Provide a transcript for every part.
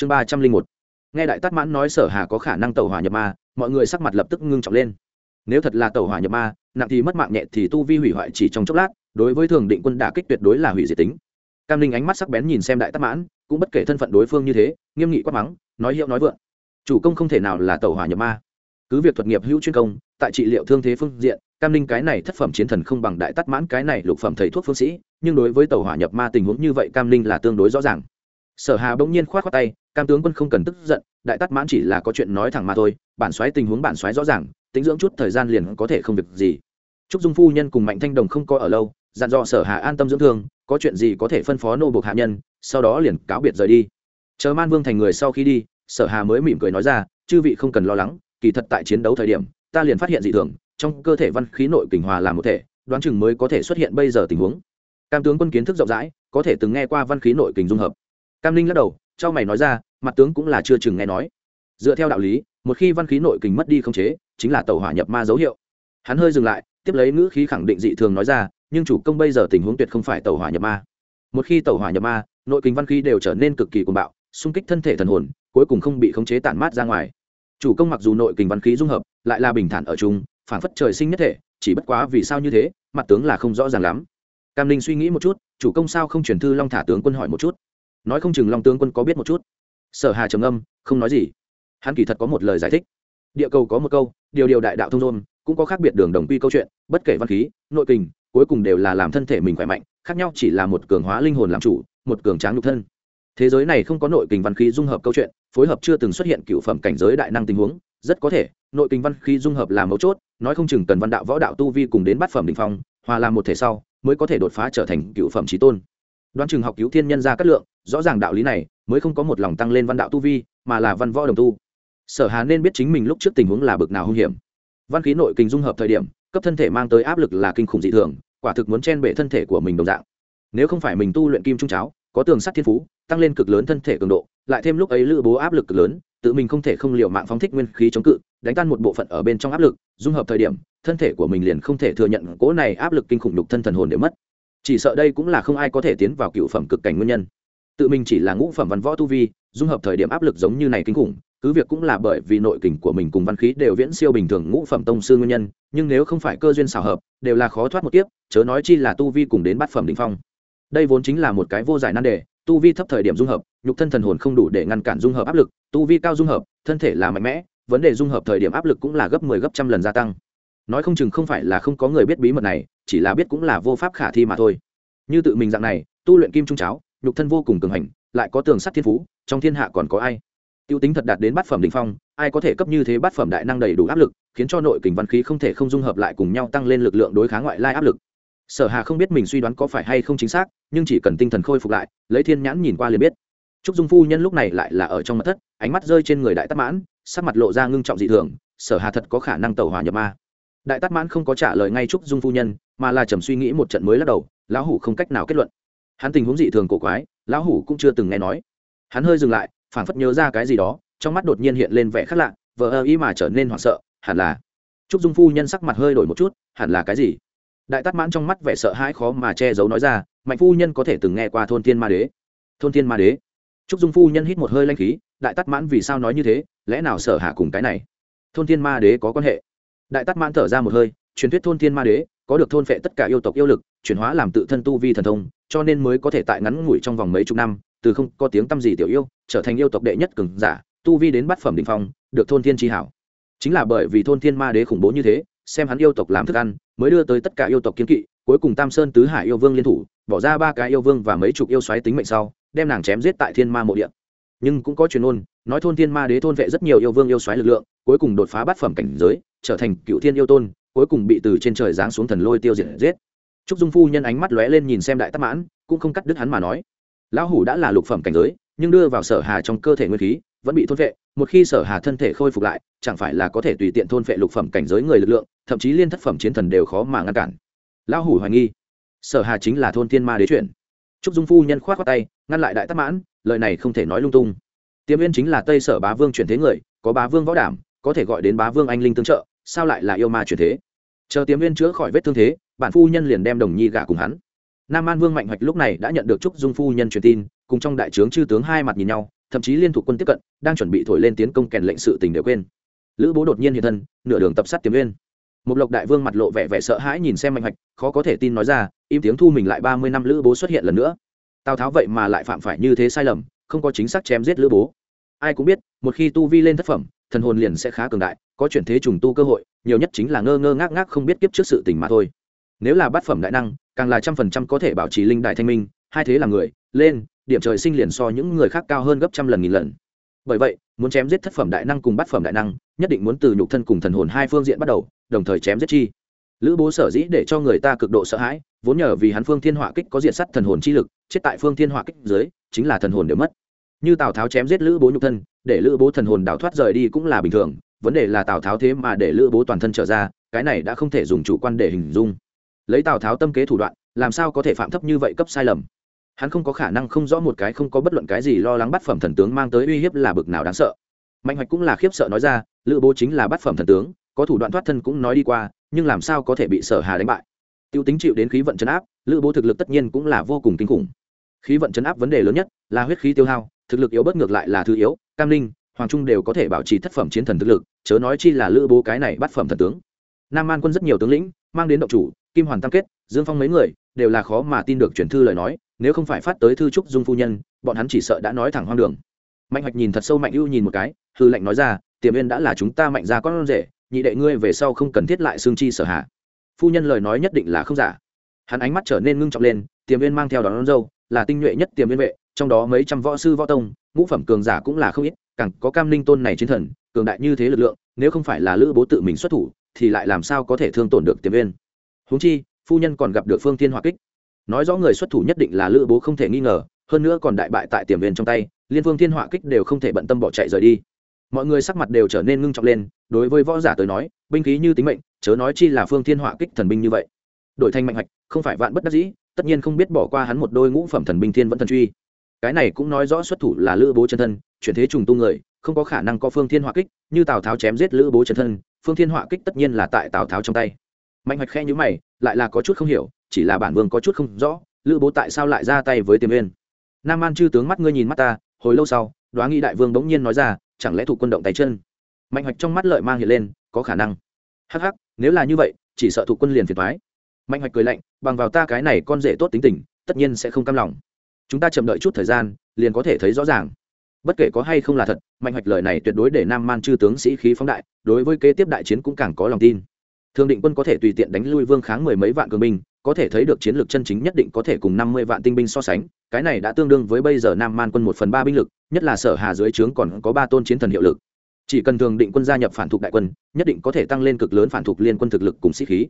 chương ba trăm linh một. Nghe đại tát mãn nói sở hà có khả năng tàu hỏa nhập ma, mọi người sắc mặt lập tức ngưng trọng lên. Nếu thật là tàu hỏa nhập ma, nặng thì mất mạng nhẹ thì tu vi hủy hoại chỉ trong chốc lát, đối với thường định quân đả kích tuyệt đối là hủy diệt tính. Cam linh ánh mắt sắc bén nhìn xem đại tát mãn, cũng bất kể thân phận đối phương như thế, nghiêm nghị quát mắng, nói hiệu nói vượng. Chủ công không thể nào là tàu hỏa nhập ma. Cứ việc thuật nghiệp hữu chuyên công, tại trị liệu thương thế phương diện, cam linh cái này thất phẩm chiến thần không bằng đại tát mãn cái này lục phẩm thầy thuốc phương sĩ, nhưng đối với tàu hỏa nhập ma tình huống như vậy cam linh là tương đối rõ ràng. Sở hà bỗng nhiên khoát khoát tay cam tướng quân không cần tức giận, đại tát mãn chỉ là có chuyện nói thẳng mà thôi, bản xoáy tình huống bản xoáy rõ ràng, tính dưỡng chút thời gian liền có thể không việc gì. Trúc dung phu nhân cùng mạnh thanh đồng không có ở lâu, dặn dò sở hà an tâm dưỡng thương, có chuyện gì có thể phân phó nô buộc hạ nhân, sau đó liền cáo biệt rời đi. Chờ man vương thành người sau khi đi, sở hà mới mỉm cười nói ra, chư vị không cần lo lắng, kỳ thật tại chiến đấu thời điểm, ta liền phát hiện dị thường, trong cơ thể văn khí nội kình hòa làm một thể, đoán chừng mới có thể xuất hiện bây giờ tình huống. Cam tướng quân kiến thức rộng rãi, có thể từng nghe qua văn khí nội kình dung hợp. Cam linh lắc đầu trao mày nói ra, mặt tướng cũng là chưa chừng nghe nói. Dựa theo đạo lý, một khi văn khí nội kình mất đi không chế, chính là tàu hỏa nhập ma dấu hiệu. Hắn hơi dừng lại, tiếp lấy ngữ khí khẳng định dị thường nói ra, nhưng chủ công bây giờ tình huống tuyệt không phải tàu hỏa nhập ma. Một khi tàu hỏa nhập ma, nội kình văn khí đều trở nên cực kỳ cuồng bạo, xung kích thân thể thần hồn, cuối cùng không bị khống chế tản mát ra ngoài. Chủ công mặc dù nội kình văn khí dung hợp, lại là bình thản ở chung, phản phất trời sinh nhất thể, chỉ bất quá vì sao như thế, mặt tướng là không rõ ràng lắm. Cam ninh suy nghĩ một chút, chủ công sao không truyền thư long thả tướng quân hỏi một chút? Nói không chừng long tướng quân có biết một chút. Sở hà trầm âm không nói gì. Hắn kỳ thật có một lời giải thích. Địa cầu có một câu, điều điều đại đạo thông rôn cũng có khác biệt đường đồng quy câu chuyện, bất kể văn khí, nội kình, cuối cùng đều là làm thân thể mình khỏe mạnh, khác nhau chỉ là một cường hóa linh hồn làm chủ, một cường tráng nhục thân. Thế giới này không có nội kình văn khí dung hợp câu chuyện, phối hợp chưa từng xuất hiện cựu phẩm cảnh giới đại năng tình huống, rất có thể, nội kình văn khí dung hợp là mấu chốt, nói không chừng cần văn đạo võ đạo tu vi cùng đến bát phẩm đình phong, hòa làm một thể sau, mới có thể đột phá trở thành cựu phẩm trí tôn đoán chừng học cứu thiên nhân ra cát lượng, rõ ràng đạo lý này mới không có một lòng tăng lên văn đạo tu vi, mà là văn võ đồng tu. Sở hà nên biết chính mình lúc trước tình huống là bực nào hung hiểm. Văn khí nội kinh dung hợp thời điểm, cấp thân thể mang tới áp lực là kinh khủng dị thường, quả thực muốn chen bể thân thể của mình đồng dạng. Nếu không phải mình tu luyện kim trung cháo, có tường sắt thiên phú, tăng lên cực lớn thân thể cường độ, lại thêm lúc ấy lữ bố áp lực cực lớn, tự mình không thể không liệu mạng phóng thích nguyên khí chống cự, đánh tan một bộ phận ở bên trong áp lực, dung hợp thời điểm, thân thể của mình liền không thể thừa nhận cỗ này áp lực kinh khủng đục thân thần hồn để mất chỉ sợ đây cũng là không ai có thể tiến vào cựu phẩm cực cảnh nguyên nhân. Tự mình chỉ là ngũ phẩm văn võ tu vi, dung hợp thời điểm áp lực giống như này kinh khủng, cứ việc cũng là bởi vì nội kình của mình cùng văn khí đều viễn siêu bình thường ngũ phẩm tông sư nguyên nhân, nhưng nếu không phải cơ duyên xào hợp, đều là khó thoát một kiếp, chớ nói chi là tu vi cùng đến bát phẩm đ ỉ n h phong. Đây vốn chính là một cái vô giải nan đề, tu vi thấp thời điểm dung hợp, nhục thân thần hồn không đủ để ngăn cản dung hợp áp lực, tu vi cao dung hợp, thân thể là mạnh mẽ, vấn đề dung hợp thời điểm áp lực cũng là gấp mười 10 gấp trăm lần gia tăng. Nói không chừng không phải là không có người biết bí mật này chỉ là biết cũng là vô pháp khả thi mà thôi. Như tự mình dạng này, tu luyện kim trung cháo, nhục thân vô cùng cường hành, lại có tường sắt thiên phú, trong thiên hạ còn có ai? Tiêu tính thật đạt đến bát phẩm đỉnh phong, ai có thể cấp như thế bát phẩm đại năng đầy đủ áp lực, khiến cho nội kình văn khí không thể không dung hợp lại cùng nhau tăng lên lực lượng đối kháng ngoại lai áp lực. Sở hà không biết mình suy đoán có phải hay không chính xác, nhưng chỉ cần tinh thần khôi phục lại, lấy thiên nhãn nhìn qua liền biết. Trúc dung phu nhân lúc này lại là ở trong mật thất, ánh mắt rơi trên người đại tắc mãn, sắc mặt lộ ra ngưng trọng dị thường, sở hà thật có khả năng tẩu hỏa nhập ma. Đại tắc mãn không có trả lời ngay trúc dung phu nhân mà là trầm suy nghĩ một trận mới lắc đầu, lão hủ không cách nào kết luận. Hắn tình huống dị thường cổ quái, lão hủ cũng chưa từng nghe nói. Hắn hơi dừng lại, phảng phất nhớ ra cái gì đó, trong mắt đột nhiên hiện lên vẻ khác lạ, vờ ơ ý mà trở nên hoảng sợ, hẳn là. Trúc dung phu nhân sắc mặt hơi đổi một chút, hẳn là cái gì? Đại tát mãn trong mắt vẻ sợ hãi khó mà che giấu nói ra, mạnh phu nhân có thể từng nghe qua thôn thiên ma đế. Thôn thiên ma đế? Trúc dung phu nhân hít một hơi lanh khí, đại tát mãn vì sao nói như thế, lẽ nào sợ hạ cùng cái này? Thôn thiên ma đế có quan hệ? Đại tát mãn thở ra một hơi, truyền thuyết thôn thiên ma đế có được thôn phệ tất cả yêu tộc yêu lực, chuyển hóa làm tự thân tu vi thần thông, cho nên mới có thể tại ngắn ngủi trong vòng mấy chục năm, từ không có tiếng tăm gì tiểu yêu, trở thành yêu tộc đệ nhất cường giả, tu vi đến bát phẩm đỉnh phong, được thôn thiên tri hảo. Chính là bởi vì thôn thiên ma đế khủng bố như thế, xem hắn yêu tộc làm thức ăn, mới đưa tới tất cả yêu tộc kiến kỵ, cuối cùng tam sơn tứ hải yêu vương liên thủ, bỏ ra ba cái yêu vương và mấy chục yêu xoáy tính mệnh sau, đem nàng chém giết tại thiên ma mộ điện nhưng cũng có truyền ôn nói thôn thiên ma đế thôn vệ rất nhiều yêu vương yêu xoáy lực lượng, cuối cùng đột phá bát phẩm cảnh giới, trở thành cựu thiên yêu tôn cuối cùng bị từ trên trời giáng xuống thần lôi tiêu diệt giết. Trúc dung phu nhân ánh mắt lóe lên nhìn xem đại tắc mãn, cũng không cắt đứt hắn mà nói. Lão hủ đã là lục phẩm cảnh giới, nhưng đưa vào sở hà trong cơ thể nguyên khí, vẫn bị thôn vệ một khi sở hà thân thể khôi phục lại, chẳng phải là có thể tùy tiện thôn vệ lục phẩm cảnh giới người lực lượng, thậm chí liên thất phẩm chiến thần đều khó mà ngăn cản. Lão hủ hoài nghi, sở hà chính là thôn tiên ma đế chuyển. Trúc dung phu nhân khoát khoát tay, ngăn lại đại tắc mãn, lời này không thể nói lung tung. Tiêm viên chính là tây sở bá vương chuyển thế người, có bá vương võ đảm, có thể gọi đến bá vương anh linh tương trợ, sao lại là yêu ma chuyển thế? Chờ tiếm viên chữa khỏi vết thương thế, bản phu nhân liền đem đồng nhi gả cùng hắn. Nam an vương mạnh hoạch lúc này đã nhận được trúc dung phu nhân truyền tin, cùng trong đại trướng chư tướng hai mặt nhìn nhau, thậm chí liên thuộc quân tiếp cận, đang chuẩn bị thổi lên tiến công kèn lệnh sự tình đều quên. Lữ bố đột nhiên hiện thân, nửa đường tập sát tiềm viên một lộc đại vương mặt lộ vẻ vẻ sợ hãi nhìn xem mạnh hoạch, khó có thể tin nói ra, im tiếng thu mình lại ba mươi năm lữ bố xuất hiện lần nữa. Tào tháo vậy mà lại phạm phải như thế sai lầm, không có chính xác chém giết lữ bố. Ai cũng biết, một khi tu vi lên thất phẩm thần hồn liền sẽ khá cường đại, có chuyển thế trùng tu cơ hội, nhiều nhất chính là ngơ ngơ ngác ngác không biết kiếp trước sự tình mà thôi. Nếu là bát phẩm đại năng, càng là trăm phần trăm có thể bảo trì linh đại thanh minh, hai thế là người, lên, điểm trời sinh liền so những người khác cao hơn gấp trăm lần nghìn lần. Bởi vậy, muốn chém giết thất phẩm đại năng cùng bát phẩm đại năng, nhất định muốn từ nhục thân cùng thần hồn hai phương diện bắt đầu, đồng thời chém giết chi. Lữ bố sở dĩ để cho người ta cực độ sợ hãi, vốn nhờ vì hắn phương thiên họa kích có diện sắt thần hồn chi lực, chết tại phương thiên họa kích dưới, chính là thần hồn đều mất như tào tháo chém giết lữ bố nhục thân, để lữ bố thần hồn đào thoát rời đi cũng là bình thường, vấn đề là tào tháo thế mà để lữ bố toàn thân trở ra, cái này đã không thể dùng chủ quan để hình dung. Lấy tào tháo tâm kế thủ đoạn, làm sao có thể phạm thấp như vậy cấp sai lầm? Hắn không có khả năng không rõ một cái không có bất luận cái gì lo lắng bắt phẩm thần tướng mang tới uy hiếp là bực nào đáng sợ. Mạnh hoạch cũng là khiếp sợ nói ra, lữ bố chính là bắt phẩm thần tướng, có thủ đoạn thoát thân cũng nói đi qua, nhưng làm sao có thể bị sở hà đánh bại? Tiêu tính chịu đến khí vận chấn áp, lữ bố thực lực tất nhiên cũng là vô cùng kinh khủng. Khí vận chấn áp vấn đề lớn nhất là huyết khí tiêu hao thực lực yếu bất ngược lại là thứ yếu cam linh hoàng trung đều có thể bảo trì thất phẩm chiến thần thực lực chớ nói chi là lữ bố cái này bắt phẩm thần tướng. Nam an quân rất nhiều tướng lĩnh mang đến động chủ kim hoàn tam kết dương phong mấy người đều là khó mà tin được truyền thư lời nói nếu không phải phát tới thư trúc dung phu nhân bọn hắn chỉ sợ đã nói thẳng hoang đường. Mạnh hoạch nhìn thật sâu mạnh ưu nhìn một cái hư lệnh nói ra tiềm viên đã là chúng ta mạnh ra con rể nhị đệ ngươi về sau không cần thiết lại xương chi sở hạ. Phu nhân lời nói nhất định là không giả. Hắn ánh mắt trở nên ngưng trọng lên tiềm viên mang theo đón, đón dâu là tinh nhuệ nhất tiềm liên vệ, trong đó mấy trăm võ sư võ tông, ngũ phẩm cường giả cũng là không ít, càng có cam ninh tôn này chiến thần, cường đại như thế lực lượng, nếu không phải là lữ bố tự mình xuất thủ, thì lại làm sao có thể thương tổn được tiềm viên húng chi, phu nhân còn gặp được phương tiên hòa kích. Nói rõ người xuất thủ nhất định là lữ bố không thể nghi ngờ, hơn nữa còn đại bại tại tiềm viên trong tay, liên phương thiên họa kích đều không thể bận tâm bỏ chạy rời đi. Mọi người sắc mặt đều trở nên ngưng trọng lên, đối với võ giả tới nói, binh khí như tính mệnh, chớ nói chi là phương thiên họa kích thần binh như vậy. Đổi thành mạnh hoạch không phải vạn bất đắc dĩ tất nhiên không biết bỏ qua hắn một đôi ngũ phẩm thần binh thiên vẫn thần truy. Cái này cũng nói rõ xuất thủ là lữ bố chân thân, chuyển thế trùng tu người, không có khả năng có phương thiên họa kích, như tào tháo chém giết lữ bố chân thân, phương thiên họa kích tất nhiên là tại tào tháo trong tay. Mạnh hoạch khe nhữ mày, lại là có chút không hiểu, chỉ là bản vương có chút không rõ, lữ bố tại sao lại ra tay với tiềm viên nam an chư tướng mắt ngươi nhìn mắt ta, hồi lâu sau, đoá nghĩ đại vương bỗng nhiên nói ra, chẳng lẽ thủ quân động tay chân? Mạnh hoạch trong mắt lợi mang hiện lên, có khả năng. Hắc hắc, nếu là như vậy, chỉ sợ thủ quân liền phiền thoái mạnh hoạch cười lạnh, bằng vào ta cái này con rể tốt tính tình, tất nhiên sẽ không cam lòng. Chúng ta chậm đợi chút thời gian, liền có thể thấy rõ ràng. Bất kể có hay không là thật, mạnh hoạch lời này tuyệt đối để nam man chư tướng sĩ khí phóng đại, đối với kế tiếp đại chiến cũng càng có lòng tin. Thường định quân có thể tùy tiện đánh lui vương kháng mười mấy vạn cường binh, có thể thấy được chiến lược chân chính nhất định có thể cùng năm mươi vạn tinh binh so sánh, cái này đã tương đương với bây giờ nam man quân một phần ba binh lực, nhất là sở hà dưới trướng còn có ba tôn chiến thần hiệu lực. Chỉ cần thường định quân gia nhập phản thục đại quân, nhất định có thể tăng lên cực lớn phản thục liên quân thực lực cùng sĩ khí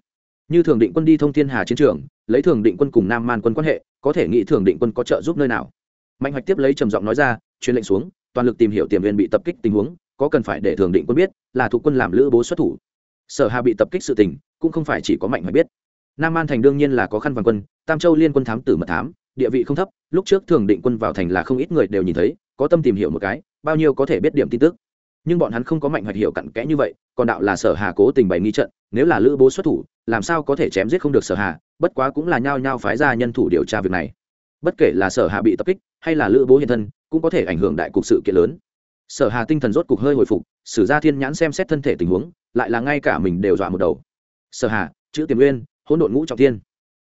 như thường định quân đi thông thiên hà chiến trường, lấy thường định quân cùng nam man quân quan hệ, có thể nghĩ thường định quân có trợ giúp nơi nào. Mạnh hoạch tiếp lấy trầm giọng nói ra, truyền lệnh xuống, toàn lực tìm hiểu tiềm viên bị tập kích tình huống, có cần phải để thường định quân biết, là thuộc quân làm lữ bố xuất thủ. Sở hà bị tập kích sự tình, cũng không phải chỉ có mạnh hoạch biết. Nam an thành đương nhiên là có khăn vàng quân, tam châu liên quân thám tử mật thám, địa vị không thấp, lúc trước thường định quân vào thành là không ít người đều nhìn thấy, có tâm tìm hiểu một cái, bao nhiêu có thể biết điểm tin tức. Nhưng bọn hắn không có mạnh hoạch hiểu cặn kẽ như vậy, còn đạo là sở hà cố tình bày nghi trận, nếu là lữ bố xuất thủ làm sao có thể chém giết không được sở hà bất quá cũng là nhao nhao phái ra nhân thủ điều tra việc này bất kể là sở hà bị tập kích hay là lữ bố hiện thân cũng có thể ảnh hưởng đại cục sự kiện lớn sở hà tinh thần rốt cục hơi hồi phục sử gia thiên nhãn xem xét thân thể tình huống lại là ngay cả mình đều dọa một đầu sở hà chữ tiềm nguyên hỗn độn ngũ trọng thiên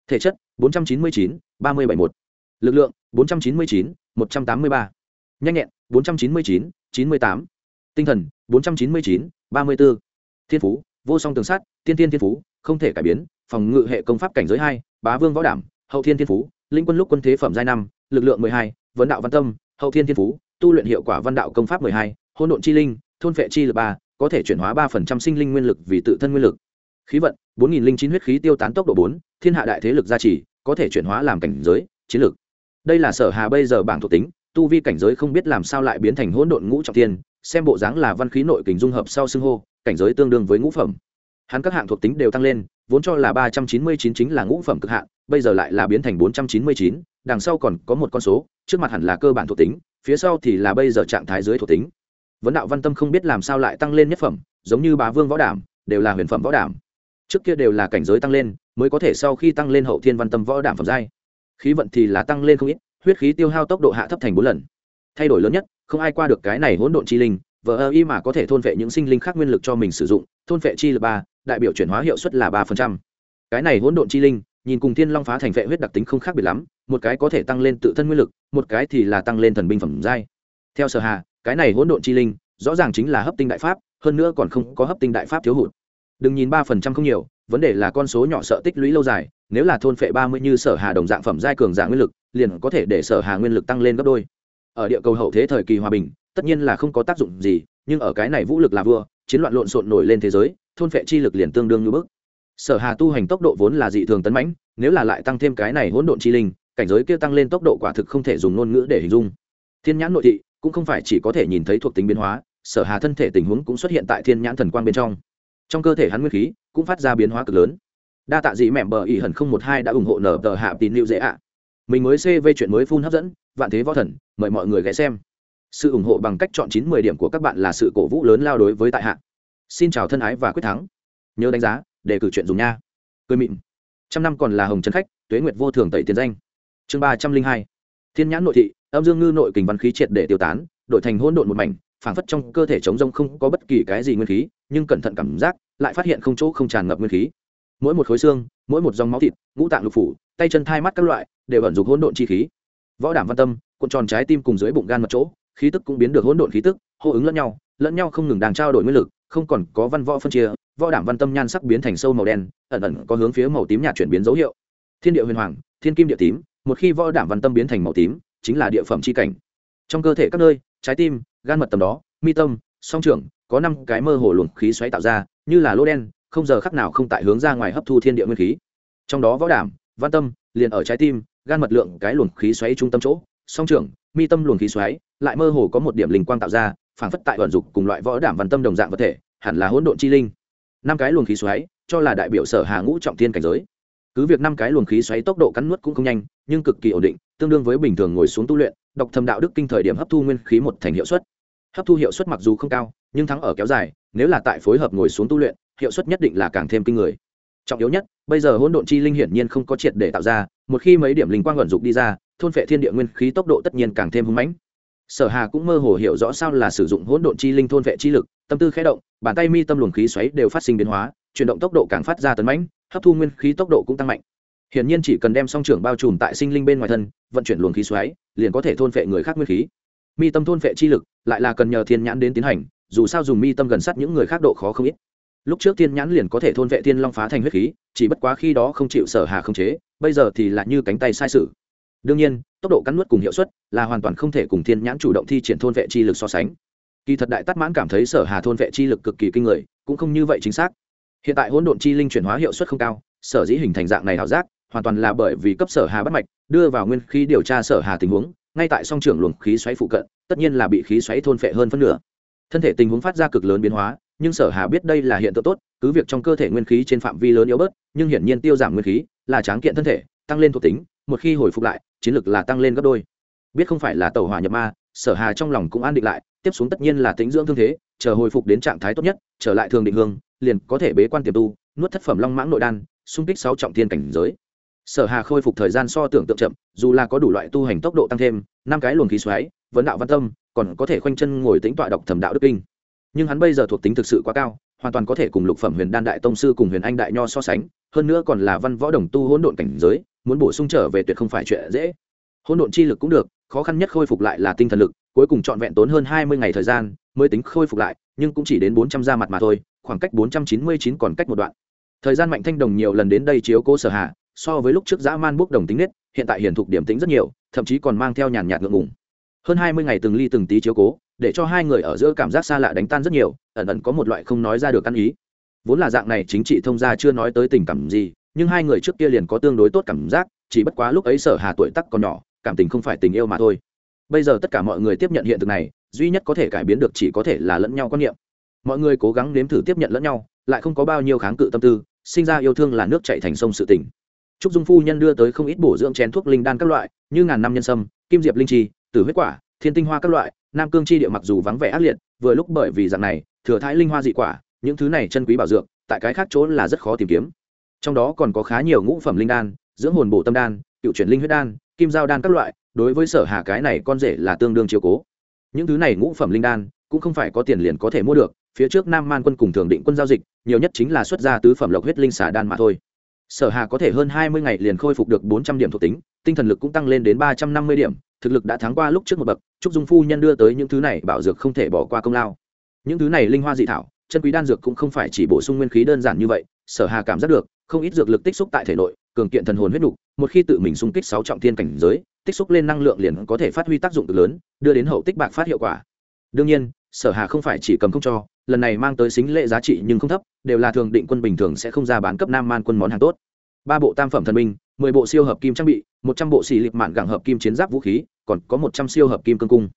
thể chất 499, 371. lực lượng 499, 183. nhanh nhẹn 499, 98. tinh thần 499, 34. thiên phú vô song tường sát tiên tiên thiên phú không thể cải biến, phòng ngự hệ công pháp cảnh giới hai, bá vương võ đảm, hậu thiên thiên phú, linh quân lúc quân thế phẩm giai năm, lực lượng mười hai, vấn đạo văn tâm, hậu thiên thiên phú, tu luyện hiệu quả văn đạo công pháp mười hai hôn độn chi linh, thôn vệ chi lực ba, có thể chuyển hóa ba phần trăm sinh linh nguyên lực vì tự thân nguyên lực khí vận, bốn nghìn linh chín huyết khí tiêu tán tốc độ bốn, thiên hạ đại thế lực gia trì, có thể chuyển hóa làm cảnh giới, chiến lực. đây là sở hà bây giờ bảng thuộc tính, tu vi cảnh giới không biết làm sao lại biến thành hỗn độn ngũ trọng thiên, xem bộ dáng là văn khí nội kình dung hợp sau xưng hô, cảnh giới tương đương với ngũ phẩm hắn các hạng thuộc tính đều tăng lên, vốn cho là ba trăm chín mươi chín chính là ngũ phẩm cực hạn, bây giờ lại là biến thành bốn trăm chín mươi chín, đằng sau còn có một con số, trước mặt hẳn là cơ bản thuộc tính, phía sau thì là bây giờ trạng thái dưới thuộc tính. Vấn đạo văn tâm không biết làm sao lại tăng lên nhất phẩm, giống như bá vương võ đảm, đều là huyền phẩm võ đảm. Trước kia đều là cảnh giới tăng lên, mới có thể sau khi tăng lên hậu thiên văn tâm võ đảm phẩm giai. Khí vận thì là tăng lên không ít, huyết khí tiêu hao tốc độ hạ thấp thành bốn lần. Thay đổi lớn nhất, không ai qua được cái này hỗn độn chi linh vờ ơ y mà có thể thôn vệ những sinh linh khác nguyên lực cho mình sử dụng, thôn vệ chi lực ba, đại biểu chuyển hóa hiệu suất là ba phần trăm. Cái này hỗn độn chi linh, nhìn cùng thiên long phá thành vệ huyết đặc tính không khác biệt lắm, một cái có thể tăng lên tự thân nguyên lực, một cái thì là tăng lên thần binh phẩm giai. Theo sở hà, cái này hỗn độn chi linh, rõ ràng chính là hấp tinh đại pháp, hơn nữa còn không có hấp tinh đại pháp thiếu hụt. Đừng nhìn ba phần trăm không nhiều, vấn đề là con số nhỏ sợ tích lũy lâu dài, nếu là thôn phệ ba mươi như sở hà đồng dạng phẩm giai cường dạng nguyên lực, liền có thể để sở hà nguyên lực tăng lên gấp đôi. Ở địa cầu hậu thế thời kỳ hòa bình tất nhiên là không có tác dụng gì, nhưng ở cái này vũ lực là vua chiến loạn lộn xộn nổi lên thế giới, thôn phệ chi lực liền tương đương như bước sở hà tu hành tốc độ vốn là dị thường tấn mãnh, nếu là lại tăng thêm cái này hỗn độn chi linh, cảnh giới kia tăng lên tốc độ quả thực không thể dùng ngôn ngữ để hình dung. Thiên nhãn nội thị cũng không phải chỉ có thể nhìn thấy thuộc tính biến hóa, sở hà thân thể tình huống cũng xuất hiện tại thiên nhãn thần quang bên trong. Trong cơ thể hắn nguyên khí cũng phát ra biến hóa cực lớn. Đa tạ dị mẹm bờ ỉ hẳn không một hai đã ủng hộ nở tờ hạ tín lưu dễ ạ. Mình mới cv chuyện mới phun hấp dẫn, vạn thế võ thần, mời mọi người ghé xem sự ủng hộ bằng cách chọn chín mười điểm của các bạn là sự cổ vũ lớn lao đối với tại hạ. Xin chào thân ái và quyết thắng. Nhớ đánh giá, để cử chuyện dùng nha. Cười mịn. Trăm năm còn là hồng trấn khách, tuế nguyệt vô thường tẩy tiền danh. Chương ba trăm linh hai. Thiên nhãn nội thị, âm dương ngư nội kình văn khí triệt để tiêu tán, đổi thành hôn độn một mảnh, phảng phất trong cơ thể chống rông không có bất kỳ cái gì nguyên khí, nhưng cẩn thận cảm giác, lại phát hiện không chỗ không tràn ngập nguyên khí. Mỗi một khối xương, mỗi một dòng máu thịt, ngũ tạng lục phủ, tay chân thai mắt các loại, đều ẩn dục hỗn độn chi khí. Võ đảm văn tâm, cuộn tròn trái tim cùng dưới bụng gan mật chỗ khí tức cũng biến được hỗn độn khí tức, hô ứng lẫn nhau lẫn nhau không ngừng đang trao đổi nguyên lực, không còn có văn võ phân chia, võ đảm văn tâm nhan sắc biến thành sâu màu đen, ẩn ẩn có hướng phía màu tím nhạt chuyển biến dấu hiệu. Thiên địa huyền hoàng, thiên kim địa tím, một khi võ đảm văn tâm biến thành màu tím, chính là địa phẩm c h i cảnh. Trong cơ thể các nơi, trái tim, gan mật tầm đó, mi tâm, song trưởng, có năm cái mơ hồ luồng khí xoáy tạo ra, như là lỗ đen, không giờ khắc nào không tại hướng ra ngoài hấp thu thiên địa nguyên khí. Trong đó võ đảm, văn tâm, liền ở trái tim, gan mật lượng cái luồng khí xoáy trung tâm chỗ, song trưởng, mi tâm luồng khí xoáy lại mơ hồ có một điểm linh quang tạo ra phản phất tại vận dục cùng loại võ đảm văn tâm đồng dạng vật thể, hẳn là hỗn độn chi linh. Năm cái luồng khí xoáy, cho là đại biểu sở hà ngũ trọng thiên cảnh giới. Cứ việc năm cái luồng khí xoáy tốc độ cắn nuốt cũng không nhanh, nhưng cực kỳ ổn định, tương đương với bình thường ngồi xuống tu luyện đọc thầm đạo đức kinh thời điểm hấp thu nguyên khí một thành hiệu suất. Hấp thu hiệu suất mặc dù không cao, nhưng thắng ở kéo dài, nếu là tại phối hợp ngồi xuống tu luyện, hiệu suất nhất định là càng thêm kinh người. Trọng yếu nhất, bây giờ hỗn độn chi linh hiển nhiên không có triệt để tạo ra, một khi mấy điểm linh quang vận dụng đi ra, thôn phệ thiên địa nguyên khí tốc độ tất nhiên càng thêm hung mãnh sở hà cũng mơ hồ hiểu rõ sao là sử dụng hỗn độn chi linh thôn vệ chi lực, tâm tư khẽ động, bàn tay mi tâm luồng khí xoáy đều phát sinh biến hóa, chuyển động tốc độ càng phát ra tấn mãnh, hấp thu nguyên khí tốc độ cũng tăng mạnh. Hiển nhiên chỉ cần đem song trưởng bao trùm tại sinh linh bên ngoài thân, vận chuyển luồng khí xoáy, liền có thể thôn vệ người khác nguyên khí. Mi tâm thôn vệ chi lực lại là cần nhờ thiên nhãn đến tiến hành, dù sao dùng mi tâm gần sát những người khác độ khó không ít. Lúc trước thiên nhãn liền có thể thôn vệ thiên long phá thành huyết khí, chỉ bất quá khi đó không chịu sở hà không chế, bây giờ thì là như cánh tay sai sự đương nhiên, tốc độ cắn nuốt cùng hiệu suất là hoàn toàn không thể cùng thiên nhãn chủ động thi triển thôn vệ chi lực so sánh. Kỳ thật đại tắt mãn cảm thấy sở hà thôn vệ chi lực cực kỳ kinh người, cũng không như vậy chính xác. Hiện tại hỗn độn chi linh chuyển hóa hiệu suất không cao, sở dĩ hình thành dạng này ảo giác, hoàn toàn là bởi vì cấp sở hà bắt mạch, đưa vào nguyên khí điều tra sở hà tình huống, ngay tại song trưởng luồng khí xoáy phụ cận, tất nhiên là bị khí xoáy thôn phệ hơn phân nửa. Thân thể tình huống phát ra cực lớn biến hóa, nhưng sở hà biết đây là hiện tượng tốt, cứ việc trong cơ thể nguyên khí trên phạm vi lớn yếu bớt, nhưng hiển nhiên tiêu giảm nguyên khí là tráng kiện thân thể, tăng lên thuộc tính một khi hồi phục lại, chiến lực là tăng lên gấp đôi. Biết không phải là tàu hỏa nhập ma, sở hà trong lòng cũng an định lại, tiếp xuống tất nhiên là tính dưỡng thương thế, chờ hồi phục đến trạng thái tốt nhất, trở lại thường định hương, liền có thể bế quan tiềm tu, nuốt thất phẩm long mãng nội đan, xung kích sáu trọng thiên cảnh giới. Sở hà khôi phục thời gian so tưởng tượng chậm, dù là có đủ loại tu hành tốc độ tăng thêm, năm cái luồng khí xoáy, vấn đạo văn tâm, còn có thể khoanh chân ngồi tính tọa đọc thẩm đạo đức kinh. Nhưng hắn bây giờ thuộc tính thực sự quá cao, hoàn toàn có thể cùng lục phẩm huyền đan đại tông sư cùng huyền anh đại nho so sánh, hơn nữa còn là văn võ đồng tu hỗn độn cảnh giới muốn bổ sung trở về tuyệt không phải chuyện dễ. Hỗn độn chi lực cũng được, khó khăn nhất khôi phục lại là tinh thần lực, cuối cùng trọn vẹn tốn hơn hai mươi ngày thời gian mới tính khôi phục lại, nhưng cũng chỉ đến bốn trăm ra mặt mà thôi, khoảng cách bốn trăm chín mươi chín còn cách một đoạn. Thời gian mạnh thanh đồng nhiều lần đến đây chiếu cố sở hạ so với lúc trước dã man bốc đồng tính nết, hiện tại hiển thục điểm tính rất nhiều, thậm chí còn mang theo nhàn nhạt ngượng ngùng. Hơn hai mươi ngày từng ly từng tí chiếu cố, để cho hai người ở giữa cảm giác xa lạ đánh tan rất nhiều, ẩn ẩn có một loại không nói ra được ăn ý. Vốn là dạng này chính trị thông gia chưa nói tới tình cảm gì nhưng hai người trước kia liền có tương đối tốt cảm giác, chỉ bất quá lúc ấy sở hà tuổi tắc còn nhỏ, cảm tình không phải tình yêu mà thôi. Bây giờ tất cả mọi người tiếp nhận hiện thực này, duy nhất có thể cải biến được chỉ có thể là lẫn nhau quan niệm. Mọi người cố gắng nếm thử tiếp nhận lẫn nhau, lại không có bao nhiêu kháng cự tâm tư, sinh ra yêu thương là nước chạy thành sông sự tỉnh trúc dung phu nhân đưa tới không ít bổ dưỡng chén thuốc linh đan các loại, như ngàn năm nhân sâm, kim diệp linh chi, tử huyết quả, thiên tinh hoa các loại, nam cương chi địa mặc dù vắng vẻ ác liệt, vừa lúc bởi vì dạng này, thừa thái linh hoa dị quả, những thứ này chân quý bảo dược, tại cái khác chỗ là rất khó tìm kiếm trong đó còn có khá nhiều ngũ phẩm linh đan, dưỡng hồn bổ tâm đan, cựu chuyển linh huyết đan, kim giao đan các loại, đối với sở hà cái này con rể là tương đương chiều cố. Những thứ này ngũ phẩm linh đan, cũng không phải có tiền liền có thể mua được, phía trước nam man quân cùng thường định quân giao dịch, nhiều nhất chính là xuất ra tứ phẩm lộc huyết linh xà đan mà thôi. Sở hà có thể hơn hai mươi ngày liền khôi phục được bốn trăm điểm thuộc tính, tinh thần lực cũng tăng lên đến ba trăm năm mươi điểm, thực lực đã thắng qua lúc trước một bậc, trúc dung phu nhân đưa tới những thứ này bảo dược không thể bỏ qua công lao. Những thứ này linh hoa dị thảo, chân quý đan dược cũng không phải chỉ bổ sung nguyên khí đơn giản như vậy, sở hà cảm giác được không ít dược lực tích xúc tại thể nội, cường kiện thần hồn huyết nục, một khi tự mình xung kích sáu trọng thiên cảnh giới, tích xúc lên năng lượng liền có thể phát huy tác dụng cực lớn, đưa đến hậu tích bạc phát hiệu quả. Đương nhiên, sở hà không phải chỉ cầm không cho, lần này mang tới xính lệ giá trị nhưng không thấp, đều là thường định quân bình thường sẽ không ra bán cấp nam man quân món hàng tốt. Ba bộ tam phẩm thần binh, mười bộ siêu hợp kim trang bị, một trăm bộ xì lịp mạn gẳng hợp kim chiến giáp vũ khí, còn có một trăm siêu hợp kim cương cung.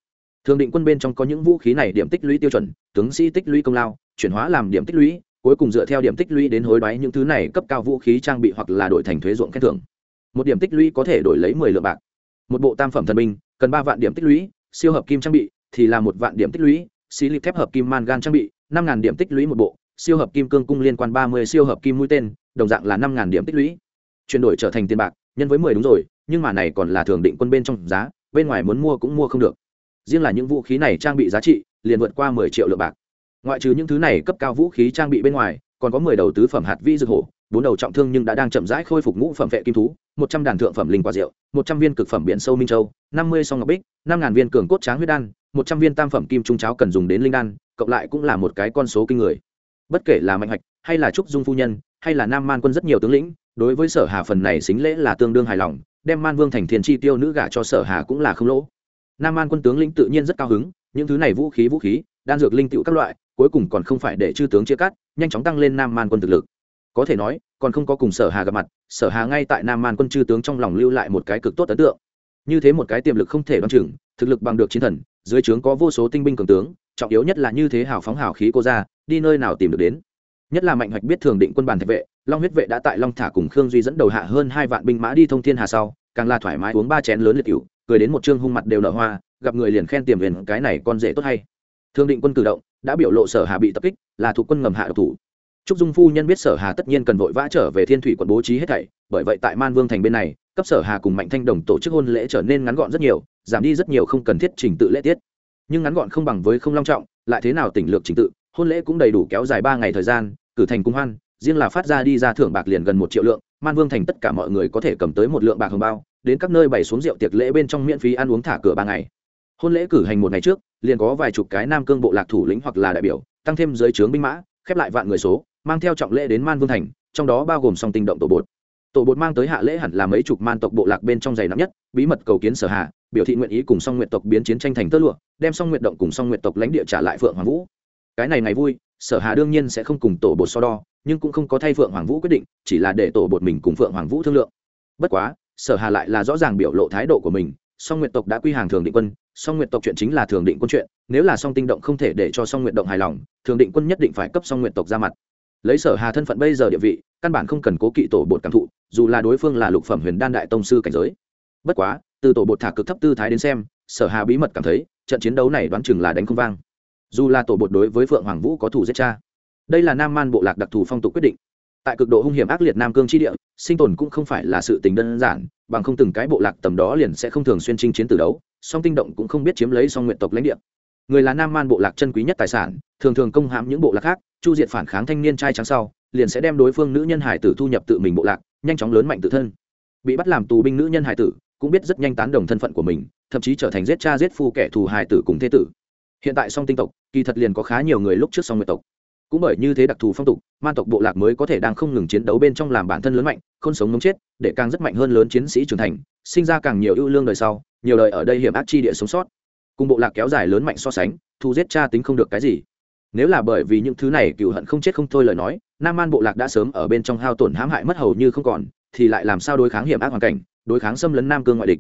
Thường định quân bên trong có những vũ khí này điểm tích lũy tiêu chuẩn, tướng sĩ tích lũy công lao, chuyển hóa làm điểm tích lũy cuối cùng dựa theo điểm tích lũy đến hối đoái những thứ này cấp cao vũ khí trang bị hoặc là đổi thành thuế ruộng khen thưởng. Một điểm tích lũy có thể đổi lấy mười lượng bạc. Một bộ tam phẩm thần binh, cần ba vạn điểm tích lũy, siêu hợp kim trang bị thì là một vạn điểm tích lũy, xí lịp thép hợp kim man gan trang bị, năm ngàn điểm tích lũy một bộ, siêu hợp kim cương cung liên quan ba mươi siêu hợp kim mũi tên, đồng dạng là năm ngàn điểm tích lũy. Chuyển đổi trở thành tiền bạc, nhân với mười đúng rồi, nhưng mà này còn là thường định quân bên trong giá, bên ngoài muốn mua cũng mua không được. Riêng là những vũ khí này trang bị giá trị, liền vượt qua mười triệu lượng bạc ngoại trừ những thứ này cấp cao vũ khí trang bị bên ngoài, còn có mười đầu tứ phẩm hạt vi dược hổ, bốn đầu trọng thương nhưng đã đang chậm rãi khôi phục ngũ phẩm vệ kim thú, một trăm đàn thượng phẩm linh quả rượu, một trăm viên cực phẩm biển sâu minh châu, năm mươi song ngọc bích, năm ngàn viên cường cốt tráng huyết đan, một trăm viên tam phẩm kim trung cháo cần dùng đến linh đan, cộng lại cũng là một cái con số kinh người. Bất kể là mạnh hạch, hay là trúc dung phu nhân, hay là nam man quân rất nhiều tướng lĩnh, đối với sở hà phần này xính lễ là tương đương hài lòng, đem man vương thành thiên chi tiêu nữ gả cho sở hà cũng là không lỗ. Nam man quân tướng lĩnh tự nhiên rất cao hứng, những thứ này vũ khí vũ khí, đan dược linh tựu các loại cuối cùng còn không phải để chư tướng chia cắt, nhanh chóng tăng lên nam man quân thực lực. Có thể nói, còn không có cùng sở hà gặp mặt, sở hà ngay tại nam man quân chư tướng trong lòng lưu lại một cái cực tốt ấn tượng. Như thế một cái tiềm lực không thể đoán chừng, thực lực bằng được chiến thần, dưới trướng có vô số tinh binh cường tướng, trọng yếu nhất là như thế hào phóng hào khí cô ra, đi nơi nào tìm được đến. Nhất là mạnh hoạch biết thường định quân bàn thạch vệ, long huyết vệ đã tại long thả cùng khương duy dẫn đầu hạ hơn hai vạn binh mã đi thông thiên hà sau, càng là thoải mái uống ba chén lớn liệt cựu cười đến một chương hung mặt đều nở hoa, gặp người liền khen tiềm huyền, cái này con rể tốt hay thương định quân cử động đã biểu lộ sở hà bị tập kích, là thuộc quân ngầm hạ độc thủ. Trúc dung phu nhân biết sở hà tất nhiên cần vội vã trở về thiên thủy quận bố trí hết thảy, bởi vậy tại man vương thành bên này, cấp sở hà cùng mạnh thanh đồng tổ chức hôn lễ trở nên ngắn gọn rất nhiều, giảm đi rất nhiều không cần thiết trình tự lễ tiết. Nhưng ngắn gọn không bằng với không long trọng, lại thế nào tỉnh lược trình tự, hôn lễ cũng đầy đủ kéo dài ba ngày thời gian, cử thành cung hoan, riêng là phát ra đi ra thưởng bạc liền gần một triệu lượng, man vương thành tất cả mọi người có thể cầm tới một lượng bạc hồng bao, đến các nơi bày xuống rượu tiệc lễ bên trong miễn phí ăn uống thả cửa ba ngày hôn lễ cử hành một ngày trước, liền có vài chục cái nam cương bộ lạc thủ lĩnh hoặc là đại biểu, tăng thêm giới trướng binh mã, khép lại vạn người số, mang theo trọng lễ đến man vương thành, trong đó bao gồm song tinh động tổ bột. Tổ bột mang tới hạ lễ hẳn là mấy chục man tộc bộ lạc bên trong giày nặng nhất, bí mật cầu kiến sở hạ biểu thị nguyện ý cùng song nguyện tộc biến chiến tranh thành tơ lụa, đem song nguyện động cùng song nguyện tộc lãnh địa trả lại phượng hoàng vũ. Cái này ngày vui, sở hà đương nhiên sẽ không cùng tổ bột so đo, nhưng cũng không có thay phượng hoàng vũ quyết định, chỉ là để tổ bột mình cùng phượng hoàng vũ thương lượng. Bất quá, sở hà lại là rõ ràng biểu lộ thái độ của mình, song nguyện tộc đã quy hàng thường định quân song nguyện tộc chuyện chính là thường định quân chuyện, nếu là song tinh động không thể để cho song nguyện động hài lòng, thường định quân nhất định phải cấp song nguyện tộc ra mặt. Lấy sở hà thân phận bây giờ địa vị, căn bản không cần cố kỵ tổ bột cảm thụ, dù là đối phương là lục phẩm huyền đan đại tông sư cảnh giới. Bất quá, từ tổ bột thả cực thấp tư thái đến xem, sở hà bí mật cảm thấy, trận chiến đấu này đoán chừng là đánh không vang. Dù là tổ bột đối với phượng hoàng vũ có thủ giết cha, đây là nam man bộ lạc đặc thù phong tục quyết định. Tại cực độ hung hiểm ác liệt nam cương chi địa, sinh tồn cũng không phải là sự tình đơn giản, bằng không từng cái bộ lạc tầm đó liền sẽ không thường xuyên chinh chiến từ đấu song tinh động cũng không biết chiếm lấy song nguyện tộc lãnh địa. Người là nam man bộ lạc chân quý nhất tài sản, thường thường công hãm những bộ lạc khác, chu diệt phản kháng thanh niên trai trắng sau, liền sẽ đem đối phương nữ nhân hải tử thu nhập tự mình bộ lạc, nhanh chóng lớn mạnh tự thân. Bị bắt làm tù binh nữ nhân hải tử, cũng biết rất nhanh tán đồng thân phận của mình, thậm chí trở thành giết cha giết phu kẻ thù hải tử cùng thế tử. Hiện tại song tinh tộc, kỳ thật liền có khá nhiều người lúc trước song nguyệt tộc. Cũng bởi như thế đặc thù phong tục, man tộc bộ lạc mới có thể đang không ngừng chiến đấu bên trong làm bản thân lớn mạnh, không sống ngống chết, để càng rất mạnh hơn lớn chiến sĩ trưởng thành sinh ra càng nhiều ưu lương đời sau, nhiều đời ở đây hiểm ác chi địa sống sót. Cùng bộ lạc kéo dài lớn mạnh so sánh thu giết cha tính không được cái gì. Nếu là bởi vì những thứ này cựu hận không chết không thôi lời nói, nam An bộ lạc đã sớm ở bên trong hao tổn hãm hại mất hầu như không còn, thì lại làm sao đối kháng hiểm ác hoàn cảnh, đối kháng xâm lấn nam cương ngoại địch?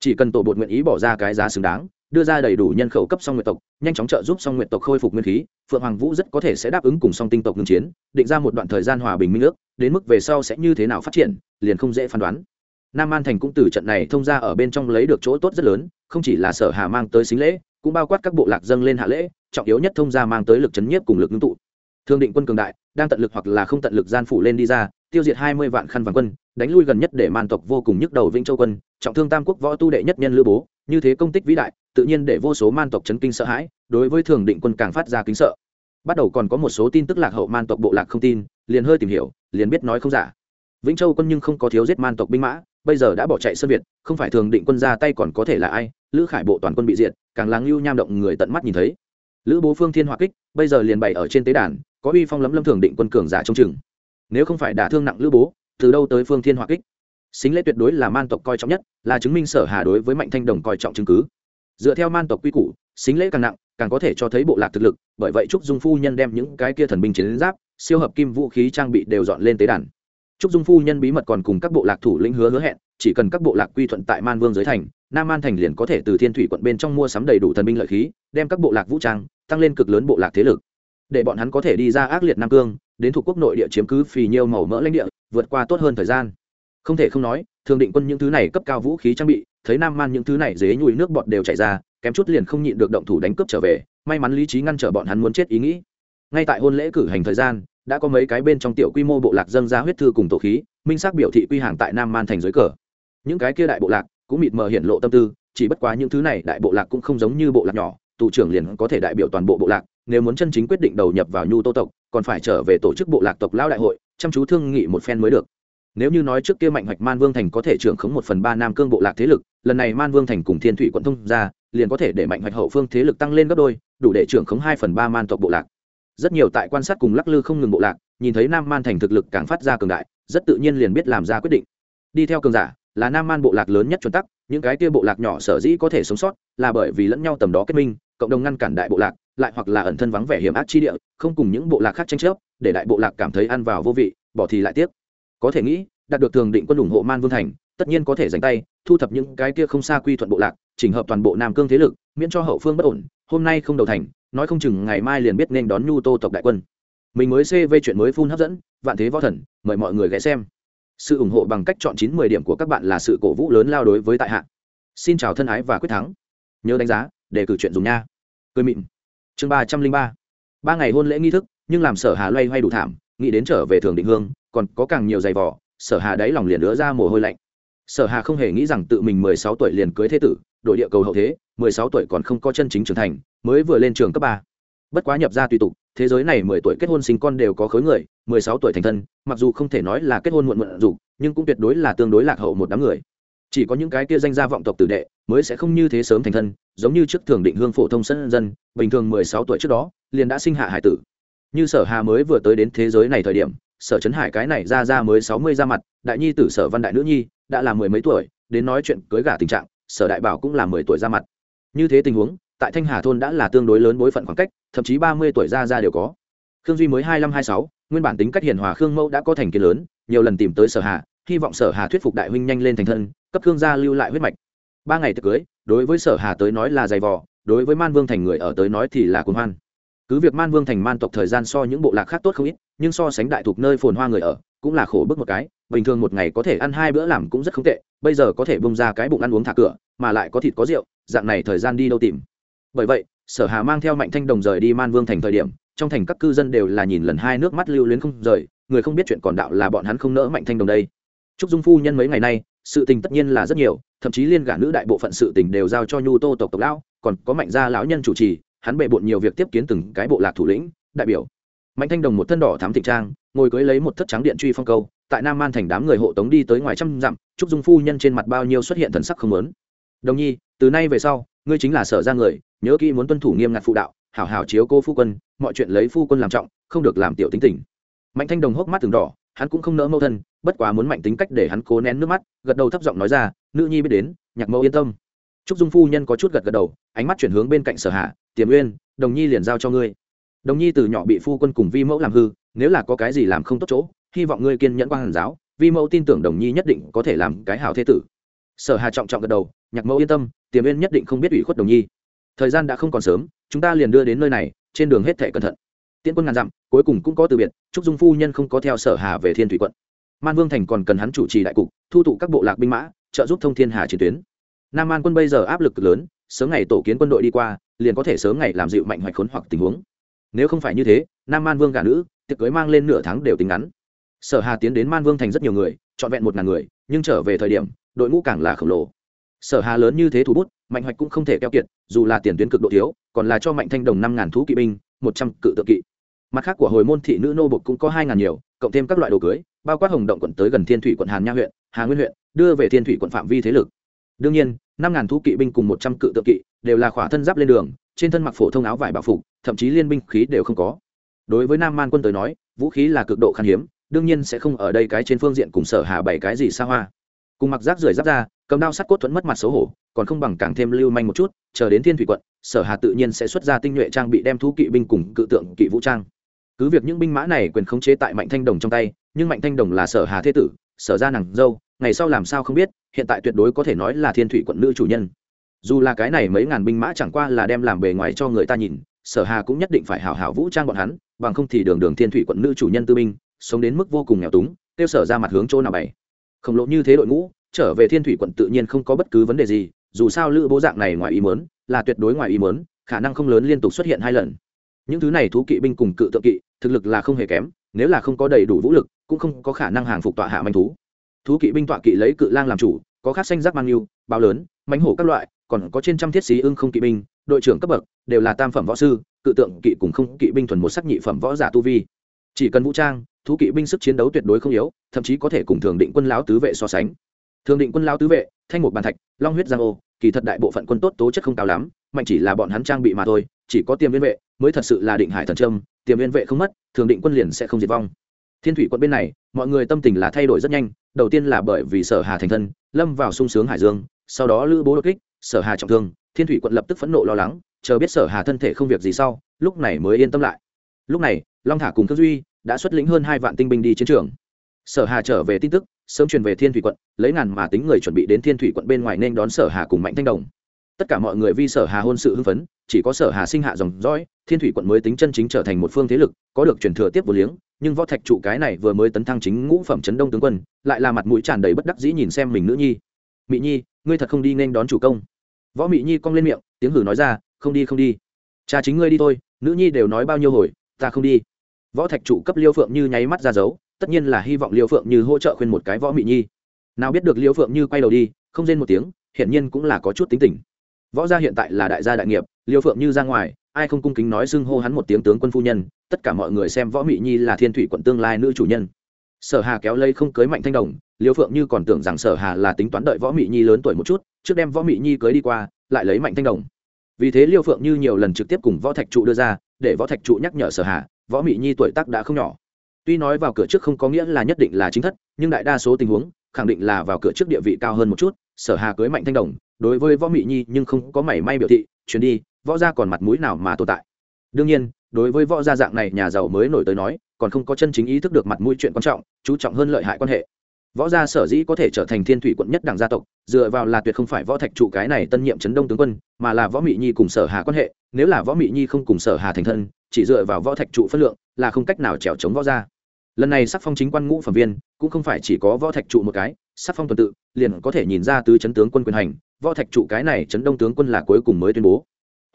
Chỉ cần tổ bột nguyện ý bỏ ra cái giá xứng đáng, đưa ra đầy đủ nhân khẩu cấp song nguyện tộc, nhanh chóng trợ giúp song nguyện tộc khôi phục nguyên khí, phượng hoàng vũ rất có thể sẽ đáp ứng cùng song tinh tộc ngưng chiến, định ra một đoạn thời gian hòa bình minh ước, đến mức về sau sẽ như thế nào phát triển, liền không dễ phán đoán nam an thành cũng từ trận này thông ra ở bên trong lấy được chỗ tốt rất lớn, không chỉ là sở hà mang tới xính lễ, cũng bao quát các bộ lạc dâng lên hạ lễ, trọng yếu nhất thông ra mang tới lực chấn nhiếp cùng lực ngưng tụ. Thương định quân cường đại, đang tận lực hoặc là không tận lực gian phủ lên đi ra, tiêu diệt hai mươi vạn khăn vàng quân, đánh lui gần nhất để man tộc vô cùng nhức đầu vĩnh châu quân, trọng thương tam quốc võ tu đệ nhất nhân lữ bố, như thế công tích vĩ đại, tự nhiên để vô số man tộc chấn kinh sợ hãi, đối với thường định quân càng phát ra kính sợ. Bắt đầu còn có một số tin tức lạc hậu man tộc bộ lạc không tin, liền hơi tìm hiểu, liền biết nói không giả. Vĩnh châu quân nhưng không có thiếu giết man tộc binh mã bây giờ đã bỏ chạy sơn việt, không phải thường định quân ra tay còn có thể là ai, lữ khải bộ toàn quân bị diệt, càng láng lưu nham động người tận mắt nhìn thấy. Lữ bố phương thiên hòa kích, bây giờ liền bày ở trên tế đàn, có uy phong lấm lâm thường định quân cường giả trong chừng. Nếu không phải đả thương nặng lữ bố, từ đâu tới phương thiên hòa kích? Xính lễ tuyệt đối là man tộc coi trọng nhất, là chứng minh sở hà đối với mạnh thanh đồng coi trọng chứng cứ. Dựa theo man tộc quy củ, xính lễ càng nặng, càng có thể cho thấy bộ lạc thực lực, bởi vậy trúc dung phu nhân đem những cái kia thần binh chiến giáp, siêu hợp kim vũ khí trang bị đều dọn lên tế đàn trúc dung phu nhân bí mật còn cùng các bộ lạc thủ lĩnh hứa hứa hẹn, chỉ cần các bộ lạc quy thuận tại man vương giới thành, nam an thành liền có thể từ thiên thủy quận bên trong mua sắm đầy đủ thần binh lợi khí, đem các bộ lạc vũ trang, tăng lên cực lớn bộ lạc thế lực. Để bọn hắn có thể đi ra ác liệt nam cương, đến thuộc quốc nội địa chiếm cứ phì nhiêu màu mỡ lãnh địa, vượt qua tốt hơn thời gian. Không thể không nói, thường định quân những thứ này cấp cao vũ khí trang bị, thấy nam man những thứ này dế nhùi nước bọt đều chảy ra, kém chút liền không nhịn được động thủ đánh cướp trở về, may mắn lý trí ngăn trở bọn hắn muốn chết ý nghĩ. Ngay tại hôn lễ cử hành thời gian đã có mấy cái bên trong tiểu quy mô bộ lạc dâng ra huyết thư cùng tổ khí, minh xác biểu thị quy hàng tại nam man thành dưới cờ. Những cái kia đại bộ lạc cũng mịt mờ hiện lộ tâm tư, chỉ bất quá những thứ này đại bộ lạc cũng không giống như bộ lạc nhỏ, tù trưởng liền có thể đại biểu toàn bộ bộ lạc, nếu muốn chân chính quyết định đầu nhập vào nhu tô tộc, còn phải trở về tổ chức bộ lạc tộc lao đại hội, chăm chú thương nghị một phen mới được. Nếu như nói trước kia mạnh hoạch man vương thành có thể trưởng khống một phần ba nam cương bộ lạc thế lực, lần này man vương thành cùng thiên thủy quận thông ra, liền có thể để mạnh hoạch hậu phương thế lực tăng lên gấp đôi, đủ để trưởng khống hai phần ba man tộc bộ lạc rất nhiều tại quan sát cùng lắc lư không ngừng bộ lạc, nhìn thấy nam man thành thực lực càng phát ra cường đại, rất tự nhiên liền biết làm ra quyết định. Đi theo cường giả, là nam man bộ lạc lớn nhất chuẩn tắc, những cái kia bộ lạc nhỏ sở dĩ có thể sống sót, là bởi vì lẫn nhau tầm đó kết minh, cộng đồng ngăn cản đại bộ lạc, lại hoặc là ẩn thân vắng vẻ hiểm ác chi địa, không cùng những bộ lạc khác tranh chấp, để đại bộ lạc cảm thấy ăn vào vô vị, bỏ thì lại tiếc. Có thể nghĩ, đạt được thường định quân ủng hộ man vương thành, tất nhiên có thể giành tay, thu thập những cái kia không xa quy thuận bộ lạc, chỉnh hợp toàn bộ nam cương thế lực miễn cho hậu phương bất ổn, hôm nay không đầu thành, nói không chừng ngày mai liền biết nên đón nhu tô tộc đại quân. Mình mới cv chuyện mới phun hấp dẫn, vạn thế võ thần, mời mọi người ghé xem. Sự ủng hộ bằng cách chọn chín mười điểm của các bạn là sự cổ vũ lớn lao đối với tại hạ. Xin chào thân ái và quyết thắng. Nhớ đánh giá để cử chuyện dùng nha. Cười mịn. Chương ba trăm linh ba. Ba ngày hôn lễ nghi thức, nhưng làm sở hà loay hoay đủ thảm, nghĩ đến trở về thường định hương, còn có càng nhiều giày vỏ sở hà đáy lòng liền đứa ra mồ hôi lạnh. Sở hà không hề nghĩ rằng tự mình mười sáu tuổi liền cưới thế tử đội địa cầu hậu thế, mười sáu tuổi còn không có chân chính trưởng thành, mới vừa lên trường cấp ba. Bất quá nhập ra tùy tục, thế giới này mười tuổi kết hôn sinh con đều có khối người, mười sáu tuổi thành thân, mặc dù không thể nói là kết hôn muộn muộn dục, nhưng cũng tuyệt đối là tương đối lạc hậu một đám người. Chỉ có những cái kia danh gia vọng tộc tử đệ, mới sẽ không như thế sớm thành thân, giống như trước thường định hương phổ thông sân dân, bình thường mười sáu tuổi trước đó, liền đã sinh hạ hải tử. Như sở hà mới vừa tới đến thế giới này thời điểm, sở trấn hải cái này ra ra mới sáu mươi ra mặt, đại nhi tử sở văn đại nữ nhi, đã là mười mấy tuổi, đến nói chuyện cưới gả tình trạng sở đại bảo cũng là mười tuổi ra mặt. Như thế tình huống, tại thanh hà thôn đã là tương đối lớn bối phận khoảng cách, thậm chí ba mươi tuổi ra ra đều có. Khương duy mới hai mươi hai sáu, nguyên bản tính cách hiền hòa khương mẫu đã có thành kiến lớn, nhiều lần tìm tới sở hà, hy vọng sở hà thuyết phục đại huynh nhanh lên thành thân, cấp khương gia lưu lại huyết mạch. Ba ngày tiệc cưới, đối với sở hà tới nói là dày vò, đối với man vương thành người ở tới nói thì là cuốn hoan. Cứ việc man vương thành man tộc thời gian so những bộ lạc khác tốt không ít, nhưng so sánh đại thuộc nơi phồn hoa người ở cũng là khổ bức một cái, bình thường một ngày có thể ăn hai bữa làm cũng rất không tệ, bây giờ có thể bông ra cái bụng ăn uống thả cửa, mà lại có thịt có rượu, dạng này thời gian đi đâu tìm. Bởi vậy, sở hà mang theo mạnh thanh đồng rời đi man vương thành thời điểm, trong thành các cư dân đều là nhìn lần hai nước mắt lưu luyến không rời, người không biết chuyện còn đạo là bọn hắn không nỡ mạnh thanh đồng đây. Trúc dung phu nhân mấy ngày nay, sự tình tất nhiên là rất nhiều, thậm chí liên gả nữ đại bộ phận sự tình đều giao cho nhu tô tộc tộc lão, còn có mạnh gia lão nhân chủ trì, hắn bề bộn nhiều việc tiếp kiến từng cái bộ lạc thủ lĩnh, đại biểu mạnh thanh đồng một thân đỏ thám thịnh trang, ngồi cưới lấy một thất trắng điện truy phong câu, tại nam man thành đám người hộ tống đi tới ngoài trăm dặm, trúc dung phu nhân trên mặt bao nhiêu xuất hiện thần sắc không lớn đồng nhi, từ nay về sau, ngươi chính là sở ra người, nhớ kỹ muốn tuân thủ nghiêm ngặt phụ đạo, hảo hảo chiếu cô phu quân, mọi chuyện lấy phu quân làm trọng, không được làm tiểu tính tình. Mạnh thanh đồng hốc mắt từng đỏ, hắn cũng không nỡ mâu thân, bất quá muốn mạnh tính cách để hắn cố nén nước mắt, gật đầu thấp giọng nói ra, nữ nhi biết đến, nhạc mẫu yên tâm. Trúc dung phu nhân có chút gật gật đầu, ánh mắt chuyển hướng bên cạnh sở hạ, tiềm uyên, đồng nhi liền giao cho ngươi đồng nhi từ nhỏ bị phu quân cùng vi mẫu làm hư, nếu là có cái gì làm không tốt chỗ, hy vọng ngươi kiên nhẫn quan hàn giáo, vi mẫu tin tưởng đồng nhi nhất định có thể làm cái hảo thế tử. Sở hà trọng trọng gật đầu, nhạc mẫu yên tâm tiềm yên nhất định không biết ủy khuất đồng nhi. Thời gian đã không còn sớm, chúng ta liền đưa đến nơi này, trên đường hết thể cẩn thận. Tiễn quân ngàn dặm, cuối cùng cũng có từ biệt, trúc dung phu nhân không có theo sở hà về thiên thủy quận. Man vương thành còn cần hắn chủ trì đại cục, thu tụ các bộ lạc binh mã, trợ giúp thông thiên hà chiến tuyến. Nam man quân bây giờ áp lực lớn, sớm ngày tổ kiến quân đội đi qua, liền có thể sớm ngày làm dịu mạnh hoạch khốn hoặc tình huống nếu không phải như thế, nam man vương gả nữ, tiệc cưới mang lên nửa tháng đều tính ngắn. Sở hà tiến đến man vương thành rất nhiều người, trọn vẹn một ngàn người, nhưng trở về thời điểm, đội ngũ càng là khổng lồ. Sở hà lớn như thế thủ bút, mạnh hoạch cũng không thể keo kiệt, dù là tiền tuyến cực độ thiếu, còn là cho mạnh thanh đồng năm ngàn thú kỵ binh, một trăm cự tự kỵ. Mặt khác của hồi môn thị nữ nô bột cũng có hai ngàn nhiều, cộng thêm các loại đồ cưới, bao quát hồng động quận tới gần thiên thủy quận hàn nha huyện, hà nguyên huyện, đưa về thiên thủy quận phạm vi thế lực. Đương nhiên, năm ngàn thú kỵ binh cùng một trăm cự tự kỵ đều là khỏa thân giáp lên đường, trên thân mặc phổ thông áo vải bảo phục thậm chí liên binh khí đều không có. Đối với nam man quân tới nói, vũ khí là cực độ khan hiếm, đương nhiên sẽ không ở đây cái trên phương diện cùng sở hà bảy cái gì xa hoa. Cùng mặc giáp rưởi giáp ra, cầm đao sắt cốt thuẫn mất mặt xấu hổ, còn không bằng càng thêm lưu manh một chút, chờ đến thiên thủy quận, sở hà tự nhiên sẽ xuất ra tinh nhuệ trang bị đem thú kỵ binh cùng cự tượng kỵ vũ trang. Cứ việc những binh mã này quyền khống chế tại mạnh thanh đồng trong tay, nhưng mạnh thanh đồng là sở hà thế tử, sở ra nàng dâu, ngày sau làm sao không biết, hiện tại tuyệt đối có thể nói là thiên thủy quận nữ chủ nhân. Dù là cái này mấy ngàn binh mã chẳng qua là đem làm bề ngoài cho người ta nhìn sở hà cũng nhất định phải hảo hảo vũ trang bọn hắn, bằng không thì đường đường thiên thủy quận nữ chủ nhân tư binh, sống đến mức vô cùng nghèo túng, tiêu sở ra mặt hướng chỗ nào bày. Khổng lộ như thế đội ngũ, trở về thiên thủy quận tự nhiên không có bất cứ vấn đề gì, dù sao lữ bố dạng này ngoài ý mớn là tuyệt đối ngoài ý mớn khả năng không lớn liên tục xuất hiện hai lần. Những thứ này thú kỵ binh cùng cự tự kỵ, thực lực là không hề kém, nếu là không có đầy đủ vũ lực, cũng không có khả năng hàng phục tọa hạ manh thú. Thú kỵ binh tọa kỵ lấy cự lang làm chủ, có khát xanh giác mang yêu bao lớn mánh hổ các loại, còn có trên trăm thiết sĩ ưng không kỵ binh đội trưởng cấp bậc, đều là tam phẩm võ sư, cự tượng kỵ cùng không kỵ binh thuần một sắc nhị phẩm võ giả tu vi. Chỉ cần vũ trang, thú kỵ binh sức chiến đấu tuyệt đối không yếu, thậm chí có thể cùng thường định quân lão tứ vệ so sánh. Thường định quân lão tứ vệ, thanh một bàn thạch, long huyết giang ô, kỳ thật đại bộ phận quân tốt tố chất không cao lắm, mạnh chỉ là bọn hắn trang bị mà thôi, chỉ có tiềm viên vệ mới thật sự là định hải thần trâm tiềm viên vệ không mất, thường định quân liền sẽ không diệt vong. Thiên thủy quận bên này, mọi người tâm tình là thay đổi rất nhanh, đầu tiên là bởi vì sở hà thành thân, lâm vào sung sướng hải dương, sau đó lữ bố đột kích, sở hà trọng thương thiên thủy quận lập tức phẫn nộ lo lắng, chờ biết sở hà thân thể không việc gì sau, lúc này mới yên tâm lại. Lúc này, long thả cùng thương duy đã xuất lĩnh hơn hai vạn tinh binh đi chiến trường. Sở hà trở về tin tức, sớm truyền về thiên thủy quận, lấy ngàn mà tính người chuẩn bị đến thiên thủy quận bên ngoài nên đón sở hà cùng mạnh thanh đồng. Tất cả mọi người vì sở hà hôn sự hưng phấn, chỉ có sở hà sinh hạ dòng dõi, thiên thủy quận mới tính chân chính trở thành một phương thế lực, có được truyền thừa tiếp vô liếng, nhưng võ thạch trụ cái này vừa mới tấn thăng chính ngũ phẩm chấn đông tướng quân, lại là mặt mũi tràn đầy bất đắc dĩ nhìn xem mình nữ nhi. Mỹ nhi, ngươi thật không đi nên đón chủ công? Võ Mị nhi cong lên miệng, tiếng hử nói ra, không đi không đi. Cha chính ngươi đi thôi, nữ nhi đều nói bao nhiêu hồi, ta không đi. Võ thạch trụ cấp liêu phượng như nháy mắt ra dấu, tất nhiên là hy vọng liêu phượng như hỗ trợ khuyên một cái võ Mị nhi. Nào biết được liêu phượng như quay đầu đi, không rên một tiếng, hiển nhiên cũng là có chút tính tình. Võ gia hiện tại là đại gia đại nghiệp, liêu phượng như ra ngoài, ai không cung kính nói xưng hô hắn một tiếng tướng quân phu nhân, tất cả mọi người xem võ Mị nhi là thiên thủy quận tương lai nữ chủ nhân sở hà kéo lây không cưới mạnh thanh đồng, liêu phượng như còn tưởng rằng sở hà là tính toán đợi võ Mị nhi lớn tuổi một chút, trước đem võ Mị nhi cưới đi qua, lại lấy mạnh thanh đồng. Vì thế liêu phượng như nhiều lần trực tiếp cùng võ thạch trụ đưa ra, để võ thạch trụ nhắc nhở sở hà, võ Mị nhi tuổi tác đã không nhỏ. Tuy nói vào cửa trước không có nghĩa là nhất định là chính thất, nhưng đại đa số tình huống, khẳng định là vào cửa trước địa vị cao hơn một chút, sở hà cưới mạnh thanh đồng, đối với võ Mị nhi nhưng không có mảy may biểu thị chuyến đi, võ gia còn mặt mũi nào mà tồn tại? Đương nhiên đối với võ gia dạng này nhà giàu mới nổi tới nói, còn không có chân chính ý thức được mặt mũi chuyện quan trọng, chú trọng hơn lợi hại quan hệ. Võ gia sở dĩ có thể trở thành thiên thủy quận nhất đảng gia tộc, dựa vào là tuyệt không phải võ thạch trụ cái này tân nhiệm trấn đông tướng quân, mà là võ mỹ nhi cùng sở hà quan hệ. Nếu là võ mỹ nhi không cùng sở hà thành thân, chỉ dựa vào võ thạch trụ phất lượng, là không cách nào trèo chống võ gia. Lần này sắc phong chính quan ngũ phẩm viên, cũng không phải chỉ có võ thạch trụ một cái, sắc phong tuần tự, liền có thể nhìn ra tứ chấn tướng quân quyền hành, võ thạch trụ cái này chấn đông tướng quân là cuối cùng mới tuyên bố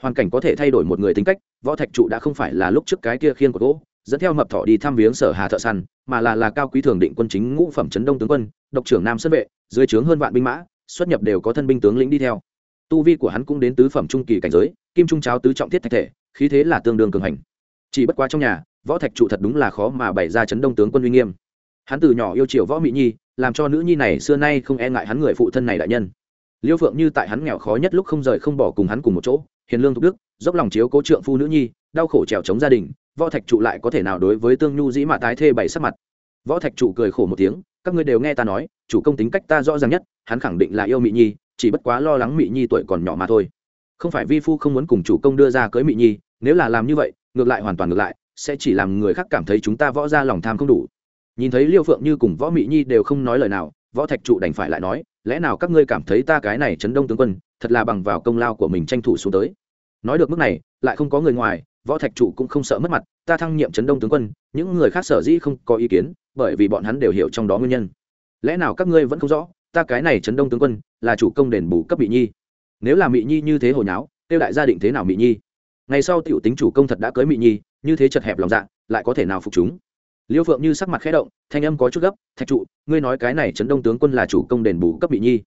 hoàn cảnh có thể thay đổi một người tính cách, võ thạch trụ đã không phải là lúc trước cái kia khiên của gỗ, dẫn theo mập thọ đi thăm viếng sở hà thợ săn, mà là là cao quý thường định quân chính ngũ phẩm chấn đông tướng quân, độc trưởng nam sân vệ, dưới trướng hơn vạn binh mã, xuất nhập đều có thân binh tướng lĩnh đi theo. Tu vi của hắn cũng đến tứ phẩm trung kỳ cảnh giới, kim trung cháo tứ trọng thiết thạch thể, khí thế là tương đương cường hành. Chỉ bất quá trong nhà, võ thạch trụ thật đúng là khó mà bày ra chấn đông tướng quân uy nghiêm. Hắn từ nhỏ yêu chiều võ mỹ nhi, làm cho nữ nhi này xưa nay không e ngại hắn người phụ thân này đại nhân. Liêu phượng như tại hắn nghèo khó nhất lúc không rời không bỏ cùng hắn cùng một chỗ hiền lương thục đức, dốc lòng chiếu cố trượng phu nữ nhi, đau khổ trèo chống gia đình, võ thạch trụ lại có thể nào đối với tương nhu dĩ mà tái thê bày sắc mặt. Võ thạch trụ cười khổ một tiếng, các ngươi đều nghe ta nói, chủ công tính cách ta rõ ràng nhất, hắn khẳng định là yêu mỹ nhi, chỉ bất quá lo lắng mỹ nhi tuổi còn nhỏ mà thôi. Không phải vi phu không muốn cùng chủ công đưa ra cưới mỹ nhi, nếu là làm như vậy, ngược lại hoàn toàn ngược lại, sẽ chỉ làm người khác cảm thấy chúng ta võ ra lòng tham không đủ. Nhìn thấy liêu phượng như cùng võ mỹ nhi đều không nói lời nào, võ thạch trụ đành phải lại nói lẽ nào các ngươi cảm thấy ta cái này chấn đông tướng quân, thật là bằng vào công lao của mình tranh thủ xuống tới? Nói được mức này, lại không có người ngoài, võ thạch trụ cũng không sợ mất mặt, ta thăng nhiệm chấn đông tướng quân, những người khác sở dĩ không có ý kiến, bởi vì bọn hắn đều hiểu trong đó nguyên nhân. Lẽ nào các ngươi vẫn không rõ, ta cái này chấn đông tướng quân, là chủ công đền bù cấp bị nhi? Nếu là mỹ nhi như thế hồi nháo, tiêu đại gia định thế nào mỹ nhi? Ngày sau tiểu tính chủ công thật đã cưới mỹ nhi, như thế chật hẹp lòng dạ lại có thể nào phục chúng? Liêu phượng như sắc mặt khẽ động, thanh âm có chút gấp, thạch trụ, ngươi nói cái này trấn đông tướng quân là chủ công đền bù cấp bị nhi.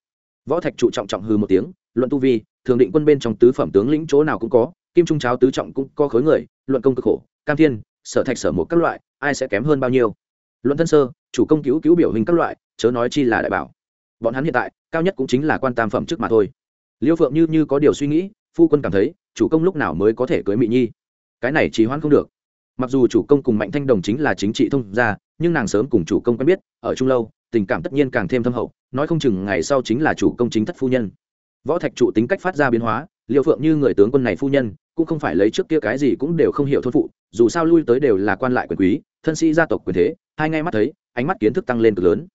Võ thạch trụ trọng trọng hư một tiếng, luận tu vi, thường định quân bên trong tứ phẩm tướng lĩnh chỗ nào cũng có, kim trung cháo tứ trọng cũng có khối người, luận công cực khổ, cam thiên, sở thạch sở một các loại, ai sẽ kém hơn bao nhiêu? Luận thân sơ, chủ công cứu cứu biểu hình các loại, chớ nói chi là đại bảo. Bọn hắn hiện tại, cao nhất cũng chính là quan tam phẩm trước mà thôi. Liêu phượng như như có điều suy nghĩ, phu quân cảm thấy, chủ công lúc nào mới có thể cưới mỹ nhi? Cái này trì hoãn không được mặc dù chủ công cùng mạnh thanh đồng chính là chính trị thông gia, nhưng nàng sớm cùng chủ công quen biết, ở chung lâu, tình cảm tất nhiên càng thêm thâm hậu, nói không chừng ngày sau chính là chủ công chính thất phu nhân. Võ thạch trụ tính cách phát ra biến hóa liệu phượng như người tướng quân này phu nhân, cũng không phải lấy trước kia cái gì cũng đều không hiểu thôn phụ, dù sao lui tới đều là quan lại quyền quý, thân sĩ gia tộc quyền thế, hai ngay mắt thấy, ánh mắt kiến thức tăng lên cực lớn.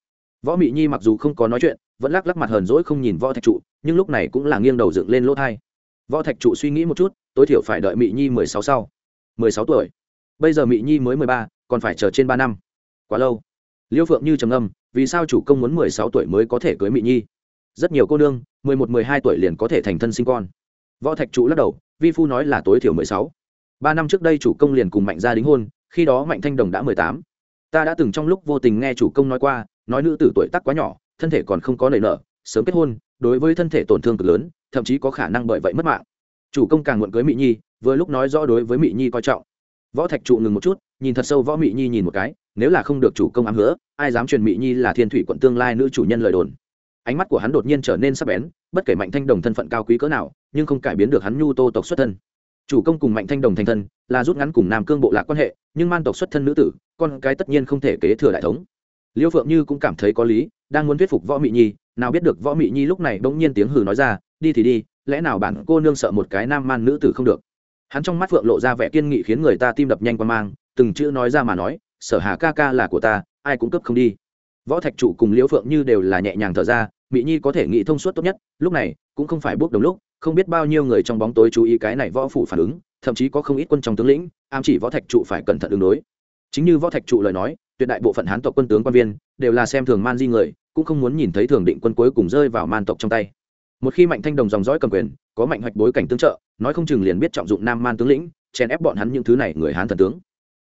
Võ mị nhi mặc dù không có nói chuyện, vẫn lắc lắc mặt hờn dỗi không nhìn võ thạch trụ, nhưng lúc này cũng là nghiêng đầu dựng lên lỗ thai võ thạch trụ suy nghĩ một chút, tối thiểu phải đợi mị nhi mười sáu sau. Mười sáu tuổi bây giờ mị nhi mới mười ba, còn phải chờ trên ba năm. Quá lâu. Liêu phượng như trầm âm vì sao chủ công muốn mười sáu tuổi mới có thể cưới mị nhi? Rất nhiều cô nương, mười một, mười hai tuổi liền có thể thành thân sinh con. Võ thạch trụ lắc đầu, vi phu nói là tối thiểu mười sáu. Ba năm trước đây chủ công liền cùng mạnh gia đính hôn, khi đó mạnh thanh đồng đã mười tám. Ta đã từng trong lúc vô tình nghe chủ công nói qua, nói nữ tử tuổi tác quá nhỏ, thân thể còn không có nảy nở, sớm kết hôn, đối với thân thể tổn thương cực lớn, thậm chí có khả năng bởi vậy mất mạng. Chủ công càng muộn cưới mỹ nhi, vừa lúc nói rõ đối với mỹ nhi coi trọng võ thạch trụ ngừng một chút, nhìn thật sâu võ mỹ nhi nhìn một cái, nếu là không được chủ công ám hứa, ai dám truyền mỹ nhi là thiên thủy quận tương lai nữ chủ nhân lời đồn. Ánh mắt của hắn đột nhiên trở nên sắc bén, bất kể mạnh thanh đồng thân phận cao quý cỡ nào, nhưng không cải biến được hắn nhu tô tộc xuất thân. Chủ công cùng mạnh thanh đồng thành thân, là rút ngắn cùng nam cương bộ lạc quan hệ, nhưng man tộc xuất thân nữ tử, con cái tất nhiên không thể kế thừa đại thống. Liêu phượng như cũng cảm thấy có lý, đang muốn thuyết phục võ mị nhi, nào biết được võ mị nhi lúc này bỗng nhiên tiếng hừ nói ra, đi thì đi, lẽ nào bản cô nương sợ một cái nam man nữ tử không được? Hắn trong mắt phượng lộ ra vẻ kiên nghị khiến người ta tim đập nhanh qua mang, từng chữ nói ra mà nói, sở hà ca ca là của ta, ai cũng cấp không đi. Võ thạch trụ cùng liễu phượng như đều là nhẹ nhàng thở ra, mỹ nhi có thể nghĩ thông suốt tốt nhất, lúc này, cũng không phải bước đồng lúc, không biết bao nhiêu người trong bóng tối chú ý cái này võ phủ phản ứng, thậm chí có không ít quân trong tướng lĩnh am chỉ võ thạch trụ phải cẩn thận ứng đối. Chính như võ thạch trụ lời nói, tuyệt đại bộ phận hán tộc quân tướng quan viên, đều là xem thường man di người, cũng không muốn nhìn thấy thường định quân cuối cùng rơi vào man tộc trong tay. Một khi mạnh thanh đồng dòng dõi cầm quyền có mạnh hoạch bối cảnh tương trợ, nói không chừng liền biết trọng dụng nam man tướng lĩnh, chèn ép bọn hắn những thứ này người hán thần tướng.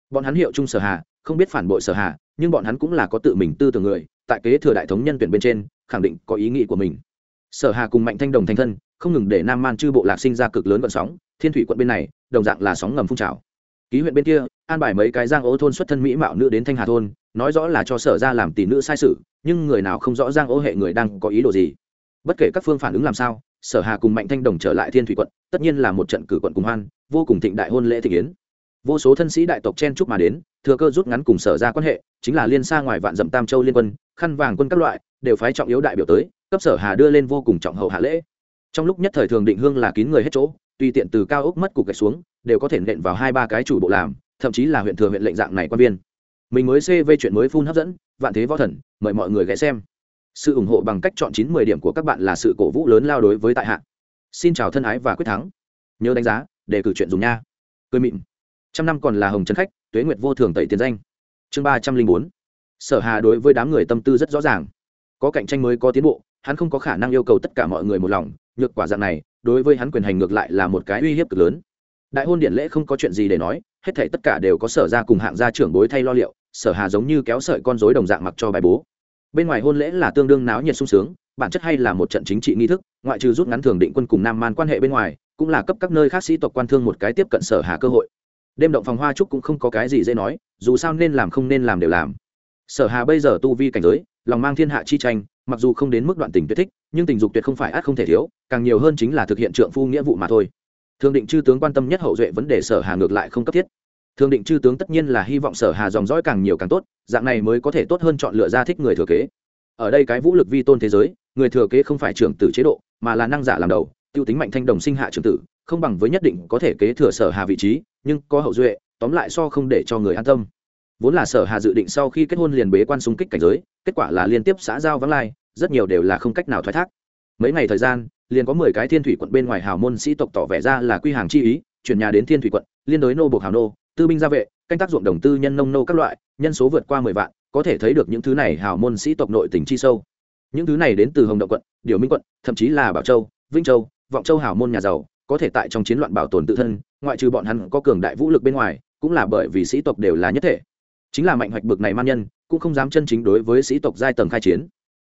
Bọn hắn hiệu trung sở hà, không biết phản bội sở hà, nhưng bọn hắn cũng là có tự mình tư tưởng người, tại kế thừa đại thống nhân tuyển bên trên, khẳng định có ý nghĩ của mình. Sở hà cùng mạnh thanh đồng thanh thân, không ngừng để nam man chư bộ lạc sinh ra cực lớn vận sóng, thiên thủy quận bên này, đồng dạng là sóng ngầm phun trào. Ký huyện bên kia, an bài mấy cái giang ô thôn xuất thân mỹ mạo nữ đến thanh hà thôn, nói rõ là cho sở ra làm tỷ nữ sai sự, nhưng người nào không rõ giang ô hệ người đang có ý đồ gì? Bất kể các phương phản ứng làm sao sở hà cùng mạnh thanh đồng trở lại thiên thủy quận, tất nhiên là một trận cử quận cùng hoan, vô cùng thịnh đại hôn lễ thị kiến vô số thân sĩ đại tộc chen chúc mà đến, thừa cơ rút ngắn cùng sở ra quan hệ, chính là liên xa ngoài vạn dậm tam châu liên quân, khăn vàng quân các loại, đều phái trọng yếu đại biểu tới, cấp sở hà đưa lên vô cùng trọng hậu hạ lễ. Trong lúc nhất thời thường định hương là kín người hết chỗ, tùy tiện từ cao ốc mất cục gạch xuống, đều có thể nện vào hai ba cái chủ bộ làm, thậm chí là huyện thừa huyện lệnh dạng này quan viên. Mình mới cv chuyện mới phun hấp dẫn, vạn thế võ thần, mời mọi người ghé xem sự ủng hộ bằng cách chọn chín mười điểm của các bạn là sự cổ vũ lớn lao đối với tại hạ. Xin chào thân ái và quyết thắng. Nhớ đánh giá để cử chuyện dùng nha. Cười mịn. Trăm năm còn là hồng trấn khách, tuế nguyệt vô thường tẩy tiền danh. Chương ba trăm linh bốn. Sở hà đối với đám người tâm tư rất rõ ràng. Có cạnh tranh mới có tiến bộ, hắn không có khả năng yêu cầu tất cả mọi người một lòng, nhược quả dạng này, đối với hắn quyền hành ngược lại là một cái uy hiếp cực lớn. Đại hôn điện lễ không có chuyện gì để nói, hết thảy tất cả đều có sở ra cùng hạng gia trưởng bối thay lo liệu, sở hà giống như kéo sợi con rối đồng dạng mặc cho bài bố bên ngoài hôn lễ là tương đương náo nhiệt sung sướng, bản chất hay là một trận chính trị nghi thức, ngoại trừ rút ngắn thường định quân cùng nam man quan hệ bên ngoài, cũng là cấp các nơi khác sĩ tộc quan thương một cái tiếp cận sở hà cơ hội. Đêm động phòng hoa trúc cũng không có cái gì dễ nói, dù sao nên làm không nên làm đều làm. Sở hà bây giờ tu vi cảnh giới, lòng mang thiên hạ chi tranh, mặc dù không đến mức đoạn tình tuyệt thích, nhưng tình dục tuyệt không phải ác không thể thiếu, càng nhiều hơn chính là thực hiện trượng phu nghĩa vụ mà thôi. Thường định chư tướng quan tâm nhất hậu duệ vấn đề sở hà ngược lại không cấp thiết thường định chư tướng tất nhiên là hy vọng sở hà dòng dõi càng nhiều càng tốt, dạng này mới có thể tốt hơn chọn lựa ra thích người thừa kế. Ở đây cái vũ lực vi tôn thế giới, người thừa kế không phải trưởng tử chế độ, mà là năng giả làm đầu, tiêu tính mạnh thanh đồng sinh hạ trưởng tử, không bằng với nhất định có thể kế thừa sở hà vị trí, nhưng có hậu duệ, tóm lại so không để cho người an tâm. Vốn là sở hà dự định sau khi kết hôn liền bế quan xung kích cảnh giới, kết quả là liên tiếp xã giao vắng lai, rất nhiều đều là không cách nào thoái thác. Mấy ngày thời gian, liền có mười cái thiên thủy quận bên ngoài hào môn sĩ tộc tỏ vẻ ra là quy hàng chi ý, chuyển nhà đến thiên thủy quận, liên đối nô buộc hào nô tư binh gia vệ, canh tác ruộng đồng tư nhân nông nô các loại, nhân số vượt qua mười vạn, có thể thấy được những thứ này hào môn sĩ tộc nội tỉnh chi sâu. Những thứ này đến từ hồng động quận, điều minh quận, thậm chí là bảo châu, vĩnh châu, vọng châu hào môn nhà giàu, có thể tại trong chiến loạn bảo tồn tự thân, ngoại trừ bọn hắn có cường đại vũ lực bên ngoài, cũng là bởi vì sĩ tộc đều là nhất thể. Chính là mạnh hoạch bực này man nhân, cũng không dám chân chính đối với sĩ tộc giai tầng khai chiến.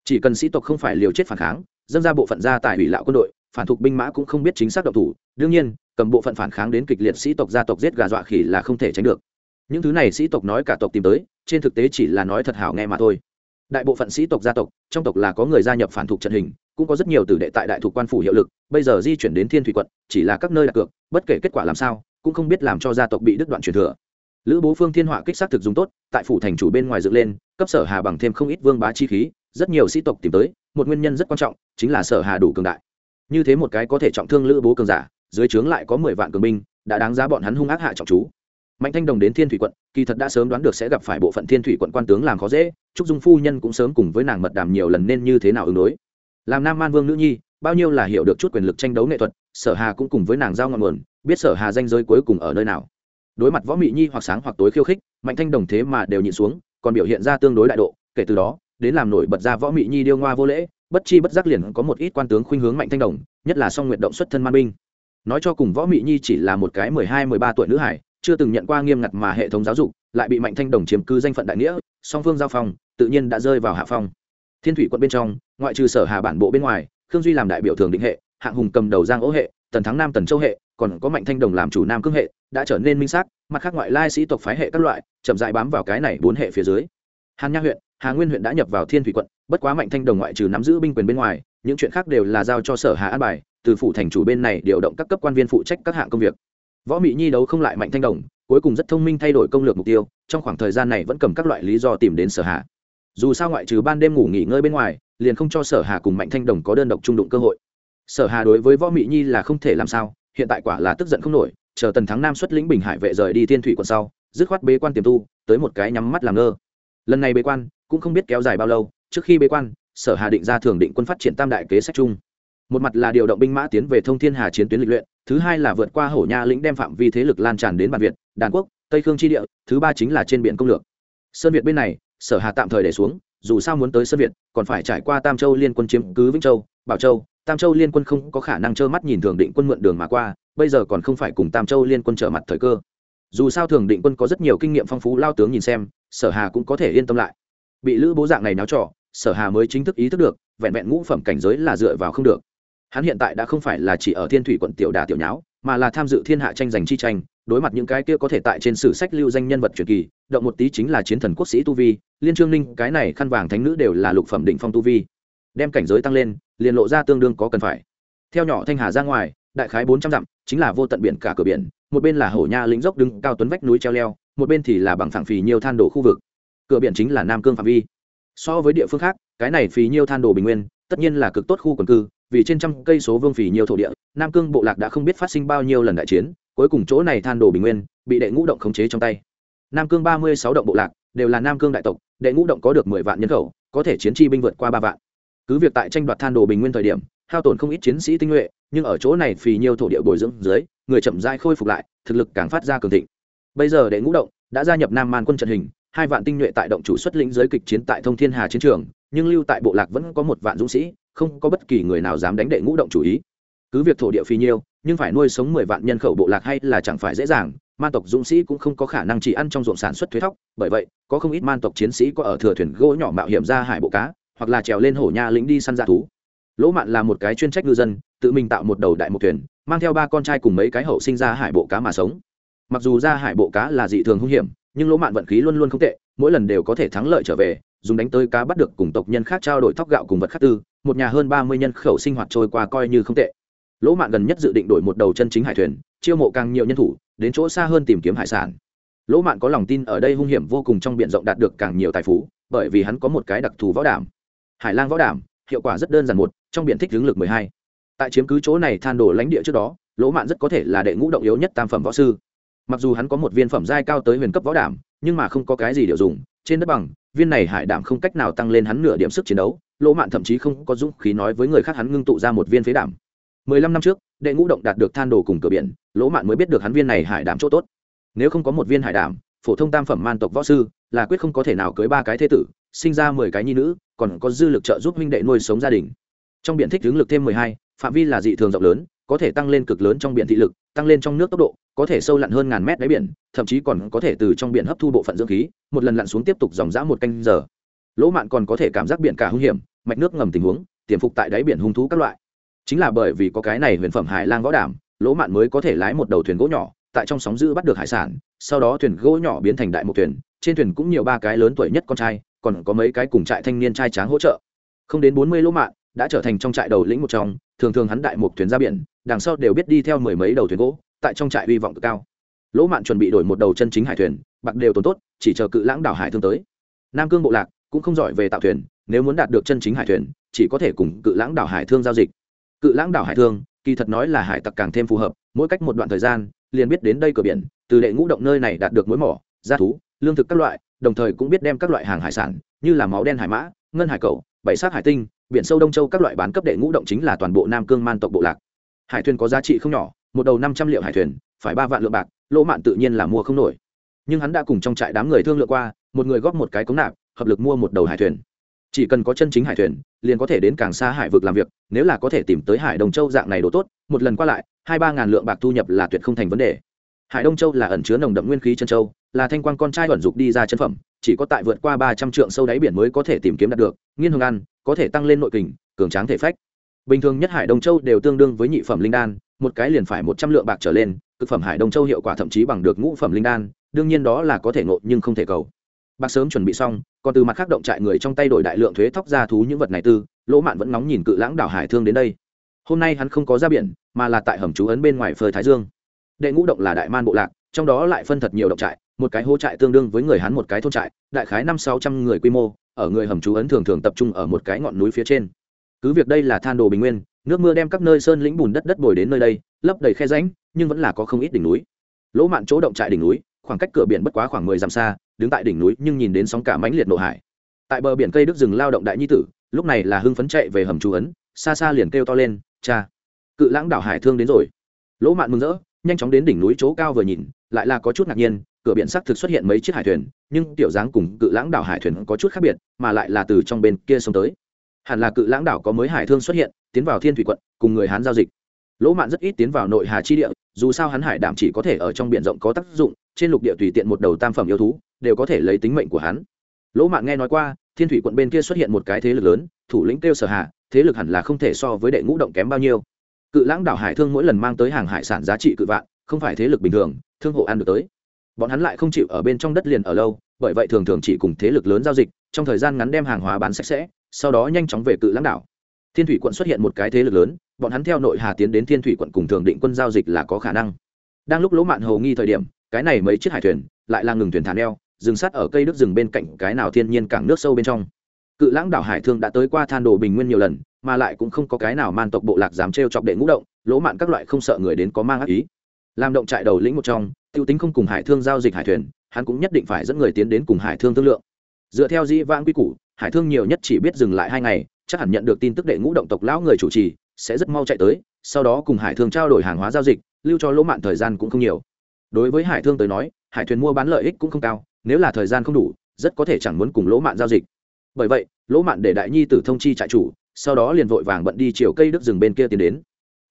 Chỉ cần sĩ tộc không phải liều chết phản kháng, dâng ra bộ phận gia tài ủy lạo quân đội, phản thục binh mã cũng không biết chính xác động thủ. Đương nhiên cầm bộ phận phản kháng đến kịch liệt sĩ tộc gia tộc giết gà dọa khỉ là không thể tránh được. Những thứ này sĩ tộc nói cả tộc tìm tới, trên thực tế chỉ là nói thật hảo nghe mà thôi. Đại bộ phận sĩ tộc gia tộc, trong tộc là có người gia nhập phản thuộc trận hình, cũng có rất nhiều tử đệ tại đại thuộc quan phủ hiệu lực, bây giờ di chuyển đến thiên thủy quận, chỉ là các nơi đặt cược, bất kể kết quả làm sao, cũng không biết làm cho gia tộc bị đứt đoạn truyền thừa. Lữ bố phương thiên họa kích xác thực dùng tốt, tại phủ thành chủ bên ngoài dựng lên, cấp sở hà bằng thêm không ít vương bá chi khí, rất nhiều sĩ tộc tìm tới, một nguyên nhân rất quan trọng, chính là sở hà đủ cường đại. Như thế một cái có thể trọng thương lữ bố cường giả dưới trướng lại có mười vạn cường binh, đã đáng giá bọn hắn hung ác hạ trọng chú. Mạnh thanh đồng đến thiên thủy quận, kỳ thật đã sớm đoán được sẽ gặp phải bộ phận thiên thủy quận quan tướng làm khó dễ trúc dung phu nhân cũng sớm cùng với nàng mật đàm nhiều lần nên như thế nào ứng đối. Làm nam man vương nữ nhi, bao nhiêu là hiểu được chút quyền lực tranh đấu nghệ thuật, sở hà cũng cùng với nàng giao ngọn nguồn, biết sở hà danh giới cuối cùng ở nơi nào. Đối mặt võ mị nhi hoặc sáng hoặc tối khiêu khích, mạnh thanh đồng thế mà đều nhịn xuống, còn biểu hiện ra tương đối đại độ, kể từ đó, đến làm nổi bật ra võ mị nhi điêu ngoa vô lễ, bất chi bất giác liền có một ít quan tướng khuynh hướng mạnh thanh đồng, nhất là song Nguyệt động xuất thân man binh nói cho cùng võ mị nhi chỉ là một cái mười hai, mười ba tuổi nữ hải, chưa từng nhận qua nghiêm ngặt mà hệ thống giáo dục, lại bị mạnh thanh đồng chiếm cư danh phận đại nghĩa, song phương giao phong, tự nhiên đã rơi vào hạ phong. Thiên thủy quận bên trong, ngoại trừ sở hà bản bộ bên ngoài, khương duy làm đại biểu thường định hệ, hạng hùng cầm đầu giang ố hệ, tần thắng nam tần châu hệ, còn có mạnh thanh đồng làm chủ nam cương hệ, đã trở nên minh xác, mặt khác ngoại lai sĩ tộc phái hệ các loại, chậm dại bám vào cái này bốn hệ phía dưới. Hàn nha huyện, hà nguyên huyện đã nhập vào thiên thủy quận, bất quá mạnh thanh đồng ngoại trừ nắm giữ binh quyền bên ngoài những chuyện khác đều là giao cho sở hà an bài, từ phủ thành chủ bên này điều động các cấp quan viên phụ trách các hạng công việc. Võ mỹ nhi đấu không lại mạnh thanh đồng, cuối cùng rất thông minh thay đổi công lược mục tiêu, trong khoảng thời gian này vẫn cầm các loại lý do tìm đến sở hà. Dù sao ngoại trừ ban đêm ngủ nghỉ ngơi bên ngoài, liền không cho sở hà cùng mạnh thanh đồng có đơn độc trung đụng cơ hội. Sở hà đối với võ mỹ nhi là không thể làm sao, hiện tại quả là tức giận không nổi, chờ tần thắng nam xuất lĩnh bình hải vệ rời đi thiên thủy quận sau, dứt khoát bế quan tiềm tu, tới một cái nhắm mắt làm ngơ. Lần này bế quan, cũng không biết kéo dài bao lâu, trước khi bế quan sở hà định ra thường định quân phát triển tam đại kế sách chung. Một mặt là điều động binh mã tiến về thông thiên hà chiến tuyến lịch luyện, thứ hai là vượt qua hổ nha lĩnh đem phạm vi thế lực lan tràn đến bản việt, đàn quốc, tây khương tri địa, thứ ba chính là trên biển công lược. Sơn việt bên này, sở hà tạm thời để xuống, dù sao muốn tới sơn việt, còn phải trải qua tam châu liên quân chiếm cứ vĩnh châu, bảo châu. Tam châu liên quân không có khả năng trơ mắt nhìn thường định quân mượn đường mà qua, bây giờ còn không phải cùng tam châu liên quân trở mặt thời cơ. Dù sao thường định quân có rất nhiều kinh nghiệm phong phú, lao tướng nhìn xem, sở hà cũng có thể yên tâm lại. Bị lữ bố dạng này náo trọ sở hà mới chính thức ý thức được, vẹn vẹn ngũ phẩm cảnh giới là dựa vào không được. Hắn hiện tại đã không phải là chỉ ở thiên thủy quận tiểu đà tiểu nháo, mà là tham dự thiên hạ tranh giành chi tranh, đối mặt những cái kia có thể tại trên sử sách lưu danh nhân vật truyền kỳ, động một tí chính là chiến thần quốc sĩ tu vi, liên trương ninh, cái này khăn vàng thánh nữ đều là lục phẩm định phong tu vi. Đem cảnh giới tăng lên, liền lộ ra tương đương có cần phải. Theo nhỏ thanh hà ra ngoài, đại khái bốn trăm dặm, chính là vô tận biển cả cửa biển, một bên là hổ nha lĩnh dốc đứng cao tuấn vách núi treo leo, một bên thì là bằng phẳng phì nhiều than đổ khu vực. Cửa biển chính là nam cương phạm vi so với địa phương khác, cái này phì nhiêu than đồ bình nguyên, tất nhiên là cực tốt khu quần cư, vì trên trăm cây số vương phì nhiều thổ địa, nam cương bộ lạc đã không biết phát sinh bao nhiêu lần đại chiến, cuối cùng chỗ này than đồ bình nguyên bị đệ ngũ động khống chế trong tay. Nam cương ba mươi sáu động bộ lạc đều là nam cương đại tộc, đệ ngũ động có được mười vạn nhân khẩu, có thể chiến chi binh vượt qua ba vạn. Cứ việc tại tranh đoạt than đồ bình nguyên thời điểm, hao tổn không ít chiến sĩ tinh nhuệ, nhưng ở chỗ này phì nhiều thổ địa bồi dưỡng dưới, người chậm dai khôi phục lại, thực lực càng phát ra cường thịnh. Bây giờ đệ ngũ động đã gia nhập nam man quân trận hình hai vạn tinh nhuệ tại động chủ xuất lĩnh giới kịch chiến tại thông thiên hà chiến trường, nhưng lưu tại bộ lạc vẫn có một vạn dũng sĩ, không có bất kỳ người nào dám đánh đệ ngũ động chủ ý. Cứ việc thổ địa phi nhiêu, nhưng phải nuôi sống mười vạn nhân khẩu bộ lạc hay là chẳng phải dễ dàng, man tộc dũng sĩ cũng không có khả năng chỉ ăn trong ruộng sản xuất thuế thóc, bởi vậy, có không ít man tộc chiến sĩ có ở thừa thuyền gỗ nhỏ mạo hiểm ra hải bộ cá, hoặc là trèo lên hổ nha lĩnh đi săn ra thú. Lỗ mạn là một cái chuyên trách ngư dân, tự mình tạo một đầu đại một thuyền, mang theo ba con trai cùng mấy cái hậu sinh ra hải bộ cá mà sống. Mặc dù ra hải bộ cá là dị thường hung hiểm nhưng lỗ mạn vận khí luôn luôn không tệ, mỗi lần đều có thể thắng lợi trở về, dùng đánh tới cá bắt được cùng tộc nhân khác trao đổi thóc gạo cùng vật khác tư, một nhà hơn ba mươi nhân khẩu sinh hoạt trôi qua coi như không tệ. Lỗ mạn gần nhất dự định đổi một đầu chân chính hải thuyền, chiêu mộ càng nhiều nhân thủ, đến chỗ xa hơn tìm kiếm hải sản. Lỗ mạn có lòng tin ở đây hung hiểm vô cùng trong b i ể n rộng đạt được càng nhiều tài phú, bởi vì hắn có một cái đặc thù võ đảm. Hải lang võ đảm, hiệu quả rất đơn giản một, trong biện thích hướng lực mười hai. Tại chiếm cứ chỗ này than đổ lãnh địa trước đó, lỗ mạn rất có thể là đệ ngũ động yếu nhất tam phẩm võ sư mặc dù hắn có một viên phẩm giai cao tới huyền cấp võ đảm, nhưng mà không có cái gì điều dùng, trên đất bằng, viên này hải đảm không cách nào tăng lên hắn nửa điểm sức chiến đấu, lỗ mạn thậm chí không có dũng khí nói với người khác hắn ngưng tụ ra một viên phế đảm. Mười lăm năm trước, đệ ngũ động đạt được than đồ cùng cửa biển, lỗ mạn mới biết được hắn viên này hải đảm chỗ tốt. Nếu không có một viên hải đảm, phổ thông tam phẩm man tộc võ sư, là quyết không có thể nào cưới ba cái thế tử, sinh ra mười cái nhi nữ, còn có dư lực trợ giúp huynh đệ nuôi sống gia đình. Trong biện thích hướng lực thêm mười hai, phạm vi là dị thường rộng lớn, có thể tăng lên cực lớn trong biển thị lực, tăng lên trong nước tốc độ có thể sâu lặn hơn ngàn mét đáy biển, thậm chí còn có thể từ trong biển hấp thu bộ phận dưỡng khí, một lần lặn xuống tiếp tục dòng dã một canh giờ. Lỗ mạn còn có thể cảm giác biển cả hung hiểm, mạch nước ngầm tình huống, tiềm phục tại đáy biển hung thú các loại. Chính là bởi vì có cái này huyền phẩm hải lang võ đảm lỗ mạn mới có thể lái một đầu thuyền gỗ nhỏ, tại trong sóng dữ bắt được hải sản, sau đó thuyền gỗ nhỏ biến thành đại một thuyền, trên thuyền cũng nhiều ba cái lớn tuổi nhất con trai, còn có mấy cái cùng trại thanh niên trai tráng hỗ trợ. Không đến bốn mươi lỗ mạn đã trở thành trong trại đầu lĩnh một trong, thường thường hắn đại một thuyền ra biển, đằng sau đều biết đi theo mười mấy đầu thuyền gỗ tại trong trại hy vọng cực cao. Lỗ mạn chuẩn bị đổi một đầu chân chính hải thuyền, bạc đều tồn tốt, chỉ chờ cự lãng đảo hải thương tới. Nam cương bộ lạc cũng không giỏi về tạo thuyền, nếu muốn đạt được chân chính hải thuyền, chỉ có thể cùng cự lãng đảo hải thương giao dịch. Cự lãng đảo hải thương, kỳ thật nói là hải tặc càng thêm phù hợp, mỗi cách một đoạn thời gian, liền biết đến đây cửa biển, từ đệ ngũ động nơi này đạt được mối mỏ, gia thú, lương thực các loại, đồng thời cũng biết đem các loại hàng hải sản, như là máu đen hải mã, ngân hải cầu bảy sát hải tinh, biển sâu đông châu các loại bán cấp đệ ngũ động chính là toàn bộ nam cương man tộc bộ lạc. Hải thuyền có giá trị không nhỏ một đầu năm trăm liệu hải thuyền, phải ba vạn lượng bạc, lỗ mạn tự nhiên là mua không nổi. Nhưng hắn đã cùng trong trại đám người thương lượng qua, một người góp một cái cống nạp, hợp lực mua một đầu hải thuyền. Chỉ cần có chân chính hải thuyền, liền có thể đến càng xa hải vực làm việc, nếu là có thể tìm tới hải đông châu dạng này đồ tốt, một lần qua lại, hai ba ngàn lượng bạc thu nhập là tuyệt không thành vấn đề. Hải đông châu là ẩn chứa nồng đậm nguyên khí chân châu, là thanh quan con trai ẩn dục đi ra chân phẩm, chỉ có tại vượt qua ba trăm trượng sâu đáy biển mới có thể tìm kiếm đạt được, nghiên hương ăn, có thể tăng lên nội kình, cường tráng thể phách bình thường nhất hải đông châu đều tương đương với nhị phẩm linh đan, một cái liền phải một trăm lượng bạc trở lên, cực phẩm hải đông châu hiệu quả thậm chí bằng được ngũ phẩm linh đan, đương nhiên đó là có thể ngộ nhưng không thể cầu. Bạc sớm chuẩn bị xong, còn từ mặt khác động trại người trong tay đổi đại lượng thuế thóc ra thú những vật này tư, lỗ mạn vẫn nóng nhìn cự lãng đảo hải thương đến đây. Hôm nay hắn không có ra biển, mà là tại hầm trú ấn bên ngoài phơi thái dương. Đệ ngũ động là đại man bộ lạc, trong đó lại phân thật nhiều động trại, một cái hố trại tương đương với người hắn một cái thôn trại, đại khái năm sáu trăm người quy mô, ở người hầm trú ấn thường thường tập trung ở một cái ngọn núi phía trên cứ việc đây là than đồ bình nguyên, nước mưa đem các nơi sơn lĩnh bùn đất đất bồi đến nơi đây, lấp đầy khe ránh nhưng vẫn là có không ít đỉnh núi. Lỗ mạn chỗ động trại đỉnh núi, khoảng cách cửa biển bất quá khoảng mười dặm xa, đứng tại đỉnh núi nhưng nhìn đến sóng cả mãnh liệt nộ hải. Tại bờ biển cây đức rừng lao động đại nhi tử, lúc này là hưng phấn chạy về hầm chú ấn, xa xa liền kêu to lên, cha, cự lãng đảo hải thương đến rồi. Lỗ mạn mừng rỡ, nhanh chóng đến đỉnh núi chỗ cao vừa nhìn, lại là có chút ngạc nhiên, cửa biển sắc thực xuất hiện mấy chiếc hải thuyền, nhưng tiểu dáng cùng cự lãng đảo hải thuyền có chút khác biệt, mà lại là từ trong bên kia sông tới hẳn là cự lãng đảo có mới hải thương xuất hiện, tiến vào thiên thủy quận, cùng người hán giao dịch. Lỗ mạn rất ít tiến vào nội hà chi địa, dù sao hắn hải đảm chỉ có thể ở trong biển rộng có tác dụng, trên lục địa tùy tiện một đầu tam phẩm yêu thú, đều có thể lấy tính mệnh của hắn. Lỗ mạn nghe nói qua, thiên thủy quận bên kia xuất hiện một cái thế lực lớn, thủ lĩnh kêu sở hạ thế lực hẳn là không thể so với đệ ngũ động kém bao nhiêu. Cự lãng đảo hải thương mỗi lần mang tới hàng hải sản giá trị cự vạn, không phải thế lực bình thường, thương hộ ăn được tới. Bọn hắn lại không chịu ở bên trong đất liền ở lâu, bởi vậy thường thường chỉ cùng thế lực lớn giao dịch, trong thời gian ngắn đem hàng hóa bán sạch sẽ sau đó nhanh chóng về cự lãng đảo. Thiên thủy quận xuất hiện một cái thế lực lớn, bọn hắn theo nội hà tiến đến thiên thủy quận cùng thường định quân giao dịch là có khả năng. Đang lúc lỗ mạn hầu nghi thời điểm, cái này mấy chiếc hải thuyền lại là ngừng thuyền thả neo dừng sát ở cây nước rừng bên cạnh cái nào thiên nhiên cảng nước sâu bên trong. Cự lãng đảo hải thương đã tới qua than đồ bình nguyên nhiều lần, mà lại cũng không có cái nào man tộc bộ lạc dám trêu chọc đệ ngũ động, lỗ mạn các loại không sợ người đến có mang ác ý. Làm động trại đầu lĩnh một trong, Tiêu tính không cùng hải thương giao dịch hải thuyền, hắn cũng nhất định phải dẫn người tiến đến cùng hải thương thương lượng. Dựa theo dĩ vãng quy củ hải thương nhiều nhất chỉ biết dừng lại hai ngày, chắc hẳn nhận được tin tức đệ ngũ động tộc lão người chủ trì sẽ rất mau chạy tới, sau đó cùng hải thương trao đổi hàng hóa giao dịch, lưu cho lỗ mạn thời gian cũng không nhiều. Đối với hải thương tới nói, hải thuyền mua bán lợi ích cũng không cao, nếu là thời gian không đủ, rất có thể chẳng muốn cùng lỗ mạn giao dịch. Bởi vậy, lỗ mạn để đại nhi tử thông chi trại chủ, sau đó liền vội vàng bận đi chiều cây đức rừng bên kia tiến đến.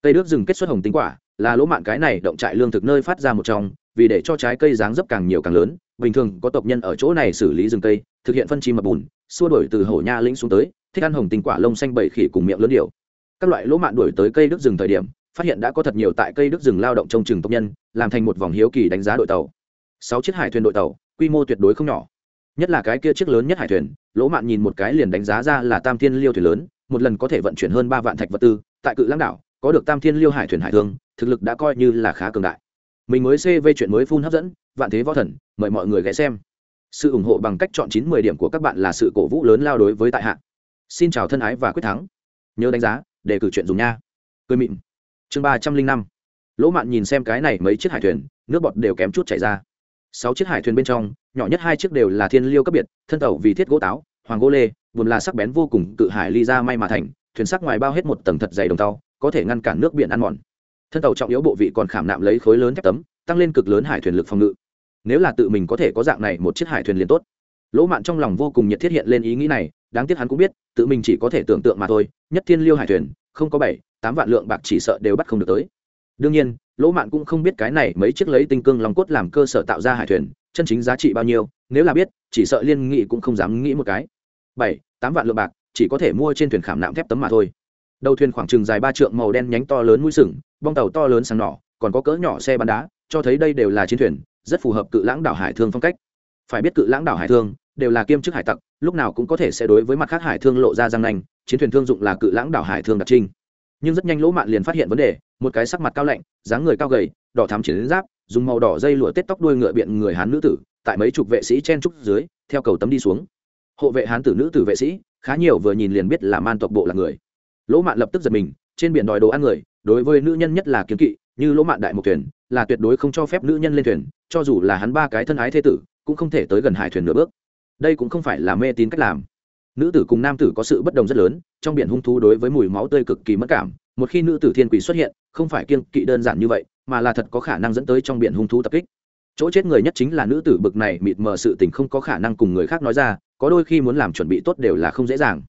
Cây đức rừng kết xuất hồng tính quả, là lỗ mạn cái này động trại lương thực nơi phát ra một trong, vì để cho trái cây dáng dấp càng nhiều càng lớn bình thường có tộc nhân ở chỗ này xử lý rừng cây, thực hiện phân chi mập bùn, xua đổi từ hổ nha lĩnh xuống tới, thích ăn hồng tình quả lông xanh bảy khỉ cùng miệng lớn điều các loại lỗ mạn đuổi tới cây đức rừng thời điểm, phát hiện đã có thật nhiều tại cây đức rừng lao động trong trường tộc nhân, làm thành một vòng hiếu kỳ đánh giá đội tàu. Sáu chiếc hải thuyền đội tàu, quy mô tuyệt đối không nhỏ. Nhất là cái kia chiếc lớn nhất hải thuyền, lỗ mạn nhìn một cái liền đánh giá ra là tam thiên liêu thuyền lớn, một lần có thể vận chuyển hơn ba vạn thạch vật tư, tại cự lãng đảo, có được tam thiên liêu hải thuyền hải thương, thực lực đã coi như là khá cường đại. Mình mới cv chuyện mới phun hấp dẫn vạn thế võ thần, mời mọi người ghé xem. Sự ủng hộ bằng cách chọn chín mười điểm của các bạn là sự cổ vũ lớn lao đối với tại hạ. Xin chào thân ái và quyết thắng. Nhớ đánh giá để cử chuyện dùng nha. Cười mịn. Chương ba trăm linh năm. Lỗ mạn nhìn xem cái này mấy chiếc hải thuyền, nước bọt đều kém chút chảy ra. Sáu chiếc hải thuyền bên trong, nhỏ nhất hai chiếc đều là thiên liêu cấp biệt, thân tàu vì thiết gỗ táo, hoàng gỗ lê vườn là sắc bén vô cùng, cự hải ly ra may mà thành, thuyền sắc ngoài bao hết một tầng thật dày đồng tàu, có thể ngăn cản nước biển ăn mòn. Thân tàu trọng yếu bộ vị còn khảm nạm lấy khối lớn thép tấm, tăng lên cực lớn hải thuyền lực phòng ngự nếu là tự mình có thể có dạng này một chiếc hải thuyền liền tốt. Lỗ mạn trong lòng vô cùng nhiệt thiết hiện lên ý nghĩ này, đáng tiếc hắn cũng biết, tự mình chỉ có thể tưởng tượng mà thôi, nhất thiên liêu hải thuyền, không có bảy, tám vạn lượng bạc chỉ sợ đều bắt không được tới. Đương nhiên, lỗ mạn cũng không biết cái này mấy chiếc lấy tinh cương lòng cốt làm cơ sở tạo ra hải thuyền, chân chính giá trị bao nhiêu, nếu là biết, chỉ sợ liên nghị cũng không dám nghĩ một cái. Bảy, tám vạn lượng bạc, chỉ có thể mua trên thuyền khảm nạm thép tấm mà thôi. Đầu thuyền khoảng chừng dài ba trượng màu đen nhánh to lớn mũi sừng, bong tàu to lớn sáng nỏ, còn có cỡ nhỏ xe bắn đá, cho thấy đây đều là chiến thuyền rất phù hợp cự lãng đảo hải thương phong cách. Phải biết cự lãng đảo hải thương đều là kiêm chức hải tặc, lúc nào cũng có thể sẽ đối với mặt khác hải thương lộ ra răng nanh, chiến thuyền thương dụng là cự lãng đảo hải thương đặc trinh nhưng rất nhanh lỗ mạn liền phát hiện vấn đề, một cái sắc mặt cao lạnh, dáng người cao gầy, đỏ thắm chiến giáp, dùng màu đỏ dây lụa tết tóc đuôi ngựa biện người hán nữ tử, tại mấy chục vệ sĩ chen trúc dưới, theo cầu tấm đi xuống. Hộ vệ hán tử nữ tử vệ sĩ, khá nhiều vừa nhìn liền biết là man tộc bộ là người. Lỗ mạn lập tức giật mình, trên biển đòi đồ ăn người, đối với nữ nhân nhất là kiếm kỵ như lỗ mạn đại một thuyền, là tuyệt đối không cho phép nữ nhân lên thuyền, cho dù là hắn ba cái thân ái thế tử, cũng không thể tới gần hải thuyền nửa bước. Đây cũng không phải là mê tín cách làm. Nữ tử cùng nam tử có sự bất đồng rất lớn, trong biển hung thú đối với mùi máu tươi cực kỳ mất cảm, một khi nữ tử thiên quỷ xuất hiện, không phải kiên kỵ đơn giản như vậy, mà là thật có khả năng dẫn tới trong biển hung thú tập kích. Chỗ chết người nhất chính là nữ tử bực này mịt mờ sự tình không có khả năng cùng người khác nói ra, có đôi khi muốn làm chuẩn bị tốt đều là không dễ dàng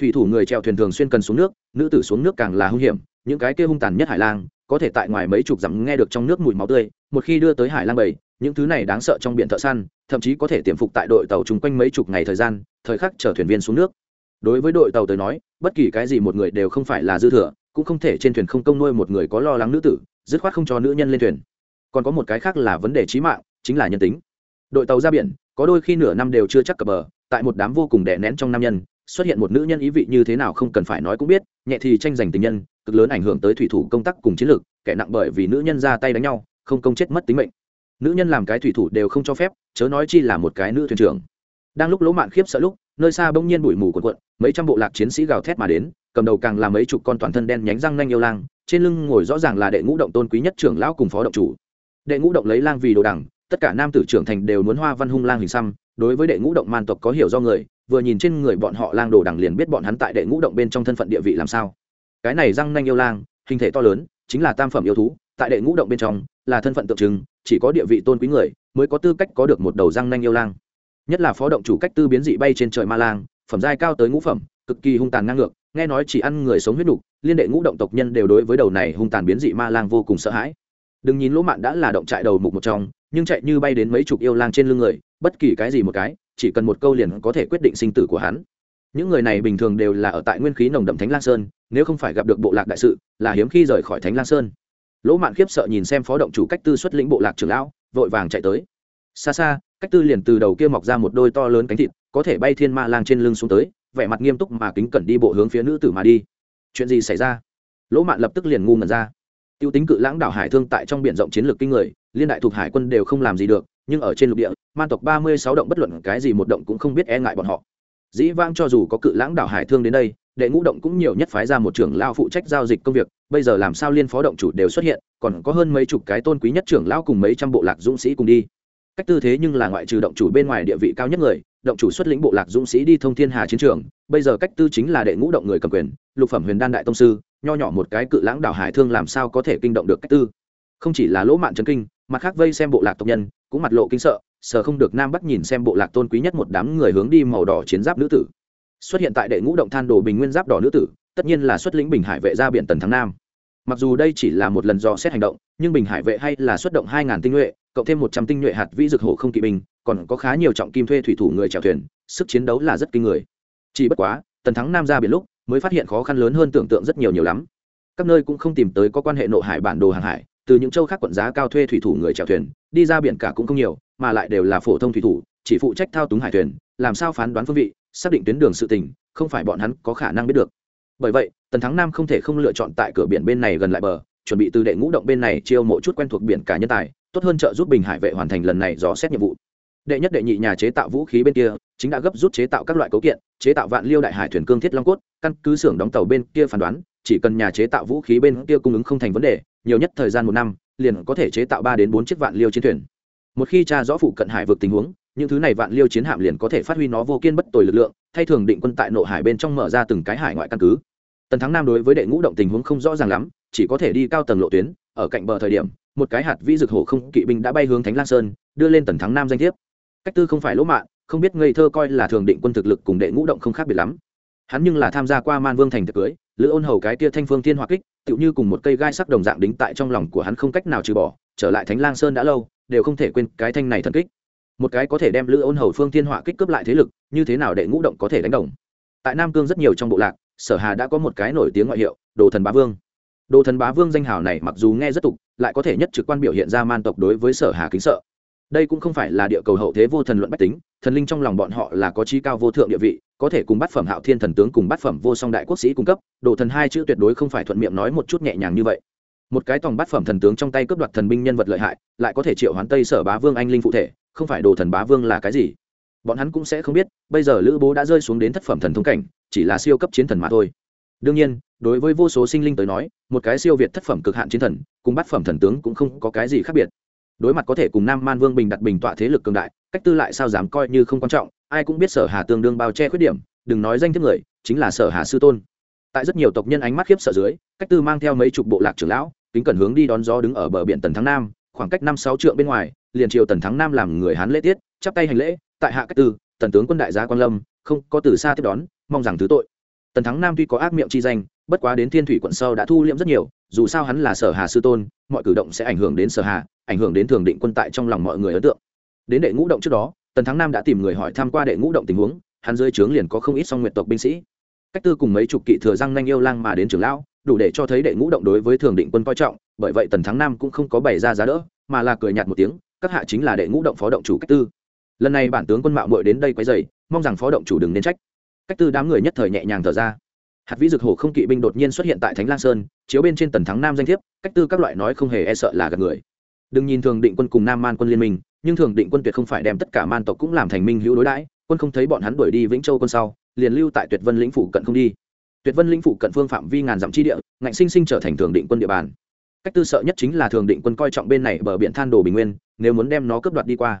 thủy thủ người trèo thuyền thường xuyên cần xuống nước, nữ tử xuống nước càng là hung hiểm, những cái kia hung tàn nhất hải lang, có thể tại ngoài mấy chục dặm nghe được trong nước mùi máu tươi, một khi đưa tới hải lang bầy, những thứ này đáng sợ trong biển thợ săn, thậm chí có thể tiềm phục tại đội tàu chung quanh mấy chục ngày thời gian, thời khắc chở thuyền viên xuống nước. Đối với đội tàu tới nói, bất kỳ cái gì một người đều không phải là dư thừa, cũng không thể trên thuyền không công nuôi một người có lo lắng nữ tử, dứt khoát không cho nữ nhân lên thuyền. Còn có một cái khác là vấn đề trí mạng, chính là nhân tính. Đội tàu ra biển, có đôi khi nửa năm đều chưa chắc cập bờ, tại một đám vô cùng đè nén trong nam nhân xuất hiện một nữ nhân ý vị như thế nào không cần phải nói cũng biết nhẹ thì tranh giành tình nhân cực lớn ảnh hưởng tới thủy thủ công tác cùng chiến lược kẻ nặng bởi vì nữ nhân ra tay đánh nhau không công chết mất tính mệnh. Nữ nhân làm cái thủy thủ đều không cho phép chớ nói chi là một cái nữ thuyền trưởng. Đang lúc lỗ mạn khiếp sợ lúc nơi xa bỗng nhiên bụi mù cuộn cuộn mấy trăm bộ lạc chiến sĩ gào thét mà đến cầm đầu càng là mấy chục con toàn thân đen nhánh răng nanh yêu lang trên lưng ngồi rõ ràng là đệ ngũ động tôn quý nhất trưởng lão cùng phó động chủ. Đệ ngũ động lấy lang vì đồ đẳng, tất cả nam tử trưởng thành đều muốn hoa văn hung lang hình xăm đối với đệ ngũ động man tộc có hiểu do người, vừa nhìn trên người bọn họ lang đồ đằng liền biết bọn hắn tại đệ ngũ động bên trong thân phận địa vị làm sao. Cái này răng nanh yêu lang, hình thể to lớn, chính là tam phẩm yêu thú, tại đệ ngũ động bên trong, là thân phận tượng trưng, chỉ có địa vị tôn quý người mới có tư cách có được một đầu răng nanh yêu lang. Nhất là phó động chủ cách tư biến dị bay trên trời ma lang, phẩm giai cao tới ngũ phẩm, cực kỳ hung tàn ngang ngược, nghe nói chỉ ăn người sống huyết đục liên đệ ngũ động tộc nhân đều đối với đầu này hung tàn biến dị ma lang vô cùng sợ hãi đừng nhìn lỗ mạn đã là động trại đầu mục một trong, nhưng chạy như bay đến mấy chục yêu lang trên lưng người, bất kỳ cái gì một cái, chỉ cần một câu liền có thể quyết định sinh tử của hắn. Những người này bình thường đều là ở tại nguyên khí nồng đậm thánh lang sơn, nếu không phải gặp được bộ lạc đại sự, là hiếm khi rời khỏi thánh lang sơn. Lỗ mạn khiếp sợ nhìn xem phó động chủ cách tư xuất lĩnh bộ lạc trưởng lão, vội vàng chạy tới. Xa xa, cách tư liền từ đầu kia mọc ra một đôi to lớn cánh thịt, có thể bay thiên ma lang trên lưng xuống tới, vẻ mặt nghiêm túc mà kính cẩn đi bộ hướng phía nữ tử mà đi. Chuyện gì xảy ra? Lỗ mạn lập tức liền ngu ngẩn ra. Tiêu tính cự lãng đảo hải thương tại trong biển rộng chiến lược kinh người, liên đại thuộc hải quân đều không làm gì được, nhưng ở trên lục địa, man tộc ba mươi sáu động bất luận cái gì một động cũng không biết e ngại bọn họ. Dĩ vang cho dù có cự lãng đảo hải thương đến đây, đệ ngũ động cũng nhiều nhất phái ra một trưởng lao phụ trách giao dịch công việc, bây giờ làm sao liên phó động chủ đều xuất hiện, còn có hơn mấy chục cái tôn quý nhất trưởng lao cùng mấy trăm bộ lạc dũng sĩ cùng đi. Cách tư thế nhưng là ngoại trừ động chủ bên ngoài địa vị cao nhất người, động chủ xuất lĩnh bộ lạc dũng sĩ đi thông thiên hà chiến trường, bây giờ cách tư chính là đệ ngũ động người cầm quyền, lục phẩm huyền đan đại tông sư nho nhỏ một cái cự lãng đảo hải thương làm sao có thể kinh động được cách tư? Không chỉ là lỗ mạn trấn kinh, mặt khác vây xem bộ lạc tộc nhân, cũng mặt lộ kinh sợ sợ không được nam bắc nhìn xem bộ lạc tôn quý nhất một đám người hướng đi màu đỏ chiến giáp nữ tử. Xuất hiện tại đệ ngũ động than đồ bình nguyên giáp đỏ nữ tử, tất nhiên là xuất lĩnh bình hải vệ ra biển tần thắng nam. Mặc dù đây chỉ là một lần dò xét hành động, nhưng bình hải vệ hay là xuất động hai ngàn tinh nhuệ, cộng thêm một trăm tinh nhuệ hạt vĩ dược hổ không kỵ binh, còn có khá nhiều trọng kim thuê thủy thủ người chèo thuyền, sức chiến đấu là rất kinh người. Chỉ bất quá, tần thắng nam ra biển lúc mới phát hiện khó khăn lớn hơn tưởng tượng rất nhiều nhiều lắm. Các nơi cũng không tìm tới có quan hệ nội hải bản đồ hàng hải, từ những châu khác quận giá cao thuê thủy thủ người chèo thuyền, đi ra biển cả cũng không nhiều, mà lại đều là phổ thông thủy thủ, chỉ phụ trách thao túng hải thuyền, làm sao phán đoán phương vị, xác định tuyến đường sự tình, không phải bọn hắn có khả năng biết được. Bởi vậy, tần thắng nam không thể không lựa chọn tại cửa biển bên này gần lại bờ, chuẩn bị từ đệ ngũ động bên này chiêu mộ chút quen thuộc biển cả nhân tài, tốt hơn trợ giúp bình hải vệ hoàn thành lần này dò xét nhiệm vụ đệ nhất đệ nhị nhà chế tạo vũ khí bên kia, chính đã gấp rút chế tạo các loại cấu kiện, chế tạo vạn liêu đại hải thuyền cương thiết long cốt, căn cứ xưởng đóng tàu bên kia phán đoán, chỉ cần nhà chế tạo vũ khí bên kia cung ứng không thành vấn đề, nhiều nhất thời gian một năm, liền có thể chế tạo ba đến bốn chiếc vạn liêu chiến thuyền. Một khi tra rõ phụ cận hải vượt tình huống, những thứ này vạn liêu chiến hạm liền có thể phát huy nó vô kiên bất tồi lực lượng, thay thường định quân tại nội hải bên trong mở ra từng cái hải ngoại căn cứ. Tần thắng nam đối với đệ ngũ động tình huống không rõ ràng lắm, chỉ có thể đi cao tầng lộ tuyến, ở cạnh bờ thời điểm, một cái hạt vĩ dược hổ không kỵ binh đã bay hướng thánh lan sơn, đưa lên tần thắng nam danh thiếp cách tư không phải lỗ mạng không biết ngây thơ coi là thường định quân thực lực cùng đệ ngũ động không khác biệt lắm. Hắn nhưng là tham gia qua man vương thành thực cưới, lữ ôn hầu cái kia thanh phương thiên hoa kích, tựu như cùng một cây gai sắc đồng dạng đính tại trong lòng của hắn không cách nào trừ bỏ, trở lại thánh lang sơn đã lâu, đều không thể quên cái thanh này thần kích. Một cái có thể đem lữ ôn hầu phương thiên họa kích cướp lại thế lực, như thế nào đệ ngũ động có thể đánh đồng? Tại nam cương rất nhiều trong bộ lạc, sở hà đã có một cái nổi tiếng ngoại hiệu, đồ thần bá vương. Đồ thần bá vương danh hào này mặc dù nghe rất tục, lại có thể nhất trực quan biểu hiện ra man tộc đối với sở hà kính sợ đây cũng không phải là địa cầu hậu thế vô thần luận bách tính, thần linh trong lòng bọn họ là có trí cao vô thượng địa vị, có thể cùng bát phẩm hạo thiên thần tướng cùng bát phẩm vô song đại quốc sĩ cung cấp, đồ thần hai chữ tuyệt đối không phải thuận miệng nói một chút nhẹ nhàng như vậy. Một cái tòng bát phẩm thần tướng trong tay cướp đoạt thần binh nhân vật lợi hại, lại có thể triệu hoán tây sở bá vương anh linh phụ thể, không phải đồ thần bá vương là cái gì? Bọn hắn cũng sẽ không biết, bây giờ lữ bố đã rơi xuống đến thất phẩm thần thông cảnh, chỉ là siêu cấp chiến thần mà thôi. Đương nhiên, đối với vô số sinh linh tới nói, một cái siêu việt thất phẩm cực hạn chiến thần, cùng bát phẩm thần tướng cũng không có cái gì khác biệt đối mặt có thể cùng nam man vương bình đặt bình tọa thế lực cường đại, cách tư lại sao dám coi như không quan trọng, ai cũng biết sở hà tương đương bao che khuyết điểm, đừng nói danh thiếp người, chính là sở hà sư tôn. Tại rất nhiều tộc nhân ánh mắt khiếp sợ dưới, cách tư mang theo mấy chục bộ lạc trưởng lão, kính cẩn hướng đi đón gió đứng ở bờ biển tần thắng nam, khoảng cách năm sáu trượng bên ngoài, liền triều tần thắng nam làm người hán lễ tiết, chắp tay hành lễ, tại hạ cách tư, tần tướng quân đại gia quan lâm, không có từ xa tiếp đón, mong rằng thứ tội. Tần thắng nam tuy có ác miệng chi danh bất quá đến thiên thủy quận sâu đã thu liễm rất nhiều, dù sao hắn là sở hà sư tôn, mọi cử động sẽ ảnh hưởng đến sở hà, ảnh hưởng đến thường định quân tại trong lòng mọi người ấn tượng. Đến đệ ngũ động trước đó, tần thắng nam đã tìm người hỏi tham q u a đệ ngũ động tình huống, hắn dưới trướng liền có không ít song nguyện tộc binh sĩ. Cách tư cùng mấy chục kỵ thừa răng nanh yêu lang mà đến trường lão, đủ để cho thấy đệ ngũ động đối với thường định quân coi trọng, bởi vậy tần thắng nam cũng không có bày ra giá đỡ, mà là cười nhạt một tiếng, các hạ chính là đệ ngũ động phó động chủ cách tư. Lần này bản tướng quân mạo mội đến đây quấy dày mong rằng phó động chủ đừng nên trách. Cách tư đám người nhất thời nhẹ nhàng thở ra hạt vĩ dực hồ không kỵ binh đột nhiên xuất hiện tại thánh lang sơn, chiếu bên trên tần thắng nam danh thiếp, cách tư các loại nói không hề e sợ là gặp người. Đừng nhìn thường định quân cùng nam man quân liên minh, nhưng thường định quân tuyệt không phải đem tất cả man tộc cũng làm thành minh hữu đối đãi, quân không thấy bọn hắn đuổi đi vĩnh châu quân sau, liền lưu tại tuyệt vân lĩnh phủ cận không đi. Tuyệt vân lĩnh phủ cận phương phạm vi ngàn dặm chi địa, ngạnh sinh sinh trở thành thường định quân địa bàn. Cách tư sợ nhất chính là thường định quân coi trọng bên này bờ biển than đồ bình nguyên, nếu muốn đem nó cướp đoạt đi qua.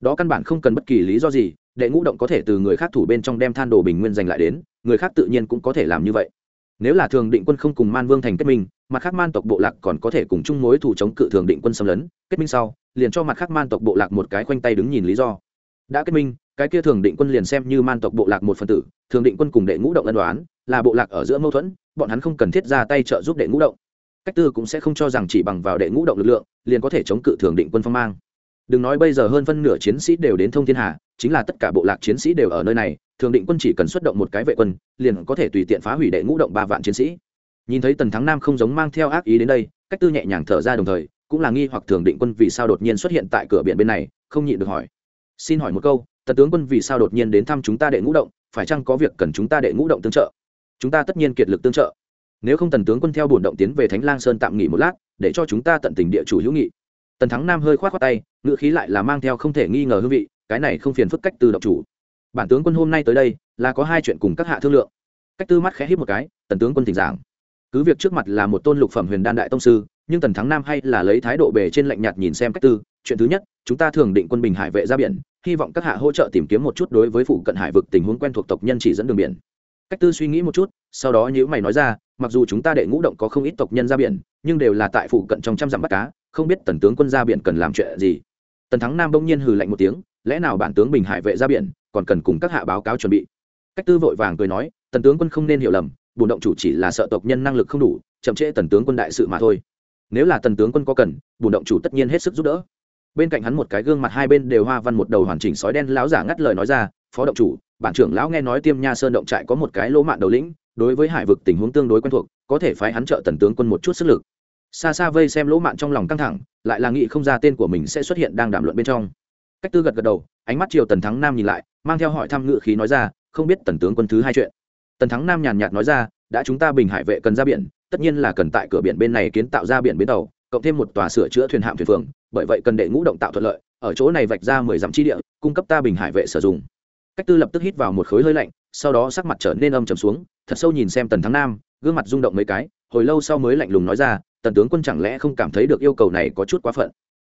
Đó căn bản không cần bất kỳ lý do gì, đệ ngũ động có thể từ người khác thủ bên trong đem than đồ bình nguyên giành lại đến người khác tự nhiên cũng có thể làm như vậy. Nếu là thường định quân không cùng man vương thành kết minh, mặt khác man tộc bộ lạc còn có thể cùng chung mối thủ chống cự thường định quân xâm lấn, kết minh sau, liền cho mặt khác man tộc bộ lạc một cái khoanh tay đứng nhìn lý do. Đã kết minh, cái kia thường định quân liền xem như man tộc bộ lạc một phần tử, thường định quân cùng đệ ngũ động ân đoán là bộ lạc ở giữa mâu thuẫn, bọn hắn không cần thiết ra tay trợ giúp đệ ngũ động. Cách tư cũng sẽ không cho rằng chỉ bằng vào đệ ngũ động lực lượng, liền có thể chống cự thường định quân phong mang. Đừng nói bây giờ hơn phân nửa chiến sĩ đều đến thông thiên hà, chính là tất cả bộ lạc chiến sĩ đều ở nơi này thường định quân chỉ cần xuất động một cái vệ quân, liền có thể tùy tiện phá hủy đệ ngũ động ba vạn chiến sĩ. Nhìn thấy tần thắng nam không giống mang theo ác ý đến đây, cách tư nhẹ nhàng thở ra đồng thời, cũng là nghi hoặc thường định quân vì sao đột nhiên xuất hiện tại cửa biển bên này, không nhịn được hỏi. Xin hỏi một câu, tần tướng quân vì sao đột nhiên đến thăm chúng ta đệ ngũ động, phải chăng có việc cần chúng ta đệ ngũ động tương trợ? Chúng ta tất nhiên kiệt lực tương trợ. Nếu không tần tướng quân theo bổn động tiến về thánh lang sơn tạm nghỉ một lát, để cho chúng ta tận tình địa chủ hữu nghị. Tần thắng nam hơi k h o tay, ngữ khí lại là mang theo không thể nghi ngờ hương vị, cái này không phiền phức cách từ động chủ bản tướng quân hôm nay tới đây là có hai chuyện cùng các hạ thương lượng. Cách tư mắt khẽ hít một cái, tần tướng quân thỉnh giảng. Cứ việc trước mặt là một tôn lục phẩm huyền đan đại tông sư, nhưng tần thắng nam hay là lấy thái độ bề trên lạnh nhạt nhìn xem cách tư, chuyện thứ nhất, chúng ta thường định quân bình hải vệ ra biển, hy vọng các hạ hỗ trợ tìm kiếm một chút đối với phụ cận hải vực tình huống quen thuộc tộc nhân chỉ dẫn đường biển. Cách tư suy nghĩ một chút, sau đó nhữ mày nói ra, mặc dù chúng ta đệ ngũ động có không ít tộc nhân ra biển, nhưng đều là tại phụ cận trong trăm dặm bắt cá, không biết tần tướng quân ra biển cần làm chuyện gì. Tần thắng nam bỗng nhiên hừ lạnh một tiếng, lẽ nào bản tướng bình hải vệ ra biển còn cần cùng các hạ báo cáo chuẩn bị. Cách tư vội vàng cười nói, tần tướng quân không nên hiểu lầm bùn động chủ chỉ là sợ tộc nhân năng lực không đủ, chậm trễ tần tướng quân đại sự mà thôi. Nếu là tần tướng quân có cần bùn động chủ tất nhiên hết sức giúp đỡ. Bên cạnh hắn một cái gương mặt hai bên đều hoa văn một đầu hoàn chỉnh sói đen lão giả ngắt lời nói ra, phó động chủ, bản trưởng lão nghe nói tiêm nha sơn động trại có một cái lỗ mạn đầu lĩnh, đối với hải vực tình huống tương đối quen thuộc, có thể phái hắn trợ tần tướng quân một chút sức lực. Xa xa vây xem lỗ mạn trong lòng căng thẳng, lại là nghĩ không ra tên của mình sẽ xuất hiện đang đàm luận bên trong cách tư gật gật đầu, ánh mắt chiều tần thắng nam nhìn lại, mang theo hỏi thăm ngự khí nói ra, không biết tần tướng quân thứ hai chuyện. Tần thắng nam nhàn nhạt nói ra, đã chúng ta bình hải vệ cần ra biển, tất nhiên là cần tại cửa biển bên này kiến tạo ra biển bến tàu, cộng thêm một tòa sửa chữa thuyền hạm thuyền phường, bởi vậy cần đệ ngũ động tạo thuận lợi, ở chỗ này vạch ra mười dặm chi địa, cung cấp ta bình hải vệ sử dụng. Cách tư lập tức hít vào một khối hơi lạnh, sau đó sắc mặt trở nên âm trầm xuống, thật sâu nhìn xem tần thắng nam, gương mặt rung động mấy cái, hồi lâu sau mới lạnh lùng nói ra, tần tướng quân chẳng lẽ không cảm thấy được yêu cầu này có chút quá phận?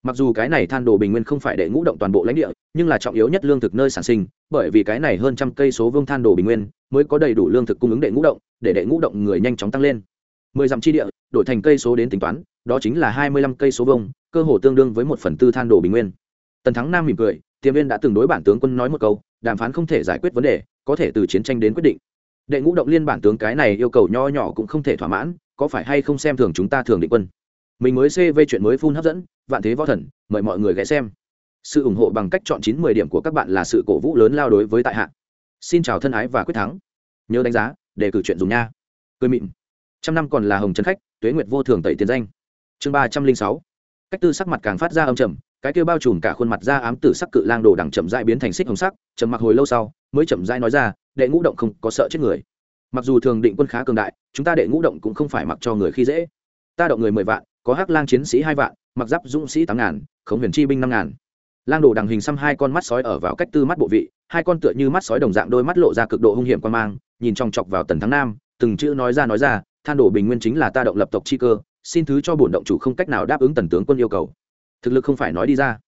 Mặc dù cái này than đồ bình nguyên không phải để ngũ động toàn bộ lãnh địa, nhưng là trọng yếu nhất lương thực nơi sản sinh, bởi vì cái này hơn trăm cây số vương than đồ bình nguyên mới có đầy đủ lương thực cung ứng đệ ngũ động, để đệ ngũ động người nhanh chóng tăng lên. Mười dặm chi địa, đổi thành cây số đến tính toán, đó chính là hai mươi lăm cây số vông cơ hồ tương đương với một phần tư than đồ bình nguyên. Tần thắng nam mỉm cười tiềm viên đã từng đối bản tướng quân nói một câu, đàm phán không thể giải quyết vấn đề, có thể từ chiến tranh đến quyết định. Đệ ngũ động liên bản tướng cái này yêu cầu nho nhỏ cũng không thể thỏa mãn, có phải hay không xem thường chúng ta thường định quân? Mình mới cv chuyện mới phun hấp dẫn, vạn thế võ thần, mời mọi người ghé xem. Sự ủng hộ bằng cách chọn chín mười điểm của các bạn là sự cổ vũ lớn lao đối với tại hạ. Xin chào thân ái và quyết thắng. Nhớ đánh giá, để cử chuyện dùng nha. Cười mịn. Trăm năm còn là hồng trấn khách, tuế nguyệt vô thường tẩy tiền danh. Chương ba trăm linh sáu. Cách tư sắc mặt càng phát ra âm trầm, cái kêu bao trùm cả khuôn mặt ra ám tử sắc cự lang đồ đằng chậm dại biến thành xích hồng sắc chầm mặc hồi lâu sau, mới chậm dại nói ra, đệ ngũ động không có sợ chết người. Mặc dù thường định quân khá cường đại, chúng ta đệ ngũ động cũng không phải mặc cho người khi dễ. Ta động người mười vạn có hắc lang chiến sĩ hai vạn, mặc giáp dũng sĩ tám ngàn, khống huyền chi binh năm ngàn. Lang đồ đằng hình xăm hai con mắt sói ở vào cách tư mắt bộ vị, hai con tựa như mắt sói đồng dạng đôi mắt lộ ra cực độ hung hiểm quan mang, nhìn trong chọc vào tần thắng nam, từng chữ nói ra nói ra, than đổ bình nguyên chính là ta động lập tộc chi cơ, xin thứ cho bổn động chủ không cách nào đáp ứng tần tướng quân yêu cầu. Thực lực không phải nói đi ra.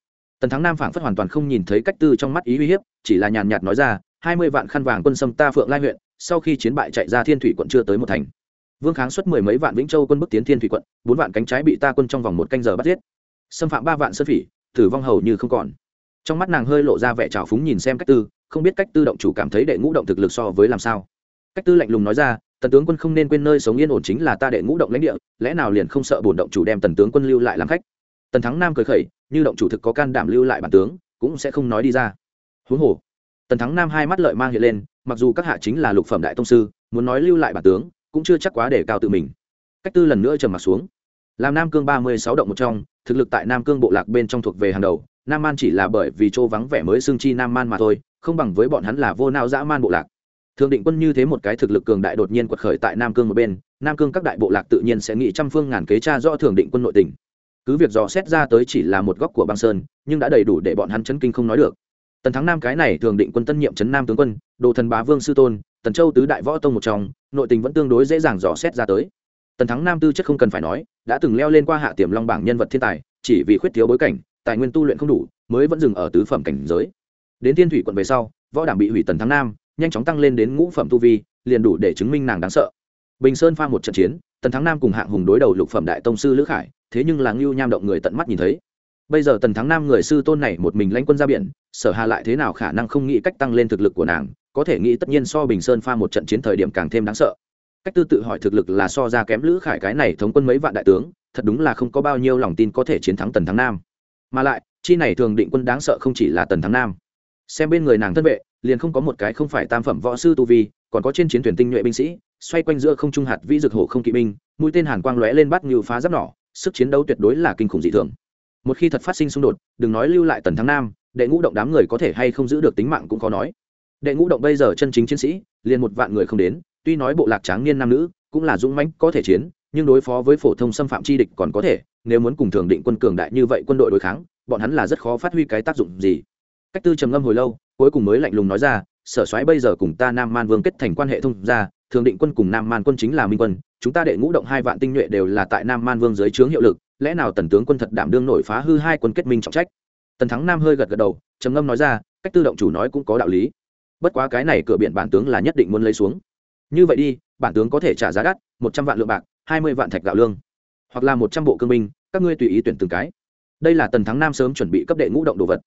Tần thắng nam phảng phất hoàn toàn không nhìn thấy cách tư trong mắt ý uy hiếp, chỉ là nhàn nhạt nói ra, hai mươi vạn khăn vàng quân xâm ta phượng lai huyện, sau khi chiến bại chạy ra thiên thủy quận chưa tới một thành vương kháng xuất mười mấy vạn vĩnh châu quân bức tiến thiên thủy quận, bốn vạn cánh trái bị ta quân trong vòng một canh giờ bắt giết. Xâm phạm ba vạn sơn phỉ, tử vong hầu như không còn. Trong mắt nàng hơi lộ ra vẻ trào phúng nhìn xem cách tư, không biết cách tư động chủ cảm thấy đệ ngũ động thực lực so với làm sao. Cách tư lạnh lùng nói ra, tần tướng quân không nên quên nơi sống yên ổn chính là ta đệ ngũ động lãnh địa, lẽ nào liền không sợ bổn động chủ đem tần tướng quân lưu lại làm khách? Tần thắng nam cười khẩy, như động chủ thực có can đảm lưu lại bản tướng, cũng sẽ không nói đi ra. Huống hồ, tần thắng nam hai mắt lợi mang hiện lên, mặc dù các hạ chính là lục phẩm đại tông sư, muốn nói lưu lại bản tướng cũng chưa chắc quá để cao tự mình. Cách tư lần nữa trầm mặt xuống. Làm nam cương ba mươi sáu động một trong, thực lực tại nam cương bộ lạc bên trong thuộc về hàng đầu, nam man chỉ là bởi vì chỗ vắng vẻ mới xương chi nam man mà thôi, không bằng với bọn hắn là vô nao dã man bộ lạc. Thường định quân như thế một cái thực lực cường đại đột nhiên quật khởi tại nam cương một bên, nam cương các đại bộ lạc tự nhiên sẽ nghĩ trăm phương ngàn kế tra rõ thường định quân nội tình. Cứ việc dò xét ra tới chỉ là một góc của băng sơn, nhưng đã đầy đủ để bọn hắn chấn kinh không nói được. Tần thắng nam cái này thường định quân tân nhiệm chấn nam tướng quân, đồ thần bá vương sư tôn tần châu tứ đại võ tông một trong, nội tình vẫn tương đối dễ dàng dò xét ra tới. Tần thắng nam tư chất không cần phải nói, đã từng leo lên qua hạ tiềm long bảng nhân vật thiên tài, chỉ vì khuyết thiếu bối cảnh, tài nguyên tu luyện không đủ, mới vẫn dừng ở tứ phẩm cảnh giới. Đến thiên thủy quận về sau, võ đảng bị hủy tần thắng nam, nhanh chóng tăng lên đến ngũ phẩm tu vi, liền đủ để chứng minh nàng đáng sợ. Bình sơn pha một trận chiến, tần thắng nam cùng hạng hùng đối đầu lục phẩm đại tông sư lữ khải, thế nhưng là ngưu nham động người tận mắt nhìn thấy. Bây giờ tần thắng nam người sư tôn này một mình lãnh quân ra biển, sở hà lại thế nào khả năng không nghĩ cách tăng lên thực lực của nàng có thể nghĩ tất nhiên so bình sơn pha một trận chiến thời điểm càng thêm đáng sợ. Cách tư tự hỏi thực lực là so ra kém lữ khải cái này thống quân mấy vạn đại tướng, thật đúng là không có bao nhiêu lòng tin có thể chiến thắng tần thắng nam. Mà lại, chi này thường định quân đáng sợ không chỉ là tần thắng nam. Xem bên người nàng thân vệ, liền không có một cái không phải tam phẩm võ sư tu vi, còn có trên chiến thuyền tinh nhuệ binh sĩ, xoay quanh giữa không trung hạt vĩ dược hổ không kỵ binh, mũi tên hàn quang lóe lên bắt như phá giáp nỏ, sức chiến đấu tuyệt đối là kinh khủng dị thường. Một khi thật phát sinh xung đột, đừng nói lưu lại tần thắng nam, đệ ngũ động đám người có thể hay không giữ được tính mạng cũng khó nói đệ ngũ động bây giờ chân chính chiến sĩ, liền một vạn người không đến, tuy nói bộ lạc tráng niên nam nữ cũng là dũng mãnh có thể chiến, nhưng đối phó với phổ thông xâm phạm chi địch còn có thể, nếu muốn cùng thường định quân cường đại như vậy quân đội đối kháng, bọn hắn là rất khó phát huy cái tác dụng gì. Cách tư trầm ngâm hồi lâu, cuối cùng mới lạnh lùng nói ra, sở soái bây giờ cùng ta nam man vương kết thành quan hệ thông ra thường định quân cùng nam man quân chính là minh quân, chúng ta đệ ngũ động hai vạn tinh nhuệ đều là tại nam man vương dưới trướng hiệu lực, lẽ nào tần tướng quân thật đảm đương nổi phá hư hai quân kết minh trọng trách? Tần thắng nam hơi gật gật đầu, trầm ngâm nói ra, cách tư động chủ nói cũng có đạo lý bất quá cái này cửa biển bản tướng là nhất định muốn lấy xuống. Như vậy đi, bản tướng có thể trả giá đắt, một trăm vạn lượng bạc, hai mươi vạn thạch gạo lương, hoặc là một trăm bộ cương binh, các ngươi tùy ý tuyển từng cái. Đây là tần thắng nam sớm chuẩn bị cấp đệ ngũ động đồ vật.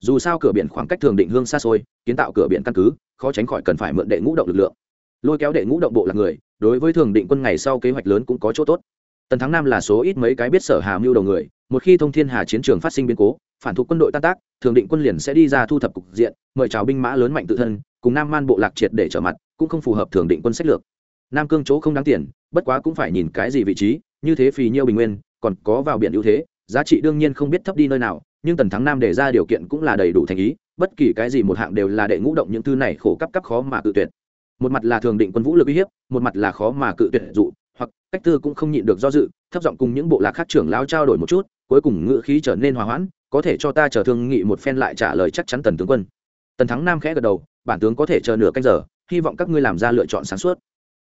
Dù sao cửa biển khoảng cách thường định hương xa xôi, kiến tạo cửa biển căn cứ, khó tránh khỏi cần phải mượn đệ ngũ động lực lượng. Lôi kéo đệ ngũ động bộ là người, đối với thường định quân ngày sau kế hoạch lớn cũng có chỗ tốt. Tần thắng nam là số ít mấy cái biết sở hà mưu đầu người một khi thông thiên hà chiến trường phát sinh biến cố, phản thuộc quân đội tan tác, thường định quân liền sẽ đi ra thu thập cục diện, mời chào binh mã lớn mạnh tự thân, cùng nam man bộ lạc triệt để trở mặt, cũng không phù hợp thường định quân sách lược. Nam cương chỗ không đáng tiền, bất quá cũng phải nhìn cái gì vị trí, như thế phì nhiêu bình nguyên, còn có vào biển ưu thế, giá trị đương nhiên không biết thấp đi nơi nào, nhưng tần thắng nam đề ra điều kiện cũng là đầy đủ thành ý, bất kỳ cái gì một hạng đều là đệ ngũ động những thứ này khổ cấp cấp khó mà cự tuyệt. Một mặt là thường định quân vũ lực uy hiếp, một mặt là khó mà cự tuyệt dụ, hoặc cách tư cũng không nhịn được do dự, thấp giọng cùng những bộ lạc khác trưởng lao trao đổi một chút cuối cùng ngữ khí trở nên hòa hoãn, có thể cho ta chờ thương nghị một phen lại trả lời chắc chắn tần tướng quân. Tần thắng nam khẽ gật đầu, bản tướng có thể chờ nửa canh giờ, hy vọng các ngươi làm ra lựa chọn sáng suốt.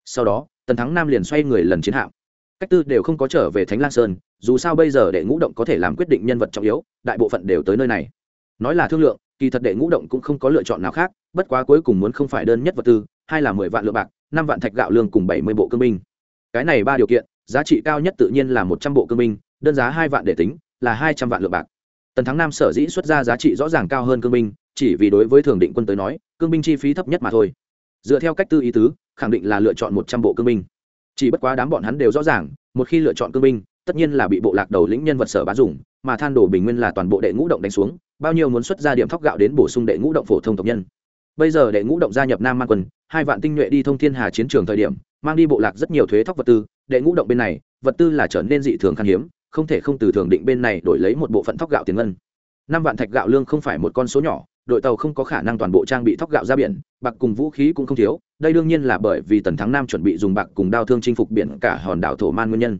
Sau đó, tần thắng nam liền xoay người lần chiến hạm. Cách tư đều không có trở về thánh lang sơn, dù sao bây giờ đệ ngũ động có thể làm quyết định nhân vật trọng yếu, đại bộ phận đều tới nơi này. Nói là thương lượng, kỳ thật đệ ngũ động cũng không có lựa chọn nào khác, bất quá cuối cùng muốn không phải đơn nhất vật tư, hai là mười vạn lượng bạc, năm vạn thạch gạo lương cùng bảy mươi bộ cương binh. Cái này ba điều kiện, giá trị cao nhất tự nhiên là một trăm bộ cương binh đơn giá hai vạn để tính, là hai trăm vạn lượng bạc. Tần thắng nam sở dĩ xuất ra giá trị rõ ràng cao hơn cương binh, chỉ vì đối với thường định quân tới nói, cương binh chi phí thấp nhất mà thôi. Dựa theo cách tư ý tứ, khẳng định là lựa chọn một trăm bộ cương binh. Chỉ bất quá đám bọn hắn đều rõ ràng, một khi lựa chọn cương binh, tất nhiên là bị bộ lạc đầu lĩnh nhân vật sở bá dùng, mà than đổ bình nguyên là toàn bộ đệ ngũ động đánh xuống, bao nhiêu muốn xuất ra điểm thóc gạo đến bổ sung đệ ngũ động phổ thông tộc nhân. Bây giờ đệ ngũ động gia nhập nam man quân, hai vạn tinh nhuệ đi thông thiên hà chiến trường thời điểm, mang đi bộ lạc rất nhiều thuế thóc vật tư, đệ ngũ động bên này, vật tư là trở nên dị thường khan hiếm không thể không từ thường định bên này đổi lấy một bộ phận thóc gạo tiền ngân. Năm vạn thạch gạo lương không phải một con số nhỏ, đội tàu không có khả năng toàn bộ trang bị thóc gạo ra biển, bạc cùng vũ khí cũng không thiếu, đây đương nhiên là bởi vì tần thắng nam chuẩn bị dùng bạc cùng đao thương chinh phục biển cả hòn đảo thổ man nguyên nhân.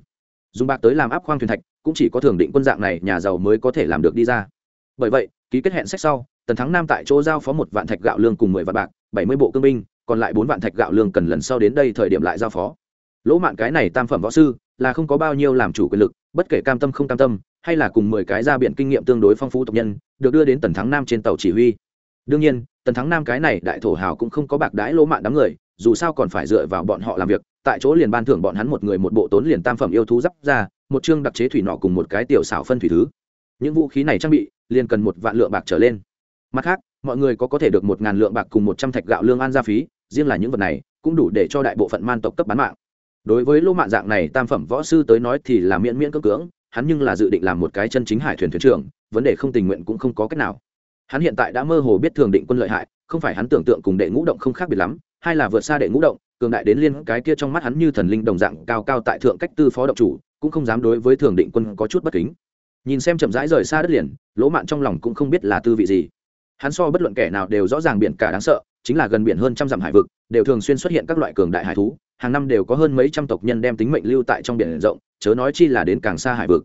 Dùng bạc tới làm áp khoang thuyền thạch, cũng chỉ có thường định quân dạng này, nhà giàu mới có thể làm được đi ra. Bởi vậy, ký kết hẹn sách sau, tần thắng nam tại chỗ giao phó một vạn thạch gạo lương cùng mười vạn bạc, bảy mươi bộ cương binh, còn lại bốn vạn thạch gạo lương cần lần sau đến đây thời điểm lại giao phó lỗ mạn cái này tam phẩm võ sư, là không có bao nhiêu làm chủ quyền lực, bất kể cam tâm không cam tâm, hay là cùng mười cái ra biển kinh nghiệm tương đối phong phú tộc nhân, được đưa đến tần thắng nam trên tàu chỉ huy. Đương nhiên, tần thắng nam cái này đại thổ hào cũng không có bạc đãi lỗ mạn đám người, dù sao còn phải dựa vào bọn họ làm việc, tại chỗ liền ban thưởng bọn hắn một người một bộ tốn liền tam phẩm yêu thú giáp ra, một chương đặc chế thủy nọ cùng một cái tiểu xảo phân thủy thứ. Những vũ khí này trang bị, liền cần một vạn lượng bạc trở lên. Mặt khác, mọi người có có thể được một ngàn lượng bạc cùng một trăm thạch gạo lương an gia phí, riêng là những vật này, cũng đủ để cho đại bộ phận man tộc cấp bán mạng đối với lô mạn dạng này, tam phẩm võ sư tới nói thì là miễn miễn cưỡng cưỡng, hắn nhưng là dự định làm một cái chân chính hải thuyền thuyền trưởng, vấn đề không tình nguyện cũng không có cách nào. Hắn hiện tại đã mơ hồ biết thường định quân lợi hại, không phải hắn tưởng tượng cùng đệ ngũ động không khác biệt lắm hay là vượt xa đệ ngũ động, cường đại đến liên cái kia trong mắt hắn như thần linh đồng dạng cao cao tại thượng cách tư phó động chủ, cũng không dám đối với thường định quân có chút bất kính. Nhìn xem chậm rãi rời xa đất liền, lỗ mạn trong lòng cũng không biết là tư vị gì. Hắn so bất luận kẻ nào đều rõ ràng biển cả đáng sợ, chính là gần biển hơn trăm dặm hải vực, đều thường xuyên xuất hiện các loại cường đại hải thú hàng năm đều có hơn mấy trăm tộc nhân đem tính mệnh lưu tại trong biển rộng, chớ nói chi là đến càng xa hải vực.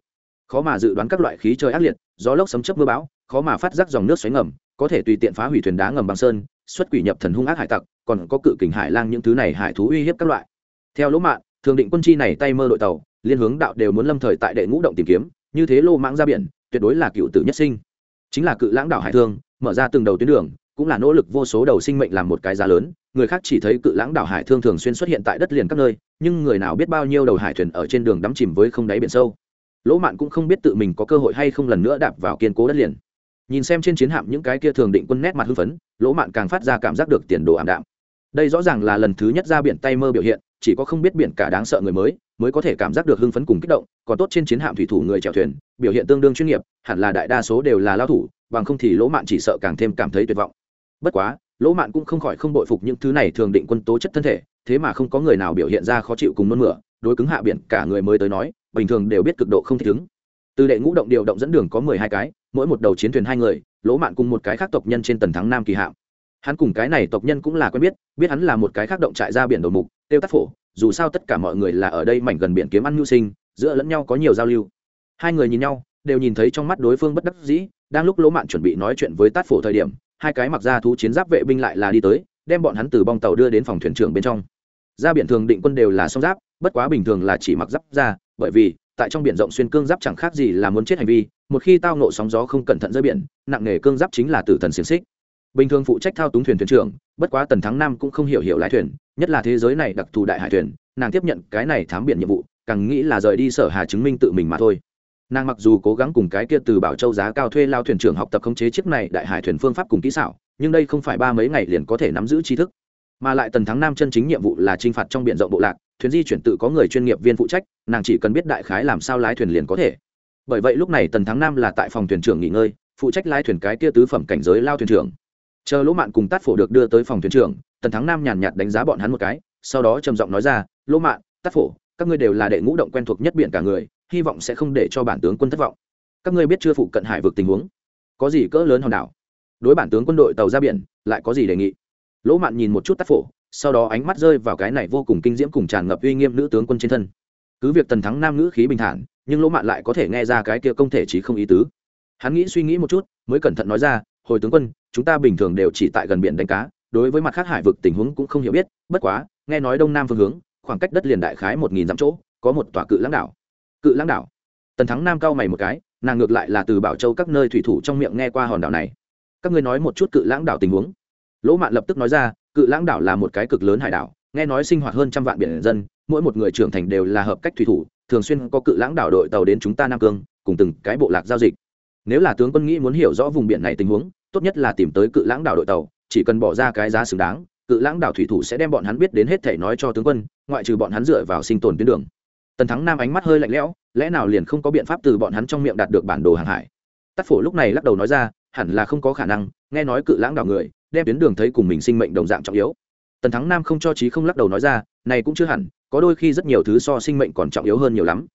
Khó mà dự đoán các loại khí trời ác liệt, gió lốc sấm chớp mưa bão, khó mà phát giác dòng nước xoáy ngầm, có thể tùy tiện phá hủy thuyền đá ngầm bằng sơn, xuất quỷ nhập thần hung ác hải tặc, còn có cự kình hải lang những thứ này hải thú uy hiếp các loại. Theo lỗ mạng thường định quân chi này tay mơ đội tàu, liên hướng đạo đều muốn lâm thời tại đệ ngũ động tìm kiếm, như thế lô mãng ra biển, tuyệt đối là cựu tử nhất sinh. Chính là cự lãng đảo hải thương, mở ra từng đầu tuyến đường, cũng là nỗ lực vô số đầu sinh mệnh làm một cái giá lớn người khác chỉ thấy cự lãng đảo hải thương thường xuyên xuất hiện tại đất liền các nơi, nhưng người nào biết bao nhiêu đầu hải thuyền ở trên đường đắm chìm với không đáy biển sâu. Lỗ mạn cũng không biết tự mình có cơ hội hay không lần nữa đạp vào kiên cố đất liền. Nhìn xem trên chiến hạm những cái kia thường định quân nét mặt hưng phấn, lỗ mạn càng phát ra cảm giác được tiền đồ ảm đạm. Đây rõ ràng là lần thứ nhất ra biển tay mơ biểu hiện, chỉ có không biết biển cả đáng sợ người mới mới có thể cảm giác được hưng phấn cùng kích động, còn tốt trên chiến hạm thủy thủ người chèo thuyền, biểu hiện tương đương chuyên nghiệp, hẳn là đại đa số đều là lao thủ, bằng không thì lỗ mạn chỉ sợ càng thêm cảm thấy tuyệt vọng. Bất quá lỗ mạn cũng không khỏi không bội phục những thứ này thường định quân tố chất thân thể, thế mà không có người nào biểu hiện ra khó chịu cùng nôn mửa, đối cứng hạ biển cả người mới tới nói, bình thường đều biết cực độ không thích ứng. Từ đệ ngũ động điều động dẫn đường có mười hai cái, mỗi một đầu chiến thuyền hai người, lỗ mạn cùng một cái khác tộc nhân trên tần thắng nam kỳ hạm. Hắn cùng cái này tộc nhân cũng là quen biết biết hắn là một cái khác động trại ra biển đầu mục, tiêu tác phổ, dù sao tất cả mọi người là ở đây mảnh gần biển kiếm ăn mưu sinh, giữa lẫn nhau có nhiều giao lưu. Hai người nhìn nhau, đều nhìn thấy trong mắt đối phương bất đắc dĩ, đang lúc lỗ mạn chuẩn bị nói chuyện với tát phổ thời điểm hai cái mặc ra thú chiến giáp vệ binh lại là đi tới, đem bọn hắn từ bong tàu đưa đến phòng thuyền trưởng bên trong. Ra biển thường định quân đều là song giáp, bất quá bình thường là chỉ mặc giáp ra, bởi vì tại trong biển rộng xuyên cương giáp chẳng khác gì là muốn chết hành vi, một khi tao nộ sóng gió không cẩn thận rơi biển, nặng nề cương giáp chính là tử thần xiềng xích. Bình thường phụ trách thao túng thuyền thuyền trưởng, bất quá tần thắng nam cũng không hiểu hiểu lái thuyền, nhất là thế giới này đặc thù đại hải thuyền, nàng tiếp nhận cái này thám biển nhiệm vụ, càng nghĩ là rời đi sở hà chứng minh tự mình mà thôi nàng mặc dù cố gắng cùng cái kia từ bảo châu giá cao thuê lao thuyền trưởng học tập khống chế chiếc này đại hải thuyền phương pháp cùng kỹ xảo, nhưng đây không phải ba mấy ngày liền có thể nắm giữ tri thức. Mà lại tần thắng nam chân chính nhiệm vụ là t r i n h phạt trong b i ể n rộng bộ lạc, thuyền di chuyển tự có người chuyên nghiệp viên phụ trách, nàng chỉ cần biết đại khái làm sao lái thuyền liền có thể. Bởi vậy lúc này tần thắng nam là tại phòng thuyền trưởng nghỉ ngơi, phụ trách lái thuyền cái kia tứ phẩm cảnh giới lao thuyền trưởng. Chờ lỗ mạn cùng tát phổ được đưa tới phòng thuyền trưởng, tần thắng nam nhàn nhạt đánh giá bọn hắn một cái, sau đó trầm giọng nói ra, lỗ mạn, tát phổ, các ngươi đều là đệ ngũ động quen thuộc nhất biển cả người hy vọng sẽ không để cho bản tướng quân thất vọng. Các ngươi biết chưa phụ cận hải vực tình huống? Có gì cỡ lớn hòn đảo? Đối bản tướng quân đội tàu ra biển, lại có gì đề nghị? Lỗ mạn nhìn một chút tác phổ, sau đó ánh mắt rơi vào cái này vô cùng kinh diễm cùng tràn ngập uy nghiêm nữ tướng quân trên thân. Cứ việc tần thắng nam nữ khí bình thản, nhưng lỗ mạn lại có thể nghe ra cái kia không thể chỉ không ý tứ. Hắn nghĩ suy nghĩ một chút, mới cẩn thận nói ra, hồi tướng quân, chúng ta bình thường đều chỉ tại gần biển đánh cá, đối với mặt khác hải vực tình huống cũng không hiểu biết, bất quá, nghe nói đông nam phương hướng, khoảng cách đất liền đại khái một nghìn dặm chỗ, có một tòa cự lãng đảo cự lãng đảo. Tần thắng nam cao mày một cái, nàng ngược lại là từ bảo châu các nơi thủy thủ trong miệng nghe qua hòn đảo này. Các ngươi nói một chút cự lãng đảo tình huống. Lỗ mạn lập tức nói ra, cự lãng đảo là một cái cực lớn hải đảo, nghe nói sinh hoạt hơn trăm vạn biển dân, mỗi một người trưởng thành đều là hợp cách thủy thủ, thường xuyên có cự lãng đảo đội tàu đến chúng ta nam cương, cùng từng cái bộ lạc giao dịch. Nếu là tướng quân nghĩ muốn hiểu rõ vùng biển này tình huống, tốt nhất là tìm tới cự lãng đảo đội tàu, chỉ cần bỏ ra cái giá xứng đáng, cự lãng đảo thủy thủ sẽ đem bọn hắn biết đến hết thể nói cho tướng quân, ngoại trừ bọn hắn dựa vào sinh tồn tuyến đường tần thắng nam ánh mắt hơi lạnh lẽo, lẽ nào liền không có biện pháp từ bọn hắn trong miệng đạt được bản đồ hàng hải? Tắt phổ lúc này lắc đầu nói ra, hẳn là không có khả năng, nghe nói cự lãng đảo người, đem tuyến đường thấy cùng mình sinh mệnh đồng dạng trọng yếu. Tần thắng nam không cho trí không lắc đầu nói ra, này cũng chưa hẳn, có đôi khi rất nhiều thứ so sinh mệnh còn trọng yếu hơn nhiều lắm.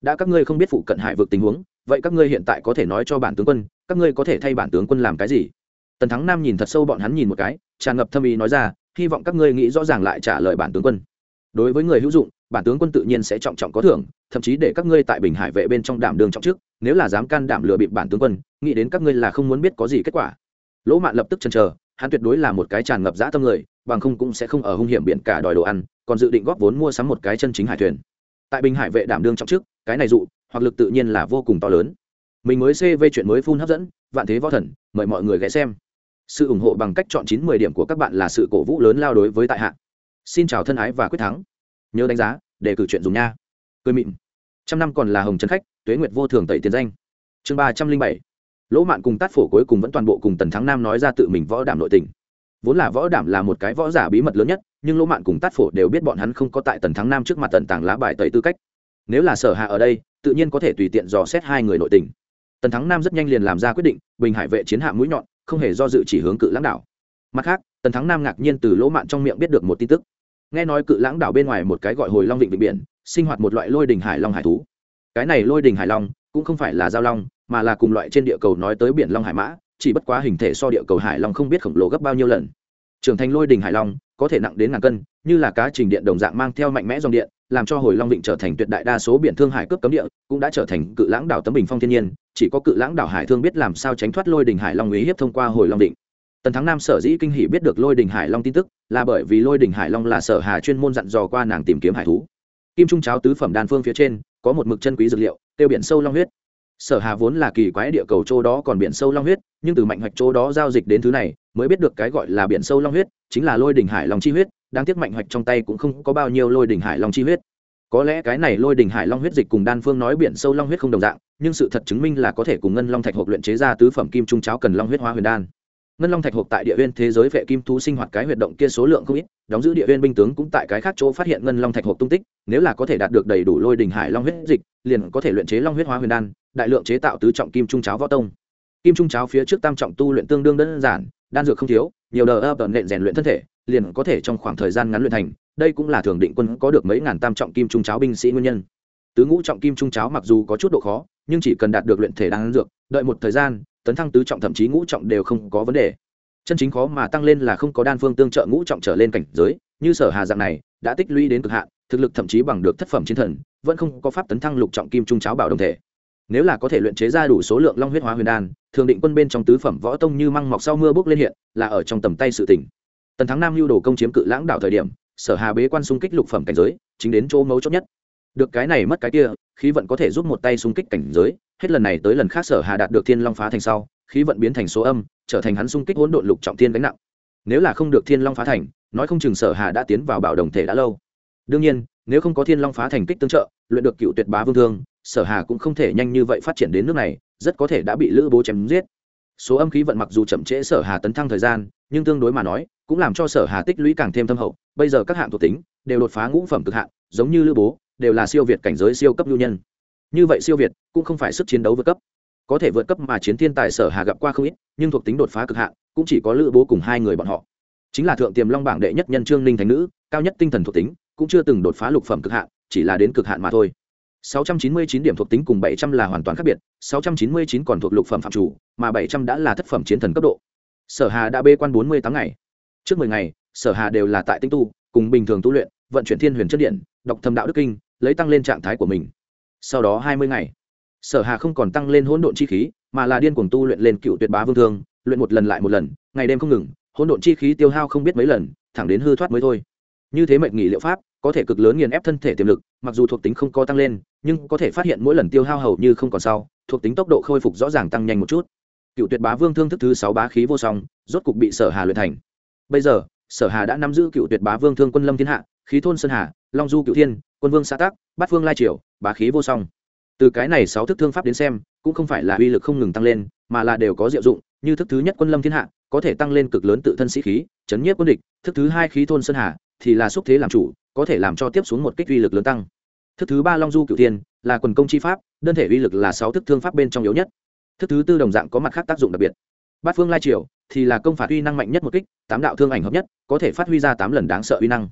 Đã các ngươi không biết phụ cận hải vực tình huống, vậy các ngươi hiện tại có thể nói cho bản tướng quân, các ngươi có thể thay bản tướng quân làm cái gì? Tần thắng nam nhìn thật sâu bọn hắn nhìn một cái, tràn ngập thâm ý nói ra, hy vọng các ngươi nghĩ rõ ràng lại trả lời bản tướng quân đối với người hữu dụng, bản tướng quân tự nhiên sẽ trọng trọng có thưởng, thậm chí để các ngươi tại bình hải vệ bên trong đảm đường trọng trước nếu là dám can đảm lừa bịp bản tướng quân, nghĩ đến các ngươi là không muốn biết có gì kết quả. Lỗ mạn lập tức chần chờ, hắn tuyệt đối là một cái tràn ngập dã tâm người, bằng không cũng sẽ không ở hung hiểm biển cả đòi đồ ăn, còn dự định góp vốn mua sắm một cái chân chính hải thuyền. Tại bình hải vệ đảm đương trọng trước cái này dụ, hoặc lực tự nhiên là vô cùng to lớn. Mình mới cv chuyện mới phun hấp dẫn, vạn thế võ thần, mời mọi người ghé xem. Sự ủng hộ bằng cách chọn chín mười điểm của các bạn là sự cổ vũ lớn lao đối với tại hạ xin chào thân ái và quyết thắng. Nhớ đánh giá để cử chuyện dùng nha. Cười mịn. Trăm năm còn là hồng trần khách, tuế nguyệt vô thường tẩy tiền danh. Chương ba trăm linh bảy. Lỗ mạn cùng tát phổ cuối cùng vẫn toàn bộ cùng tần thắng nam nói ra tự mình võ đảm nội tình. Vốn là võ đảm là một cái võ giả bí mật lớn nhất, nhưng lỗ mạn cùng tát phổ đều biết bọn hắn không có tại tần thắng nam trước mặt tần tàng lá bài tẩy tư cách. Nếu là sở hạ ở đây, tự nhiên có thể tùy tiện dò xét hai người nội tình. Tần thắng nam rất nhanh liền làm ra quyết định, bình hải vệ chiến hạ mũi nhọn, không hề do dự chỉ hướng cự lãng đảo. Mặt khác, tần thắng nam ngạc nhiên từ lỗ mạn trong miệng biết được một tin tức nghe nói cự lãng đảo bên ngoài một cái gọi hồi long vịnh vịnh biển, sinh hoạt một loại lôi đình hải long hải thú. Cái này lôi đình hải long cũng không phải là giao long, mà là cùng loại trên địa cầu nói tới biển long hải mã, chỉ bất quá hình thể so địa cầu hải long không biết khổng lồ gấp bao nhiêu lần. Trưởng thành lôi đình hải long có thể nặng đến ngàn cân, như là cá trình điện đồng dạng mang theo mạnh mẽ dòng điện, làm cho hồi long vịnh trở thành tuyệt đại đa số biển thương hải cướp cấm địa, cũng đã trở thành cự lãng đảo tấm bình phong thiên nhiên. Chỉ có cự lãng đảo hải thương biết làm sao tránh thoát lôi đình hải long uy hiếp thông qua hồi long vịnh tần thắng nam sở dĩ kinh hỉ biết được lôi đình hải long tin tức, là bởi vì lôi đình hải long là sở hà chuyên môn dặn dò qua nàng tìm kiếm hải thú. Kim trung cháo tứ phẩm đan phương phía trên, có một mực chân quý dược liệu, tiêu biển sâu long huyết. Sở hà vốn là kỳ quái địa cầu châu đó còn biển sâu long huyết, nhưng từ mạnh hoạch châu đó giao dịch đến thứ này, mới biết được cái gọi là biển sâu long huyết, chính là lôi đình hải long chi huyết, đáng tiếc mạnh hoạch trong tay cũng không có bao nhiêu lôi đình hải long chi huyết. Có lẽ cái này lôi đình hải long huyết dịch cùng đan phương nói biển sâu long huyết không đồng dạng, nhưng sự thật chứng minh là có thể cùng ngân long thạch hộp luyện chế ra tứ phẩm kim trung cháo cần long huyết hóa huyền đan ngân long thạch hộp tại địa huyên thế giới vệ kim thú sinh hoạt cái huyệt động kia số lượng không ít, đóng giữ địa huyên binh tướng cũng tại cái khác chỗ phát hiện ngân long thạch hộp tung tích, nếu là có thể đạt được đầy đủ lôi đình hải long huyết dịch, liền có thể luyện chế long huyết hóa huyền đan, đại lượng chế tạo tứ trọng kim trung cháo võ tông. Kim trung cháo phía trước tam trọng tu luyện tương đương đơn giản, đan dược không thiếu, nhiều đờ ập nện rèn luyện thân thể, liền có thể trong khoảng thời gian ngắn luyện thành, đây cũng là thường định quân có được mấy ngàn tam trọng kim trung cháo binh sĩ nguyên nhân. Tứ ngũ trọng kim trung cháo mặc dù có chút độ khó, nhưng chỉ cần đạt được luyện thể đan dược, đợi một thời gian tấn thăng tứ trọng thậm chí ngũ trọng đều không có vấn đề. Chân chính khó mà tăng lên là không có đan phương tương trợ ngũ trọng trở lên cảnh giới, như sở hà dạng này, đã tích lũy đến cực hạn, thực lực thậm chí bằng được thất phẩm chiến thần, vẫn không có pháp tấn thăng lục trọng kim trung cháo bảo đồng thể. Nếu là có thể luyện chế ra đủ số lượng long huyết hóa huyền đan, thường định quân bên trong tứ phẩm võ tông như măng mọc sau mưa bước lên hiện, là ở trong tầm tay sự tỉnh. Tần thắng nam lưu đồ công chiếm cự lãng đảo thời điểm, sở hà bế quan xung kích lục phẩm cảnh giới, chính đến chỗ mấu chốt nhất được cái này mất cái kia, khí vận có thể giúp một tay xung kích cảnh giới, hết lần này tới lần khác sở hà đạt được thiên long phá thành sau, khí vận biến thành số âm, trở thành hắn xung kích hỗn độn lục trọng thiên gánh nặng. Nếu là không được thiên long phá thành, nói không chừng sở hà đã tiến vào bảo đồng thể đã lâu. Đương nhiên, nếu không có thiên long phá thành kích tương trợ, luyện được cựu tuyệt bá vương thương, sở hà cũng không thể nhanh như vậy phát triển đến nước này, rất có thể đã bị lữ bố chém giết. Số âm khí vận mặc dù chậm trễ sở hà tấn thăng thời gian, nhưng tương đối mà nói, cũng làm cho sở hà tích lũy càng thêm thâm hậu. Bây giờ các hạng thuộc tính đều đột phá ngũ phẩm cực hạn, giống như lữ bố đều là siêu việt cảnh giới siêu cấp lưu nhân. Như vậy siêu việt cũng không phải sức chiến đấu vượt cấp. Có thể vượt cấp mà chiến thiên tài sở hà gặp qua không ít, nhưng thuộc tính đột phá cực hạn, cũng chỉ có lữ bố cùng hai người bọn họ. Chính là thượng tiềm long bảng đệ nhất nhân trương ninh thành nữ, cao nhất tinh thần thuộc tính, cũng chưa từng đột phá lục phẩm cực hạn, chỉ là đến cực hạn mà thôi. 699 điểm thuộc tính cùng 700 là hoàn toàn khác biệt 699 còn thuộc lục phẩm phạm chủ, mà 700 đã là thất phẩm chiến thần cấp độ. Sở hà đã bê quan 48 ngày. Trước 10 ngày, sở hà đều là tại tinh tu, cùng bình thường tu luyện, vận chuyển thiên huyền chất điện, đọc thầm đạo đức kinh lấy tăng lên trạng thái của mình. Sau đó 20 ngày, sở hà không còn tăng lên hỗn độn chi khí, mà là điên cuồng tu luyện lên cựu tuyệt bá vương thương, luyện một lần lại một lần, ngày đêm không ngừng, hỗn độn chi khí tiêu hao không biết mấy lần, thẳng đến hư thoát mới thôi. Như thế mệnh nghỉ liệu pháp, có thể cực lớn nghiền ép thân thể tiềm lực, mặc dù thuộc tính không có tăng lên, nhưng có thể phát hiện mỗi lần tiêu hao hầu như không còn sau, thuộc tính tốc độ khôi phục rõ ràng tăng nhanh một chút. Cựu tuyệt bá vương thương thức thứ sáu bá khí vô song, rốt cục bị sở hà luyện thành. Bây giờ, sở hà đã nắm giữ cựu tuyệt bá vương thương quân lâm thiên hạ, khí thôn sơn hà, long du cựu thiên quân vương xã tác bát phương lai triều, bá khí vô song. Từ cái này sáu thức thương pháp đến xem, cũng không phải là uy lực không ngừng tăng lên, mà là đều có diệu dụng, như thức thứ nhất quân lâm thiên hạ, có thể tăng lên cực lớn tự thân sĩ khí, chấn nhiếp quân địch, thức thứ hai khí thôn sơn hà, thì là xúc thế làm chủ, có thể làm cho tiếp xuống một kích uy lực lớn tăng. Thức thứ ba long du cựu tiên là quần công chi pháp, đơn thể uy lực là sáu thức thương pháp bên trong yếu nhất. Thức thứ tư đồng dạng có mặt khác tác dụng đặc biệt. Bát phương lai triều, thì là công phạt uy năng mạnh nhất một kích, tám đạo thương ảnh hợp nhất, có thể phát huy ra tám lần đáng sợ uy năng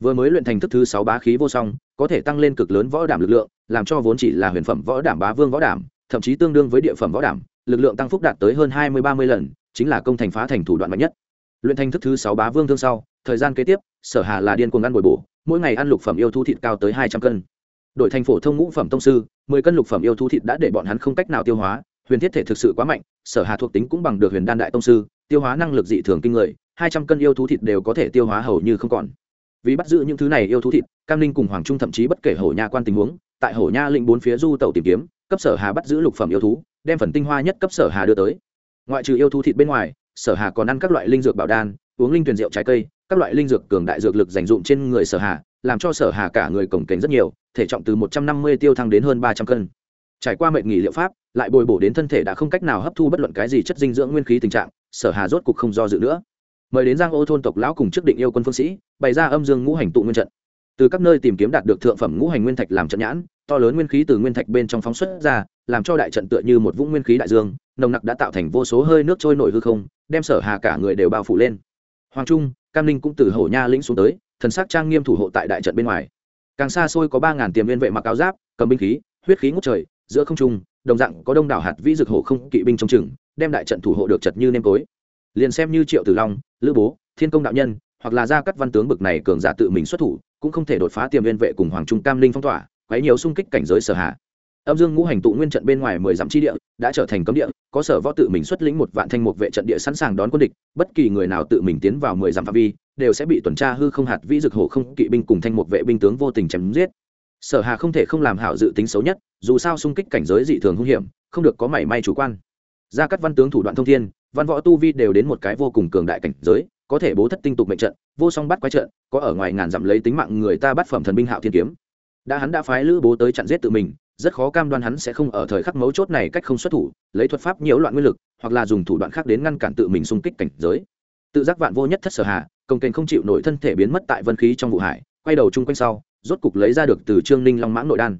vừa mới luyện thành thức thứ sáu bá khí vô song, có thể tăng lên cực lớn võ đảm lực lượng, làm cho vốn chỉ là huyền phẩm võ đảm bá vương võ đảm, thậm chí tương đương với địa phẩm võ đảm, lực lượng tăng phúc đạt tới hơn hai mươi, ba mươi lần, chính là công thành phá thành thủ đoạn mạnh nhất. Luyện thành thức thứ sáu bá vương thương sau, thời gian kế tiếp, sở hà là điên cuồng ăn bồi bổ, mỗi ngày ăn lục phẩm yêu thú thịt cao tới hai trăm cân. Đội thành phổ thông ngũ phẩm tông sư, mười cân lục phẩm yêu thú thịt đã để bọn hắn không cách nào tiêu hóa, huyền thiết thể thực sự quá mạnh, sở hà thuộc tính cũng bằng được huyền đan đại tông sư, tiêu hóa năng lực dị thường kinh người, hai trăm cân yêu thú thịt đều có thể tiêu hóa hầu như không còn vì bắt giữ những thứ này yêu thú thịt, cam ninh cùng hoàng trung thậm chí bất kể hổ nha quan tình huống, tại hổ nha lĩnh bốn phía du tàu tìm kiếm, cấp sở hà bắt giữ lục phẩm yêu thú, đem phần tinh hoa nhất cấp sở hà đưa tới. Ngoại trừ yêu thú thịt bên ngoài, sở hà còn ăn các loại linh dược bảo đan, uống linh tuyền rượu trái cây, các loại linh dược cường đại dược lực dành dụng trên người sở hà, làm cho sở hà cả người cổng kềnh rất nhiều, thể trọng từ một trăm năm mươi tiêu thăng đến hơn ba trăm cân. Trải qua mệnh nghỉ liệu pháp, lại bồi bổ đến thân thể đã không cách nào hấp thu bất luận cái gì chất dinh dưỡng nguyên khí tình trạng, sở hà rốt cục không do dự nữa mời đến giang ô thôn tộc lão cùng trước định yêu quân phương sĩ, bày ra âm dương ngũ hành tụ nguyên trận. Từ các nơi tìm kiếm đạt được thượng phẩm ngũ hành nguyên thạch làm trận nhãn, to lớn nguyên khí từ nguyên thạch bên trong phóng xuất ra, làm cho đại trận tựa như một vũng nguyên khí đại dương, nồng nặc đã tạo thành vô số hơi nước trôi nổi hư không, đem sở hà cả người đều bao phủ lên. Hoàng trung, cam ninh cũng từ hổ nha lĩnh xuống tới, thần sắc trang nghiêm thủ hộ tại đại trận bên ngoài. Càng xa xôi có ba ngàn tiềm viên vệ mặc áo giáp, cầm binh khí, huyết khí ngút trời, giữa không trung, đồng dạng có đông đảo hạt vĩ dược hổ không kỵ binh trong chừng, đem đại trận thủ hộ được chật như nêm tối liền xem như triệu tử long, lữ bố, thiên công đạo nhân, hoặc là gia cắt văn tướng bực này cường giả tự mình xuất thủ, cũng không thể đột phá tiềm liên vệ cùng hoàng trung cam linh phong tỏa, quấy nhiều xung kích cảnh giới sở hạ. Âm dương ngũ hành tụ nguyên trận bên ngoài mười dặm chi địa, đã trở thành cấm địa, có sở võ tự mình xuất lĩnh một vạn thanh một vệ trận địa sẵn sàng đón quân địch, bất kỳ người nào tự mình tiến vào mười dặm phạm vi, đều sẽ bị tuần tra hư không hạt vĩ dực hổ không kỵ binh cùng thanh một vệ binh tướng vô tình chém giết. Sở hà không thể không làm hảo dự tính xấu nhất, dù sao xung kích cảnh giới dị thường hung hiểm, không được có mảy may chủ quan. Gia cắt văn tướng thủ đoạn thông thiên văn võ tu vi đều đến một cái vô cùng cường đại cảnh giới, có thể bố thất tinh tục mệnh trận, vô song bắt quái trận, có ở ngoài ngàn dặm lấy tính mạng người ta bắt phẩm thần binh hạo thiên kiếm. Đã hắn đã phái lữ bố tới chặn giết tự mình, rất khó cam đoan hắn sẽ không ở thời khắc mấu chốt này cách không xuất thủ, lấy thuật pháp nhiễu loạn nguyên lực, hoặc là dùng thủ đoạn khác đến ngăn cản tự mình xung kích cảnh giới. Tự giác vạn vô nhất thất sở hạ công kênh không chịu nổi thân thể biến mất tại vân khí trong vụ hải, quay đầu chung quanh sau, rốt cục lấy ra được từ trương ninh long mãng nội đan.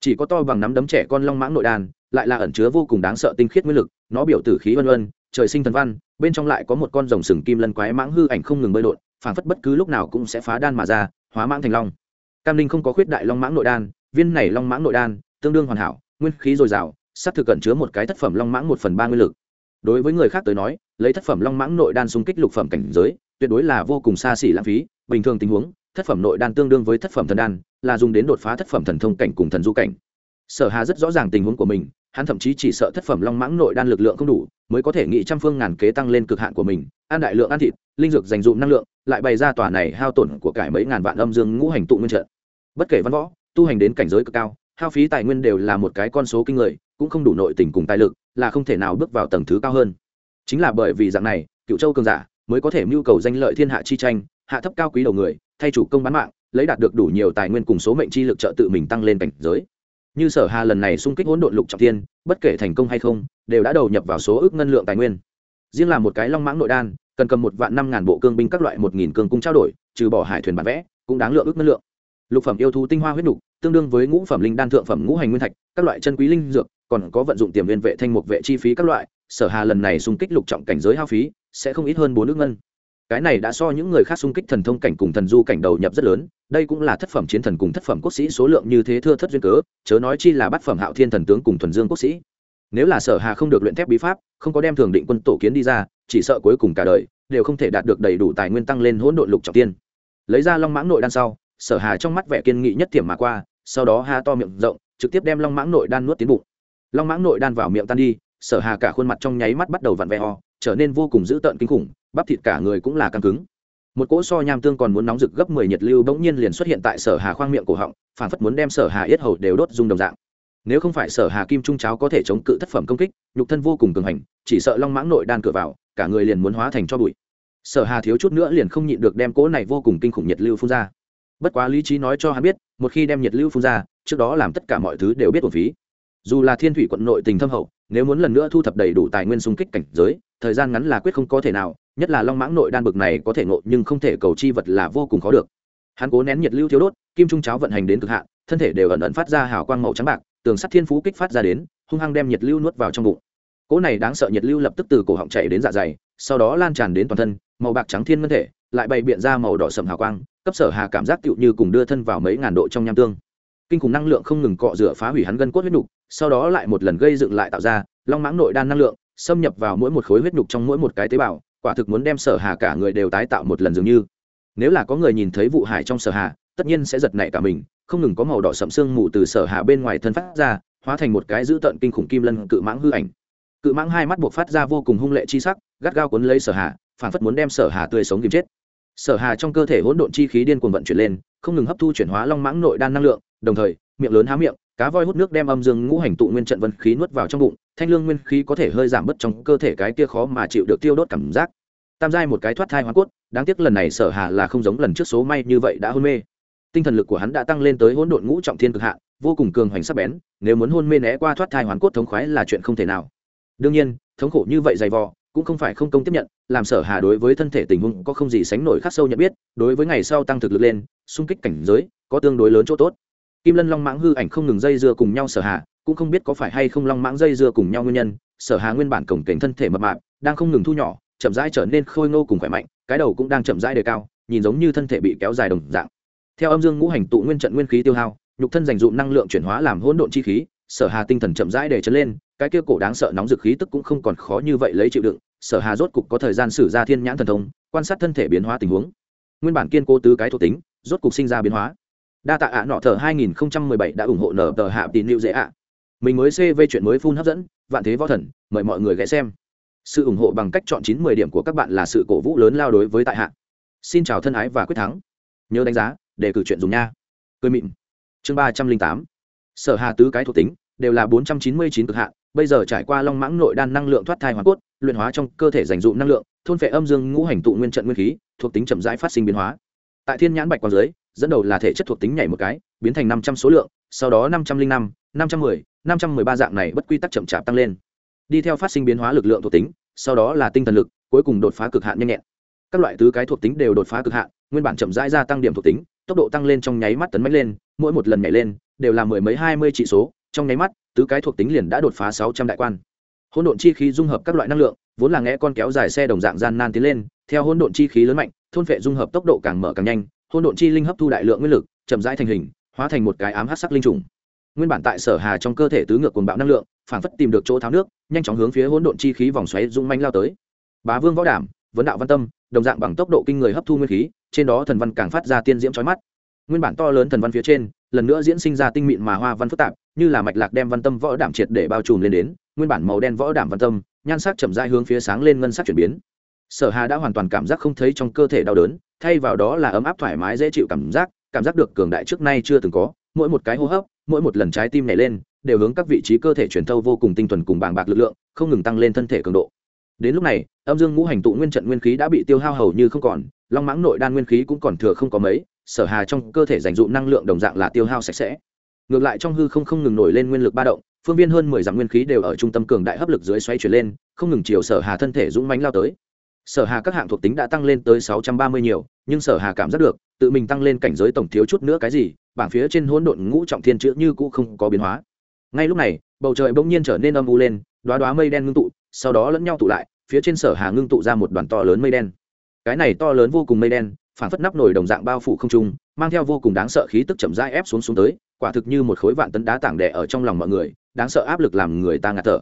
Chỉ có to bằng nắm đấm trẻ con long mãng nội đan, lại là ẩn chứa vô cùng đáng sợ tinh khiết nguyên lực, nó biểu tử khí vân vân trời sinh thần văn, bên trong lại có một con rồng sừng kim lân quái mãng hư ảnh không ngừng bơi lội, phảng phất bất cứ lúc nào cũng sẽ phá đan mà ra, hóa mãng thành long. Cam linh không có khuyết đại long mãng nội đan, viên này long mãng nội đan, tương đương hoàn hảo, nguyên khí dồi dào, sắp thực cẩn chứa một cái thất phẩm long mãng một phần ba nguyên lực. Đối với người khác tới nói, lấy thất phẩm long mãng nội đan xung kích lục phẩm cảnh giới, tuyệt đối là vô cùng xa xỉ lãng phí, bình thường tình huống, thất phẩm nội đan tương đương với thất phẩm thần đan, là dùng đến đột phá thất phẩm thần thông cảnh cùng thần du cảnh. Sở hà rất rõ ràng tình huống của mình hắn thậm chí chỉ sợ thất phẩm long mãng nội đan lực lượng không đủ, mới có thể nghĩ trăm phương ngàn kế tăng lên cực hạn của mình. Ăn đại lượng ăn thịt, linh dược dành dụm năng lượng, lại bày ra tòa này hao tổn của cải mấy ngàn vạn âm dương ngũ hành tụ nguyên trận. Bất kể văn võ, tu hành đến cảnh giới cực cao, hao phí tài nguyên đều là một cái con số kinh người, cũng không đủ nội tình cùng tài lực, là không thể nào bước vào tầng thứ cao hơn. Chính là bởi vì dạng này, cựu châu cường giả mới có thể mưu cầu danh lợi thiên hạ chi tranh, hạ thấp cao quý đầu người, thay chủ công bán mạng, lấy đạt được đủ nhiều tài nguyên cùng số mệnh chi lực trợ tự mình tăng lên cảnh giới như sở hà lần này xung kích hỗn độn lục trọng thiên, bất kể thành công hay không, đều đã đầu nhập vào số ước ngân lượng tài nguyên. Riêng là một cái long mãng nội đan, cần cầm một vạn năm ngàn bộ cương binh các loại một nghìn cương cung trao đổi, trừ bỏ hải thuyền bản vẽ, cũng đáng lượng ước ngân lượng. Lục phẩm yêu thú tinh hoa huyết nục, tương đương với ngũ phẩm linh đan thượng phẩm ngũ hành nguyên thạch, các loại chân quý linh dược, còn có vận dụng tiềm viên vệ thanh mục vệ chi phí các loại, sở hà lần này xung kích lục trọng cảnh giới hao phí, sẽ không ít hơn bốn nước ngân. Cái này đã so những người khác xung kích thần thông cảnh cùng thần du cảnh đầu nhập rất lớn đây cũng là thất phẩm chiến thần cùng thất phẩm quốc sĩ số lượng như thế thưa thất duyên cớ chớ nói chi là bát phẩm hạo thiên thần tướng cùng thuần dương quốc sĩ. Nếu là sở hà không được luyện thép bí pháp không có đem thường định quân tổ kiến đi ra chỉ sợ cuối cùng cả đời đều không thể đạt được đầy đủ tài nguyên tăng lên hỗn độn lục trọng tiên. Lấy ra long mãng nội đan sau sở hà trong mắt vẻ kiên nghị nhất tiềm mà qua sau đó ha to miệng rộng trực tiếp đem long mãng nội đan nuốt tiến bụng. Long mãng nội đan vào miệng tan đi sở hà cả khuôn mặt trong nháy mắt bắt đầu vặn vẹo, trở nên vô cùng dữ tợn kinh khủng bắp thịt cả người cũng là căng cứng một cỗ so nham tương còn muốn nóng rực gấp mười nhiệt lưu bỗng nhiên liền xuất hiện tại sở hà khoang miệng cổ họng phản phất muốn đem sở hà yết hầu đều đốt dung đồng dạng. Nếu không phải sở hà kim trung cháo có thể chống cự thất phẩm công kích, nhục thân vô cùng cường hành, chỉ sợ long mãng nội đan cửa vào, cả người liền muốn hóa thành cho bụi. Sở hà thiếu chút nữa liền không nhịn được đem cỗ này vô cùng kinh khủng nhiệt lưu phun ra. Bất quá lý trí nói cho hắn biết, một khi đem nhiệt lưu phun ra, trước đó làm tất cả mọi thứ đều biết một phí. Dù là thiên thủy quận nội tình thâm hậu, nếu muốn lần nữa thu thập đầy đủ tài nguyên xung kích cảnh giới, thời gian ngắn là quyết không có thể nào nhất là long mãng nội đan bực này có thể ngộ nhưng không thể cầu chi vật là vô cùng khó được. Hắn cố nén nhiệt lưu thiếu đốt, kim trung cháo vận hành đến cực hạn, thân thể đều ẩn ẩn phát ra hào quang màu trắng bạc, tường sắt thiên phú kích phát ra đến, hung hăng đem nhiệt lưu nuốt vào trong bụng. Cỗ này đáng sợ nhiệt lưu lập tức từ cổ họng chạy đến dạ dày, sau đó lan tràn đến toàn thân, màu bạc trắng thiên ngân thể, lại bày biện ra màu đỏ sầm hào quang, cấp sở hà cảm giác tựu như cùng đưa thân vào mấy ngàn độ trong nham tương. Kinh khủng năng lượng không ngừng cọ rửa phá hủy hắn gân cốt huyết nhục sau đó lại một lần gây dựng lại tạo ra long mãng nội đan năng lượng, xâm nhập vào mỗi một khối huyết nhục trong mỗi một cái tế bào quả thực muốn đem sở hà cả người đều tái tạo một lần dường như. Nếu là có người nhìn thấy vụ hải trong sở hà, tất nhiên sẽ giật nảy cả mình, không ngừng có màu đỏ sậm sương mù từ sở hà bên ngoài thân phát ra, hóa thành một cái dữ tợn kinh khủng kim lân cự mãng hư ảnh. Cự mãng hai mắt buộc phát ra vô cùng hung lệ chi sắc, gắt gao cuốn lấy sở hà, phản phất muốn đem sở hà tươi sống kìm chết. Sở hà trong cơ thể hỗn độn chi khí điên cuồng vận chuyển lên, không ngừng hấp thu chuyển hóa long mãng nội đan năng lượng, đồng thời, miệng lớn há miệng, cá voi hút nước đem âm dương ngũ hành tụ nguyên trận vân khí nuốt vào trong bụng thanh lương nguyên khí có thể hơi giảm bớt trong cơ thể cái kia khó mà chịu được tiêu đốt cảm giác. Tam giai một cái thoát thai hoàn cốt đáng tiếc lần này sở hà là không giống lần trước số may như vậy đã hôn mê. Tinh thần lực của hắn đã tăng lên tới hỗn độn ngũ trọng thiên cực hạ, vô cùng cường hoành sắc bén nếu muốn hôn mê né qua thoát thai hoàn cốt thống khoái là chuyện không thể nào. Đương nhiên thống khổ như vậy dày vò cũng không phải không công tiếp nhận làm sở hà đối với thân thể tình huống có không gì sánh nổi khắc sâu nhận biết đối với ngày sau tăng thực lực lên xung kích cảnh giới có tương đối lớn chỗ tốt. Kim lân long mãng hư ảnh không ngừng dây dưa cùng nhau sở hà cũng không biết có phải hay không long mãng dây dưa cùng nhau nguyên nhân, sở hà nguyên bản cổng kềnh thân thể mập mạp, đang không ngừng thu nhỏ, chậm rãi trở nên khôi ngô cùng khỏe mạnh, cái đầu cũng đang chậm rãi đề cao, nhìn giống như thân thể bị kéo dài đồng dạng. Theo âm dương ngũ hành tụ nguyên trận nguyên khí tiêu hao, nhục thân dành dụm năng lượng chuyển hóa làm hỗn độn chi khí, sở hà tinh thần chậm rãi để chấn lên, cái kia cổ đáng sợ nóng dực khí tức cũng không còn khó như vậy lấy chịu đựng, sở hà rốt cục có thời gian sử ra thiên nhãn thần thông, quan sát thân thể biến hóa tình huống. Nguyên bản kiên cố tứ cái thuộc tính, rốt cục sinh ra biến hóa. Đa tạ ạ nọ thờ 2017 đã ủng hộ nở tờ hạ tín lưu dễ ạ mình mới cv chuyện mới phun hấp dẫn, vạn thế võ thần, mời mọi người ghé xem. Sự ủng hộ bằng cách chọn chín mười điểm của các bạn là sự cổ vũ lớn lao đối với tại hạ. Xin chào thân ái và quyết thắng. Nhớ đánh giá để cử chuyện dùng nha. Cười mịn. Chương ba trăm linh tám. Sở hà tứ cái thuộc tính, đều là bốn trăm chín mươi chín cực hạn bây giờ trải qua long mãng nội đan năng lượng thoát thai hoàn cốt, luyện hóa trong cơ thể dành dụ năng lượng, thôn phệ âm dương ngũ hành tụ nguyên trận nguyên khí, thuộc tính chậm rãi phát sinh biến hóa. Tại thiên nhãn bạch quang dưới, dẫn đầu là thể chất thuộc tính nhảy một cái, biến thành năm trăm số lượng, sau đó năm trăm linh năm năm trăm mười năm trăm mười ba dạng này bất quy tắc chậm chạp tăng lên. Đi theo phát sinh biến hóa lực lượng thuộc tính, sau đó là tinh thần lực, cuối cùng đột phá cực hạn nhanh nhẹn. Các loại tứ cái thuộc tính đều đột phá cực hạn, nguyên bản chậm rãi gia tăng điểm thuộc tính, tốc độ tăng lên trong nháy mắt tấn mãnh lên, mỗi một lần nhảy lên, đều là mười mấy hai mươi trị số, trong nháy mắt, tứ cái thuộc tính liền đã đột phá sáu trăm đại quan. Hỗn độn chi khí dung hợp các loại năng lượng, vốn là nghe con kéo dài xe đồng dạng gian nan tiến lên, theo hỗn độn chi khí lớn mạnh, thôn phệ dung hợp tốc độ càng mở càng nhanh, hỗn độn chi linh hấp thu đại lượng nguyên lực, chậm rãi thành hình, hóa thành một cái ám hắc sắc linh trùng nguyên bản tại sở hà trong cơ thể tứ ngược cuồng bạo năng lượng, phảng phất tìm được chỗ tháo nước, nhanh chóng hướng phía hỗn độn chi khí vòng xoáy dung manh lao tới. Bá vương võ đảm, vấn đạo văn tâm, đồng dạng bằng tốc độ kinh người hấp thu nguyên khí, trên đó thần văn càng phát ra tiên diễm chói mắt. Nguyên bản to lớn thần văn phía trên, lần nữa diễn sinh ra tinh mịn mà hoa văn phức tạp, như là mạch lạc đem văn tâm võ đảm triệt để bao trùm lên đến, nguyên bản màu đen võ đảm văn tâm, nhan sắc chậm rãi hướng phía sáng lên ngân sắc chuyển biến. Sở hà đã hoàn toàn cảm giác không thấy trong cơ thể đau đớn, thay vào đó là ấm áp thoải mái dễ chịu cảm giác cảm giác được cường đại trước nay chưa từng có, mỗi một cái hô hấp mỗi một lần trái tim nhảy lên, đều hướng các vị trí cơ thể truyền thâu vô cùng tinh thuần cùng bàng bạc lực lượng, không ngừng tăng lên thân thể cường độ. Đến lúc này, âm dương ngũ hành tụ nguyên trận nguyên khí đã bị tiêu hao hầu như không còn, long mãng nội đan nguyên khí cũng còn thừa không có mấy, sở hà trong cơ thể dành dụ năng lượng đồng dạng là tiêu hao sạch sẽ. Ngược lại trong hư không không ngừng nổi lên nguyên lực ba động, phương viên hơn mười dặm nguyên khí đều ở trung tâm cường đại hấp lực dưới xoay chuyển lên, không ngừng chiều sở hà thân thể dũng mánh lao tới. Sở hà các hạng thuộc tính đã tăng lên tới sáu trăm ba mươi nhiều, nhưng sở hà cảm giác được, tự mình tăng lên cảnh giới tổng thiếu chút nữa cái gì bảng phía trên hỗn độn ngũ trọng thiên chữ như cũ không có biến hóa. Ngay lúc này, bầu trời bỗng nhiên trở nên âm u lên đoá đoá mây đen ngưng tụ, sau đó lẫn nhau tụ lại, phía trên sở hà ngưng tụ ra một đoàn to lớn mây đen. Cái này to lớn vô cùng mây đen phản phất nắp nổi đồng dạng bao phủ không trung, mang theo vô cùng đáng sợ khí tức chậm rãi ép xuống xuống tới, quả thực như một khối vạn tấn đá tảng đè ở trong lòng mọi người, đáng sợ áp lực làm người ta ngạt thở.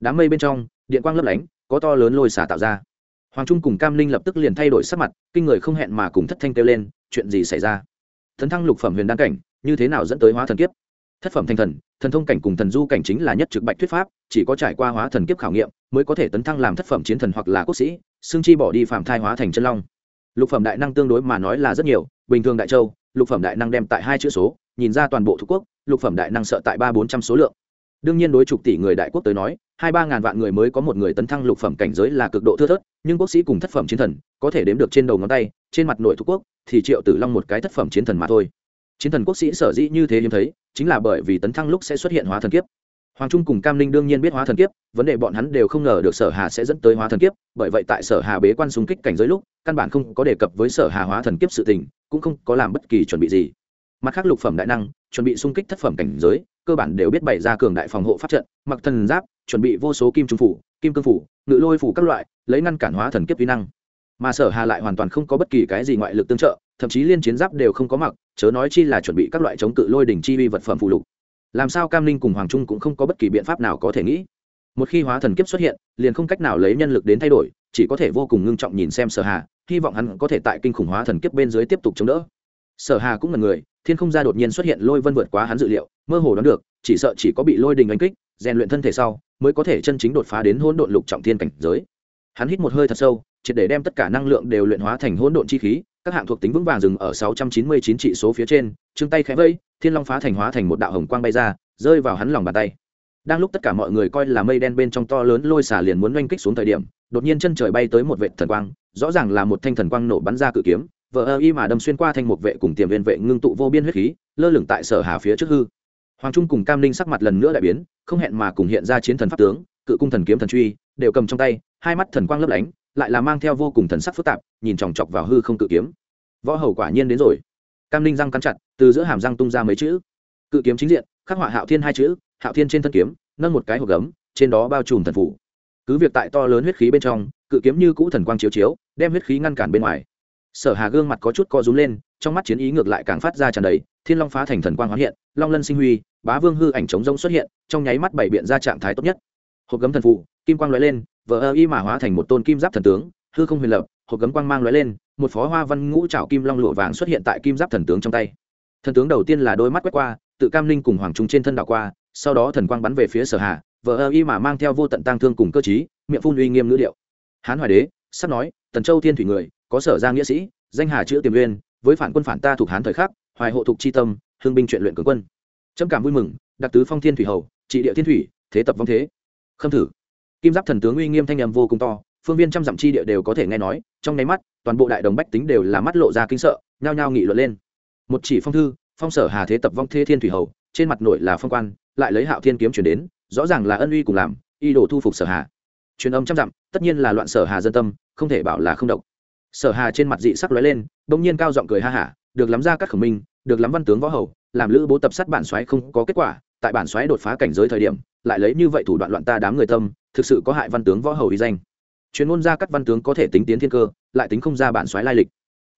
Đám mây bên trong, điện quang lấp lánh, có to lớn lôi xả tạo ra. Hoàng trung cùng cam linh lập tức liền thay đổi sắc mặt, kinh người không hẹn mà cùng thất thanh kêu lên, chuyện gì xảy ra? Thần thăng lục phẩm huyền đan cảnh, như thế nào dẫn tới hóa thần kiếp? Thất phẩm thành thần thần thông cảnh cùng thần du cảnh chính là nhất trực bạch thuyết pháp, chỉ có trải qua hóa thần kiếp khảo nghiệm mới có thể tấn thăng làm thất phẩm chiến thần hoặc là quốc sĩ, xương chi bỏ đi phạm thai hóa thành chân long. Lục phẩm đại năng tương đối mà nói là rất nhiều, bình thường đại châu, lục phẩm đại năng đem tại hai chữ số, nhìn ra toàn bộ thuộc quốc, lục phẩm đại năng sợ tại ba bốn trăm số lượng. Đương nhiên đối chục tỷ người đại quốc tới nói hai ba ngàn vạn người mới có một người tấn thăng lục phẩm cảnh giới là cực độ thưa thớt, nhưng quốc sĩ cùng thất phẩm chiến thần có thể đếm được trên đầu ngón tay, trên mặt nội thuộc quốc thì triệu tử long một cái thất phẩm chiến thần mà thôi. Chiến thần quốc sĩ sở dĩ như thế hiếm thấy, chính là bởi vì tấn thăng lúc sẽ xuất hiện hóa thần kiếp. Hoàng trung cùng cam linh đương nhiên biết hóa thần kiếp, vấn đề bọn hắn đều không ngờ được sở hà sẽ dẫn tới hóa thần kiếp, bởi vậy tại sở hà bế quan xung kích cảnh giới lúc, căn bản không có đề cập với sở hà hóa thần kiếp sự tình, cũng không có làm bất kỳ chuẩn bị gì. Mặt khác lục phẩm đại năng, chuẩn bị xung kích thất phẩm cảnh giới cơ bản đều biết bày ra cường đại phòng hộ pháp trận, mặc thần giáp, chuẩn bị vô số kim trung phủ, kim cương phủ, ngự lôi phủ các loại, lấy ngăn cản hóa thần kiếp vi năng. Mà sở hà lại hoàn toàn không có bất kỳ cái gì ngoại lực tương trợ, thậm chí liên chiến giáp đều không có mặc, chớ nói chi là chuẩn bị các loại chống cự lôi đỉnh chi vi vật phẩm phụ lục. Làm sao cam linh cùng hoàng trung cũng không có bất kỳ biện pháp nào có thể nghĩ. Một khi hóa thần kiếp xuất hiện, liền không cách nào lấy nhân lực đến thay đổi, chỉ có thể vô cùng ngưng trọng nhìn xem sở hà, hy vọng hắn có thể tại kinh khủng hóa thần kiếp bên dưới tiếp tục chống đỡ. Sở hà cũng là người, thiên không gia đột nhiên xuất hiện lôi vân vượt quá hắn dự liệu mơ hồ đoán được, chỉ sợ chỉ có bị lôi đình đánh kích, rèn luyện thân thể sau, mới có thể chân chính đột phá đến hỗn độn lục trọng thiên cảnh giới. Hắn hít một hơi thật sâu, triệt để đem tất cả năng lượng đều luyện hóa thành hỗn độn chi khí, các hạng thuộc tính vững vàng dừng ở 699 trị số phía trên chương tay khẽ vây, thiên long phá thành hóa thành một đạo hồng quang bay ra, rơi vào hắn lòng bàn tay. Đang lúc tất cả mọi người coi là mây đen bên trong to lớn lôi xả liền muốn oanh kích xuống thời điểm, đột nhiên chân trời bay tới một vệ thần quang, rõ ràng là một thanh thần quang nổ bắn ra cự kiếm vợ y mà đâm xuyên qua thành một vệ cùng tiềm viên vệ ngưng tụ vô biên huyết khí, lơ lửng tại sở hà phía trước hư hoàng trung cùng cam linh sắc mặt lần nữa đại biến, không hẹn mà cùng hiện ra chiến thần pháp tướng, cự cung thần kiếm thần truy, đều cầm trong tay, hai mắt thần quang lấp lánh, lại là mang theo vô cùng thần sắc phức tạp, nhìn chòng chọc vào hư không cự kiếm. Võ hầu quả nhiên đến rồi. Cam linh răng cắn chặt, từ giữa hàm răng tung ra mấy chữ. Cự kiếm chính diện, khắc họa hạo thiên hai chữ, hạo thiên trên thân kiếm, nâng một cái hộp gấm, trên đó bao trùm thần phủ. Cứ việc tại to lớn huyết khí bên trong, cự kiếm như cũ thần quang chiếu chiếu, đem huyết khí ngăn cản bên ngoài. Sở hà gương mặt có chút co rúm lên, trong mắt chiến ý ngược lại càng phát ra tràn đầy, thiên long phá thành thần quang hóa hiện, long lân sinh huy bá vương hư ảnh trống rông xuất hiện, trong nháy mắt bảy biện ra trạng thái tốt nhất. Hộp gấm thần phụ kim quang lóe lên, vờ ơ y mà hóa thành một tôn kim giáp thần tướng, hư không huyền lập, hộp gấm quang mang lóe lên, một phó hoa văn ngũ trảo kim long lụa vàng xuất hiện tại kim giáp thần tướng trong tay. Thần tướng đầu tiên là đôi mắt quét qua, tự cam linh cùng hoàng trung trên thân đạo qua, sau đó thần quang bắn về phía sở hà vợ ơ y mà mang theo vô tận tăng thương cùng cơ chí miệng phun uy nghiêm ngữ điệu. Hán hoài đế, sắp nói, tần châu thiên thủy người, có sở gia nghĩa sĩ, danh hà chữ tiềm uyên, với phản quân phản ta thuộc hán thời khắc, hoài hộ thuộc chi tâm hương binh chuyện luyện cường quân trâm cảm vui mừng, đặc tứ phong thiên thủy hầu, trị địa thiên thủy, thế tập vong thế. Khâm thử. Kim giáp thần tướng uy nghiêm thanh nhầm vô cùng to, phương viên trăm dặm chi địa đều có thể nghe nói, trong nháy mắt, toàn bộ đại đồng bách tính đều là mắt lộ ra kinh sợ, nhao nhao nghị luận lên. Một chỉ phong thư, phong sở hà thế tập vong thế thiên thủy hầu, trên mặt nội là phong quan, lại lấy hạo thiên kiếm chuyển đến, rõ ràng là ân uy cùng làm, y đồ thu phục sở hà. Truyền âm trăm dặm, tất nhiên là loạn sở hà dân tâm, không thể bảo là không độc. Sở hà trên mặt dị sắc lóe lên, bỗng nhiên cao giọng cười ha hả, được lắm ra các khẩu minh, được lắm văn tướng võ hầu làm lữ bố tập sát bản xoáy không có kết quả, tại bản xoáy đột phá cảnh giới thời điểm, lại lấy như vậy thủ đoạn loạn ta đám người tâm, thực sự có hại văn tướng võ hầu uy danh. Chuyên môn ra các văn tướng có thể tính tiến thiên cơ, lại tính không ra bản xoáy lai lịch.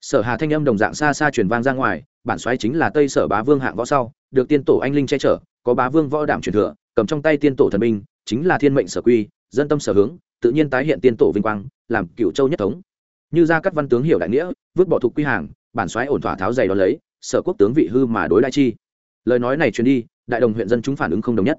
Sở hà thanh âm đồng dạng xa xa truyền vang ra ngoài, bản xoáy chính là tây sở bá vương hạng võ sau, được tiên tổ anh linh che chở, có bá vương võ đảm truyền thừa, cầm trong tay tiên tổ thần binh, chính là thiên mệnh sở quy, dân tâm sở hướng, tự nhiên tái hiện tiên tổ vinh quang, làm cựu châu nhất thống. Như ra các văn tướng hiểu đại nghĩa, vứt bỏ thuộc quy hàng, bản xoáy ổn thỏa tháo giày đó lấy sở quốc tướng vị hư mà đối đại chi. Lời nói này truyền đi, đại đồng huyện dân chúng phản ứng không đồng nhất.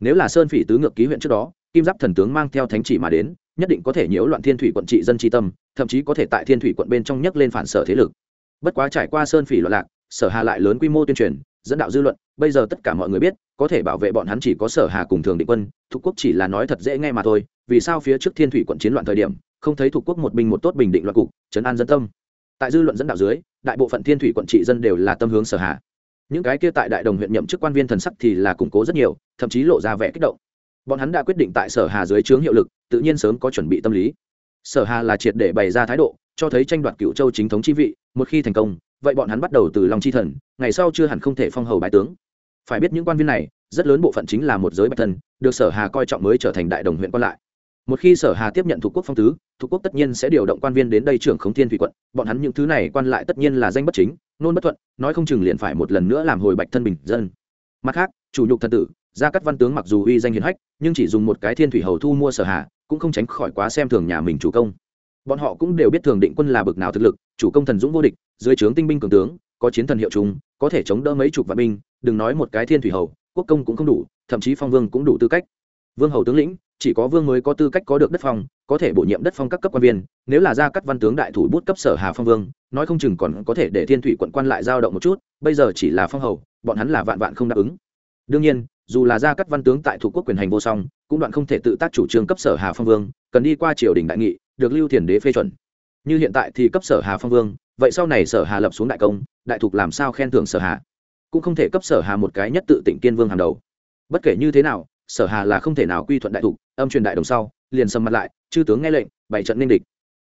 Nếu là sơn phỉ tứ ngược ký huyện trước đó, kim giáp thần tướng mang theo thánh chỉ mà đến, nhất định có thể nhiễu loạn thiên thủy quận trị dân tri tâm, thậm chí có thể tại thiên thủy quận bên trong nhấc lên phản sở thế lực. Bất quá trải qua sơn phỉ loạn lạc, sở hà lại lớn quy mô tuyên truyền, dẫn đạo dư luận, bây giờ tất cả mọi người biết, có thể bảo vệ bọn hắn chỉ có sở hà cùng thường định quân, thuộc quốc chỉ là nói thật dễ nghe mà thôi, vì sao phía trước thiên thủy quận chiến loạn thời điểm, không thấy thuộc quốc một binh một tốt bình định loạn cục, trấn an dân tâm. Tại dư luận dẫn đạo dưới đại bộ phận thiên thủy quận trị dân đều là tâm hướng sở hà. Những cái kia tại đại đồng huyện nhậm chức quan viên thần sắc thì là củng cố rất nhiều, thậm chí lộ ra vẻ kích động. Bọn hắn đã quyết định tại sở hà dưới trướng hiệu lực, tự nhiên sớm có chuẩn bị tâm lý. Sở hà là triệt để bày ra thái độ, cho thấy tranh đoạt cựu châu chính thống chi vị, một khi thành công, vậy bọn hắn bắt đầu từ lòng chi thần, ngày sau chưa hẳn không thể phong hầu bái tướng. Phải biết những quan viên này, rất lớn bộ phận chính là một giới bạch thần, được sở hà coi trọng mới trở thành đại đồng huyện quan lại một khi sở hà tiếp nhận thuộc quốc phong tứ, thuộc quốc tất nhiên sẽ điều động quan viên đến đây trưởng khống thiên thủy quận. Bọn hắn những thứ này quan lại tất nhiên là danh bất chính, nôn bất thuận, nói không chừng liền phải một lần nữa làm hồi bạch thân bình dân. Mặt khác, chủ nhục thần tử, gia cắt văn tướng mặc dù uy danh hiền hách, nhưng chỉ dùng một cái thiên thủy hầu thu mua sở hà, cũng không tránh khỏi quá xem thường nhà mình chủ công. Bọn họ cũng đều biết thường định quân là bực nào thực lực, chủ công thần dũng vô địch, dưới trướng tinh binh cường tướng, có chiến thần hiệu chúng, có thể chống đỡ mấy chục vạn binh, đừng nói một cái thiên thủy hầu, quốc công cũng không đủ, thậm chí phong vương cũng đủ tư cách. Vương hầu tướng lĩnh chỉ có vương mới có tư cách có được đất phong, có thể bổ nhiệm đất phong các cấp quan viên, nếu là ra các văn tướng đại thủ bút cấp sở hà phong vương, nói không chừng còn có thể để thiên thủy quận quan lại giao động một chút, bây giờ chỉ là phong hầu, bọn hắn là vạn vạn không đáp ứng. Đương nhiên, dù là ra các văn tướng tại thủ quốc quyền hành vô song, cũng đoạn không thể tự tác chủ trương cấp sở hà phong vương, cần đi qua triều đình đại nghị, được lưu thiền đế phê chuẩn. Như hiện tại thì cấp sở hà phong vương, vậy sau này sở hà lập xuống đại công, đại thục làm sao khen thưởng sở hà? Cũng không thể cấp sở hà một cái nhất tự tỉnh kiên vương hàng đầu. Bất kể như thế nào sở hà là không thể nào quy thuận đại thục, âm truyền đại đồng sau, liền sầm mặt lại, chư tướng nghe lệnh bảy trận nên địch.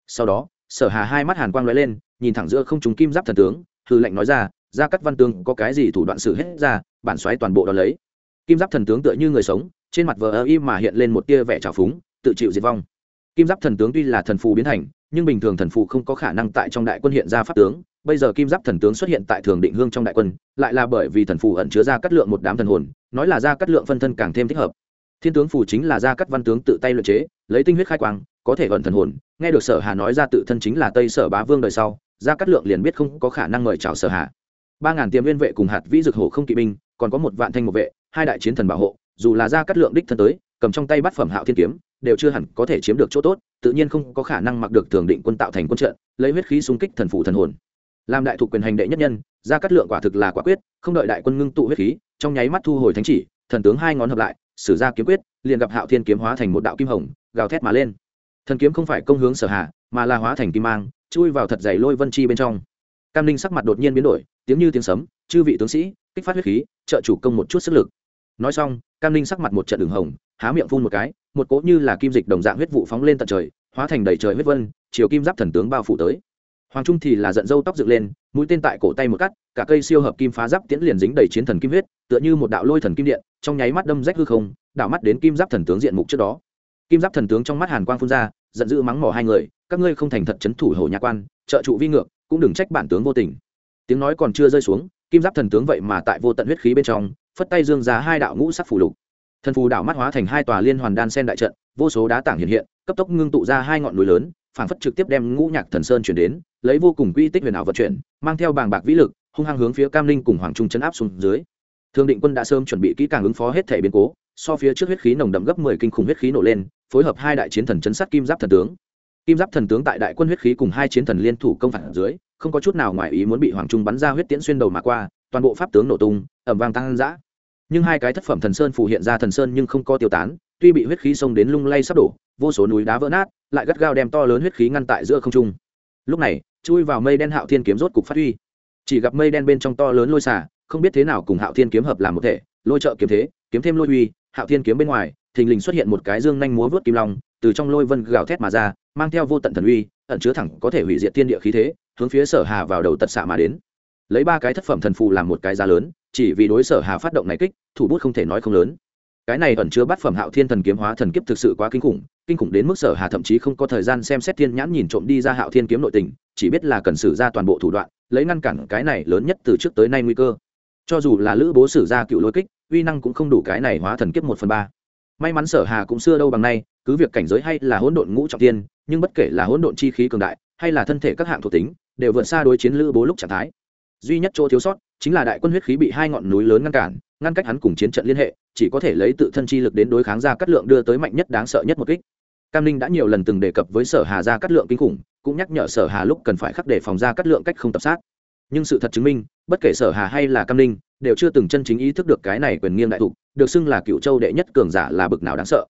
Sau đó, sở hà hai mắt hàn quang lóe lên, nhìn thẳng giữa không chúng kim giáp thần tướng, hư lệnh nói ra ra các văn tướng, có cái gì thủ đoạn xử hết ra, bản xoáy toàn bộ đó lấy. Kim giáp thần tướng tựa như người sống, trên mặt vờ ơ y mà hiện lên một tia vẻ trào phúng, tự chịu diệt vong. Kim giáp thần tướng tuy là thần phù biến thành, nhưng bình thường thần phù không có khả năng tại trong đại quân hiện ra pháp tướng bây giờ kim giáp thần tướng xuất hiện tại thường định hương trong đại quân, lại là bởi vì thần phù ẩn chứa ra cắt lượng một đám thần hồn, nói là ra cắt lượng phân thân càng thêm thích hợp. Thiên tướng phù chính là ra cắt văn tướng tự tay luyện chế, lấy tinh huyết khai quang, có thể ẩn thần hồn. Nghe được sở hà nói ra tự thân chính là tây sở bá vương đời sau, ra cắt lượng liền biết không có khả năng mời chào sở hà. Ba ngàn tiềm viên vệ cùng hạt vĩ dược hổ không kỵ binh, còn có một vạn thanh một vệ, hai đại chiến thần bảo hộ, dù là ra cắt lượng đích thân tới, cầm trong tay bát phẩm hạo thiên kiếm, đều chưa hẳn có thể chiếm được chỗ tốt, tự nhiên không có khả năng mặc được thường định quân tạo thành quân trận, lấy huyết khí xung kích thần phủ thần hồn làm đại thục quyền hành đệ nhất nhân ra cắt lượng quả thực là quả quyết, không đợi đại quân ngưng tụ huyết khí, trong nháy mắt thu hồi thánh chỉ, thần tướng hai ngón hợp lại, sử ra kiếm quyết, liền gặp hạo thiên kiếm hóa thành một đạo kim hồng, gào thét mà lên. Thần kiếm không phải công hướng sở hạ, mà là hóa thành kim mang, chui vào thật dày lôi vân chi bên trong. Cam ninh sắc mặt đột nhiên biến đổi, tiếng như tiếng sấm, chư vị tướng sĩ, kích phát huyết khí, trợ chủ công một chút sức lực. Nói xong, cam ninh sắc mặt một trận đường hồng, há miệng phun một cái, một cỗ như là kim dịch đồng dạng huyết vụ phóng lên tận trời, hóa thành đầy trời huyết vân, chiều kim giáp thần tướng bao phủ tới hoàng trung thì là giận dâu tóc dựng lên, mũi tên tại cổ tay một cắt, cả cây siêu hợp kim phá giáp tiễn liền dính đầy chiến thần kim huyết, tựa như một đạo lôi thần kim điện, trong nháy mắt đâm rách hư không, đảo mắt đến kim giáp thần tướng diện mục trước đó. Kim giáp thần tướng trong mắt hàn quang phun ra, giận dữ mắng mỏ hai người, các ngươi không thành thật chấn thủ hồ nhà quan, trợ trụ vi ngược, cũng đừng trách bản tướng vô tình. Tiếng nói còn chưa rơi xuống, kim giáp thần tướng vậy mà tại vô tận huyết khí bên trong, phất tay dương ra hai đạo ngũ sắc phủ lục. Thần phù đảo mắt hóa thành hai tòa liên hoàn đan sen đại trận, vô số đá tảng hiện hiện, cấp tốc ngưng tụ ra hai ngọn núi lớn phảng phất trực tiếp đem ngũ nhạc thần sơn chuyển đến, lấy vô cùng quy tích huyền ảo vận chuyển, mang theo bàng bạc vĩ lực, hung hăng hướng phía cam linh cùng hoàng trung chấn áp xuống dưới. Thương định quân đã sớm chuẩn bị kỹ càng ứng phó hết thể biến cố, so phía trước huyết khí nồng đậm gấp mười kinh khủng huyết khí nổ lên, phối hợp hai đại chiến thần chấn sát kim giáp thần tướng. Kim giáp thần tướng tại đại quân huyết khí cùng hai chiến thần liên thủ công phản dưới, không có chút nào ngoài ý muốn bị hoàng trung bắn ra huyết tiễn xuyên đầu mà qua, toàn bộ pháp tướng nổ tung ẩm vang tăng dã. Nhưng hai cái thất phẩm thần sơn phù hiện ra thần sơn nhưng không có tiêu tán, tuy bị huyết khí xông đến lung lay sắp đổ vô số núi đá vỡ nát, lại gắt gao đem to lớn huyết khí ngăn tại giữa không trung. Lúc này, chui vào mây đen hạo thiên kiếm rốt cục phát huy. Chỉ gặp mây đen bên trong to lớn lôi xả không biết thế nào cùng hạo thiên kiếm hợp làm một thể, lôi trợ kiếm thế, kiếm thêm lôi uy, hạo thiên kiếm bên ngoài, thình lình xuất hiện một cái dương nhanh múa vớt kim long, từ trong lôi vân gào thét mà ra, mang theo vô tận thần uy, ẩn chứa thẳng có thể hủy diệt thiên địa khí thế, hướng phía sở hà vào đầu tật xạ mà đến. Lấy ba cái thất phẩm thần phù làm một cái giá lớn, chỉ vì đối sở hà phát động này kích, thủ bút không thể nói không lớn cái này ẩn chứa bát phẩm hạo thiên thần kiếm hóa thần kiếp thực sự quá kinh khủng kinh khủng đến mức sở hà thậm chí không có thời gian xem xét thiên nhãn nhìn trộm đi ra hạo thiên kiếm nội tình, chỉ biết là cần sử ra toàn bộ thủ đoạn, lấy ngăn cản cái này lớn nhất từ trước tới nay nguy cơ. Cho dù là lữ bố sử ra cựu lôi kích, uy năng cũng không đủ cái này hóa thần kiếp một phần ba. May mắn sở hà cũng xưa đâu bằng nay, cứ việc cảnh giới hay là hỗn độn ngũ trọng tiên nhưng bất kể là hỗn độn chi khí cường đại, hay là thân thể các hạng thuộc tính, đều vượt xa đối chiến lữ bố lúc trạng thái. Duy nhất chỗ thiếu sót, chính là đại quân huyết khí bị hai ngọn núi lớn ngăn cản ngăn cách hắn cùng chiến trận liên hệ, chỉ có thể lấy tự thân chi lực đến đối kháng ra cắt lượng đưa tới mạnh nhất đáng sợ nhất một kích. Cam ninh đã nhiều lần từng đề cập với sở hà ra cắt lượng kinh khủng, cũng nhắc nhở sở hà lúc cần phải khắc để phòng ra cắt lượng cách không tập sát. Nhưng sự thật chứng minh, bất kể sở hà hay là cam ninh, đều chưa từng chân chính ý thức được cái này quyền nghiêng đại thục được xưng là cựu châu đệ nhất cường giả là bực nào đáng sợ.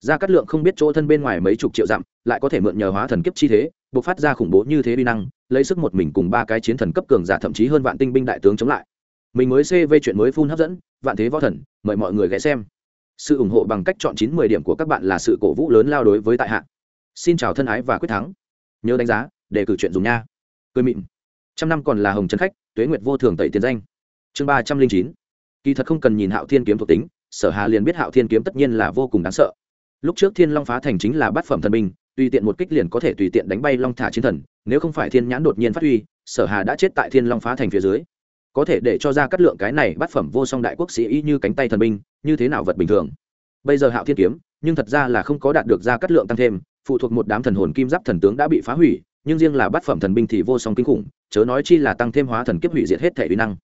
Gia cát lượng không biết chỗ thân bên ngoài mấy chục triệu dặm, lại có thể mượn nhờ hóa thần kiếp chi thế, bộc phát ra khủng bố như thế vi năng, lấy sức một mình cùng ba cái chiến thần cấp cường giả thậm chí hơn vạn tinh binh đại tướng chống lại mình mới cv chuyện mới phun hấp dẫn, vạn thế võ thần, mời mọi người ghé xem. Sự ủng hộ bằng cách chọn chín mười điểm của các bạn là sự cổ vũ lớn lao đối với tại hạ. Xin chào thân ái và quyết thắng. Nhớ đánh giá, để cử chuyện dùng nha. Cười mịn. Trăm năm còn là hồng trấn khách, tuế nguyệt vô thường tẩy tiền danh. Chương ba trăm linh chín. Kỳ thật không cần nhìn hạo thiên kiếm thuộc tính, sở hà liền biết hạo thiên kiếm tất nhiên là vô cùng đáng sợ. Lúc trước thiên long phá thành chính là bát phẩm thần binh, tùy tiện một kích liền có thể tùy tiện đánh bay long thả chiến thần, nếu không phải thiên nhãn đột nhiên phát huy, sở hà đã chết tại thiên long phá thành phía dưới có thể để cho ra cắt lượng cái này bát phẩm vô song đại quốc sĩ y như cánh tay thần binh, như thế nào vật bình thường. Bây giờ hạo thiên kiếm, nhưng thật ra là không có đạt được ra cắt lượng tăng thêm, phụ thuộc một đám thần hồn kim giáp thần tướng đã bị phá hủy, nhưng riêng là bát phẩm thần binh thì vô song kinh khủng, chớ nói chi là tăng thêm hóa thần kiếp hủy diệt hết thể uy năng.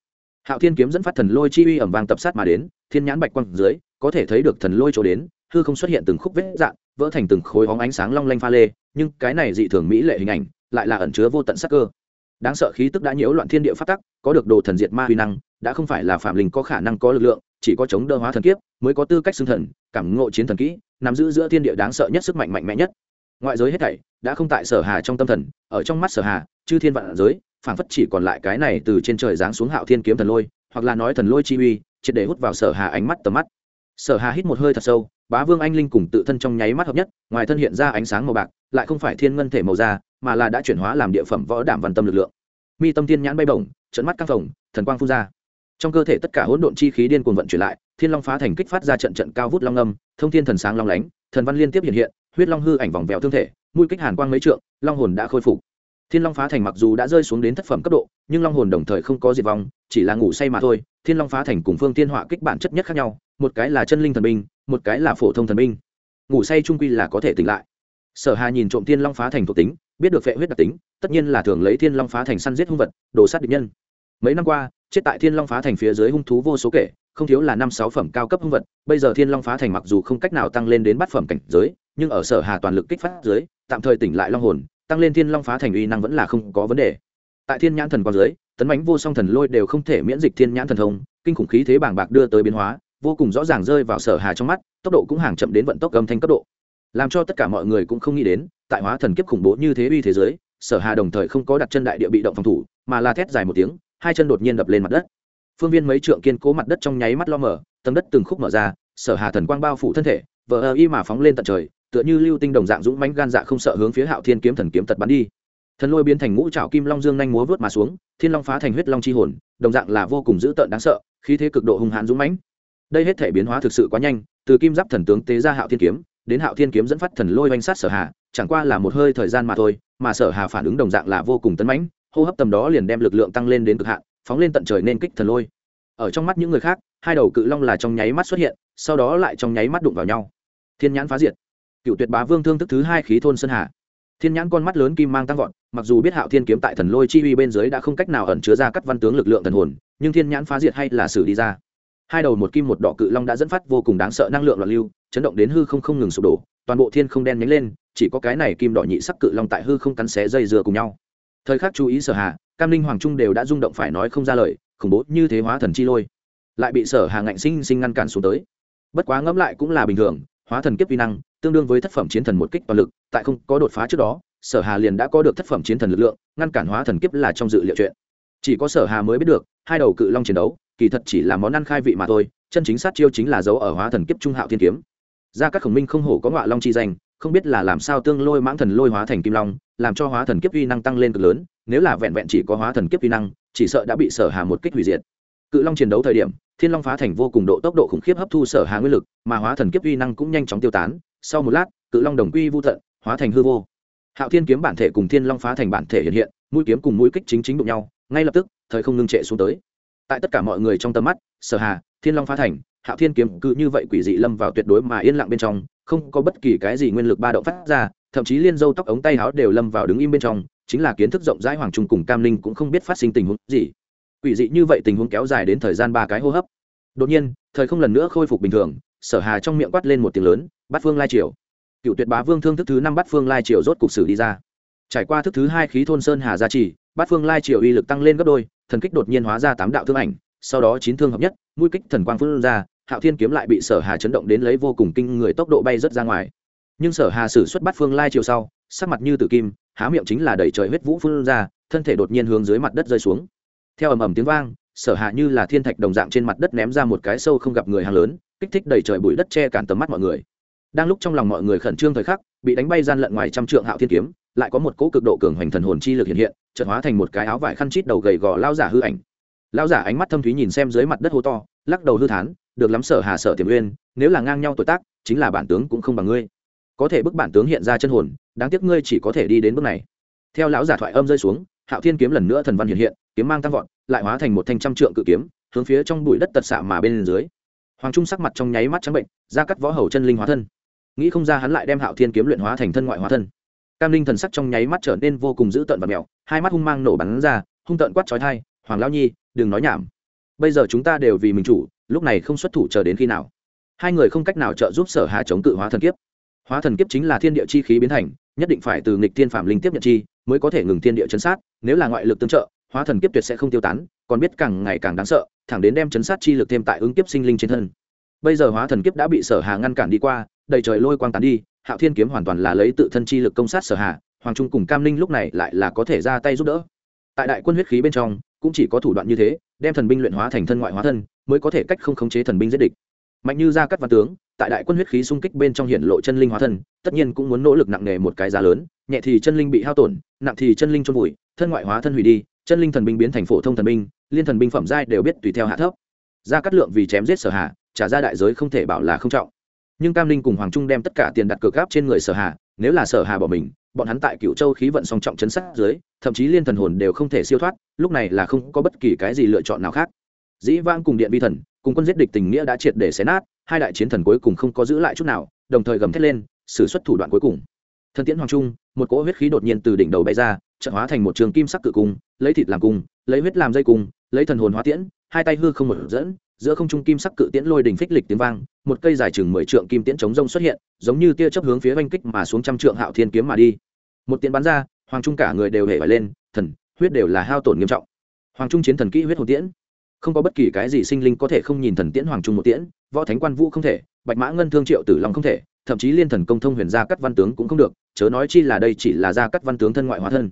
Hạo thiên kiếm dẫn phát thần lôi chi uy ẩm vang tập sát mà đến, thiên nhãn bạch quang dưới, có thể thấy được thần lôi chỗ đến, hư không xuất hiện từng khúc vết dạn vỡ thành từng khối hóng ánh sáng long lanh pha lê, nhưng cái này dị thường mỹ lệ hình ảnh, lại là ẩn chứa vô tận sắc cơ đáng sợ khí tức đã nhiễu loạn thiên địa phát tắc, có được đồ thần diệt ma huy năng, đã không phải là phạm linh có khả năng có lực lượng, chỉ có chống đỡ hóa thần kiếp mới có tư cách xưng thần, cảm ngộ chiến thần kỹ, nắm giữ giữa thiên địa đáng sợ nhất sức mạnh mạnh mẽ nhất. Ngoại giới hết thảy đã không tại sở hà trong tâm thần, ở trong mắt sở hà, chư thiên vạn giới, phảng phất chỉ còn lại cái này từ trên trời giáng xuống hạo thiên kiếm thần lôi, hoặc là nói thần lôi chi uy, triệt để hút vào sở hà ánh mắt tầm mắt sở hà hít một hơi thật sâu, bá vương anh linh cùng tự thân trong nháy mắt hợp nhất, ngoài thân hiện ra ánh sáng màu bạc, lại không phải thiên ngân thể màu da, mà là đã chuyển hóa làm địa phẩm võ đảm văn tâm lực lượng. Mi tâm thiên nhãn bay bổng, trận mắt căng phồng, thần quang phun ra. Trong cơ thể tất cả hỗn độn chi khí điên cuồng vận chuyển lại, thiên long phá thành kích phát ra trận trận cao vút long âm, thông thiên thần sáng long lánh, thần văn liên tiếp hiện hiện, huyết long hư ảnh vòng vèo thương thể, mũi kích hàn quang mấy trượng, long hồn đã khôi phục. Thiên long phá thành mặc dù đã rơi xuống đến thất phẩm cấp độ nhưng long hồn đồng thời không có diệt vong, chỉ là ngủ say mà thôi. Thiên long phá thành cùng phương thiên họa kích bản chất nhất khác nhau, một cái là chân linh thần binh, một cái là phổ thông thần binh. Ngủ say trung quy là có thể tỉnh lại. Sở hà nhìn trộm thiên long phá thành thuộc tính, biết được phệ huyết đặc tính, tất nhiên là thường lấy thiên long phá thành săn giết hung vật, đồ sát địch nhân. Mấy năm qua, chết tại thiên long phá thành phía dưới hung thú vô số kể, không thiếu là năm sáu phẩm cao cấp hung vật. Bây giờ thiên long phá thành mặc dù không cách nào tăng lên đến bát phẩm cảnh giới, nhưng ở sở hà toàn lực kích phát dưới, tạm thời tỉnh lại long hồn, tăng lên thiên long phá thành uy năng vẫn là không có vấn đề tại thiên nhãn thần quang dưới, tấn bánh vô song thần lôi đều không thể miễn dịch thiên nhãn thần thông, kinh khủng khí thế bảng bạc đưa tới biến hóa, vô cùng rõ ràng rơi vào sở hà trong mắt, tốc độ cũng hàng chậm đến vận tốc âm thanh cấp độ. Làm cho tất cả mọi người cũng không nghĩ đến, tại hóa thần kiếp khủng bố như thế uy thế giới sở hà đồng thời không có đặt chân đại địa bị động phòng thủ, mà là thét dài một tiếng, hai chân đột nhiên đập lên mặt đất. Phương viên mấy trượng kiên cố mặt đất trong nháy mắt lo mở, tầng đất từng khúc mở ra, sở hà thần quang bao phủ thân thể, vờ ơ y mà phóng lên tận trời, tựa như lưu tinh đồng dạng dũng mãnh gan dạ không sợ hướng phía hạo thiên kiếm thần kiếm tật bắn đi thần lôi biến thành ngũ trảo kim long dương nhanh múa vớt mà xuống, thiên long phá thành huyết long chi hồn, đồng dạng là vô cùng dữ tợn đáng sợ, khí thế cực độ hung hãn dũng mãnh. Đây hết thể biến hóa thực sự quá nhanh, từ kim giáp thần tướng tế ra hạo thiên kiếm, đến hạo thiên kiếm dẫn phát thần lôi oanh sát sở hà, chẳng qua là một hơi thời gian mà thôi, mà sở hà phản ứng đồng dạng là vô cùng tấn mãnh, hô hấp tầm đó liền đem lực lượng tăng lên đến cực hạn, phóng lên tận trời nên kích thần lôi. Ở trong mắt những người khác, hai đầu cự long là trong nháy mắt xuất hiện, sau đó lại trong nháy mắt đụng vào nhau. Thiên nhãn phá diệt. Cựu tuyệt bá vương thương thức thứ hai khí thôn sơn hà thiên nhãn con mắt lớn kim mang tăng vọt, mặc dù biết hạo thiên kiếm tại thần lôi chi uy bên dưới đã không cách nào ẩn chứa ra các văn tướng lực lượng thần hồn, nhưng thiên nhãn phá diệt hay là xử đi ra. Hai đầu một kim một đỏ cự long đã dẫn phát vô cùng đáng sợ năng lượng loạn lưu, chấn động đến hư không không ngừng sụp đổ, toàn bộ thiên không đen nhánh lên, chỉ có cái này kim đỏ nhị sắc cự long tại hư không cắn xé dây dừa cùng nhau. Thời khắc chú ý sở hà, cam linh hoàng trung đều đã rung động phải nói không ra lời, khủng bố như thế hóa thần chi lôi, lại bị sở hà ngạnh sinh sinh ngăn cản xuống tới. Bất quá ngẫm lại cũng là bình thường hóa thần kiếp vi năng, tương đương với thất phẩm chiến thần một kích toàn lực, tại không có đột phá trước đó, sở hà liền đã có được thất phẩm chiến thần lực lượng, ngăn cản hóa thần kiếp là trong dự liệu chuyện. Chỉ có sở hà mới biết được, hai đầu cự long chiến đấu, kỳ thật chỉ là món ăn khai vị mà thôi, chân chính sát chiêu chính là dấu ở hóa thần kiếp trung hạo thiên kiếm. Ra các khổng minh không hổ có ngọa long chi danh, không biết là làm sao tương lôi mãng thần lôi hóa thành kim long, làm cho hóa thần kiếp uy năng tăng lên cực lớn, nếu là vẹn vẹn chỉ có hóa thần kiếp uy năng, chỉ sợ đã bị sở hà một kích hủy diệt. Cự long chiến đấu thời điểm thiên long phá thành vô cùng độ tốc độ khủng khiếp hấp thu sở hà nguyên lực, mà hóa thần kiếp uy năng cũng nhanh chóng tiêu tán. Sau một lát, cự long đồng quy vô tận, hóa thành hư vô. Hạo thiên kiếm bản thể cùng thiên long phá thành bản thể hiện hiện, mũi kiếm cùng mũi kích chính chính đụng nhau, ngay lập tức, thời không ngưng trệ xuống tới. Tại tất cả mọi người trong tầm mắt, sở hà, thiên long phá thành, hạo thiên kiếm cứ như vậy quỷ dị lâm vào tuyệt đối mà yên lặng bên trong, không có bất kỳ cái gì nguyên lực ba động phát ra, thậm chí liên dâu tóc ống tay áo đều lâm vào đứng im bên trong, chính là kiến thức rộng rãi hoàng trung cùng cam Linh cũng không biết phát sinh tình huống gì quỷ dị như vậy tình huống kéo dài đến thời gian ba cái hô hấp. Đột nhiên, thời không lần nữa khôi phục bình thường, sở hà trong miệng quát lên một tiếng lớn bắt phương lai triều. Cựu tuyệt bá vương thương thức thứ năm bắt phương lai triều rốt cục sử đi ra. Trải qua thức thứ hai khí thôn sơn hà gia trì bắt phương lai triều uy lực tăng lên gấp đôi, thần kích đột nhiên hóa ra tám đạo thương ảnh, sau đó chín thương hợp nhất, mũi kích thần quang phương ra, hạo thiên kiếm lại bị sở hà chấn động đến lấy vô cùng kinh người tốc độ bay rất ra ngoài. Nhưng sở hà sử xuất bắt phương lai triều sau, sắc mặt như tử kim, há miệng chính là đẩy trời huyết vũ phương ra, thân thể đột nhiên hướng dưới mặt đất rơi xuống theo ầm ầm tiếng vang, sở hạ như là thiên thạch đồng dạng trên mặt đất ném ra một cái sâu không gặp người hàng lớn, kích thích đầy trời bụi đất che cản tầm mắt mọi người. Đang lúc trong lòng mọi người khẩn trương thời khắc, bị đánh bay gian lận ngoài trăm trượng hạo thiên kiếm, lại có một cỗ cực độ cường hoành thần hồn chi lực hiện hiện, chợt hóa thành một cái áo vải khăn chít đầu gầy gò lao giả hư ảnh. Lao giả ánh mắt thâm thúy nhìn xem dưới mặt đất hô to, lắc đầu hư thán, được lắm, sở hà sở tiềm uyên nếu là ngang nhau tuổi tác, chính là bản tướng cũng không bằng ngươi. Có thể bức bản tướng hiện ra chân hồn, đáng tiếc ngươi chỉ có thể đi đến bước này. Theo lão giả thoại âm rơi xuống, hạo thiên kiếm lần nữa thần văn hiện hiện kiếm mang tăng vọt, lại hóa thành một thanh trăm trượng cự kiếm, hướng phía trong bụi đất tật xạ mà bên dưới. Hoàng trung sắc mặt trong nháy mắt trắng bệnh, ra cắt võ hầu chân linh hóa thân. Nghĩ không ra hắn lại đem hạo thiên kiếm luyện hóa thành thân ngoại hóa thân. Cam linh thần sắc trong nháy mắt trở nên vô cùng dữ tợn và mèo hai mắt hung mang nổ bắn ra, hung tợn quát trói thai, hoàng lão nhi, đừng nói nhảm. Bây giờ chúng ta đều vì mình chủ, lúc này không xuất thủ chờ đến khi nào? Hai người không cách nào trợ giúp sở hà chống cự hóa thần kiếp. Hóa thần kiếp chính là thiên địa chi khí biến thành, nhất định phải từ nghịch thiên phạm linh tiếp nhận chi, mới có thể ngừng thiên địa chấn sát, nếu là ngoại lực tương trợ hóa thần kiếp tuyệt sẽ không tiêu tán, còn biết càng ngày càng đáng sợ, thẳng đến đem chấn sát chi lực thêm tại ứng kiếp sinh linh trên thân. Bây giờ hóa thần kiếp đã bị sở hà ngăn cản đi qua, đầy trời lôi quang tán đi, hạo thiên kiếm hoàn toàn là lấy tự thân chi lực công sát sở hà, hoàng trung cùng cam linh lúc này lại là có thể ra tay giúp đỡ. Tại đại quân huyết khí bên trong, cũng chỉ có thủ đoạn như thế, đem thần binh luyện hóa thành thân ngoại hóa thân, mới có thể cách không khống chế thần binh giết địch. Mạnh như ra cắt văn tướng, tại đại quân huyết khí xung kích bên trong hiện lộ chân linh hóa thân, tất nhiên cũng muốn nỗ lực nặng nề một cái giá lớn, nhẹ thì chân linh bị hao tổn, nặng thì chân linh trôn vùi, thân ngoại hóa thân hủy đi chân linh thần binh biến thành phổ thông thần binh, liên thần binh phẩm giai đều biết tùy theo hạ thấp. Ra cắt lượng vì chém giết sở hạ, trả ra đại giới không thể bảo là không trọng. Nhưng cam linh cùng hoàng trung đem tất cả tiền đặt cược gáp trên người sở hà nếu là sở hà bỏ mình, bọn hắn tại cựu châu khí vận song trọng chấn sát dưới, thậm chí liên thần hồn đều không thể siêu thoát, lúc này là không có bất kỳ cái gì lựa chọn nào khác. Dĩ vang cùng điện vi thần, cùng quân giết địch tình nghĩa đã triệt để xé nát, hai đại chiến thần cuối cùng không có giữ lại chút nào, đồng thời gầm thét lên xử xuất thủ đoạn cuối cùng. Thần tiễn hoàng trung, một cỗ huyết khí đột nhiên từ đỉnh đầu bay ra trận hóa thành một trường kim sắc cự cung, lấy thịt làm cung, lấy huyết làm dây cung, lấy thần hồn hóa tiễn, hai tay hư không một dẫn, giữa không trung kim sắc cự tiễn lôi đình phích lịch tiếng vang, một cây dài chừng mười trượng kim tiễn chống rông xuất hiện, giống như tia chớp hướng phía oanh kích mà xuống trăm trượng hạo thiên kiếm mà đi. Một tiễn bắn ra, hoàng trung cả người đều hề phải lên, thần, huyết đều là hao tổn nghiêm trọng. Hoàng trung chiến thần kỹ huyết hồn tiễn. Không có bất kỳ cái gì sinh linh có thể không nhìn thần tiễn hoàng trung một tiễn, võ thánh quan vũ không thể, bạch mã ngân thương triệu tử long không thể, thậm chí liên thần công thông huyền gia cắt văn tướng cũng không được, chớ nói chi là đây chỉ là gia cắt văn tướng thân ngoại hóa thân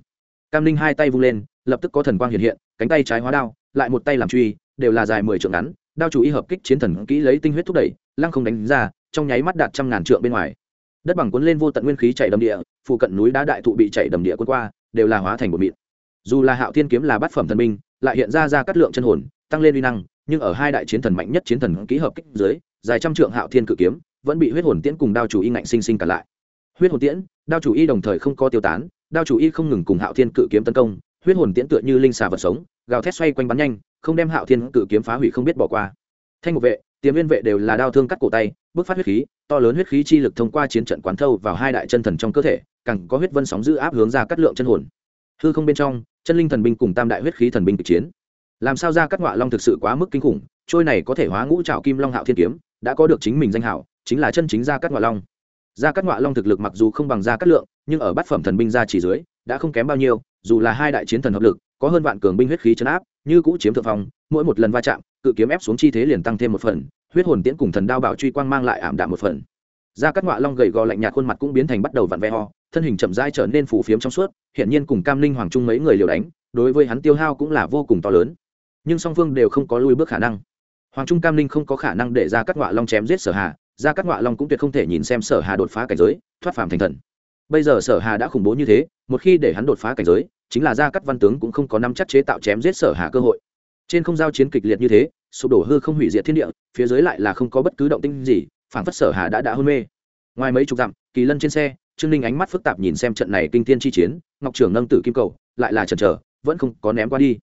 cam linh hai tay vung lên, lập tức có thần quang hiện hiện, cánh tay trái hóa đao, lại một tay làm truy, đều là dài mười trượng ngắn, đao chủ y hợp kích chiến thần kỹ lấy tinh huyết thúc đẩy, lăng không đánh ra, trong nháy mắt đạt trăm ngàn trượng bên ngoài. Đất bằng cuốn lên vô tận nguyên khí chảy đầm địa, phụ cận núi đá đại thụ bị chảy đầm địa quân qua, đều là hóa thành một mịn. Dù là hạo thiên kiếm là bát phẩm thần binh, lại hiện ra ra cắt lượng chân hồn, tăng lên uy năng, nhưng ở hai đại chiến thần mạnh nhất chiến thần kỹ hợp kích dưới, dài trăm trượng hạo thiên cự kiếm, vẫn bị huyết hồn tiễn cùng đao chủ y ngạnh sinh sinh cả lại. Huyết hồn tiễn, đao chủ y đồng thời không có tiêu tán đao chủ y không ngừng cùng hạo thiên cự kiếm tấn công, huyết hồn tiễn tựa như linh xà vật sống, gào thét xoay quanh bắn nhanh, không đem hạo thiên cự kiếm phá hủy không biết bỏ qua. Thanh ngục vệ, tiềm viên vệ đều là đao thương cắt cổ tay bước phát huyết khí, to lớn huyết khí chi lực thông qua chiến trận quán thâu vào hai đại chân thần trong cơ thể, càng có huyết vân sóng giữ áp hướng ra cắt lượng chân hồn. Hư không bên trong, chân linh thần binh cùng tam đại huyết khí thần binh kịch chiến. Làm sao ra cắt ngọa long thực sự quá mức kinh khủng, trôi này có thể hóa ngũ trào kim long hạo thiên kiếm, đã có được chính mình danh hảo, chính là chân chính ra cắt ngọa long. Ra cắt ngọa long thực lực mặc dù không bằng ra cắt lượng nhưng ở bát phẩm thần binh gia chỉ dưới, đã không kém bao nhiêu, dù là hai đại chiến thần hợp lực, có hơn vạn cường binh huyết khí chấn áp, như cũ chiếm thượng phong, mỗi một lần va chạm, cự kiếm ép xuống chi thế liền tăng thêm một phần, huyết hồn tiễn cùng thần đao bảo truy quang mang lại ảm đạm một phần. Gia cắt ngọa long gầy gò lạnh nhạt khuôn mặt cũng biến thành bắt đầu vặn ve ho thân hình chậm rãi trở nên phủ phiếm trong suốt hiện nhiên cùng cam linh hoàng trung mấy người liều đánh, đối với hắn tiêu hao cũng là vô cùng to lớn. Nhưng song phương đều không có lui bước khả năng. Hoàng trung cam linh không có khả năng để ra các ngọa long chém giết sở hà ra các ngọa long cũng tuyệt không thể nhìn xem sở hà đột phá cảnh giới, thoát phàm thành thần bây giờ sở hà đã khủng bố như thế, một khi để hắn đột phá cảnh giới, chính là gia cắt văn tướng cũng không có năm chắc chế tạo chém giết sở hà cơ hội. Trên không giao chiến kịch liệt như thế, sụp đổ hư không hủy diệt thiên địa, phía dưới lại là không có bất cứ động tinh gì phản phất sở hà đã đã hôn mê. Ngoài mấy chục dặm, kỳ lân trên xe, trương ninh ánh mắt phức tạp nhìn xem trận này kinh thiên chi chiến, ngọc trưởng nâng tử kim cầu, lại là chần chờ, vẫn không có ném qua đi.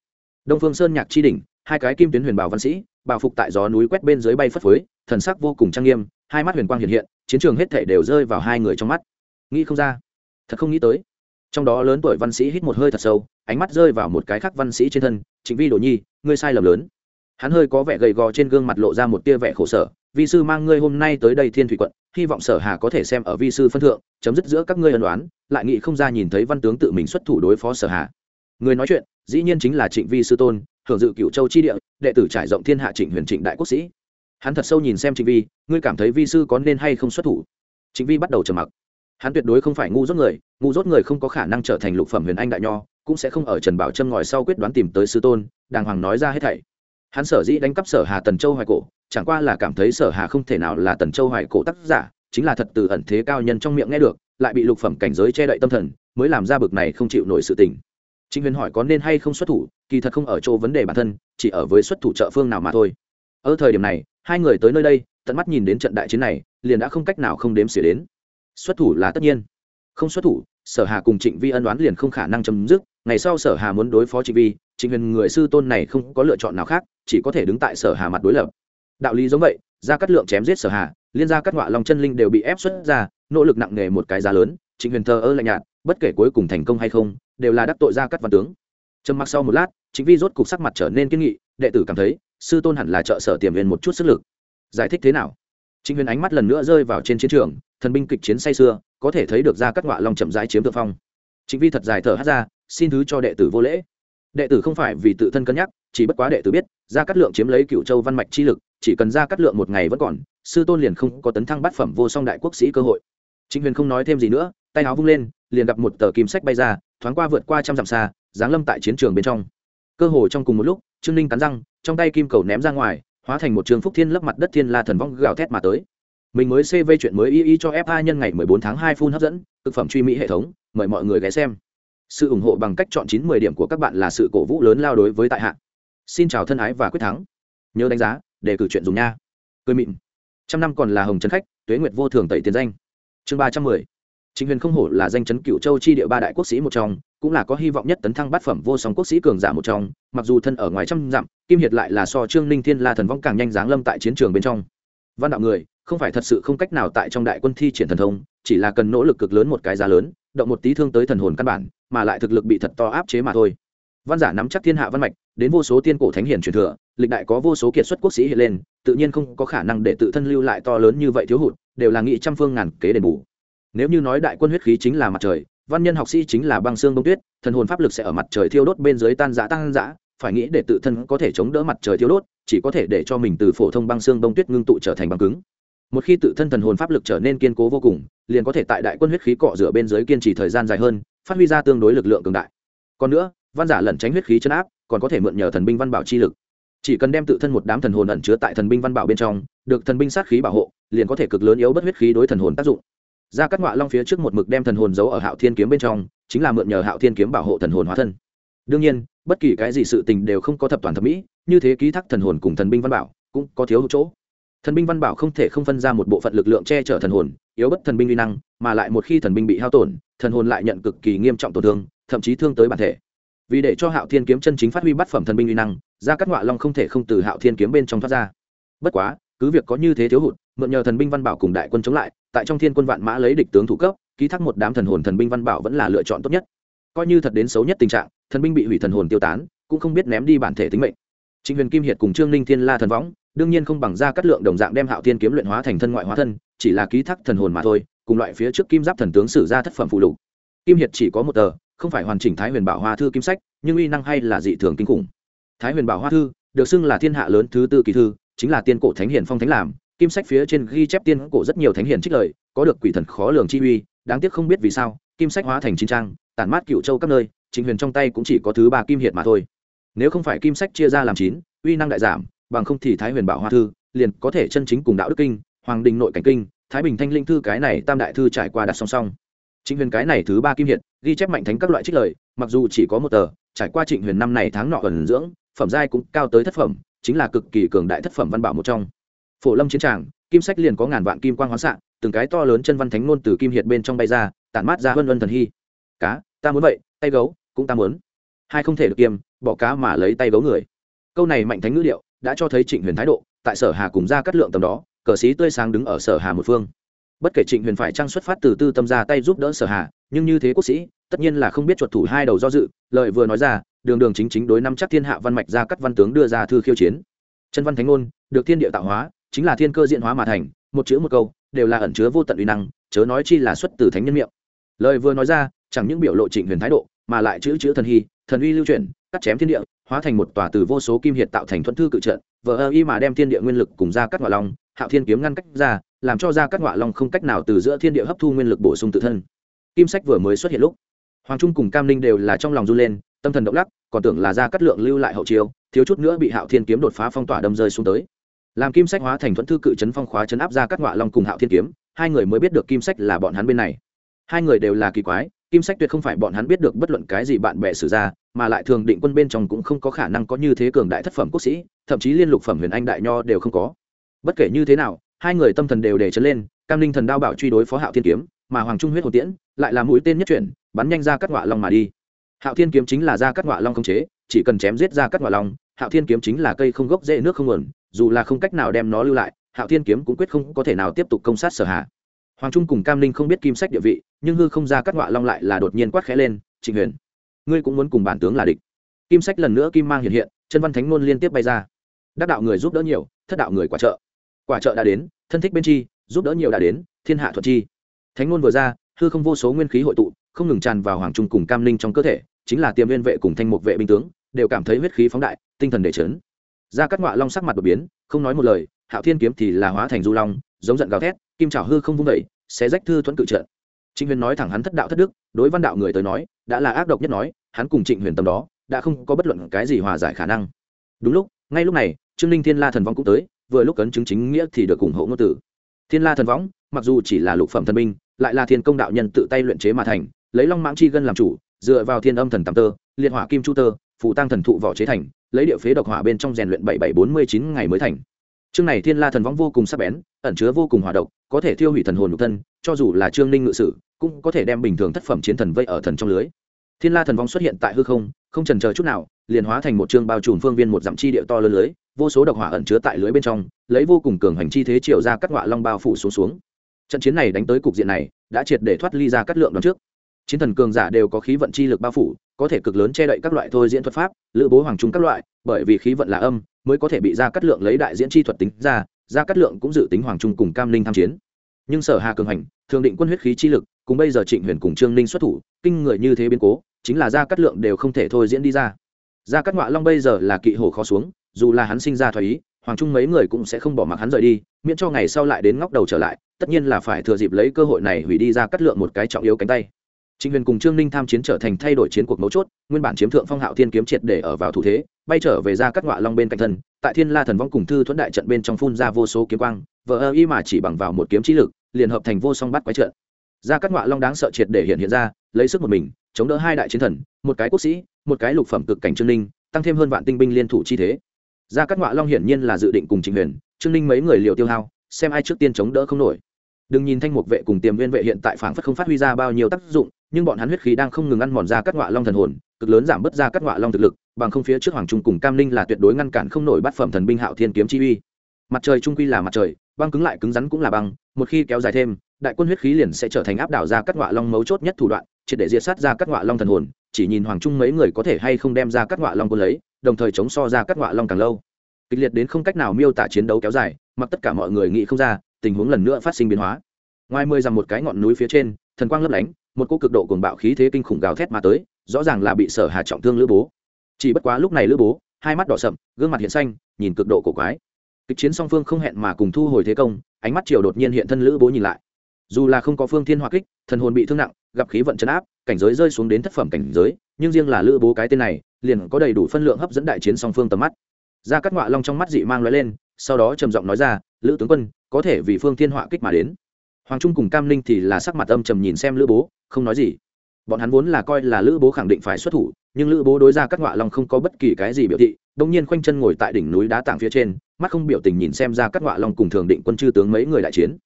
Đông phương sơn nhạc chi đỉnh, hai cái kim tuyến huyền bảo văn sĩ bảo phục tại gió núi quét bên dưới bay phất phới, thần sắc vô cùng trang nghiêm, hai mắt huyền quang hiện hiện, chiến trường hết thể đều rơi vào hai người trong mắt nghĩ không ra. Thật không nghĩ tới. Trong đó lớn tuổi văn sĩ hít một hơi thật sâu, ánh mắt rơi vào một cái khác văn sĩ trên thân chính vi đồ nhi, ngươi sai lầm lớn. Hắn hơi có vẻ gầy gò trên gương mặt lộ ra một tia vẻ khổ sở, vi sư mang ngươi hôm nay tới đây thiên thủy quận, hy vọng sở hà có thể xem ở vi sư phân thượng, chấm dứt giữa các ngươi ân đoán lại nghĩ không ra nhìn thấy văn tướng tự mình xuất thủ đối phó sở hà. Người nói chuyện, dĩ nhiên chính là trịnh vi sư tôn, hưởng dự cựu châu chi địa, đệ tử trải rộng thiên hạ trịnh huyền trịnh đại quốc sĩ. Hắn thật sâu nhìn xem trịnh vi, ngươi cảm thấy vi sư có nên hay không xuất thủ? Trịnh vi bắt đầu trầm mặc hắn tuyệt đối không phải ngu dốt người ngu dốt người không có khả năng trở thành lục phẩm huyền anh đại nho cũng sẽ không ở trần bảo trâm ngòi sau quyết đoán tìm tới sư tôn đàng hoàng nói ra hết thảy hắn sở dĩ đánh cắp sở hà tần châu hoài cổ chẳng qua là cảm thấy sở hà không thể nào là tần châu hoài cổ tác giả chính là thật từ ẩn thế cao nhân trong miệng nghe được lại bị lục phẩm cảnh giới che đậy tâm thần mới làm ra bực này không chịu nổi sự tình chính Huyền hỏi có nên hay không xuất thủ, kỳ thật không ở chỗ vấn đề bản thân, chỉ ở với xuất thủ trợ phương nào mà thôi. Ở thời điểm này, hai người tới nơi đây, tận mắt nhìn đến trận đại chiến này, liền đã không cách nào không đếm xỉa đến. Xuất thủ là tất nhiên. Không xuất thủ, Sở Hà cùng Trịnh Vi ân đoán liền không khả năng chấm dứt, ngày sau Sở Hà muốn đối phó Trịnh Vi, Trịnh Huyền người sư tôn này không có lựa chọn nào khác, chỉ có thể đứng tại Sở Hà mặt đối lập. Đạo lý giống vậy, ra cắt lượng chém giết Sở Hà, liên gia cắt ngọa long chân linh đều bị ép xuất ra, nỗ lực nặng nề một cái giá lớn, Trịnh Huyền thờ ơ lạnh nhạt, bất kể cuối cùng thành công hay không, đều là đắc tội ra cắt văn tướng trầm mặc sau một lát chính vi rốt cục sắc mặt trở nên kiên nghị đệ tử cảm thấy sư tôn hẳn là trợ sở tiềm viên một chút sức lực giải thích thế nào chính huyền ánh mắt lần nữa rơi vào trên chiến trường, thần binh kịch chiến say xưa có thể thấy được ra các ngọa long chậm rãi chiếm thượng phong. Chính vi thật dài thở hát ra, xin thứ cho đệ tử vô lễ. Đệ tử không phải vì tự thân cân nhắc, chỉ bất quá đệ tử biết, ra cắt lượng chiếm lấy cựu châu văn mạch chi lực, chỉ cần ra cắt lượng một ngày vẫn còn, sư tôn liền không có tấn thăng bát phẩm vô song đại quốc sĩ cơ hội. Chính huyền không nói thêm gì nữa, tay áo vung lên, liền gặp một tờ kim sách bay ra, thoáng qua vượt qua trăm dặm xa, giáng lâm tại chiến trường bên trong. Cơ hồ trong cùng một lúc, trương ninh cắn răng, trong tay kim cầu ném ra ngoài hóa thành một trường phúc thiên lấp mặt đất thiên la thần vong gào thét mà tới. Mình mới cv chuyện mới y y cho fa nhân ngày 14 tháng 2 phun hấp dẫn thực phẩm truy mỹ hệ thống mời mọi người ghé xem. Sự ủng hộ bằng cách chọn chín mười điểm của các bạn là sự cổ vũ lớn lao đối với tại hạ. Xin chào thân ái và quyết thắng. Nhớ đánh giá để cử chuyện dùng nha. Cười mịn. Trăm năm còn là hồng trấn khách tuế nguyệt vô thường tẩy tiền danh. Chương ba trăm mười. Trịnh Huyền không hổ là danh chấn cựu châu chi địa ba đại quốc sĩ một trong, cũng là có hy vọng nhất tấn thăng bát phẩm vô song quốc sĩ cường giả một trong, mặc dù thân ở ngoài trăm dặm, Kim Hiệt lại là so Trương Ninh Thiên La thần vong càng nhanh giáng lâm tại chiến trường bên trong. Văn đạo người, không phải thật sự không cách nào tại trong đại quân thi triển thần thông, chỉ là cần nỗ lực cực lớn một cái giá lớn, động một tí thương tới thần hồn căn bản, mà lại thực lực bị thật to áp chế mà thôi. Văn giả nắm chắc thiên hạ văn mạch, đến vô số tiên cổ thánh hiển truyền thừa, lịch đại có vô số kiệt xuất quốc sĩ hiện lên, tự nhiên không có khả năng để tự thân lưu lại to lớn như vậy thiếu hụt, đều là nghị trăm phương ngàn kế đền bù nếu như nói đại quân huyết khí chính là mặt trời văn nhân học sĩ chính là băng xương bông tuyết thần hồn pháp lực sẽ ở mặt trời thiêu đốt bên dưới tan giã tan giã phải nghĩ để tự thân có thể chống đỡ mặt trời thiếu đốt, chỉ có thể để cho mình từ phổ thông băng xương bông tuyết ngưng tụ trở thành băng cứng. Một khi tự thân thần hồn pháp lực trở nên kiên cố vô cùng, liền có thể tại đại quân huyết khí cọ rửa bên dưới kiên trì thời gian dài hơn, phát huy ra tương đối lực lượng cường đại. Còn nữa, văn giả lẩn tránh huyết khí chấn áp, còn có thể mượn nhờ thần binh văn bảo chi lực. Chỉ cần đem tự thân một đám thần hồn ẩn chứa tại thần binh văn bảo bên trong, được thần binh sát khí bảo hộ, liền có thể cực lớn yếu bất huyết khí đối thần hồn tác dụng. Ra cát ngọa long phía trước một mực đem thần hồn giấu ở hạo thiên kiếm bên trong, chính là mượn nhờ hạo thiên kiếm bảo hộ thần hồn hóa thân. Đương nhiên bất kỳ cái gì sự tình đều không có thập toàn thẩm mỹ, như thế ký thác thần hồn cùng thần binh văn bảo, cũng có thiếu hụt chỗ. Thần binh văn bảo không thể không phân ra một bộ phận lực lượng che chở thần hồn, yếu bất thần binh uy năng, mà lại một khi thần binh bị hao tổn, thần hồn lại nhận cực kỳ nghiêm trọng tổn thương, thậm chí thương tới bản thể. Vì để cho hạo thiên kiếm chân chính phát huy bát phẩm thần binh uy năng ra các ngọa long không thể không từ hạo thiên kiếm bên trong thoát ra. Bất quá, cứ việc có như thế thiếu hụt, mượn nhờ thần binh văn bảo cùng đại quân chống lại, tại trong thiên quân vạn mã lấy địch tướng thủ cấp, ký thác một đám thần hồn thần binh văn bảo vẫn là lựa chọn tốt nhất coi như thật đến xấu nhất tình trạng, thần binh bị hủy thần hồn tiêu tán, cũng không biết ném đi bản thể tính mệnh. Trịnh huyền kim hiệt cùng trương ninh thiên la thần võng, đương nhiên không bằng ra cắt lượng đồng dạng đem hạo tiên kiếm luyện hóa thành thân ngoại hóa thân, chỉ là ký thác thần hồn mà thôi, cùng loại phía trước kim giáp thần tướng sử ra thất phẩm phụ lục. Kim hiệt chỉ có một tờ, không phải hoàn chỉnh thái huyền bảo hoa thư kim sách, nhưng uy năng hay là dị thường kinh khủng. Thái huyền bảo hoa thư, được xưng là thiên hạ lớn thứ tư kỳ thư, chính là tiên cổ thánh hiền phong thánh làm, kim sách phía trên ghi chép tiên cổ rất nhiều thánh hiền trích lời, có được quỷ thần khó lường chi uy, đáng tiếc không biết vì sao, kim sách hóa thành chín trang tản mát cựu châu các nơi trịnh huyền trong tay cũng chỉ có thứ ba kim hiệt mà thôi. Nếu không phải kim sách chia ra làm chín, uy năng đại giảm, bằng không thì thái huyền bảo hoa thư liền có thể chân chính cùng đạo đức kinh, hoàng đình nội cảnh kinh, thái bình thanh linh thư cái này tam đại thư trải qua đặt song song. Trịnh huyền cái này thứ ba kim hiệt, ghi chép mạnh thánh các loại trích lời, mặc dù chỉ có một tờ, trải qua trịnh huyền năm này tháng nọ gần dưỡng, phẩm giai cũng cao tới thất phẩm, chính là cực kỳ cường đại thất phẩm văn bảo một trong. Phổ lâm chiến tràng, kim sách liền có ngàn vạn kim quang hoán xạ, từng cái to lớn chân văn thánh ngôn từ kim hiệt bên trong bay ra, tản mát ra vân vân thần hy cá, ta muốn vậy, tay gấu, cũng ta muốn. Hai không thể được kiêm bỏ cá mà lấy tay gấu người. Câu này mạnh thánh ngữ liệu đã cho thấy trịnh huyền thái độ, tại sở hà cùng ra cắt lượng tầm đó, cờ sĩ tươi sáng đứng ở sở hà một phương. Bất kể trịnh huyền phải trang xuất phát từ tư tâm ra tay giúp đỡ sở hà, nhưng như thế quốc sĩ, tất nhiên là không biết chuột thủ hai đầu do dự lợi vừa nói ra, đường đường chính chính đối năm chắc thiên hạ văn mạch ra cắt văn tướng đưa ra thư khiêu chiến. Chân văn thánh ngôn, được thiên địa tạo hóa, chính là thiên cơ diễn hóa mà thành, một chữ một câu, đều là ẩn chứa vô tận uy năng, chớ nói chi là xuất từ thánh nhân miệng. Lời vừa nói ra chẳng những biểu lộ trịnh huyền thái độ, mà lại chữ chữ thần hy, thần uy lưu chuyển, cắt chém thiên địa, hóa thành một tòa từ vô số kim hiệt tạo thành thuận thư cự trận, vờ ơ y mà đem thiên địa nguyên lực cùng ra cắt ngọa long, hạo thiên kiếm ngăn cách ra, làm cho ra cắt ngọa long không cách nào từ giữa thiên địa hấp thu nguyên lực bổ sung tự thân. Kim sách vừa mới xuất hiện lúc, hoàng trung cùng cam ninh đều là trong lòng run lên, tâm thần động lắc, còn tưởng là ra cắt lượng lưu lại hậu chiêu, thiếu chút nữa bị hạo thiên kiếm đột phá phong tỏa đâm rơi xuống tới. Làm kim sách hóa thành thuận thư cự trấn phong khóa chấn áp ra cắt ngọa long cùng hạo thiên kiếm, hai người mới biết được kim sách là bọn hắn bên này. Hai người đều là kỳ quái kim sách tuyệt không phải bọn hắn biết được bất luận cái gì bạn bè xử ra, mà lại thường định quân bên trong cũng không có khả năng có như thế cường đại thất phẩm quốc sĩ, thậm chí liên lục phẩm huyền anh đại nho đều không có. Bất kể như thế nào, hai người tâm thần đều để chấn lên, cam linh thần đao bảo truy đối phó hạo thiên kiếm, mà hoàng trung huyết hồ tiễn lại là mũi tên nhất chuyển, bắn nhanh ra cắt ngọa long mà đi. Hạo thiên kiếm chính là ra cắt ngọa long không chế, chỉ cần chém giết ra cắt ngọa long, hạo thiên kiếm chính là cây không gốc dễ nước không nguồn, dù là không cách nào đem nó lưu lại, hạo thiên kiếm cũng quyết không có thể nào tiếp tục công sát sở hạ hoàng trung cùng cam linh không biết kim sách địa vị, nhưng hư không ra cắt ngọa long lại là đột nhiên quát khẽ lên, trịnh huyền, ngươi cũng muốn cùng bản tướng là địch. Kim sách lần nữa kim mang hiện hiện, chân văn thánh ngôn liên tiếp bay ra. Đắc đạo người giúp đỡ nhiều, thất đạo người quả trợ. Quả trợ đã đến, thân thích bên chi, giúp đỡ nhiều đã đến, thiên hạ thuật chi. Thánh ngôn vừa ra, hư không vô số nguyên khí hội tụ, không ngừng tràn vào hoàng trung cùng cam linh trong cơ thể, chính là tiềm viên vệ cùng thanh mục vệ binh tướng, đều cảm thấy huyết khí phóng đại, tinh thần để chấn ra cắt ngọa long sắc mặt đột biến, không nói một lời, hạo thiên kiếm thì là hóa thành du long, giống giận gào thét, kim trào hư không vung vẩy sẽ rách thư thuẫn cự trận. Trịnh huyền nói thẳng hắn thất đạo thất đức, đối văn đạo người tới nói, đã là ác độc nhất nói, hắn cùng trịnh huyền tầm đó, đã không có bất luận cái gì hòa giải khả năng. Đúng lúc, ngay lúc này, trương ninh thiên la thần Vong cũng tới, vừa lúc cấn chứng chính nghĩa thì được ủng hộ ngôn tử. Thiên la thần võng mặc dù chỉ là lục phẩm thần binh, lại là thiên công đạo nhân tự tay luyện chế mà thành, lấy long mãng chi gân làm chủ, dựa vào thiên âm thần tam tơ, liệt hỏa kim chu tơ phụ tăng thần thụ vỏ chế thành, lấy địa phế độc hỏa bên trong rèn luyện bảy bảy bốn mươi chín ngày mới thành chương này thiên la thần võng vô cùng sắc bén, ẩn chứa vô cùng hòa độc, có thể thiêu hủy thần hồn nhục thân, cho dù là trương ninh ngự sử, cũng có thể đem bình thường thất phẩm chiến thần vây ở thần trong lưới. Thiên la thần Vong xuất hiện tại hư không không trần chờ chút nào, liền hóa thành một chương bao trùm phương viên một dặm chi địa to lớn lưới, vô số độc hỏa ẩn chứa tại lưới bên trong, lấy vô cùng cường hành chi thế chiều ra cắt ngọa long bao phủ xuống xuống. Trận chiến này đánh tới cục diện này, đã triệt để thoát ly ra cắt lượng đón trước. Chiến thần cường giả đều có khí vận chi lực bao phủ, có thể cực lớn che đậy các loại thôi diễn thuật pháp, lữ bố hoàng trung các loại, bởi vì khí vận là âm mới có thể bị ra cắt lượng lấy đại diễn chi thuật tính ra ra cắt lượng cũng dự tính hoàng trung cùng cam linh tham chiến. Nhưng sở hà cường hành thường định quân huyết khí chi lực cùng bây giờ trịnh huyền cùng trương ninh xuất thủ kinh người như thế biến cố chính là ra cắt lượng đều không thể thôi diễn đi ra. Ra cắt ngoại long bây giờ là kỵ hổ khó xuống dù là hắn sinh ra thoái ý hoàng trung mấy người cũng sẽ không bỏ mặc hắn rời đi miễn cho ngày sau lại đến ngóc đầu trở lại tất nhiên là phải thừa dịp lấy cơ hội này hủy đi ra cắt lượng một cái trọng yếu cánh tay. Trịnh Huyền cùng Trương Ninh tham chiến trở thành thay đổi chiến cuộc mấu chốt, nguyên bản chiếm thượng phong hạo thiên kiếm triệt để ở vào thủ thế, bay trở về ra cắt ngọa long bên cạnh thân, tại Thiên La thần vong cùng thư thuẫn đại trận bên trong phun ra vô số kiếm quang, vờ ơ y mà chỉ bằng vào một kiếm trí lực, liền hợp thành vô song bắt quái trận. Ra cắt ngọa long đáng sợ triệt để hiện hiện ra, lấy sức một mình, chống đỡ hai đại chiến thần, một cái quốc sĩ, một cái lục phẩm cực cảnh Trương Ninh, tăng thêm hơn vạn tinh binh liên thủ chi thế. Ra cắt ngọa long hiển nhiên là dự định cùng Trịnh Huyền, Trương Ninh mấy người liều tiêu hao, xem ai trước tiên chống đỡ không nổi đừng nhìn thanh mục vệ cùng tiềm viên vệ hiện tại phảng phất không phát huy ra bao nhiêu tác dụng nhưng bọn hắn huyết khí đang không ngừng ăn mòn ra các ngọa long thần hồn cực lớn giảm bớt ra các ngọa long thực lực bằng không phía trước hoàng trung cùng cam ninh là tuyệt đối ngăn cản không nổi bát phẩm thần binh hạo thiên kiếm chi uy. Mặt trời trung quy là mặt trời, băng cứng lại cứng rắn cũng là băng, một khi kéo dài thêm, đại quân huyết khí liền sẽ trở thành áp đảo ra các ngọa long mấu chốt nhất thủ đoạn, triệt để diệt sát ra các ngọa long thần hồn, chỉ nhìn hoàng trung mấy người có thể hay không đem ra các ngọa long quân lấy, đồng thời chống so ra các ngọa long càng lâu. Kịch liệt đến không cách nào miêu tả chiến đấu kéo dài, mặc tất cả mọi người nghĩ không ra, tình huống lần nữa phát sinh biến hóa. Ngoài mười dặm một cái ngọn núi phía trên, thần quang lấp lánh, một cô cực độ cuồng bạo khí thế kinh khủng gào thét mà tới, rõ ràng là bị sở hà trọng thương lữ bố chỉ bất quá lúc này lữ bố, hai mắt đỏ sậm, gương mặt hiện xanh, nhìn cực độ cổ quái. Kịch chiến song phương không hẹn mà cùng thu hồi thế công, ánh mắt triều đột nhiên hiện thân lữ bố nhìn lại. Dù là không có phương thiên hoa kích, thần hồn bị thương nặng, gặp khí vận chấn áp, cảnh giới rơi xuống đến thất phẩm cảnh giới, nhưng riêng là lữ bố cái tên này, liền có đầy đủ phân lượng hấp dẫn đại chiến song phương tầm mắt. Ra cắt ngoạ long trong mắt dị mang lóe lên, sau đó trầm giọng nói ra, lữ tướng quân, có thể vì phương thiên họa kích mà đến. Hoàng trung cùng cam ninh thì là sắc mặt âm trầm nhìn xem lữ bố, không nói gì bọn hắn vốn là coi là lữ bố khẳng định phải xuất thủ, nhưng lữ bố đối ra các ngọa long không có bất kỳ cái gì biểu thị, đông nhiên khoanh chân ngồi tại đỉnh núi đá tảng phía trên, mắt không biểu tình nhìn xem ra các ngọa long cùng thường định quân chư tướng mấy người đại chiến.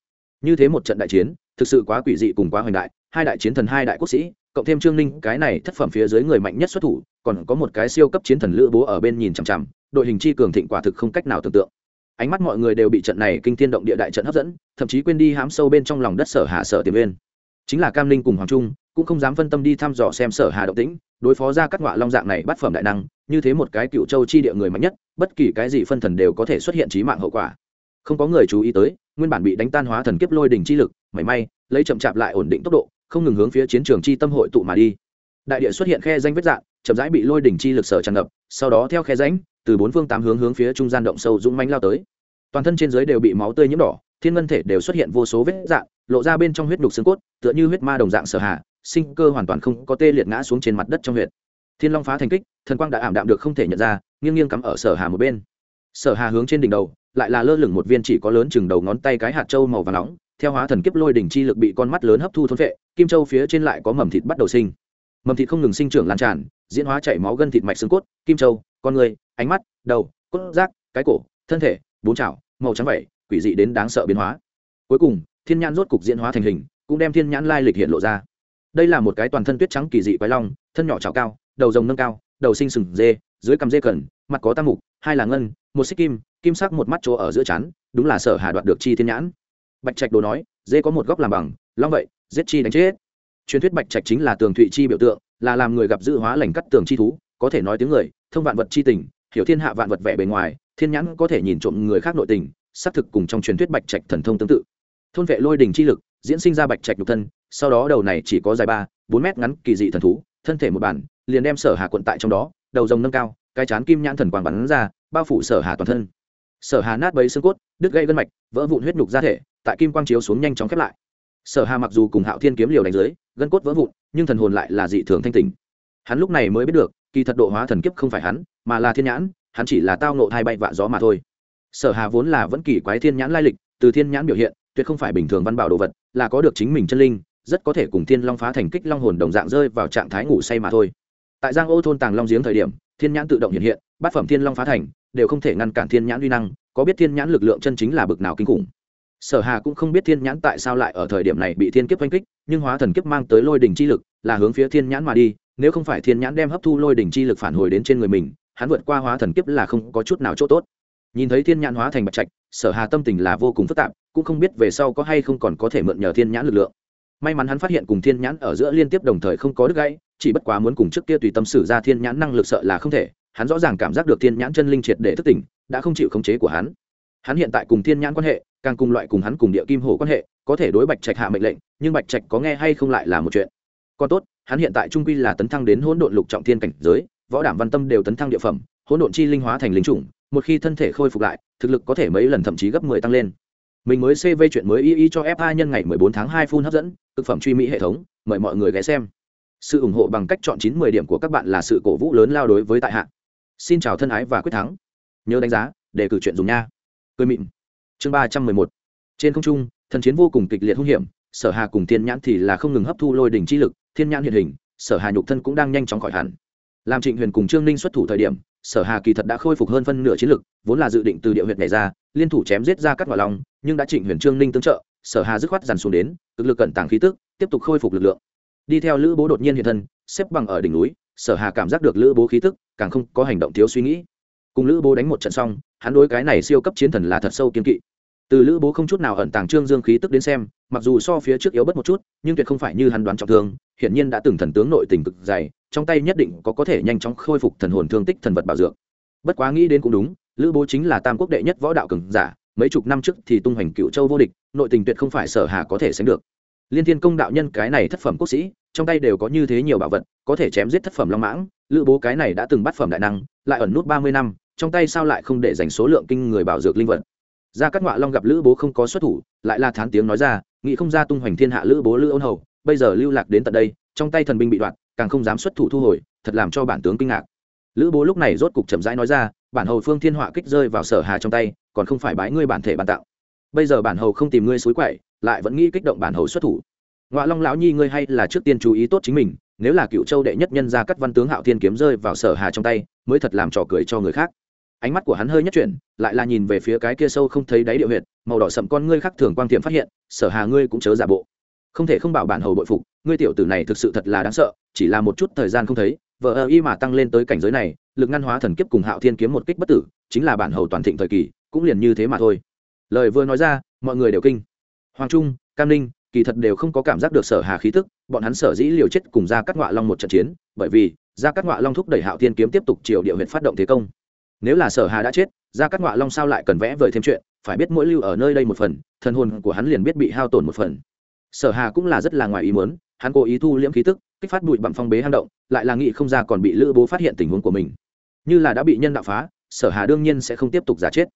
Như thế một trận đại chiến, thực sự quá quỷ dị cùng quá hoành đại, hai đại chiến thần, hai đại quốc sĩ, cộng thêm trương ninh, cái này thất phẩm phía dưới người mạnh nhất xuất thủ, còn có một cái siêu cấp chiến thần lữ bố ở bên nhìn chằm chằm, đội hình chi cường thịnh quả thực không cách nào tưởng tượng. Ánh mắt mọi người đều bị trận này kinh thiên động địa đại trận hấp dẫn, thậm chí quên đi hám sâu bên trong lòng đất sở hạ sở tiềm viên chính là cam linh cùng hoàng trung cũng không dám phân tâm đi thăm dò xem sở hà động tĩnh, đối phó ra các ngọa long dạng này bắt phẩm đại năng, như thế một cái cựu châu chi địa người mạnh nhất, bất kỳ cái gì phân thần đều có thể xuất hiện trí mạng hậu quả. Không có người chú ý tới, nguyên bản bị đánh tan hóa thần kiếp lôi đỉnh chi lực, mảy may, lấy chậm chạp lại ổn định tốc độ, không ngừng hướng phía chiến trường chi tâm hội tụ mà đi. Đại địa xuất hiện khe danh vết dạng, chậm rãi bị lôi đỉnh chi lực sở tràn ngập, sau đó theo khe ránh từ bốn phương tám hướng hướng phía trung gian động sâu dũng manh lao tới. Toàn thân trên dưới đều bị máu tươi nhiễm đỏ, thiên ngân thể đều xuất hiện vô số vết dạng, lộ ra bên trong huyết đục xương cốt, tựa như huyết ma đồng dạng sở hạ sinh cơ hoàn toàn không có tê liệt ngã xuống trên mặt đất trong huyệt. Thiên long phá thành kích, thần quang đã ảm đạm được không thể nhận ra, nghiêng nghiêng cắm ở sở hà một bên. Sở hà hướng trên đỉnh đầu, lại là lơ lửng một viên chỉ có lớn chừng đầu ngón tay cái hạt trâu màu và nóng, theo hóa thần kiếp lôi đỉnh chi lực bị con mắt lớn hấp thu thôn vệ, kim châu phía trên lại có mầm thịt bắt đầu sinh. Mầm thịt không ngừng sinh trưởng lan tràn, diễn hóa chảy máu gân thịt mạch xương cốt, kim châu, con người, ánh mắt, đầu, cốt rác cái cổ, thân thể, bốn chảo màu trắng vẩy, quỷ dị đến đáng sợ biến hóa. Cuối cùng, thiên nhãn rốt cục diễn hóa thành hình, cũng đem thiên nhãn lai lịch hiện lộ ra đây là một cái toàn thân tuyết trắng kỳ dị quái long, thân nhỏ trào cao, đầu rồng nâng cao, đầu sinh sừng dê, dưới cằm dê cần mặt có tam mục, hai là ngân, một xích kim kim sắc một mắt chỗ ở giữa chán, đúng là sở hà đoạt được chi thiên nhãn. Bạch trạch đồ nói, dê có một góc làm bằng, long vậy, giết chi đánh chết. Truyền thuyết bạch trạch chính là tường thụy chi biểu tượng, là làm người gặp dự hóa lành cắt tường chi thú, có thể nói tiếng người, thông vạn vật chi tình, hiểu thiên hạ vạn vật vẻ bề ngoài, thiên nhãn có thể nhìn trộm người khác nội tình, xác thực cùng trong truyền thuyết bạch trạch thần thông tương tự. Thôn vệ lôi đình chi lực, diễn sinh ra bạch trạch nhục thân sau đó đầu này chỉ có dài ba, bốn mét ngắn, kỳ dị thần thú, thân thể một bản, liền đem sở hà quận tại trong đó, đầu rồng nâng cao, cái chán kim nhãn thần quang bắn ra, bao phủ sở hà toàn thân. Sở hà nát bấy xương cốt, đứt gây gân mạch, vỡ vụn huyết nhục ra thể, tại kim quang chiếu xuống nhanh chóng khép lại. Sở hà mặc dù cùng hạo thiên kiếm liều đánh dưới, gân cốt vỡ vụn, nhưng thần hồn lại là dị thường thanh tình hắn lúc này mới biết được, kỳ thật độ hóa thần kiếp không phải hắn, mà là thiên nhãn, hắn chỉ là tao nộ thai bay vạ gió mà thôi. Sở hà vốn là vẫn kỳ quái thiên nhãn lai lịch, từ thiên nhãn biểu hiện, tuyệt không phải bình thường văn bảo đồ vật, là có được chính mình chân linh rất có thể cùng thiên long phá thành kích long hồn đồng dạng rơi vào trạng thái ngủ say mà thôi. Tại giang ô thôn tàng long giếng thời điểm, thiên nhãn tự động hiện hiện, bát phẩm thiên long phá thành, đều không thể ngăn cản thiên nhãn uy năng, có biết thiên nhãn lực lượng chân chính là bực nào kinh khủng. Sở hà cũng không biết thiên nhãn tại sao lại ở thời điểm này bị thiên kiếp oanh kích, nhưng hóa thần kiếp mang tới lôi đỉnh chi lực, là hướng phía thiên nhãn mà đi, nếu không phải thiên nhãn đem hấp thu lôi đỉnh chi lực phản hồi đến trên người mình, hắn vượt qua hóa thần kiếp là không có chút nào chỗ tốt. Nhìn thấy thiên nhãn hóa thành bạch trạch, sở hà tâm tình là vô cùng phức tạp, cũng không biết về sau có hay không còn có thể mượn nhờ thiên nhãn lực lượng may mắn hắn phát hiện cùng thiên nhãn ở giữa liên tiếp đồng thời không có đứt gãy, chỉ bất quá muốn cùng trước kia tùy tâm sử ra thiên nhãn năng lực sợ là không thể, hắn rõ ràng cảm giác được thiên nhãn chân linh triệt để thức tỉnh, đã không chịu khống chế của hắn. Hắn hiện tại cùng thiên nhãn quan hệ, càng cùng loại cùng hắn cùng địa kim hổ quan hệ, có thể đối bạch trạch hạ mệnh lệnh, nhưng bạch trạch có nghe hay không lại là một chuyện. Còn tốt, hắn hiện tại trung quy là tấn thăng đến hỗn độn lục trọng thiên cảnh giới, võ đảm văn tâm đều tấn thăng địa phẩm, hỗn độn chi linh hóa thành linh chủng, một khi thân thể khôi phục lại, thực lực có thể mấy lần thậm chí gấp mười tăng lên mình mới cv chuyện mới y y cho fa nhân ngày mười bốn tháng 2 phun hấp dẫn thực phẩm truy mỹ hệ thống, mời mọi người ghé xem. Sự ủng hộ bằng cách chọn chín mười điểm của các bạn là sự cổ vũ lớn lao đối với tại hạ. Xin chào thân ái và quyết thắng. Nhớ đánh giá để cử chuyện dùng nha. Cười mịn. Chương ba trăm mười một. Trên không trung, thần chiến vô cùng kịch liệt hung hiểm, sở hà cùng thiên nhãn thì là không ngừng hấp thu lôi đỉnh chi lực, thiên nhãn hiện hình, sở hà nhục thân cũng đang nhanh chóng khỏi hẳn. Làm trịnh huyền cùng trương ninh xuất thủ thời điểm, sở hà kỳ thật đã khôi phục hơn phân nửa chiến lực, vốn là dự định từ địa huyện này ra liên thủ chém giết ra cắt vào lòng nhưng đã trịnh huyền trương ninh tương trợ, sở hà dứt khoát dàn xuống đến, cực lực cận tàng khí tức, tiếp tục khôi phục lực lượng. Đi theo lữ bố đột nhiên hiện thân, xếp bằng ở đỉnh núi, sở hà cảm giác được lữ bố khí tức, càng không có hành động thiếu suy nghĩ. Cùng lữ bố đánh một trận xong, hắn đối cái này siêu cấp chiến thần là thật sâu kiên kỵ. Từ lữ bố không chút nào ẩn tàng trương dương khí tức đến xem, mặc dù so phía trước yếu bất một chút, nhưng tuyệt không phải như hắn đoán trọng thương, hiển nhiên đã từng thần tướng nội tình cực dày, trong tay nhất định có có thể nhanh chóng khôi phục thần hồn thương tích thần vật bảo dược. Bất quá nghĩ đến cũng đúng lữ bố chính là tam quốc đệ nhất võ đạo cường giả, mấy chục năm trước thì tung hoành cựu châu vô địch, nội tình tuyệt không phải sở hà có thể sánh được. Liên thiên công đạo nhân cái này thất phẩm quốc sĩ, trong tay đều có như thế nhiều bảo vật, có thể chém giết thất phẩm long mãng, lữ bố cái này đã từng bắt phẩm đại năng, lại ẩn nút ba mươi năm, trong tay sao lại không để dành số lượng kinh người bảo dược linh vật. Ra các ngọa long gặp lữ bố không có xuất thủ, lại là thán tiếng nói ra, nghĩ không ra tung hoành thiên hạ lữ bố lữ ôn hầu, bây giờ lưu lạc đến tận đây, trong tay thần binh bị đoạn càng không dám xuất thủ thu hồi, thật làm cho bản tướng kinh ngạc. Lữ bố lúc này rốt cục chậm rãi nói ra bản hầu phương thiên họa kích rơi vào sở hà trong tay, còn không phải bái ngươi bản thể bản tạo bây giờ bản hầu không tìm ngươi suối quậy, lại vẫn nghĩ kích động bản hầu xuất thủ. Ngoạ long lão nhi ngươi hay là trước tiên chú ý tốt chính mình, nếu là cựu châu đệ nhất nhân ra cắt văn tướng hạo thiên kiếm rơi vào sở hà trong tay, mới thật làm trò cười cho người khác. Ánh mắt của hắn hơi nhất chuyển, lại là nhìn về phía cái kia sâu không thấy đáy địa huyệt, màu đỏ sậm con ngươi khác thường quang tiệm phát hiện, sở hà ngươi cũng chớ giả bộ. Không thể không bảo bản hầu bội phục, ngươi tiểu tử này thực sự thật là đáng sợ, chỉ là một chút thời gian không thấy vợ ơ y mà tăng lên tới cảnh giới này lực ngăn hóa thần kiếp cùng hạo thiên kiếm một kích bất tử, chính là bản hầu toàn thịnh thời kỳ, cũng liền như thế mà thôi. Lời vừa nói ra, mọi người đều kinh. Hoàng trung, cam ninh, kỳ thật đều không có cảm giác được sở hà khí tức, bọn hắn sở dĩ liều chết cùng ra cắt ngọa long một trận chiến, bởi vì ra cắt ngọa long thúc đẩy hạo thiên kiếm tiếp tục triều địa huyện phát động thế công. Nếu là sở hà đã chết ra cắt ngọa long sao lại cần vẽ vời thêm chuyện, phải biết mỗi lưu ở nơi đây một phần, thần hồn của hắn liền biết bị hao tổn một phần. Sở hà cũng là rất là ngoài ý muốn, hắn cố ý thu liễm khí tức, kích phát bụi bằng phong bế hang động, lại là nghị không ra còn bị lữ bố phát hiện tình huống của mình như là đã bị nhân đạo phá, sở hà đương nhiên sẽ không tiếp tục giả chết.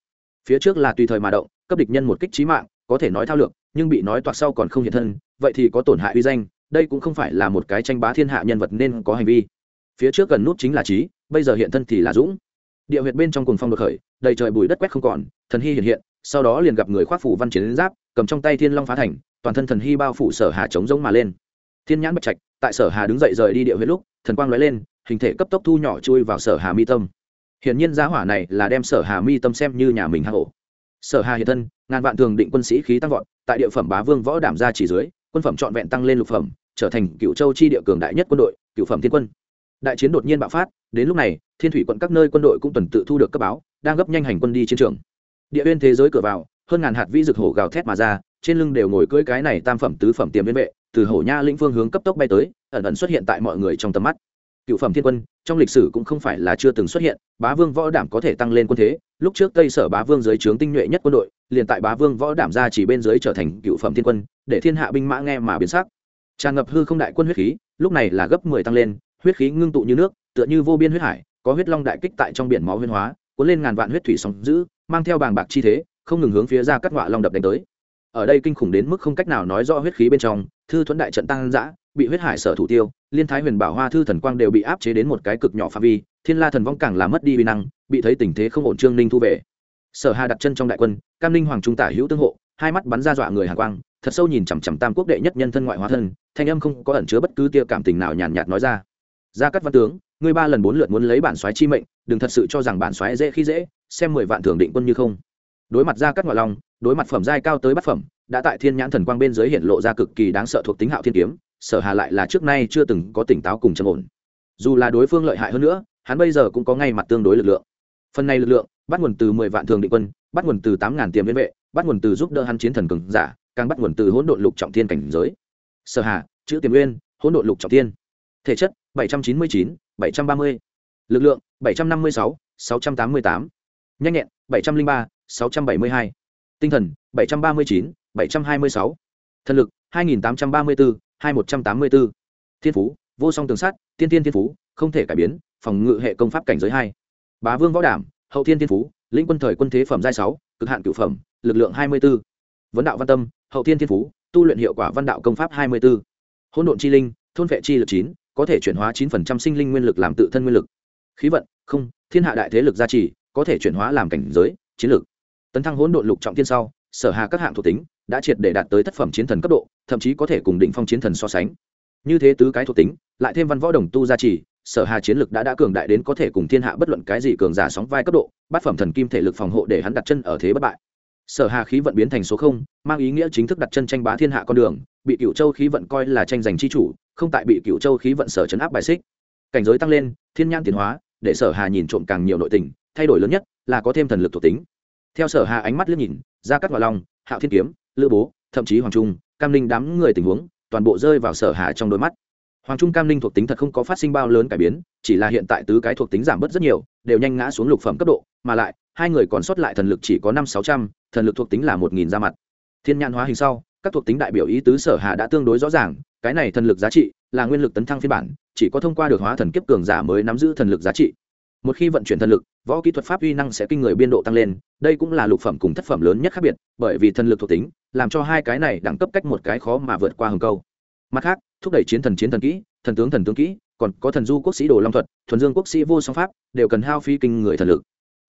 Phía trước là tùy thời mà động, cấp địch nhân một kích trí mạng, có thể nói thao lược, nhưng bị nói toạc sau còn không hiện thân, vậy thì có tổn hại uy danh, đây cũng không phải là một cái tranh bá thiên hạ nhân vật nên có hành vi. Phía trước gần nút chính là trí bây giờ hiện thân thì là dũng. Địa huyệt bên trong cùng phong đột khởi, đầy trời bùi đất quét không còn, thần hy hiện hiện, sau đó liền gặp người khoác phủ văn chiến giáp, cầm trong tay thiên long phá thành, toàn thân thần hy bao phủ sở hà chống giống mà lên. Thiên nhãn bạch trạch, tại sở hà đứng dậy rời đi địa huyệt lúc, thần quang lóe lên hình thể cấp tốc thu nhỏ chui vào sở hà mi tâm. Hiển nhiên giá hỏa này là đem sở hà mi tâm xem như nhà mình hạ hổ sở hà hiện thân, ngàn vạn thường định quân sĩ khí tăng vọt, tại địa phẩm bá vương võ đảm ra chỉ dưới, quân phẩm trọn vẹn tăng lên lục phẩm, trở thành cựu châu chi địa cường đại nhất quân đội, cựu phẩm thiên quân. Đại chiến đột nhiên bạo phát, đến lúc này, thiên thủy quận các nơi quân đội cũng tuần tự thu được cấp báo, đang gấp nhanh hành quân đi chiến trường. Địa uyên thế giới cửa vào, hơn ngàn hạt vĩ rực hổ gào thét mà ra, trên lưng đều ngồi cưỡi cái này tam phẩm tứ phẩm tiềm viên vệ, từ hổ nha lĩnh phương hướng cấp tốc bay tới, ẩn ẩn xuất hiện tại mọi người trong tầm mắt cựu phẩm thiên quân, trong lịch sử cũng không phải là chưa từng xuất hiện, bá vương võ đảm có thể tăng lên quân thế. Lúc trước tây sở bá vương dưới trướng tinh nhuệ nhất quân đội, liền tại bá vương võ đảm ra chỉ bên dưới trở thành cựu phẩm thiên quân, để thiên hạ binh mã nghe mà biến sắc. Tràn ngập hư không đại quân huyết khí, lúc này là gấp mười tăng lên, huyết khí ngưng tụ như nước, tựa như vô biên huyết hải, có huyết long đại kích tại trong biển máu huyên hóa, cuốn lên ngàn vạn huyết thủy sóng giữ mang theo bàng bạc chi thế, không ngừng hướng phía ra cắt ngọa long đập đánh tới. Ở đây kinh khủng đến mức không cách nào nói rõ huyết khí bên trong, thư thuẫn đại trận tăng giã bị huyết hải sở thủ tiêu, liên thái huyền bảo hoa thư thần quang đều bị áp chế đến một cái cực nhỏ phạm vi, thiên la thần vong càng là mất đi vi năng, bị thấy tình thế không ổn trương ninh thu về. Sở hà đặt chân trong đại quân, cam ninh hoàng trung tả hữu tương hộ, hai mắt bắn ra dọa người hàng quang, thật sâu nhìn chằm chằm tam quốc đệ nhất nhân thân ngoại hóa thân, thanh âm không có ẩn chứa bất cứ tia cảm tình nào nhàn nhạt nói ra. Gia cắt văn tướng, ngươi ba lần bốn lượt muốn lấy bản soái chi mệnh, đừng thật sự cho rằng bản soái dễ khi dễ, xem mười vạn thường định quân như không. Đối mặt ra cắt ngoại long, đối mặt phẩm giai cao tới bát phẩm, đã tại thiên nhãn thần quang bên dưới hiện lộ ra cực kỳ đáng sợ thuộc tính hạo thiên kiếm sở hà lại là trước nay chưa từng có tỉnh táo cùng trầm ổn. Dù là đối phương lợi hại hơn nữa, hắn bây giờ cũng có ngay mặt tương đối lực lượng. Phần này lực lượng, bắt nguồn từ mười vạn thường định quân, bắt nguồn từ tám ngàn tiềm viên vệ, bắt nguồn từ giúp đỡ hắn chiến thần cường giả, càng bắt nguồn từ hỗn độn lục trọng thiên cảnh giới. Sở hà, chữ tiềm nguyên, hỗn độn lục trọng thiên. Thể chất, bảy trăm chín mươi chín, bảy trăm ba mươi. Lực lượng, bảy trăm năm mươi sáu sáu trăm tám mươi tám. Nhanh nhẹn, bảy trăm linh ba, sáu trăm bảy mươi hai. Tinh thần, bảy trăm ba mươi chín, bảy trăm hai mươi sáu. Thần lực, hai nghìn tám trăm ba mươi bốn hai một trăm tám mươi bốn. Thiên phú, vô song tường sát tiên tiên thiên phú, không thể cải biến, phòng ngự hệ công pháp cảnh giới hai. Bá vương võ đảm, hậu thiên thiên phú, lĩnh quân thời quân thế phẩm giai sáu, cực hạn cửu phẩm, lực lượng hai mươi b ố vấn đạo văn tâm, hậu thiên thiên phú, tu luyện hiệu quả văn đạo công pháp hai mươi b ố hỗn độn chi linh, thôn vệ chi lực chín, có thể chuyển hóa chín phần trăm sinh linh nguyên lực làm tự thân nguyên lực. Khí vận, không, thiên hạ đại thế lực gia trì, có thể chuyển hóa làm cảnh giới, chiến lược tấn thăng hỗn độn lục trọng thiên sau sở hà các hạng thuộc tính đã triệt để đạt tới thất phẩm chiến thần cấp độ, thậm chí có thể cùng định phong chiến thần so sánh. Như thế tứ cái thuộc tính, lại thêm văn võ đồng tu gia trì, sở hà chiến lực đã đã cường đại đến có thể cùng thiên hạ bất luận cái gì cường giả sóng vai cấp độ, bát phẩm thần kim thể lực phòng hộ để hắn đặt chân ở thế bất bại. Sở hà khí vận biến thành số không, mang ý nghĩa chính thức đặt chân tranh bá thiên hạ con đường, bị cựu châu khí vận coi là tranh giành chi chủ, không tại bị cựu châu khí vận sở chấn áp bài xích. Cảnh giới tăng lên, thiên nhan tiến hóa, để sở hà nhìn trộm càng nhiều nội tình, thay đổi lớn nhất là có thêm thần lực thuộc tính. Theo sở hà ánh mắt liếc nhìn gia cát hòa long, hạo thiên kiếm, lữ bố, thậm chí hoàng trung, cam ninh đám người tình huống, toàn bộ rơi vào sở hà trong đôi mắt. Hoàng trung, cam ninh thuộc tính thật không có phát sinh bao lớn cải biến, chỉ là hiện tại tứ cái thuộc tính giảm bớt rất nhiều, đều nhanh ngã xuống lục phẩm cấp độ, mà lại, hai người còn sót lại thần lực chỉ có năm sáu trăm, thần lực thuộc tính là một nghìn ra mặt. Thiên nhãn hóa hình sau, các thuộc tính đại biểu ý tứ sở hà đã tương đối rõ ràng, cái này thần lực giá trị là nguyên lực tấn thăng phiên bản, chỉ có thông qua được hóa thần kiếp cường giả mới nắm giữ thần lực giá trị một khi vận chuyển thần lực, võ kỹ thuật pháp uy năng sẽ kinh người biên độ tăng lên, đây cũng là lục phẩm cùng thất phẩm lớn nhất khác biệt, bởi vì thần lực thuộc tính, làm cho hai cái này đẳng cấp cách một cái khó mà vượt qua hầm câu. Mặt khác, thúc đẩy chiến thần chiến thần kỹ, thần tướng thần tướng kỹ, còn có thần du quốc sĩ đồ long thuật, thuần dương quốc sĩ vô song pháp, đều cần hao phí kinh người thần lực.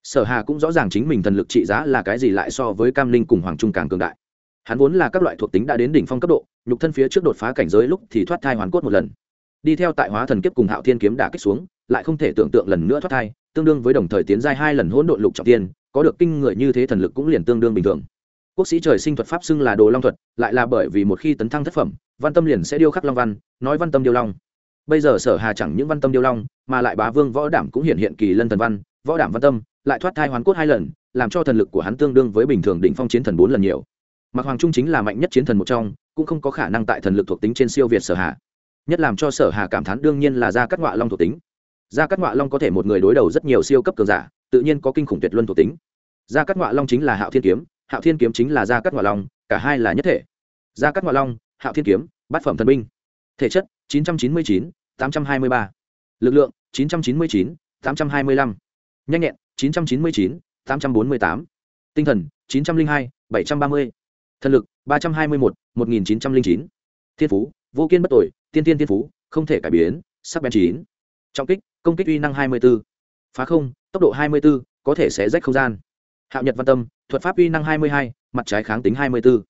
Sở hà cũng rõ ràng chính mình thần lực trị giá là cái gì lại so với cam linh cùng hoàng trung càng cường đại. Hắn vốn là các loại thuộc tính đã đến đỉnh phong cấp độ, nhục thân phía trước đột phá cảnh giới lúc thì thoát thai hoàn cốt một lần. Đi theo tại hóa thần kiếp cùng hạo thiên kiếm đả kích xuống lại không thể tưởng tượng lần nữa thoát thai, tương đương với đồng thời tiến giai hai lần hỗn độn lục trọng tiên, có được kinh người như thế thần lực cũng liền tương đương bình thường. Quốc sĩ trời sinh thuật pháp xưng là đồ long thuật, lại là bởi vì một khi tấn thăng thất phẩm, văn tâm liền sẽ điêu khắc long văn, nói văn tâm điêu long. Bây giờ sở hà chẳng những văn tâm điêu long, mà lại bá vương võ đảm cũng hiện hiện kỳ lân thần văn, võ đảm văn tâm, lại thoát thai hoàn cốt hai lần, làm cho thần lực của hắn tương đương với bình thường đỉnh phong chiến thần bốn lần nhiều. Mặc hoàng trung chính là mạnh nhất chiến thần một trong, cũng không có khả năng tại thần lực thuộc tính trên siêu việt sở hà. Nhất làm cho sở hà cảm thán đương nhiên là gia cắt ngọa long thuộc tính gia cát ngọa long có thể một người đối đầu rất nhiều siêu cấp cường giả tự nhiên có kinh khủng tuyệt luân thuộc tính gia cát ngọa long chính là hạo thiên kiếm hạo thiên kiếm chính là gia cát ngọa long cả hai là nhất thể gia cát ngọa long hạo thiên kiếm bát phẩm thần binh thể chất 999, 823. lực lượng 999, 825. nhanh nhẹn 999, 848. tinh thần 902, 730. thần lực 321, 1909. thiên phú vô kiên bất tội tiên tiên thiên phú không thể cải biến sắc bén chín trọng kích công kích uy năng 24. phá không tốc độ 24, có thể sẽ rách không gian hạo nhật văn tâm thuật pháp uy năng 22, mặt trái kháng tính 24.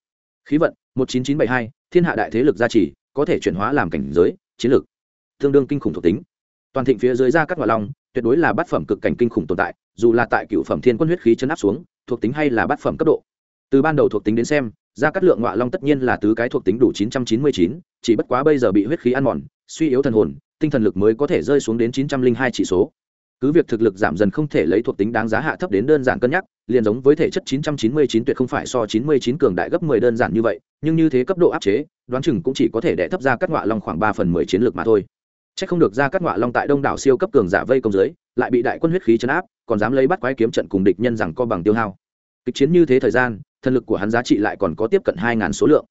khí vận 19972, thiên hạ đại thế lực gia trì có thể chuyển hóa làm cảnh giới chiến lược tương đương kinh khủng thuộc tính toàn thịnh phía dưới ra các ngoại long tuyệt đối là bát phẩm cực cảnh kinh khủng tồn tại dù là tại cựu phẩm thiên quân huyết khí chấn áp xuống thuộc tính hay là bát phẩm cấp độ từ ban đầu thuộc tính đến xem ra cắt lượng ngoại long tất nhiên là tứ cái thuộc tính đủ chín trăm chín mươi chín chỉ bất quá bây giờ bị huyết khí ăn mòn suy yếu thần hồn tinh thần lực mới có thể rơi xuống đến chín trăm linh hai chỉ số. Cứ việc thực lực giảm dần không thể lấy thuộc tính đáng giá hạ thấp đến đơn giản cân nhắc, liền giống với thể chất 999 tuyệt không phải so 99 cường đại gấp 10 đơn giản như vậy, nhưng như thế cấp độ áp chế, đoán chừng cũng chỉ có thể đè thấp ra cắt ngọa long khoảng 3 phần 10 chiến lược mà thôi. Chắc không được ra cắt ngọa long tại đông đảo siêu cấp cường giả vây công dưới, lại bị đại quân huyết khí chấn áp, còn dám lấy bắt quái kiếm trận cùng địch nhân rằng co bằng tiêu hao. Kịch chiến như thế thời gian thân lực của hắn giá trị lại còn có tiếp cận 2000 số lượng.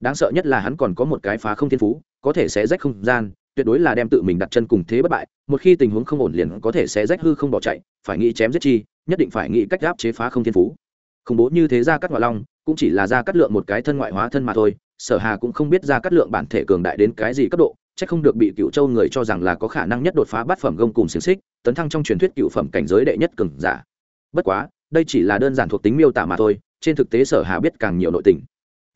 Đáng sợ nhất là hắn còn có một cái phá không thiên phú, có thể sẽ rách không gian tuyệt đối là đem tự mình đặt chân cùng thế bất bại, một khi tình huống không ổn liền có thể sẽ rách hư không bỏ chạy, phải nghĩ chém giết chi, nhất định phải nghĩ cách áp chế phá không thiên phú. Khủng bố như thế ra cắt ngoại long, cũng chỉ là ra cắt lượng một cái thân ngoại hóa thân mà thôi, sở hà cũng không biết ra cắt lượng bản thể cường đại đến cái gì cấp độ, chắc không được bị cựu châu người cho rằng là có khả năng nhất đột phá bát phẩm gông cùng xiềng xích, tấn thăng trong truyền thuyết cựu phẩm cảnh giới đệ nhất cường giả. Bất quá, đây chỉ là đơn giản thuộc tính miêu tả mà thôi, trên thực tế sở hà biết càng nhiều nội tình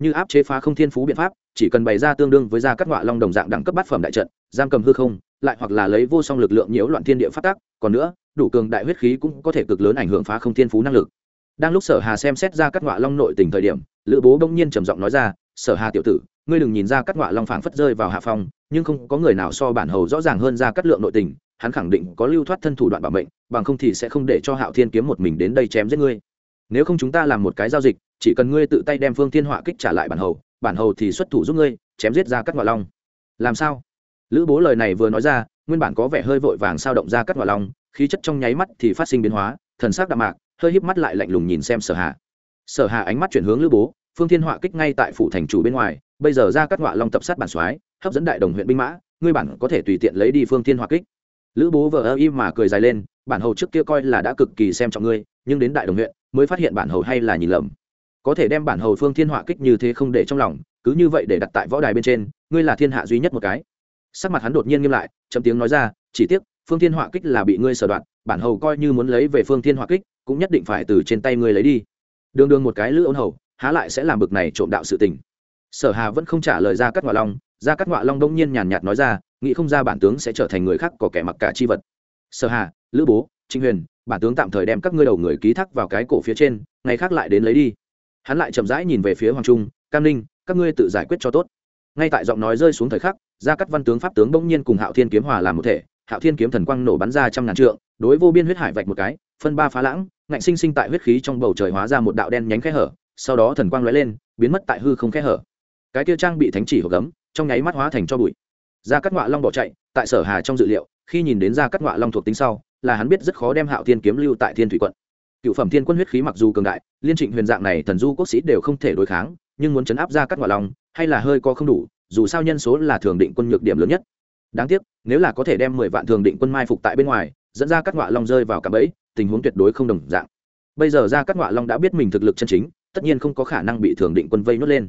như áp chế phá không thiên phú biện pháp, chỉ cần bày ra tương đương với gia cắt ngọa long đồng dạng đẳng cấp bát phẩm đại trận, giam cầm hư không, lại hoặc là lấy vô song lực lượng nhiễu loạn thiên địa phát tác, còn nữa, đủ cường đại huyết khí cũng có thể cực lớn ảnh hưởng phá không thiên phú năng lực. Đang lúc sở hà xem xét ra các ngọa long nội tình thời điểm, lữ bố bỗng nhiên trầm giọng nói ra, sở hà tiểu tử, ngươi đừng nhìn ra các ngọa long phảng phất rơi vào hạ phong, nhưng không có người nào so bản hầu rõ ràng hơn ra cắt lượng nội tình, hắn khẳng định có lưu thoát thân thủ đoạn bảo mệnh, bằng không thì sẽ không để cho hạo thiên kiếm một mình đến đây chém giết ngươi. Nếu không chúng ta làm một cái giao dịch chỉ cần ngươi tự tay đem phương thiên họa kích trả lại bản hầu bản hầu thì xuất thủ giúp ngươi chém giết ra cắt ngọa long. Làm sao? Lữ bố lời này vừa nói ra nguyên bản có vẻ hơi vội vàng sao động ra cắt ngọa long khí chất trong nháy mắt thì phát sinh biến hóa thần sắc đạm mạc hơi híp mắt lại lạnh lùng nhìn xem sở hạ, sở hạ ánh mắt chuyển hướng lữ bố phương thiên họa kích ngay tại phủ thành chủ bên ngoài bây giờ ra cắt ngọa long tập sát bản soái hấp dẫn đại đồng huyện binh mã ngươi bản có thể tùy tiện lấy đi phương thiên họa kích. Lữ bố vờ ơ im mà cười dài lên bản hầu trước kia coi là đã cực kỳ xem trọng ngươi nhưng đến đại đồng huyện mới phát hiện bản hầu hay là nhìn lầm có thể đem bản hầu phương thiên họa kích như thế không để trong lòng, cứ như vậy để đặt tại võ đài bên trên, ngươi là thiên hạ duy nhất một cái. Sắc mặt hắn đột nhiên nghiêm lại, chấm tiếng nói ra, chỉ tiếc, phương thiên họa kích là bị ngươi sở đoạn, bản hầu coi như muốn lấy về phương thiên họa kích, cũng nhất định phải từ trên tay ngươi lấy đi. Đường đường một cái lữ ôn hầu, há lại sẽ làm bực này trộm đạo sự tình. Sở hà vẫn không trả lời ra cắt ngoại long, ra cắt ngoại long đông nhiên nhàn nhạt nói ra, nghĩ không ra bản tướng sẽ trở thành người khác có kẻ mặc cả chi vật. Sở hà, lữ bố trinh huyền, bản tướng tạm thời đem các ngươi đầu người ký thác vào cái cổ phía trên, ngày khác lại đến lấy đi hắn lại chậm rãi nhìn về phía hoàng trung, cam ninh, các ngươi tự giải quyết cho tốt. Ngay tại giọng nói rơi xuống thời khắc, gia cắt văn tướng pháp tướng bỗng nhiên cùng hạo thiên kiếm hòa làm một thể. Hạo thiên kiếm thần quang nổ bắn ra trăm ngàn trượng, đối vô biên huyết hải vạch một cái, phân ba phá lãng, ngạnh sinh sinh tại huyết khí trong bầu trời hóa ra một đạo đen nhánh khe hở, sau đó thần quang lóe lên, biến mất tại hư không khe hở. Cái kia trang bị thánh chỉ hộp gấm, trong nháy mắt hóa thành cho bụi. Gia cắt ngọa long bỏ chạy, tại sở hà trong dự liệu, khi nhìn đến gia cắt ngọa long thuộc tính sau, là hắn biết rất khó đem hạo thiên kiếm lưu tại thiên thủy quận cựu phẩm thiên quân huyết khí mặc dù cường đại, liên trịnh huyền dạng này thần du quốc sĩ đều không thể đối kháng, nhưng muốn chấn áp ra cắt ngọa long hay là hơi có không đủ, dù sao nhân số là thường định quân nhược điểm lớn nhất. Đáng tiếc, nếu là có thể đem mười vạn thường định quân mai phục tại bên ngoài, dẫn ra các ngọa long rơi vào cả bẫy, tình huống tuyệt đối không đồng dạng. Bây giờ ra các ngọa long đã biết mình thực lực chân chính, tất nhiên không có khả năng bị thường định quân vây nuốt lên.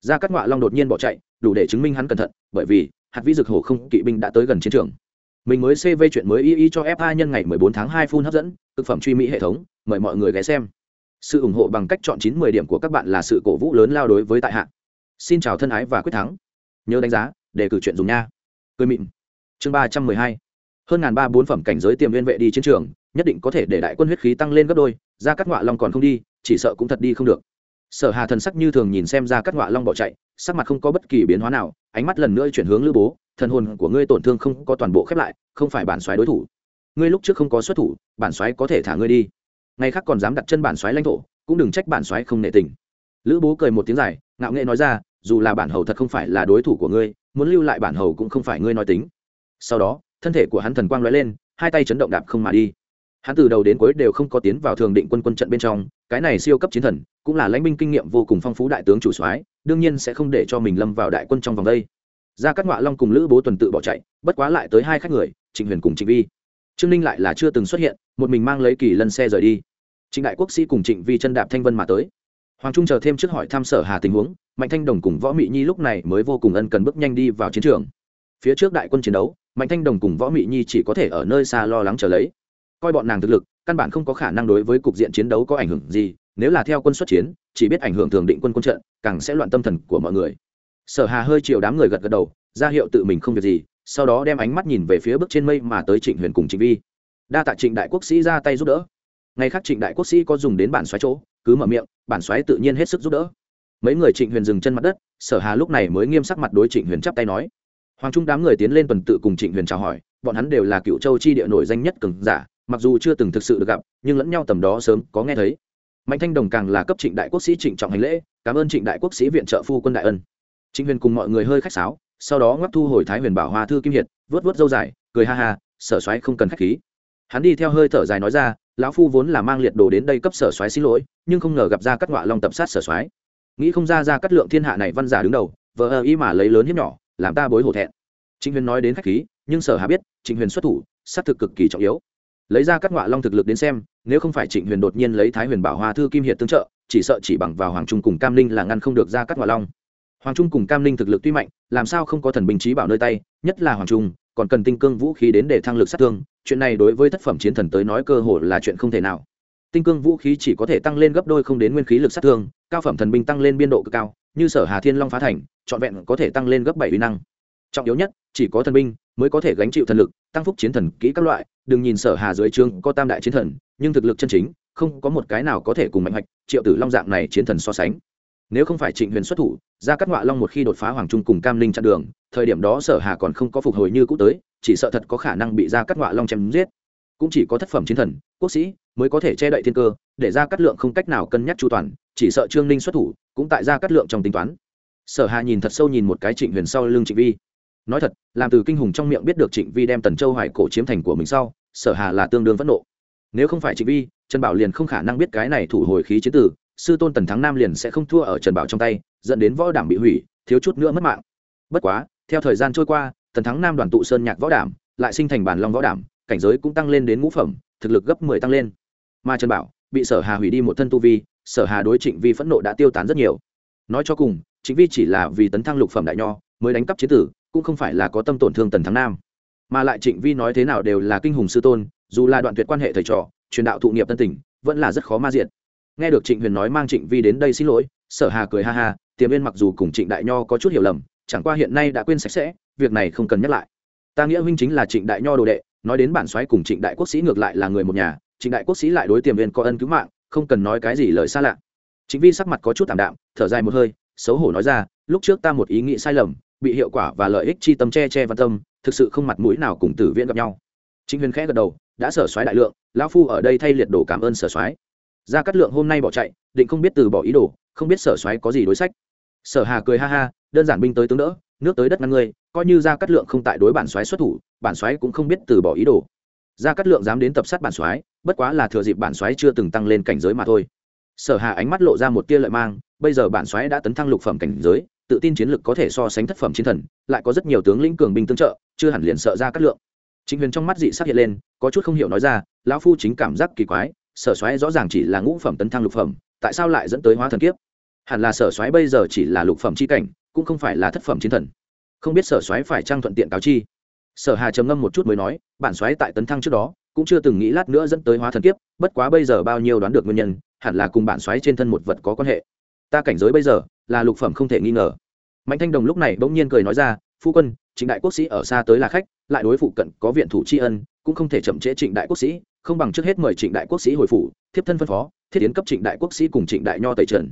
Ra các ngọa long đột nhiên bỏ chạy, đủ để chứng minh hắn cẩn thận, bởi vì, hạt vĩ dực hổ không kỵ binh đã tới gần chiến trường. Mình mới cv chuyện mới y y cho fa nhân ngày 14 tháng 2 phun hấp dẫn thực phẩm truy mỹ hệ thống mời mọi người ghé xem. Sự ủng hộ bằng cách chọn chín mười điểm của các bạn là sự cổ vũ lớn lao đối với tại hạ. Xin chào thân ái và quyết thắng. Nhớ đánh giá để cử chuyện dùng nha. Cười mịn. Chương ba trăm mười hai. Hơn ngàn ba bốn phẩm cảnh giới tiềm liên vệ đi chiến trường, nhất định có thể để đại quân huyết khí tăng lên gấp đôi, ra các ngọa long còn không đi, chỉ sợ cũng thật đi không được. Sở hà thần sắc như thường nhìn xem ra các ngọa long bỏ chạy, sắc mặt không có bất kỳ biến hóa nào, ánh mắt lần nữa chuyển hướng lữ bố, thần hồn của ngươi tổn thương không có toàn bộ khép lại, không phải bản xoáy đối thủ. Ngươi lúc trước không có xuất thủ, bản xoáy có thể thả ngươi đi ngày khác còn dám đặt chân bản xoáy lãnh thổ, cũng đừng trách bản xoáy không nệ tình. Lữ bố cười một tiếng dài, ngạo nghệ nói ra, dù là bản hầu thật không phải là đối thủ của ngươi, muốn lưu lại bản hầu cũng không phải ngươi nói tính. Sau đó, thân thể của hắn thần quang lóe lên, hai tay chấn động đạp không mà đi. Hắn từ đầu đến cuối đều không có tiến vào thường định quân quân trận bên trong, cái này siêu cấp chiến thần, cũng là lãnh binh kinh nghiệm vô cùng phong phú đại tướng chủ soái, đương nhiên sẽ không để cho mình lâm vào đại quân trong vòng đây. Ra các ngọa long cùng lữ bố tuần tự bỏ chạy, bất quá lại tới hai khách người, trịnh huyền cùng trịnh vi trương ninh lại là chưa từng xuất hiện, một mình mang lấy kỳ lân xe rời đi. Trịnh đại quốc sĩ cùng trịnh vi chân đạp thanh vân mà tới. Hoàng trung chờ thêm trước hỏi thăm sở hà tình huống, mạnh thanh đồng cùng võ mị nhi lúc này mới vô cùng ân cần bước nhanh đi vào chiến trường. Phía trước đại quân chiến đấu, mạnh thanh đồng cùng võ mị nhi chỉ có thể ở nơi xa lo lắng chờ lấy. Coi bọn nàng thực lực, căn bản không có khả năng đối với cục diện chiến đấu có ảnh hưởng gì, nếu là theo quân xuất chiến, chỉ biết ảnh hưởng thường định quân quân trận, càng sẽ loạn tâm thần của mọi người. Sở hà hơi chiều đám người gật gật đầu, ra hiệu tự mình không việc gì sau đó đem ánh mắt nhìn về phía bước trên mây mà tới trịnh huyền cùng trịnh vi. Đa tạ trịnh đại quốc sĩ ra tay giúp đỡ. Ngày khác trịnh đại quốc sĩ có dùng đến bản xoáy chỗ, cứ mở miệng, bản xoáy tự nhiên hết sức giúp đỡ. Mấy người trịnh huyền dừng chân mặt đất, sở hà lúc này mới nghiêm sắc mặt đối trịnh huyền chắp tay nói. Hoàng trung đám người tiến lên tuần tự cùng trịnh huyền chào hỏi, bọn hắn đều là cựu châu chi địa nổi danh nhất cường giả, mặc dù chưa từng thực sự được gặp, nhưng lẫn nhau tầm đó sớm có nghe thấy. Mạnh thanh đồng càng là cấp trịnh đại quốc sĩ trịnh trọng hành lễ, cảm ơn trịnh đại quốc sĩ viện trợ phu quân đại ân. Trịnh huyền cùng mọi người hơi khách sáo sau đó ngoắc thu hồi thái huyền bảo hoa thư kim hiệt vớt vớt dâu dài cười ha ha sở Soái không cần khách khí. Hắn đi theo hơi thở dài nói ra lão phu vốn là mang liệt đồ đến đây cấp sở Soái xin lỗi nhưng không ngờ gặp ra các ngọa long tập sát sở Soái, nghĩ không ra ra cắt lượng thiên hạ này văn giả đứng đầu vờ ơ ý mà lấy lớn hiếp nhỏ làm ta bối hổ thẹn. Trịnh huyền nói đến khách khí nhưng sở hà biết trịnh huyền xuất thủ xác thực cực kỳ trọng yếu. Lấy ra các ngọa long thực lực đến xem nếu không phải trịnh huyền đột nhiên lấy thái huyền bảo hoa thư kim hiệt tương trợ chỉ sợ chỉ bằng vào hoàng trung cùng cam linh là ngăn không được ra các ngọa long hoàng trung cùng cam linh thực lực tuy mạnh, làm sao không có thần binh trí bảo nơi tay, nhất là hoàng trung, còn cần tinh cương vũ khí đến để thăng lực sát thương, chuyện này đối với thất phẩm chiến thần tới nói cơ hội là chuyện không thể nào. Tinh cương vũ khí chỉ có thể tăng lên gấp đôi không đến nguyên khí lực sát thương, cao phẩm thần binh tăng lên biên độ cực cao, như sở hà thiên long phá thành, trọn vẹn có thể tăng lên gấp bảy uy năng. Trọng yếu nhất, chỉ có thần binh mới có thể gánh chịu thần lực, tăng phúc chiến thần kỹ các loại, đừng nhìn sở hà dưới trương có tam đại chiến thần, nhưng thực lực chân chính, không có một cái nào có thể cùng mạnh hoạch, triệu tử long dạng này chiến thần so sánh nếu không phải trịnh huyền xuất thủ, ra cắt ngọa long một khi đột phá hoàng trung cùng cam linh chặn đường, thời điểm đó sở hà còn không có phục hồi như cũ tới, chỉ sợ thật có khả năng bị ra cắt ngọa long chém giết. Cũng chỉ có thất phẩm chiến thần, quốc sĩ mới có thể che đậy thiên cơ, để ra cắt lượng không cách nào cân nhắc chu toàn, chỉ sợ trương ninh xuất thủ cũng tại ra cắt lượng trong tính toán. Sở hà nhìn thật sâu nhìn một cái trịnh huyền sau lưng trịnh vi. Nói thật, làm từ kinh hùng trong miệng biết được trịnh vi đem tần châu hoài cổ chiếm thành của mình sau, sở hà là tương đương phẫn nộ. Nếu không phải trịnh vi, trần bảo liền không khả năng biết cái này thủ hồi khí chiến tử sư tôn tần thắng nam liền sẽ không thua ở trần bảo trong tay, dẫn đến võ đảm bị hủy, thiếu chút nữa mất mạng. Bất quá, theo thời gian trôi qua, tần thắng nam đoàn tụ sơn nhạc võ đảm, lại sinh thành bản long võ đảm, cảnh giới cũng tăng lên đến ngũ phẩm, thực lực gấp mười tăng lên. Mà trần bảo bị sở hà hủy đi một thân tu vi, sở hà đối trịnh vi phẫn nộ đã tiêu tán rất nhiều. Nói cho cùng, trịnh vi chỉ là vì tấn thăng lục phẩm đại nho, mới đánh cắp chế tử, cũng không phải là có tâm tổn thương tần thắng nam. Mà lại trịnh vi nói thế nào đều là kinh hùng sư tôn, dù là đoạn tuyệt quan hệ thầy trò, truyền đạo thụ nghiệp tân tỉnh, vẫn là rất khó ma diện nghe được trịnh huyền nói mang trịnh vi đến đây xin lỗi, sở hà cười ha ha tiềm viên mặc dù cùng trịnh đại nho có chút hiểu lầm, chẳng qua hiện nay đã quên sạch sẽ, việc này không cần nhắc lại. Ta nghĩa huynh chính là trịnh đại nho đồ đệ, nói đến bản xoáy cùng trịnh đại quốc sĩ ngược lại là người một nhà, trịnh đại quốc sĩ lại đối tiềm viên có ân cứu mạng, không cần nói cái gì lời xa lạ. Chính vi sắc mặt có chút tạm đạm, thở dài một hơi, xấu hổ nói ra, lúc trước ta một ý nghĩ sai lầm, bị hiệu quả và lợi ích chi tâm che che văn tâm, thực sự không mặt mũi nào cùng tử viễn gặp nhau. Chính huyền khẽ gật đầu, đã sở soái đại lượng, lão phu ở đây thay liệt đồ cảm ơn sở soái ra cắt lượng hôm nay bỏ chạy định không biết từ bỏ ý đồ không biết sở xoáy có gì đối sách. Sở hà cười ha ha đơn giản binh tới tướng đỡ nước tới đất ngăn ngươi coi như ra cắt lượng không tại đối bản xoáy xuất thủ bản xoáy cũng không biết từ bỏ ý đồ. Ra cắt lượng dám đến tập sát bản xoáy, bất quá là thừa dịp bản xoáy chưa từng tăng lên cảnh giới mà thôi. Sở hà ánh mắt lộ ra một tia lợi mang bây giờ bản xoáy đã tấn thăng lục phẩm cảnh giới tự tin chiến lực có thể so sánh thất phẩm chiến thần lại có rất nhiều tướng lĩnh cường binh tương trợ chưa hẳn liền sợ ra cắt lượng. Chính huyền trong mắt dị sắc hiện lên có chút không hiểu nói ra lão phu chính cảm giác kỳ quái sở Xoáy rõ ràng chỉ là ngũ phẩm tấn thăng lục phẩm, tại sao lại dẫn tới hóa thần kiếp? Hẳn là sở Xoáy bây giờ chỉ là lục phẩm chi cảnh, cũng không phải là thất phẩm chiến thần. Không biết sở Xoáy phải trang thuận tiện cáo chi. Sở hà trầm ngâm một chút mới nói, bản Xoáy tại tấn thăng trước đó, cũng chưa từng nghĩ lát nữa dẫn tới hóa thần kiếp, bất quá bây giờ bao nhiêu đoán được nguyên nhân, hẳn là cùng bản Xoáy trên thân một vật có quan hệ. Ta cảnh giới bây giờ, là lục phẩm không thể nghi ngờ. Mạnh thanh đồng lúc này bỗng nhiên cười nói ra, phu quân, trịnh đại quốc sĩ ở xa tới là khách, lại đối phụ cận có viện thủ tri ân, cũng không thể chậm trễ trịnh đại quốc sĩ không bằng trước hết mời trịnh đại quốc sĩ hồi phủ, thiếp thân phân phó, thiết tiến cấp trịnh đại quốc sĩ cùng trịnh đại nho tẩy trần.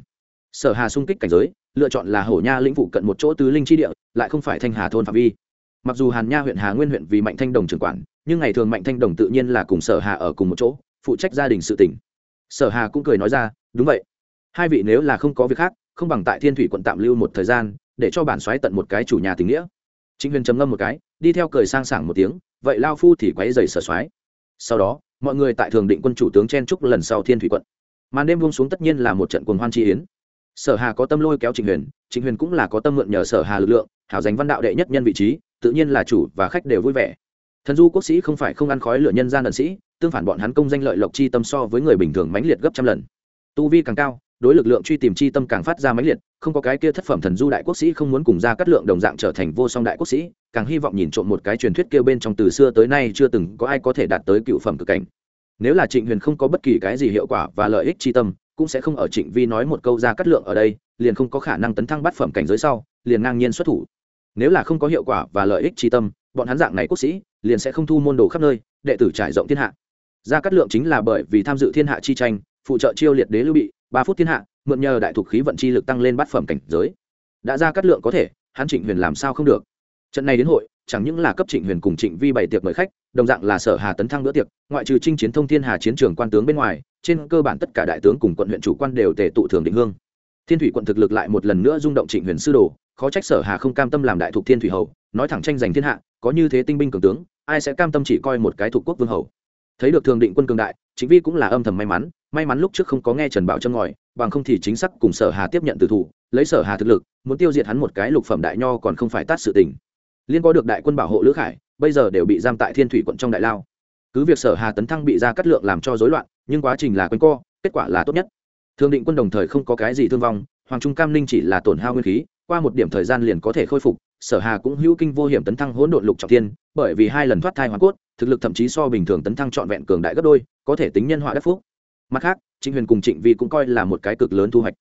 Sở hà xung kích cảnh giới, lựa chọn là hổ nha lĩnh vụ cận một chỗ tứ linh chi địa, lại không phải thanh hà thôn phạm vi. Mặc dù hàn nha huyện hà nguyên huyện vì mạnh thanh đồng trưởng quản, nhưng ngày thường mạnh thanh đồng tự nhiên là cùng sở hà ở cùng một chỗ, phụ trách gia đình sự tỉnh sở hà cũng cười nói ra, đúng vậy. Hai vị nếu là không có việc khác, không bằng tại thiên thủy quận tạm lưu một thời gian, để cho bản xoáy tận một cái chủ nhà tình nghĩa. Chính huyền trầm ngâm một cái, đi theo cười sang sảng một tiếng, vậy lao phu thì quấy dày sở xoáy sau đó mọi người tại thường định quân chủ tướng chen trúc lần sau thiên thủy quận. Màn đêm buông xuống tất nhiên là một trận cuồng hoan chi yến. Sở hà có tâm lôi kéo trịnh huyền trịnh huyền cũng là có tâm mượn nhờ sở hà lực lượng, hảo giành văn đạo đệ nhất nhân vị trí, tự nhiên là chủ và khách đều vui vẻ. Thần du quốc sĩ không phải không ăn khói lửa nhân gian ẩn sĩ, tương phản bọn hắn công danh lợi lộc chi tâm so với người bình thường mãnh liệt gấp trăm lần. Tu vi càng cao đối lực lượng truy tìm chi tâm càng phát ra mãnh liệt, không có cái kia thất phẩm thần du đại quốc sĩ không muốn cùng ra cắt lượng đồng dạng trở thành vô song đại quốc sĩ, càng hy vọng nhìn trộm một cái truyền thuyết kia bên trong từ xưa tới nay chưa từng có ai có thể đạt tới cựu phẩm cực cảnh. Nếu là trịnh huyền không có bất kỳ cái gì hiệu quả và lợi ích chi tâm, cũng sẽ không ở trịnh vi nói một câu ra cắt lượng ở đây, liền không có khả năng tấn thăng bát phẩm cảnh giới sau, liền ngang nhiên xuất thủ. Nếu là không có hiệu quả và lợi ích chi tâm, bọn hắn dạng này quốc sĩ, liền sẽ không thu môn đồ khắp nơi, đệ tử trải rộng thiên hạ. Gia cát lượng chính là bởi vì tham dự thiên hạ chi tranh, phụ trợ chiêu liệt đế lưu bị ba phút thiên hạ, mượn nhờ đại thục khí vận chi lực tăng lên bát phẩm cảnh giới. Đã ra cát lượng có thể, hắn trịnh huyền làm sao không được? Trận này đến hội, chẳng những là cấp trịnh huyền cùng trịnh vi bảy tiệc mời khách, đồng dạng là sở hà tấn thăng bữa tiệc, ngoại trừ chinh chiến thông thiên hà chiến trường quan tướng bên ngoài, trên cơ bản tất cả đại tướng cùng quận huyện chủ quan đều tề tụ thường định hương. Thiên thủy quận thực lực lại một lần nữa rung động trịnh huyền sư đồ, khó trách sở hà không cam tâm làm đại thục thiên thủy hầu, nói thẳng tranh giành thiên hạ, có như thế tinh binh cường tướng, ai sẽ cam tâm chỉ coi một cái thuộc quốc vương hầu? Thấy được thường định quân cường đại chính vi cũng là âm thầm may mắn may mắn lúc trước không có nghe trần bảo châm ngòi, bằng không thì chính xác cùng sở hà tiếp nhận từ thủ, lấy sở hà thực lực, muốn tiêu diệt hắn một cái lục phẩm đại nho còn không phải tát sự tình. Liên có được đại quân bảo hộ lữ khải, bây giờ đều bị giam tại thiên thủy quận trong đại lao. Cứ việc sở hà tấn thăng bị ra cắt lượng làm cho rối loạn, nhưng quá trình là quanh co, kết quả là tốt nhất. Thường định quân đồng thời không có cái gì thương vong, hoàng trung cam ninh chỉ là tổn hao nguyên khí, qua một điểm thời gian liền có thể khôi phục, sở hà cũng hữu kinh vô hiểm tấn thăng hỗn độn lục trọng thiên bởi vì hai lần thoát thai hoàn cốt, thực lực thậm chí so bình thường tấn thăng trọn vẹn cường đại gấp đôi, có thể tính nhân họa đắc phúc. Mặt khác, trịnh huyền cùng trịnh vi cũng coi là một cái cực lớn thu hoạch.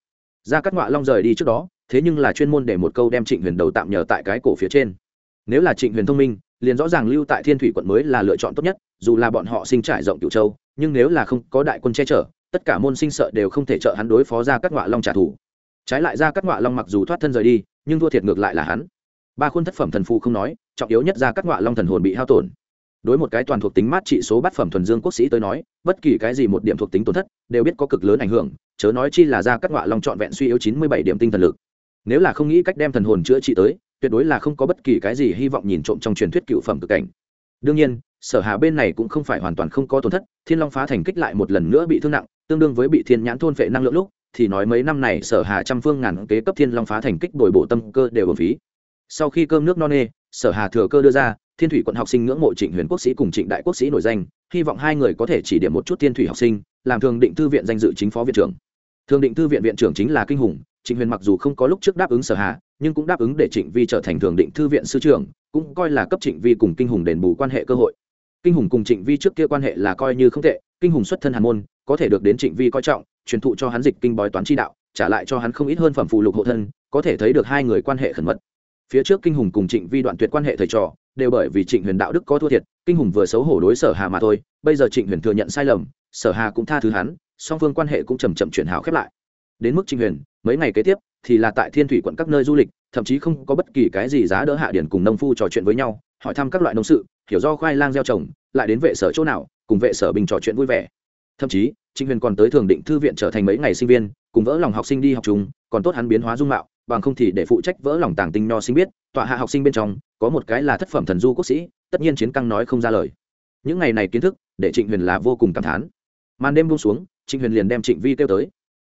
Ra cắt ngọa long rời đi trước đó, thế nhưng là chuyên môn để một câu đem trịnh huyền đầu tạm nhờ tại cái cổ phía trên. Nếu là trịnh huyền thông minh, liền rõ ràng lưu tại thiên thủy quận mới là lựa chọn tốt nhất, dù là bọn họ sinh trải rộng cửu châu, nhưng nếu là không có đại quân che chở, tất cả môn sinh sợ đều không thể trợ hắn đối phó ra cát ngọa long trả thù. Trái lại ra cát ngọa long mặc dù thoát thân rời đi, nhưng thua thiệt ngược lại là hắn. Ba khuôn thất phẩm thần phụ không nói trọng yếu nhất ra các ngọa long thần hồn bị hao tổn. Đối một cái toàn thuộc tính mát trị số bát phẩm thuần dương quốc sĩ tới nói, bất kỳ cái gì một điểm thuộc tính tổn thất đều biết có cực lớn ảnh hưởng, chớ nói chi là ra các ngọa long trọn vẹn suy yếu chín mươi bảy điểm tinh thần lực. Nếu là không nghĩ cách đem thần hồn chữa trị tới, tuyệt đối là không có bất kỳ cái gì hy vọng nhìn trộm trong truyền thuyết cựu phẩm cực cảnh. Đương nhiên, sở hà bên này cũng không phải hoàn toàn không có tổn thất, thiên long phá thành kích lại một lần nữa bị thương nặng, tương đương với bị thiên nhãn thôn phệ năng lượng lúc, thì nói mấy năm này sở hà trăm phương ngàn kế cấp thiên long phá thành kích đổi bộ tâm cơ đều bổ phí. Sau khi cơm nước no nê sở hà thừa cơ đưa ra, thiên thủy quận học sinh ngưỡng mộ trịnh huyền quốc sĩ cùng trịnh đại quốc sĩ nổi danh, hy vọng hai người có thể chỉ điểm một chút thiên thủy học sinh, làm thường định thư viện danh dự chính phó viện trưởng. Thường định thư viện viện trưởng chính là kinh hùng, trịnh huyền mặc dù không có lúc trước đáp ứng sở hà, nhưng cũng đáp ứng để trịnh vi trở thành thường định thư viện sư trưởng, cũng coi là cấp trịnh vi cùng kinh hùng đền bù quan hệ cơ hội. Kinh hùng cùng trịnh vi trước kia quan hệ là coi như không tệ, kinh hùng xuất thân hàn môn, có thể được đến trịnh vi coi trọng, truyền thụ cho hắn dịch kinh bói toán chi đạo, trả lại cho hắn không ít hơn phẩm phù lục hộ thân, có thể thấy được hai người quan hệ khẩn mật phía trước kinh hùng cùng trịnh vi đoạn tuyệt quan hệ thầy trò, đều bởi vì trịnh huyền đạo đức có thua thiệt, kinh hùng vừa xấu hổ đối sở hà mà thôi, bây giờ trịnh huyền thừa nhận sai lầm, sở hà cũng tha thứ hắn, song phương quan hệ cũng chầm chậm chuyển hảo khép lại. Đến mức trịnh huyền, mấy ngày kế tiếp, thì là tại thiên thủy quận các nơi du lịch, thậm chí không có bất kỳ cái gì giá đỡ hạ điển cùng nông phu trò chuyện với nhau, hỏi thăm các loại nông sự, hiểu do khoai lang gieo trồng, lại đến vệ sở chỗ nào, cùng vệ sở bình trò chuyện vui vẻ. Thậm chí, trịnh huyền còn tới thường định thư viện trở thành mấy ngày sinh viên, cùng vỡ lòng học sinh đi học chúng còn tốt hắn biến hóa dung mạo bằng không thì để phụ trách vỡ lòng tàng tinh nho sinh biết, tọa hạ học sinh bên trong, có một cái là thất phẩm thần du quốc sĩ, tất nhiên chiến căng nói không ra lời. Những ngày này kiến thức, để trịnh huyền là vô cùng cảm thán. Màn đêm buông xuống, trịnh huyền liền đem trịnh vi kêu tới.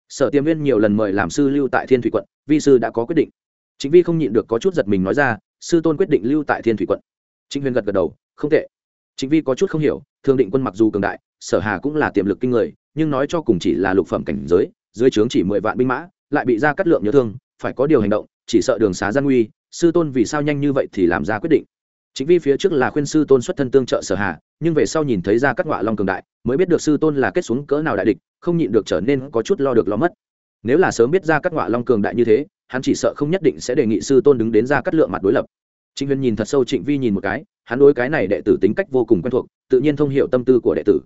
Sở tiêm viên nhiều lần mời làm sư lưu tại thiên thủy quận, vi sư đã có quyết định. Trịnh vi không nhịn được có chút giật mình nói ra, sư tôn quyết định lưu tại thiên thủy quận. Trịnh huyền gật gật đầu, không tệ. Trịnh vi có chút không hiểu, thương định quân mặc dù cường đại, sở hà cũng là tiềm lực kinh người, nhưng nói cho cùng chỉ là lục phẩm cảnh giới, dưới trướng chỉ mười vạn binh mã, lại bị ra cắt lượng nhớ thương phải có điều hành động, chỉ sợ đường xá gian nguy, sư tôn vì sao nhanh như vậy thì làm ra quyết định. Chính vì phía trước là khuyên sư tôn xuất thân tương trợ sở hà nhưng về sau nhìn thấy ra các ngọa long cường đại, mới biết được sư tôn là kết xuống cỡ nào đại địch, không nhịn được trở nên có chút lo được lo mất. Nếu là sớm biết ra các ngọa long cường đại như thế, hắn chỉ sợ không nhất định sẽ đề nghị sư tôn đứng đến ra cắt lượng mặt đối lập. Trịnh huyên nhìn thật sâu trịnh vi nhìn một cái, hắn đối cái này đệ tử tính cách vô cùng quen thuộc, tự nhiên thông h i ể u tâm tư của đệ tử.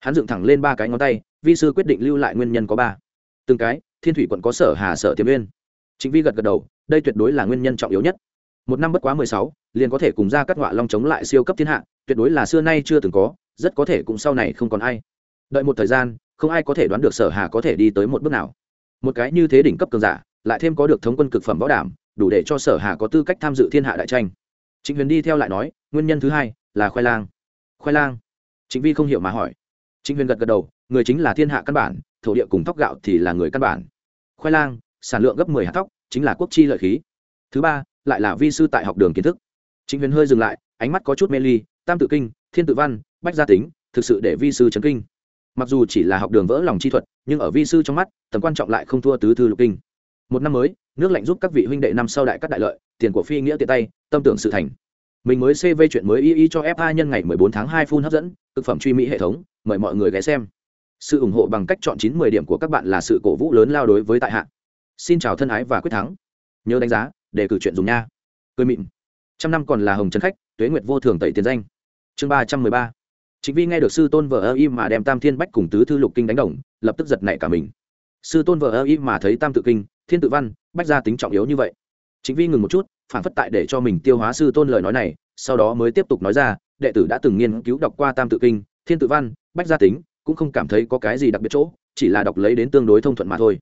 Hắn dựng thẳng lên ba cái ngón tay, vi sư quyết định lưu lại nguyên nhân có ba. Từng cái, thiên thủy quận có sở hà sở tiềm viên chính vi gật gật đầu, đây tuyệt đối là nguyên nhân trọng yếu nhất. Một năm bất quá mười sáu, liền có thể cùng ra các ngọa long chống lại siêu cấp thiên hạ, tuyệt đối là xưa nay chưa từng có, rất có thể cũng sau này không còn ai. Đợi một thời gian, không ai có thể đoán được sở hà có thể đi tới một bước nào. Một cái như thế đỉnh cấp cường giả, lại thêm có được thống quân cực phẩm võ đảm, đủ để cho sở hà có tư cách tham dự thiên hạ đại tranh. Trịnh huyền đi theo lại nói, nguyên nhân thứ hai là khoai lang. Khoai lang? Trịnh vi không hiểu mà hỏi. Trịnh huyền gật gật đầu, người chính là thiên hạ căn bản, thổ địa cùng thóc gạo thì là người căn bản. Khoai lang sản lượng gấp mười hạt thóc, chính là quốc chi lợi khí. Thứ ba, lại là vi sư tại học đường kiến thức. Chính huyền hơi dừng lại, ánh mắt có chút mê ly, tam tự kinh, thiên tự văn, bách gia tính, thực sự để vi sư chấn kinh. Mặc dù chỉ là học đường vỡ lòng chi thuật, nhưng ở vi sư trong mắt, tầm quan trọng lại không thua tứ thư lục kinh. Một năm mới, nước lạnh giúp các vị huynh đệ năm sau đại cát đại lợi, tiền của phi nghĩa tiện tay, tâm tưởng sự thành. Mình mới cv chuyện mới y y cho fa nhân ngày 14 tháng 2 phun hấp dẫn, thực phẩm truy mỹ hệ thống, mời mọi người ghé xem. Sự ủng hộ bằng cách chọn chín mười điểm của các bạn là sự cổ vũ lớn lao đối với tại hạ xin chào thân ái và quyết thắng. Nhớ đánh giá để cử chuyện dùng nha. Cười mịn. Trăm năm còn là hồng trấn khách, tuế nguyệt vô thường tẩy tiền danh. Chương ba trăm mười ba. Chính vi nghe được sư tôn vợ ơ y mà đem tam thiên bách cùng tứ thư lục kinh đánh đồng, lập tức giật nảy cả mình. Sư tôn vợ ơ y mà thấy tam tự kinh, thiên tự văn, bách gia tính trọng yếu như vậy. Chính vi ngừng một chút, phản phất tại để cho mình tiêu hóa sư tôn lời nói này, sau đó mới tiếp tục nói ra, đệ tử đã từng nghiên cứu đọc qua tam tự kinh, thiên tự văn, bách gia tính, cũng không cảm thấy có cái gì đặc biệt chỗ, chỉ là đọc lấy đến tương đối thông thuận mà thôi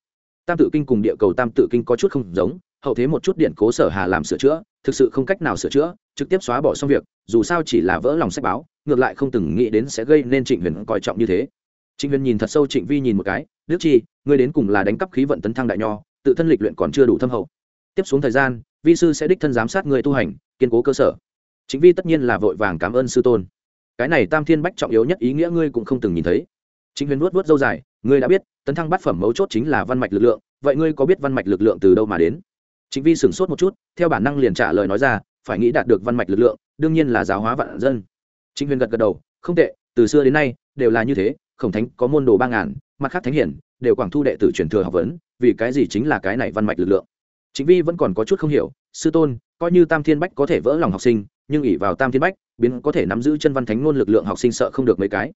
tam tự kinh cùng địa cầu tam tự kinh có chút không giống, hậu thế một chút điện cố sở hà làm sửa chữa, thực sự không cách nào sửa chữa, trực tiếp xóa bỏ xong việc, dù sao chỉ là vỡ lòng sách báo, ngược lại không từng nghĩ đến sẽ gây nên trịnh huyền coi trọng như thế. Trịnh huyền nhìn thật sâu trịnh vi nhìn một cái, đức chi, ngươi đến cùng là đánh cắp khí vận tấn thăng đại nho, tự thân lịch luyện còn chưa đủ thâm hậu. Tiếp xuống thời gian, vi sư sẽ đích thân giám sát người tu hành, kiên cố cơ sở. Chính vi tất nhiên là vội vàng cảm ơn sư tôn. Cái này tam thiên bách trọng yếu nhất ý nghĩa ngươi cũng không từng nhìn thấy. Chính huyền vuốt vuốt dâu dài ngươi đã biết, tấn thăng bát phẩm mấu chốt chính là văn mạch lực lượng, vậy ngươi có biết văn mạch lực lượng từ đâu mà đến? Chính vi sửng sốt một chút, theo bản năng liền trả lời nói ra, phải nghĩ đạt được văn mạch lực lượng, đương nhiên là giáo hóa vạn dân. Chính huyền gật gật đầu, không tệ, từ xưa đến nay, đều là như thế, khổng thánh có môn đồ ba ngàn, mặt khác thánh hiển, đều quảng thu đệ tử truyền thừa học vấn, vì cái gì chính là cái này văn mạch lực lượng? Chính vi vẫn còn có chút không hiểu, sư tôn, coi như tam thiên bách có thể vỡ lòng học sinh, nhưng ỉ vào tam thiên bách, biến có thể nắm giữ chân văn thánh ngôn lực lượng học sinh sợ không được mấy cái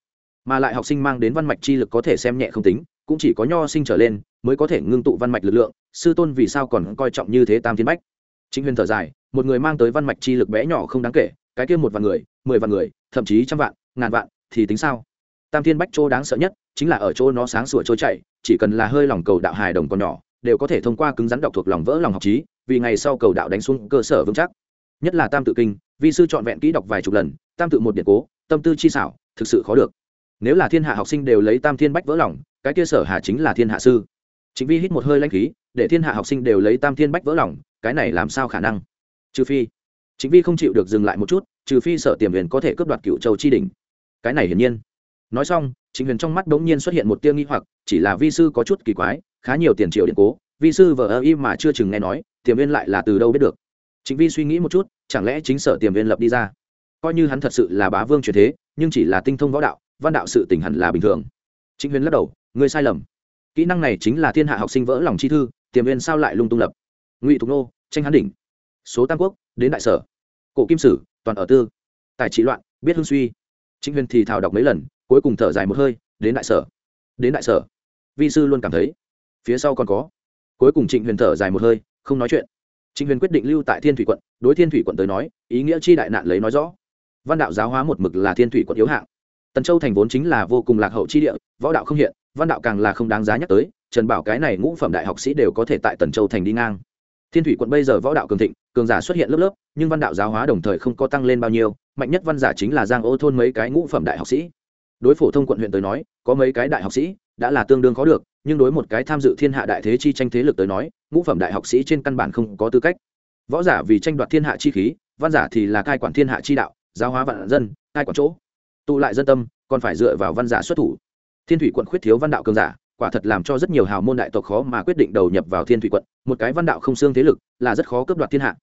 mà lại học sinh mang đến văn mạch chi lực có thể xem nhẹ không tính, cũng chỉ có nho sinh trở lên mới có thể ngưng tụ văn mạch lực lượng, sư tôn vì sao còn coi trọng như thế tam thiên bách? Chính huyền thở dài, một người mang tới văn mạch chi lực bé nhỏ không đáng kể, cái kia một vạn người, mười vạn người, thậm chí trăm vạn, ngàn vạn, thì tính sao? Tam thiên bách chỗ đáng sợ nhất chính là ở chỗ nó sáng sủa trôi chạy chỉ cần là hơi lòng cầu đạo hài đồng còn nhỏ, đều có thể thông qua cứng rắn đọc thuộc lòng vỡ lòng học trí vì ngày sau cầu đạo đánh xuống cơ sở vững chắc. Nhất là tam tự kinh, vi sư trọn vẹn kỹ đọc vài chục lần, tam tự một điện cố, tâm tư chi xảo, thực sự khó được nếu là thiên hạ học sinh đều lấy tam thiên bách vỡ lòng, cái kia sở hà chính là thiên hạ sư. Chính vi hít một hơi lanh khí, để thiên hạ học sinh đều lấy tam thiên bách vỡ lòng, cái này làm sao khả năng? Trừ phi chính vi không chịu được dừng lại một chút, trừ phi sở tiềm huyền có thể cướp đoạt cựu châu chi đỉnh. Cái này hiển nhiên. Nói xong chính huyền trong mắt bỗng nhiên xuất hiện một tia nghi hoặc, chỉ là vi sư có chút kỳ quái, khá nhiều tiền triệu điện cố, vi sư vờ ơ y mà chưa chừng nghe nói, tiềm viên lại là từ đâu biết được? Chính vi suy nghĩ một chút, chẳng lẽ chính sở tiềm viên lập đi ra? Coi như hắn thật sự là bá vương truyền thế, nhưng chỉ là tinh thông võ đạo văn đạo sự tình hẳn là bình thường. Chính huyền lắc đầu, ngươi sai lầm. Kỹ năng này chính là thiên hạ học sinh vỡ lòng chi thư, tiềm viên sao lại lung tung lập? Ngụy thục nô, tranh hán đỉnh. Số tam quốc, đến đại sở. Cổ kim sử, toàn ở tư. Tài trị loạn, biết hương suy. Chính huyền thì thảo đọc mấy lần, cuối cùng thở dài một hơi, đến đại sở. Đến đại sở. Vi sư luôn cảm thấy, phía sau còn có. Cuối cùng trịnh huyền thở dài một hơi, không nói chuyện. Trịnh huyền quyết định lưu tại thiên thủy quận, đối thiên thủy quận tới nói, ý nghĩa chi đại nạn lấy nói rõ. Văn đạo giáo hóa một mực là thiên thủy quận yếu hạng tần châu thành vốn chính là vô cùng lạc hậu chi địa, võ đạo không hiện, văn đạo càng là không đáng giá nhắc tới, trần bảo cái này ngũ phẩm đại học sĩ đều có thể tại tần châu thành đi ngang. Thiên thủy quận bây giờ võ đạo cường thịnh, cường giả xuất hiện lớp lớp, nhưng văn đạo giáo hóa đồng thời không có tăng lên bao nhiêu, mạnh nhất văn giả chính là giang ô thôn mấy cái ngũ phẩm đại học sĩ. Đối phổ thông quận huyện tới nói, có mấy cái đại học sĩ đã là tương đương khó được, nhưng đối một cái tham dự thiên hạ đại thế chi tranh thế lực tới nói, ngũ phẩm đại học sĩ trên căn bản không có tư cách. Võ giả vì tranh đoạt thiên hạ chi khí, văn giả thì là cai quản thiên hạ chi đạo, giáo hóa vạn dân, cai quản chỗ tụ lại dân tâm, còn phải dựa vào văn giả xuất thủ. Thiên thủy quận khuyết thiếu văn đạo cường giả, quả thật làm cho rất nhiều hào môn đại tộc khó mà quyết định đầu nhập vào thiên thủy quận, một cái văn đạo không xương thế lực là rất khó cướp đoạt thiên hạ.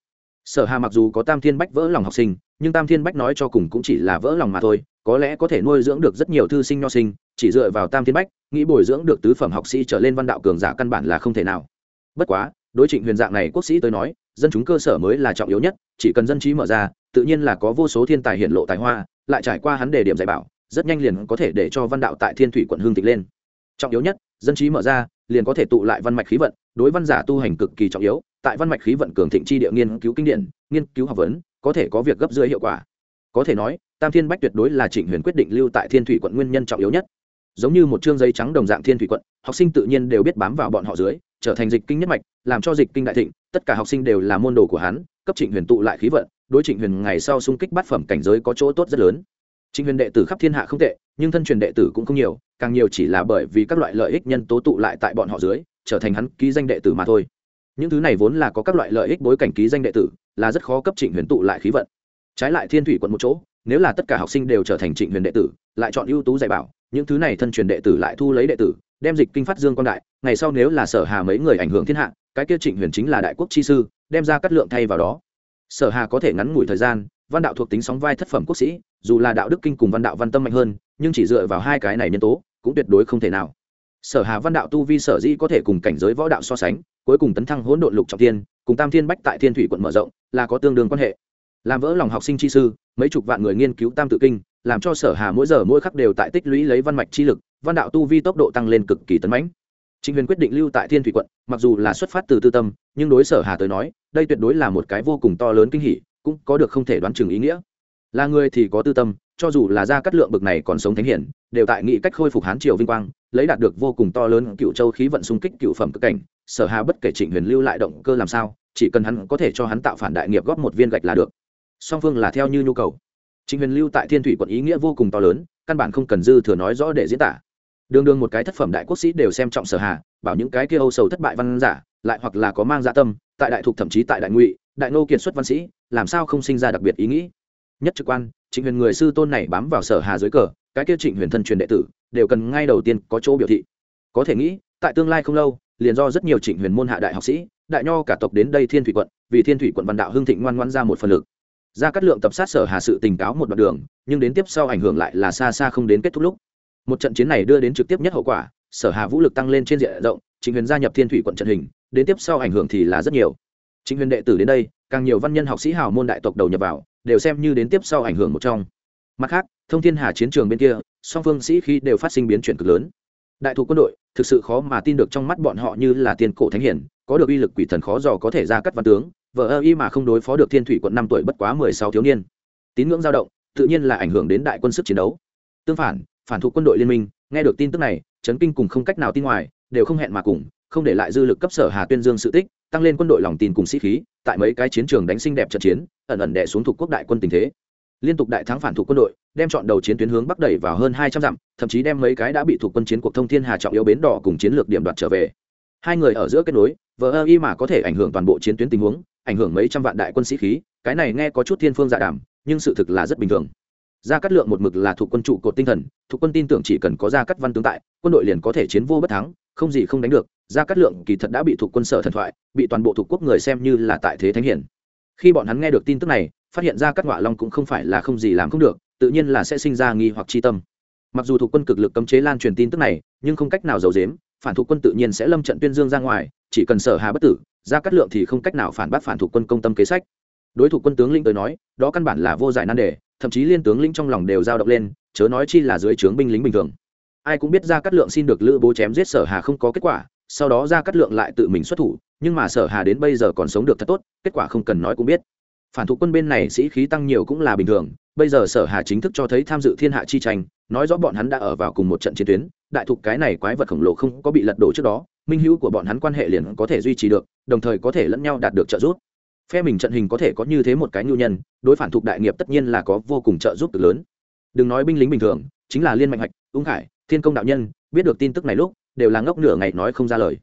Sở hà mặc dù có tam thiên bách vỡ lòng học sinh, nhưng tam thiên bách nói cho cùng cũng chỉ là vỡ lòng mà thôi, có lẽ có thể nuôi dưỡng được rất nhiều thư sinh nho sinh, chỉ dựa vào tam thiên bách, nghĩ bồi dưỡng được tứ phẩm học sĩ trở lên văn đạo cường giả căn bản là không thể nào. Bất quá, đối trịnh huyền dạng này quốc sĩ tới nói, dân chúng cơ sở mới là trọng yếu nhất, chỉ cần dân trí mở ra tự nhiên là có vô số thiên tài hiện lộ tài hoa, lại trải qua hắn đề điểm dạy bảo, rất nhanh liền có thể để cho văn đạo tại thiên thủy quận hương tịch lên. Trọng yếu nhất, dân trí mở ra, liền có thể tụ lại văn mạch khí vận, đối văn giả tu hành cực kỳ trọng yếu, tại văn mạch khí vận cường thịnh chi địa nghiên cứu kinh điển, nghiên cứu học vấn, có thể có việc gấp rưỡi hiệu quả. Có thể nói, tam thiên bách tuyệt đối là trịnh huyền quyết định lưu tại thiên thủy quận nguyên nhân trọng yếu nhất. Giống như một chương giấy trắng đồng dạng thiên thủy quận, học sinh tự nhiên đều biết bám vào bọn họ dưới, trở thành dịch kinh nhất mạch, làm cho dịch kinh đại thịnh, tất cả học sinh đều là môn đồ của hắn cấp trịnh huyền tụ lại khí vận, đối trịnh huyền ngày sau xung kích bát phẩm cảnh giới có chỗ tốt rất lớn. Trịnh huyền đệ tử khắp thiên hạ không tệ, nhưng thân truyền đệ tử cũng không nhiều, càng nhiều chỉ là bởi vì các loại lợi ích nhân tố tụ lại tại bọn họ dưới, trở thành hắn ký danh đệ tử mà thôi. Những thứ này vốn là có các loại lợi ích bối cảnh ký danh đệ tử, là rất khó cấp trịnh huyền tụ lại khí vận. Trái lại thiên thủy quận một chỗ, nếu là tất cả học sinh đều trở thành trịnh huyền đệ tử, lại chọn ưu tú dạy bảo, những thứ này thân truyền đệ tử lại thu lấy đệ tử, đem dịch kinh phát dương quan đại, ngày sau nếu là sở hà mấy người ảnh hưởng thiên hạ, cái kia trịnh huyền chính là đại quốc chi sư đem ra cắt lượng thay vào đó. Sở hà có thể ngắn ngủi thời gian, văn đạo thuộc tính sóng vai thất phẩm quốc sĩ, dù là đạo đức kinh cùng văn đạo văn tâm mạnh hơn, nhưng chỉ dựa vào hai cái này nhân tố, cũng tuyệt đối không thể nào. Sở hà văn đạo tu vi sở dĩ có thể cùng cảnh giới võ đạo so sánh, cuối cùng tấn thăng hỗn độn lục trọng thiên, cùng tam thiên bách tại thiên thủy quận mở rộng, là có tương đương quan hệ. Làm vỡ lòng học sinh chi sư, mấy chục vạn người nghiên cứu tam tự kinh, làm cho sở hà mỗi giờ mỗi khắc đều tại tích lũy lấy văn mạch chi lực, văn đạo tu vi tốc độ tăng lên cực kỳ tấn mãnh. Trịnh Huyền quyết định lưu tại Thiên Thủy quận, mặc dù là xuất phát từ tư tâm, nhưng đối Sở Hà tới nói, đây tuyệt đối là một cái vô cùng to lớn kinh hỉ, cũng có được không thể đoán chừng ý nghĩa. Là người thì có tư tâm, cho dù là gia cát lượng bực này còn sống thánh hiển, đều tại nghị cách khôi phục hán triều vinh quang, lấy đạt được vô cùng to lớn cựu châu khí vận xung kích cựu phẩm cực cảnh, Sở Hà bất kể Trịnh Huyền lưu lại động cơ làm sao, chỉ cần hắn có thể cho hắn tạo phản đại nghiệp góp một viên gạch là được. Song phương là theo như nhu cầu. Trịnh Huyền lưu tại Thiên Thủy quận ý nghĩa vô cùng to lớn, căn bản không cần dư thừa nói rõ để diễn tả đường đường một cái thất phẩm đại quốc sĩ đều xem trọng sở hà, bảo những cái kia âu sầu thất bại văn giả, lại hoặc là có mang dạ tâm, tại đại thục thậm chí tại đại ngụy, đại nô kiệt xuất văn sĩ, làm sao không sinh ra đặc biệt ý nghĩ? Nhất trực quan, trịnh huyền người sư tôn này bám vào sở hà dưới cờ, cái kia trịnh huyền thân truyền đệ tử, đều cần ngay đầu tiên có chỗ biểu thị. Có thể nghĩ, tại tương lai không lâu, liền do rất nhiều trịnh huyền môn hạ đại học sĩ, đại nho cả tộc đến đây thiên thủy quận, vì thiên thủy quận văn đạo hưng thịnh ngoan ngoan ra một phần lực. Ra cắt lượng tập sát sở hà sự tình cáo một đoạn đường, nhưng đến tiếp sau ảnh hưởng lại là xa xa không đến kết thúc lúc một trận chiến này đưa đến trực tiếp nhất hậu quả, sở hà vũ lực tăng lên trên diện rộng, chính huyền gia nhập thiên thủy quận trận hình, đến tiếp sau ảnh hưởng thì là rất nhiều. Chính huyền đệ tử đến đây, càng nhiều văn nhân học sĩ hào môn đại tộc đầu nhập vào, đều xem như đến tiếp sau ảnh hưởng một trong. Mặt khác, thông thiên hà chiến trường bên kia, song phương sĩ khi đều phát sinh biến chuyển cực lớn. Đại thủ quân đội, thực sự khó mà tin được trong mắt bọn họ như là tiền cổ thánh hiển, có được uy lực quỷ thần khó dò có thể ra cắt văn tướng vợ ơ y mà không đối phó được thiên thủy quận năm tuổi bất quá mười sáu thiếu niên. Tín ngưỡng dao động, tự nhiên là ảnh hưởng đến đại quân sức chiến đấu. Tương phản phản thủ quân đội liên minh, nghe được tin tức này, chấn kinh cùng không cách nào tin ngoài, đều không hẹn mà cùng, không để lại dư lực cấp sở hà tuyên dương sự tích, tăng lên quân đội lòng tin cùng sĩ khí, tại mấy cái chiến trường đánh xinh đẹp trận chiến, ẩn ẩn đè xuống thuộc quốc đại quân tình thế. Liên tục đại thắng phản thủ quân đội, đem chọn đầu chiến tuyến hướng bắc đẩy vào hơn hai trăm dặm, thậm chí đem mấy cái đã bị thuộc quân chiến cuộc thông thiên hà trọng yếu bến đỏ cùng chiến lược điểm đoạt trở về. Hai người ở giữa kết nối, vờ ơ y mà có thể ảnh hưởng toàn bộ chiến tuyến tình huống, ảnh hưởng mấy trăm vạn đại quân sĩ khí, cái này nghe có chút thiên phương dạ đảm nhưng sự thực là rất bình thường gia cát lượng một mực là thuộc quân trụ cột tinh thần, thuộc quân tin tưởng chỉ cần có gia cát văn tướng tại, quân đội liền có thể chiến vô bất thắng, không gì không đánh được. Gia cát lượng kỳ thật đã bị thuộc quân sở thần thoại, bị toàn bộ thuộc quốc người xem như là tại thế thánh hiển. Khi bọn hắn nghe được tin tức này, phát hiện ra các ngọa long cũng không phải là không gì làm không được, tự nhiên là sẽ sinh ra nghi hoặc chi tâm. Mặc dù thuộc quân cực lực cấm chế lan truyền tin tức này, nhưng không cách nào giấu dếm phản thuộc quân tự nhiên sẽ lâm trận tuyên dương ra ngoài, chỉ cần sở hà bất tử ra cắt lượng thì không cách nào phản bác phản thuộc quân công tâm kế sách. Đối thủ quân tướng lĩnh tới nói, đó căn bản là vô giải nan đề thậm chí liên tướng lĩnh trong lòng đều dao động lên, chớ nói chi là dưới trướng binh lính bình thường. Ai cũng biết ra cắt lượng xin được lữ bố chém giết sở hà không có kết quả, sau đó ra cắt lượng lại tự mình xuất thủ, nhưng mà sở hà đến bây giờ còn sống được thật tốt, kết quả không cần nói cũng biết. Phản thủ quân bên này sĩ khí tăng nhiều cũng là bình thường, bây giờ sở hà chính thức cho thấy tham dự thiên hạ chi tranh, nói rõ bọn hắn đã ở vào cùng một trận chiến tuyến, đại thục cái này quái vật khổng lồ không có bị lật đổ trước đó, minh hữu của bọn hắn quan hệ liền có thể duy trì được, đồng thời có thể lẫn nhau đạt được trợ giúp phe mình trận hình có thể có như thế một cái nhu nhân, đối phản thục đại nghiệp tất nhiên là có vô cùng trợ giúp cực lớn. Đừng nói binh lính bình thường, chính là liên mạnh hạch ung khải, thiên công đạo nhân, biết được tin tức này lúc, đều là ngốc nửa ngày nói không ra lời.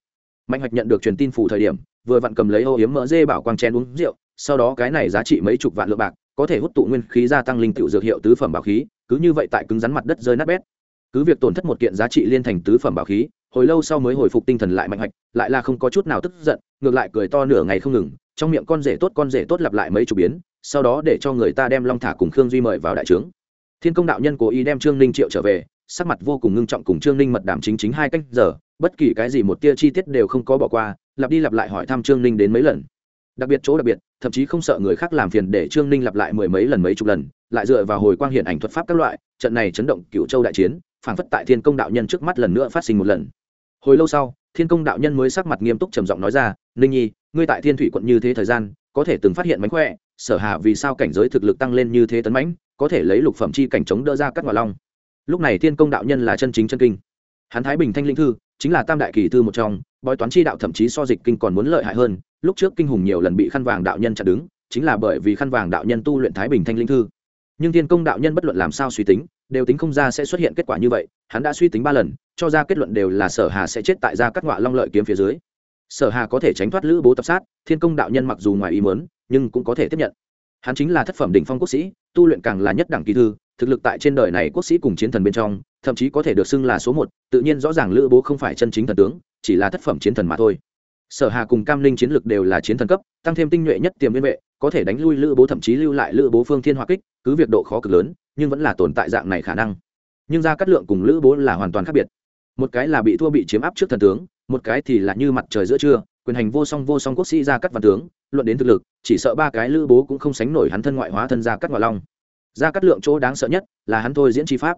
Mạnh hạch nhận được truyền tin phủ thời điểm, vừa vặn cầm lấy ô yếm mỡ dê bảo quang chén uống rượu, sau đó cái này giá trị mấy chục vạn lượng bạc, có thể hút tụ nguyên khí gia tăng linh tựu dược hiệu tứ phẩm bảo khí, cứ như vậy tại cứng rắn mặt đất rơi nát bét. Cứ việc tổn thất một kiện giá trị liên thành tứ phẩm bảo khí, hồi lâu sau mới hồi phục tinh thần lại mạnh hoạch, lại là không có chút nào tức giận, ngược lại cười to nửa ngày không ngừng trong miệng con rể tốt con rể tốt lặp lại mấy chục biến, sau đó để cho người ta đem long thả cùng khương duy mời vào đại trướng. Thiên công đạo nhân cố ý đem trương ninh triệu trở về, sắc mặt vô cùng ngưng trọng cùng trương ninh mật đảm chính chính hai cách giờ, bất kỳ cái gì một tia chi tiết đều không có bỏ qua, lặp đi lặp lại hỏi thăm trương ninh đến mấy lần. Đặc biệt chỗ đặc biệt, thậm chí không sợ người khác làm phiền để trương ninh lặp lại mười mấy lần mấy chục lần, lại dựa vào hồi quang hiện ảnh thuật pháp các loại, trận này chấn động cựu châu đại chiến, phảng phất tại thiên công đạo nhân trước mắt lần nữa phát sinh một lần. Hồi lâu sau, thiên công đạo nhân mới sắc mặt nghiêm túc trầm giọng nói ra, ninh nhi ngươi tại thiên thủy quận như thế thời gian, có thể từng phát hiện mánh khỏe, sở hạ vì sao cảnh giới thực lực tăng lên như thế tấn mãnh, có thể lấy lục phẩm chi cảnh chống đỡ ra các ngoại long. Lúc này thiên công đạo nhân là chân chính chân kinh. Hắn thái bình thanh linh thư, chính là tam đại kỳ thư một trong, bói toán chi đạo thậm chí so dịch kinh còn muốn lợi hại hơn, lúc trước kinh hùng nhiều lần bị khăn vàng đạo nhân chặn đứng, chính là bởi vì khăn vàng đạo nhân tu luyện thái bình thanh linh thư. Nhưng thiên công đạo nhân bất luận làm sao suy tính, đều tính không ra sẽ xuất hiện kết quả như vậy, hắn đã suy tính ba lần, cho ra kết luận đều là sở hà sẽ chết tại gia cắt ngọa long lợi kiếm phía dưới sở hà có thể tránh thoát lữ bố tập sát, thiên công đạo nhân mặc dù ngoài ý mớn nhưng cũng có thể tiếp nhận. Hắn chính là thất phẩm đỉnh phong quốc sĩ, tu luyện càng là nhất đẳng kỳ thư, thực lực tại trên đời này quốc sĩ cùng chiến thần bên trong, thậm chí có thể được xưng là số một, tự nhiên rõ ràng lữ bố không phải chân chính thần tướng, chỉ là thất phẩm chiến thần mà thôi. Sở hà cùng cam linh chiến lực đều là chiến thần cấp, tăng thêm tinh nhuệ nhất tiềm liên vệ, có thể đánh lui lữ bố thậm chí lưu lại lữ bố phương thiên hoa kích, cứ việc độ khó cực lớn, nhưng vẫn là tồn tại dạng này khả năng. Nhưng ra cắt lượng cùng lữ bố là hoàn toàn khác biệt. Một cái là bị thua bị chiếm áp trước thần tướng một cái thì là như mặt trời giữa trưa, quyền hành vô song vô song quốc sĩ ra cắt văn tướng, luận đến thực lực, chỉ sợ ba cái lữ bố cũng không sánh nổi hắn thân ngoại hóa thân ra cắt ngoại long. Ra cắt lượng chỗ đáng sợ nhất là hắn thôi diễn chi pháp.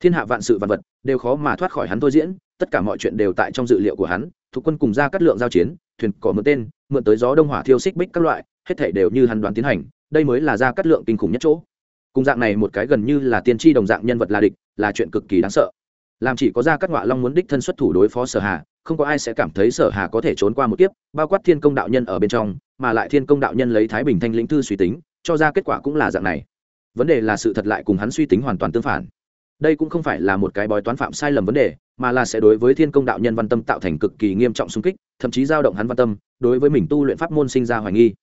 Thiên hạ vạn sự vạn vật đều khó mà thoát khỏi hắn thôi diễn, tất cả mọi chuyện đều tại trong dự liệu của hắn, thuộc quân cùng ra cắt lượng giao chiến, thuyền cỏ mượn tên, mượn tới gió đông hỏa thiêu xích bích các loại, hết thể đều như hắn đoán tiến hành, đây mới là ra cắt lượng kinh khủng nhất chỗ. Cùng dạng này một cái gần như là tiên tri đồng dạng nhân vật là địch, là chuyện cực kỳ đáng sợ làm chỉ có ra các ngọa long muốn đích thân xuất thủ đối phó sở hà, không có ai sẽ cảm thấy sở hà có thể trốn qua một kiếp, bao quát thiên công đạo nhân ở bên trong, mà lại thiên công đạo nhân lấy thái bình thanh lĩnh thư suy tính, cho ra kết quả cũng là dạng này. Vấn đề là sự thật lại cùng hắn suy tính hoàn toàn tương phản. Đây cũng không phải là một cái bói toán phạm sai lầm vấn đề, mà là sẽ đối với thiên công đạo nhân văn tâm tạo thành cực kỳ nghiêm trọng xung kích, thậm chí dao động hắn văn tâm, đối với mình tu luyện pháp môn sinh ra hoài nghi.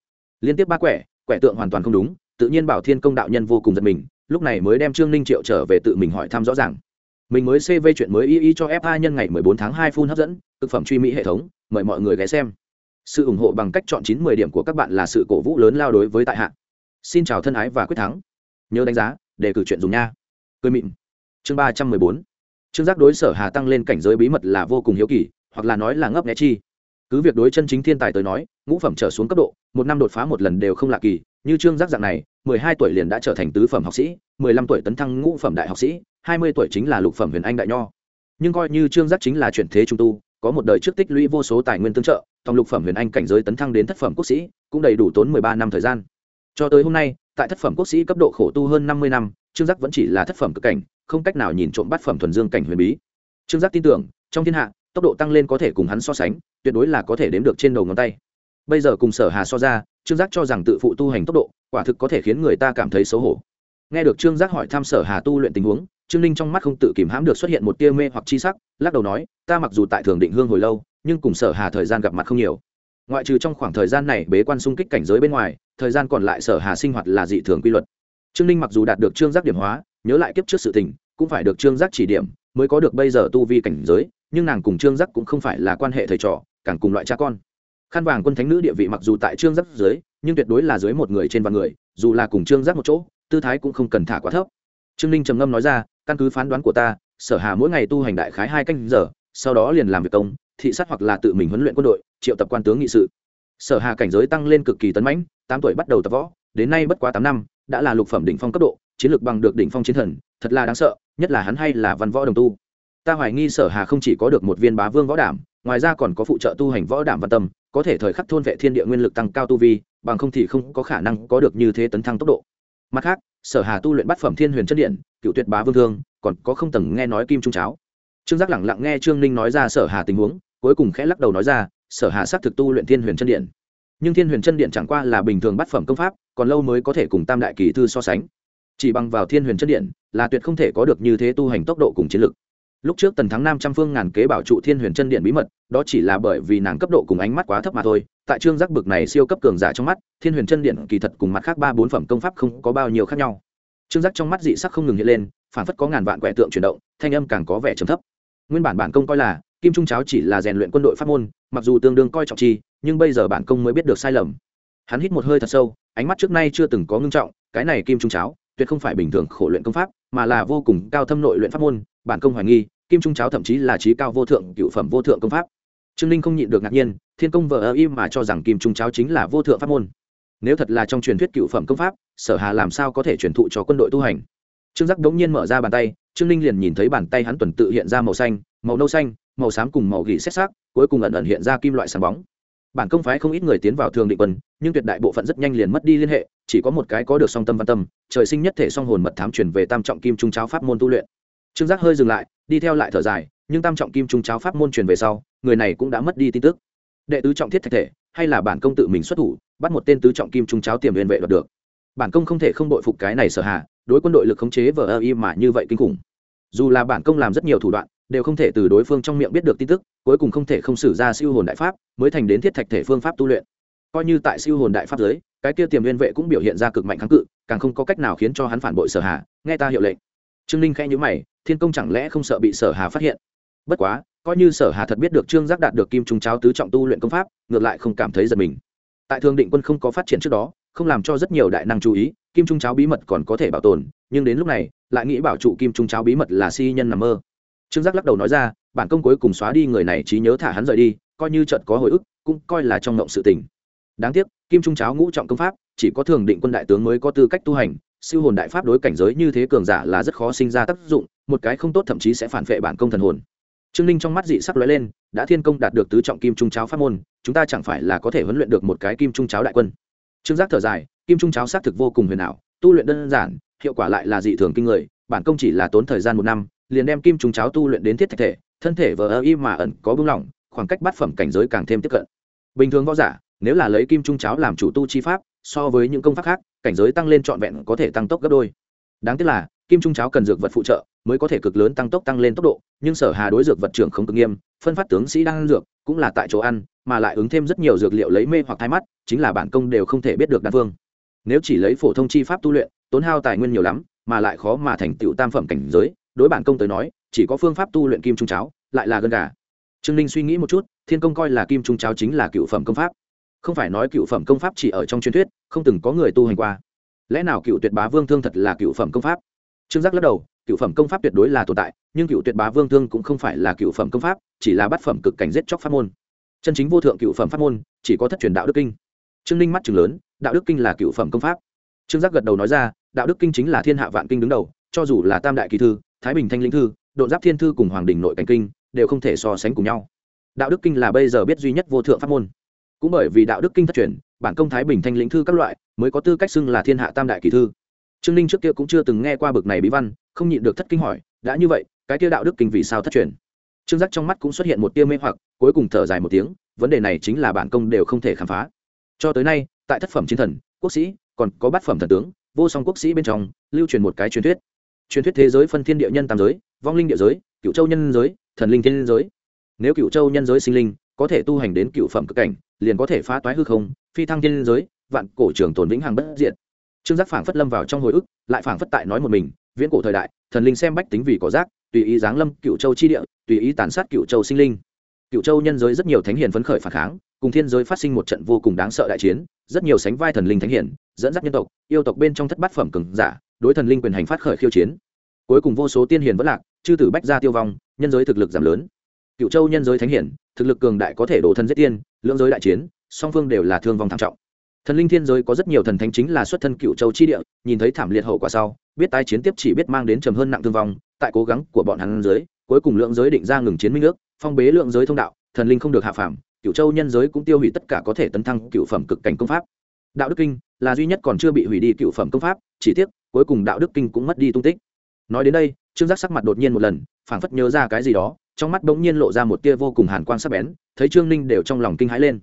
Liên tiếp ba quẻ quẻ tượng hoàn toàn không đúng, tự nhiên bảo thiên công đạo nhân vô cùng giật mình, lúc này mới đem trương ninh triệu trở về tự mình hỏi thăm rõ ràng mình mới cv chuyện mới y y cho fa nhân ngày 14 tháng 2 phun hấp dẫn, thực phẩm truy mỹ hệ thống, mời mọi người ghé xem. Sự ủng hộ bằng cách chọn chín mười điểm của các bạn là sự cổ vũ lớn lao đối với tại hạ. Xin chào thân ái và quyết thắng. Nhớ đánh giá, để cử chuyện dùng nha. Cười mịn. Chương ba trăm mười bốn. Chương giác đối sở hà tăng lên cảnh giới bí mật là vô cùng hiếu kỳ, hoặc là nói là ngấp nghé chi. Cứ việc đối chân chính thiên tài tới nói, ngũ phẩm trở xuống cấp độ, một năm đột phá một lần đều không lạ kỳ. Như trương giác dạng này, mười hai tuổi liền đã trở thành tứ phẩm học sĩ, mười lăm tuổi tấn thăng ngũ phẩm đại học sĩ hai mươi tuổi chính là lục phẩm huyền anh đại nho. Nhưng coi như trương giác chính là chuyển thế trung tu, có một đời trước tích lũy vô số tài nguyên tương trợ, tòng lục phẩm huyền anh cảnh giới tấn thăng đến thất phẩm quốc sĩ, cũng đầy đủ tốn mười ba năm thời gian. Cho tới hôm nay, tại thất phẩm quốc sĩ cấp độ khổ tu hơn năm mươi năm, trương giác vẫn chỉ là thất phẩm cực cảnh, không cách nào nhìn trộm bát phẩm thuần dương cảnh huyền bí. Trương giác tin tưởng, trong thiên hạ, tốc độ tăng lên có thể cùng hắn so sánh, tuyệt đối là có thể đếm được trên đầu ngón tay. Bây giờ cùng sở hà so ra, trương giác cho rằng tự phụ tu hành tốc độ, quả thực có thể khiến người ta cảm thấy xấu hổ. Nghe được trương giác hỏi thăm sở hà tu luyện tình huống trương linh trong mắt không tự kìm hãm được xuất hiện một tia mê hoặc chi sắc, lắc đầu nói, ta mặc dù tại thường định hương hồi lâu, nhưng cùng sở hà thời gian gặp mặt không nhiều. Ngoại trừ trong khoảng thời gian này bế quan xung kích cảnh giới bên ngoài, thời gian còn lại sở hà sinh hoạt là dị thường quy luật. Trương linh mặc dù đạt được trương giác điểm hóa, nhớ lại kiếp trước sự tình, cũng phải được trương giác chỉ điểm, mới có được bây giờ tu vi cảnh giới, nhưng nàng cùng trương giác cũng không phải là quan hệ thầy trò, càng cùng loại cha con. Khăn vàng quân thánh nữ địa vị mặc dù tại trương giác dưới, nhưng tuyệt đối là dưới một người trên vạn người, dù là cùng trương giác một chỗ, tư thái cũng không cần thả quá thấp. Trương linh trầm ngâm nói ra căn cứ phán đoán của ta, sở hà mỗi ngày tu hành đại khái hai canh giờ, sau đó liền làm việc công, thị sát hoặc là tự mình huấn luyện quân đội, triệu tập quan tướng nghị sự. Sở hà cảnh giới tăng lên cực kỳ tấn mãnh, tám tuổi bắt đầu tập võ, đến nay bất quá tám năm, đã là lục phẩm đỉnh phong cấp độ, chiến lược bằng được đỉnh phong chiến thần, thật là đáng sợ, nhất là hắn hay là văn võ đồng tu. Ta hoài nghi sở hà không chỉ có được một viên bá vương võ đảm, ngoài ra còn có phụ trợ tu hành võ đảm văn tâm, có thể thời khắc thôn vệ thiên địa nguyên lực tăng cao tu vi, bằng không thì không có khả năng có được như thế tấn thăng tốc độ. Mặt khác sở hà tu luyện bát phẩm thiên huyền chân điện, cựu tuyệt bá vương thương, còn có không tầng nghe nói kim trung cháo. Trương giác lẳng lặng nghe trương ninh nói ra sở hà tình huống, cuối cùng khẽ lắc đầu nói ra, sở hà xác thực tu luyện thiên huyền chân điện. Nhưng thiên huyền chân điện chẳng qua là bình thường bát phẩm công pháp, còn lâu mới có thể cùng tam đại kỳ thư so sánh. Chỉ bằng vào thiên huyền chân điện, là tuyệt không thể có được như thế tu hành tốc độ cùng chiến lực. Lúc trước tần thắng Nam trăm phương ngàn kế bảo trụ thiên huyền chân điện bí mật, đó chỉ là bởi vì nàng cấp độ cùng ánh mắt quá thấp mà thôi tại trương giác bực này siêu cấp cường giả trong mắt, thiên huyền chân điện kỳ thật cùng mặt khác ba bốn phẩm công pháp không có bao nhiêu khác nhau. Trương giác trong mắt dị sắc không ngừng hiện lên, phản phất có ngàn vạn quẻ tượng chuyển động, thanh âm càng có vẻ trầm thấp. Nguyên bản bản công coi là, kim trung cháo chỉ là rèn luyện quân đội pháp môn, mặc dù tương đương coi trọng chi, nhưng bây giờ bản công mới biết được sai lầm. Hắn hít một hơi thật sâu, ánh mắt trước nay chưa từng có ngưng trọng, cái này kim trung cháo, tuyệt không phải bình thường khổ luyện công pháp, mà là vô cùng cao thâm nội luyện pháp môn, bản công hoài nghi, kim trung cháo thậm chí là trí cao vô thượng, cựu phẩm vô thượng công pháp trương linh không nhịn được ngạc nhiên, thiên công vợ ơ im mà cho rằng kim trung cháo chính là vô thượng pháp môn. Nếu thật là trong truyền thuyết cựu phẩm công pháp, sở hà làm sao có thể truyền thụ cho quân đội tu hành? Trương giác đống nhiên mở ra bàn tay, trương linh liền nhìn thấy bàn tay hắn tuần tự hiện ra màu xanh, màu nâu xanh, màu xám cùng màu gỉ xét xác cuối cùng ẩn ẩn hiện ra kim loại sáng bóng. Bản công phái không ít người tiến vào thường định quân, nhưng tuyệt đại bộ phận rất nhanh liền mất đi liên hệ, chỉ có một cái có được song tâm văn tâm, trời sinh nhất thể song hồn mật thám truyền về tam trọng kim trung cháo pháp môn tu luyện. Trương giác hơi dừng lại, đi theo lại thở dài nhưng tam trọng kim trung cháo pháp môn truyền về sau, người này cũng đã mất đi tin tức. Đệ tứ trọng thiết thạch thể, hay là bản công tự mình xuất thủ, bắt một tên tứ trọng kim trung cháo tiềm liên vệ đoạt được. Bản công không thể không đội phục cái này sở hạ, đối quân đội lực khống chế vờ ơ y mà như vậy kinh khủng. Dù là bản công làm rất nhiều thủ đoạn, đều không thể từ đối phương trong miệng biết được tin tức, cuối cùng không thể không xử ra siêu hồn đại pháp, mới thành đến thiết thạch thể phương pháp tu luyện. Coi như tại siêu hồn đại pháp giới, cái kia tiềm liên vệ cũng biểu hiện ra cực mạnh kháng cự, càng không có cách nào khiến cho hắn phản bội sở hà nghe ta hiệu lệnh. Trương linh khẽ nhữ mày, thiên công chẳng lẽ không sợ bị sở hà phát hiện? Bất quá, coi như sở hà thật biết được trương giác đạt được kim trung cháo tứ trọng tu luyện công pháp, ngược lại không cảm thấy giật mình. Tại thương định quân không có phát triển trước đó, không làm cho rất nhiều đại năng chú ý, kim trung cháo bí mật còn có thể bảo tồn, nhưng đến lúc này, lại nghĩ bảo trụ kim trung cháo bí mật là si nhân nằm mơ. Trương giác lắc đầu nói ra, bản công cuối cùng xóa đi người này trí nhớ thả hắn rời đi, coi như trận có hồi ức, cũng coi là trong ngộng sự tình. Đáng tiếc, kim trung cháo ngũ trọng công pháp, chỉ có thường định quân đại tướng mới có tư cách tu hành, siêu hồn đại pháp đối cảnh giới như thế cường giả là rất khó sinh ra tác dụng, một cái không tốt thậm chí sẽ phản vệ bản công thần hồn trương ninh trong mắt dị sắc lóe lên, đã thiên công đạt được tứ trọng kim trung cháo pháp môn, chúng ta chẳng phải là có thể huấn luyện được một cái kim trung cháo đại quân. Trương giác thở dài, kim trung cháo xác thực vô cùng huyền ảo, tu luyện đơn giản, hiệu quả lại là dị thường kinh người, bản công chỉ là tốn thời gian một năm, liền đem kim trung cháo tu luyện đến thiết thạch thể, thân thể vờ ơ y mà ẩn có bưng lỏng, khoảng cách bát phẩm cảnh giới càng thêm tiếp cận. Bình thường võ giả, nếu là lấy kim trung cháo làm chủ tu chi pháp, so với những công pháp khác, cảnh giới tăng lên trọn vẹn có thể tăng tốc gấp đôi. Đáng tiếc là, kim trung cháo cần dược vật phụ trợ mới có thể cực lớn tăng tốc tăng lên tốc độ, nhưng sở hà đối dược vật trưởng không cực nghiêm, phân phát tướng sĩ đang ăn dược, cũng là tại chỗ ăn, mà lại ứng thêm rất nhiều dược liệu lấy mê hoặc thai mắt, chính là bản công đều không thể biết được đan phương. Nếu chỉ lấy phổ thông chi pháp tu luyện, tốn hao tài nguyên nhiều lắm, mà lại khó mà thành tựu tam phẩm cảnh giới, đối bản công tới nói, chỉ có phương pháp tu luyện kim trung cháo, lại là gần gà. Trương ninh suy nghĩ một chút, thiên công coi là kim trung cháo chính là cựu phẩm công pháp. Không phải nói cựu phẩm công pháp chỉ ở trong truyền thuyết, không từng có người tu hành qua. Lẽ nào cựu tuyệt bá vương thương thật là cựu phẩm công pháp? Trương giác lắc đầu cựu phẩm công pháp tuyệt đối là tồn tại, nhưng cựu tuyệt bá vương thương cũng không phải là cựu phẩm công pháp, chỉ là bát phẩm cực cảnh giết chóc pháp môn. Chân chính vô thượng cựu phẩm pháp môn, chỉ có thất truyền đạo đức kinh. Trương ninh mắt chừng lớn, đạo đức kinh là cựu phẩm công pháp. Trương giác gật đầu nói ra, đạo đức kinh chính là thiên hạ vạn kinh đứng đầu, cho dù là tam đại kỳ thư, thái bình thanh lĩnh thư độn giáp thiên thư cùng hoàng đình nội cảnh kinh, đều không thể so sánh cùng nhau. Đạo đức kinh là bây giờ biết duy nhất vô thượng pháp môn. Cũng bởi vì đạo đức kinh thất truyền, bản công thái bình thanh lĩnh thư các loại, mới có tư cách xưng là thiên hạ tam đại kỳ thư. Trương ninh trước kia cũng chưa từng nghe qua bực này bí văn không nhịn được thất kinh hỏi, đã như vậy, cái kia đạo đức kinh vì sao thất truyền? Trương giác trong mắt cũng xuất hiện một tia mê hoặc, cuối cùng thở dài một tiếng, vấn đề này chính là bản công đều không thể khám phá. Cho tới nay, tại thất phẩm chiến thần, quốc sĩ, còn có bát phẩm thần tướng, vô song quốc sĩ bên trong, lưu truyền một cái truyền thuyết. Truyền thuyết thế giới phân thiên địa nhân tam giới, vong linh địa giới cựu châu nhân giới, thần linh thiên giới. Nếu cựu châu nhân giới sinh linh có thể tu hành đến cựu phẩm cực cảnh, liền có thể phá toái hư không, phi thăng thiên giới, vạn cổ trường tồn vĩnh hằng bất diện trương giác phảng phất lâm vào trong hồi ức, lại phảng phất tại nói một mình viễn cổ thời đại thần linh xem bách tính vì có rác, tùy ý giáng lâm cựu châu chi địa tùy ý tàn sát cựu châu sinh linh. Cựu châu nhân giới rất nhiều thánh hiền phấn khởi phản kháng cùng thiên giới phát sinh một trận vô cùng đáng sợ đại chiến rất nhiều sánh vai thần linh thánh hiển dẫn dắt nhân tộc yêu tộc bên trong thất bát phẩm cường giả đối thần linh quyền hành phát khởi khiêu chiến. Cuối cùng vô số tiên hiền vẫn lạc chư tử bách gia tiêu vong nhân giới thực lực giảm lớn. Cựu châu nhân giới thánh hiển thực lực cường đại có thể đổ thân giết tiên lưỡng giới đại chiến song phương đều là thương vong thảm trọng thần linh thiên giới có rất nhiều thần thánh chính là xuất thân cựu châu chi địa, nhìn thấy thảm liệt hậu quả sau, biết tái chiến tiếp chỉ biết mang đến trầm hơn nặng thương vong, tại cố gắng của bọn hắn giới cuối cùng lượng giới định ra ngừng chiến minh ước, phong bế lượng giới thông đạo, thần linh không được hạ phàm, cựu châu nhân giới cũng tiêu hủy tất cả có thể tấn thăng cựu phẩm cực cảnh công pháp. Đạo đức kinh là duy nhất còn chưa bị hủy đi cựu phẩm công pháp, chỉ tiếc, cuối cùng đạo đức kinh cũng mất đi tung tích. Nói đến đây, trương giác sắc mặt đột nhiên một lần, phảng phất nhớ ra cái gì đó, trong mắt bỗng nhiên lộ ra một tia vô cùng hàn quang sắc bén, thấy trương ninh đều trong lòng kinh hãi lên.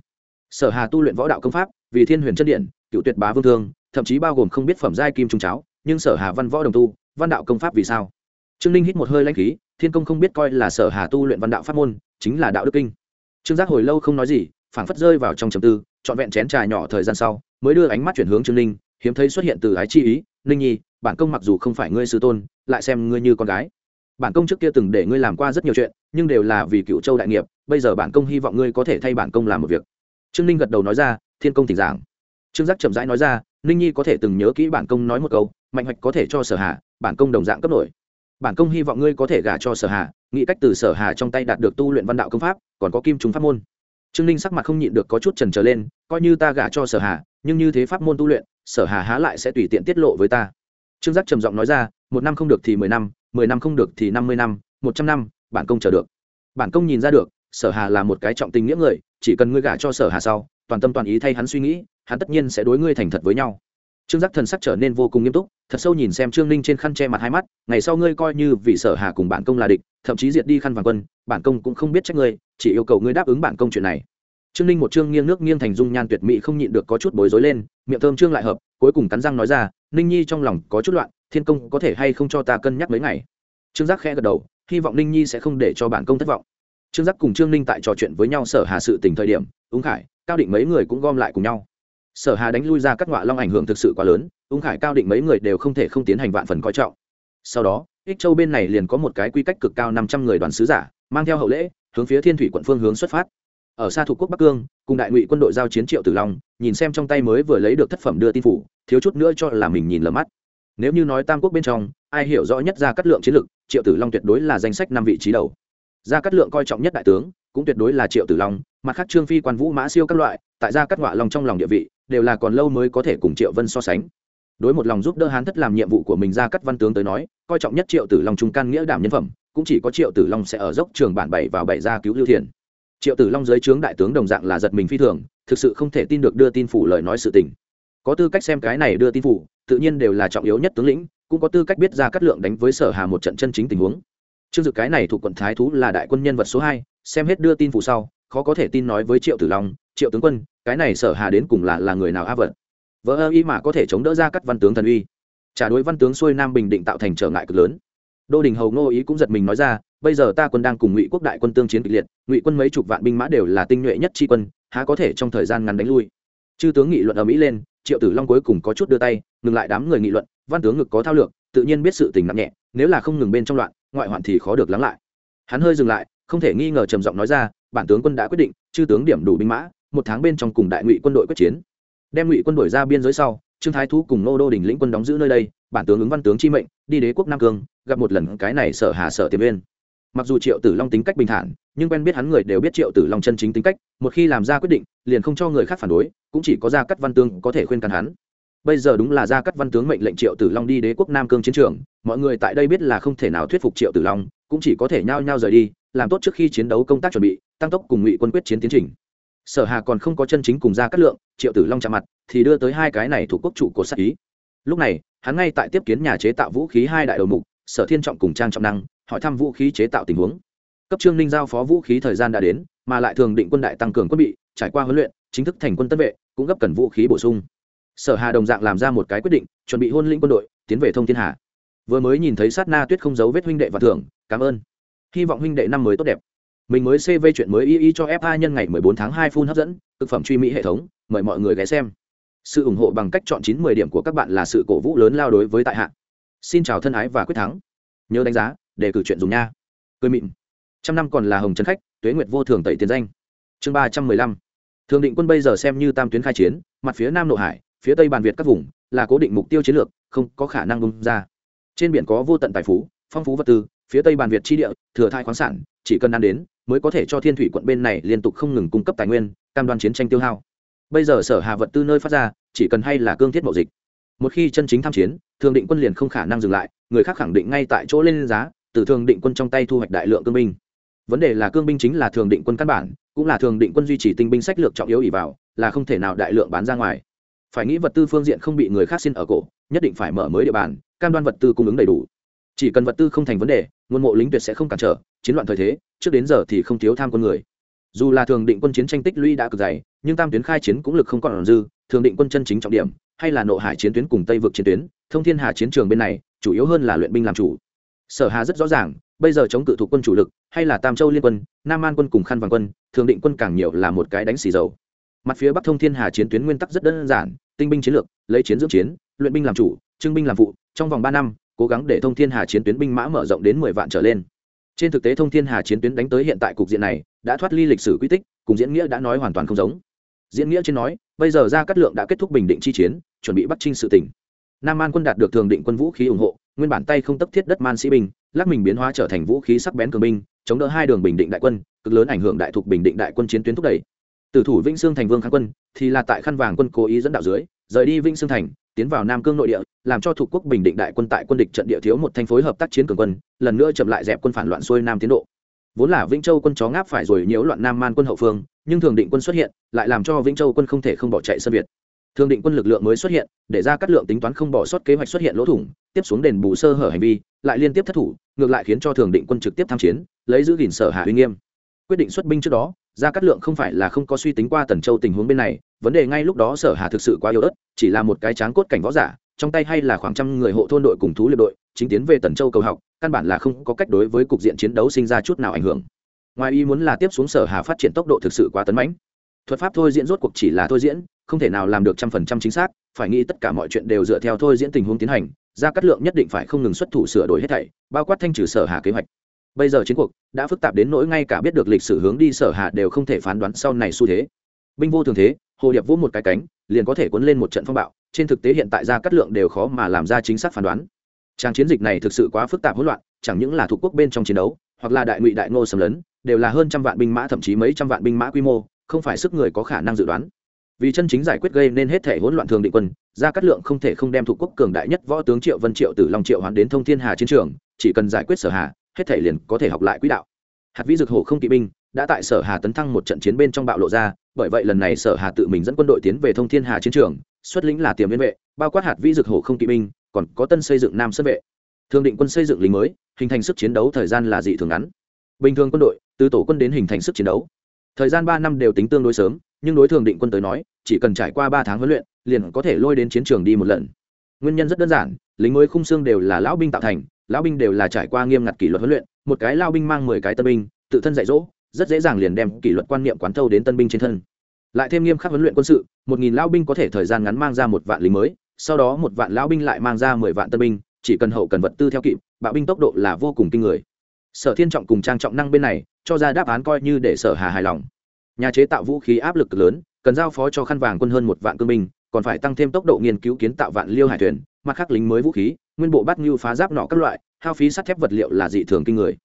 Sở hà tu luyện võ đạo công pháp vì thiên huyền chân điện, cựu tuyệt bá vương thương, thậm chí bao gồm không biết phẩm giai kim trung cháo, nhưng sở hà văn võ đồng tu, văn đạo công pháp vì sao? Trương ninh hít một hơi lãnh khí, thiên công không biết coi là sở hà tu luyện văn đạo pháp môn, chính là đạo đức kinh. Trương giác hồi lâu không nói gì, phảng phất rơi vào trong trầm tư, trọn vẹn chén trà nhỏ thời gian sau, mới đưa ánh mắt chuyển hướng trương ninh, hiếm thấy xuất hiện từ ái chi ý, ninh nhi, bản công mặc dù không phải ngươi sư tôn, lại xem ngươi như con gái. Bản công trước kia từng để ngươi làm qua rất nhiều chuyện, nhưng đều là vì cựu châu đại nghiệp, bây giờ bản công hy vọng ngươi có thể thay bản công làm một việc. Trương ninh gật đầu nói ra thiên công thỉnh giảng. Trương giác chậm rãi nói ra, ninh nhi có thể từng nhớ kỹ bản công nói một câu, mạnh hoạch có thể cho sở hà, bản công đồng dạng cấp nổi. Bản công hy vọng ngươi có thể gả cho sở hà, nghĩ cách từ sở hà trong tay đạt được tu luyện văn đạo công pháp, còn có kim trùng pháp môn. Trương ninh sắc mặt không nhịn được có chút trần trở lên, coi như ta gả cho sở hà, nhưng như thế pháp môn tu luyện, sở hà há lại sẽ tùy tiện tiết lộ với ta. Trương giác trầm giọng nói ra, một năm không được thì mười năm mười năm không được thì năm mươi năm, một trăm năm, bản công chờ được. Bản công nhìn ra được, sở hà là một cái trọng tình nghĩa người, chỉ cần ngươi gả cho sở hà sau toàn tâm toàn ý thay hắn suy nghĩ, hắn tất nhiên sẽ đối ngươi thành thật với nhau. Trương giác thần sắc trở nên vô cùng nghiêm túc, thật sâu nhìn xem trương ninh trên khăn che mặt hai mắt, ngày sau ngươi coi như vì sở hà cùng bản công là địch, thậm chí diệt đi khăn vàng quân, bản công cũng không biết trách ngươi, chỉ yêu cầu ngươi đáp ứng bản công chuyện này. Trương ninh một trương nghiêng nước nghiêng thành dung nhan tuyệt mỹ không nhịn được có chút bối rối lên, miệng thơm trương lại hợp, cuối cùng cắn răng nói ra, ninh nhi trong lòng có chút loạn, thiên công có thể hay không cho ta cân nhắc mấy ngày? Trương giác khẽ gật đầu, hy vọng ninh nhi sẽ không để cho bản công thất vọng. Trương giác cùng trương ninh tại trò chuyện với nhau sở hà sự tình thời điểm ứng khải cao định mấy người cũng gom lại cùng nhau. Sở hà đánh lui ra các ngọa long ảnh hưởng thực sự quá lớn, ung khải cao định mấy người đều không thể không tiến hành vạn phần coi trọng. Sau đó, ích châu bên này liền có một cái quy cách cực cao năm trăm người đoàn sứ giả, mang theo hậu lễ, hướng phía thiên thủy quận phương hướng xuất phát. Ở xa thuộc quốc bắc cương, cùng đại ngụy quân đội giao chiến triệu tử long, nhìn xem trong tay mới vừa lấy được thất phẩm đưa tin phủ, thiếu chút nữa cho là mình nhìn lầm mắt. Nếu như nói tam quốc bên trong, ai hiểu rõ nhất ra cắt lượng chiến lược triệu tử long tuyệt đối là danh sách năm vị trí đầu gia cát lượng coi trọng nhất đại tướng, cũng tuyệt đối là triệu tử long, mặt khác trương phi quan vũ mã siêu các loại, tại gia cát ngọa long trong lòng địa vị, đều là còn lâu mới có thể cùng triệu vân so sánh. Đối một lòng giúp đỡ hán thất làm nhiệm vụ của mình ra cắt văn tướng tới nói, coi trọng nhất triệu tử long trung can nghĩa đảm nhân phẩm, cũng chỉ có triệu tử long sẽ ở dốc trường bản bảy vào bảy ra cứu lưu thiền. Triệu tử long dưới trướng đại tướng đồng dạng là giật mình phi thường, thực sự không thể tin được đưa tin phủ lời nói sự tình. Có tư cách xem cái này đưa tin phủ, tự nhiên đều là trọng yếu nhất tướng lĩnh, cũng có tư cách biết ra cắt lượng đánh với sở hà một trận chân chính tình huống trương dự cái này thuộc quận thái thú là đại quân nhân vật số hai, xem hết đưa tin phủ sau, khó có thể tin nói với triệu tử long, triệu tướng quân, cái này sở hà đến cùng là là người nào a vật vỡ ơ y mà có thể chống đỡ ra các văn tướng thần uy. Trả đối văn tướng xuôi nam bình định tạo thành trở ngại cực lớn. Đô đình hầu ngô ý cũng giật mình nói ra, bây giờ ta quân đang cùng ngụy quốc đại quân tương chiến kịch liệt, ngụy quân mấy chục vạn binh mã đều là tinh nhuệ nhất tri quân, há có thể trong thời gian ngắn đánh lui? Chư tướng nghị luận ở mỹ lên, triệu tử long cuối cùng có chút đưa tay, ngừng lại đám người nghị luận, văn tướng ngực có thao lược, tự nhiên biết sự tình nặng nhẹ, nếu là không ngừng bên trong loạn ngoại hoạn thì khó được lắng lại. Hắn hơi dừng lại, không thể nghi ngờ trầm giọng nói ra, bản tướng quân đã quyết định, chư tướng điểm đủ binh mã, một tháng bên trong cùng đại ngụy quân đội quyết chiến. Đem ngụy quân đội ra biên giới sau, trương thái thú cùng nô đô đình lĩnh quân đóng giữ nơi đây, bản tướng ứng văn tướng chi mệnh, đi đế quốc nam cương, gặp một lần cái này sở hà sở tiềm viên mặc dù triệu tử long tính cách bình thản, nhưng quen biết hắn người đều biết triệu tử long chân chính tính cách, một khi làm ra quyết định, liền không cho người khác phản đối, cũng chỉ có ra cắt văn tương có thể khuyên can hắn bây giờ đúng là gia cắt văn tướng mệnh lệnh triệu tử long đi đế quốc nam cương chiến trường, mọi người tại đây biết là không thể nào thuyết phục triệu tử long, cũng chỉ có thể nhao nhao rời đi, làm tốt trước khi chiến đấu công tác chuẩn bị, tăng tốc cùng ngụy quân quyết chiến tiến trình. Sở hà còn không có chân chính cùng ra cắt lượng, triệu tử long chạm mặt, thì đưa tới hai cái này thuộc quốc chủ của sắc ý. Lúc này, hắn ngay tại tiếp kiến nhà chế tạo vũ khí hai đại đầu mục, sở thiên trọng cùng trang trọng năng, hỏi thăm vũ khí chế tạo tình huống. Cấp trương ninh giao phó vũ khí thời gian đã đến, mà lại thường định quân đại tăng cường quân bị, trải qua huấn luyện, chính thức thành quân tân vệ, cũng gấp cần vũ khí bổ sung sở hà đồng dạng làm ra một cái quyết định, chuẩn bị hôn lĩnh quân đội, tiến về thông thiên hà. Vừa mới nhìn thấy sát na tuyết không giấu vết huynh đệ và thưởng, cảm ơn. Hy vọng huynh đệ năm mới tốt đẹp. Mình mới cv chuyện mới y y cho fa nhân ngày 14 tháng 2 phun hấp dẫn, thực phẩm truy mỹ hệ thống, mời mọi người ghé xem. Sự ủng hộ bằng cách chọn chín mười điểm của các bạn là sự cổ vũ lớn lao đối với tại hạ. Xin chào thân ái và quyết thắng. Nhớ đánh giá để cử chuyện dùng nha. Cười mịn. Trăm năm còn là hồng trấn khách, tuế nguyệt vô thường tẩy tiền danh. Chương ba trăm mười lăm. Thường định quân bây giờ xem như tam tuyến khai chiến, mặt phía nam nội hải phía tây bàn việt các vùng là cố định mục tiêu chiến lược, không có khả năng bung ra. Trên biển có vô tận tài phú, phong phú vật tư, phía tây bàn việt chi địa, thừa thai khoáng sản, chỉ cần ăn đến mới có thể cho thiên thủy quận bên này liên tục không ngừng cung cấp tài nguyên, cam đoan chiến tranh tiêu hao. Bây giờ sở hà vật tư nơi phát ra, chỉ cần hay là cương thiết mậu dịch. Một khi chân chính tham chiến, thường định quân liền không khả năng dừng lại, người khác khẳng định ngay tại chỗ lên giá, từ thường định quân trong tay thu hoạch đại lượng cương binh. Vấn đề là cương binh chính là thường định quân căn bản, cũng là thường định quân duy trì tinh binh sách lược trọng yếu ỉ vào, là không thể nào đại lượng bán ra ngoài phải nghĩ vật tư phương diện không bị người khác xin ở cổ, nhất định phải mở mới địa bàn, cam đoan vật tư cung ứng đầy đủ. Chỉ cần vật tư không thành vấn đề, nguồn mộ lính tuyệt sẽ không cản trở, chiến loạn thời thế, trước đến giờ thì không thiếu tham quân người. Dù là thường định quân chiến tranh tích lũy đã cực dày, nhưng tam tuyến khai chiến cũng lực không còn dư, thường định quân chân chính trọng điểm, hay là nội hải chiến tuyến cùng tây vực chiến tuyến, thông thiên hà chiến trường bên này, chủ yếu hơn là luyện binh làm chủ. Sở hà rất rõ ràng, bây giờ chống cự thủ quân chủ lực, hay là tam châu liên quân, nam an quân cùng khăn vàng quân, thường định quân càng nhiều là một cái đánh xì dầu mặt phía bắc thông thiên hà chiến tuyến nguyên tắc rất đơn giản, tinh binh chiến lược, lấy chiến dưỡng chiến, luyện binh làm chủ, trưng binh làm phụ, trong vòng ba năm, cố gắng để thông thiên hà chiến tuyến binh mã mở rộng đến mười vạn trở lên. Trên thực tế thông thiên hà chiến tuyến đánh tới hiện tại cục diện này, đã thoát ly lịch sử quy tích, cùng diễn nghĩa đã nói hoàn toàn không giống. Diễn nghĩa trên nói, bây giờ ra cát lượng đã kết thúc bình định chi chiến, chuẩn bị bắt trinh sự tỉnh. Nam an quân đạt được thường định quân vũ khí ủng hộ, nguyên bản tay không tấp thiết đất man sĩ binh, lắc mình biến hóa trở thành vũ khí sắc bén cường binh, chống đỡ hai đường bình định đại quân, cực lớn ảnh hưởng đại thục bình định đại quân chiến tuyến thúc đẩy từ thủ vĩnh sương thành vương kháng quân thì là tại khăn vàng quân cố ý dẫn đạo dưới, rời đi vĩnh sương thành, tiến vào nam cương nội địa, làm cho thuộc quốc bình định đại quân tại quân địch trận địa thiếu một thanh phối hợp tác chiến cường quân, lần nữa chậm lại dẹp quân phản loạn xuôi nam tiến độ. Vốn là vĩnh châu quân chó ngáp phải rồi nhiễu loạn nam man quân hậu phương, nhưng thường định quân xuất hiện, lại làm cho vĩnh châu quân không thể không bỏ chạy sân việt. Thường định quân lực lượng mới xuất hiện, để ra cắt lượng tính toán không bỏ sót kế hoạch xuất hiện lỗ thủng, tiếp xuống đền bù sơ hở hành vi, lại liên tiếp thất thủ, ngược lại khiến cho thường định quân trực tiếp tham chiến, lấy giữ gìn sở hạ uy nghiêm. Quyết định xuất binh trước đó gia cát lượng không phải là không có suy tính qua tần châu tình huống bên này, vấn đề ngay lúc đó sở hà thực sự quá yếu ớt, chỉ là một cái tráng cốt cảnh võ giả, trong tay hay là khoảng trăm người hộ thôn đội cùng thú liệt đội, chính tiến về tần châu cầu học, căn bản là không có cách đối với cục diện chiến đấu sinh ra chút nào ảnh hưởng. Ngoài ý muốn là tiếp xuống sở hà phát triển tốc độ thực sự quá tấn mãnh. Thuật pháp thôi diễn rốt cuộc chỉ là thôi diễn, không thể nào làm được trăm phần trăm chính xác, phải nghĩ tất cả mọi chuyện đều dựa theo thôi diễn tình huống tiến hành, gia cát lượng nhất định phải không ngừng xuất thủ sửa đổi hết thảy, bao quát thanh trừ sở hà kế hoạch bây giờ chiến cuộc đã phức tạp đến nỗi ngay cả biết được lịch sử hướng đi sở hạ đều không thể phán đoán sau này xu thế. Binh vô thường thế, hồ điệp vỗ một cái cánh, liền có thể cuốn lên một trận phong bạo, trên thực tế hiện tại ra cắt lượng đều khó mà làm ra chính xác phán đoán. Trang chiến dịch này thực sự quá phức tạp hỗn loạn, chẳng những là thuộc quốc bên trong chiến đấu, hoặc là đại ngụy đại ngô xâm lấn, đều là hơn trăm vạn binh mã thậm chí mấy trăm vạn binh mã quy mô, không phải sức người có khả năng dự đoán. Vì chân chính giải quyết gây nên hết thể hỗn loạn thường định quân ra cắt lượng không thể không đem thuộc quốc cường đại nhất võ tướng triệu vân, triệu tử long, triệu hoán đến thông thiên hà chiến trường, chỉ cần giải quyết sở hà hết thể liền có thể học lại quỹ đạo. Hạt vĩ dược hổ không kỵ binh, đã tại sở hà tấn thăng một trận chiến bên trong bạo lộ ra, bởi vậy lần này sở hà tự mình dẫn quân đội tiến về thông thiên hà chiến trường, xuất lĩnh là tiềm liên vệ, bao quát hạt vĩ dược hổ không kỵ binh, còn có tân xây dựng nam sân vệ. Thường định quân xây dựng lính mới, hình thành sức chiến đấu thời gian là dị thường ngắn. Bình thường quân đội, từ tổ quân đến hình thành sức chiến đấu, thời gian ba năm đều tính tương đối sớm, nhưng đối thường định quân tới nói, chỉ cần trải qua ba tháng huấn luyện, liền có thể lôi đến chiến trường đi một lần. Nguyên nhân rất đơn giản, lính mới khung xương đều là lão binh tạo thành lão binh đều là trải qua nghiêm ngặt kỷ luật huấn luyện, một cái lao binh mang mười cái tân binh, tự thân dạy dỗ, rất dễ dàng liền đem kỷ luật quan niệm quán thâu đến tân binh trên thân. Lại thêm nghiêm khắc huấn luyện quân sự, một nghìn lao binh có thể thời gian ngắn mang ra một vạn lính mới, sau đó một vạn lao binh lại mang ra mười vạn tân binh, chỉ cần hậu cần vật tư theo kịp, bạo binh tốc độ là vô cùng kinh người. Sở thiên trọng cùng trang trọng năng bên này, cho ra đáp án coi như để sở hà hài lòng. Nhà chế tạo vũ khí áp lực lớn, cần giao phó cho khăn vàng quân hơn một vạn cương binh, còn phải tăng thêm tốc độ nghiên cứu kiến tạo vạn liêu hải thuyền, mặt khác lính mới vũ khí nguyên bộ bắt như phá giáp nọ các loại, hao phí sắt thép vật liệu là dị thường kinh người.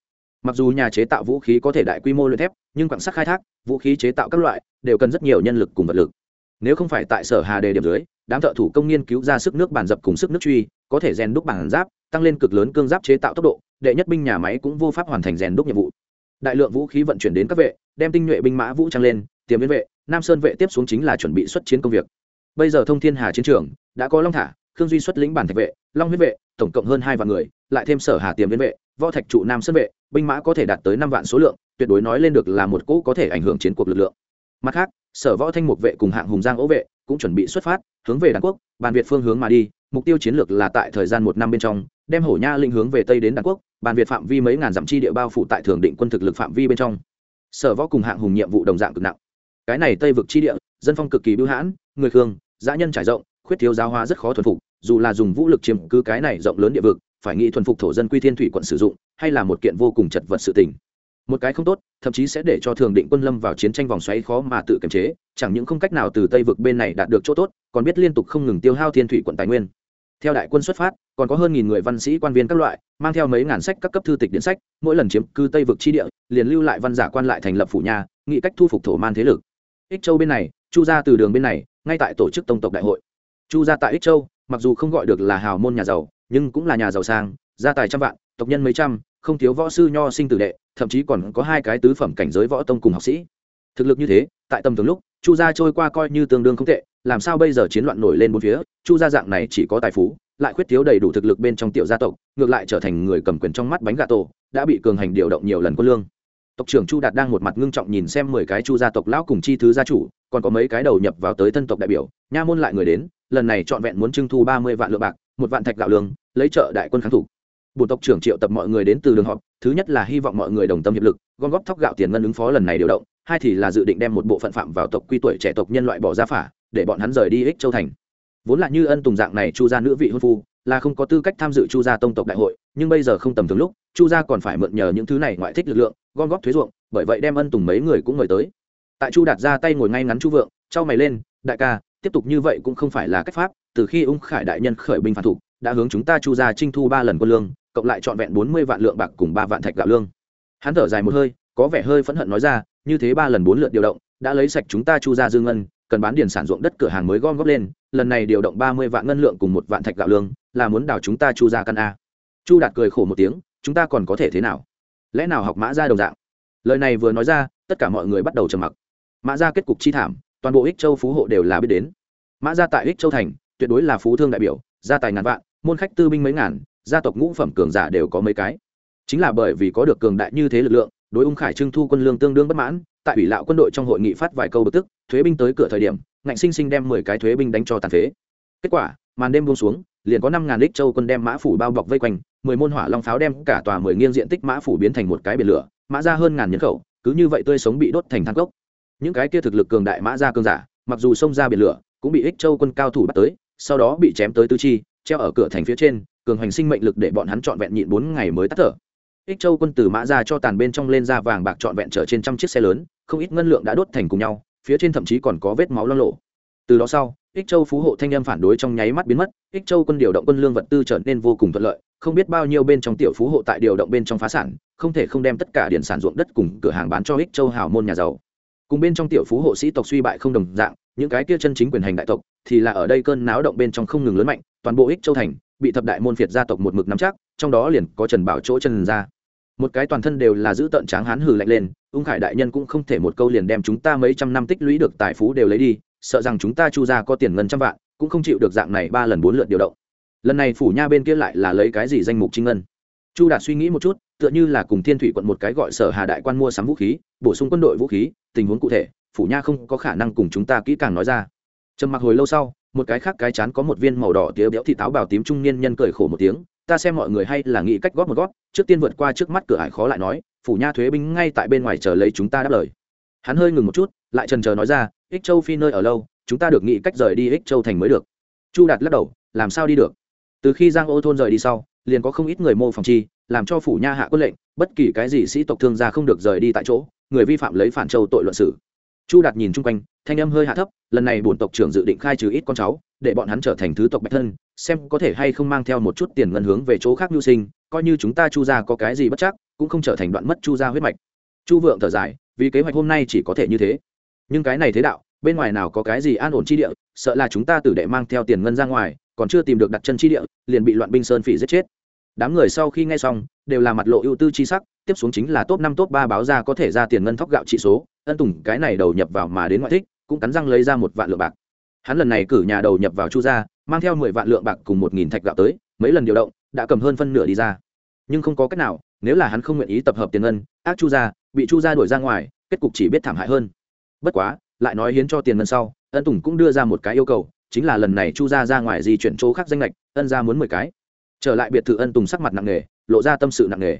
Mặc dù nhà chế tạo vũ khí có thể đại quy mô luyện thép, nhưng quặng sắt khai thác, vũ khí chế tạo các loại đều cần rất nhiều nhân lực cùng vật lực. Nếu không phải tại sở hà đề điểm dưới, đám thợ thủ công nghiên cứu ra sức nước bản dập cùng sức nước truy, có thể rèn đúc bản giáp, tăng lên cực lớn cương giáp chế tạo tốc độ, đệ nhất binh nhà máy cũng vô pháp hoàn thành rèn đúc nhiệm vụ. Đại lượng vũ khí vận chuyển đến các vệ, đem tinh nhuệ binh mã vũ trang lên, tiềm viên vệ, nam sơn vệ tiếp xuống chính là chuẩn bị xuất chiến công việc. Bây giờ thông thiên hà chiến trường, đã có long thả, khương duy xuất lĩnh bản thạch vệ, long huyết vệ tổng cộng hơn hai vạn người, lại thêm sở hà tiềm viên vệ, võ thạch trụ nam sơn vệ, binh mã có thể đạt tới năm vạn số lượng, tuyệt đối nói lên được là một cỗ có thể ảnh hưởng chiến cuộc lực lượng. Mặt khác, sở võ thanh mục vệ cùng hạng hùng giang ố vệ cũng chuẩn bị xuất phát, hướng về đàn quốc, bàn việt phương hướng mà đi, mục tiêu chiến lược là tại thời gian một năm bên trong, đem hổ nha linh hướng về tây đến đàn quốc, bàn việt phạm vi mấy ngàn dặm chi địa bao phủ tại thường định quân thực lực phạm vi bên trong. Sở võ cùng hạng hùng nhiệm vụ đồng dạng cực nặng. Cái này tây vực chi địa, dân phong cực kỳ bưu hãn, người khương dã nhân trải rộng, khuyết thiếu giáo hóa rất khó thuần phục dù là dùng vũ lực chiếm cứ cái này rộng lớn địa vực, phải nghĩ thuần phục thổ dân quy thiên thủy quận sử dụng, hay là một kiện vô cùng chật vật sự tình. Một cái không tốt, thậm chí sẽ để cho thường định quân lâm vào chiến tranh vòng xoáy khó mà tự kiềm chế, chẳng những không cách nào từ tây vực bên này đạt được chỗ tốt, còn biết liên tục không ngừng tiêu hao thiên thủy quận tài nguyên. Theo đại quân xuất phát, còn có hơn nghìn người văn sĩ, quan viên các loại, mang theo mấy ngàn sách các cấp thư tịch điện sách, mỗi lần chiếm cư tây vực chi địa, liền lưu lại văn giả quan lại thành lập phủ nhà nghị cách thu phục thổ man thế lực. Ích châu bên này, chu ra từ đường bên này, ngay tại tổ chức tông tộc đại hội. Chu ra tại ích châu mặc dù không gọi được là hào môn nhà giàu, nhưng cũng là nhà giàu sang, gia tài trăm vạn, tộc nhân mấy trăm, không thiếu võ sư nho sinh tử đệ, thậm chí còn có hai cái tứ phẩm cảnh giới võ tông cùng học sĩ. Thực lực như thế, tại tầm thường lúc, chu gia trôi qua coi như tương đương không tệ, làm sao bây giờ chiến loạn nổi lên bốn phía, chu gia dạng này chỉ có tài phú, lại khuyết thiếu đầy đủ thực lực bên trong tiểu gia tộc, ngược lại trở thành người cầm quyền trong mắt bánh gà tổ, đã bị cường hành điều động nhiều lần quân lương. Tộc trưởng chu đạt đang một mặt ngưng trọng nhìn xem mười cái chu gia tộc lão cùng chi thứ gia chủ, còn có mấy cái đầu nhập vào tới thân tộc đại biểu, nha môn lại người đến lần này trọn vẹn muốn trưng thu ba mươi vạn lượng bạc, một vạn thạch gạo lương, lấy trợ đại quân kháng thủ. Bộ tộc trưởng triệu tập mọi người đến từ đường họp, thứ nhất là hy vọng mọi người đồng tâm hiệp lực, gom góp thóc gạo tiền ngân ứng phó lần này điều động, hai thì là dự định đem một bộ phận phạm vào tộc quy tuổi trẻ tộc nhân loại bỏ ra phả, để bọn hắn rời đi ích châu thành. Vốn là như ân tùng dạng này chu gia nữ vị hôn phu, là không có tư cách tham dự chu gia tông tộc đại hội, nhưng bây giờ không tầm thường lúc, chu gia còn phải mượn nhờ những thứ này ngoại thích lực lượng, gom góp thuế ruộng, bởi vậy đem ân tùng mấy người cũng mời tới. Tại chu đạt ra tay ngồi ngay ngắn chu vượng, trao mày lên, đại ca tiếp tục như vậy cũng không phải là cách pháp, từ khi ung khải đại nhân khởi binh phản thủ, đã hướng chúng ta chu gia trinh thu ba lần quân lương, cộng lại trọn vẹn bốn mươi vạn lượng bạc cùng ba vạn thạch gạo lương. Hắn thở dài một hơi, có vẻ hơi phẫn hận nói ra, như thế ba lần bốn lượt điều động, đã lấy sạch chúng ta chu gia dương ngân, cần bán điền sản ruộng đất cửa hàng mới gom góp lên, lần này điều động ba mươi vạn ngân lượng cùng một vạn thạch gạo lương, là muốn đào chúng ta chu gia căn a. Chu đạt cười khổ một tiếng, chúng ta còn có thể thế nào? Lẽ nào học mã ra đồng dạng? Lời này vừa nói ra, tất cả mọi người bắt đầu trầm mặc. Mã ra kết cục chi thảm toàn bộ ích châu phú hộ đều là biết đến mã gia tại ích châu thành tuyệt đối là phú thương đại biểu gia tài ngàn vạn môn khách tư binh mấy ngàn gia tộc ngũ phẩm cường giả đều có mấy cái chính là bởi vì có được cường đại như thế lực lượng đối ung khải trưng thu quân lương tương đương bất mãn tại ủy lạo quân đội trong hội nghị phát vài câu bực tức thuế binh tới cửa thời điểm ngạnh sinh sinh đem mười cái thuế binh đánh cho tàn phế kết quả màn đêm buông xuống liền có năm ngàn lít châu quân đem mã phủ bao bọc vây quanh mười môn hỏa long pháo đem cả tòa mười nghiêng diện tích mã phủ biến thành một cái biển lửa mã ra hơn ngàn nhân khẩu cứ như vậy tươi sống bị đốt thành thang cốc những cái kia thực lực cường đại mã ra cương giả, mặc dù xông ra biển lửa, cũng bị ích châu quân cao thủ bắt tới, sau đó bị chém tới tư chi, treo ở cửa thành phía trên, cường hành sinh mệnh lực để bọn hắn trọn vẹn nhịn bốn ngày mới tắt thở. Ích châu quân từ mã ra cho tàn bên trong lên ra vàng bạc trọn vẹn chở trên trăm chiếc xe lớn, không ít ngân lượng đã đốt thành cùng nhau, phía trên thậm chí còn có vết máu lo lộ từ đó sau, ích châu phú hộ thanh em phản đối trong nháy mắt biến mất, ích châu quân điều động quân lương vật tư trở nên vô cùng thuận lợi, không biết bao nhiêu bên trong tiểu phú hộ tại điều động bên trong phá sản, không thể không đem tất cả điện sản ruộng đất cùng cửa hàng bán cho ích châu hào môn nhà giàu cùng bên trong tiểu phú hộ sĩ tộc suy bại không đồng dạng, những cái kia chân chính quyền hành đại tộc thì là ở đây cơn náo động bên trong không ngừng lớn mạnh, toàn bộ ích châu thành bị thập đại môn phiệt gia tộc một mực nắm chắc, trong đó liền có trần bảo chỗ chân ra. Một cái toàn thân đều là giữ tận tráng hán hừ lạnh lên, ung khải đại nhân cũng không thể một câu liền đem chúng ta mấy trăm năm tích lũy được tài phú đều lấy đi, sợ rằng chúng ta chu ra có tiền ngân trăm vạn, cũng không chịu được dạng này ba lần bốn lượt điều động. Lần này phủ nha bên kia lại là lấy cái gì danh mục trinh ngân? Chu đạt suy nghĩ một chút, tựa như là cùng thiên thủy quận một cái gọi sở hà đại quan mua sắm vũ khí, bổ sung quân đội vũ khí tình huống cụ thể, phủ nha không có khả năng cùng chúng ta kỹ càng nói ra. Trầm mặc hồi lâu sau, một cái khác cái chán có một viên màu đỏ tía béo thị táo bào tím trung niên nhân cười khổ một tiếng, ta xem mọi người hay là nghĩ cách góp một góp, trước tiên vượt qua trước mắt cửa ải khó lại nói, phủ nha thuế binh ngay tại bên ngoài chờ lấy chúng ta đáp lời. Hắn hơi ngừng một chút, lại trần chờ nói ra, ích châu phi nơi ở lâu, chúng ta được nghĩ cách rời đi ích châu thành mới được. Chu đạt lắc đầu, làm sao đi được? Từ khi giang ô thôn rời đi sau, liền có không ít người mô phòng chi làm cho phủ nha hạ quân lệnh, bất kỳ cái gì sĩ tộc thương gia không được rời đi tại chỗ, người vi phạm lấy phản châu tội luận xử. Chu đạt nhìn chung quanh, thanh âm hơi hạ thấp, lần này bổn tộc trưởng dự định khai trừ ít con cháu, để bọn hắn trở thành thứ tộc bạch thân, xem có thể hay không mang theo một chút tiền ngân hướng về chỗ khác nhu sinh, coi như chúng ta chu gia có cái gì bất chắc, cũng không trở thành đoạn mất chu gia huyết mạch. Chu vượng thở dài, vì kế hoạch hôm nay chỉ có thể như thế. Nhưng cái này thế đạo, bên ngoài nào có cái gì an ổn chi địa, sợ là chúng ta tử đệ mang theo tiền ngân ra ngoài, còn chưa tìm được đặt chân chi địa, liền bị loạn binh sơn phỉ giết chết đám người sau khi nghe xong, đều là mặt lộ ưu tư chi sắc, tiếp xuống chính là top năm, top ba báo ra có thể ra tiền ngân thóc gạo trị số, ân tùng cái này đầu nhập vào mà đến ngoại thích, cũng cắn răng lấy ra một vạn lượng bạc. Hắn lần này cử nhà đầu nhập vào chu gia, mang theo mười vạn lượng bạc cùng một nghìn thạch gạo tới, mấy lần điều động, đã cầm hơn phân nửa đi ra. Nhưng không có cách nào, nếu là hắn không nguyện ý tập hợp tiền ngân, ác chu gia, bị chu gia đuổi ra ngoài, kết cục chỉ biết thảm hại hơn. Bất quá, lại nói hiến cho tiền ngân sau, ân tùng cũng đưa ra một cái yêu cầu, chính là lần này chu gia ra ngoài di chuyển chỗ khác danh lệch ân gia muốn mười cái trở lại biệt thự ân tùng sắc mặt nặng nề, lộ ra tâm sự nặng nề.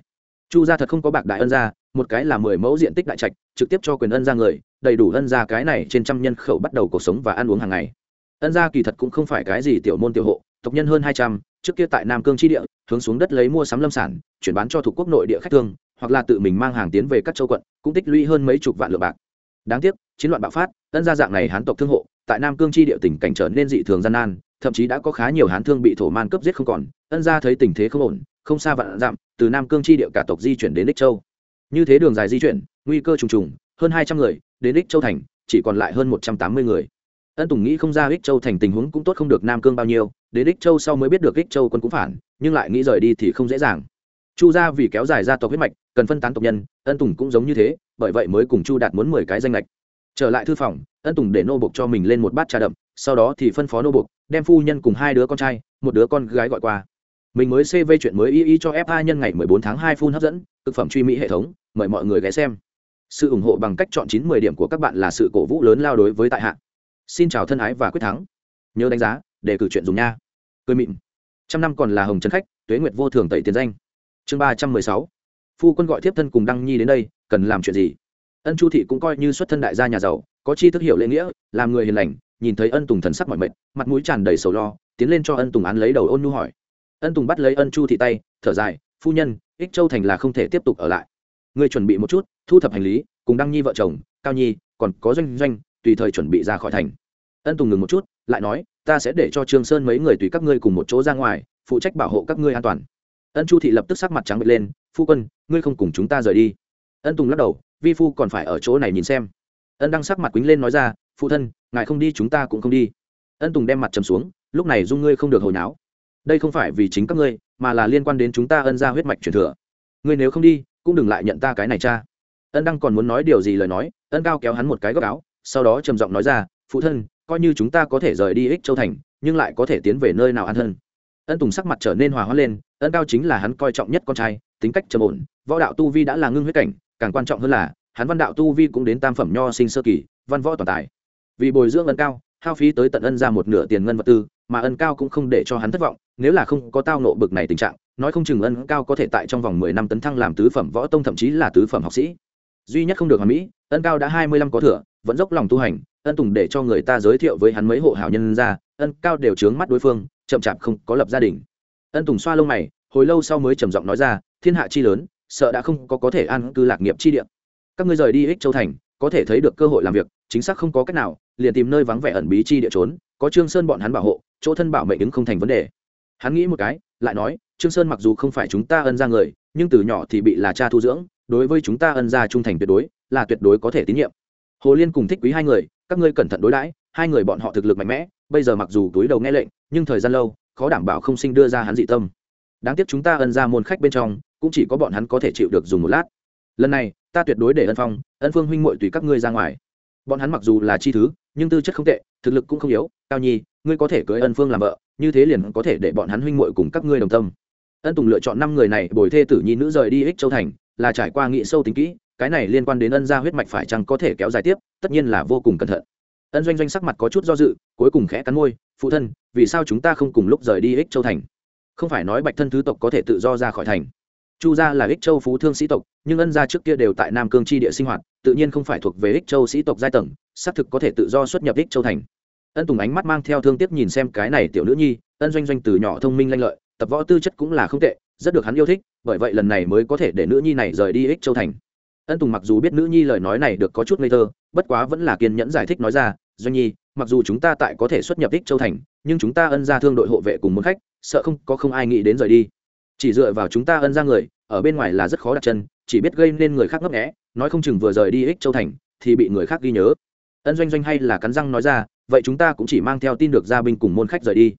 Chu gia thật không có bạc đại ân gia, một cái là mười mẫu diện tích đại trạch, trực tiếp cho quyền ân gia người, đầy đủ ân gia cái này trên trăm nhân khẩu bắt đầu cuộc sống và ăn uống hàng ngày. Ân gia kỳ thật cũng không phải cái gì tiểu môn tiểu hộ, tộc nhân hơn hai trăm, trước kia tại nam cương tri địa, hướng xuống đất lấy mua sắm lâm sản, chuyển bán cho thuộc quốc nội địa khách thương, hoặc là tự mình mang hàng tiến về các châu quận, cũng tích lũy hơn mấy chục vạn lượng bạc. Đáng tiếc, chiến loạn bạo phát, ân gia dạng này hán tộc thương hộ, tại nam cương tri địa tỉnh cảnh trở nên dị thường gian nan thậm chí đã có khá nhiều hán thương bị thổ man cướp giết không còn, ân gia thấy tình thế không ổn, không xa vạn dặm, từ nam cương tri địa cả tộc di chuyển đến đích châu. Như thế đường dài di chuyển, nguy cơ trùng trùng, hơn hai trăm người đến đích châu thành, chỉ còn lại hơn một trăm tám mươi người. Ân tùng nghĩ không ra ích châu thành tình huống cũng tốt không được nam cương bao nhiêu, đến ích châu sau mới biết được ích châu quân cũng phản, nhưng lại nghĩ rời đi thì không dễ dàng. Chu gia vì kéo dài gia tộc huyết mạch, cần phân tán tộc nhân, ân tùng cũng giống như thế, bởi vậy mới cùng chu đạt muốn mười cái danh lệch. Trở lại thư phòng, ân tùng để nô bục cho mình lên một bát trà đậm, sau đó thì phân phó nô bục đem phu nhân cùng hai đứa con trai, một đứa con gái gọi qua. Mình mới cv chuyện mới y y cho fa nhân ngày 14 tháng 2 phun hấp dẫn, thực phẩm truy mỹ hệ thống, mời mọi người ghé xem. Sự ủng hộ bằng cách chọn chín mười điểm của các bạn là sự cổ vũ lớn lao đối với tại hạ. Xin chào thân ái và quyết thắng. Nhớ đánh giá, để cử chuyện dùng nha. Cười mịn. Trăm năm còn là hồng trấn khách, tuế nguyệt vô thường tẩy tiền danh. Chương ba trăm mười sáu. Phu quân gọi thiếp thân cùng đăng nhi đến đây, cần làm chuyện gì? Ân chu thị cũng coi như xuất thân đại gia nhà giàu, có chi thức hiểu lễ nghĩa, làm người hiền lành nhìn thấy ân tùng thần sắc mọi mệt mặt mũi tràn đầy sầu lo, tiến lên cho ân tùng án lấy đầu ôn nhu hỏi. Ân tùng bắt lấy ân chu thị tay, thở dài, phu nhân, ích châu thành là không thể tiếp tục ở lại. Người chuẩn bị một chút, thu thập hành lý, cùng đăng nhi vợ chồng, cao nhi, còn có doanh doanh, tùy thời chuẩn bị ra khỏi thành. Ân tùng ngừng một chút, lại nói, ta sẽ để cho trương sơn mấy người tùy các ngươi cùng một chỗ ra ngoài, phụ trách bảo hộ các ngươi an toàn. Ân chu thị lập tức sắc mặt trắng bệch lên, phu quân, ngươi không cùng chúng ta rời đi. Ân tùng lắc đầu, vi phu còn phải ở chỗ này nhìn xem. Ân đăng sắc mặt quýnh lên nói ra phụ thân, ngài không đi chúng ta cũng không đi. Ân tùng đem mặt trầm xuống, lúc này dung ngươi không được hồi náo. Đây không phải vì chính các ngươi, mà là liên quan đến chúng ta ân ra huyết mạch truyền thừa. Ngươi nếu không đi, cũng đừng lại nhận ta cái này cha. Ân đang còn muốn nói điều gì lời nói, ân cao kéo hắn một cái góc áo, sau đó trầm giọng nói ra, phụ thân, coi như chúng ta có thể rời đi ích châu thành, nhưng lại có thể tiến về nơi nào an hơn. ân tùng sắc mặt trở nên hòa hoa lên, ân cao chính là hắn coi trọng nhất con trai, tính cách trầm ổn, võ đạo tu vi đã là ngưng huyết cảnh, càng quan trọng hơn là, hắn văn đạo tu vi cũng đến tam phẩm nho sinh sơ kỳ, văn võ toàn tài vì bồi dưỡng ân cao, hao phí tới tận ân ra một nửa tiền ngân vật tư, mà ân cao cũng không để cho hắn thất vọng, nếu là không có tao nộ bực này tình trạng, nói không chừng ân cao có thể tại trong vòng mười năm tấn thăng làm tứ phẩm võ tông, thậm chí là tứ phẩm học sĩ. Duy nhất không được hoàn mỹ, ân cao đã hai mươi lăm có thừa, vẫn dốc lòng tu hành, ân tùng để cho người ta giới thiệu với hắn mấy hộ hảo nhân ra, ân cao đều trướng mắt đối phương, chậm chạp không có lập gia đình. Ân tùng xoa lông mày, hồi lâu sau mới trầm giọng nói ra, thiên hạ chi lớn, sợ đã không có có thể an cư lạc nghiệp chi địa. Các ngươi rời đi ích châu thành, có thể thấy được cơ hội làm việc, chính xác không có cách nào liền tìm nơi vắng vẻ ẩn bí chi địa trốn, có trương sơn bọn hắn bảo hộ, chỗ thân bảo mệnh ứng không thành vấn đề. Hắn nghĩ một cái, lại nói, trương sơn mặc dù không phải chúng ta ân ra người, nhưng từ nhỏ thì bị là cha thu dưỡng, đối với chúng ta ân ra trung thành tuyệt đối, là tuyệt đối có thể tín nhiệm. Hồ liên cùng thích quý hai người, các ngươi cẩn thận đối đãi, hai người bọn họ thực lực mạnh mẽ, bây giờ mặc dù túi đầu nghe lệnh, nhưng thời gian lâu, khó đảm bảo không sinh đưa ra hắn dị tâm. Đáng tiếc chúng ta ân ra môn khách bên trong, cũng chỉ có bọn hắn có thể chịu được dùng một lát. Lần này, ta tuyệt đối để ân phong, ân phương huynh muội tùy các ngươi ra ngoài bọn hắn mặc dù là chi thứ, nhưng tư chất không tệ, thực lực cũng không yếu. Cao nhi, ngươi có thể cưới ân phương làm vợ, như thế liền có thể để bọn hắn huynh muội cùng các ngươi đồng tâm. Ân tùng lựa chọn năm người này bồi thê tử nhi nữ rời đi ích châu thành, là trải qua nghị sâu tính kỹ, cái này liên quan đến ân gia huyết mạch phải chăng có thể kéo dài tiếp, tất nhiên là vô cùng cẩn thận. Ân doanh doanh sắc mặt có chút do dự, cuối cùng khẽ cắn môi, phụ thân, vì sao chúng ta không cùng lúc rời đi ích châu thành? Không phải nói bạch thân thứ tộc có thể tự do ra khỏi thành chu gia là ích châu phú thương sĩ tộc, nhưng ân gia trước kia đều tại nam cương tri địa sinh hoạt, tự nhiên không phải thuộc về ích châu sĩ tộc giai tầng, xác thực có thể tự do xuất nhập ích châu thành. Ân tùng ánh mắt mang theo thương tiếc nhìn xem cái này tiểu nữ nhi, ân doanh doanh từ nhỏ thông minh lanh lợi, tập võ tư chất cũng là không tệ, rất được hắn yêu thích, bởi vậy lần này mới có thể để nữ nhi này rời đi ích châu thành. Ân tùng mặc dù biết nữ nhi lời nói này được có chút ngây thơ, bất quá vẫn là kiên nhẫn giải thích nói ra, doanh nhi, mặc dù chúng ta tại có thể xuất nhập ích châu thành, nhưng chúng ta ân ra thương đội hộ vệ cùng một khách, sợ không có không ai nghĩ đến rời đi chỉ dựa vào chúng ta ân ra người, ở bên ngoài là rất khó đặt chân, chỉ biết gây nên người khác ngấp nghẽ nói không chừng vừa rời đi ích châu thành, thì bị người khác ghi nhớ. Ân doanh doanh hay là cắn răng nói ra, vậy chúng ta cũng chỉ mang theo tin được gia binh cùng môn khách rời đi.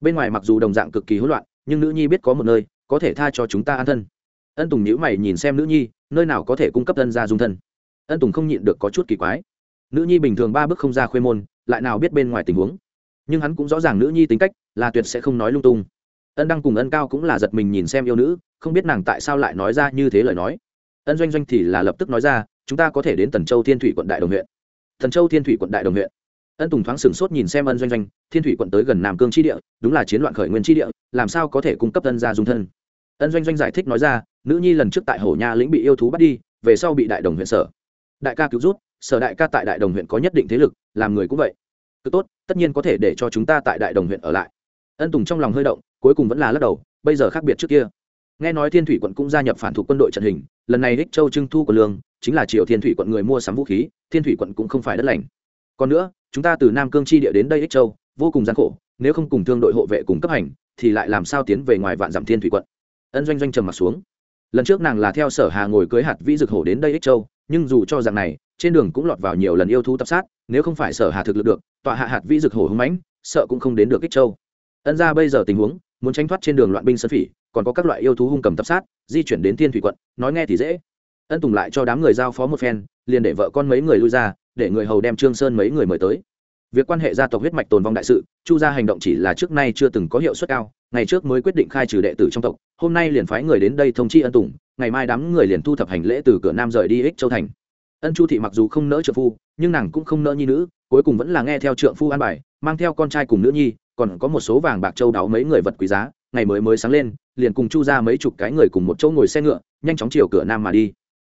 Bên ngoài mặc dù đồng dạng cực kỳ hỗn loạn, nhưng nữ nhi biết có một nơi, có thể tha cho chúng ta an thân. Ân tùng nhữ mày nhìn xem nữ nhi, nơi nào có thể cung cấp thân ra dung thân. Ân tùng không nhịn được có chút kỳ quái. Nữ nhi bình thường ba bước không ra khuê môn, lại nào biết bên ngoài tình huống. Nhưng hắn cũng rõ ràng nữ nhi tính cách, là tuyệt sẽ không nói lung tung ân đăng cùng ân cao cũng là giật mình nhìn xem yêu nữ, không biết nàng tại sao lại nói ra như thế lời nói. Ân doanh doanh thì là lập tức nói ra, chúng ta có thể đến tần châu thiên thủy quận đại đồng huyện. Thần châu thiên thủy quận đại đồng huyện. Ân tùng thoáng sửng sốt nhìn xem ân doanh doanh, thiên thủy quận tới gần nam cương tri địa, đúng là chiến loạn khởi nguyên tri địa, làm sao có thể cung cấp ân gia dung thân? Ân doanh doanh giải thích nói ra, nữ nhi lần trước tại hổ nha lĩnh bị yêu thú bắt đi, về sau bị đại đồng huyện sở. Đại ca cứu rút, sở đại ca tại đại đồng huyện có nhất định thế lực, làm người cũng vậy. Cứ tốt, tất nhiên có thể để cho chúng ta tại đại đồng huyện ở lại. Ân tùng trong lòng hơi động cuối cùng vẫn là lắc đầu, bây giờ khác biệt trước kia. Nghe nói thiên thủy quận cũng gia nhập phản thủ quân đội trận hình, lần này đích châu trưng thu của lương chính là triệu thiên thủy quận người mua sắm vũ khí, thiên thủy quận cũng không phải đất lành. Còn nữa, chúng ta từ nam cương chi địa đến đây ích châu, vô cùng gian khổ, nếu không cùng thương đội hộ vệ cùng cấp hành, thì lại làm sao tiến về ngoài vạn dặm thiên thủy quận? Ân doanh doanh trầm mặt xuống. Lần trước nàng là theo sở hà ngồi cưới hạt vĩ dực hổ đến đây ích châu, nhưng dù cho rằng này, trên đường cũng lọt vào nhiều lần yêu thú tập sát, nếu không phải sở hà thực lực được, tọa hạ hạt vĩ dực hổ hưng mãnh, sợ cũng không đến được ích châu. Ân ra bây giờ tình huống muốn tránh thoát trên đường loạn binh sơn phỉ, còn có các loại yêu thú hung cầm tập sát, di chuyển đến thiên thủy quận, nói nghe thì dễ. Ân tùng lại cho đám người giao phó một phen, liền để vợ con mấy người lui ra, để người hầu đem trương sơn mấy người mời tới. Việc quan hệ gia tộc huyết mạch tồn vong đại sự, chu gia hành động chỉ là trước nay chưa từng có hiệu suất cao, ngày trước mới quyết định khai trừ đệ tử trong tộc, hôm nay liền phái người đến đây thông chi ân tùng, ngày mai đám người liền thu thập hành lễ từ cửa nam rời đi ích châu thành. Ân chu thị mặc dù không nỡ trợ phu, nhưng nàng cũng không nỡ nhi nữ, cuối cùng vẫn là nghe theo trượng phu an bài, mang theo con trai cùng nữ nhi còn có một số vàng bạc châu đáo mấy người vật quý giá, ngày mới mới sáng lên, liền cùng chu ra mấy chục cái người cùng một chỗ ngồi xe ngựa, nhanh chóng chiều cửa nam mà đi.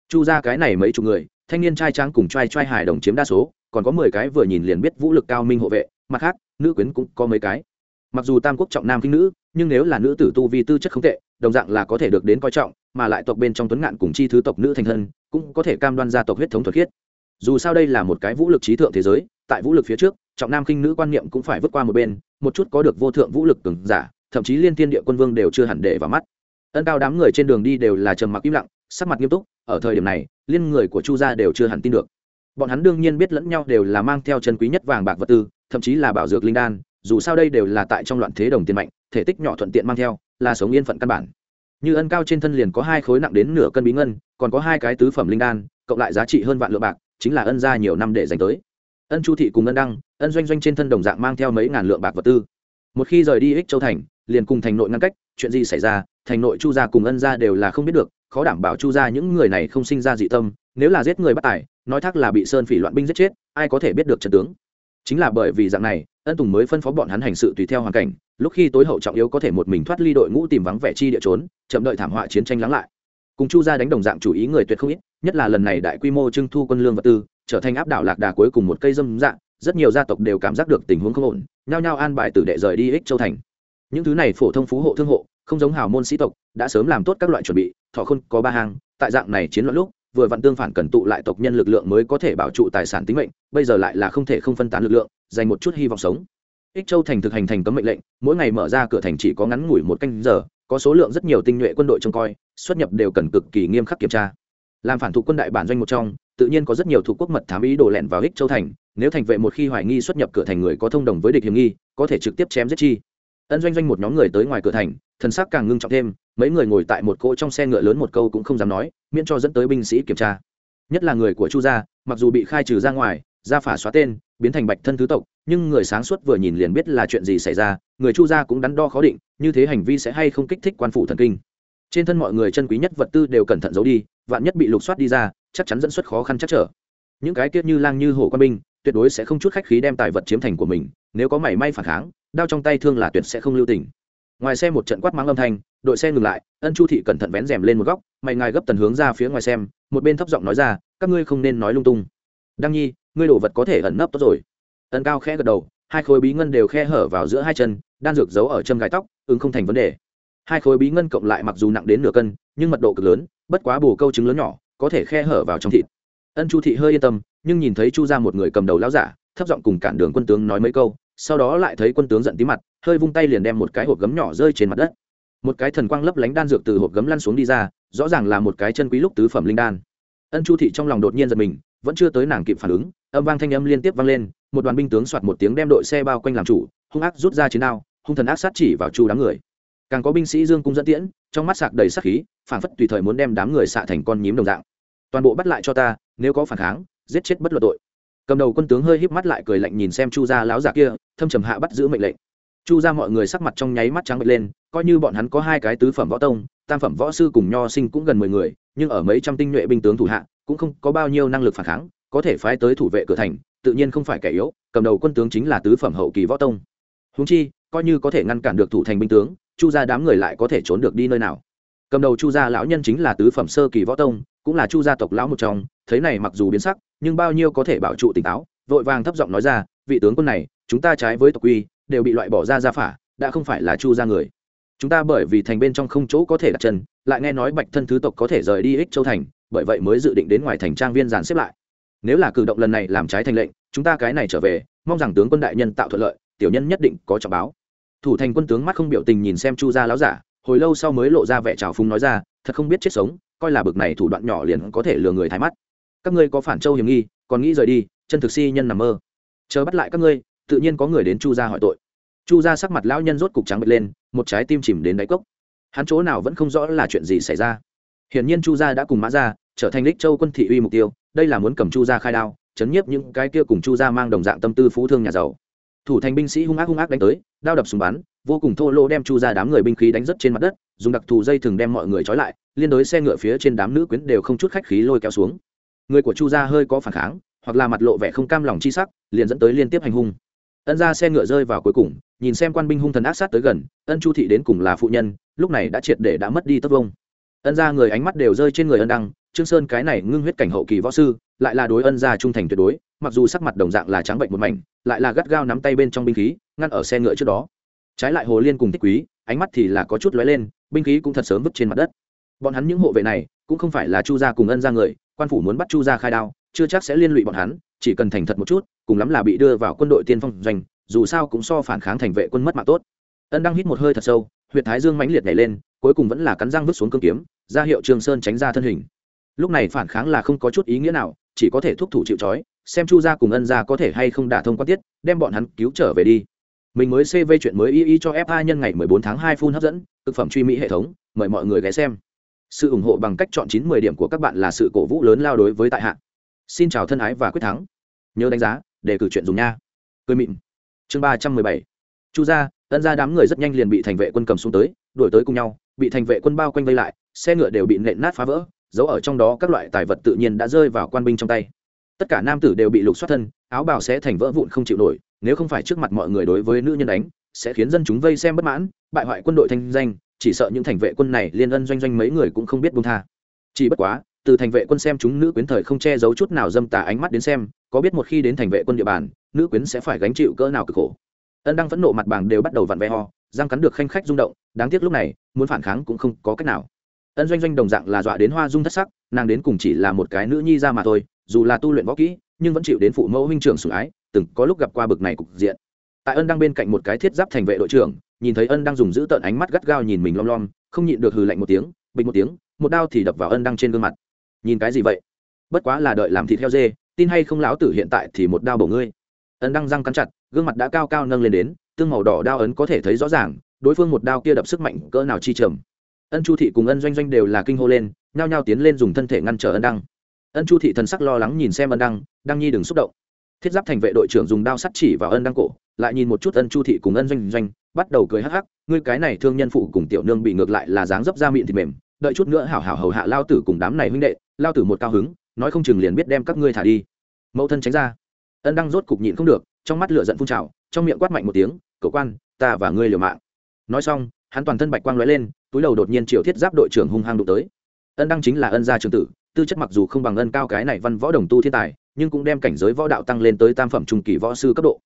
Chu ra cái này mấy chục người, thanh niên trai tráng cùng trai trai hài đồng chiếm đa số, còn có mười cái vừa nhìn liền biết vũ lực cao minh hộ vệ, mặt khác, nữ quyến cũng có mấy cái. Mặc dù tam quốc trọng nam kính nữ, nhưng nếu là nữ tử tu vi tư chất không tệ, đồng dạng là có thể được đến coi trọng, mà lại tộc bên trong tuấn ngạn cùng chi thứ tộc nữ thành thân, cũng có thể cam đoan gia tộc huyết thống thuật khiết. Dù sao đây là một cái vũ lực trí thượng thế giới tại vũ lực phía trước, trọng nam kinh nữ quan niệm cũng phải vượt qua một bên, một chút có được vô thượng vũ lực cường giả, thậm chí liên thiên địa quân vương đều chưa hẳn để vào mắt. Ân cao đám người trên đường đi đều là trầm mặc im lặng, sắc mặt nghiêm túc, ở thời điểm này, liên người của chu gia đều chưa hẳn tin được. Bọn hắn đương nhiên biết lẫn nhau đều là mang theo chân quý nhất vàng bạc vật tư, thậm chí là bảo dược linh đan, dù sao đây đều là tại trong loạn thế đồng tiền mạnh thể tích nhỏ thuận tiện mang theo, là sống yên phận căn bản. Như ân cao trên thân liền có hai khối nặng đến nửa cân bí ngân, còn có hai cái tứ phẩm linh đan, cộng lại giá trị hơn vạn lượng bạc, chính là ân ra nhiều năm để dành tới ân chu thị cùng ân đăng, ân doanh doanh trên thân đồng dạng mang theo mấy ngàn lượng bạc vật tư. Một khi rời đi ích châu thành, liền cùng thành nội ngăn cách, chuyện gì xảy ra, thành nội chu gia cùng ân gia đều là không biết được, khó đảm bảo chu gia những người này không sinh ra dị tâm, nếu là giết người bắt tài nói thác là bị sơn phỉ loạn binh giết chết, ai có thể biết được trận tướng. Chính là bởi vì dạng này, ân tùng mới phân phó bọn hắn hành sự tùy theo hoàn cảnh, lúc khi tối hậu trọng yếu có thể một mình thoát ly đội ngũ tìm vắng vẻ chi địa trốn, chậm đợi thảm họa chiến tranh lắng lại. Cùng chu gia đánh đồng dạng chủ ý người tuyệt không ít, nhất là lần này đại quy mô trưng thu quân lương vật tư trở thành áp đảo lạc đà cuối cùng một cây dâm dạng rất nhiều gia tộc đều cảm giác được tình huống không ổn, nhao nhao an bài tử đệ rời đi ích châu thành. Những thứ này phổ thông phú hộ thương hộ, không giống hào môn sĩ tộc, đã sớm làm tốt các loại chuẩn bị, thọ khôn có ba hàng tại dạng này chiến loạn lúc, vừa vặn tương phản cần tụ lại tộc nhân lực lượng mới có thể bảo trụ tài sản tính mệnh, bây giờ lại là không thể không phân tán lực lượng, dành một chút hy vọng sống. Ích châu thành thực hành thành cấm mệnh lệnh, mỗi ngày mở ra cửa thành chỉ có ngắn ngủi một canh giờ, có số lượng rất nhiều tinh nhuệ quân đội trông coi, xuất nhập đều cần cực kỳ nghiêm khắc kiểm tra. Làm phản thủ quân đại bản doanh một trong tự nhiên có rất nhiều thuộc quốc mật thám ý đồ lẹn vào ích châu thành, nếu thành vệ một khi hoài nghi xuất nhập cửa thành người có thông đồng với địch hiểm nghi, có thể trực tiếp chém giết chi. Ân doanh doanh một nhóm người tới ngoài cửa thành, thần sắc càng ngưng trọng thêm, mấy người ngồi tại một cỗ trong xe ngựa lớn một câu cũng không dám nói, miễn cho dẫn tới binh sĩ kiểm tra. Nhất là người của chu gia, mặc dù bị khai trừ ra ngoài, gia phả xóa tên, biến thành bạch thân thứ tộc, nhưng người sáng suốt vừa nhìn liền biết là chuyện gì xảy ra, người chu gia cũng đắn đo khó định, như thế hành vi sẽ hay không kích thích quan phủ thần kinh. Trên thân mọi người chân quý nhất vật tư đều cẩn thận giấu đi vạn nhất bị lục soát đi ra, chắc chắn dẫn xuất khó khăn chắc trở. Những cái kiết như lang như hổ quan binh, tuyệt đối sẽ không chút khách khí đem tài vật chiếm thành của mình, nếu có mảy may phản kháng, đao trong tay thương là tuyệt sẽ không lưu tình. Ngoài xe một trận quát mắng âm thanh, đội xe ngừng lại, ân chu thị cẩn thận vén rèm lên một góc, mày ngài gấp tần hướng ra phía ngoài xem, một bên thấp giọng nói ra, các ngươi không nên nói lung tung. Đăng nhi, ngươi đồ vật có thể ẩn nấp tốt rồi. Ân cao khẽ gật đầu, hai khối bí ngân đều khe hở vào giữa hai chân, đan dược giấu ở chân gai tóc, ứng không thành vấn đề hai khối bí ngân cộng lại mặc dù nặng đến nửa cân, nhưng mật độ cực lớn, bất quá bù câu trứng lớn nhỏ, có thể khe hở vào trong thịt. Ân chu thị hơi yên tâm, nhưng nhìn thấy chu ra một người cầm đầu lão giả, thấp giọng cùng cản đường quân tướng nói mấy câu, sau đó lại thấy quân tướng giận tí mặt, hơi vung tay liền đem một cái hộp gấm nhỏ rơi trên mặt đất. Một cái thần quang lấp lánh đan dược từ hộp gấm lăn xuống đi ra, rõ ràng là một cái chân quý lúc tứ phẩm linh đan. Ân chu thị trong lòng đột nhiên giật mình, vẫn chưa tới nàng kịp phản ứng, âm vang thanh âm liên tiếp vang lên, một đoàn binh tướng soạt một tiếng đem đội xe bao quanh làm chủ, hung ác rút ra chiến đao, hung thần ác sát chỉ vào chu đám người càng có binh sĩ dương cung dẫn tiễn, trong mắt sạc đầy sắc khí, phảng phất tùy thời muốn đem đám người xạ thành con nhím đồng dạng. Toàn bộ bắt lại cho ta, nếu có phản kháng, giết chết bất luận tội. Cầm đầu quân tướng hơi híp mắt lại cười lạnh nhìn xem chu gia láo giả kia, thâm trầm hạ bắt giữ mệnh lệnh. Chu gia mọi người sắc mặt trong nháy mắt trắng bệch lên, coi như bọn hắn có hai cái tứ phẩm võ tông, tam phẩm võ sư cùng nho sinh cũng gần mười người, nhưng ở mấy trăm tinh nhuệ binh tướng thủ hạ, cũng không có bao nhiêu năng lực phản kháng, có thể phái tới thủ vệ cửa thành, tự nhiên không phải kẻ yếu, cầm đầu quân tướng chính là tứ phẩm hậu kỳ võ tông. Húng chi, coi như có thể ngăn cản được thủ thành binh tướng chu gia đám người lại có thể trốn được đi nơi nào? Cầm đầu chu gia lão nhân chính là tứ phẩm sơ kỳ võ tông, cũng là chu gia tộc lão một trong, thấy này mặc dù biến sắc, nhưng bao nhiêu có thể bảo trụ tỉnh táo, vội vàng thấp giọng nói ra, vị tướng quân này, chúng ta trái với tộc quy, đều bị loại bỏ ra ra phả, đã không phải là chu gia người. Chúng ta bởi vì thành bên trong không chỗ có thể đặt chân, lại nghe nói bạch thân thứ tộc có thể rời đi ích châu thành, bởi vậy mới dự định đến ngoài thành trang viên dàn xếp lại. Nếu là cử động lần này làm trái thành lệnh, chúng ta cái này trở về, mong rằng tướng quân đại nhân tạo thuận lợi, tiểu nhân nhất định có trọng báo thủ thành quân tướng mắt không biểu tình nhìn xem chu gia láo giả, hồi lâu sau mới lộ ra vẻ trào phúng nói ra, thật không biết chết sống, coi là bực này thủ đoạn nhỏ liền có thể lừa người thái mắt. Các ngươi có phản châu hiểm nghi, còn nghĩ rời đi, chân thực si nhân nằm mơ. Chờ bắt lại các ngươi, tự nhiên có người đến chu gia hỏi tội. Chu gia sắc mặt lão nhân rốt cục trắng bật lên, một trái tim chìm đến đáy cốc. Hắn chỗ nào vẫn không rõ là chuyện gì xảy ra. Hiển nhiên chu gia đã cùng mã gia trở thành đích châu quân thị uy mục tiêu, đây là muốn cầm chu gia khai đao, chấn nhiếp những cái kia cùng chu gia mang đồng dạng tâm tư phú thương nhà giàu thủ thành binh sĩ hung ác hung ác đánh tới, đao đập súng bắn, vô cùng thô lỗ đem chu ra đám người binh khí đánh rất trên mặt đất, dùng đặc thù dây thừng đem mọi người trói lại, liên đối xe ngựa phía trên đám nữ quyến đều không chút khách khí lôi kéo xuống. Người của chu gia hơi có phản kháng, hoặc là mặt lộ vẻ không cam lòng chi sắc, liền dẫn tới liên tiếp hành hung. Ân ra xe ngựa rơi vào cuối cùng, nhìn xem quan binh hung thần ác sát tới gần, ân chu thị đến cùng là phụ nhân, lúc này đã triệt để đã mất đi tất vông. Ân ra người ánh mắt đều rơi trên người ân đăng, trương sơn cái này ngưng huyết cảnh hậu kỳ võ sư, lại là đối ân gia trung thành tuyệt đối mặc dù sắc mặt đồng dạng là trắng bệnh một mảnh, lại là gắt gao nắm tay bên trong binh khí, ngăn ở xe ngựa trước đó. Trái lại hồ liên cùng thích quý, ánh mắt thì là có chút lóe lên, binh khí cũng thật sớm vứt trên mặt đất. Bọn hắn những hộ vệ này, cũng không phải là chu gia cùng ân gia người, quan phủ muốn bắt chu gia khai đao, chưa chắc sẽ liên lụy bọn hắn, chỉ cần thành thật một chút, cùng lắm là bị đưa vào quân đội tiên phong doanh, dù sao cũng so phản kháng thành vệ quân mất mạng tốt. Ân đang hít một hơi thật sâu huyện thái dương mãnh liệt nhảy lên, cuối cùng vẫn là cắn răng vứt xuống cương kiếm, ra hiệu trường sơn tránh ra thân hình. Lúc này phản kháng là không có chút ý nghĩa nào chỉ có thể thúc thủ chịu trói, xem chu gia cùng ân gia có thể hay không đả thông quan tiết, đem bọn hắn cứu trở về đi. Mình mới cv chuyện mới y y cho fa nhân ngày 14 tháng 2 phun hấp dẫn, thực phẩm truy mỹ hệ thống, mời mọi người ghé xem. Sự ủng hộ bằng cách chọn chín mười điểm của các bạn là sự cổ vũ lớn lao đối với tại hạ. Xin chào thân ái và quyết thắng. Nhớ đánh giá để cử chuyện dùng nha. Cười mịn. Chương ba trăm mười bảy. Chu gia, ân gia đám người rất nhanh liền bị thành vệ quân cầm xuống tới, đuổi tới cùng nhau, bị thành vệ quân bao quanh vây lại, xe ngựa đều bị nện nát phá vỡ giấu ở trong đó các loại tài vật tự nhiên đã rơi vào quan binh trong tay. Tất cả nam tử đều bị lục xoát thân, áo bào sẽ thành vỡ vụn không chịu nổi, nếu không phải trước mặt mọi người đối với nữ nhân đánh, sẽ khiến dân chúng vây xem bất mãn, bại hoại quân đội thanh danh, chỉ sợ những thành vệ quân này liên ân doanh doanh mấy người cũng không biết buông tha. Chỉ bất quá, từ thành vệ quân xem chúng nữ quyến thời không che giấu chút nào dâm tà ánh mắt đến xem, có biết một khi đến thành vệ quân địa bàn, nữ quyến sẽ phải gánh chịu cỡ nào cực khổ. Ân đang phẫn nộ mặt bảng đều bắt đầu vặn ve ho răng cắn được khanh khách rung động, đáng tiếc lúc này, muốn phản kháng cũng không có cách nào ân doanh doanh đồng dạng là dọa đến hoa dung thất sắc, nàng đến cùng chỉ là một cái nữ nhi ra mà thôi, dù là tu luyện võ kỹ, nhưng vẫn chịu đến phụ mẫu huynh trưởng sủng ái, từng có lúc gặp qua bực này cục diện. Tại ân đang bên cạnh một cái thiết giáp thành vệ đội trưởng, nhìn thấy ân đang dùng giữ tợn ánh mắt gắt gao nhìn mình lom lom, không nhịn được hừ lạnh một tiếng bình một tiếng, một đao thì đập vào ân đang trên gương mặt. Nhìn cái gì vậy? Bất quá là đợi làm thịt theo dê, tin hay không lão tử hiện tại thì một đao bổ ngươi. Ân đang răng cắn chặt, gương mặt đã cao cao nâng lên đến, tương màu đỏ đao ấn có thể thấy rõ ràng, đối phương một đao kia đập sức mạnh cỡ nào chi trầm ân chu thị cùng ân doanh doanh đều là kinh hô lên, nhao nhao tiến lên dùng thân thể ngăn trở ân đăng. Ân chu thị thần sắc lo lắng nhìn xem ân đăng đăng nhi đừng xúc động. Thiết giáp thành vệ đội trưởng dùng đao sắt chỉ vào ân đăng cổ, lại nhìn một chút ân chu thị cùng ân doanh doanh, bắt đầu cười hắc hắc, ngươi cái này thương nhân phụ cùng tiểu nương bị ngược lại là dáng dấp ra miệng thì mềm, đợi chút nữa hảo hảo hầu hạ lao tử cùng đám này huynh đệ, lao tử một cao hứng, nói không chừng liền biết đem các ngươi thả đi. Mẫu thân tránh ra. Ân đăng rốt cục nhịn không được, trong mắt lửa giận phun trào, trong miệng quát mạnh một tiếng, cậu quan, ta và ngươi liều mạng. Nói xong hắn toàn thân bạch quang lóe lên, túi đầu đột nhiên triệu thiết giáp đội trưởng hung hăng đụng tới. Ân đăng chính là ân gia trường tử, tư chất mặc dù không bằng ân cao cái này văn võ đồng tu thiên tài, nhưng cũng đem cảnh giới võ đạo tăng lên tới tam phẩm trung kỳ võ sư cấp độ.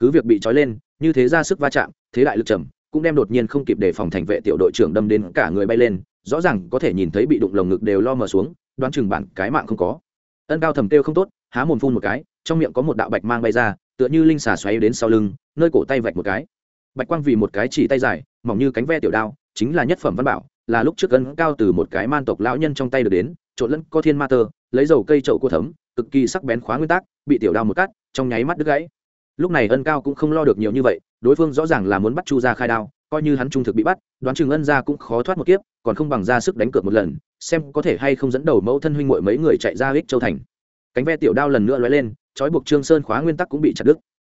Cứ việc bị trói lên, như thế ra sức va chạm, thế đại lực trầm, cũng đem đột nhiên không kịp để phòng thành vệ tiểu đội trưởng đâm đến cả người bay lên, rõ ràng có thể nhìn thấy bị đụng lồng ngực đều lo mờ xuống, đoán chừng bản cái mạng không có. Ân cao thầm tiêu không tốt, há mồm phun một cái, trong miệng có một đạo bạch mang bay ra, tựa như linh xà xoáy đến sau lưng, nơi cổ tay vạch một cái. Bạch quang vì một cái chỉ tay dài mỏng như cánh ve tiểu đao, chính là nhất phẩm văn bảo, là lúc trước ân cao từ một cái man tộc lão nhân trong tay được đến, trộn lẫn có thiên ma tơ, lấy dầu cây trậu cua thấm, cực kỳ sắc bén khóa nguyên tắc, bị tiểu đao một cắt, trong nháy mắt đứt gãy. Lúc này ân cao cũng không lo được nhiều như vậy, đối phương rõ ràng là muốn bắt chu ra khai đao, coi như hắn trung thực bị bắt, đoán chừng ân ra cũng khó thoát một kiếp, còn không bằng ra sức đánh cược một lần, xem có thể hay không dẫn đầu mẫu thân huynh muội mấy người chạy ra ích châu thành. Cánh ve tiểu đao lần nữa lóe lên, trói buộc trương sơn khóa nguyên tắc cũng bị chặt đứt.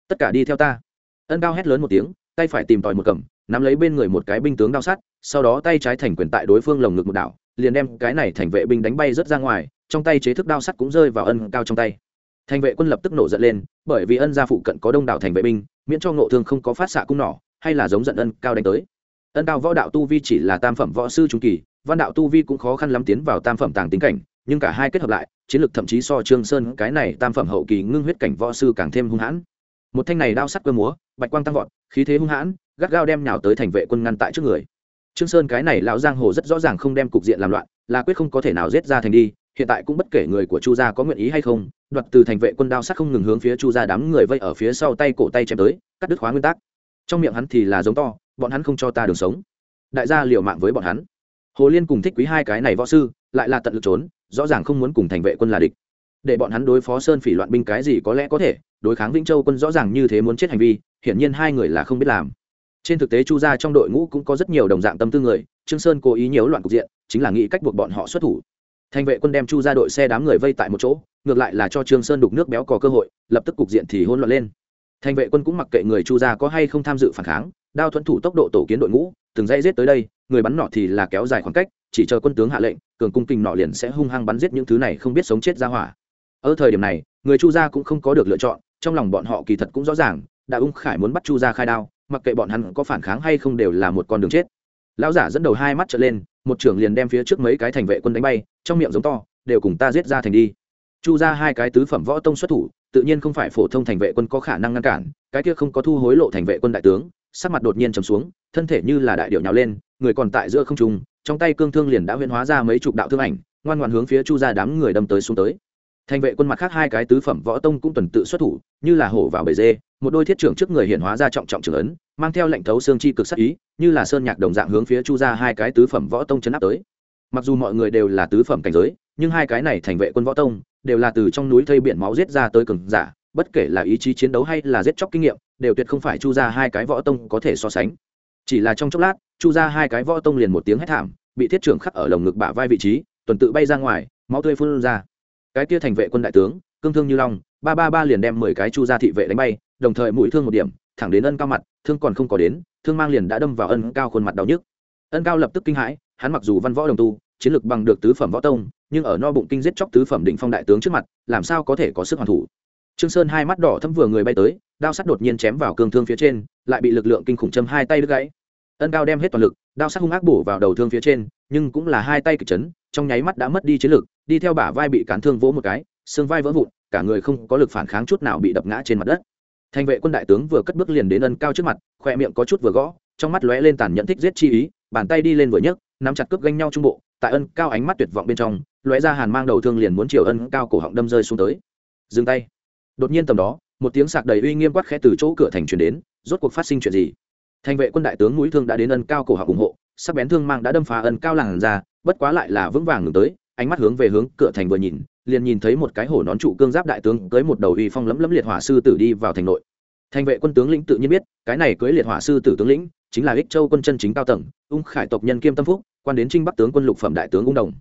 Tất cả đi theo ta. Ân cao hét lớn một tiếng, tay phải tìm tòi một cầm nắm lấy bên người một cái binh tướng đao sắt, sau đó tay trái thành quyền tại đối phương lồng ngực một đảo, liền đem cái này thành vệ binh đánh bay rất ra ngoài, trong tay chế thức đao sắt cũng rơi vào ân cao trong tay. Thành vệ quân lập tức nổ giận lên, bởi vì ân gia phụ cận có đông đảo thành vệ binh, miễn cho ngộ thương không có phát xạ cung nỏ, hay là giống giận ân cao đánh tới. Ân cao võ đạo tu vi chỉ là tam phẩm võ sư trung kỳ, văn đạo tu vi cũng khó khăn lắm tiến vào tam phẩm tàng tính cảnh, nhưng cả hai kết hợp lại, chiến lược thậm chí so trương sơn cái này tam phẩm hậu kỳ ngưng huyết cảnh võ sư càng thêm hung hãn một thanh này đao sắt cơ múa, bạch quang tăng vọt, khí thế hung hãn, gắt gao đem nhào tới thành vệ quân ngăn tại trước người. Trương sơn cái này lão giang hồ rất rõ ràng không đem cục diện làm loạn, là quyết không có thể nào giết ra thành đi, hiện tại cũng bất kể người của chu gia có nguyện ý hay không, đoạt từ thành vệ quân đao sắt không ngừng hướng phía chu gia đám người vây ở phía sau tay cổ tay chém tới, cắt đứt khóa nguyên tắc. Trong miệng hắn thì là giống to, bọn hắn không cho ta đường sống. Đại gia liều mạng với bọn hắn. Hồ liên cùng thích quý hai cái này võ sư, lại là tận lực trốn, rõ ràng không muốn cùng thành vệ quân là địch để bọn hắn đối phó sơn phỉ loạn binh cái gì có lẽ có thể, đối kháng vĩnh châu quân rõ ràng như thế muốn chết hành vi, hiển nhiên hai người là không biết làm. Trên thực tế chu gia trong đội ngũ cũng có rất nhiều đồng dạng tâm tư người, trương sơn cố ý nhiễu loạn cục diện, chính là nghĩ cách buộc bọn họ xuất thủ. Thành vệ quân đem chu ra đội xe đám người vây tại một chỗ, ngược lại là cho trương sơn đục nước béo có cơ hội, lập tức cục diện thì hỗn loạn lên. Thành vệ quân cũng mặc kệ người chu gia có hay không tham dự phản kháng, đao thuẫn thủ tốc độ tổ kiến đội ngũ, từng dây giết tới đây, người bắn nọ thì là kéo dài khoảng cách, chỉ chờ quân tướng hạ lệnh, cường cung kình nọ liền sẽ hung hăng bắn giết những thứ này không biết sống chết ra hỏa ở thời điểm này, người chu gia cũng không có được lựa chọn, trong lòng bọn họ kỳ thật cũng rõ ràng, đã ung khải muốn bắt chu gia khai đao, mặc kệ bọn hắn có phản kháng hay không đều là một con đường chết. Lão giả dẫn đầu hai mắt trở lên, một trưởng liền đem phía trước mấy cái thành vệ quân đánh bay, trong miệng giống to, đều cùng ta giết ra thành đi. Chu ra hai cái tứ phẩm võ tông xuất thủ, tự nhiên không phải phổ thông thành vệ quân có khả năng ngăn cản, cái kia không có thu hối lộ thành vệ quân đại tướng, sắc mặt đột nhiên trầm xuống, thân thể như là đại điệu nhào lên, người còn tại giữa không trung, trong tay cương thương liền đã huyễn hóa ra mấy chục đạo thương ảnh, ngoan ngoan hướng phía chu ra đám người đâm tới xuống tới thành vệ quân mặt khác hai cái tứ phẩm võ tông cũng tuần tự xuất thủ, như là hổ vào bầy dê, một đôi thiết trưởng trước người hiện hóa ra trọng trọng trưởng ấn, mang theo lệnh thấu xương chi cực sắc ý, như là sơn nhạc đồng dạng hướng phía chu ra hai cái tứ phẩm võ tông chấn áp tới. Mặc dù mọi người đều là tứ phẩm cảnh giới, nhưng hai cái này thành vệ quân võ tông đều là từ trong núi thây biển máu giết ra tới cường giả, bất kể là ý chí chiến đấu hay là giết chóc kinh nghiệm, đều tuyệt không phải chu ra hai cái võ tông có thể so sánh. Chỉ là trong chốc lát, chu ra hai cái võ tông liền một tiếng hét thảm, bị thiết trưởng khắc ở lồng ngực bả vai vị trí, tuần tự bay ra ngoài, máu tươi phun ra cái kia thành vệ quân đại tướng, cương thương như long, ba ba ba liền đem mười cái chu gia thị vệ đánh bay, đồng thời mũi thương một điểm, thẳng đến ân cao mặt, thương còn không có đến, thương mang liền đã đâm vào ân cao khuôn mặt đau nhức. Ân cao lập tức kinh hãi, hắn mặc dù văn võ đồng tu, chiến lược bằng được tứ phẩm võ tông, nhưng ở no bụng kinh giết chóc tứ phẩm định phong đại tướng trước mặt, làm sao có thể có sức hoàn thủ? Trương sơn hai mắt đỏ thâm vừa người bay tới, đao sắt đột nhiên chém vào cương thương phía trên, lại bị lực lượng kinh khủng châm hai tay đứt gãy. Ân cao đem hết toàn lực đao sắc hung ác bổ vào đầu thương phía trên, nhưng cũng là hai tay kịch chấn, trong nháy mắt đã mất đi chiến lực, đi theo bả vai bị cán thương vỗ một cái, xương vai vỡ vụn, cả người không có lực phản kháng chút nào bị đập ngã trên mặt đất. Thành vệ quân đại tướng vừa cất bước liền đến ân cao trước mặt, khoe miệng có chút vừa gõ, trong mắt lóe lên tàn nhẫn thích giết chi ý, bàn tay đi lên vừa nhấc, nắm chặt cướp ganh nhau trung bộ, tại ân cao ánh mắt tuyệt vọng bên trong, lóe ra hàn mang đầu thương liền muốn chiều ân cao cổ họng đâm rơi xuống tới. Dừng tay. Đột nhiên tầm đó, một tiếng sạc đầy uy nghiêm quát khẽ từ chỗ cửa thành truyền đến, rốt cuộc phát sinh chuyện gì? Thành vệ quân đại tướng núi thương đã đến ân cao cổ họng ủng hộ, sắc bén thương mang đã đâm phá ân cao làng ra, bất quá lại là vững vàng ngừng tới, ánh mắt hướng về hướng cửa thành vừa nhìn, liền nhìn thấy một cái hổ nón trụ cương giáp đại tướng cưới một đầu uy phong lẫm lẫm liệt hỏa sư tử đi vào thành nội. Thành vệ quân tướng lĩnh tự nhiên biết, cái này cưới liệt hỏa sư tử tướng lĩnh chính là ích châu quân chân chính cao tầng, ung khải tộc nhân kiêm tâm phúc, quan đến trinh bắc tướng quân lục phẩm đại tướng ung đồng.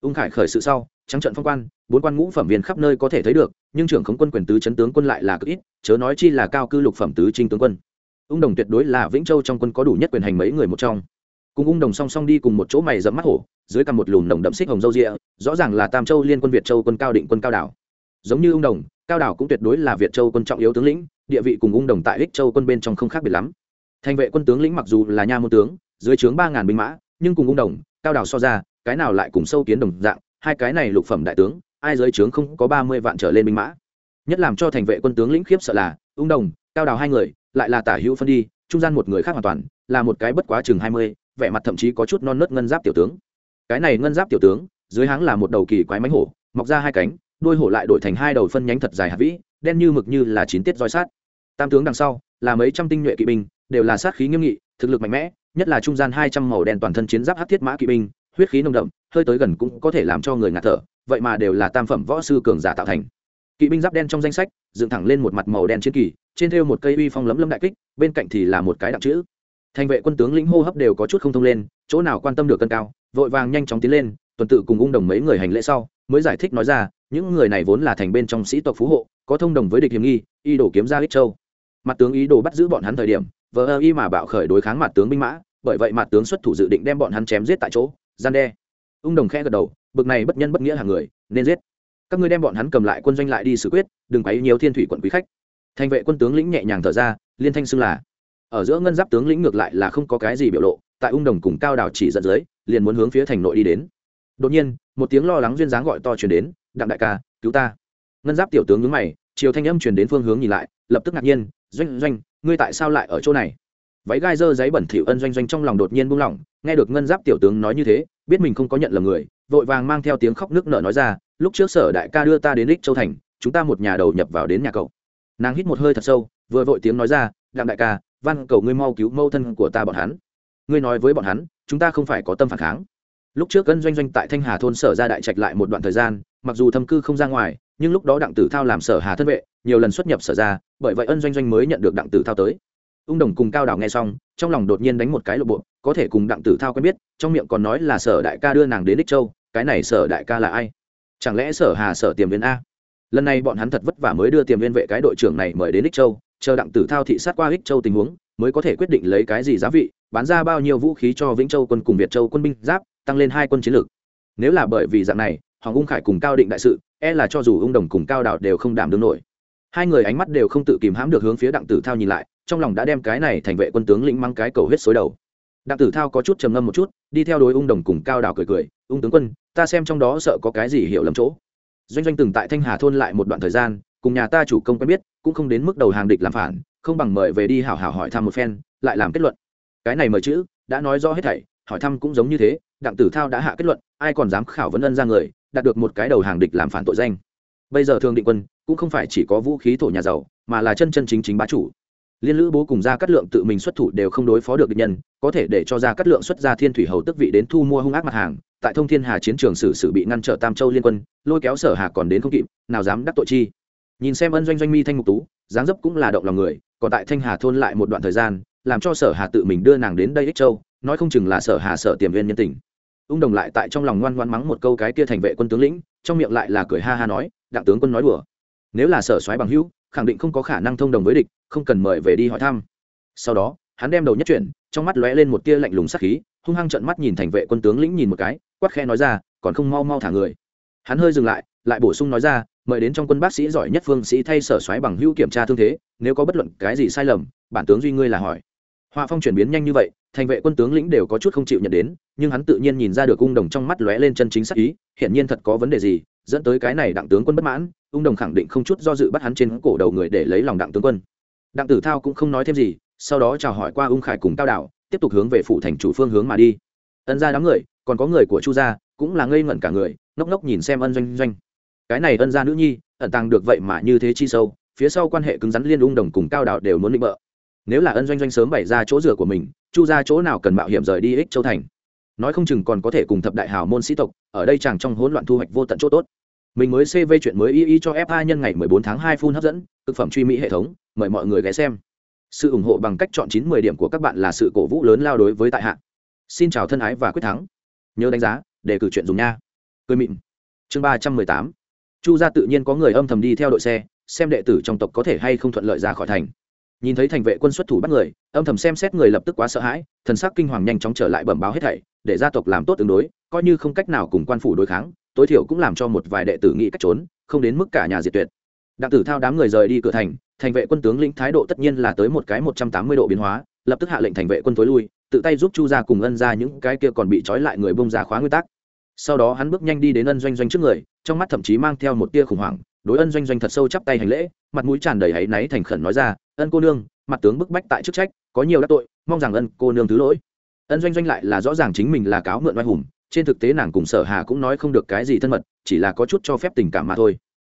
Ung khải khởi sự sau, trắng trận phong quan, bốn quan ngũ phẩm viên khắp nơi có thể thấy được, nhưng trưởng khống quân quyền tứ chấn tướng quân lại là cực ít, chớ nói chi là cao cư lục phẩm tứ trinh tướng quân ung đồng tuyệt đối là vĩnh châu trong quân có đủ nhất quyền hành mấy người một trong. Cùng ung đồng song song đi cùng một chỗ mày dẫm mắt hổ, dưới cằm một lùm đồng đậm xích hồng dâu rịa, rõ ràng là tam châu liên quân việt châu quân cao định quân cao đảo. Giống như ung đồng, cao đảo cũng tuyệt đối là việt châu quân trọng yếu tướng lĩnh, địa vị cùng ung đồng tại ích châu quân bên trong không khác biệt lắm. Thành vệ quân tướng lĩnh mặc dù là nha môn tướng, dưới trướng ba ngàn binh mã, nhưng cùng ung đồng, cao đảo so ra, cái nào lại cùng sâu kiến đồng dạng, hai cái này lục phẩm đại tướng, ai dưới trướng không có ba mươi vạn trở lên binh mã. Nhất làm cho thành vệ quân tướng lĩnh khiếp sợ là, ung đồng, cao đảo hai người lại là tả hữu phân đi, trung gian một người khác hoàn toàn, là một cái bất quá chừng hai mươi, vẻ mặt thậm chí có chút non nớt ngân giáp tiểu tướng. Cái này ngân giáp tiểu tướng, dưới háng là một đầu kỳ quái mánh hổ, mọc ra hai cánh đuôi hổ lại đổi thành hai đầu phân nhánh thật dài hạt vĩ, đen như mực như là chín tiết roi sát tam tướng đằng sau, là mấy trăm tinh nhuệ kỵ binh, đều là sát khí nghiêm nghị, thực lực mạnh mẽ, nhất là trung gian hai trăm màu đen toàn thân chiến giáp hát thiết mã kỵ binh, huyết khí nồng đậm, hơi tới gần cũng có thể làm cho người ngạt thở, vậy mà đều là tam phẩm võ sư cường giả tạo thành. Kỵ binh giáp đen trong danh sách, dựng thẳng lên một mặt màu đen chiến kỳ trên thêu một cây uy phong lấm lấm đại kích, bên cạnh thì là một cái đặc chữ. Thành vệ quân tướng lĩnh hô hấp đều có chút không thông lên, chỗ nào quan tâm được cân cao, vội vàng nhanh chóng tiến lên, tuần tự cùng ung đồng mấy người hành lễ sau, mới giải thích nói ra, những người này vốn là thành bên trong sĩ tộc phú hộ, có thông đồng với địch hiểm nghi y đổ kiếm ra ích châu. Mặt tướng ý đồ bắt giữ bọn hắn thời điểm, vờ ơ y mà bạo khởi đối kháng mặt tướng binh mã, bởi vậy mặt tướng xuất thủ dự định đem bọn hắn chém giết tại chỗ, gian đe. Ung đồng khẽ gật đầu, bực này bất nhân bất nghĩa hàng người, nên giết. Các ngươi đem bọn hắn cầm lại quân doanh lại đi xử quyết, đừng quấy nhiều thiên thủy quận quý khách thành vệ quân tướng lĩnh nhẹ nhàng thở ra, liên thanh xưng là. Ở giữa ngân giáp tướng lĩnh ngược lại là không có cái gì biểu lộ, tại ung đồng cùng cao đảo chỉ dẫn dưới, liền muốn hướng phía thành nội đi đến. Đột nhiên, một tiếng lo lắng duyên dáng gọi to chuyển đến, đặng đại ca, cứu ta. Ngân giáp tiểu tướng nhướng mày, chiều thanh âm chuyển đến phương hướng nhìn lại, lập tức ngạc nhiên, doanh doanh, ngươi tại sao lại ở chỗ này? Váy gai dơ giấy bẩn thỉu ân doanh doanh trong lòng đột nhiên buông lỏng, nghe được ngân giáp tiểu tướng nói như thế, biết mình không có nhận lầm người, vội vàng mang theo tiếng khóc nước nở nói ra, lúc trước sở đại ca đưa ta đến đích châu thành, chúng ta một nhà đầu nhập vào đến nhà cậu nàng hít một hơi thật sâu, vừa vội tiếng nói ra, đặng đại ca văn cầu ngươi mau cứu mâu thân của ta bọn hắn. Ngươi nói với bọn hắn, chúng ta không phải có tâm phản kháng. Lúc trước cân doanh doanh tại thanh hà thôn sở ra đại trạch lại một đoạn thời gian, mặc dù thâm cư không ra ngoài, nhưng lúc đó đặng tử thao làm sở hà thân vệ, nhiều lần xuất nhập sở ra, bởi vậy ân doanh doanh mới nhận được đặng tử thao tới. Ung đồng cùng cao đảo nghe xong, trong lòng đột nhiên đánh một cái lộ bộ, có thể cùng đặng tử thao quen biết, trong miệng còn nói là sở đại ca đưa nàng đến đích châu, cái này sở đại ca là ai? Chẳng lẽ sở hà sở tiềm viên a? Lần này bọn hắn thật vất vả mới đưa tiềm viên vệ cái đội trưởng này mời đến đích châu, chờ đặng tử thao thị sát qua ích châu tình huống, mới có thể quyết định lấy cái gì giá vị, bán ra bao nhiêu vũ khí cho vĩnh châu quân cùng việt châu quân binh giáp, tăng lên hai quân chiến lược. Nếu là bởi vì dạng này, hoàng ung khải cùng cao định đại sự e là cho dù ung đồng cùng cao đạo đều không đảm đương nổi. Hai người ánh mắt đều không tự kìm hãm được hướng phía đặng tử thao nhìn lại, trong lòng đã đem cái này thành vệ quân tướng lĩnh mang cái cầu hết xối đầu. Đặng tử thao có chút trầm ngâm một chút, đi theo đối ung đồng cùng cao đảo cười cười, ung tướng quân, ta xem trong đó sợ có cái gì hiểu lầm chỗ doanh doanh từng tại thanh hà thôn lại một đoạn thời gian, cùng nhà ta chủ công quen biết, cũng không đến mức đầu hàng địch làm phản, không bằng mời về đi hảo hảo hỏi thăm một phen, lại làm kết luận. Cái này mời chữ, đã nói rõ hết thảy, hỏi thăm cũng giống như thế, đặng tử thao đã hạ kết luận, ai còn dám khảo vấn ân ra người, đạt được một cái đầu hàng địch làm phản tội danh. Bây giờ Thương định quân, cũng không phải chỉ có vũ khí thổ nhà giàu, mà là chân chân chính chính bá chủ. Liên lữ bố cùng gia cát lượng tự mình xuất thủ đều không đối phó được địch nhân, có thể để cho gia cát lượng xuất ra thiên thủy hầu tức vị đến thu mua hung ác mặt hàng tại thông thiên hà chiến trường xử xử bị ngăn trở tam châu liên quân, lôi kéo sở hà còn đến không kịp, nào dám đắc tội chi. Nhìn xem ân doanh doanh mi thanh mục tú, dáng dấp cũng là động lòng người, còn tại thanh hà thôn lại một đoạn thời gian, làm cho sở hà tự mình đưa nàng đến đây ích châu, nói không chừng là sở hà sở tiềm viên nhân tình. Ung đồng lại tại trong lòng ngoan ngoan mắng một câu cái kia thành vệ quân tướng lĩnh, trong miệng lại là cười ha ha nói, đặng tướng quân nói đùa. Nếu là sở soái bằng hữu, khẳng định không có khả năng thông đồng với địch, không cần mời về đi hỏi thăm. Sau đó, hắn đem đầu nhất chuyển, trong mắt lóe lên một tia lạnh lùng sắc khí hung hăng trợn mắt nhìn thành vệ quân tướng lĩnh nhìn một cái, quát khe nói ra, còn không mau mau thả người. Hắn hơi dừng lại lại bổ sung nói ra, mời đến trong quân bác sĩ giỏi nhất phương sĩ thay sở soái bằng hữu kiểm tra thương thế, nếu có bất luận cái gì sai lầm, bản tướng duy ngươi là hỏi. Họa phong chuyển biến nhanh như vậy, thành vệ quân tướng lĩnh đều có chút không chịu nhận đến, nhưng hắn tự nhiên nhìn ra được ung đồng trong mắt lóe lên chân chính sắc ý, hiển nhiên thật có vấn đề gì, dẫn tới cái này đặng tướng quân bất mãn, ung đồng khẳng định không chút do dự bắt hắn trên cổ đầu người để lấy lòng đặng tướng quân. Đặng tử thao cũng không nói thêm gì, sau đó chào hỏi qua ung khải cùng cao đạo tiếp tục hướng về phủ thành chủ phương hướng mà đi. Ân ra đám người, còn có người của chu gia, cũng là ngây ngẩn cả người, ngốc ngốc nhìn xem ân doanh doanh. Cái này ân gia nữ nhi, ẩn tàng được vậy mà như thế chi sâu, phía sau quan hệ cứng rắn liên ung đồng cùng cao đạo đều muốn định bợ. Nếu là ân doanh doanh sớm bày ra chỗ rửa của mình, chu ra chỗ nào cần mạo hiểm rời đi ích châu thành. Nói không chừng còn có thể cùng thập đại hào môn sĩ tộc, ở đây chàng trong hỗn loạn thu hoạch vô tận chỗ tốt. Mình mới cv chuyện mới y y cho fa nhân ngày 14 tháng 2 phun hấp dẫn thực phẩm truy mỹ hệ thống, mời mọi người ghé xem sự ủng hộ bằng cách chọn chín mười điểm của các bạn là sự cổ vũ lớn lao đối với tại hạ. Xin chào thân ái và quyết thắng. Nhớ đánh giá, để cử chuyện dùng nha. Cười mịn. Chương ba trăm mười tám. Chu gia tự nhiên có người âm thầm đi theo đội xe, xem đệ tử trong tộc có thể hay không thuận lợi ra khỏi thành. Nhìn thấy thành vệ quân xuất thủ bắt người, âm thầm xem xét người lập tức quá sợ hãi, thần sắc kinh hoàng nhanh chóng trở lại bẩm báo hết thảy, để gia tộc làm tốt tương đối, coi như không cách nào cùng quan phủ đối kháng, tối thiểu cũng làm cho một vài đệ tử nghĩ cách trốn, không đến mức cả nhà diệt tuyệt. Đặng tử thao đám người rời đi cửa thành thành vệ quân tướng lĩnh thái độ tất nhiên là tới một cái một trăm tám mươi độ biến hóa, lập tức hạ lệnh thành vệ quân tối lui, tự tay giúp chu ra cùng ân ra những cái kia còn bị trói lại người bông ra khóa nguyên tắc. Sau đó hắn bước nhanh đi đến ân doanh doanh trước người, trong mắt thậm chí mang theo một tia khủng hoảng, đối ân doanh doanh thật sâu chắp tay hành lễ, mặt mũi tràn đầy áy náy thành khẩn nói ra, ân cô nương, mặt tướng bức bách tại chức trách, có nhiều đắc tội, mong rằng ân cô nương thứ lỗi. Ân doanh doanh lại là rõ ràng chính mình là cáo mượn oai hùng, trên thực tế nàng cùng sở hà cũng nói không được cái gì thân mật, chỉ là có chút cho phép tình cảm mà thôi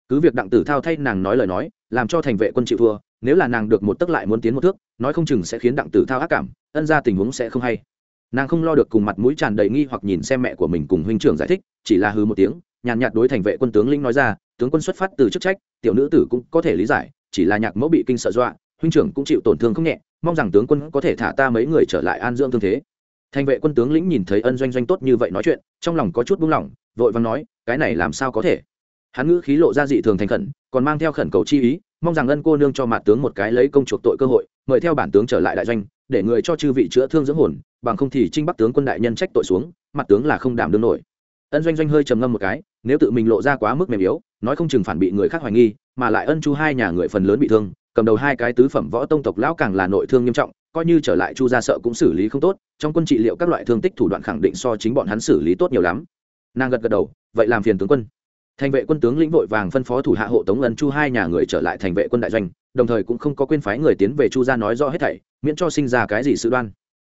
cứ việc đặng tử thao thay nàng nói lời nói, làm cho thành vệ quân chịu thua, nếu là nàng được một tức lại muốn tiến một thước, nói không chừng sẽ khiến đặng tử thao ác cảm, ân ra tình huống sẽ không hay. Nàng không lo được cùng mặt mũi tràn đầy nghi hoặc nhìn xem mẹ của mình cùng huynh trưởng giải thích, chỉ là hư một tiếng, nhàn nhạt đối thành vệ quân tướng lĩnh nói ra, tướng quân xuất phát từ chức trách, tiểu nữ tử cũng có thể lý giải, chỉ là nhạc mẫu bị kinh sợ dọa, huynh trưởng cũng chịu tổn thương không nhẹ, mong rằng tướng quân có thể thả ta mấy người trở lại an dưỡng thương thế. Thành vệ quân tướng lĩnh nhìn thấy ân doanh doanh tốt như vậy nói chuyện, trong lòng có chút buông lỏng, vội vàng nói, cái này làm sao có thể? Hắn ngữ khí lộ ra dị thường thành khẩn, còn mang theo khẩn cầu chi ý, mong rằng ân cô nương cho mặt tướng một cái lấy công chuộc tội cơ hội, mời theo bản tướng trở lại đại doanh, để người cho chư vị chữa thương dưỡng hồn, bằng không thì trinh bắc tướng quân đại nhân trách tội xuống mặt tướng là không đảm đương nổi. Ân doanh doanh hơi trầm ngâm một cái, nếu tự mình lộ ra quá mức mềm yếu, nói không chừng phản bị người khác hoài nghi, mà lại ân chu hai nhà người phần lớn bị thương, cầm đầu hai cái tứ phẩm võ tông tộc lão càng là nội thương nghiêm trọng, coi như trở lại chu gia sợ cũng xử lý không tốt, trong quân trị liệu các loại thương tích thủ đoạn khẳng định so chính bọn hắn xử lý tốt nhiều lắm. Nàng gật gật đầu, vậy làm phiền tướng quân thành vệ quân tướng lĩnh vội vàng phân phó thủ hạ hộ tống ân chu hai nhà người trở lại thành vệ quân đại doanh, đồng thời cũng không có quên phái người tiến về chu gia nói rõ hết thảy, miễn cho sinh ra cái gì sự đoan.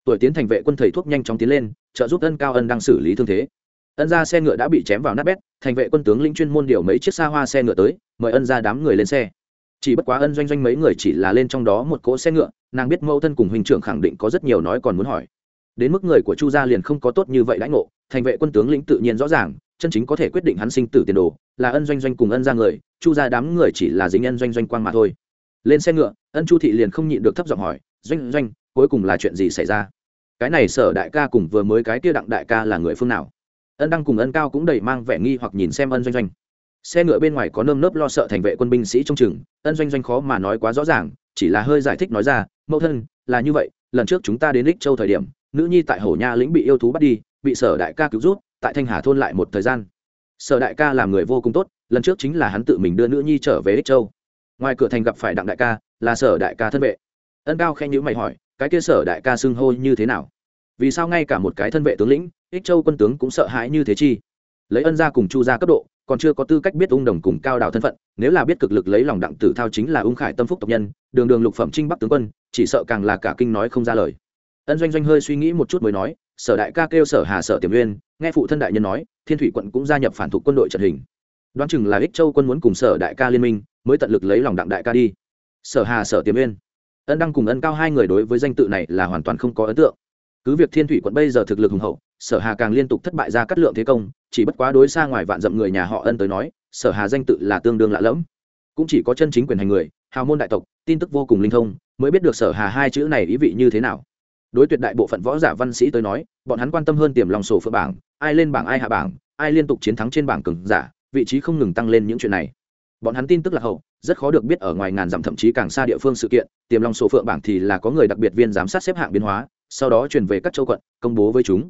Tuổi tiến thành vệ quân thầy thuốc nhanh chóng tiến lên, trợ giúp ân cao ân đang xử lý thương thế. Ân ra xe ngựa đã bị chém vào nát bét, thành vệ quân tướng lĩnh chuyên môn điều mấy chiếc xa hoa xe ngựa tới, mời ân ra đám người lên xe. Chỉ bất quá ân doanh doanh mấy người chỉ là lên trong đó một cỗ xe ngựa, nàng biết mẫu thân cùng huynh trưởng khẳng định có rất nhiều nói còn muốn hỏi. Đến mức người của chu gia liền không có tốt như vậy lãnh ngộ, thành vệ quân tướng lĩnh tự nhiên rõ ràng chân chính có thể quyết định hắn sinh tử tiền đồ, là ân doanh doanh cùng ân ra người, chu gia đám người chỉ là dính ân doanh doanh quang mà thôi. Lên xe ngựa, ân chu thị liền không nhịn được thấp giọng hỏi, doanh doanh, cuối cùng là chuyện gì xảy ra? Cái này sở đại ca cùng vừa mới cái kia đặng đại ca là người phương nào? Ân đăng cùng ân cao cũng đầy mang vẻ nghi hoặc nhìn xem ân doanh doanh. Xe ngựa bên ngoài có nơm nớp lo sợ thành vệ quân binh sĩ trong chừng, ân doanh doanh khó mà nói quá rõ ràng, chỉ là hơi giải thích nói ra, mẫu thân, là như vậy, lần trước chúng ta đến lích châu thời điểm, nữ nhi tại hổ nha lĩnh bị yêu thú bắt đi, bị sở đại ca cứu rút tại thanh hà thôn lại một thời gian. Sở đại ca làm người vô cùng tốt, lần trước chính là hắn tự mình đưa nữ nhi trở về ích châu. Ngoài cửa thành gặp phải đặng đại ca, là sở đại ca thân vệ. Ân cao khen nhữ mày hỏi, cái kia sở đại ca xưng hô như thế nào? Vì sao ngay cả một cái thân vệ tướng lĩnh, ích châu quân tướng cũng sợ hãi như thế chi? Lấy ân ra cùng chu ra cấp độ, còn chưa có tư cách biết ung đồng cùng cao đào thân phận, nếu là biết cực lực lấy lòng đặng tử thao chính là ung khải tâm phúc tộc nhân, đường đường lục phẩm trinh bắc tướng quân, chỉ sợ càng là cả kinh nói không ra lời. Ân doanh doanh hơi suy nghĩ một chút mới nói sở đại ca kêu sở hà sở tiềm nguyên, nghe phụ thân đại nhân nói, thiên thủy quận cũng gia nhập phản thục quân đội trận hình. Đoán chừng là ích châu quân muốn cùng sở đại ca liên minh, mới tận lực lấy lòng đặng đại ca đi. Sở hà sở tiềm nguyên. Ân đăng cùng ân cao hai người đối với danh tự này là hoàn toàn không có ấn tượng. Cứ việc thiên thủy quận bây giờ thực lực hùng hậu, sở hà càng liên tục thất bại ra cắt lượng thế công, chỉ bất quá đối xa ngoài vạn dặm người nhà họ ân tới nói, sở hà danh tự là tương đương lạ lẫm. Cũng chỉ có chân chính quyền hành người, hào môn đại tộc, tin tức vô cùng linh thông, mới biết được sở hà hai chữ này ý vị như thế nào đối tuyệt đại bộ phận võ giả văn sĩ tới nói, bọn hắn quan tâm hơn tiềm lòng sổ phượng bảng, ai lên bảng ai hạ bảng, ai liên tục chiến thắng trên bảng cường giả, vị trí không ngừng tăng lên những chuyện này. Bọn hắn tin tức là hậu, rất khó được biết ở ngoài ngàn dặm thậm chí càng xa địa phương sự kiện, tiềm long sổ phượng bảng thì là có người đặc biệt viên giám sát xếp hạng biến hóa, sau đó truyền về các châu quận, công bố với chúng.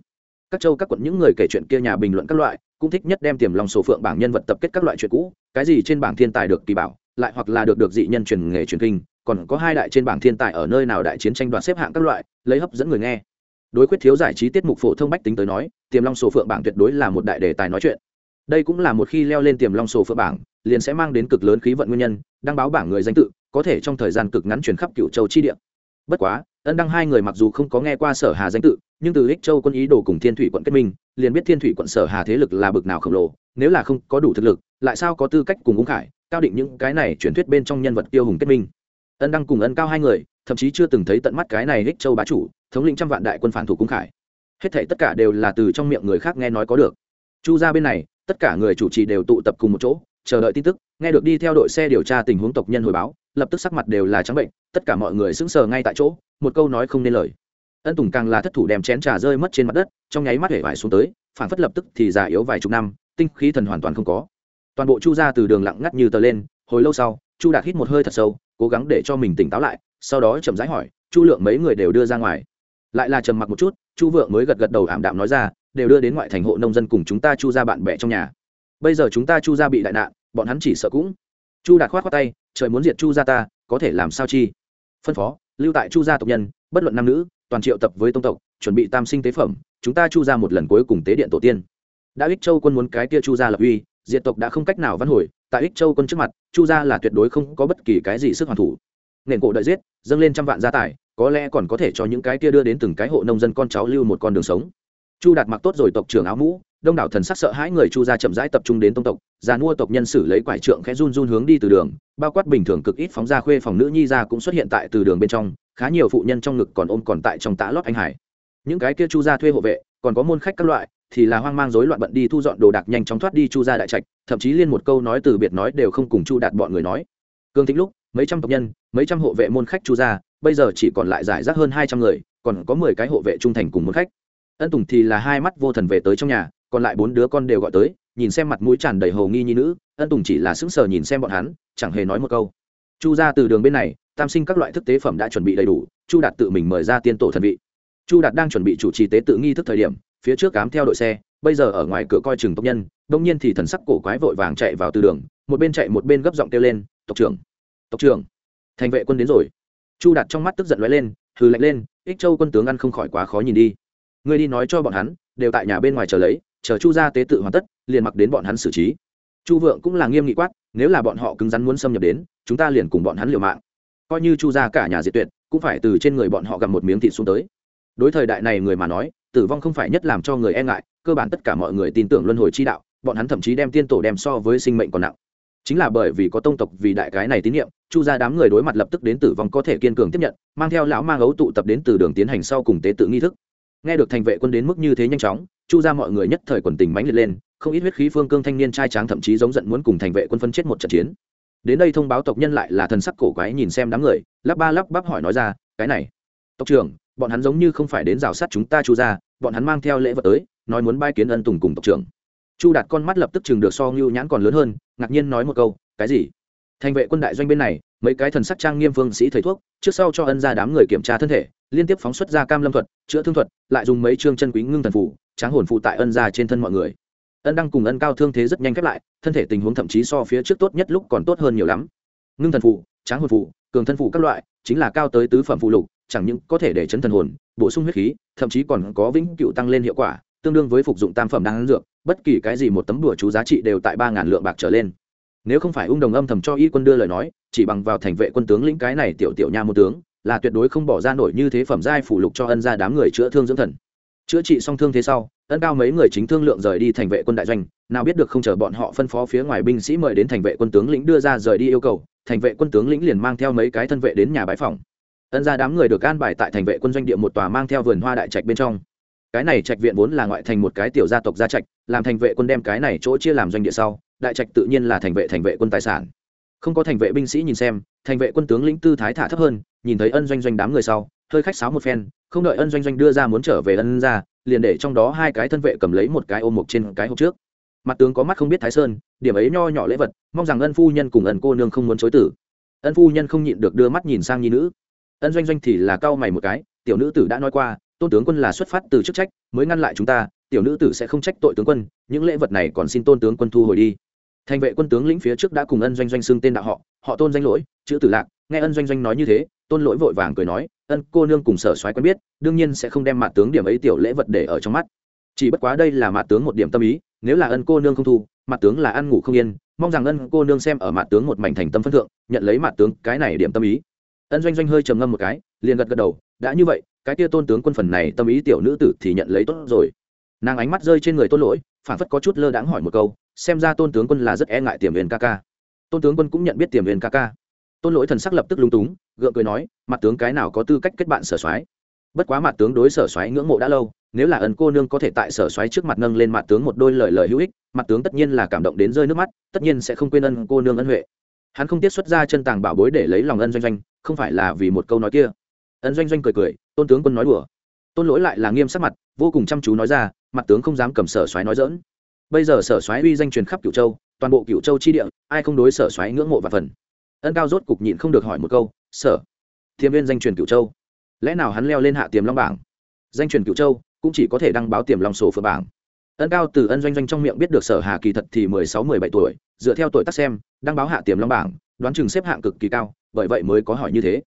Các châu, các quận những người kể chuyện kia nhà bình luận các loại, cũng thích nhất đem tiềm lòng sổ phượng bảng nhân vật tập kết các loại chuyện cũ, cái gì trên bảng thiên tài được kỳ bảo, lại hoặc là được được dị nhân truyền nghề truyền kinh còn có hai đại trên bảng thiên tài ở nơi nào đại chiến tranh đoạt xếp hạng các loại, lấy hấp dẫn người nghe. Đối quyết thiếu giải trí tiết mục phổ thông bách tính tới nói, tiềm long sổ phượng bảng tuyệt đối là một đại đề tài nói chuyện. Đây cũng là một khi leo lên tiềm long sổ phượng bảng, liền sẽ mang đến cực lớn khí vận nguyên nhân, đăng báo bảng người danh tự, có thể trong thời gian cực ngắn chuyển khắp cựu châu chi địa. Bất quá, ân đăng hai người mặc dù không có nghe qua sở hà danh tự, nhưng từ ích châu quân ý đồ cùng thiên thủy quận kết minh, liền biết thiên thủy quận sở hà thế lực là bực nào khổng lồ, nếu là không có đủ thực lực, lại sao có tư cách cùng ung khải, cao định những cái này truyền thuyết bên trong nhân vật tiêu hùng kết minh ân đăng cùng ân cao hai người, thậm chí chưa từng thấy tận mắt cái này hích châu bá chủ, thống lĩnh trăm vạn đại quân phản thủ cung khải. Hết thể tất cả đều là từ trong miệng người khác nghe nói có được. Chu ra bên này, tất cả người chủ trì đều tụ tập cùng một chỗ, chờ đợi tin tức, nghe được đi theo đội xe điều tra tình huống tộc nhân hồi báo, lập tức sắc mặt đều là trắng bệnh, tất cả mọi người sững sờ ngay tại chỗ, một câu nói không nên lời. Ân tùng càng là thất thủ đem chén trà rơi mất trên mặt đất, trong nháy mắt hể vải xuống tới, phản phất lập tức thì già yếu vài chục năm, tinh khí thần hoàn toàn không có. Toàn bộ chu ra từ đường lặng ngắt như tờ lên, hồi lâu sau, chu đạt hít một hơi thật sâu cố gắng để cho mình tỉnh táo lại, sau đó chậm rãi hỏi, chu lượng mấy người đều đưa ra ngoài? Lại là trầm mặc một chút, chu vượng mới gật gật đầu ảm đạm nói ra, đều đưa đến ngoại thành hộ nông dân cùng chúng ta chu ra bạn bè trong nhà. Bây giờ chúng ta chu ra bị đại nạn, bọn hắn chỉ sợ cũng. Chu đạt khoát khoát tay, trời muốn diệt chu gia ta, có thể làm sao chi? Phân phó, lưu tại chu gia tộc nhân, bất luận nam nữ, toàn triệu tập với tông tộc, chuẩn bị tam sinh tế phẩm, chúng ta chu ra một lần cuối cùng tế điện tổ tiên. Đã ích châu quân muốn cái kia chu gia lập uy, diệt tộc đã không cách nào văn hồi tại ích châu quân trước mặt, chu gia là tuyệt đối không có bất kỳ cái gì sức hoàn thủ. Nền cổ đợi giết, dâng lên trăm vạn gia tài, có lẽ còn có thể cho những cái kia đưa đến từng cái hộ nông dân con cháu lưu một con đường sống. Chu đạt mặc tốt rồi tộc trưởng áo mũ, đông đảo thần sắc sợ hãi người chu gia chậm rãi tập trung đến tông tộc, già mua tộc nhân sử lấy quải trượng khẽ run run hướng đi từ đường, bao quát bình thường cực ít phóng ra khuê phòng nữ nhi ra cũng xuất hiện tại từ đường bên trong, khá nhiều phụ nhân trong ngực còn ôm còn tại trong tã lót anh hải. Những cái kia chu gia thuê hộ vệ, còn có môn khách các loại thì là hoang mang rối loạn bận đi thu dọn đồ đạc nhanh chóng thoát đi chu gia đại trạch, thậm chí liên một câu nói từ biệt nói đều không cùng chu đạt bọn người nói. Cương thịnh lúc, mấy trăm tộc nhân, mấy trăm hộ vệ môn khách chu gia, bây giờ chỉ còn lại giải rác hơn hai trăm người, còn có mười cái hộ vệ trung thành cùng một khách. Ân tùng thì là hai mắt vô thần về tới trong nhà, còn lại bốn đứa con đều gọi tới, nhìn xem mặt mũi tràn đầy hầu nghi nhi nữ, ân tùng chỉ là sững sờ nhìn xem bọn hắn, chẳng hề nói một câu. Chu ra từ đường bên này, tam sinh các loại thức tế phẩm đã chuẩn bị đầy đủ, chu đạt tự mình mời ra tiên tổ thần vị. Chu đạt đang chuẩn bị chủ trì tế tự nghi thức thời điểm phía trước cám theo đội xe, bây giờ ở ngoài cửa coi chừng tộc nhân, đông nhiên thì thần sắc cổ quái vội vàng chạy vào từ đường, một bên chạy một bên gấp giọng kêu lên, tộc trưởng tộc trưởng, thành vệ quân đến rồi. Chu đạt trong mắt tức giận lóe lên, hừ lạnh lên, ích châu quân tướng ăn không khỏi quá khó nhìn đi. Ngươi đi nói cho bọn hắn, đều tại nhà bên ngoài chờ lấy, chờ chu ra tế tự hoàn tất, liền mặc đến bọn hắn xử trí. Chu vượng cũng là nghiêm nghị quát, nếu là bọn họ cứng rắn muốn xâm nhập đến, chúng ta liền cùng bọn hắn liều mạng. Coi như chu ra cả nhà diệt tuyệt, cũng phải từ trên người bọn họ gặp một miếng thịt xuống tới. Đối thời đại này người mà nói tử vong không phải nhất làm cho người e ngại, cơ bản tất cả mọi người tin tưởng luân hồi chi đạo, bọn hắn thậm chí đem tiên tổ đem so với sinh mệnh còn nặng. Chính là bởi vì có tông tộc vì đại cái này tín nhiệm, chu ra đám người đối mặt lập tức đến tử vong có thể kiên cường tiếp nhận, mang theo lão mang ấu tụ tập đến từ đường tiến hành sau cùng tế tự nghi thức. Nghe được thành vệ quân đến mức như thế nhanh chóng, chu ra mọi người nhất thời quần tình mãnh liệt lên, không ít huyết khí phương cương thanh niên trai tráng thậm chí giống giận muốn cùng thành vệ quân phân chết một trận chiến. Đến đây thông báo tộc nhân lại là thần sắc cổ quái nhìn xem đám người, lắp ba lắp bắp hỏi nói ra, cái này, tộc trưởng bọn hắn giống như không phải đến rào sát chúng ta chu ra bọn hắn mang theo lễ vật tới, nói muốn bai kiến ân tùng cùng tộc trưởng. Chu đạt con mắt lập tức chừng được so ngưu nhãn còn lớn hơn, ngạc nhiên nói một câu, cái gì? Thành vệ quân đại doanh bên này, mấy cái thần sắc trang nghiêm phương sĩ thầy thuốc, trước sau cho ân ra đám người kiểm tra thân thể, liên tiếp phóng xuất ra cam lâm thuật, chữa thương thuật, lại dùng mấy chương chân quý ngưng thần phủ, tráng hồn phụ tại ân ra trên thân mọi người. Ân đang cùng ân cao thương thế rất nhanh khép lại, thân thể tình huống thậm chí so phía trước tốt nhất lúc còn tốt hơn nhiều lắm. Ngưng thần phụ tráng hồn phụ cường thân phụ các loại, chính là cao tới tứ phẩm phụ lục chẳng những có thể để chấn thần hồn, bổ sung huyết khí, thậm chí còn có vĩnh cựu tăng lên hiệu quả, tương đương với phục dụng tam phẩm đan dược, bất kỳ cái gì một tấm đùa chú giá trị đều tại ba ngàn lượng bạc trở lên. Nếu không phải ung đồng âm thầm cho y quân đưa lời nói, chỉ bằng vào thành vệ quân tướng lĩnh cái này tiểu tiểu nha một tướng, là tuyệt đối không bỏ ra nổi như thế phẩm giai phủ lục cho ân ra đám người chữa thương dưỡng thần. Chữa trị xong thương thế sau, ân cao mấy người chính thương lượng rời đi thành vệ quân đại doanh, nào biết được không chờ bọn họ phân phó phía ngoài binh sĩ mời đến thành vệ quân tướng lĩnh đưa ra rời đi yêu cầu, thành vệ quân tướng lĩnh liền mang theo mấy cái thân vệ đến nhà bãi phòng ân ra đám người được an bài tại thành vệ quân doanh địa một tòa mang theo vườn hoa đại trạch bên trong. Cái này trạch viện vốn là ngoại thành một cái tiểu gia tộc gia trạch, làm thành vệ quân đem cái này chỗ chia làm doanh địa sau, đại trạch tự nhiên là thành vệ thành vệ quân tài sản. Không có thành vệ binh sĩ nhìn xem, thành vệ quân tướng lĩnh tư thái thả thấp hơn, nhìn thấy ân doanh doanh đám người sau, hơi khách sáo một phen, không đợi ân doanh doanh đưa ra muốn trở về ân ra liền để trong đó hai cái thân vệ cầm lấy một cái ôm mục trên cái hộp trước. Mặt tướng có mắt không biết thái sơn, điểm ấy nho nhỏ lễ vật, mong rằng ân phu nhân cùng ân cô nương không muốn chối tử. Ân phu nhân không nhịn được đưa mắt nhìn sang nhi nữ ân doanh doanh thì là cau mày một cái, tiểu nữ tử đã nói qua, tôn tướng quân là xuất phát từ chức trách, mới ngăn lại chúng ta, tiểu nữ tử sẽ không trách tội tướng quân, những lễ vật này còn xin tôn tướng quân thu hồi đi. Thành vệ quân tướng lĩnh phía trước đã cùng ân doanh doanh xưng tên đạo họ họ tôn danh lỗi, chữ tử lạc, nghe ân doanh doanh nói như thế, tôn lỗi vội vàng cười nói, ân cô nương cùng sở soái quen biết, đương nhiên sẽ không đem mạ tướng điểm ấy tiểu lễ vật để ở trong mắt. Chỉ bất quá đây là mạ tướng một điểm tâm ý, nếu là ân cô nương không thu mạ tướng là ăn ngủ không yên, mong rằng ân cô nương xem ở mạ tướng một mảnh thành tâm phân thượng, nhận lấy mạ tướng cái này điểm tâm ý ân doanh doanh hơi trầm ngâm một cái, liền gật gật đầu, đã như vậy, cái kia tôn tướng quân phần này tâm ý tiểu nữ tử thì nhận lấy tốt rồi. Nàng ánh mắt rơi trên người tôn lỗi phản phất có chút lơ đãng hỏi một câu, xem ra tôn tướng quân là rất e ngại tiềm huyền ca ca. Tôn tướng quân cũng nhận biết tiềm huyền ca ca. Tôn lỗi thần sắc lập tức lung túng, gượng cười nói, mặt tướng cái nào có tư cách kết bạn sở soái? Bất quá mặt tướng đối sở soái ngưỡng mộ đã lâu, nếu là ẩn cô nương có thể tại sở soái trước mặt nâng lên mặt tướng một đôi lời lời hữu ích, mặt tướng tất nhiên là cảm động đến rơi nước mắt, tất nhiên sẽ không quên ân cô nương ân huệ hắn không tiết xuất ra chân tàng bảo bối để lấy lòng ân doanh doanh, không phải là vì một câu nói kia. Ân doanh doanh cười cười, tôn tướng quân nói đùa. Tôn lỗi lại là nghiêm sắc mặt, vô cùng chăm chú nói ra, mặt tướng không dám cầm sở soái nói dỡn bây giờ sở soái uy danh truyền khắp cửu châu, toàn bộ cửu châu chi địa, ai không đối sở soái ngưỡng mộ và phần. Ân cao rốt cục nhịn không được hỏi một câu, sở, thiêm viên danh truyền cửu châu, lẽ nào hắn leo lên hạ tiềm long bảng? Danh truyền cửu châu cũng chỉ có thể đăng báo tiềm long sổ phượng bảng. Ân cao từ ân doanh doanh trong miệng biết được sở hà kỳ thật thì mười sáu mười bảy tuổi dựa theo tuổi tác xem, đang báo hạ tiềm long bảng, đoán chừng xếp hạng cực kỳ cao, bởi vậy mới có hỏi như thế.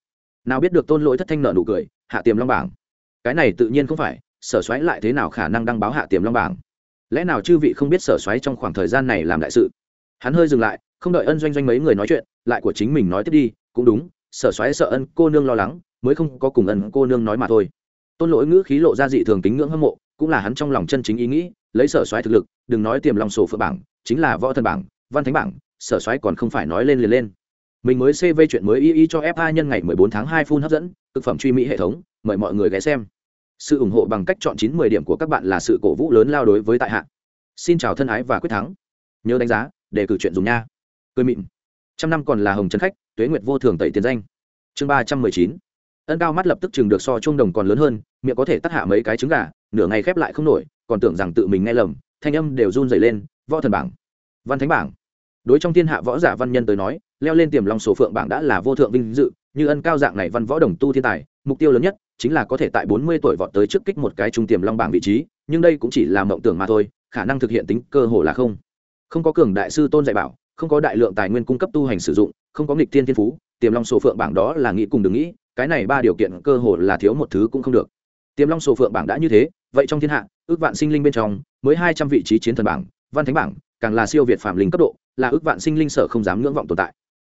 Nào biết được tôn lỗi thất thanh nợ nụ cười, hạ tiềm long bảng. Cái này tự nhiên không phải, sở xoáy lại thế nào khả năng đăng báo hạ tiềm long bảng? Lẽ nào chư vị không biết sở xoáy trong khoảng thời gian này làm đại sự? Hắn hơi dừng lại, không đợi ân doanh doanh mấy người nói chuyện, lại của chính mình nói tiếp đi, cũng đúng, sở xoáy sợ ân cô nương lo lắng, mới không có cùng ân cô nương nói mà thôi. Tôn lỗi ngữ khí lộ ra dị thường tính ngưỡng hâm mộ, cũng là hắn trong lòng chân chính ý nghĩ, lấy sở xoáy thực lực, đừng nói tiềm lòng sổ phượng bảng, chính là võ thần bảng văn thánh bảng, sở xoáy còn không phải nói lên liền lên. Mình mới cv chuyện mới y y cho fa nhân ngày 14 tháng 2 phun hấp dẫn thực phẩm truy mỹ hệ thống, mời mọi người ghé xem. Sự ủng hộ bằng cách chọn chín mười điểm của các bạn là sự cổ vũ lớn lao đối với tại hạ. Xin chào thân ái và quyết thắng. Nhớ đánh giá để cử chuyện dùng nha. Cười mịn. Trăm năm còn là hồng trấn khách, tuế nguyệt vô thường tẩy tiền danh. Chương ba trăm mười chín. Ân cao mắt lập tức chừng được so trung đồng còn lớn hơn, miệng có thể tắt hạ mấy cái trứng gà, nửa ngày khép lại không nổi, còn tưởng rằng tự mình nghe lầm, thanh âm đều run dày lên, võ thần bảng. Văn thánh bảng đối trong thiên hạ võ giả văn nhân tới nói, leo lên tiềm long sổ phượng bảng đã là vô thượng vinh dự, như ân cao dạng này văn võ đồng tu thiên tài, mục tiêu lớn nhất chính là có thể tại bốn mươi tuổi vọt tới trước kích một cái trung tiềm long bảng vị trí, nhưng đây cũng chỉ là mộng tưởng mà thôi, khả năng thực hiện tính cơ hồ là không. Không có cường đại sư tôn dạy bảo, không có đại lượng tài nguyên cung cấp tu hành sử dụng, không có nghịch thiên thiên phú, tiềm long sổ phượng bảng đó là nghĩ cùng đừng nghĩ, cái này ba điều kiện cơ hồ là thiếu một thứ cũng không được. Tiềm long sổ phượng bảng đã như thế, vậy trong thiên hạ, ước vạn sinh linh bên trong mới hai trăm vị trí chiến thần bảng, văn thánh bảng càng là siêu việt phạm linh cấp độ, là ước vạn sinh linh sở không dám ngưỡng vọng tồn tại.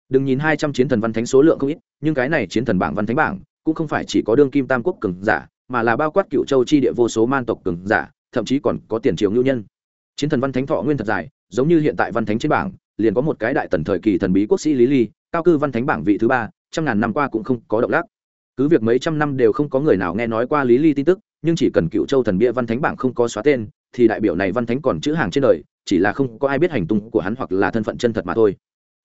Đừng nhìn hai trăm chiến thần văn thánh số lượng không ít, nhưng cái này chiến thần bảng văn thánh bảng cũng không phải chỉ có đương kim tam quốc cường giả, mà là bao quát cựu châu chi địa vô số man tộc cường giả, thậm chí còn có tiền triều ngưu nhân. Chiến thần văn thánh thọ nguyên thật dài, giống như hiện tại văn thánh trên bảng, liền có một cái đại tần thời kỳ thần bí quốc sĩ lý ly, cao cư văn thánh bảng vị thứ ba, trăm ngàn năm qua cũng không có động lắc. Cứ việc mấy trăm năm đều không có người nào nghe nói qua lý ly tin tức, nhưng chỉ cần cựu châu thần bia văn thánh bảng không có xóa tên, thì đại biểu này văn thánh còn chữ hàng trên đời chỉ là không có ai biết hành tung của hắn hoặc là thân phận chân thật mà thôi.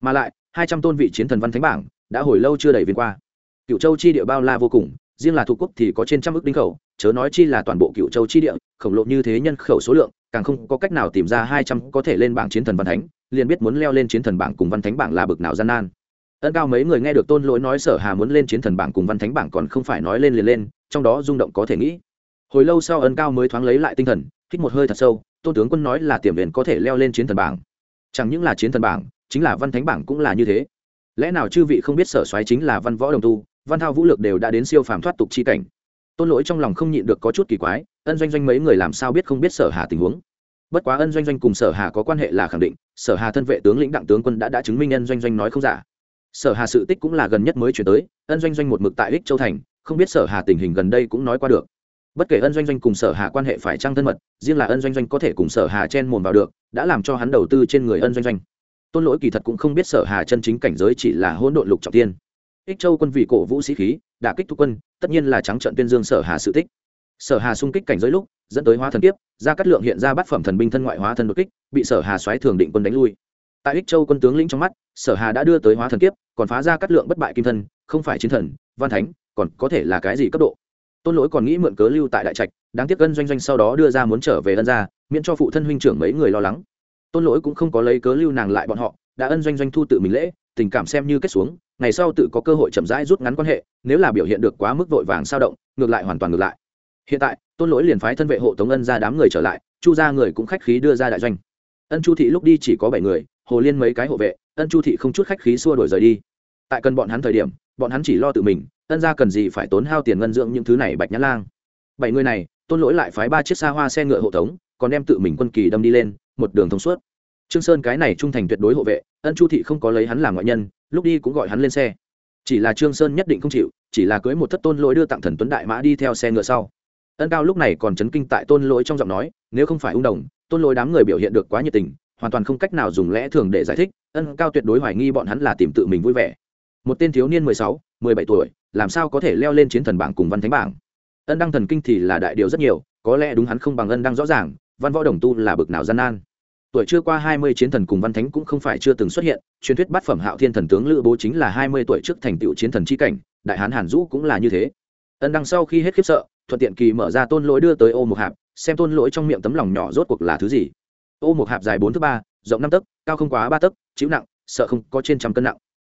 Mà lại, hai trăm tôn vị chiến thần văn thánh bảng đã hồi lâu chưa đầy viên qua. Cựu châu chi địa bao la vô cùng, riêng là thuộc quốc thì có trên trăm ước đinh khẩu, chớ nói chi là toàn bộ cựu châu chi địa, khổng lồ như thế nhân khẩu số lượng, càng không có cách nào tìm ra hai trăm có thể lên bảng chiến thần văn thánh, liền biết muốn leo lên chiến thần bảng cùng văn thánh bảng là bực nào gian nan. Ân cao mấy người nghe được tôn lỗi nói sở hà muốn lên chiến thần bảng cùng văn thánh bảng còn không phải nói lên liền lên, trong đó rung động có thể nghĩ. Hồi lâu sau ân cao mới thoáng lấy lại tinh thần hít một hơi thật sâu, tôn tướng quân nói là tiềm viện có thể leo lên chiến thần bảng. Chẳng những là chiến thần bảng, chính là văn thánh bảng cũng là như thế. Lẽ nào chư vị không biết sở soái chính là văn võ đồng tu, văn thao vũ lực đều đã đến siêu phàm thoát tục chi cảnh? Tôn lỗi trong lòng không nhịn được có chút kỳ quái, ân doanh doanh mấy người làm sao biết không biết sở hà tình huống? Bất quá ân doanh doanh cùng sở hà có quan hệ là khẳng định, sở hà thân vệ tướng lĩnh đặng tướng quân đã đã chứng minh ân doanh doanh nói không giả. Sở hà sự tích cũng là gần nhất mới chuyển tới, ân doanh doanh một mực tại ích châu thành, không biết sở hà tình hình gần đây cũng nói qua được bất kể ân doanh doanh cùng sở hà quan hệ phải trăng thân mật, riêng là ân doanh doanh có thể cùng sở hà chen mồn vào được, đã làm cho hắn đầu tư trên người ân doanh doanh. Tôn lỗi kỳ thật cũng không biết sở hà chân chính cảnh giới chỉ là hỗn độn lục trọng tiên. Ích châu quân vị cổ vũ sĩ khí, đả kích thu quân, tất nhiên là trắng trận tuyên dương sở hà sự tích. Sở hà xung kích cảnh giới lúc, dẫn tới hóa thần kiếp ra cắt lượng hiện ra bát phẩm thần binh thân ngoại hóa thần đột kích, bị sở hà xoáy thường định quân đánh lui. Tại ích châu quân tướng lĩnh trong mắt, sở hà đã đưa tới hóa thần kiếp, còn phá ra cắt lượng bất bại kim thân, không phải chiến thần, văn thánh, còn có thể là cái gì cấp độ? Tôn lỗi còn nghĩ mượn cớ lưu tại đại trạch, đáng tiếc ân doanh doanh sau đó đưa ra muốn trở về ân gia, miễn cho phụ thân huynh trưởng mấy người lo lắng. Tôn lỗi cũng không có lấy cớ lưu nàng lại bọn họ, đã ân doanh doanh thu tự mình lễ, tình cảm xem như kết xuống, ngày sau tự có cơ hội chậm rãi rút ngắn quan hệ, nếu là biểu hiện được quá mức vội vàng sao động, ngược lại hoàn toàn ngược lại. Hiện tại, tôn lỗi liền phái thân vệ hộ tống ân ra đám người trở lại, chu ra người cũng khách khí đưa ra đại doanh. Ân chu thị lúc đi chỉ có bảy người, hồ liên mấy cái hộ vệ, ân chu thị không chút khách khí xua đổi rời đi. Tại cần bọn hắn thời điểm bọn hắn chỉ lo tự mình, ân ra cần gì phải tốn hao tiền ngân dưỡng những thứ này bạch nhã lang. Bảy người này, tôn lỗi lại phái ba chiếc xa hoa xe ngựa hộ tống, còn đem tự mình quân kỳ đâm đi lên, một đường thông suốt. Trương sơn cái này trung thành tuyệt đối hộ vệ, ân chu thị không có lấy hắn làm ngoại nhân, lúc đi cũng gọi hắn lên xe. Chỉ là trương sơn nhất định không chịu, chỉ là cưới một thất tôn lỗi đưa tặng thần tuấn đại mã đi theo xe ngựa sau. Ân cao lúc này còn chấn kinh tại tôn lỗi trong giọng nói, nếu không phải ung đồng, tôn lỗi đám người biểu hiện được quá nhiệt tình, hoàn toàn không cách nào dùng lẽ thường để giải thích, ân cao tuyệt đối hoài nghi bọn hắn là tìm tự mình vui vẻ một tên thiếu niên mười sáu, mười bảy tuổi, làm sao có thể leo lên chiến thần bảng cùng văn thánh bảng? Ân đăng thần kinh thì là đại điều rất nhiều, có lẽ đúng hắn không bằng ân đăng rõ ràng, văn võ đồng tu là bực nào gian nan. Tuổi chưa qua hai mươi chiến thần cùng văn thánh cũng không phải chưa từng xuất hiện, truyền thuyết bát phẩm hạo thiên thần tướng lữ bố chính là hai mươi tuổi trước thành tựu chiến thần chi cảnh, đại hán hàn dũ cũng là như thế. Ân đăng sau khi hết khiếp sợ, thuận tiện kỳ mở ra tôn lỗi đưa tới ô một hạp, xem tôn lỗi trong miệng tấm lòng nhỏ rốt cuộc là thứ gì. Ô một hạp dài bốn thứ ba, rộng năm tấc, cao không quá ba tấc, chịu nặng, sợ không có trên trăm cân nặng.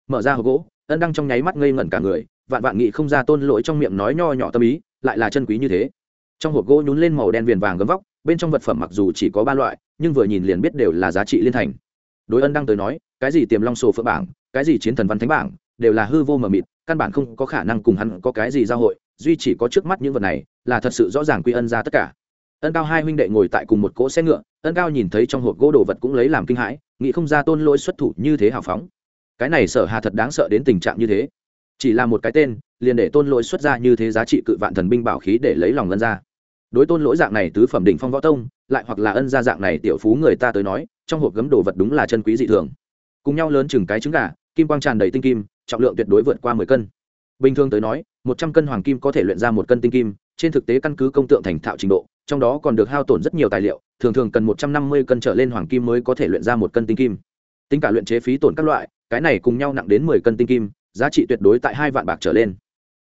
Mở ra hộp gỗ ân đăng trong nháy mắt ngây ngẩn cả người, vạn vạn nghị không ra tôn lỗi trong miệng nói nho nhỏ tâm ý, lại là chân quý như thế. Trong hộp gỗ nhún lên màu đen viền vàng gấm vóc, bên trong vật phẩm mặc dù chỉ có ba loại, nhưng vừa nhìn liền biết đều là giá trị liên thành. Đối ân đăng tới nói, cái gì tiềm long sổ phượng bảng, cái gì chiến thần văn thánh bảng, đều là hư vô mờ mịt, căn bản không có khả năng cùng hắn có cái gì giao hội, duy chỉ có trước mắt những vật này, là thật sự rõ ràng quy ân ra tất cả. Ân cao hai huynh đệ ngồi tại cùng một cỗ xe ngựa, ân cao nhìn thấy trong hộp gỗ đồ vật cũng lấy làm kinh hãi nghĩ không ra tôn lỗi xuất thủ như thế hào phóng cái này sở hà thật đáng sợ đến tình trạng như thế. Chỉ là một cái tên, liền để tôn lỗi xuất ra như thế giá trị cự vạn thần binh bảo khí để lấy lòng ân ra đối tôn lỗi dạng này tứ phẩm đỉnh phong võ tông, lại hoặc là ân ra dạng này tiểu phú người ta tới nói, trong hộp gấm đồ vật đúng là chân quý dị thường. Cùng nhau lớn chừng cái trứng gà, kim quang tràn đầy tinh kim, trọng lượng tuyệt đối vượt qua mười cân. Bình thường tới nói, một trăm cân hoàng kim có thể luyện ra một cân tinh kim, trên thực tế căn cứ công tượng thành thạo trình độ, trong đó còn được hao tổn rất nhiều tài liệu, thường thường cần một trăm năm mươi cân trở lên hoàng kim mới có thể luyện ra một cân tinh kim. Tính cả luyện chế phí tổn các loại cái này cùng nhau nặng đến mười cân tinh kim, giá trị tuyệt đối tại hai vạn bạc trở lên.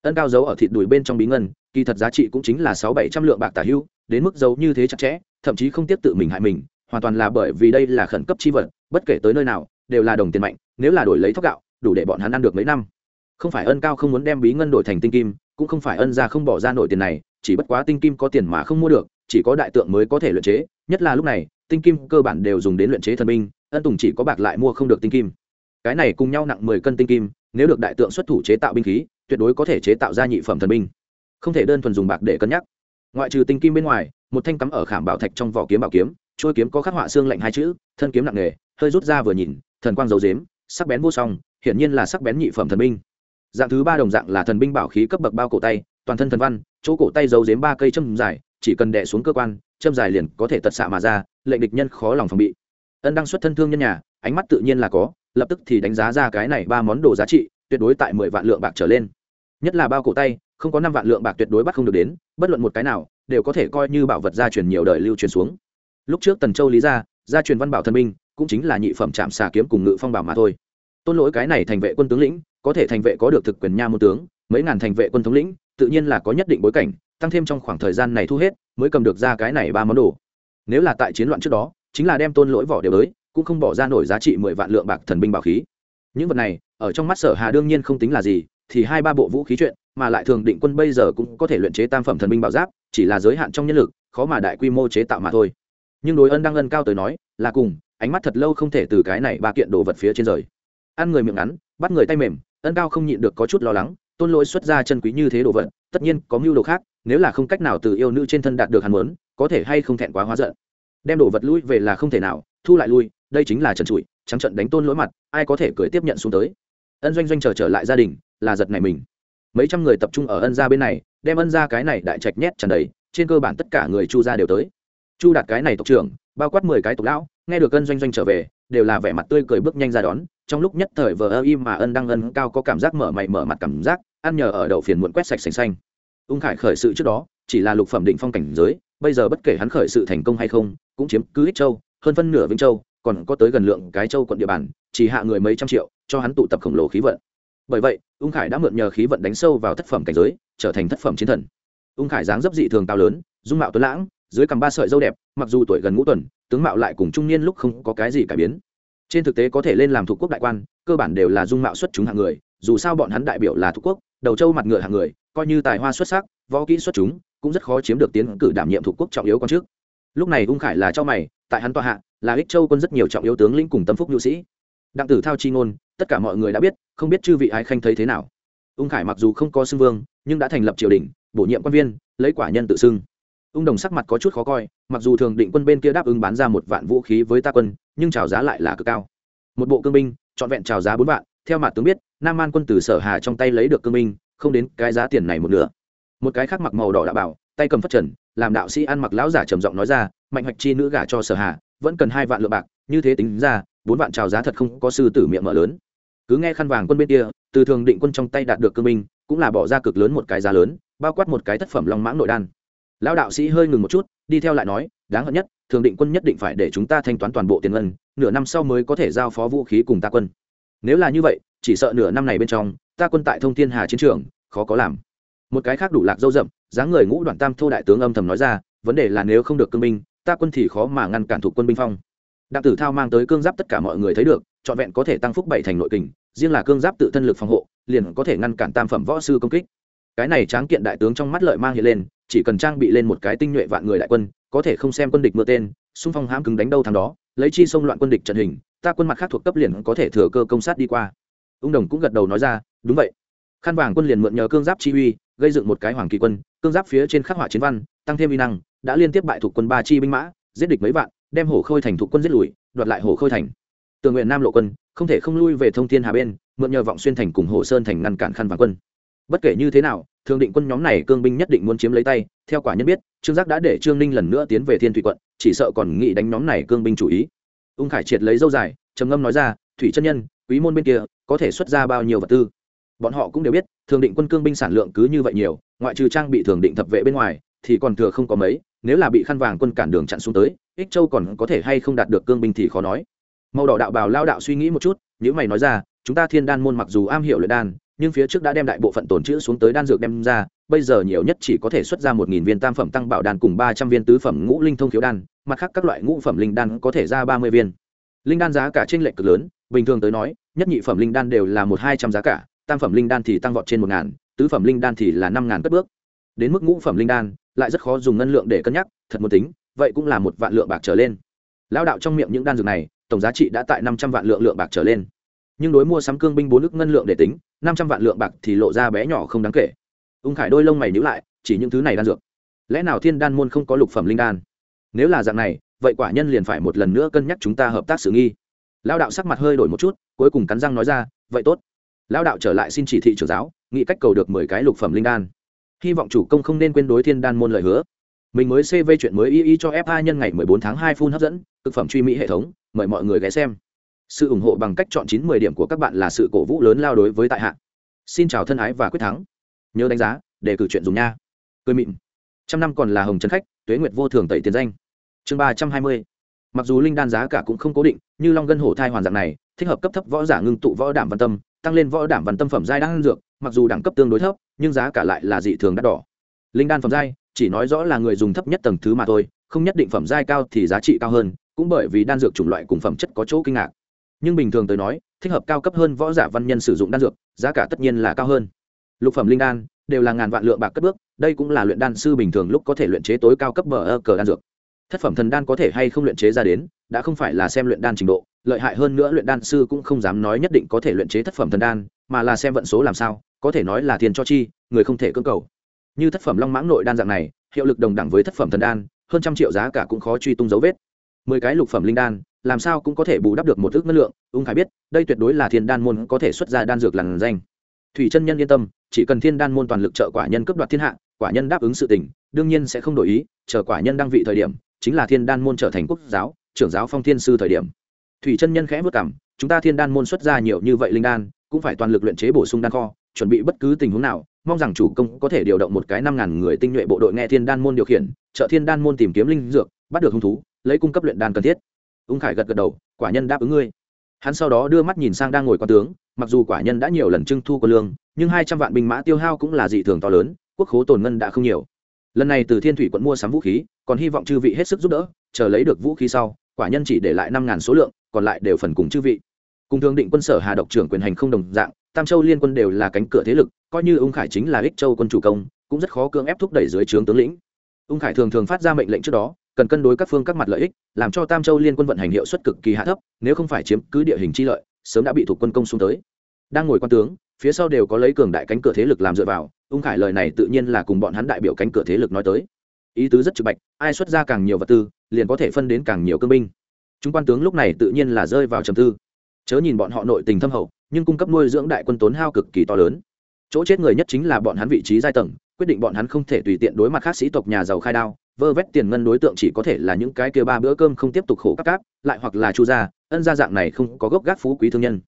Ân cao giấu ở thịt đùi bên trong bí ngân, kỳ thật giá trị cũng chính là sáu bảy trăm lượng bạc tả hữu đến mức giấu như thế chặt chẽ, thậm chí không tiếp tự mình hại mình, hoàn toàn là bởi vì đây là khẩn cấp chi vật, bất kể tới nơi nào, đều là đồng tiền mạnh, nếu là đổi lấy thóc gạo, đủ để bọn hắn ăn được mấy năm. Không phải ân cao không muốn đem bí ngân đổi thành tinh kim, cũng không phải ân ra không bỏ ra nổi tiền này, chỉ bất quá tinh kim có tiền mà không mua được, chỉ có đại tượng mới có thể luyện chế, nhất là lúc này, tinh kim cơ bản đều dùng đến luyện chế thần binh, ân tùng chỉ có bạc lại mua không được tinh kim cái này cùng nhau nặng mười cân tinh kim, nếu được đại tượng xuất thủ chế tạo binh khí, tuyệt đối có thể chế tạo ra nhị phẩm thần binh. Không thể đơn thuần dùng bạc để cân nhắc. Ngoại trừ tinh kim bên ngoài, một thanh cắm ở khảm bảo thạch trong vỏ kiếm bảo kiếm trôi kiếm có khắc họa xương lạnh hai chữ, thân kiếm nặng nghề hơi rút ra vừa nhìn, thần quang dấu dếm, sắc bén vô song, hiển nhiên là sắc bén nhị phẩm thần binh. Dạng thứ ba đồng dạng là thần binh bảo khí cấp bậc bao cổ tay, toàn thân thần văn, chỗ cổ tay dấu dếm ba cây châm dài, chỉ cần đè xuống cơ quan, châm dài liền có thể tật xạ mà ra, lệnh địch nhân khó lòng phòng bị. Ân đăng xuất thân thương nhân nhà ánh mắt tự nhiên là có, lập tức thì đánh giá ra cái này ba món đồ giá trị, tuyệt đối tại mười vạn lượng bạc trở lên. Nhất là bao cổ tay, không có năm vạn lượng bạc tuyệt đối bắt không được đến, bất luận một cái nào, đều có thể coi như bảo vật gia truyền nhiều đời lưu truyền xuống. Lúc trước tần châu lý gia gia truyền văn bảo thân minh, cũng chính là nhị phẩm trạm xà kiếm cùng ngự phong bảo mà thôi. Tôn lỗi cái này thành vệ quân tướng lĩnh, có thể thành vệ có được thực quyền nha môn tướng, mấy ngàn thành vệ quân thống lĩnh, tự nhiên là có nhất định bối cảnh, tăng thêm trong khoảng thời gian này thu hết, mới cầm được ra cái này ba món đồ. Nếu là tại chiến loạn trước đó, chính là đem tôn lỗi vỏ đều tới cũng không bỏ ra nổi giá trị mười vạn lượng bạc thần binh bảo khí. Những vật này, ở trong mắt sở hà đương nhiên không tính là gì, thì hai ba bộ vũ khí chuyện, mà lại thường định quân bây giờ cũng có thể luyện chế tam phẩm thần binh bảo giáp, chỉ là giới hạn trong nhân lực, khó mà đại quy mô chế tạo mà thôi. Nhưng đối ân đang ân cao tới nói, là cùng, ánh mắt thật lâu không thể từ cái này ba kiện đồ vật phía trên rời. Ăn người miệng ngắn, bắt người tay mềm, ân cao không nhịn được có chút lo lắng, tôn lỗi xuất ra chân quý như thế đồ vật, tất nhiên có mưu đồ khác, nếu là không cách nào từ yêu nữ trên thân đạt được hắn muốn, có thể hay không thẹn quá hóa giận. Đem đồ vật lui về là không thể nào, thu lại lui đây chính là trần trụi trắng trận đánh tôn lỗi mặt ai có thể cười tiếp nhận xuống tới. Ân doanh doanh chờ trở, trở lại gia đình là giật này mình. Mấy trăm người tập trung ở ân gia bên này đem ân gia cái này đại trạch nhét tràn đầy trên cơ bản tất cả người chu gia đều tới. Chu đạt cái này tộc trưởng bao quát mười cái tộc lão nghe được ân doanh doanh trở về đều là vẻ mặt tươi cười bước nhanh ra đón trong lúc nhất thời vờ ơ im mà ân đang ân cao có cảm giác mở mày mở mặt cảm giác ăn nhờ ở đậu phiền muộn quét sạch sành xanh. Ung khải khởi sự trước đó chỉ là lục phẩm định phong cảnh giới bây giờ bất kể hắn khởi sự thành công hay không cũng chiếm cứ ích châu hơn phân nửa vĩnh châu còn có tới gần lượng cái châu quận địa bàn, chỉ hạ người mấy trăm triệu, cho hắn tụ tập khổng lồ khí vận. Bởi vậy, ung khải đã mượn nhờ khí vận đánh sâu vào thất phẩm cảnh giới, trở thành thất phẩm chiến thần. Ung khải dáng dấp dị thường cao lớn, dung mạo tuấn lãng, dưới cằm ba sợi dâu đẹp, mặc dù tuổi gần ngũ tuần, tướng mạo lại cùng trung niên lúc không có cái gì cải biến. Trên thực tế có thể lên làm thuộc quốc đại quan, cơ bản đều là dung mạo xuất chúng hạng người, dù sao bọn hắn đại biểu là thuộc quốc, đầu châu mặt ngựa hạng người, coi như tài hoa xuất sắc, võ kỹ xuất chúng, cũng rất khó chiếm được tiến cử đảm nhiệm thuộc quốc trọng yếu quan trước lúc này ung khải là cho mày, tại hắn tòa hạ là ích châu quân rất nhiều trọng yếu tướng lĩnh cùng tâm phúc nhu sĩ. Đặng tử thao chi ngôn, tất cả mọi người đã biết, không biết chư vị ái khanh thấy thế nào. Ung khải mặc dù không có xưng vương, nhưng đã thành lập triều đình, bổ nhiệm quan viên, lấy quả nhân tự xưng. Ung đồng sắc mặt có chút khó coi, mặc dù thường định quân bên kia đáp ứng bán ra một vạn vũ khí với ta quân, nhưng trào giá lại là cực cao. Một bộ cương binh, trọn vẹn trào giá bốn vạn, theo mặt tướng biết, nam an quân từ sở hà trong tay lấy được cương binh, không đến cái giá tiền này một nửa. Một cái khác mặc màu đỏ đã bảo, tay cầm phất trần, làm đạo sĩ ăn mặc lão giả trầm giọng nói ra, mạnh hoạch chi nữ gả cho sở hà vẫn cần hai vạn lượng bạc, như thế tính ra, bốn vạn trào giá thật không có sư tử miệng mở lớn. Cứ nghe khăn vàng quân bên kia, từ thường định quân trong tay đạt được cương minh, cũng là bỏ ra cực lớn một cái giá lớn, bao quát một cái thất phẩm long mãng nội đan. Lão đạo sĩ hơi ngừng một chút, đi theo lại nói, đáng hận nhất, thường định quân nhất định phải để chúng ta thanh toán toàn bộ tiền ngân, nửa năm sau mới có thể giao phó vũ khí cùng ta quân. Nếu là như vậy, chỉ sợ nửa năm này bên trong, ta quân tại thông thiên hà chiến trường, khó có làm. Một cái khác đủ lạc dâu rậm, dáng người ngũ đoạn tam thô đại tướng âm thầm nói ra, vấn đề là nếu không được cương binh ta quân thì khó mà ngăn cản thuộc quân binh phong. Đặng tử thao mang tới cương giáp tất cả mọi người thấy được, trọn vẹn có thể tăng phúc bảy thành nội kình, riêng là cương giáp tự thân lực phòng hộ, liền có thể ngăn cản tam phẩm võ sư công kích. Cái này tráng kiện đại tướng trong mắt lợi mang hiện lên, chỉ cần trang bị lên một cái tinh nhuệ vạn người đại quân, có thể không xem quân địch mưa tên, xung phong hãm cứng đánh đâu thằng đó, lấy chi xông loạn quân địch trận hình, ta quân mặt khác thuộc cấp liền có thể thừa cơ công sát đi qua. Ung đồng cũng gật đầu nói ra, đúng vậy. Khăn vàng quân liền mượn nhờ cương giáp chi uy, gây dựng một cái hoàng kỳ quân, cương giáp phía trên khắc họa chiến văn, tăng thêm uy năng đã liên tiếp bại thuộc quân ba chi binh mã, giết địch mấy vạn, đem hổ khôi thành thuộc quân giết lùi, đoạt lại hổ khôi thành. Tường nguyện nam lộ quân, không thể không lui về thông thiên hà bên, mượn nhờ vọng xuyên thành cùng hồ sơn thành ngăn cản khăn vàng quân. Bất kể như thế nào, thường định quân nhóm này cương binh nhất định muốn chiếm lấy tay, theo quả nhân biết, trương giác đã để trương ninh lần nữa tiến về thiên thủy quận, chỉ sợ còn nghĩ đánh nhóm này cương binh chủ ý. Ung khải triệt lấy dâu dài, trầm ngâm nói ra, thủy chân nhân, quý môn bên kia, có thể xuất ra bao nhiêu vật tư? Bọn họ cũng đều biết, thường định quân cương binh sản lượng cứ như vậy nhiều, ngoại trừ trang bị thường định thập vệ bên ngoài, thì còn thừa không có mấy nếu là bị khăn vàng quân cản đường chặn xuống tới, ích châu còn có thể hay không đạt được cương binh thì khó nói. Màu đỏ đạo bào lao đạo suy nghĩ một chút nếu mày nói ra, chúng ta thiên đan môn mặc dù am hiểu luyện đan, nhưng phía trước đã đem đại bộ phận tồn chữ xuống tới đan dược đem ra, bây giờ nhiều nhất chỉ có thể xuất ra một nghìn viên tam phẩm tăng bảo đan cùng ba trăm viên tứ phẩm ngũ linh thông thiếu đan, mặt khác các loại ngũ phẩm linh đan có thể ra ba mươi viên. Linh đan giá cả trên lệch cực lớn, bình thường tới nói, nhất nhị phẩm linh đan đều là một hai trăm giá cả, tam phẩm linh đan thì tăng vọt trên một ngàn, tứ phẩm linh đan thì là năm ngàn cất bước. Đến mức ngũ phẩm linh đan lại rất khó dùng ngân lượng để cân nhắc, thật một tính, vậy cũng là một vạn lượng bạc trở lên. Lao đạo trong miệng những đan dược này, tổng giá trị đã tại năm trăm vạn lượng lượng bạc trở lên. Nhưng đối mua sắm cương binh bốn ức ngân lượng để tính, năm trăm vạn lượng bạc thì lộ ra bé nhỏ không đáng kể. Ung khải đôi lông mày nhữ lại, chỉ những thứ này đan dược. Lẽ nào thiên đan môn không có lục phẩm linh đan? Nếu là dạng này, vậy quả nhân liền phải một lần nữa cân nhắc chúng ta hợp tác sự nghi. Lao đạo sắc mặt hơi đổi một chút, cuối cùng cắn răng nói ra, vậy tốt. Lao đạo trở lại xin chỉ thị trưởng giáo nghĩ cách cầu được mười cái lục phẩm linh đan hy vọng chủ công không nên quên đối thiên đan môn lời hứa. Mình mới cv chuyện mới y y cho fa nhân ngày 14 tháng 2 phun hấp dẫn thực phẩm truy mỹ hệ thống, mời mọi người ghé xem. Sự ủng hộ bằng cách chọn chín mười điểm của các bạn là sự cổ vũ lớn lao đối với tại hạ. Xin chào thân ái và quyết thắng. Nhớ đánh giá để cử chuyện dùng nha. Cười mịn. Trăm năm còn là hồng trần khách, tuế nguyệt vô thường tẩy tiền danh. Chương ba trăm hai mươi. Mặc dù linh đan giá cả cũng không cố định, như long gân hổ thai hoàn dạng này, thích hợp cấp thấp võ giả ngưng tụ võ đảm văn tâm, tăng lên võ đảm văn tâm phẩm giai đan dược mặc dù đẳng cấp tương đối thấp, nhưng giá cả lại là dị thường đắt đỏ. Linh đan phẩm giai, chỉ nói rõ là người dùng thấp nhất tầng thứ mà thôi, không nhất định phẩm giai cao thì giá trị cao hơn, cũng bởi vì đan dược chủng loại cùng phẩm chất có chỗ kinh ngạc. Nhưng bình thường tới nói, thích hợp cao cấp hơn võ giả văn nhân sử dụng đan dược, giá cả tất nhiên là cao hơn. Lục phẩm linh đan, đều là ngàn vạn lượng bạc cất bước, đây cũng là luyện đan sư bình thường lúc có thể luyện chế tối cao cấp bờ ơ cờ đan dược. Thất phẩm thần đan có thể hay không luyện chế ra đến, đã không phải là xem luyện đan trình độ, lợi hại hơn nữa luyện đan sư cũng không dám nói nhất định có thể luyện chế thất phẩm thần đan, mà là xem vận số làm sao có thể nói là tiền cho chi, người không thể cưỡng cầu. Như thất phẩm long mãng nội đan dạng này, hiệu lực đồng đẳng với thất phẩm thần đan, hơn trăm triệu giá cả cũng khó truy tung dấu vết. Mười cái lục phẩm linh đan, làm sao cũng có thể bù đắp được một ước năng lượng, ung khải biết, đây tuyệt đối là thiên đan môn có thể xuất ra đan dược làn danh. Thủy chân nhân yên tâm, chỉ cần thiên đan môn toàn lực trợ quả nhân cấp đoạt thiên hạ, quả nhân đáp ứng sự tình, đương nhiên sẽ không đổi ý, chờ quả nhân đăng vị thời điểm, chính là thiên đan môn trở thành quốc giáo, trưởng giáo phong thiên sư thời điểm. Thủy chân nhân khẽ vất cảm, chúng ta thiên đan môn xuất ra nhiều như vậy linh đan, cũng phải toàn lực luyện chế bổ sung đan kho chuẩn bị bất cứ tình huống nào, mong rằng chủ công có thể điều động một cái năm ngàn người tinh nhuệ bộ đội nghe thiên đan môn điều khiển, trợ thiên đan môn tìm kiếm linh dược, bắt được hung thú, lấy cung cấp luyện đan cần thiết. Ung khải gật gật đầu, quả nhân đáp ứng ngươi. Hắn sau đó đưa mắt nhìn sang đang ngồi quan tướng, mặc dù quả nhân đã nhiều lần trưng thu quân lương, nhưng hai trăm vạn binh mã tiêu hao cũng là dị thường to lớn, quốc khố tồn ngân đã không nhiều. Lần này từ thiên thủy quận mua sắm vũ khí, còn hy vọng chư vị hết sức giúp đỡ, chờ lấy được vũ khí sau, quả nhân chỉ để lại năm ngàn số lượng, còn lại đều phần cùng chư vị. Cùng Thương định quân sở hà độc trưởng quyền hành không đồng dạng tam châu liên quân đều là cánh cửa thế lực, coi như ung khải chính là ích châu quân chủ công, cũng rất khó cưỡng ép thúc đẩy dưới trướng tướng lĩnh. Ung khải thường thường phát ra mệnh lệnh trước đó, cần cân đối các phương các mặt lợi ích, làm cho tam châu liên quân vận hành hiệu suất cực kỳ hạ thấp, nếu không phải chiếm cứ địa hình chi lợi, sớm đã bị thuộc quân công xuống tới. Đang ngồi quan tướng, phía sau đều có lấy cường đại cánh cửa thế lực làm dựa vào, ung khải lời này tự nhiên là cùng bọn hắn đại biểu cánh cửa thế lực nói tới. Ý tứ rất trực bạch, ai xuất ra càng nhiều vật tư, liền có thể phân đến càng nhiều cương binh. Chúng quan tướng lúc này tự nhiên là rơi vào trầm tư. Chớ nhìn bọn họ nội tình thâm hậu nhưng cung cấp nuôi dưỡng đại quân tốn hao cực kỳ to lớn. Chỗ chết người nhất chính là bọn hắn vị trí giai tầng, quyết định bọn hắn không thể tùy tiện đối mặt khác sĩ tộc nhà giàu khai đao, vơ vét tiền ngân đối tượng chỉ có thể là những cái kia ba bữa cơm không tiếp tục khổ các cáp, lại hoặc là chu gia, ân gia dạng này không có gốc gác phú quý thương nhân.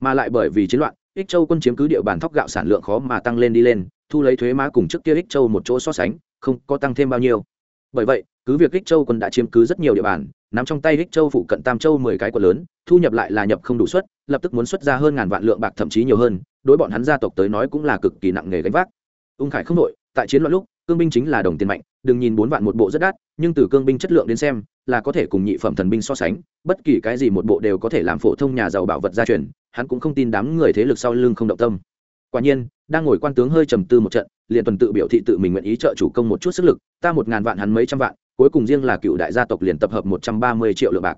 Mà lại bởi vì chiến loạn, ích châu quân chiếm cứ địa bàn thóc gạo sản lượng khó mà tăng lên đi lên, thu lấy thuế má cùng trước kia ích châu một chỗ so sánh, không có tăng thêm bao nhiêu. Bởi vậy, cứ việc ích châu quân đã chiếm cứ rất nhiều địa bàn, nắm trong tay ích châu phụ cận tam châu mười cái quận lớn, thu nhập lại là nhập không đủ suất lập tức muốn xuất ra hơn ngàn vạn lượng bạc, thậm chí nhiều hơn, đối bọn hắn gia tộc tới nói cũng là cực kỳ nặng nề gánh vác. Ung khải không nội tại chiến loạn lúc, cương binh chính là đồng tiền mạnh, đừng nhìn bốn vạn một bộ rất đắt, nhưng từ cương binh chất lượng đến xem, là có thể cùng nhị phẩm thần binh so sánh, bất kỳ cái gì một bộ đều có thể làm phổ thông nhà giàu bảo vật gia truyền, hắn cũng không tin đám người thế lực sau lưng không động tâm. Quả nhiên, đang ngồi quan tướng hơi trầm tư một trận, liền tuần tự biểu thị tự mình nguyện ý trợ chủ công một chút sức lực, ta một ngàn vạn hắn mấy trăm vạn, cuối cùng riêng là cựu đại gia tộc liền tập hợp một trăm ba mươi triệu lượng bạc.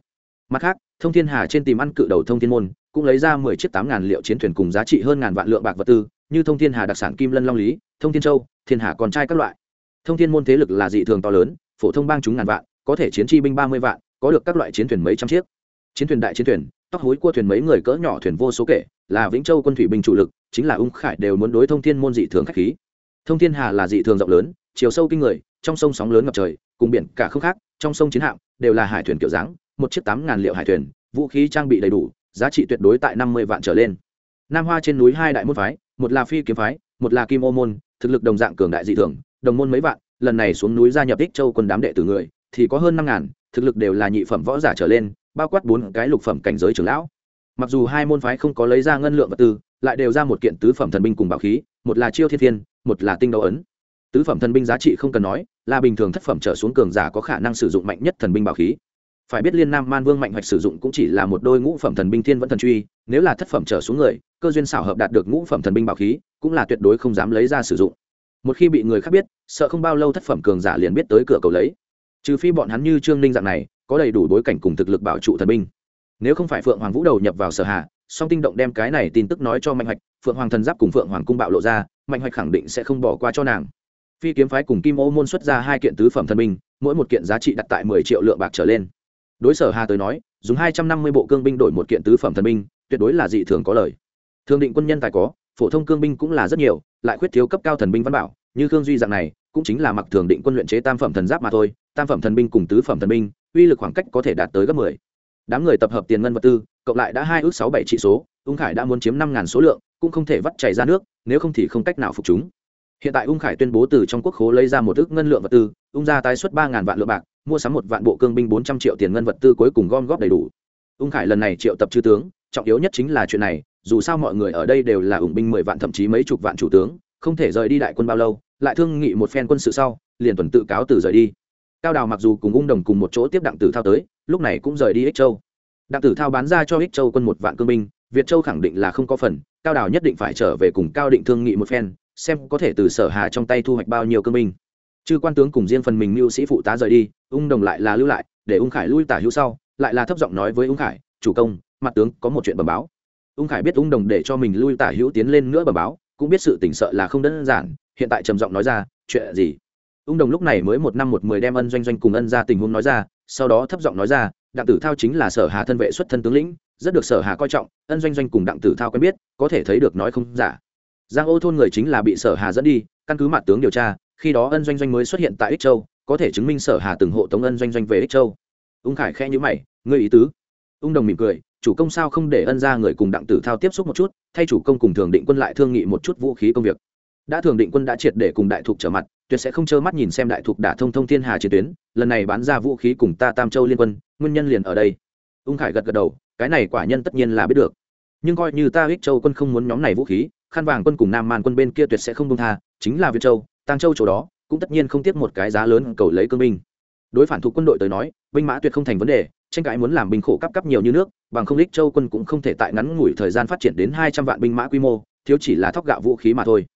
Mặt khác, thông thiên hà trên tìm ăn cự đầu thông thiên môn cũng lấy ra mười chiếc tám ngàn liệu chiến thuyền cùng giá trị hơn ngàn vạn lượng bạc vật tư, như thông thiên hà đặc sản kim lân long lý, thông thiên châu, thiên hà còn trai các loại. Thông thiên môn thế lực là dị thường to lớn, phổ thông bang chúng ngàn vạn, có thể chiến chi binh ba mươi vạn, có được các loại chiến thuyền mấy trăm chiếc. Chiến thuyền đại chiến thuyền, tóc hối cua thuyền mấy người cỡ nhỏ thuyền vô số kể, là vĩnh châu quân thủy binh chủ lực, chính là ung khải đều muốn đối thông thiên môn dị thường khách khí. Thông thiên hà là dị thường rộng lớn, chiều sâu kinh người, trong sông sóng lớn ngập trời, cùng biển cả không khác, trong sông chiến hạm đều là hải thuyền kiểu dáng, một chiếc tám ngàn liệu hải thuyền, vũ khí trang bị đầy đủ giá trị tuyệt đối tại năm mươi vạn trở lên. Nam hoa trên núi hai đại môn phái, một là phi kiếm phái, một là kim ô môn, thực lực đồng dạng cường đại dị thường, đồng môn mấy vạn, lần này xuống núi gia nhập ích châu quân đám đệ tử người, thì có hơn năm ngàn, thực lực đều là nhị phẩm võ giả trở lên, bao quát bốn cái lục phẩm cảnh giới trưởng lão. Mặc dù hai môn phái không có lấy ra ngân lượng vật tư, lại đều ra một kiện tứ phẩm thần binh cùng bảo khí, một là chiêu thiên thiên, một là tinh đấu ấn. Tứ phẩm thần binh giá trị không cần nói, là bình thường thất phẩm trở xuống cường giả có khả năng sử dụng mạnh nhất thần binh bảo khí phải biết liên nam man vương mạnh hoạch sử dụng cũng chỉ là một đôi ngũ phẩm thần binh thiên vẫn thần truy, nếu là thất phẩm trở xuống người, cơ duyên xảo hợp đạt được ngũ phẩm thần binh bảo khí, cũng là tuyệt đối không dám lấy ra sử dụng. Một khi bị người khác biết, sợ không bao lâu thất phẩm cường giả liền biết tới cửa cầu lấy. Trừ phi bọn hắn như trương ninh dạng này, có đầy đủ bối cảnh cùng thực lực bảo trụ thần binh. Nếu không phải phượng hoàng vũ đầu nhập vào sở hạ, song tinh động đem cái này tin tức nói cho mạnh hoạch, phượng hoàng thần giáp cùng phượng hoàng cung bạo lộ ra, mạnh hoạch khẳng định sẽ không bỏ qua cho nàng. Phi kiếm phái cùng kim ô môn xuất ra hai kiện tứ phẩm thần binh, mỗi một kiện giá trị đặt tại mười triệu lượng bạc trở lên đối sở hà tới nói, dùng hai trăm năm mươi bộ cương binh đổi một kiện tứ phẩm thần binh, tuyệt đối là dị thường có lời. Thường định quân nhân tài có, phổ thông cương binh cũng là rất nhiều, lại khuyết thiếu cấp cao thần binh văn bảo, như khương duy dạng này, cũng chính là mặc thường định quân luyện chế tam phẩm thần giáp mà thôi, tam phẩm thần binh cùng tứ phẩm thần binh, uy lực khoảng cách có thể đạt tới gấp mười. Đám người tập hợp tiền ngân vật tư, cộng lại đã hai ước sáu bảy trị số, ung khải đã muốn chiếm năm ngàn số lượng, cũng không thể vắt chảy ra nước, nếu không thì không cách nào phục chúng. Hiện tại ung khải tuyên bố từ trong quốc khố lấy ra một ước ngân lượng vật tư, ung ra tái xuất ba ngàn vạn lượng bạc mua sắm một vạn bộ cương binh bốn trăm triệu tiền ngân vật tư cuối cùng gom góp đầy đủ. Ung khải lần này triệu tập chư tướng, trọng yếu nhất chính là chuyện này, dù sao mọi người ở đây đều là ủng binh mười vạn thậm chí mấy chục vạn chủ tướng, không thể rời đi đại quân bao lâu, lại thương nghị một phen quân sự sau, liền tuần tự cáo từ rời đi. Cao đào mặc dù cùng ung đồng cùng một chỗ tiếp đặng tử thao tới, lúc này cũng rời đi ích châu. Đặng tử thao bán ra cho ích châu quân một vạn cương binh, việt châu khẳng định là không có phần, cao đào nhất định phải trở về cùng cao định thương nghị một phen, xem có thể từ sở hà trong tay thu hoạch bao nhiêu cương binh chư quan tướng cùng riêng phần mình mưu sĩ phụ tá rời đi, ung đồng lại là lưu lại, để ung khải lui tả hữu sau, lại là thấp giọng nói với ung khải, chủ công, mặt tướng, có một chuyện bẩm báo. Ung khải biết ung đồng để cho mình lui tả hữu tiến lên nữa bẩm báo, cũng biết sự tỉnh sợ là không đơn giản, hiện tại trầm giọng nói ra, chuyện gì? Ung đồng lúc này mới một năm một mười đem ân doanh doanh cùng ân ra tình huống nói ra, sau đó thấp giọng nói ra, đặng tử thao chính là sở hà thân vệ xuất thân tướng lĩnh, rất được sở hà coi trọng, ân doanh doanh cùng đặng tử thao quen biết, có thể thấy được nói không giả. Giang ô thôn người chính là bị sở hà dẫn đi, căn cứ mặt tướng điều tra khi đó ân doanh doanh mới xuất hiện tại ích châu, có thể chứng minh sở hà từng hộ tống ân doanh doanh về ích châu. Ung khải khe nhữ mày, ngươi ý tứ? Ung đồng mỉm cười, chủ công sao không để ân ra người cùng đặng tử thao tiếp xúc một chút, thay chủ công cùng thường định quân lại thương nghị một chút vũ khí công việc. Đã thường định quân đã triệt để cùng đại thục trở mặt, tuyệt sẽ không trơ mắt nhìn xem đại thục đã thông thông thiên hà chiến tuyến, lần này bán ra vũ khí cùng ta tam châu liên quân, nguyên nhân liền ở đây. Ung khải gật gật đầu, cái này quả nhân tất nhiên là biết được. Nhưng coi như ta ích châu quân không muốn nhóm này vũ khí khăn vàng quân cùng nam man quân bên kia tuyệt sẽ không công tha, chính là việt châu tăng châu chỗ đó cũng tất nhiên không tiếc một cái giá lớn cầu lấy cương binh. Đối phản thuộc quân đội tới nói, binh mã tuyệt không thành vấn đề, tranh cãi muốn làm binh khổ cấp cấp nhiều như nước, bằng không ích châu quân cũng không thể tại ngắn ngủi thời gian phát triển đến hai trăm vạn binh mã quy mô, thiếu chỉ là thóc gạo vũ khí mà thôi.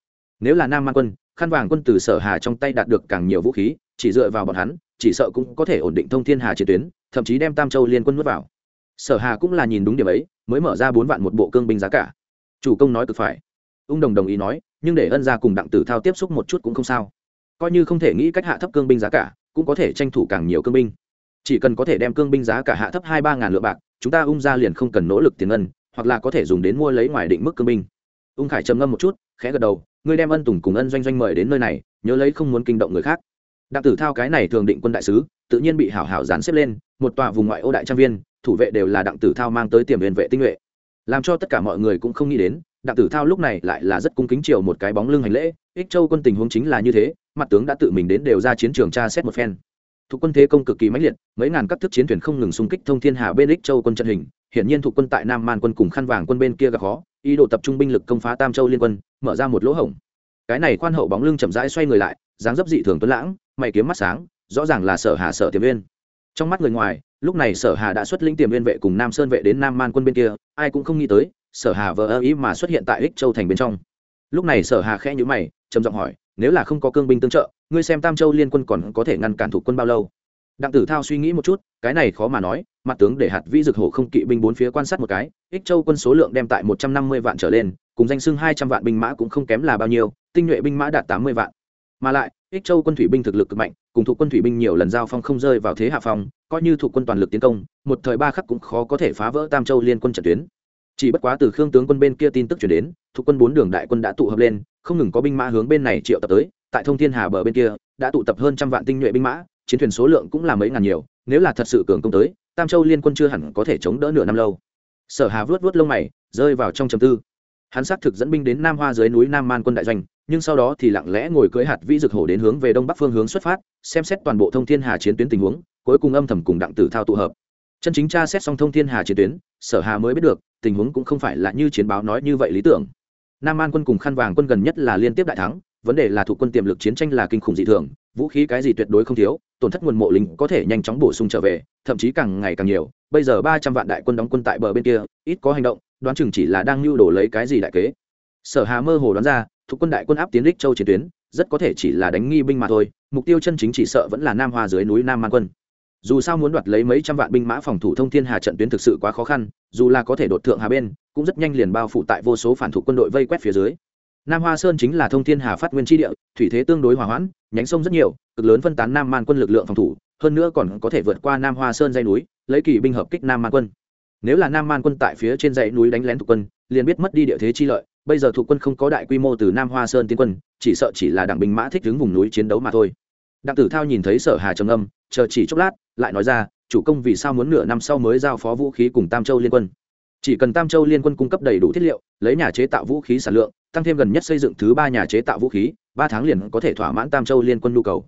Nếu là nam man quân khăn vàng quân từ sở hà trong tay đạt được càng nhiều vũ khí, chỉ dựa vào bọn hắn, chỉ sợ cũng có thể ổn định thông thiên hà chiến tuyến, thậm chí đem tam châu liên quân nuốt vào. Sở hà cũng là nhìn đúng điểm ấy, mới mở ra bốn vạn một bộ cương binh giá cả. Chủ công nói cực phải. Ung đồng đồng ý nói nhưng để ân gia cùng đặng tử thao tiếp xúc một chút cũng không sao. Coi như không thể nghĩ cách hạ thấp cương binh giá cả, cũng có thể tranh thủ càng nhiều cương binh. Chỉ cần có thể đem cương binh giá cả hạ thấp hai ba ngàn lượng bạc, chúng ta ung ra liền không cần nỗ lực tiền ngân, hoặc là có thể dùng đến mua lấy ngoài định mức cương binh. Ung khải trầm ngâm một chút, khẽ gật đầu, ngươi đem ân tùng cùng ân doanh doanh mời đến nơi này, nhớ lấy không muốn kinh động người khác. Đặng tử thao cái này thường định quân đại sứ, tự nhiên bị hảo hảo dán xếp lên, một tòa vùng ngoại ô đại trang viên, thủ vệ đều là đặng tử thao mang tới tiềm viên vệ tinh nhuệ. Làm cho tất cả mọi người cũng không nghĩ đến đặng tử thao lúc này lại là rất cung kính chiều một cái bóng lưng hành lễ, ích châu quân tình huống chính là như thế, mặt tướng đã tự mình đến đều ra chiến trường tra xét một phen. Thuộc quân thế công cực kỳ mãnh liệt, mấy ngàn các thức chiến thuyền không ngừng xung kích thông thiên hà bên ích châu quân trận hình, hiển nhiên thuộc quân tại nam man quân cùng khăn vàng quân bên kia gặp khó, ý đồ tập trung binh lực công phá tam châu liên quân, mở ra một lỗ hổng. Cái này khoan hậu bóng lưng chậm rãi xoay người lại, dáng dấp dị thường tuấn lãng, mày kiếm mắt sáng, rõ ràng là sở hà sở tiềm viên trong mắt người ngoài, lúc này sở hà đã xuất lĩnh tiềm viên vệ cùng nam sơn vệ đến nam man quân bên kia, ai cũng không nghĩ tới sở hà vờ ơ ý mà xuất hiện tại ích châu thành bên trong. Lúc này sở hà khẽ nhữ mày, trầm giọng hỏi, nếu là không có cương binh tương trợ, ngươi xem tam châu liên quân còn có thể ngăn cản thủ quân bao lâu? Đặng tử thao suy nghĩ một chút, cái này khó mà nói, mặt tướng để hạt vĩ dực hổ không kỵ binh bốn phía quan sát một cái, ích châu quân số lượng đem tại một trăm năm mươi vạn trở lên, cùng danh xưng hai trăm vạn binh mã cũng không kém là bao nhiêu, tinh nhuệ binh mã đạt tám mươi vạn. Mà lại, ích châu quân thủy binh thực lực cực mạnh, cùng thuộc quân thủy binh nhiều lần giao phong không rơi vào thế hạ phong, coi như thuộc quân toàn lực tiến công, một thời ba khắc cũng khó có thể phá vỡ tam châu liên quân trận tuyến chỉ bất quá từ khương tướng quân bên kia tin tức chuyển đến, thuộc quân bốn đường đại quân đã tụ hợp lên, không ngừng có binh mã hướng bên này triệu tập tới. Tại thông thiên hà bờ bên kia, đã tụ tập hơn trăm vạn tinh nhuệ binh mã, chiến thuyền số lượng cũng là mấy ngàn nhiều, nếu là thật sự cường công tới, tam châu liên quân chưa hẳn có thể chống đỡ nửa năm lâu. Sở hà vớt vớt lông mày, rơi vào trong trầm tư. Hắn xác thực dẫn binh đến nam hoa dưới núi nam man quân đại doanh, nhưng sau đó thì lặng lẽ ngồi cưỡi hạt vĩ dực hổ đến hướng về đông bắc phương hướng xuất phát, xem xét toàn bộ thông thiên hà chiến tuyến tình huống, cuối cùng âm thầm cùng đặng tử thao tụ hợp. Chân chính tra xét xong thông thiên hà chiến tuyến, sở hà mới biết được tình huống cũng không phải là như chiến báo nói như vậy lý tưởng. Nam an quân cùng khăn vàng quân gần nhất là liên tiếp đại thắng, vấn đề là thủ quân tiềm lực chiến tranh là kinh khủng dị thường, vũ khí cái gì tuyệt đối không thiếu, tổn thất nguồn mộ lính có thể nhanh chóng bổ sung trở về, thậm chí càng ngày càng nhiều. Bây giờ ba trăm vạn đại quân đóng quân tại bờ bên kia, ít có hành động, đoán chừng chỉ là đang lưu đổ lấy cái gì đại kế. Sở hà mơ hồ đoán ra, thuộc quân đại quân áp tiến đích châu chiến tuyến, rất có thể chỉ là đánh nghi binh mà thôi, mục tiêu chân chính chỉ sợ vẫn là nam hoa dưới núi nam man quân dù sao muốn đoạt lấy mấy trăm vạn binh mã phòng thủ thông thiên hà trận tuyến thực sự quá khó khăn, dù là có thể đột thượng hà bên, cũng rất nhanh liền bao phủ tại vô số phản thủ quân đội vây quét phía dưới. Nam hoa sơn chính là thông thiên hà phát nguyên tri địa, thủy thế tương đối hòa hoãn, nhánh sông rất nhiều, cực lớn phân tán nam man quân lực lượng phòng thủ, hơn nữa còn có thể vượt qua nam hoa sơn dây núi, lấy kỳ binh hợp kích nam man quân. Nếu là nam man quân tại phía trên dãy núi đánh lén thuộc quân, liền biết mất đi địa thế chi lợi, bây giờ thuộc quân không có đại quy mô từ nam hoa sơn tiến quân, chỉ sợ chỉ là đảng binh mã thích đứng vùng núi chiến đấu mà thôi. Đặng tử thao nhìn thấy sở hà trầm âm chờ chỉ chốc lát lại nói ra, chủ công vì sao muốn nửa năm sau mới giao phó vũ khí cùng tam châu liên quân? Chỉ cần tam châu liên quân cung cấp đầy đủ thiết liệu, lấy nhà chế tạo vũ khí sản lượng, tăng thêm gần nhất xây dựng thứ ba nhà chế tạo vũ khí, ba tháng liền có thể thỏa mãn tam châu liên quân nhu cầu.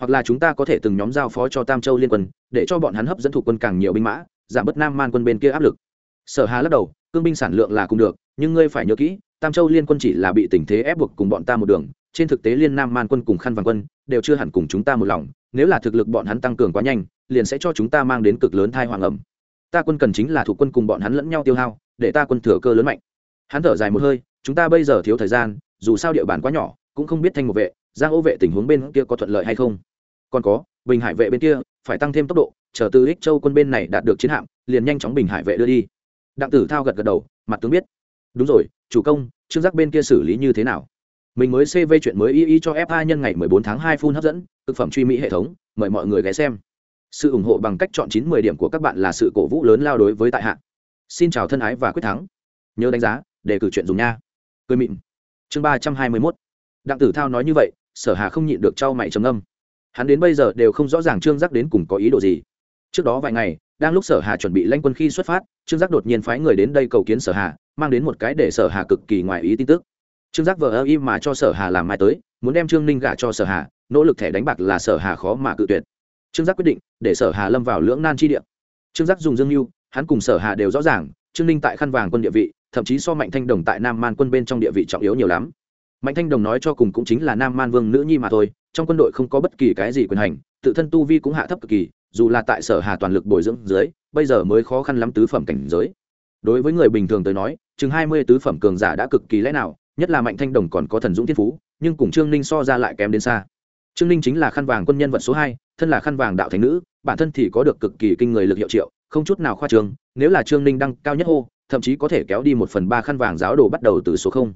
Hoặc là chúng ta có thể từng nhóm giao phó cho tam châu liên quân, để cho bọn hắn hấp dẫn thuộc quân càng nhiều binh mã, giảm bớt nam man quân bên kia áp lực. Sở hà lắc đầu, cương binh sản lượng là cũng được, nhưng ngươi phải nhớ kỹ, tam châu liên quân chỉ là bị tình thế ép buộc cùng bọn ta một đường, trên thực tế liên nam man quân cùng khăn vàng quân đều chưa hẳn cùng chúng ta một lòng, nếu là thực lực bọn hắn tăng cường quá nhanh liền sẽ cho chúng ta mang đến cực lớn thai hoàng ẩm. Ta quân cần chính là thủ quân cùng bọn hắn lẫn nhau tiêu hao, để ta quân thừa cơ lớn mạnh. Hắn thở dài một hơi, chúng ta bây giờ thiếu thời gian, dù sao địa bàn quá nhỏ, cũng không biết thanh một vệ, giang ô vệ tình huống bên kia có thuận lợi hay không. Còn có, bình hải vệ bên kia, phải tăng thêm tốc độ, chờ từ ích châu quân bên này đạt được chiến hạm, liền nhanh chóng bình hải vệ đưa đi. Đặng tử thao gật gật đầu, mặt tướng biết. Đúng rồi, chủ công, trương giác bên kia xử lý như thế nào? Mình mới cv chuyện mới y y cho fa nhân ngày 14 tháng 2 phun hấp dẫn, thực phẩm truy mỹ hệ thống, mời mọi người ghé xem sự ủng hộ bằng cách chọn chín mười điểm của các bạn là sự cổ vũ lớn lao đối với tại hạ. Xin chào thân ái và quyết thắng. Nhớ đánh giá để cử chuyện dùng nha. Cười mịn. Chương ba trăm hai mươi mốt. Đặng tử thao nói như vậy, sở hà không nhịn được trao mày trầm âm hắn đến bây giờ đều không rõ ràng trương giác đến cùng có ý đồ gì. Trước đó vài ngày, đang lúc sở hà chuẩn bị lanh quân khi xuất phát, trương giác đột nhiên phái người đến đây cầu kiến sở hà, mang đến một cái để sở hà cực kỳ ngoài ý tin tức. Trương giác vờ ơ im mà cho sở hà làm mai tới, muốn đem trương ninh gả cho sở hà, nỗ lực thẻ đánh bạc là sở hà khó mà cự tuyệt trương giác quyết định để sở hà lâm vào lưỡng nan chi địa. Trương giác dùng dương mưu hắn cùng sở hà đều rõ ràng, trương ninh tại khăn vàng quân địa vị, thậm chí so mạnh thanh đồng tại nam man quân bên trong địa vị trọng yếu nhiều lắm. Mạnh thanh đồng nói cho cùng cũng chính là nam man vương nữ nhi mà thôi, trong quân đội không có bất kỳ cái gì quyền hành, tự thân tu vi cũng hạ thấp cực kỳ, dù là tại sở hà toàn lực bồi dưỡng dưới, bây giờ mới khó khăn lắm tứ phẩm cảnh giới. Đối với người bình thường tới nói, chừng hai mươi tứ phẩm cường giả đã cực kỳ lẽ nào, nhất là mạnh thanh đồng còn có thần dũng thiên phú, nhưng cùng trương ninh so ra lại kém đến xa trương ninh chính là khăn vàng quân nhân vật số hai, thân là khăn vàng đạo thánh nữ, bản thân thì có được cực kỳ kinh người lực hiệu triệu, không chút nào khoa trương, nếu là trương ninh đăng cao nhất hô, thậm chí có thể kéo đi một phần ba khăn vàng giáo đồ bắt đầu từ số không.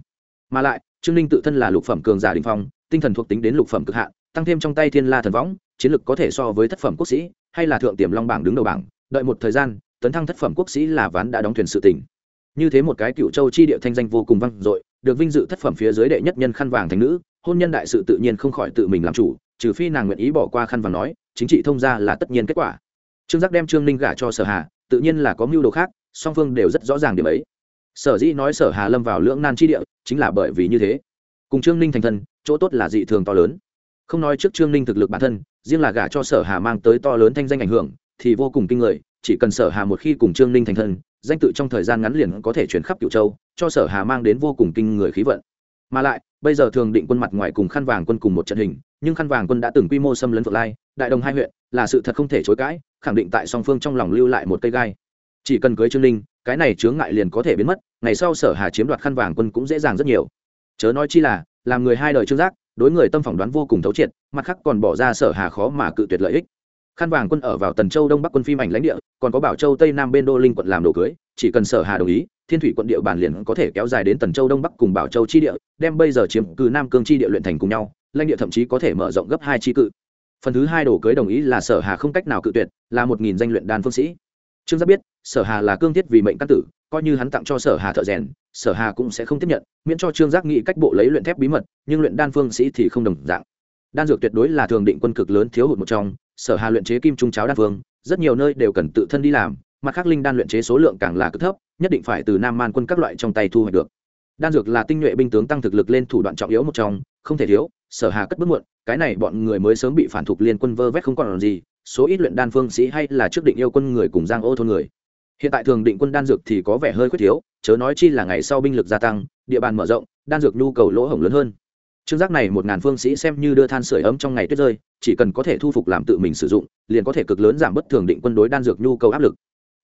Mà lại, trương ninh tự thân là lục phẩm cường giả đình phong, tinh thần thuộc tính đến lục phẩm cực hạn, tăng thêm trong tay thiên la thần võng, chiến lực có thể so với thất phẩm quốc sĩ, hay là thượng tiềm long bảng đứng đầu bảng, đợi một thời gian, tấn thăng thất phẩm quốc sĩ là ván đã đóng thuyền sự tỉnh. Như thế một cái cựu châu chi địa thanh danh vô cùng vang dội, được vinh dự thất phẩm phía dưới đệ nhất nhân khăn vàng thành nữ hôn nhân đại sự tự nhiên không khỏi tự mình làm chủ, trừ phi nàng nguyện ý bỏ qua khăn và nói, chính trị thông ra là tất nhiên kết quả. Trương giác đem trương ninh gả cho sở hà, tự nhiên là có mưu đồ khác, song phương đều rất rõ ràng điểm ấy. Sở dĩ nói sở hà lâm vào lưỡng nan chi địa, chính là bởi vì như thế. Cùng trương ninh thành thân, chỗ tốt là dị thường to lớn. Không nói trước trương ninh thực lực bản thân, riêng là gả cho sở hà mang tới to lớn thanh danh ảnh hưởng, thì vô cùng kinh người, chỉ cần sở hà một khi cùng trương ninh thành thân, danh tự trong thời gian ngắn liền có thể chuyển khắp cựu châu, cho sở hà mang đến vô cùng kinh người khí vận mà lại bây giờ thường định quân mặt ngoài cùng khăn vàng quân cùng một trận hình nhưng khăn vàng quân đã từng quy mô xâm lấn phượng lai đại đồng hai huyện là sự thật không thể chối cãi khẳng định tại song phương trong lòng lưu lại một cây gai. Chỉ cần cưới trương linh, cái này chướng ngại liền có thể biến mất ngày sau sở hà chiếm đoạt khăn vàng quân cũng dễ dàng rất nhiều. Chớ nói chi là làm người hai đời trương giác đối người tâm phỏng đoán vô cùng thấu triệt mặt khác còn bỏ ra sở hà khó mà cự tuyệt lợi ích. Khăn vàng quân ở vào tần châu đông bắc quân phim ảnh lãnh địa còn có bảo châu tây nam bên đô linh quận làm đồ cưới chỉ cần sở hà đồng ý thiên thủy quận địa bàn liền có thể kéo dài đến tần châu đông bắc cùng bảo châu chi địa, đem bây giờ chiếm cứ nam cương chi địa luyện thành cùng nhau, lãnh địa thậm chí có thể mở rộng gấp hai chi cự. Phần thứ hai đồ cưới đồng ý là sở hà không cách nào cự tuyệt, là một nghìn danh luyện đan phương sĩ. Trương giác biết, sở hà là cương thiết vì mệnh căn tử, coi như hắn tặng cho sở hà thợ rèn, sở hà cũng sẽ không tiếp nhận, miễn cho trương giác nghĩ cách bộ lấy luyện thép bí mật, nhưng luyện đan phương sĩ thì không đồng dạng. Đan dược tuyệt đối là thường định quân cực lớn thiếu hụt một trong, sở hà luyện chế kim trung cháo đan phương, rất nhiều nơi đều cần tự thân đi làm mặt khác linh đan luyện chế số lượng càng là cực thấp, nhất định phải từ nam man quân các loại trong tay thu hoạch được. Đan dược là tinh nhuệ binh tướng tăng thực lực lên thủ đoạn trọng yếu một trong, không thể thiếu, sở hà cất bước muộn, cái này bọn người mới sớm bị phản thục liên quân vơ vét không còn gì, số ít luyện đan phương sĩ hay là trước định yêu quân người cùng giang ô thôn người. Hiện tại thường định quân đan dược thì có vẻ hơi khuyết thiếu, chớ nói chi là ngày sau binh lực gia tăng, địa bàn mở rộng, đan dược nhu cầu lỗ hổng lớn hơn. Trương giác này một ngàn phương sĩ xem như đưa than sửa ấm trong ngày tuyết rơi, chỉ cần có thể thu phục làm tự mình sử dụng, liền có thể cực lớn giảm bất thường định quân đối đan dược nhu cầu áp lực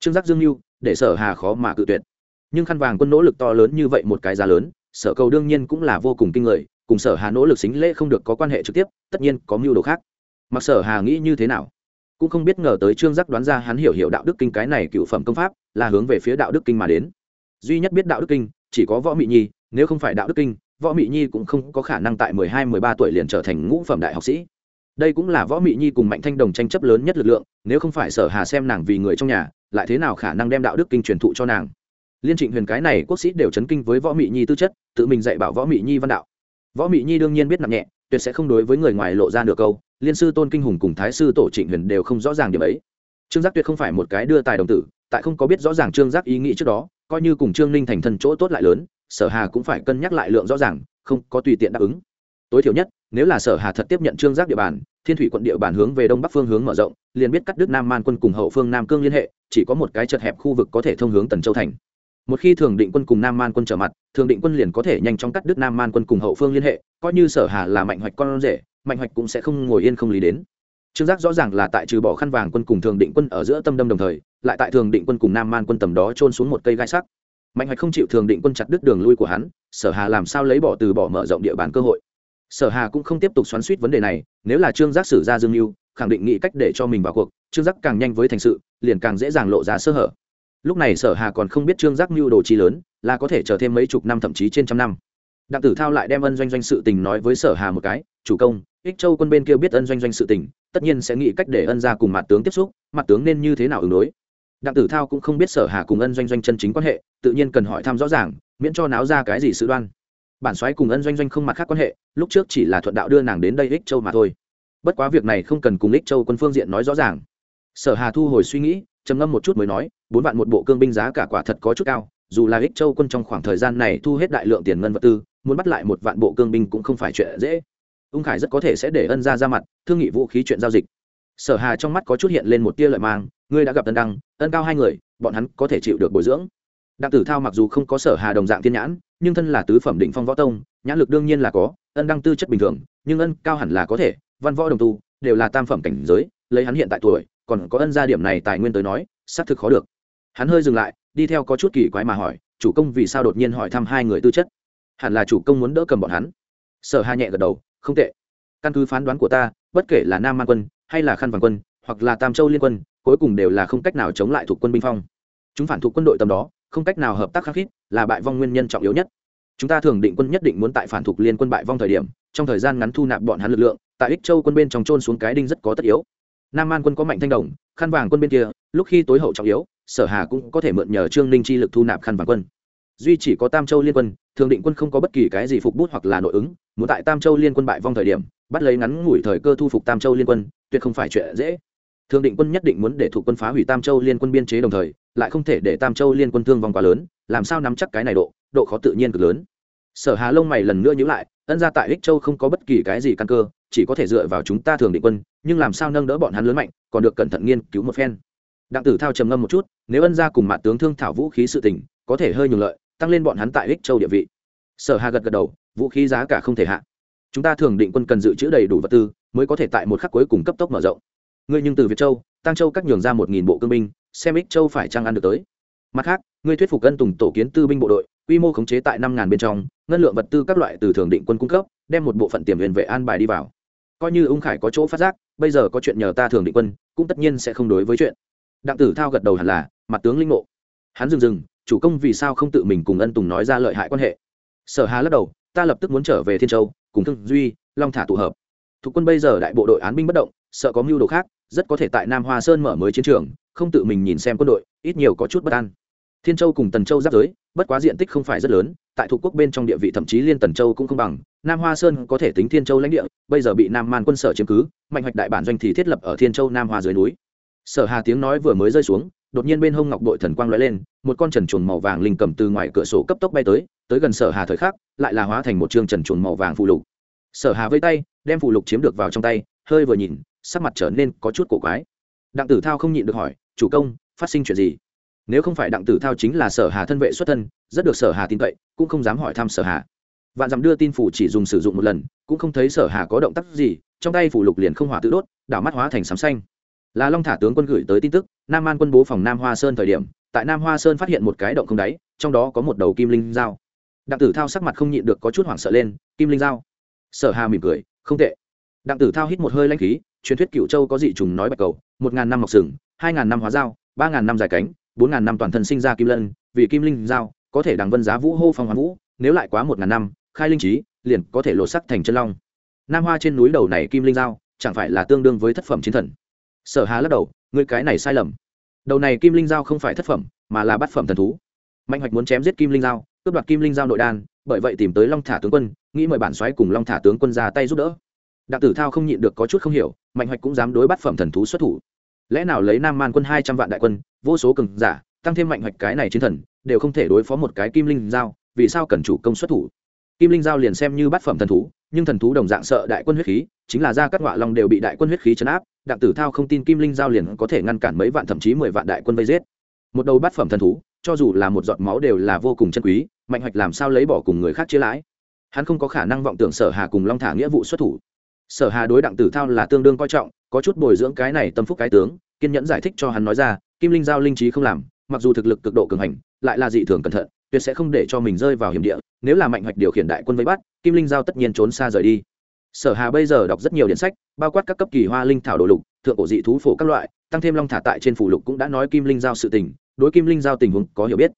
trương giác dương mưu để sở hà khó mà cự tuyệt. Nhưng khăn vàng quân nỗ lực to lớn như vậy một cái giá lớn, sở cầu đương nhiên cũng là vô cùng kinh người, cùng sở hà nỗ lực xính lễ không được có quan hệ trực tiếp, tất nhiên có mưu đồ khác. Mặc sở hà nghĩ như thế nào? Cũng không biết ngờ tới trương giác đoán ra hắn hiểu hiểu đạo đức kinh cái này cựu phẩm công pháp, là hướng về phía đạo đức kinh mà đến. Duy nhất biết đạo đức kinh, chỉ có võ mị nhi, nếu không phải đạo đức kinh, võ mị nhi cũng không có khả năng tại mười hai, mười ba tuổi liền trở thành ngũ phẩm đại học sĩ. Đây cũng là võ mị nhi cùng mạnh thanh đồng tranh chấp lớn nhất lực lượng, nếu không phải sở hà xem nàng vì người trong nhà lại thế nào khả năng đem đạo đức kinh truyền thụ cho nàng? Liên trịnh huyền cái này quốc sĩ đều chấn kinh với võ mị nhi tư chất, tự mình dạy bảo võ mị nhi văn đạo. Võ mị nhi đương nhiên biết nặng nhẹ, tuyệt sẽ không đối với người ngoài lộ ra được câu, liên sư tôn kinh hùng cùng thái sư tổ trịnh huyền đều không rõ ràng điểm ấy. Trương giác tuyệt không phải một cái đưa tài đồng tử, tại không có biết rõ ràng trương giác ý nghĩ trước đó, coi như cùng trương ninh thành thân chỗ tốt lại lớn, sở hà cũng phải cân nhắc lại lượng rõ ràng, không có tùy tiện đáp ứng. Tối thiểu nhất nếu là sở hà thật tiếp nhận trương giác địa bàn, thiên thủy quận địa bàn hướng về đông bắc phương hướng mở rộng, liền biết cắt đứt nam man quân cùng hậu phương nam cương liên hệ, chỉ có một cái chật hẹp khu vực có thể thông hướng tần châu thành. Một khi thường định quân cùng nam man quân trở mặt, thường định quân liền có thể nhanh chóng cắt đứt nam man quân cùng hậu phương liên hệ, coi như sở hà là mạnh hoạch con rể, mạnh hoạch cũng sẽ không ngồi yên không lý đến. Trương giác rõ ràng là tại trừ bỏ khăn vàng quân cùng thường định quân ở giữa tâm đâm đồng thời, lại tại thường định quân cùng nam man quân tầm đó trôn xuống một cây gai sắc. Mạnh hoạch không chịu thường định quân chặt đứt đường lui của hắn, sở hà làm sao lấy bỏ từ bỏ mở rộng địa bàn cơ hội? Sở hà cũng không tiếp tục xoắn suýt vấn đề này, nếu là trương giác xử ra dương mưu khẳng định nghĩ cách để cho mình vào cuộc, trương giác càng nhanh với thành sự, liền càng dễ dàng lộ ra sơ hở. Lúc này sở hà còn không biết trương giác mưu đồ chi lớn, là có thể chờ thêm mấy chục năm thậm chí trên trăm năm. Đặng tử thao lại đem ân doanh doanh sự tình nói với sở hà một cái, chủ công, ích châu quân bên kia biết ân doanh doanh sự tình, tất nhiên sẽ nghĩ cách để ân ra cùng mặt tướng tiếp xúc, mặt tướng nên như thế nào ứng đối? Đặng tử thao cũng không biết sở hà cùng ân doanh doanh chân chính quan hệ, tự nhiên cần hỏi thăm rõ ràng, miễn cho náo ra cái gì sự đoan. Bản soái cùng ân doanh doanh không mặt khác quan hệ lúc trước chỉ là thuận đạo đưa nàng đến đây ích châu mà thôi. Bất quá việc này không cần cùng ích châu quân phương diện nói rõ ràng. Sở hà thu hồi suy nghĩ, trầm ngâm một chút mới nói, bốn vạn một bộ cương binh giá cả quả thật có chút cao, dù là ích châu quân trong khoảng thời gian này thu hết đại lượng tiền ngân vật tư, muốn bắt lại một vạn bộ cương binh cũng không phải chuyện dễ. Ung khải rất có thể sẽ để ân ra ra mặt, thương nghị vũ khí chuyện giao dịch. Sở hà trong mắt có chút hiện lên một tia lợi mang, ngươi đã gặp ân đăng, ân cao hai người, bọn hắn có thể chịu được bồi dưỡng. Đặng tử thao mặc dù không có sở hà đồng dạng thiên nhãn, nhưng thân là tứ phẩm định phong võ tông, nhãn lực đương nhiên là có ân đăng tư chất bình thường, nhưng ân cao hẳn là có thể, văn võ đồng tu, đều là tam phẩm cảnh giới, lấy hắn hiện tại tuổi, còn có ân gia điểm này tài nguyên tới nói, xác thực khó được. Hắn hơi dừng lại, đi theo có chút kỳ quái mà hỏi, chủ công vì sao đột nhiên hỏi thăm hai người tư chất? Hẳn là chủ công muốn đỡ cầm bọn hắn. Sở hà nhẹ gật đầu, không tệ. Căn cứ phán đoán của ta, bất kể là nam man quân, hay là khăn vàng quân, hoặc là tam châu liên quân, cuối cùng đều là không cách nào chống lại thuộc quân binh phong. Chúng phản thuộc quân đội tầm đó, không cách nào hợp tác khắc khít, là bại vong nguyên nhân trọng yếu nhất chúng ta thường định quân nhất định muốn tại phản thuộc liên quân bại vong thời điểm, trong thời gian ngắn thu nạp bọn hắn lực lượng, tại ích châu quân bên trong trôn xuống cái đinh rất có tất yếu. Nam an quân có mạnh thanh đồng, khăn vàng quân bên kia, lúc khi tối hậu trọng yếu, sở hà cũng có thể mượn nhờ trương ninh chi lực thu nạp khăn vàng quân. Duy chỉ có tam châu liên quân, thường định quân không có bất kỳ cái gì phục bút hoặc là nội ứng, muốn tại tam châu liên quân bại vong thời điểm, bắt lấy ngắn ngủi thời cơ thu phục tam châu liên quân, tuyệt không phải chuyện dễ. Thường định quân nhất định muốn để thủ quân phá hủy tam châu liên quân biên chế đồng thời, lại không thể để tam châu liên quân thương vong quá lớn, làm sao nắm chắc cái này độ? Độ khó tự nhiên cực lớn. Sở hà lông mày lần nữa nhữ lại, ân ra tại ích châu không có bất kỳ cái gì căn cơ, chỉ có thể dựa vào chúng ta thường định quân, nhưng làm sao nâng đỡ bọn hắn lớn mạnh, còn được cẩn thận nghiên cứu một phen. Đặng tử thao trầm ngâm một chút, nếu ân ra cùng mặt tướng thương thảo vũ khí sự tình, có thể hơi nhường lợi, tăng lên bọn hắn tại ích châu địa vị. Sở hà gật gật đầu, vũ khí giá cả không thể hạ. Chúng ta thường định quân cần dự trữ đầy đủ vật tư, mới có thể tại một khắc cuối cùng cấp tốc mở rộng. Ngươi nhưng từ việt châu tăng châu các nhường ra một nghìn bộ cương binh, xem ích châu phải trang ăn được tới. Mặt khác, ngươi thuyết phục cân tùng tổ kiến tư binh bộ đội quy mô khống chế tại năm ngàn bên trong, ngân lượng vật tư các loại từ thường định quân cung cấp, đem một bộ phận tiềm huyền vệ an bài đi vào. Coi như ung khải có chỗ phát giác, bây giờ có chuyện nhờ ta thường định quân, cũng tất nhiên sẽ không đối với chuyện. Đặng tử thao gật đầu hẳn là, mặt tướng linh ngộ. Hắn dừng dừng, chủ công vì sao không tự mình cùng ân tùng nói ra lợi hại quan hệ? Sở hà lắc đầu, ta lập tức muốn trở về thiên châu, cùng thương duy, long thả tụ hợp. Thuộc quân bây giờ đại bộ đội án binh bất động, sợ có mưu đồ khác, rất có thể tại nam hoa sơn mở mới chiến trường, không tự mình nhìn xem quân đội, ít nhiều có chút bất an thiên châu cùng tần châu giáp giới, bất quá diện tích không phải rất lớn, tại thuộc quốc bên trong địa vị thậm chí liên tần châu cũng không bằng. Nam hoa sơn có thể tính thiên châu lãnh địa, bây giờ bị nam man quân sở chiếm cứ, mạnh hoạch đại bản doanh thì thiết lập ở thiên châu nam hoa dưới núi. Sở hà tiếng nói vừa mới rơi xuống, đột nhiên bên hông ngọc đội thần quang lóe lên, một con trần chuồn màu vàng linh cầm từ ngoài cửa sổ cấp tốc bay tới tới gần sở hà thời khắc, lại là hóa thành một chương trần chuồn màu vàng phụ lục. Sở hà vây tay, đem phụ lục chiếm được vào trong tay, hơi vừa nhìn, sắc mặt trở nên có chút cổ quái. Đặng tử thao không nhịn được hỏi, chủ công, phát sinh chuyện gì? Nếu không phải đặng tử thao chính là sở hà thân vệ xuất thân, rất được sở hà tin cậy, cũng không dám hỏi thăm sở hà. Vạn dặm đưa tin phủ chỉ dùng sử dụng một lần, cũng không thấy sở hà có động tác gì, trong tay phủ lục liền không hỏa tự đốt, đảo mắt hóa thành sám xanh. Là long thả tướng quân gửi tới tin tức, nam an quân bố phòng nam hoa sơn thời điểm, tại nam hoa sơn phát hiện một cái động không đáy, trong đó có một đầu kim linh dao. Đặng tử thao sắc mặt không nhịn được có chút hoảng sợ lên, kim linh dao. Sở hà mỉm cười, không tệ. Đặng tử thao hít một hơi lanh khí, truyền thuyết cựu châu có dị trùng nói bạch cầu, một ngàn năm mọc sừng, hai ngàn năm hóa dao, ba ngàn năm dài cánh bốn ngàn năm toàn thân sinh ra kim lân, vì kim linh dao có thể đằng vân giá vũ hô phong hoàn vũ, nếu lại quá một ngàn năm, khai linh trí, liền có thể lột sắc thành chân long. Nam hoa trên núi đầu này kim linh dao chẳng phải là tương đương với thất phẩm chiến thần? Sở hà lắc đầu, ngươi cái này sai lầm. Đầu này kim linh dao không phải thất phẩm, mà là bát phẩm thần thú. Mạnh hoạch muốn chém giết kim linh dao cướp đoạt kim linh dao nội đan, bởi vậy tìm tới long thả tướng quân, nghĩ mời bản xoáy cùng long thả tướng quân ra tay giúp đỡ. Đặng tử thao không nhịn được có chút không hiểu, mạnh hoạch cũng dám đối bát phẩm thần thú xuất thủ lẽ nào lấy nam man quân hai trăm vạn đại quân, vô số cường giả, tăng thêm mạnh hoạch cái này chiến thần, đều không thể đối phó một cái kim linh giao, vì sao cần chủ công xuất thủ? Kim linh giao liền xem như bát phẩm thần thú, nhưng thần thú đồng dạng sợ đại quân huyết khí, chính là ra các ngọa long đều bị đại quân huyết khí chấn áp, đặng tử thao không tin kim linh giao liền có thể ngăn cản mấy vạn thậm chí mười vạn đại quân vây giết. Một đầu bát phẩm thần thú, cho dù là một giọt máu đều là vô cùng chân quý, mạnh hoạch làm sao lấy bỏ cùng người khác chia lãi? Hắn không có khả năng vọng tưởng sở hà cùng long thả nghĩa vụ xuất thủ sở hà đối đặng tử thao là tương đương coi trọng, có chút bồi dưỡng cái này tâm phúc cái tướng, kiên nhẫn giải thích cho hắn nói ra, kim linh giao linh trí không làm, mặc dù thực lực cực độ cường hành, lại là dị thường cẩn thận, tuyệt sẽ không để cho mình rơi vào hiểm địa, nếu là mạnh hoạch điều khiển đại quân vây bắt, kim linh giao tất nhiên trốn xa rời đi. Sở hà bây giờ đọc rất nhiều điện sách, bao quát các cấp kỳ hoa linh thảo đồ lục, thượng cổ dị thú phổ các loại, tăng thêm long thả tại trên phủ lục cũng đã nói kim linh giao sự tình, đối kim linh giao tình huống có hiểu biết.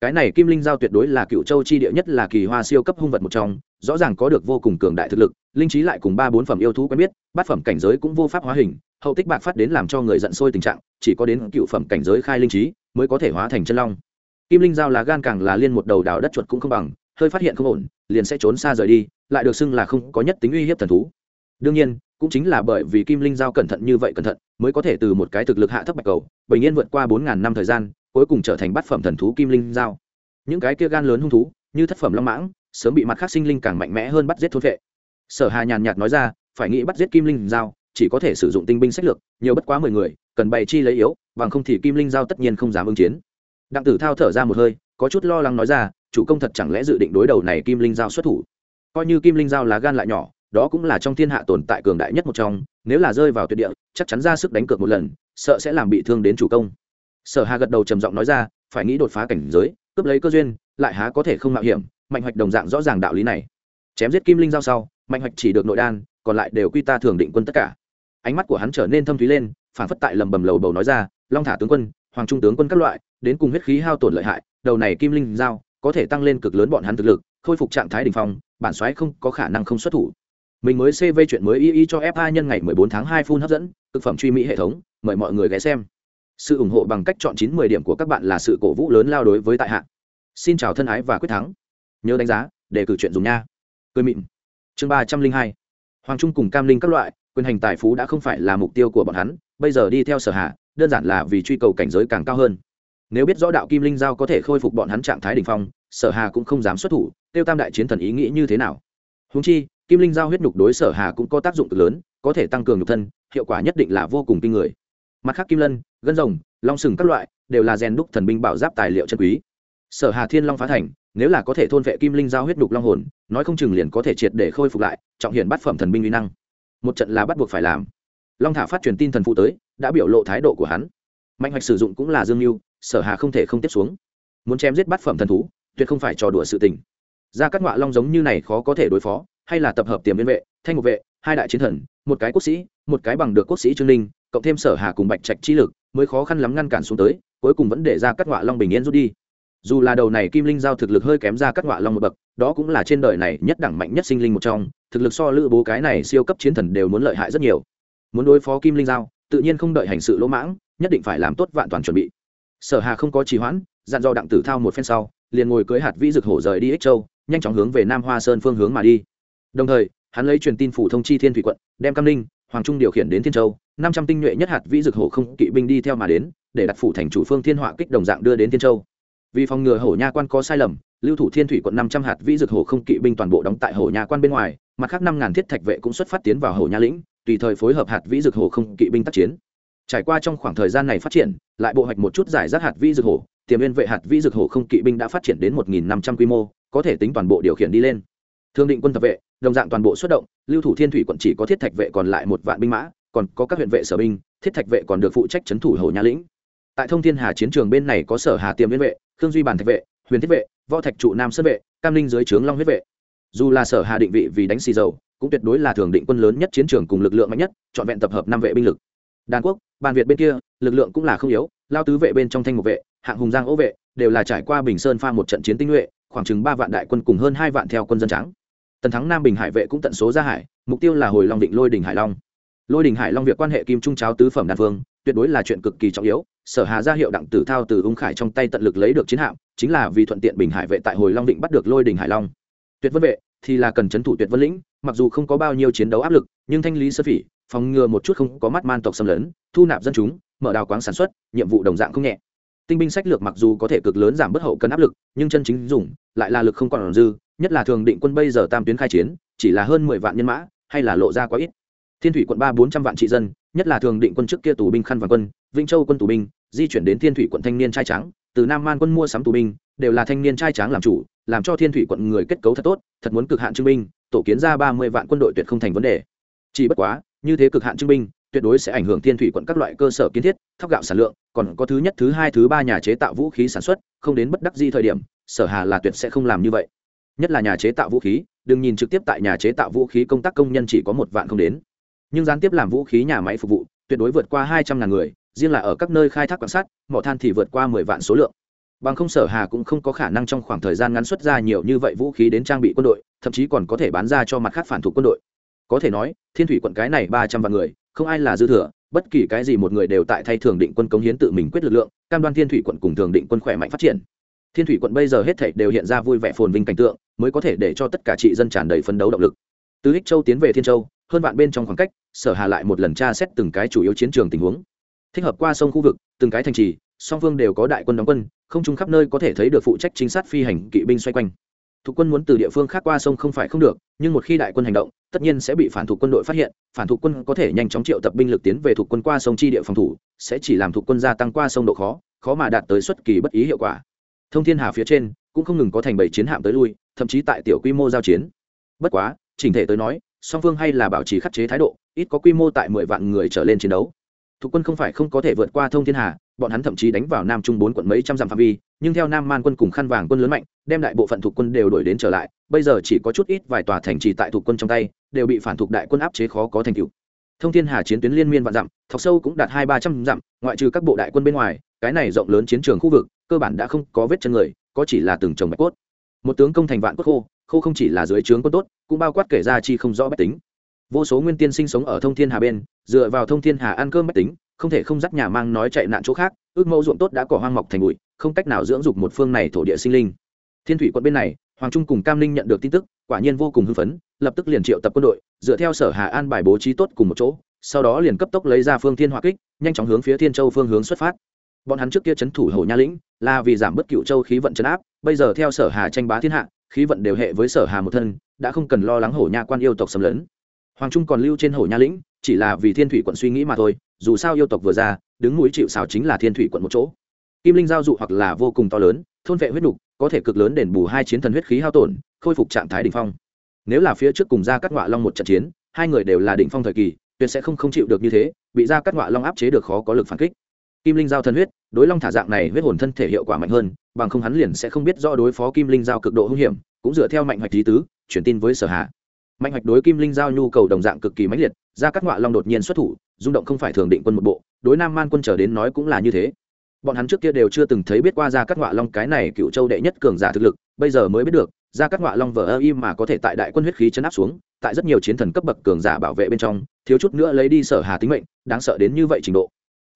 Cái này kim linh giao tuyệt đối là cựu châu chi địa nhất là kỳ hoa siêu cấp hung vật một trong rõ ràng có được vô cùng cường đại thực lực, linh trí lại cùng ba bốn phẩm yêu thú quen biết, bát phẩm cảnh giới cũng vô pháp hóa hình, hậu tích bạc phát đến làm cho người giận sôi tình trạng, chỉ có đến cựu phẩm cảnh giới khai linh trí mới có thể hóa thành chân long. Kim linh giao là gan càng là liên một đầu đào đất chuột cũng không bằng, hơi phát hiện không ổn, liền sẽ trốn xa rời đi, lại được xưng là không có nhất tính uy hiếp thần thú. Đương nhiên, cũng chính là bởi vì kim linh giao cẩn thận như vậy cẩn thận, mới có thể từ một cái thực lực hạ thấp bạch cầu, bình yên vượt qua bốn ngàn năm thời gian, cuối cùng trở thành bát phẩm thần thú kim linh giao. Những cái kia gan lớn hung thú, như thất phẩm long mãng sớm bị mặt khác sinh linh càng mạnh mẽ hơn bắt giết thôn vệ sở hà nhàn nhạt nói ra, phải nghĩ bắt giết kim linh giao, chỉ có thể sử dụng tinh binh sách lược, nhiều bất quá mười người, cần bày chi lấy yếu, bằng không thì kim linh giao tất nhiên không dám ứng chiến. Đặng tử thao thở ra một hơi, có chút lo lắng nói ra, chủ công thật chẳng lẽ dự định đối đầu này kim linh giao xuất thủ? Coi như kim linh giao là gan lại nhỏ, đó cũng là trong thiên hạ tồn tại cường đại nhất một trong, nếu là rơi vào tuyệt địa, chắc chắn ra sức đánh cược một lần, sợ sẽ làm bị thương đến chủ công. Sở hà gật đầu trầm giọng nói ra, phải nghĩ đột phá cảnh giới, cướp lấy cơ duyên, lại há có thể không mạo hiểm mạnh hoạch đồng dạng rõ ràng đạo lý này. Chém giết kim linh giao sau, mạnh hoạch chỉ được nội đan, còn lại đều quy ta thường định quân tất cả. Ánh mắt của hắn trở nên thâm thúy lên phản phất tại lầm bầm lầu bầu nói ra, long thả tướng quân, hoàng trung tướng quân các loại, đến cùng huyết khí hao tổn lợi hại, đầu này kim linh giao, có thể tăng lên cực lớn bọn hắn thực lực, khôi phục trạng thái đ ỉ n h phong, bản xoáy không có khả năng không xuất thủ. Mình mới cv chuyện mới y y cho fa nhân ngày 14 tháng 2 phun hấp dẫn thực phẩm truy mỹ hệ thống, mời mọi người ghé xem. Sự ủng hộ bằng cách chọn chín mười điểm của các bạn là sự cổ vũ lớn lao đối với tại hạ. Xin chào thân ái và quyết thắng nhớ đánh giá để cử chuyện dùng nha. Cười mịn. Chương ba trăm linh hai. Hoàng trung cùng cam linh các loại, quyền hành tài phú đã không phải là mục tiêu của bọn hắn, bây giờ đi theo sở hạ đơn giản là vì truy cầu cảnh giới càng cao hơn. Nếu biết rõ đạo kim linh giao có thể khôi phục bọn hắn trạng thái đ ỉ n h phong, sở hà cũng không dám xuất thủ, tiêu tam đại chiến thần ý nghĩ như thế nào? Húng chi, kim linh giao huyết nhục đối sở hà cũng có tác dụng cực lớn, có thể tăng cường nhục thân, hiệu quả nhất định là vô cùng kinh người. Mặt khác kim lân, gân rồng, long sừng các loại, đều là rèn đúc thần binh bảo giáp tài liệu chân quý sở hà thiên long phá thành, nếu là có thể thôn vệ kim linh giao huyết đục long hồn, nói không chừng liền có thể triệt để khôi phục lại, trọng hiển bắt phẩm thần binh uy năng. Một trận là bắt buộc phải làm. Long thả phát truyền tin thần phụ tới, đã biểu lộ thái độ của hắn. Mạnh hoạch sử dụng cũng là dương mưu sở hà không thể không tiếp xuống. Muốn chém giết Bát phẩm thần thú, tuyệt không phải trò đùa sự tình. Ra các ngọa long giống như này khó có thể đối phó, hay là tập hợp tiềm biên vệ, thanh một vệ, hai đại chiến thần, một cái quốc sĩ, một cái bằng được quốc sĩ trương linh cộng thêm sở hà cùng bạch trạch chi lực, mới khó khăn lắm ngăn cản xuống tới, cuối cùng vẫn để ra các ngọa long bình yên rút đi dù là đầu này kim linh giao thực lực hơi kém ra các ngọa long một bậc, đó cũng là trên đời này nhất đẳng mạnh nhất sinh linh một trong, thực lực so lữ bố cái này siêu cấp chiến thần đều muốn lợi hại rất nhiều. Muốn đối phó kim linh giao, tự nhiên không đợi hành sự lỗ mãng, nhất định phải làm tốt vạn toàn chuẩn bị. Sở hà không có trì hoãn, dặn dò đặng tử thao một phen sau, liền ngồi cưới hạt vĩ rực hổ rời đi ích châu, nhanh chóng hướng về nam hoa sơn phương hướng mà đi. Đồng thời, hắn lấy truyền tin phủ thông chi thiên thủy quận, đem cam Ninh, hoàng trung điều khiển đến thiên châu, năm trăm tinh nhuệ nhất hạt vĩ dực hổ không kỵ binh đi theo mà đến, để đặt phủ thành chủ phương thiên họa kích đồng dạng đưa đến thiên châu vì phòng ngừa hổ nha quan có sai lầm, lưu thủ thiên thủy quận năm trăm hạt vĩ dực hổ không kỵ binh toàn bộ đóng tại hổ nha quan bên ngoài, mặt khác năm ngàn thiết thạch vệ cũng xuất phát tiến vào hổ nha lĩnh, tùy thời phối hợp hạt vĩ dực hổ không kỵ binh tác chiến. Trải qua trong khoảng thời gian này phát triển, lại bộ hoạch một chút giải rác hạt vĩ dực hổ tiềm viên vệ hạt vĩ dực hổ không kỵ binh đã phát triển đến một nghìn năm trăm quy mô, có thể tính toàn bộ điều khiển đi lên. Thương định quân thập vệ, đồng dạng toàn bộ xuất động, lưu thủ thiên thủy quận chỉ có thiết thạch vệ còn lại một vạn binh mã, còn có các huyện vệ sở binh, thiết thạch vệ còn được phụ trách trấn thủ hổ nha lĩnh. Tại thông thiên hà chiến trường bên này có sở hà tiềm viên vệ khương duy bản thạch vệ, huyền thiết vệ, võ thạch trụ nam sơn vệ, cam Linh dưới trướng long huyết vệ. Dù là sở hà định vị vì đánh xì dầu, cũng tuyệt đối là thường định quân lớn nhất chiến trường cùng lực lượng mạnh nhất, trọn vẹn tập hợp năm vệ binh lực. Đàn quốc bàn việt bên kia, lực lượng cũng là không yếu, lao tứ vệ bên trong thanh mục vệ, hạng hùng giang ố vệ, đều là trải qua bình sơn pha một trận chiến tinh nhuệ, khoảng chừng ba vạn đại quân cùng hơn hai vạn theo quân dân trắng tần thắng nam bình hải vệ cũng tận số ra hải, mục tiêu là hồi long định lôi đình hải long. Lôi đình hải long việc quan hệ kim trung cháo tứ phẩm đan phương tuyệt đối là chuyện cực kỳ trọng yếu sở hà ra hiệu đặng tử thao từ ung khải trong tay tận lực lấy được chiến hạm, chính là vì thuận tiện bình hải vệ tại hồi long định bắt được lôi đình hải long. Tuyệt vân vệ, thì là cần trấn thủ tuyệt vân lĩnh, mặc dù không có bao nhiêu chiến đấu áp lực, nhưng thanh lý sơ phỉ, phòng ngừa một chút không có mắt man tộc xâm lấn, thu nạp dân chúng, mở đào quáng sản xuất, nhiệm vụ đồng dạng không nhẹ. Tinh binh sách lược mặc dù có thể cực lớn giảm bớt hậu cần áp lực, nhưng chân chính dùng, lại là lực không còn dư, nhất là thường định quân bây giờ tam tuyến khai chiến, chỉ là hơn mười vạn nhân mã, hay là lộ ra quá ít. Thiên thủy quận ba bốn trăm vạn trị dân nhất là thường định quân trước kia tù binh khăn vàng quân, vĩnh châu quân tù binh, di chuyển đến thiên thủy quận thanh niên trai trắng từ nam man quân mua sắm tù binh, đều là thanh niên trai tráng làm chủ, làm cho thiên thủy quận người kết cấu thật tốt, thật muốn cực hạn trưng binh, tổ kiến ra ba mươi vạn quân đội tuyệt không thành vấn đề. Chỉ bất quá, như thế cực hạn trưng binh, tuyệt đối sẽ ảnh hưởng thiên thủy quận các loại cơ sở kiến thiết, thóc gạo sản lượng, còn có thứ nhất, thứ hai, thứ ba nhà chế tạo vũ khí sản xuất, không đến bất đắc di thời điểm, sở hà là tuyệt sẽ không làm như vậy. Nhất là nhà chế tạo vũ khí, đừng nhìn trực tiếp tại nhà chế tạo vũ khí công tác công nhân chỉ có một vạn không đến nhưng gián tiếp làm vũ khí nhà máy phục vụ, tuyệt đối vượt qua hai trăm ngàn người, riêng là ở các nơi khai thác quan sát, mỏ than thì vượt qua mười vạn số lượng. Bằng không sở hà cũng không có khả năng trong khoảng thời gian ngắn xuất ra nhiều như vậy vũ khí đến trang bị quân đội, thậm chí còn có thể bán ra cho mặt khác phản thủ quân đội. Có thể nói, thiên thủy quận cái này ba trăm vạn người, không ai là dư thừa, bất kỳ cái gì một người đều tại thay thường định quân cống hiến tự mình quyết lực lượng, cam đoan thiên thủy quận cùng thường định quân khỏe mạnh phát triển. Thiên thủy quận bây giờ hết thảy đều hiện ra vui vẻ phồn vinh cảnh tượng, mới có thể để cho tất cả trị dân tràn đầy phấn đấu động lực. Từ ích châu tiến về thiên châu hơn vạn bên trong khoảng cách, sở hà lại một lần tra xét từng cái chủ yếu chiến trường tình huống. Thích hợp qua sông khu vực, từng cái thành trì, song phương đều có đại quân đóng quân, không chung khắp nơi có thể thấy được phụ trách chính sát phi hành kỵ binh xoay quanh. Thuộc quân muốn từ địa phương khác qua sông không phải không được, nhưng một khi đại quân hành động, tất nhiên sẽ bị phản thuộc quân đội phát hiện, phản thuộc quân có thể nhanh chóng triệu tập binh lực tiến về thuộc quân qua sông chi địa phòng thủ, sẽ chỉ làm thuộc quân gia tăng qua sông độ khó khó mà đạt tới xuất kỳ bất ý hiệu quả. Thông thiên hà phía trên cũng không ngừng có thành bảy chiến hạm tới lui, thậm chí tại tiểu quy mô giao chiến. Bất quá, chỉnh thể tới nói song phương hay là bảo trì khắc chế thái độ, ít có quy mô tại mười vạn người trở lên chiến đấu. Thuộc quân không phải không có thể vượt qua thông thiên hà, bọn hắn thậm chí đánh vào nam trung bốn quận mấy trăm dặm phạm vi, nhưng theo nam man quân cùng khăn vàng quân lớn mạnh, đem đại bộ phận thuộc quân đều đổi đến trở lại, bây giờ chỉ có chút ít vài tòa thành trì tại thuộc quân trong tay, đều bị phản thuộc đại quân áp chế khó có thành tựu. Thông thiên hà chiến tuyến liên miên vạn dặm, thọc sâu cũng đạt hai ba trăm dặm, ngoại trừ các bộ đại quân bên ngoài, cái này rộng lớn chiến trường khu vực, cơ bản đã không có vết chân người, có chỉ là từng chồng bạch cốt. Một tướng công thành vạn cốt khô khô không chỉ là dưới trướng quân tốt, cũng bao quát kể ra chi không rõ bách tính. Vô số nguyên tiên sinh sống ở thông thiên hà bên, dựa vào thông thiên hà ăn cơm bách tính, không thể không dắt nhà mang nói chạy nạn chỗ khác, ước mẫu ruộng tốt đã cỏ hoang mọc thành bụi, không cách nào dưỡng dục một phương này thổ địa sinh linh. Thiên thủy quận bên này, hoàng trung cùng cam linh nhận được tin tức, quả nhiên vô cùng hưng phấn, lập tức liền triệu tập quân đội, dựa theo sở hà an bài bố trí tốt cùng một chỗ, sau đó liền cấp tốc lấy ra phương thiên hỏa kích, nhanh chóng hướng phía thiên châu phương hướng xuất phát. Bọn hắn trước kia chấn thủ hồ nha lĩnh, là vì giảm bớt cựu châu khí vận chấn áp, bây giờ theo sở hà tranh bá thiên hạ khí vận đều hệ với sở hà một thân đã không cần lo lắng hổ nha quan yêu tộc xâm lấn. Hoàng trung còn lưu trên hổ nha lĩnh chỉ là vì thiên thủy quận suy nghĩ mà thôi dù sao yêu tộc vừa ra đứng mũi chịu xào chính là thiên thủy quận một chỗ. Kim linh giao dụ hoặc là vô cùng to lớn thôn vệ huyết đục, có thể cực lớn đền bù hai chiến thần huyết khí hao tổn khôi phục trạng thái đ ỉ n h phong. Nếu là phía trước cùng ra cắt ngọa long một trận chiến hai người đều là đỉnh phong thời kỳ tuyệt sẽ không không chịu được như thế bị ra cắt ngọa long áp chế được khó có lực phản kích. Kim linh giao thần huyết đối long thả dạng này huyết hồn thân thể hiệu quả mạnh hơn, bằng không hắn liền sẽ không biết do đối phó kim linh giao cực độ hung hiểm, cũng dựa theo mạnh hoạch lý tứ chuyển tin với sở hạ mạnh hoạch đối kim linh giao nhu cầu đồng dạng cực kỳ mãnh liệt, ra các ngọa long đột nhiên xuất thủ, rung động không phải thường định quân một bộ, đối nam man quân trở đến nói cũng là như thế. Bọn hắn trước kia đều chưa từng thấy biết qua ra các ngọa long cái này cựu châu đệ nhất cường giả thực lực, bây giờ mới biết được, ra các ngọa long vờ ơ im mà có thể tại đại quân huyết khí chấn áp xuống, tại rất nhiều chiến thần cấp bậc cường giả bảo vệ bên trong, thiếu chút nữa lấy đi sở hà tính mệnh, đáng sợ đến như vậy trình độ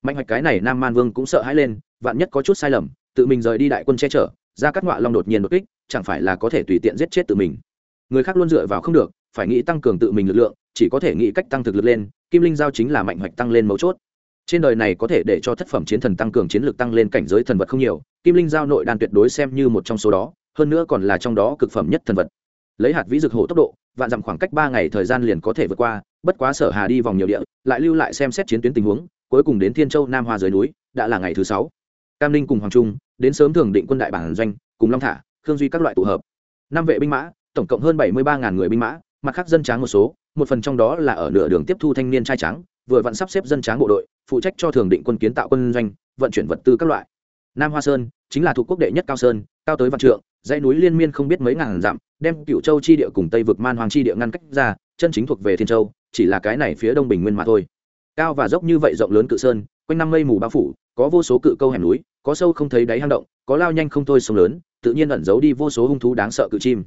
mạnh hoạch cái này nam man vương cũng sợ hãi lên, vạn nhất có chút sai lầm, tự mình rời đi đại quân che chở, ra cắt ngoạ long đột nhiên đột kích, chẳng phải là có thể tùy tiện giết chết tự mình. Người khác luôn dựa vào không được, phải nghĩ tăng cường tự mình lực lượng, chỉ có thể nghĩ cách tăng thực lực lên, kim linh giao chính là mạnh hoạch tăng lên mấu chốt. Trên đời này có thể để cho thất phẩm chiến thần tăng cường chiến lược tăng lên cảnh giới thần vật không nhiều, kim linh giao nội đan tuyệt đối xem như một trong số đó, hơn nữa còn là trong đó cực phẩm nhất thần vật. Lấy hạt vĩ dược hổ tốc độ, vạn dặm khoảng cách ba ngày thời gian liền có thể vượt qua, bất quá sở hà đi vòng nhiều địa, lại lưu lại xem xét chiến tuyến tình huống cuối cùng đến thiên châu nam hoa dưới núi, đã là ngày thứ sáu. Cam ninh cùng hoàng trung, đến sớm thường định quân đại bản doanh, cùng long thả, khương duy các loại tụ hợp. Năm vệ binh mã, tổng cộng hơn bảy mươi ba người binh mã, mặt khác dân tráng một số, một phần trong đó là ở nửa đường tiếp thu thanh niên trai trắng vừa vặn sắp xếp dân tráng bộ đội, phụ trách cho thường định quân kiến tạo quân doanh, vận chuyển vật tư các loại. Nam hoa sơn, chính là thuộc quốc đệ nhất cao sơn, cao tới vạn trượng, dãy núi liên miên không biết mấy ngàn dặm, đem cựu châu chi địa cùng tây vực man hoàng chi địa ngăn cách ra, chân chính thuộc về thiên châu, chỉ là cái này phía đông bình nguyên mà thôi cao và dốc như vậy rộng lớn cự sơn, quanh năm mây mù bao phủ, có vô số cự câu hẻm núi, có sâu không thấy đáy hang động, có lao nhanh không thôi sông lớn, tự nhiên ẩn giấu đi vô số hung thú đáng sợ cự chim.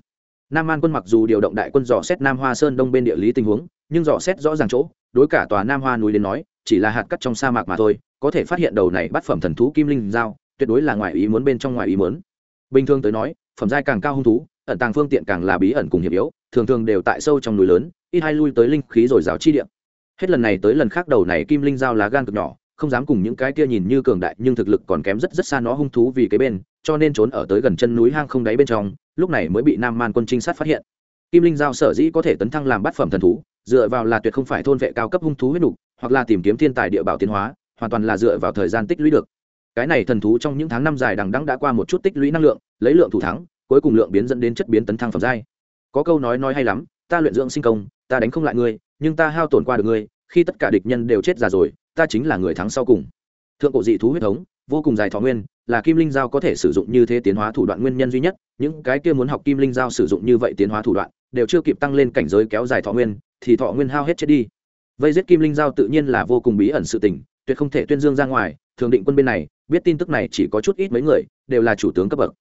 Nam an quân mặc dù điều động đại quân dò xét nam hoa sơn đông bên địa lý tình huống, nhưng dò xét rõ ràng chỗ, đối cả tòa nam hoa núi đến nói, chỉ là hạt cắt trong sa mạc mà thôi, có thể phát hiện đầu này bắt phẩm thần thú kim linh giao, tuyệt đối là ngoài ý muốn bên trong ngoài ý muốn. Bình thường tới nói, phẩm giai càng cao hung thú, ẩn tàng phương tiện càng là bí ẩn cùng hiểm yếu, thường thường đều tại sâu trong núi lớn, ít hai lui tới linh khí rồi rào chi điện hết lần này tới lần khác đầu này kim linh giao lá gan cực nhỏ, không dám cùng những cái kia nhìn như cường đại nhưng thực lực còn kém rất rất xa nó hung thú vì cái bên, cho nên trốn ở tới gần chân núi hang không đáy bên trong, lúc này mới bị nam man quân trinh sát phát hiện. Kim linh giao sở dĩ có thể tấn thăng làm bát phẩm thần thú, dựa vào là tuyệt không phải thôn vệ cao cấp hung thú huyết nục, hoặc là tìm kiếm thiên tài địa bảo tiến hóa, hoàn toàn là dựa vào thời gian tích lũy được. Cái này thần thú trong những tháng năm dài đằng đẵng đã qua một chút tích lũy năng lượng, lấy lượng thủ thắng, cuối cùng lượng biến dẫn đến chất biến tấn thăng phẩm giai. Có câu nói nói hay lắm, ta luyện dưỡng sinh công, ta đánh không lại ngươi nhưng ta hao tổn qua được ngươi, khi tất cả địch nhân đều chết già rồi, ta chính là người thắng sau cùng. Thượng cổ dị thú huyết thống, vô cùng dài thọ nguyên, là kim linh giao có thể sử dụng như thế tiến hóa thủ đoạn nguyên nhân duy nhất. Những cái kia muốn học kim linh giao sử dụng như vậy tiến hóa thủ đoạn, đều chưa kịp tăng lên cảnh giới kéo dài thọ nguyên, thì thọ nguyên hao hết chết đi. Vây giết kim linh giao tự nhiên là vô cùng bí ẩn sự tình, tuyệt không thể tuyên dương ra ngoài. Thường định quân bên này, biết tin tức này chỉ có chút ít mấy người, đều là chủ tướng cấp bậc.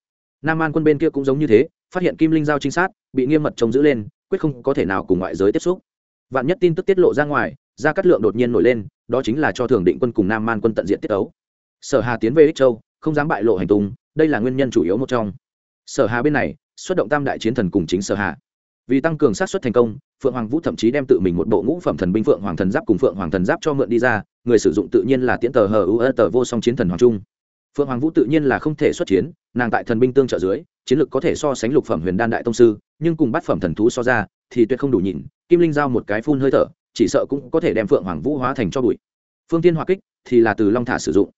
Nam an quân bên kia cũng giống như thế, phát hiện kim linh giao trinh sát, bị nghiêm mật trông giữ lên, quyết không có thể nào cùng ngoại giới tiếp xúc vạn nhất tin tức tiết lộ ra ngoài ra cắt lượng đột nhiên nổi lên, đó chính là cho thường định quân cùng nam man quân tận diện tiết ấu sở hà tiến về ích châu, không dám bại lộ hành tung, đây là nguyên nhân chủ yếu một trong. Sở hà bên này, xuất động tam đại chiến thần cùng chính sở hà. Vì tăng cường sát xuất thành công, phượng hoàng vũ thậm chí đem tự mình một bộ ngũ phẩm thần binh phượng hoàng thần giáp cùng phượng hoàng thần giáp cho mượn đi ra, người sử dụng tự nhiên là tiễn tờ hờ ưu tờ vô song chiến thần hoàng trung. Phượng hoàng vũ tự nhiên là không thể xuất chiến, nàng tại thần binh tương trợ dưới, chiến lược có thể so sánh lục phẩm huyền đan đại tông sư, nhưng cùng bát phẩm thần thú so ra, thì tuyệt không đủ nhìn kim linh giao một cái phun hơi thở, chỉ sợ cũng có thể đem phượng hoàng vũ hóa thành cho bụi. Phương tiên hòa kích thì là từ long thả sử dụng.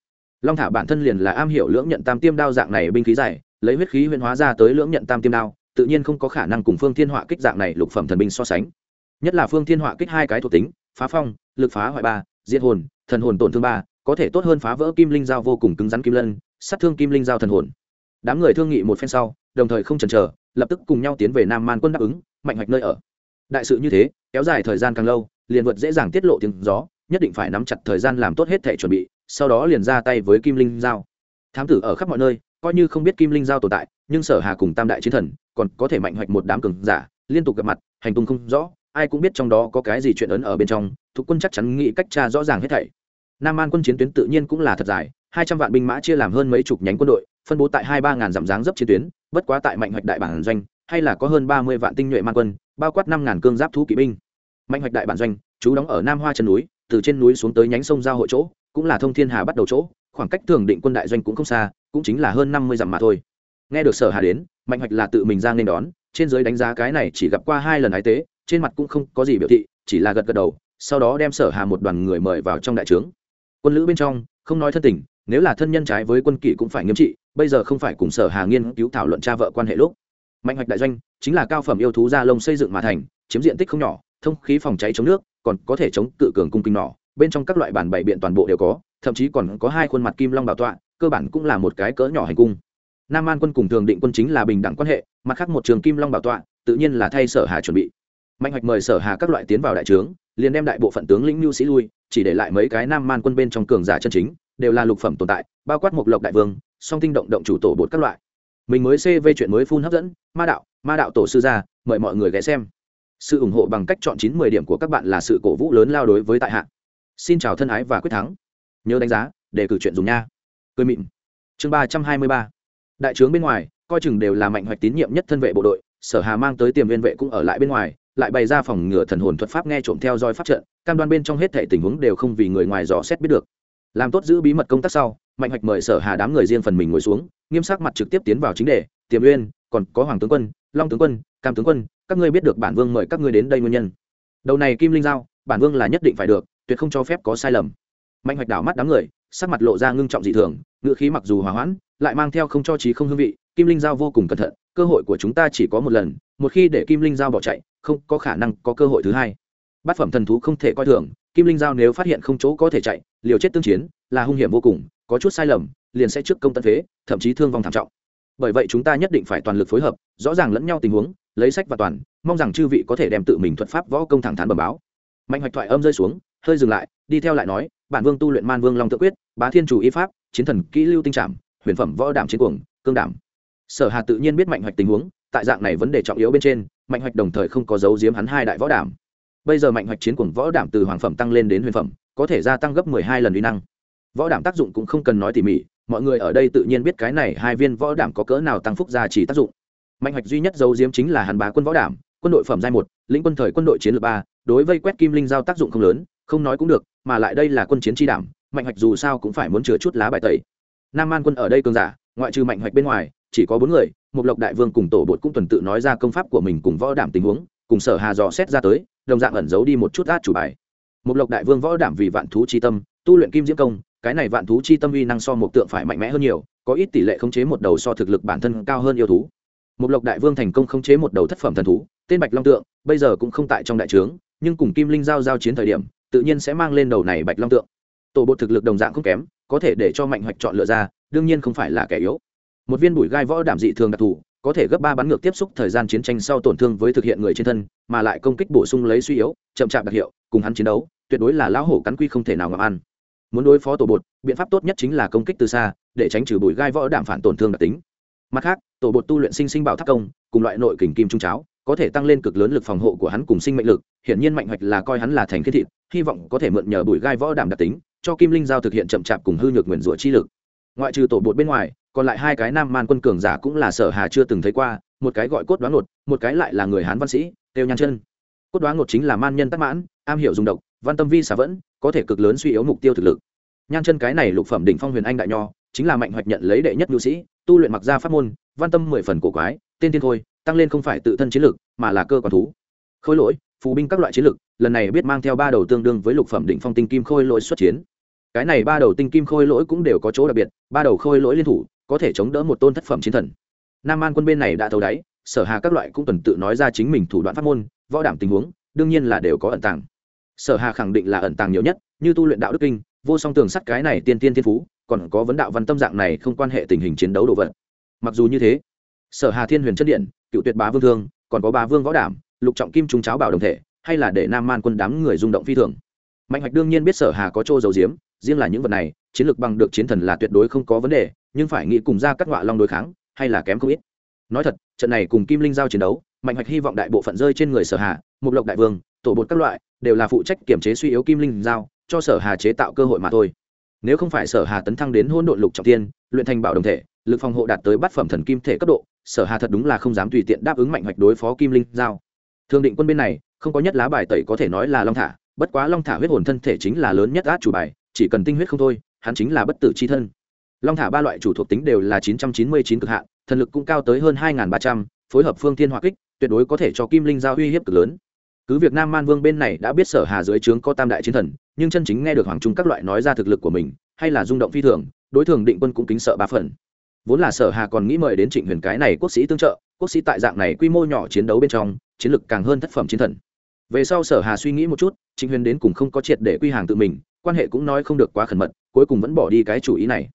Long thả bản thân liền là am hiểu lưỡng nhận tam tiêm đao dạng này binh khí dài, lấy huyết khí huyền hóa ra tới lưỡng nhận tam tiêm đao, tự nhiên không có khả năng cùng phương thiên hỏa kích dạng này lục phẩm thần binh so sánh. Nhất là phương thiên hỏa kích hai cái thuộc tính, phá phong, lực phá hoại ba, diệt hồn, thần hồn tổn thương ba, có thể tốt hơn phá vỡ kim linh giao vô cùng cứng rắn kim lân, sát thương kim linh giao thần hồn. Đám người thương nghị một phen sau, đồng thời không chần chờ, lập tức cùng nhau tiến về nam man quân đáp ứng, mạnh hoạch nơi ở đại sự như thế, kéo dài thời gian càng lâu, liền vượt dễ dàng tiết lộ tiếng gió, nhất định phải nắm chặt thời gian làm tốt hết thể chuẩn bị, sau đó liền ra tay với kim linh giao. Thám tử ở khắp mọi nơi, coi như không biết kim linh giao tồn tại, nhưng sở hà cùng tam đại chiến thần, còn có thể mạnh hoạch một đám cường giả, liên tục gặp mặt, hành tung không rõ, ai cũng biết trong đó có cái gì chuyện ấn ở bên trong, thuộc quân chắc chắn nghĩ cách tra rõ ràng hết thảy. Nam an quân chiến tuyến tự nhiên cũng là thật dài, hai trăm vạn binh mã chia làm hơn mấy chục nhánh quân đội, phân bố tại hai ba ngàn dặm dáng dấp chiến tuyến, bất quá tại mạnh hoạch đại bản doanh, hay là có hơn ba mươi vạn tinh nhuệ man quân bao quát năm ngàn cương giáp thú kỵ binh. Mạnh hoạch đại bản doanh chú đóng ở nam hoa chân núi, từ trên núi xuống tới nhánh sông giao hội chỗ, cũng là thông thiên hà bắt đầu chỗ, khoảng cách thường định quân đại doanh cũng không xa, cũng chính là hơn năm mươi dặm mà thôi. Nghe được sở hà đến, mạnh hoạch là tự mình ra nên đón, trên giới đánh giá cái này chỉ gặp qua hai lần ái tế, trên mặt cũng không có gì biểu thị, chỉ là gật gật đầu, sau đó đem sở hà một đoàn người mời vào trong đại trướng. Quân lữ bên trong, không nói thân tình, nếu là thân nhân trái với quân kỷ cũng phải nghiêm trị, bây giờ không phải cùng sở hà nghiên cứu thảo luận cha vợ quan hệ lúc mạnh hoạch đại doanh chính là cao phẩm yêu thú da lông xây dựng mà thành, chiếm diện tích không nhỏ, thông khí phòng cháy chống nước, còn có thể chống cự cường cung kinh nỏ, bên trong các loại bản bảy biện toàn bộ đều có, thậm chí còn có hai khuôn mặt kim long bảo tọa, cơ bản cũng là một cái cỡ nhỏ hành cung. Nam an quân cùng thường định quân chính là bình đẳng quan hệ, mặt khác một trường kim long bảo tọa, tự nhiên là thay sở hà chuẩn bị. Mạnh hoạch mời sở hà các loại tiến vào đại trướng, liền đem đại bộ phận tướng lĩnh mưu sĩ lui, chỉ để lại mấy cái nam man quân bên trong cường giả chân chính, đều là lục phẩm tồn tại, bao quát một lộc đại vương, song tinh động động chủ tổ bột các loại mình mới cv chuyện mới phun hấp dẫn ma đạo ma đạo tổ sư ra, mời mọi người ghé xem. Sự ủng hộ bằng cách chọn chín mười điểm của các bạn là sự cổ vũ lớn lao đối với tại hạ. Xin chào thân ái và quyết thắng. Nhớ đánh giá để cử chuyện dùng nha. Cười mịn. Chương ba trăm hai mươi ba. Đại trướng bên ngoài coi chừng đều là mạnh hoạch tín nhiệm nhất thân vệ bộ đội sở hà mang tới tiềm viên vệ cũng ở lại bên ngoài lại bày ra phòng ngừa thần hồn thuật pháp nghe trộm theo dõi pháp trận cam đoan bên trong hết thể tình huống đều không vì người ngoài dò xét biết được làm tốt giữ bí mật công tác sau, mạnh hoạch mời sở hà đám người riêng phần mình ngồi xuống, nghiêm sắc mặt trực tiếp tiến vào chính đề, tiềm uyên, còn có hoàng tướng quân, long tướng quân, cam tướng quân, các ngươi biết được bản vương mời các ngươi đến đây nguyên nhân. Đầu này kim linh giao, bản vương là nhất định phải được, tuyệt không cho phép có sai lầm. Mạnh hoạch đảo mắt đám người, sắc mặt lộ ra ngưng trọng dị thường, ngữ khí mặc dù hòa hoãn, lại mang theo không cho trí không hương vị, kim linh giao vô cùng cẩn thận, cơ hội của chúng ta chỉ có một lần, một khi để kim linh giao bỏ chạy, không có khả năng có cơ hội thứ hai. Bát phẩm thần thú không thể coi thường, kim linh giao nếu phát hiện không chỗ có thể chạy liều chết tương chiến là hung hiểm vô cùng, có chút sai lầm, liền sẽ trước công tân phế, thậm chí thương vong thảm trọng. Bởi vậy chúng ta nhất định phải toàn lực phối hợp, rõ ràng lẫn nhau tình huống, lấy sách và toàn, mong rằng chư vị có thể đem tự mình thuật pháp võ công thẳng thắn bẩm báo. Mạnh hoạch thoại âm rơi xuống, hơi dừng lại, đi theo lại nói, bản vương tu luyện man vương long tự quyết, bá thiên chủ y pháp, chiến thần kỹ lưu tinh trảm, huyền phẩm võ đảm chiến cuồng, cương đảm. Sở hà tự nhiên biết mạnh hoạch tình huống, tại dạng này vấn đề trọng yếu bên trên, mạnh hoạch đồng thời không có dấu giếm hắn hai đại võ đảm. Bây giờ mạnh hoạch chiến cuồng võ đảm từ hoàng phẩm tăng lên đến huyền phẩm có thể gia tăng gấp mười hai lần uy năng. Võ đảm tác dụng cũng không cần nói tỉ mỉ, mọi người ở đây tự nhiên biết cái này hai viên võ đảm có cỡ nào tăng phúc gia chỉ tác dụng. Mạnh hoạch duy nhất dấu diếm chính là hàn bá quân võ đảm, quân đội phẩm giai một, lĩnh quân thời quân đội chiến lược ba, đối vây quét kim linh giao tác dụng không lớn, không nói cũng được, mà lại đây là quân chiến tri đảm, mạnh hoạch dù sao cũng phải muốn chừa chút lá bài tẩy. Nam man quân ở đây cường giả, ngoại trừ mạnh hoạch bên ngoài, chỉ có bốn người một lộc đại vương cùng tổ bột cũng tuần tự nói ra công pháp của mình cùng võ đảm tình huống, cùng sở hà dò xét ra tới, đồng dạng ẩn giấu đi một chút át chủ bài một lộc đại vương võ đảm vì vạn thú chi tâm, tu luyện kim diễm công, cái này vạn thú chi tâm uy năng so một tượng phải mạnh mẽ hơn nhiều, có ít tỷ lệ khống chế một đầu so thực lực bản thân cao hơn yêu thú. Một lộc đại vương thành công khống chế một đầu thất phẩm thần thú, tên bạch long tượng, bây giờ cũng không tại trong đại trướng, nhưng cùng kim linh giao giao chiến thời điểm, tự nhiên sẽ mang lên đầu này bạch long tượng. Tổ bộ thực lực đồng dạng không kém, có thể để cho mạnh hoạch chọn lựa ra, đương nhiên không phải là kẻ yếu. Một viên bụi gai võ đảm dị thường đặc thù, có thể gấp ba bắn ngược tiếp xúc thời gian chiến tranh sau tổn thương với thực hiện người trên thân, mà lại công kích bổ sung lấy suy yếu, chậm chạp đặc hiệu, cùng hắn chiến đấu tuyệt đối là lão hổ cắn quy không thể nào ngậm ăn. Muốn đối phó tổ bột, biện pháp tốt nhất chính là công kích từ xa, để tránh trừ bụi gai võ đảm phản tổn thương đặc tính. Mặt khác, tổ bột tu luyện sinh sinh bảo tháp công, cùng loại nội kình kim trung cháo, có thể tăng lên cực lớn lực phòng hộ của hắn cùng sinh mệnh lực, hiển nhiên mạnh hoạch là coi hắn là thành khiết thịt, hy vọng có thể mượn nhờ bụi gai võ đảm đặc tính, cho kim linh giao thực hiện chậm chạp cùng hư nhược nguyền rủa chi lực. Ngoại trừ tổ bột bên ngoài, còn lại hai cái nam man quân cường giả cũng là sở hà chưa từng thấy qua, một cái gọi cốt đoán ngột, một cái lại là người hán văn sĩ têu nhan chân. Cốt đoán ngột chính là man nhân tắc mãn, am hiểu dùng độc văn tâm vi xả vẫn, có thể cực lớn suy yếu mục tiêu thực lực. Nhan chân cái này lục phẩm đỉnh phong huyền anh đại nho, chính là mạnh hoạch nhận lấy đệ nhất nhu sĩ, tu luyện mặc gia pháp môn, văn tâm mười phần cổ quái, tên tiên thôi, tăng lên không phải tự thân chiến lực, mà là cơ quan thú. Khôi lỗi, phù binh các loại chiến lực, lần này biết mang theo ba đầu tương đương với lục phẩm đỉnh phong tinh kim khôi lỗi xuất chiến. Cái này ba đầu tinh kim khôi lỗi cũng đều có chỗ đặc biệt, ba đầu khôi lỗi liên thủ, có thể chống đỡ một tôn thất phẩm chiến thần. Nam an quân bên này đã thấu đáy, sở hà các loại cũng tuần tự nói ra chính mình thủ đoạn pháp môn, võ đảm tình huống, đương nhiên là đều có ẩn tàng sở hà khẳng định là ẩn tàng nhiều nhất, như tu luyện đạo đức kinh, vô song tường sắt cái này tiên tiên thiên phú, còn có vấn đạo văn tâm dạng này không quan hệ tình hình chiến đấu đồ vật. Mặc dù như thế, sở hà thiên huyền chất điện, cựu tuyệt bá vương thương, còn có bá vương võ đảm, lục trọng kim trung cháo bảo đồng thể, hay là để nam man quân đám người rung động phi thường. Mạnh hoạch đương nhiên biết sở hà có chỗ dầu diếm riêng là những vật này, chiến lược bằng được chiến thần là tuyệt đối không có vấn đề, nhưng phải nghĩ cùng ra các ngọa long đối kháng, hay là kém không ít. Nói thật, trận này cùng kim linh giao chiến đấu, mạnh hoạch hy vọng đại bộ phận rơi trên người sở hà, mục lộc đại vương tổ bột các loại, đều là phụ trách kiểm chế suy yếu kim linh giao, cho sở hà chế tạo cơ hội mà thôi. Nếu không phải sở hà tấn thăng đến hôn độn lục trọng tiên, luyện thành bảo đồng thể, lực phòng hộ đạt tới bát phẩm thần kim thể cấp độ, sở hà thật đúng là không dám tùy tiện đáp ứng mạnh hoạch đối phó kim linh giao. Thương định quân bên này, không có nhất lá bài tẩy có thể nói là long thả, bất quá long thả huyết hồn thân thể chính là lớn nhất át chủ bài, chỉ cần tinh huyết không thôi, hắn chính là bất tử c h i thân. Long thả ba loại chủ thuộc tính đều là chín trăm chín mươi chín cực hạn, thần lực cũng cao tới hơn hai ba trăm, phối hợp phương thiên hỏa kích, tuyệt đối có thể cho kim linh giao uy hiếp cực lớn cứ việc nam man vương bên này đã biết sở hà dưới trướng có tam đại chiến thần, nhưng chân chính nghe được hoàng trung các loại nói ra thực lực của mình, hay là rung động phi thường, đối thường định quân cũng kính sợ ba phần. Vốn là sở hà còn nghĩ mời đến trịnh huyền cái này quốc sĩ tương trợ, quốc sĩ tại dạng này quy mô nhỏ chiến đấu bên trong, chiến lực càng hơn thất phẩm chiến thần. Về sau sở hà suy nghĩ một chút, trịnh huyền đến cùng không có triệt để quy hàng tự mình, quan hệ cũng nói không được quá khẩn mật, cuối cùng vẫn bỏ đi cái chủ ý này.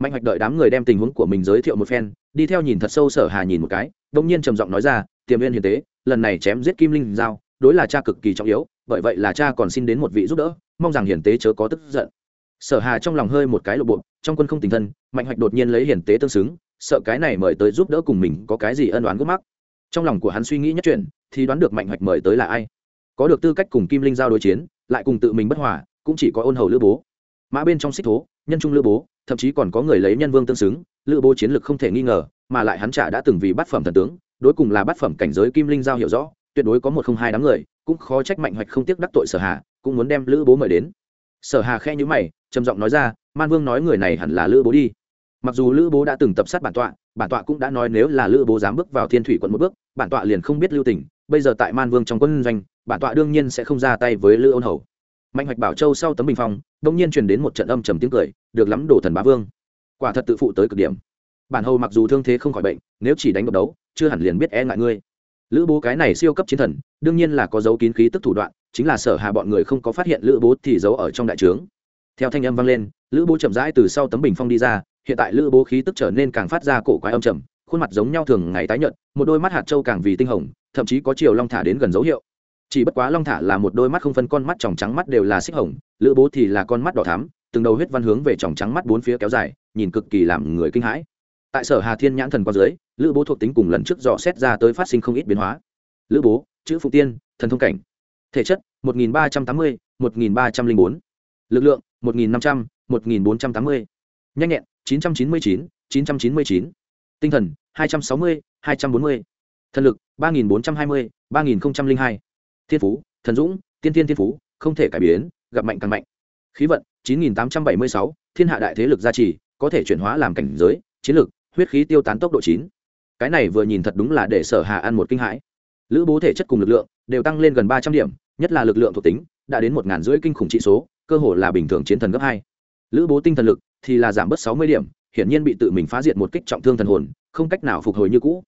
Mạnh hoạch đợi đám người đem tình huống của mình giới thiệu một phen, đi theo nhìn thật sâu sở hà nhìn một cái đông nhiên trầm giọng nói ra, tiềm viên hiền tế, lần này chém giết kim linh giao đối là cha cực kỳ trọng yếu, bởi vậy là cha còn xin đến một vị giúp đỡ, mong rằng hiển tế chớ có tức giận. Sở hà trong lòng hơi một cái lộ bộ, trong quân không tình thân, mạnh hoạch đột nhiên lấy hiển tế tương xứng, sợ cái này mời tới giúp đỡ cùng mình có cái gì ân oán gốc mắc. Trong lòng của hắn suy nghĩ nhất chuyện, thì đoán được mạnh hoạch mời tới là ai. Có được tư cách cùng kim linh giao đối chiến, lại cùng tự mình bất hòa, cũng chỉ có ôn hầu lữ bố. Mã bên trong xích thố, nhân trung lữ bố, thậm chí còn có người lấy nhân vương tương xứng, lữ bố chiến lược không thể nghi ngờ, mà lại hắn trả đã từng vì bát phẩm thần tướng, đối cùng là bát phẩm cảnh giới kim linh giao hiểu rõ tuyệt đối có một không hai đám người, cũng khó trách mạnh hoạch không tiếc đắc tội sở hà, cũng muốn đem lữ bố mời đến. Sở hà khe nhữ mày, trầm giọng nói ra, man vương nói người này hẳn là lữ bố đi. Mặc dù lữ bố đã từng tập sát bản tọa bản tọa cũng đã nói nếu là lữ bố dám bước vào thiên thủy quận một bước, bản tọa liền không biết lưu tình, bây giờ tại man vương trong quân doanh, bản tọa đương nhiên sẽ không ra tay với lữ ôn hầu. Mạnh hoạch bảo châu sau tấm bình phong đông nhiên truyền đến một trận âm trầm tiếng cười, được lắm đổ thần bá vương. Quả thật tự phụ tới cực điểm. Bản hầu mặc dù thương thế không khỏi bệnh, nếu chỉ đánh độc đấu, chưa hẳn liền biết e ngại ngươi lữ bố cái này siêu cấp chiến thần, đương nhiên là có dấu kín khí tức thủ đoạn, chính là sở hà bọn người không có phát hiện lữ bố thì giấu ở trong đại trướng. Theo thanh âm vang lên, lữ bố chậm rãi từ sau tấm bình phong đi ra, hiện tại lữ bố khí tức trở nên càng phát ra cổ quái âm trầm, khuôn mặt giống nhau thường ngày tái nhợt, một đôi mắt hạt châu càng vì tinh hồng, thậm chí có chiều long thả đến gần dấu hiệu. Chỉ bất quá long thả là một đôi mắt không phân con mắt, tròng trắng mắt đều là xích hồng, lữ bố thì là con mắt đỏ thắm, từng đầu huyết văn hướng về tròng trắng mắt bốn phía kéo dài, nhìn cực kỳ làm người kinh hãi. Tại sở hà thiên nhãn thần qua dưới lữ bố thuộc tính cùng lần trước dò xét ra tới phát sinh không ít biến hóa lữ bố chữ phụ tiên thần thông cảnh thể chất 1380, 1304. lực lượng 1500, 1480. nhanh nhẹn 999, 999. tinh thần 260, 240. thần lực 3420, 3002. thiên phú thần dũng tiên tiên thiên phú không thể cải biến gặp mạnh càng mạnh khí vận 9876, thiên hạ đại thế lực gia trì có thể chuyển hóa làm cảnh giới chiến lược huyết khí tiêu tán tốc độ chín cái này vừa nhìn thật đúng là để sở hà ăn một kinh hãi. Lữ bố thể chất cùng lực lượng đều tăng lên gần ba trăm điểm, nhất là lực lượng thuộc tính, đã đến một ngàn rưỡi kinh khủng trị số, cơ hồ là bình thường chiến thần gấp hai. Lữ bố tinh thần lực thì là giảm bớt sáu mươi điểm, hiển nhiên bị tự mình phá diệt một kích trọng thương thần hồn, không cách nào phục hồi như cũ.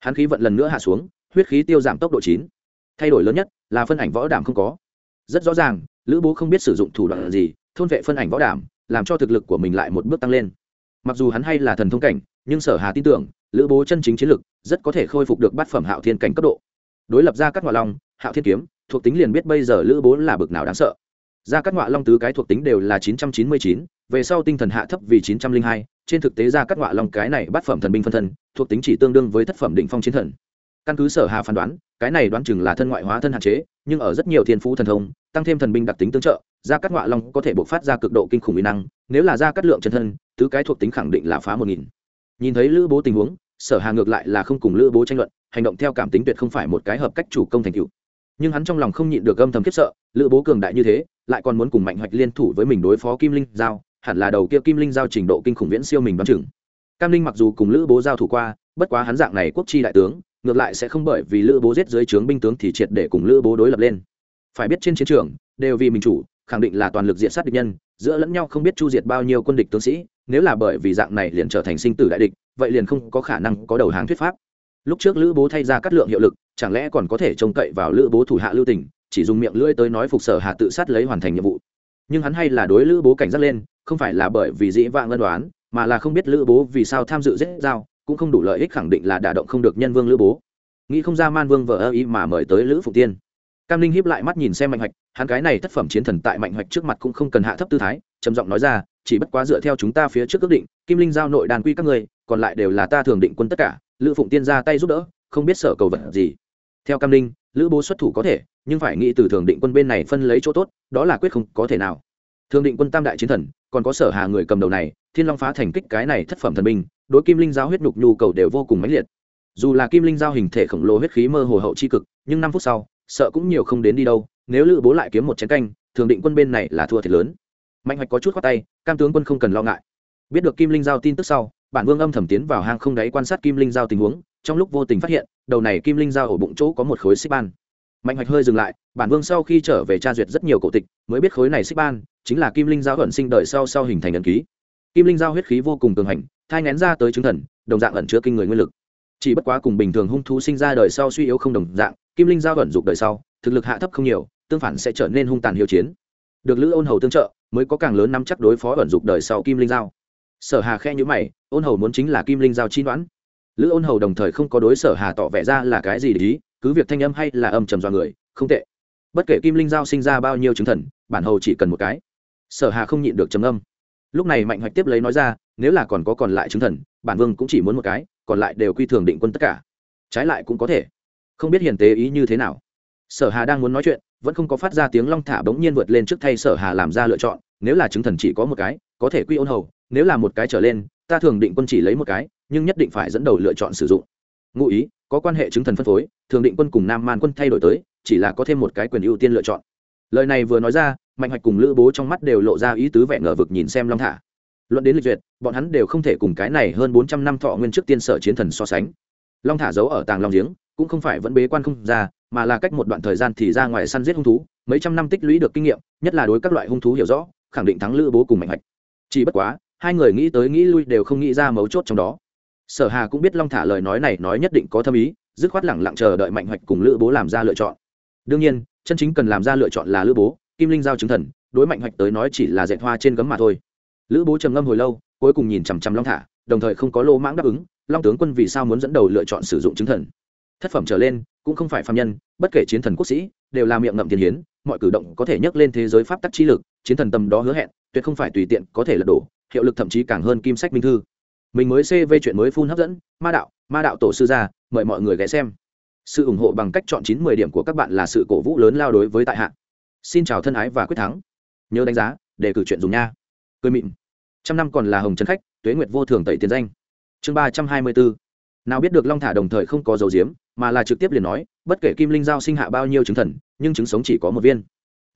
Hắn khí vận lần nữa hạ xuống, huyết khí tiêu giảm tốc độ chín. Thay đổi lớn nhất là phân ảnh võ đảm không có. Rất rõ ràng, lữ bố không biết sử dụng thủ đoạn gì, thôn vệ phân ảnh võ đảm làm cho thực lực của mình lại một bước tăng lên. Mặc dù hắn hay là thần thông cảnh, nhưng sở hà tin tưởng lữ bố chân chính chiến lực, rất có thể khôi phục được bát phẩm hạo thiên cảnh cấp độ. Đối lập ra các ngoại long, hạo thiên kiếm, thuộc tính liền biết bây giờ lữ bố là bực nào đáng sợ. Ra các ngoại long tứ cái thuộc tính đều là chín trăm chín mươi chín, về sau tinh thần hạ thấp vì chín trăm linh hai, trên thực tế ra các ngoại long cái này bát phẩm thần binh phân thân, thuộc tính chỉ tương đương với thất phẩm định phong chiến thần. Căn cứ sở hà phán đoán, cái này đoán chừng là thân ngoại hóa thân hạn chế, nhưng ở rất nhiều thiên phú thần thông, tăng thêm thần binh đặc tính tương trợ, gia cát ngọa long có thể bộc phát ra cực độ kinh khủng uy năng, nếu là gia cát lượng chân thân, tứ cái thuộc tính khẳng định là phá một nghìn. Nhìn thấy lữ bố tình huống sở hà ngược lại là không cùng lữ bố tranh luận, hành động theo cảm tính tuyệt không phải một cái hợp cách chủ công thành cựu nhưng hắn trong lòng không nhịn được âm thầm khiếp sợ, lữ bố cường đại như thế, lại còn muốn cùng mạnh hoạch liên thủ với mình đối phó kim linh giao, hẳn là đầu kia kim linh giao trình độ kinh khủng viễn siêu mình đoán chừng. Cam linh mặc dù cùng lữ bố giao thủ qua, bất quá hắn dạng này quốc chi đại tướng, ngược lại sẽ không bởi vì lữ bố giết dưới trướng binh tướng thì triệt để cùng lữ bố đối lập lên. Phải biết trên chiến trường, đều vì mình chủ khẳng định là toàn lực diện sát địch nhân, giữa lẫn nhau không biết chu diệt bao nhiêu quân địch tướng sĩ, nếu là bởi vì dạng này liền trở thành sinh tử đại địch, vậy liền không có khả năng có đầu hàng thuyết pháp. Lúc trước lữ bố thay ra cắt lượng hiệu lực, chẳng lẽ còn có thể trông cậy vào lữ bố thủ hạ lưu tình, chỉ dùng miệng lưỡi tới nói phục sở hạ tự sát lấy hoàn thành nhiệm vụ. Nhưng hắn hay là đối lữ bố cảnh giác lên, không phải là bởi vì dĩ vãng ân đoán mà là không biết lữ bố vì sao tham dự giết giao, cũng không đủ lợi ích khẳng định là đả động không được nhân vương lữ bố. Nghĩ không ra man vương vợ ơ ý mà mời tới lữ phục tiên cam linh hiếp lại mắt nhìn xem mạnh hoạch hắn cái này thất phẩm chiến thần tại mạnh hoạch trước mặt cũng không cần hạ thấp tư thái, trầm giọng nói ra, chỉ bất quá dựa theo chúng ta phía trước ước định, kim linh giao nội đàn quy các người còn lại đều là ta thường định quân tất cả, lữ phụng tiên ra tay giúp đỡ, không biết sở cầu vật gì. Theo cam linh lữ bố xuất thủ có thể, nhưng phải nghĩ từ thường định quân bên này phân lấy chỗ tốt, đó là quyết không có thể nào. Thường định quân tam đại chiến thần, còn có sở hà người cầm đầu này, thiên long phá thành kích cái này thất phẩm thần binh, đối kim linh giao huyết nhục nhu cầu đều vô cùng mãnh liệt. Dù là kim linh giao hình thể khổng lồ huyết khí mơ hồ hậu c h i cực, nhưng năm phút sau sợ cũng nhiều không đến đi đâu, nếu lữ bố lại kiếm một chén canh, thường định quân bên này là thua thiệt lớn. Mạnh hoạch có chút khoát tay, cam tướng quân không cần lo ngại. Biết được kim linh giao tin tức sau, bản vương âm thầm tiến vào hang không đáy quan sát kim linh giao tình huống, trong lúc vô tình phát hiện, đầu này kim linh giao ở bụng chỗ có một khối xích ban. Mạnh hoạch hơi dừng lại, bản vương sau khi trở về tra duyệt rất nhiều cổ tịch, mới biết khối này xích ban chính là kim linh giao ẩn sinh đợi sau sau hình thành ẩn ký. Kim linh giao huyết khí vô cùng cường hành, thai ngén ra tới chứng thần, đồng dạng ẩn chứa kinh người nguyên lực chỉ bất quá cùng bình thường hung thú sinh ra đời sau suy yếu không đồng dạng, kim linh giao vận dục đời sau, thực lực hạ thấp không nhiều, tương phản sẽ trở nên hung tàn hiếu chiến. Được lữ ôn hầu tương trợ, mới có càng lớn nắm chắc đối phó vận dục đời sau kim linh giao. Sở hà khe nhữ mày, ôn hầu muốn chính là kim linh giao chi đoán. Lữ ôn hầu đồng thời không có đối sở hà tỏ vẻ ra là cái gì để ý, cứ việc thanh âm hay là âm trầm do người, không tệ. Bất kể kim linh giao sinh ra bao nhiêu chứng thần, bản hầu chỉ cần một cái. Sở hà không nhịn được trầm âm lúc này mạnh hoạch tiếp lấy nói ra nếu là còn có còn lại chứng thần, bản vương cũng chỉ muốn một cái, còn lại đều quy thường định quân tất cả. Trái lại cũng có thể. Không biết hiền tế ý như thế nào. Sở hà đang muốn nói chuyện, vẫn không có phát ra tiếng long thả bỗng nhiên vượt lên trước thay sở hà làm ra lựa chọn, nếu là chứng thần chỉ có một cái, có thể quy ôn hầu, nếu là một cái trở lên, ta thường định quân chỉ lấy một cái, nhưng nhất định phải dẫn đầu lựa chọn sử dụng. Ngụ ý, có quan hệ chứng thần phân phối, thường định quân cùng nam man quân thay đổi tới, chỉ là có thêm một cái quyền ưu tiên lựa chọn. Lời này vừa nói ra, mạnh hoạch cùng lữ bố trong mắt đều lộ ra ý tứ vẻ ngờ vực nhìn xem long thả luận đến lịch duyệt, bọn hắn đều không thể cùng cái này hơn bốn trăm năm thọ nguyên trước tiên sở chiến thần so sánh. Long thả giấu ở tàng long giếng, cũng không phải vẫn bế quan không ra, mà là cách một đoạn thời gian thì ra ngoài săn giết hung thú, mấy trăm năm tích lũy được kinh nghiệm, nhất là đối các loại hung thú hiểu rõ, khẳng định thắng lữ bố cùng mạnh hoạch. Chỉ bất quá, hai người nghĩ tới nghĩ lui đều không nghĩ ra mấu chốt trong đó. Sở hà cũng biết long thả lời nói này nói nhất định có thâm ý, dứt khoát lẳng lặng chờ đợi mạnh hoạch cùng lữ bố làm ra lựa chọn. Đương nhiên, chân chính cần làm ra lựa chọn là lữ bố, kim linh giao chứng thần, đối mạnh hoạch tới nói chỉ là dạy hoa trên gấm mà thôi lữ bố trầm ngâm hồi lâu cuối cùng nhìn chằm chằm long thả đồng thời không có lô mãng đáp ứng long tướng quân vì sao muốn dẫn đầu lựa chọn sử dụng chứng thần? Thất phẩm trở lên cũng không phải phạm nhân bất kể chiến thần quốc sĩ đều là miệng ngậm tiền hiến mọi cử động có thể nhắc lên thế giới pháp tắc chi lực chiến thần tầm đó hứa hẹn tuyệt không phải tùy tiện có thể lật đổ hiệu lực thậm chí càng hơn kim sách minh thư. Mình mới cv chuyện mới phun hấp dẫn ma đạo ma đạo tổ sư gia, mời mọi người ghé xem. Sự ủng hộ bằng cách chọn chín mười điểm của các bạn là sự cổ vũ lớn lao đối với tại hạ. Xin chào thân ái và quyết thắng. Nhớ đánh giá để cử chuyện dùng nha cười mịn. Trăm năm còn là hồng trấn khách, tuế nguyệt vô thường tẩy tiền danh. Chương ba trăm hai mươi bốn. Nào biết được long thả đồng thời không có dầu diếm, mà là trực tiếp liền nói, bất kể kim linh giao sinh hạ bao nhiêu chứng thần, nhưng chứng sống chỉ có một viên.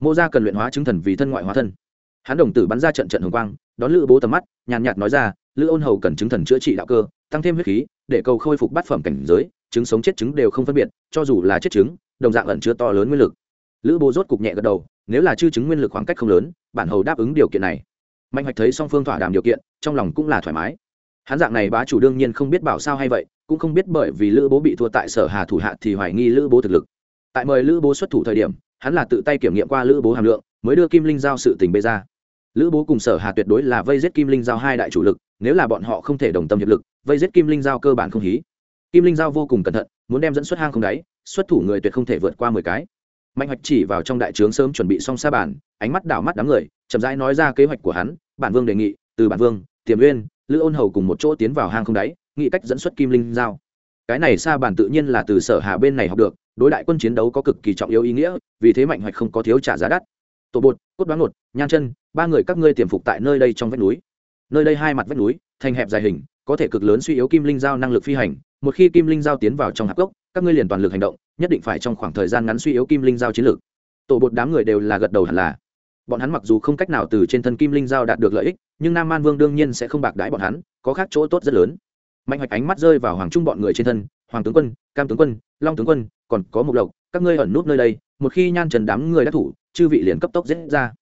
Mô gia cần luyện hóa chứng thần vì thân ngoại hóa thân. Hắn đồng tử bắn ra trận trận hồng quang, đón lữ bố tầm mắt, nhàn nhạt nói ra, lữ ôn hầu cần chứng thần chữa trị đạo cơ, tăng thêm huyết khí, để cầu khôi phục bát phẩm cảnh giới, chứng sống chết chứng đều không phân biệt, cho dù là chết chứng, đồng dạng ẩn chứa to lớn nguyên lực. Lữ bố rốt cục nhẹ gật đầu, nếu là chư chứng nguyên lực khoảng cách không lớn, bản hầu đáp ứng điều kiện này mạnh hoạch thấy song phương thỏa đàm điều kiện, trong lòng cũng là thoải mái. Hắn dạng này bá chủ đương nhiên không biết bảo sao hay vậy, cũng không biết bởi vì lữ bố bị thua tại sở hà thủ hạ thì hoài nghi lữ bố thực lực. Tại mời lữ bố xuất thủ thời điểm, hắn là tự tay kiểm nghiệm qua lữ bố hàm lượng, mới đưa kim linh giao sự tình bê ra. Lữ bố cùng sở hà tuyệt đối là vây giết kim linh giao hai đại chủ lực, nếu là bọn họ không thể đồng tâm hiệp lực, vây giết kim linh giao cơ bản không hí. Kim linh giao vô cùng cẩn thận, muốn đem dẫn xuất hang không đáy, xuất thủ người tuyệt không thể vượt qua mười cái mạnh hoạch chỉ vào trong đại trướng sớm chuẩn bị xong xa bản ánh mắt đảo mắt đám người, chậm rãi nói ra kế hoạch của hắn, bản vương đề nghị, từ bản vương, tiềm uyên, lữ ôn hầu cùng một chỗ tiến vào hang không đáy, nghĩ cách dẫn xuất kim linh giao. Cái này xa bản tự nhiên là từ sở hà bên này học được, đối đại quân chiến đấu có cực kỳ trọng yếu ý nghĩa, vì thế mạnh hoạch không có thiếu trả giá đắt. Tổ bột, cốt đoán một nhan chân, ba người các ngươi tiềm phục tại nơi đây trong vách núi. Nơi đây hai mặt vách núi, thành hẹp dài hình, có thể cực lớn suy yếu kim linh giao năng lực phi hành, một khi kim linh giao tiến vào trong hạp gốc các ngươi liền toàn lực hành động, nhất định phải trong khoảng thời gian ngắn suy yếu kim linh giao chiến lược. Tổ bột đám người đều là gật đầu hẳn là. Bọn hắn mặc dù không cách nào từ trên thân kim linh giao đạt được lợi ích, nhưng nam man vương đương nhiên sẽ không bạc đãi bọn hắn, có khác chỗ tốt rất lớn. Mạnh hoạch ánh mắt rơi vào hoàng trung bọn người trên thân, hoàng tướng quân, cam tướng quân, long tướng quân, còn có mục lộc, các ngươi ẩn nút nơi đây, một khi nhan trần đám người đắc thủ, chư vị liền cấp tốc giết ra.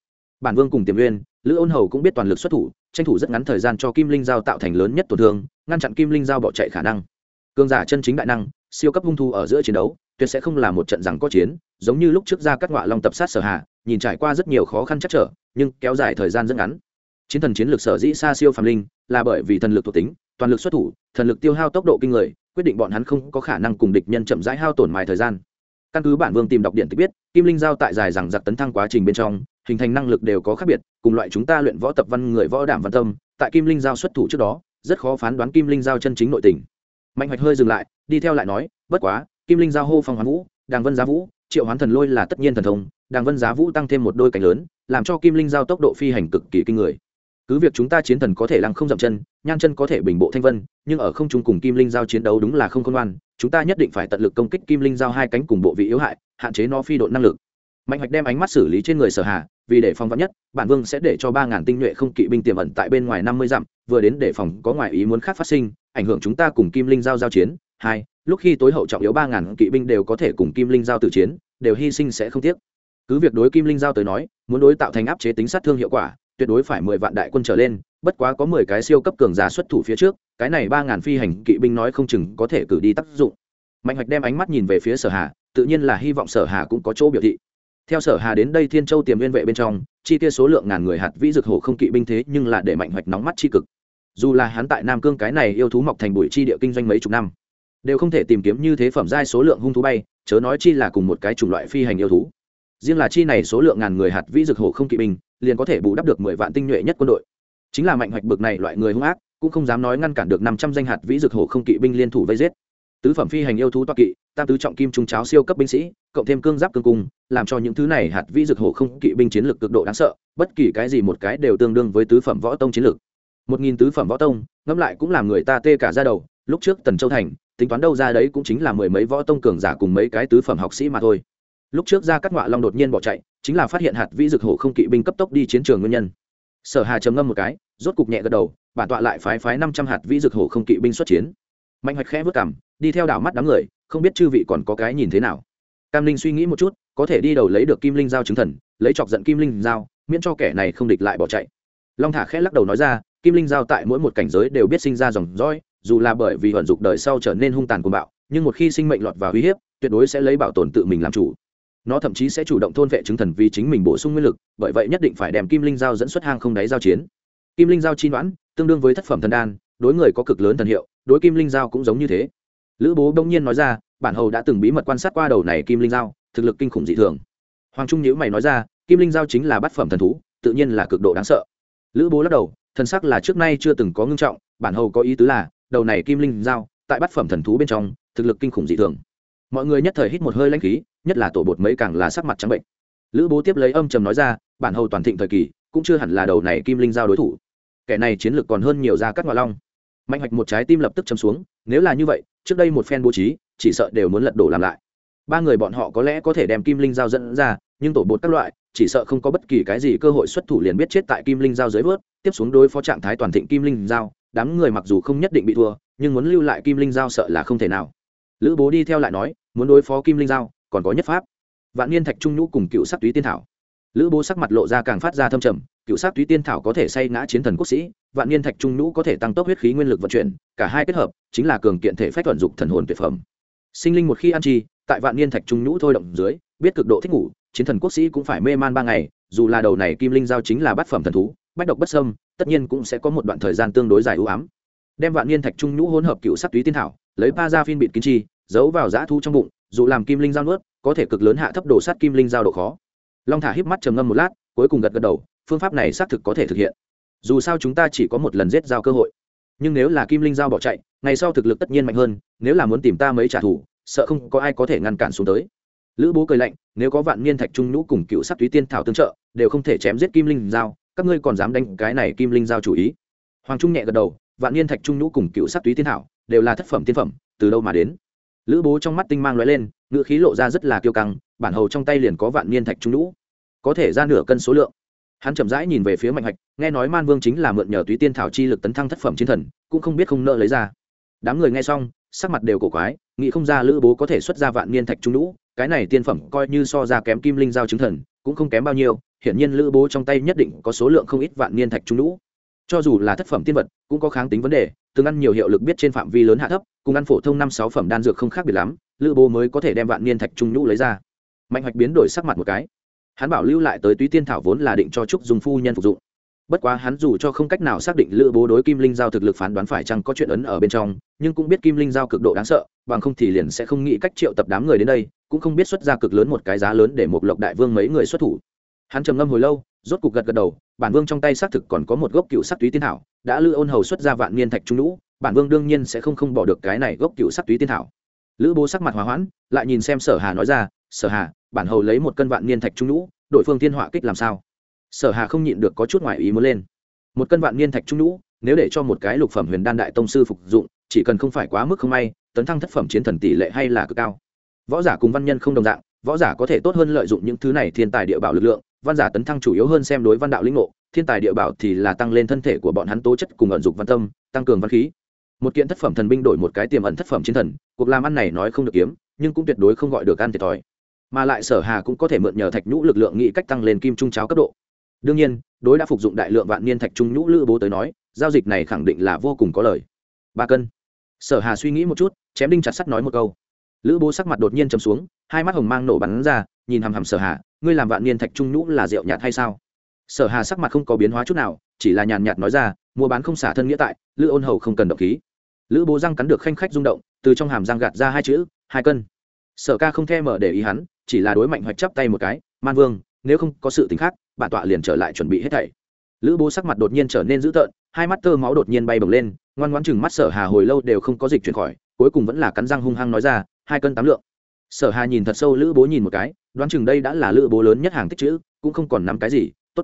Bản vương cùng tiềm uyên, lữ ôn hầu cũng biết toàn lực xuất thủ, tranh thủ rất ngắn thời gian cho kim linh giao tạo thành lớn nhất tổn thương, ngăn chặn kim linh giao bỏ chạy khả năng. Cương giả chân chính đại năng siêu cấp hung thu ở giữa chiến đấu, tuyệt sẽ không là một trận rằng có chiến, giống như lúc trước ra các ngọa long tập sát sở hạ nhìn trải qua rất nhiều khó khăn chắc trở, nhưng kéo dài thời gian rất ngắn. Chiến thần chiến lược sở dĩ xa siêu phàm linh, là bởi vì thần lực thuộc tính, toàn lực xuất thủ, thần lực tiêu hao tốc độ kinh người, quyết định bọn hắn không có khả năng cùng địch nhân chậm rãi hao tổn mài thời gian. Căn cứ bản vương tìm đọc điện tích biết, kim linh giao tại dài rằng giặc tấn thăng quá trình bên trong, hình thành năng lực đều có khác biệt, cùng loại chúng ta luyện võ tập văn người võ đảm văn tâm, tại kim linh giao xuất thủ trước đó, rất khó phán đoán kim linh giao chân chính nội tình mạnh hoạch hơi dừng lại, đi theo lại nói, bất quá, kim linh giao hô phong hoán vũ, đàng vân giá vũ, triệu hoán thần lôi là tất nhiên thần thông, đàng vân giá vũ tăng thêm một đôi cánh lớn, làm cho kim linh giao tốc độ phi hành cực kỳ kinh người. Cứ việc chúng ta chiến thần có thể lăng không dậm chân nhan chân có thể bình bộ thanh vân, nhưng ở không trung cùng kim linh giao chiến đấu đúng là không khôn ngoan, chúng ta nhất định phải tận lực công kích kim linh giao hai cánh cùng bộ vị yếu hại, hạn chế nó phi độ năng lực. Mạnh hoạch đem ánh mắt xử lý trên người sở hà, vì để phòng vắn nhất, bản vương sẽ để cho ba ngàn tinh nhuệ không kỵ binh tiềm ẩn tại bên ngoài năm mươi dặm, vừa đến để phòng có ngoài ý muốn khác phát sinh ảnh hưởng chúng ta cùng kim linh giao giao chiến. Hai, lúc khi tối hậu trọng yếu ba ngàn kỵ binh đều có thể cùng kim linh giao tử chiến, đều hy sinh sẽ không tiếc. Cứ việc đối kim linh giao tới nói, muốn đối tạo thành áp chế tính sát thương hiệu quả, tuyệt đối phải mười vạn đại quân trở lên, bất quá có mười cái siêu cấp cường giả xuất thủ phía trước, cái này ba ngàn phi hành kỵ binh nói không chừng có thể cử đi tác dụng. Mạnh hoạch đem ánh mắt nhìn về phía sở hà, tự nhiên là hy vọng sở hà cũng có chỗ biểu thị. Theo sở hà đến đây thiên châu tiềm liên vệ bên trong, chi tiêu số lượng ngàn người hạt vĩ dược hổ không kỵ binh thế nhưng là để mạnh hoạch nóng mắt chi cực dù là hắn tại nam cương cái này yêu thú mọc thành bụi chi địa kinh doanh mấy chục năm, đều không thể tìm kiếm như thế phẩm giai số lượng hung thú bay, chớ nói chi là cùng một cái chủng loại phi hành yêu thú. Riêng là chi này số lượng ngàn người hạt vĩ dược hổ không kỵ binh, liền có thể bù đắp được mười vạn tinh nhuệ nhất quân đội. Chính là mạnh hoạch bực này loại người hung ác, cũng không dám nói ngăn cản được năm trăm danh hạt vĩ dược hổ không kỵ binh liên thủ vây giết. Tứ phẩm phi hành yêu thú toa kỵ, tam tứ trọng kim trung cháo siêu cấp binh sĩ, cộng thêm cương giáp cương cung, làm cho những thứ này hạt vĩ dược hổ không kỵ binh chiến lược cực độ đáng sợ, bất kỳ cái gì một cái đều tương đương với tứ phẩm võ tông chiến lược một nghìn tứ phẩm võ tông, ngẫm lại cũng làm người ta tê cả ra đầu, lúc trước tần châu thành, tính toán đâu ra đấy cũng chính là mười mấy võ tông cường giả cùng mấy cái tứ phẩm học sĩ mà thôi. Lúc trước ra cắt ngoạ long đột nhiên bỏ chạy, chính là phát hiện hạt vĩ dược hổ không kỵ binh cấp tốc đi chiến trường nguyên nhân. Sở hà trầm ngâm một cái, rốt cục nhẹ gật đầu, bản tọa lại phái phái năm trăm hạt vĩ dược hổ không kỵ binh xuất chiến. Mạnh hoạch khẽ vất cảm đi theo đảo mắt đám người, không biết chư vị còn có cái nhìn thế nào. Cam linh suy nghĩ một chút, có thể đi đầu lấy được kim linh giao chứng thần, lấy chọc giận kim linh giao, miễn cho kẻ này không địch lại bỏ chạy. Long thả khẽ lắc đầu nói ra kim linh giao tại mỗi một cảnh giới đều biết sinh ra dòng dõi, dù là bởi vì vận dục đời sau trở nên hung tàn cuồng bạo, nhưng một khi sinh mệnh lọt vào uy hiếp, tuyệt đối sẽ lấy bảo tồn tự mình làm chủ. Nó thậm chí sẽ chủ động thôn vệ chứng thần vì chính mình bổ sung nguyên lực, bởi vậy nhất định phải đem kim linh giao dẫn xuất hang không đáy giao chiến. Kim linh giao chi đoán, tương đương với thất phẩm thần đan, đối người có cực lớn thần hiệu, đối kim linh giao cũng giống như thế. Lữ bố đông nhiên nói ra, bản hầu đã từng bí mật quan sát qua đầu này kim linh giao, thực lực kinh khủng dị thường. Hoàng trung nhữ mày nói ra, kim linh giao chính là bát phẩm thần thú, tự nhiên là cực độ đáng sợ. Lữ bố lắc đầu thần sắc là trước nay chưa từng có ngưng trọng, bản hầu có ý tứ là, đầu này kim linh giao, tại bát phẩm thần thú bên trong, thực lực kinh khủng dị thường. Mọi người nhất thời hít một hơi lãnh khí, nhất là tổ bột mấy càng là sắc mặt trắng bệnh. Lữ bố tiếp lấy âm trầm nói ra, bản hầu toàn thịnh thời kỳ, cũng chưa hẳn là đầu này kim linh giao đối thủ. Kẻ này chiến lược còn hơn nhiều ra các ngoại long. Mạnh hoạch một trái tim lập tức chấm xuống, nếu là như vậy, trước đây một phen bố trí, chỉ sợ đều muốn lật đổ làm lại. Ba người bọn họ có lẽ có thể đem kim linh giao dẫn ra, nhưng tổ bột các loại, chỉ sợ không có bất kỳ cái gì cơ hội xuất thủ liền biết chết tại kim linh giao dưới vớt tiếp xuống đối phó trạng thái toàn thịnh kim linh giao, đám người mặc dù không nhất định bị thua, nhưng muốn lưu lại kim linh giao sợ là không thể nào. Lữ bố đi theo lại nói, muốn đối phó kim linh giao, còn có nhất pháp. Vạn niên thạch trung nhũ cùng cựu sắc túy tiên thảo. Lữ bố sắc mặt lộ ra càng phát ra thâm trầm, cựu sắc túy tiên thảo có thể say ngã chiến thần quốc sĩ, vạn niên thạch trung nhũ có thể tăng tốc huyết khí nguyên lực vận chuyển, cả hai kết hợp, chính là cường kiện thể phách thuận dục thần hồn tuyệt phẩm. Sinh linh một khi ăn chi, tại vạn niên thạch trung nhũ thôi động dưới, biết cực độ thích ngủ, chiến thần quốc sĩ cũng phải mê man ba ngày, dù là đầu này kim linh giao chính là bát phẩm thần thú bách độc bất sâm tất nhiên cũng sẽ có một đoạn thời gian tương đối dài ưu ám. Đem vạn niên thạch trung nhũ hỗn hợp cựu sắc túy tiên thảo, lấy pa ra phiên bịt kim chi, giấu vào giã thu trong bụng, dù làm kim linh dao nuốt, có thể cực lớn hạ thấp đồ sát kim linh dao độ khó. Long thả híp mắt trầm ngâm một lát, cuối cùng gật gật đầu, phương pháp này xác thực có thể thực hiện. Dù sao chúng ta chỉ có một lần giết giao cơ hội. Nhưng nếu là kim linh giao bỏ chạy, ngày sau thực lực tất nhiên mạnh hơn, nếu là muốn tìm ta mấy trả thù, sợ không có ai có thể ngăn cản xuống tới. Lữ bố cười lạnh, nếu có vạn niên thạch trung nhũ cùng cựu sắc túy tiên thảo tương trợ, đều không thể chém giết kim linh giao các ngươi còn dám đánh cái này kim linh giao chủ ý? Hoàng trung nhẹ gật đầu, vạn niên thạch trung nhũ cùng cựu sắc túy tiên thảo đều là thất phẩm tiên phẩm, từ đâu mà đến? Lữ bố trong mắt tinh mang lóe lên ngựa khí lộ ra rất là kiêu căng, bản hầu trong tay liền có vạn niên thạch trung nhũ. Có thể ra nửa cân số lượng. Hắn chậm rãi nhìn về phía mạnh hạch, nghe nói man vương chính là mượn nhờ túy tiên thảo chi lực tấn thăng thất phẩm chiến thần, cũng không biết không nợ lấy ra. Đám người nghe xong, sắc mặt đều cổ quái, nghĩ không ra lữ bố có thể xuất ra vạn niên thạch trung nhũ cái này tiên phẩm coi như so ra kém kim linh giao chứng thần, cũng không kém bao nhiêu, hiển nhiên lữ bố trong tay nhất định có số lượng không ít vạn niên thạch trung lũ. Cho dù là thất phẩm tiên vật, cũng có kháng tính vấn đề, từng ăn nhiều hiệu lực biết trên phạm vi lớn hạ thấp, cùng ăn phổ thông năm sáu phẩm đan dược không khác biệt lắm, lữ bố mới có thể đem vạn niên thạch trung nhũ lấy ra. Mạnh hoạch biến đổi sắc mặt một cái. Hắn bảo lưu lại tới túy tiên thảo vốn là định cho trúc dùng phu nhân phục dụng. Bất quá hắn dù cho không cách nào xác định lữ bố đối kim linh giao thực lực phán đoán phải chăng có chuyện ấn ở bên trong, nhưng cũng biết kim linh giao cực độ đáng sợ, bằng không thì liền sẽ không nghĩ cách triệu tập đám người đến đây cũng không biết xuất ra cực lớn một cái giá lớn để một lộc đại vương mấy người xuất thủ. Hắn trầm ngâm hồi lâu, rốt cục gật gật đầu, bản vương trong tay xác thực còn có một gốc cựu sắc túy tiên thảo, đã lữ ôn hầu xuất ra vạn niên thạch trung lũ, bản vương đương nhiên sẽ không không bỏ được cái này gốc cựu sắc túy tiên thảo. Lữ bố sắc mặt hòa hoãn, lại nhìn xem sở hà nói ra, sở hà, bản hầu lấy một cân vạn niên thạch trung lũ đội phương thiên họa kích làm sao? Sở hà không nhịn được có chút ngoại ý muốn lên. Một cân vạn niên thạch trung lũ, nếu để cho một cái lục phẩm huyền đan đại tông sư phục dụng, chỉ cần không phải quá mức không may, tấn thăng thất phẩm chiến thần tỷ lệ hay là cực cao võ giả cùng văn nhân không đồng dạng, võ giả có thể tốt hơn lợi dụng những thứ này thiên tài địa bảo lực lượng, văn giả tấn thăng chủ yếu hơn xem đối văn đạo linh ngộ, thiên tài địa bảo thì là tăng lên thân thể của bọn hắn tố chất cùng ẩn dục văn tâm, tăng cường văn khí. Một kiện thất phẩm thần binh đổi một cái tiềm ẩn thất phẩm chiến thần, cuộc làm ăn này nói không được kiếm, nhưng cũng tuyệt đối không gọi được ăn thiệt thòi. Mà lại sở hà cũng có thể mượn nhờ thạch nhũ lực lượng nghĩ cách tăng lên kim trung cháo cấp độ. Đương nhiên, đối đã phục dụng đại lượng vạn niên thạch trung nhũ lữ bố tới nói, giao dịch này khẳng định là vô cùng có lời. Ba cân. Sở hà suy nghĩ một chút, chém đinh chặt sắt nói một câu lữ bố sắc mặt đột nhiên chầm xuống, hai mắt hồng mang nổ bắn ra, nhìn hằm hằm sở hà, ngươi làm vạn niên thạch trung nhũ là rượu nhạt hay sao? Sở hà sắc mặt không có biến hóa chút nào, chỉ là nhàn nhạt nói ra, mua bán không xả thân nghĩa tại, lữ ôn hầu không cần độc khí. Lữ bố răng cắn được khanh khách rung động, từ trong hàm răng gạt ra hai chữ, hai cân. Sở ca không thèm mở để ý hắn, chỉ là đối mạnh hoạch chắp tay một cái, man vương, nếu không có sự tính khác, bản tọa liền trở lại chuẩn bị hết thảy. Lữ bố sắc mặt đột nhiên trở nên dữ tợn, hai mắt tơ máu đột nhiên bay bồng lên, ngoan ngoãn chừng mắt sở hà hồi lâu đều không có dịch chuyển khỏi cuối cùng vẫn là cắn răng hung hăng nói ra, hai cân tám lượng. Sở hà nhìn thật sâu lữ bố nhìn một cái, đoán chừng đây đã là lữ bố lớn nhất hàng tích chữ, cũng không còn nắm cái gì, tốt.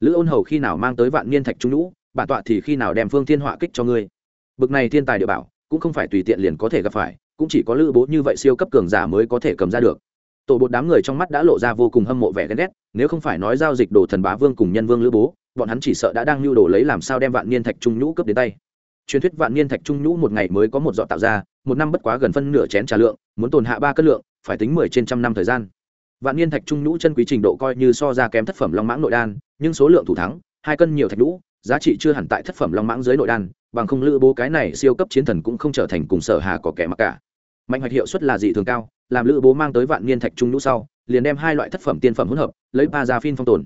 Lữ ôn hầu khi nào mang tới vạn niên thạch trung lũ bản tọa thì khi nào đem phương thiên họa kích cho ngươi. Bực này thiên tài địa bảo, cũng không phải tùy tiện liền có thể gặp phải, cũng chỉ có lữ bố như vậy siêu cấp cường giả mới có thể cầm ra được. Tổ bột đám người trong mắt đã lộ ra vô cùng hâm mộ vẻ ghen ghét, nếu không phải nói giao dịch đồ thần bá vương cùng nhân vương lữ bố, bọn hắn chỉ sợ đã đang lưu đồ lấy làm sao đem vạn niên thạch trung nhũ cướp đến tay. Truyền thuyết vạn niên thạch trung nhũ một ngày mới có một dọn tạo ra một năm bất quá gần phân nửa chén trà lượng, muốn tồn hạ ba cân lượng, phải tính mười trên trăm năm thời gian. Vạn niên thạch trung nhũ chân quý trình độ coi như so ra kém thất phẩm long mãng nội đan, nhưng số lượng thủ thắng, hai cân nhiều thạch nhũ, giá trị chưa hẳn tại thất phẩm long mãng dưới nội đan, bằng không lữ bố cái này siêu cấp chiến thần cũng không trở thành cùng sở hà có kẻ mặc cả. Mạnh hoạch hiệu suất là dị thường cao, làm lữ bố mang tới vạn niên thạch trung nhũ sau, liền đem hai loại thất phẩm tiên phẩm hỗn hợp, lấy ba ra phin phong tồn.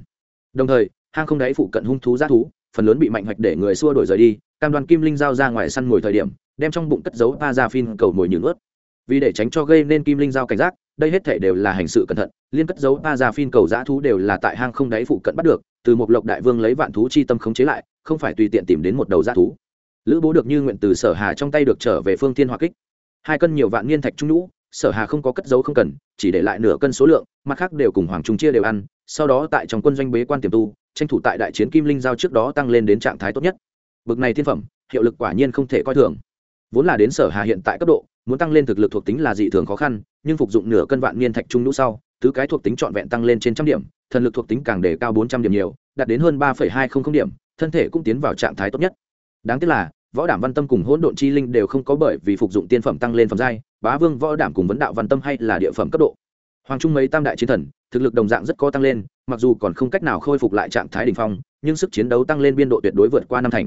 Đồng thời, hang không đáy phụ cận hung thú giá thú, phần lớn bị mạnh hoạch để người xua đổi rời đi, cam đoàn kim linh giao ra ngoài săn ngồi thời điểm đem trong bụng cất giấu ba ra phin cầu mồi nhường ướt vì để tránh cho gây nên kim linh giao cảnh giác, đây hết thể đều là hành sự cẩn thận, liên cất giấu ba ra phin cầu giã thú đều là tại hang không đáy phụ cận bắt được, từ một lộc đại vương lấy vạn thú chi tâm khống chế lại, không phải tùy tiện tìm đến một đầu giã thú. Lữ bố được như nguyện từ sở hà trong tay được trở về phương thiên hòa kích. Hai cân nhiều vạn niên thạch trung nhũ, sở hà không có cất giấu không cần, chỉ để lại nửa cân số lượng, mặt khác đều cùng hoàng trung chia đều ăn, sau đó tại trong quân doanh bế quan tiềm tu, tranh thủ tại đại chiến kim linh giao trước đó tăng lên đến trạng thái tốt nhất. Bực này thiên phẩm, hiệu lực quả nhiên không thể coi thường vốn là đến sở hà hiện tại cấp độ, muốn tăng lên thực lực thuộc tính là dị thường khó khăn, nhưng phục dụng nửa cân vạn niên thạch trung nhũ sau thứ cái thuộc tính trọn vẹn tăng lên trên trăm điểm, thần lực thuộc tính càng đề cao bốn trăm điểm nhiều, đạt đến hơn ba hai không không điểm, thân thể cũng tiến vào trạng thái tốt nhất. Đáng tiếc là, võ đảm văn tâm cùng hỗn độn chi linh đều không có bởi vì phục dụng tiên phẩm tăng lên phẩm giai, bá vương võ đảm cùng vấn đạo văn tâm hay là địa phẩm cấp độ. Hoàng trung mấy tam đại chiến thần, thực lực đồng dạng rất có tăng lên, mặc dù còn không cách nào khôi phục lại trạng thái đ ỉ n h phong, nhưng sức chiến đấu tăng lên biên độ tuyệt đối vượt qua năm thành.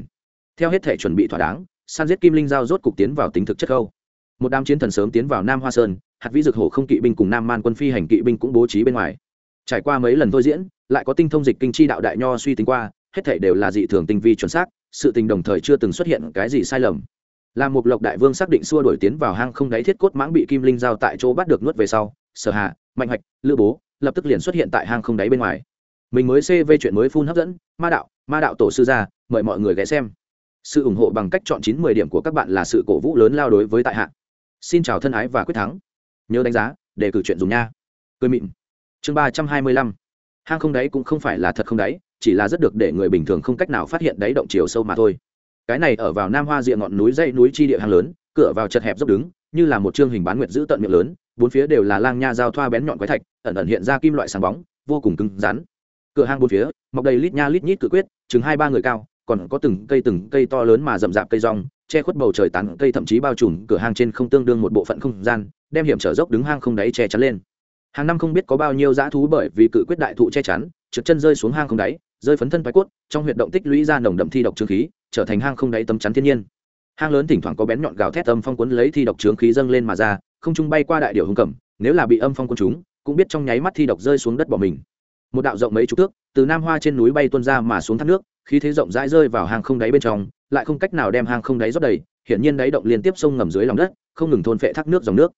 Theo hết thể chuẩn bị thỏa đáng san giết kim linh giao rốt cục tiến vào tính thực chất khâu. Một đám chiến thần sớm tiến vào nam hoa sơn, hạt vĩ dược hổ không kỵ binh cùng nam man quân phi hành kỵ binh cũng bố trí bên ngoài. Trải qua mấy lần thôi diễn, lại có tinh thông dịch kinh chi đạo đại nho suy tính qua, hết thể đều là dị thường tinh vi chuẩn xác, sự tình đồng thời chưa từng xuất hiện cái gì sai lầm. Là một lộc đại vương xác định xua đổi tiến vào hang không đáy thiết cốt mãng bị kim linh giao tại chỗ bắt được nuốt về sau, sở hạ mạnh hoạch, lữ bố, lập tức liền xuất hiện tại hang không đáy bên ngoài. Mình mới cv chuyện mới phun hấp dẫn, ma đạo ma đạo tổ sư ra mời mọi người ghé xem sự ủng hộ bằng cách chọn chín mười điểm của các bạn là sự cổ vũ lớn lao đối với tại hạ. Xin chào thân ái và quyết thắng. Nhớ đánh giá, để cử chuyện dùng nha. Cười mịn. Chương ba trăm hai mươi lăm. Hang không đáy cũng không phải là thật không đáy, chỉ là rất được để người bình thường không cách nào phát hiện đáy động chiều sâu mà thôi. Cái này ở vào nam hoa diện ngọn núi dãy núi chi địa hàng lớn, cửa vào chật hẹp dốc đứng, như là một chương hình bán nguyệt giữ tận miệng lớn, bốn phía đều là lang nha giao thoa bén nhọn quái thạch, ẩn ẩn hiện ra kim loại sáng bóng, vô cùng cứng rắn. Cửa hang bốn phía, mọc đầy lít nha lít nhít cự quyết, chừng hai ba người cao còn có từng cây từng cây to lớn mà rậm rạp cây rong, che khuất bầu trời tán cây thậm chí bao trùm cửa hang trên không tương đương một bộ phận không gian, đem hiểm trở dốc đứng hang không đáy che chắn lên. Hàng năm không biết có bao nhiêu dã thú bởi vì cự quyết đại thụ che chắn, trượt chân rơi xuống hang không đáy, rơi phấn thân thoái cốt, trong huyệt động tích lũy ra nồng đậm thi độc trương khí, trở thành hang không đáy tấm chắn thiên nhiên. Hang lớn thỉnh thoảng có bén nhọn gào thét âm phong cuốn lấy thi độc trướng khí dâng lên mà ra, không trung bay qua đại điệu hung cầm, nếu là bị âm phong cuốn chúng, cũng biết trong nháy mắt thi độc rơi xuống đất bỏ mình. Một đạo rộng mấy chục thước, từ nam hoa trên núi bay tuôn ra mà xuống thác nước khí thế rộng rãi rơi vào hang không đáy bên trong, lại không cách nào đem hang không đáy rót đầy, hiển nhiên đáy động liên tiếp sông ngầm dưới lòng đất, không ngừng thôn phệ thác nước dòng nước.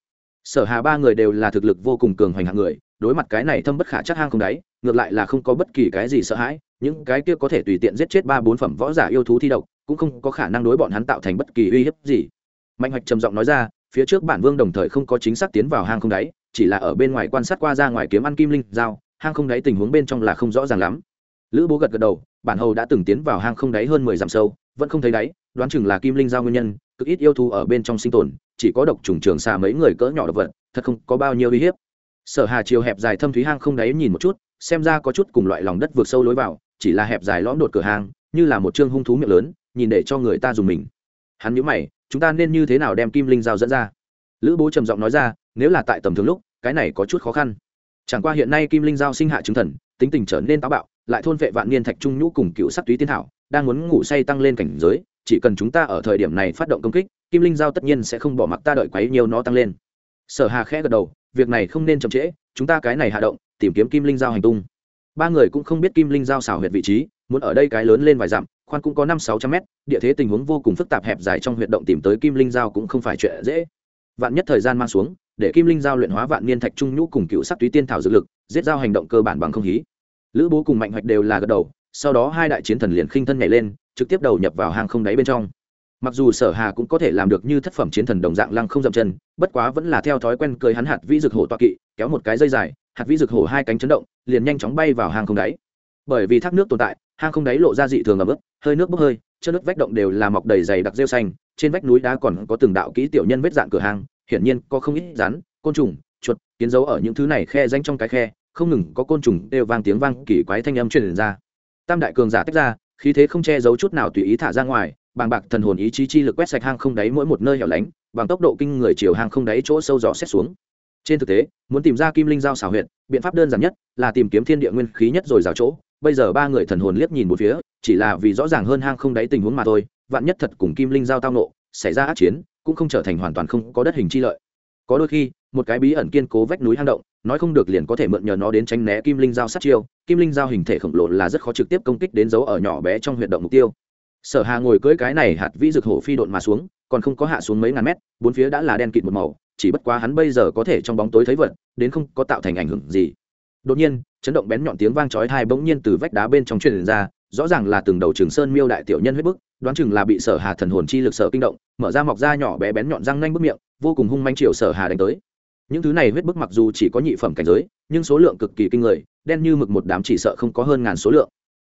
Sở hà ba người đều là thực lực vô cùng cường hoành hạng người, đối mặt cái này thâm bất khả chắc hang không đáy, ngược lại là không có bất kỳ cái gì sợ hãi, những cái kia có thể tùy tiện giết chết ba bốn phẩm võ giả yêu thú thi độc, cũng không có khả năng đối bọn hắn tạo thành bất kỳ uy hiếp gì. Mạnh hoạch trầm giọng nói ra, phía trước bản vương đồng thời không có chính xác tiến vào hang không đáy, chỉ là ở bên ngoài quan sát qua ra ngoài kiếm ăn kim linh dao hang không đáy tình huống bên trong là không rõ ràng lắm. Lữ bố gật gật đầu bản hầu đã từng tiến vào hang không đáy hơn mười dặm sâu, vẫn không thấy đáy, đoán chừng là kim linh giao nguyên nhân, cực ít yêu thú ở bên trong sinh tồn, chỉ có độc trùng trường xa mấy người cỡ nhỏ độc vật, thật không có bao nhiêu uy hiếp. Sở hà chiều hẹp dài thâm thúy hang không đáy nhìn một chút, xem ra có chút cùng loại lòng đất vượt sâu lối vào, chỉ là hẹp dài lõm đột cửa hang, như là một chương hung thú miệng lớn, nhìn để cho người ta dùng mình. Hắn nhíu mày, chúng ta nên như thế nào đem kim linh giao dẫn ra? Lữ bố trầm giọng nói ra, nếu là tại tầm thường lúc, cái này có chút khó khăn. Chẳng qua hiện nay kim linh giao sinh hạ chứng thần, tính tình trở nên táo bạo lại thôn vệ vạn niên thạch trung nhũ cùng cựu sắc túy tiên thảo, đang muốn ngủ say tăng lên cảnh giới, chỉ cần chúng ta ở thời điểm này phát động công kích, kim linh giao tất nhiên sẽ không bỏ mặc ta đợi quấy nhiều nó tăng lên. Sở hà khẽ gật đầu, việc này không nên chậm trễ, chúng ta cái này hạ động, tìm kiếm kim linh giao hành tung. Ba người cũng không biết kim linh giao xảo huyệt vị trí, muốn ở đây cái lớn lên vài dặm, khoan cũng có năm sáu trăm mét, địa thế tình huống vô cùng phức tạp hẹp dài trong huyệt động tìm tới kim linh giao cũng không phải chuyện dễ. Vạn nhất thời gian mang xuống, để kim linh giao luyện hóa vạn niên thạch trung nhũ cùng cựu sắc túy tiên thảo dược lực, giết giao hành động cơ bản bằng không khí lữ bố cùng mạnh hoạch đều là gật đầu, sau đó hai đại chiến thần liền khinh thân nhảy lên, trực tiếp đầu nhập vào hang không đáy bên trong. Mặc dù sở hà cũng có thể làm được như thất phẩm chiến thần đồng dạng lăng không dậm chân, bất quá vẫn là theo thói quen cười hắn hạt vĩ dược hổ toa kỵ, kéo một cái dây dài, hạt vĩ dược hổ hai cánh chấn động, liền nhanh chóng bay vào hang không đáy. Bởi vì thác nước tồn tại, hang không đáy lộ ra dị thường ẩm ướt, hơi nước bốc hơi, chân nước vách động đều là mọc đầy dày đặc rêu xanh, trên vách núi đá còn có từng đạo kỹ tiểu nhân vết dạng cửa hang, hiển nhiên có không ít rắn, côn trùng, chuột, kiến dấu ở những thứ này khe danh trong cái khe không ngừng có côn trùng đều vang tiếng vang kỳ quái thanh âm truyền ra. Tam đại cường giả tách ra, khí thế không che giấu chút nào tùy ý thả ra ngoài, bàng bạc thần hồn ý chí chi lực quét sạch hang không đáy mỗi một nơi hẻo lánh, bằng tốc độ kinh người chiều hang không đáy chỗ sâu dò xét xuống. Trên thực tế, muốn tìm ra kim linh giao xảo huyện biện pháp đơn giản nhất là tìm kiếm thiên địa nguyên khí nhất rồi rào chỗ. Bây giờ ba người thần hồn liếc nhìn một phía, chỉ là vì rõ ràng hơn hang không đáy tình huống mà thôi, vạn nhất thật cùng kim linh giao tao nộ xảy ra ác chiến, cũng không trở thành hoàn toàn không có đất hình chi lợi. Có đôi khi một cái bí ẩn kiên cố vách núi hang động, nói không được liền có thể mượn nhờ nó đến tránh né kim linh giao sát chiêu. Kim linh giao hình thể khổng lồ là rất khó trực tiếp công kích đến dấu ở nhỏ bé trong huyệt động mục tiêu. Sở hà ngồi cưỡi cái này hạt vĩ rực hổ phi độn mà xuống, còn không có hạ xuống mấy ngàn mét, bốn phía đã là đen kịt một màu, chỉ bất quá hắn bây giờ có thể trong bóng tối thấy vật, đến không có tạo thành ảnh hưởng gì. Đột nhiên, chấn động bén nhọn tiếng vang chói tai bỗng nhiên từ vách đá bên trong truyền ra, rõ ràng là từng đầu trường sơn miêu đại tiểu nhân huyết bức, đoán chừng là bị sở hà thần hồn chi lực sở kinh động, mở ra mọc ra nhỏ bé bén nhọn răng nanh bức miệng, vô cùng hung manh chiều sở hà đánh tới những thứ này huyết bức mặc dù chỉ có nhị phẩm cảnh giới, nhưng số lượng cực kỳ kinh người, đen như mực một đám chỉ sợ không có hơn ngàn số lượng.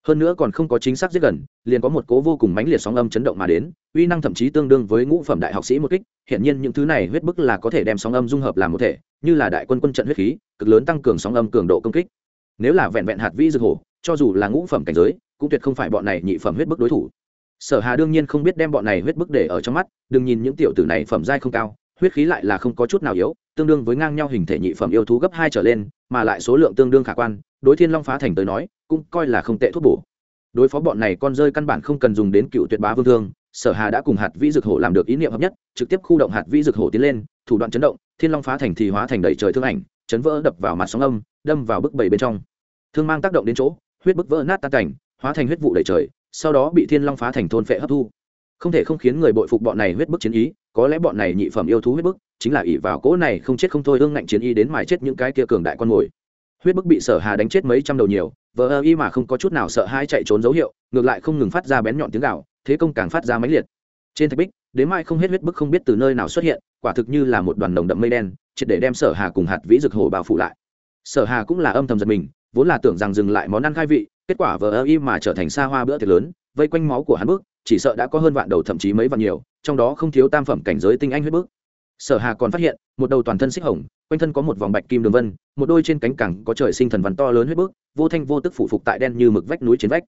Hơn nữa còn không có chính xác giết gần, liền có một cố vô cùng mãnh liệt sóng âm chấn động mà đến, uy năng thậm chí tương đương với ngũ phẩm đại học sĩ một kích. Hiện nhiên những thứ này huyết bức là có thể đem sóng âm dung hợp làm một thể, như là đại quân quân trận huyết khí, cực lớn tăng cường sóng âm cường độ công kích. Nếu là vẹn vẹn hạt vi dược hổ, cho dù là ngũ phẩm cảnh giới, cũng tuyệt không phải bọn này nhị phẩm huyết bức đối thủ. Sở hà đương nhiên không biết đem bọn này huyết bức để ở trong mắt, đừng nhìn những tiểu tử này phẩm giai không cao huyết khí lại là không có chút nào yếu, tương đương với ngang nhau hình thể nhị phẩm yêu thú gấp hai trở lên, mà lại số lượng tương đương khả quan, đối thiên long phá thành tới nói, cũng coi là không tệ thuốc bổ. Đối phó bọn này con rơi căn bản không cần dùng đến cựu tuyệt bá vương thương, sở hà đã cùng hạt vĩ dược hổ làm được ý niệm hợp nhất, trực tiếp khu động hạt vĩ dược hổ tiến lên, thủ đoạn chấn động, thiên long phá thành thì hóa thành đầy trời thương ảnh, chấn vỡ đập vào mặt sóng âm, đâm vào bức bảy bên trong. Thương mang tác động đến chỗ, huyết bức vỡ nát tan cảnh, hóa thành huyết vụ đầy trời, sau đó bị thiên long phá thành thôn phệ hấp thu. Không thể không khiến người bội phục bọn này huyết bức chiến ý có lẽ bọn này nhị phẩm yêu thú huyết bức chính là ỷ vào cỗ này không chết không thôi ương ngạnh chiến y đến mài chết những cái kia cường đại con mồi huyết bức bị sở hà đánh chết mấy trăm đầu nhiều, vờ ơ y mà không có chút nào sợ hai chạy trốn dấu hiệu, ngược lại không ngừng phát ra bén nhọn tiếng gạo thế công càng phát ra máy liệt trên thạch bích, đến mai không hết huyết bức không biết từ nơi nào xuất hiện, quả thực như là một đoàn nồng đậm mây đen, triệt để đem sở hà cùng hạt vĩ rực hồ bao phủ lại sở hà cũng là âm thầm giật mình, vốn là tưởng rằng dừng lại món ăn khai vị, kết quả vờ ơ y mà trở thành xa hoa bữa tiệc lớn, vây quanh máu của hắn bước chỉ sợ đã có hơn vạn đầu thậm chí mấy vạn nhiều, trong đó không thiếu tam phẩm cảnh giới tinh anh huyết bức. Sở hà còn phát hiện, một đầu toàn thân xích hồng, quanh thân có một vòng bạch kim đường vân, một đôi trên cánh cẳng có trời sinh thần văn to lớn huyết bức, vô thanh vô tức phủ phục tại đen như mực vách núi trên vách.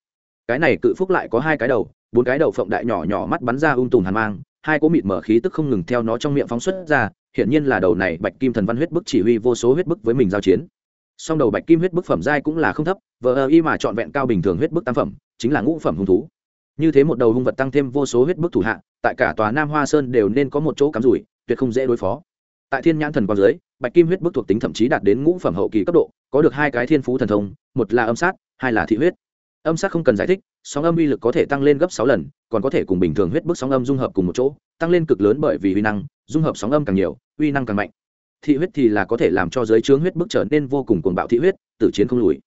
Cái này cự phúc lại có hai cái đầu, bốn cái đầu phộng đại nhỏ nhỏ mắt bắn ra ung tùm hàn mang, hai cỗ mịt mở khí tức không ngừng theo nó trong miệng phóng xuất ra, hiển nhiên là đầu này bạch kim thần văn huyết bức chỉ huy vô số huyết bức với mình giao chiến. Song đầu bạch kim huyết bức phẩm giai cũng là không thấp, vờ ơ y mà trọn vẹn cao bình thường huyết bức tam phẩm, chính là ngũ phẩm hung thú như thế một đầu hung vật tăng thêm vô số huyết bức thủ hạ, tại cả tòa nam hoa sơn đều nên có một chỗ cắm rủi, tuyệt không dễ đối phó. Tại thiên nhãn thần quang dưới, bạch kim huyết bức thuộc tính thậm chí đạt đến ngũ phẩm hậu kỳ cấp độ, có được hai cái thiên phú thần thông, một là âm sát, hai là thị huyết. Âm sát không cần giải thích, sóng âm uy lực có thể tăng lên gấp sáu lần, còn có thể cùng bình thường huyết bức sóng âm dung hợp cùng một chỗ, tăng lên cực lớn bởi vì uy năng, dung hợp sóng âm càng nhiều, uy năng càng mạnh. Thị huyết thì là có thể làm cho giới trướng huyết bức trở nên vô cùng cuồng bạo thị huyết, tử chiến không lùi.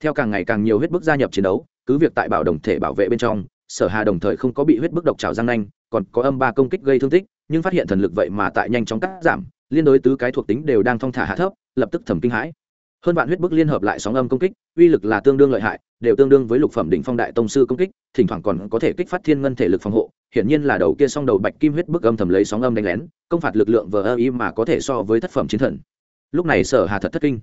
Theo càng ngày càng nhiều huyết bức gia nhập chiến đấu, cứ việc tại bảo đồng thể bảo vệ bên trong sở hà đồng thời không có bị huyết bức độc trào răng nanh, còn có âm ba công kích gây thương tích, nhưng phát hiện thần lực vậy mà tại nhanh chóng cắt giảm, liên đối tứ cái thuộc tính đều đang thong thả hạ thấp, lập tức thầm kinh hãi. Hơn vạn huyết bức liên hợp lại sóng âm công kích, uy lực là tương đương lợi hại, đều tương đương với lục phẩm đỉnh phong đại tông sư công kích, thỉnh thoảng còn có thể kích phát thiên ngân thể lực phòng hộ, hiển nhiên là đầu kia song đầu bạch kim huyết bức âm thầm lấy sóng âm đánh lén, công phạt lực lượng vờ ơ ý mà có thể so với thất phẩm chiến thần. Lúc này sở hà thật thất kinh.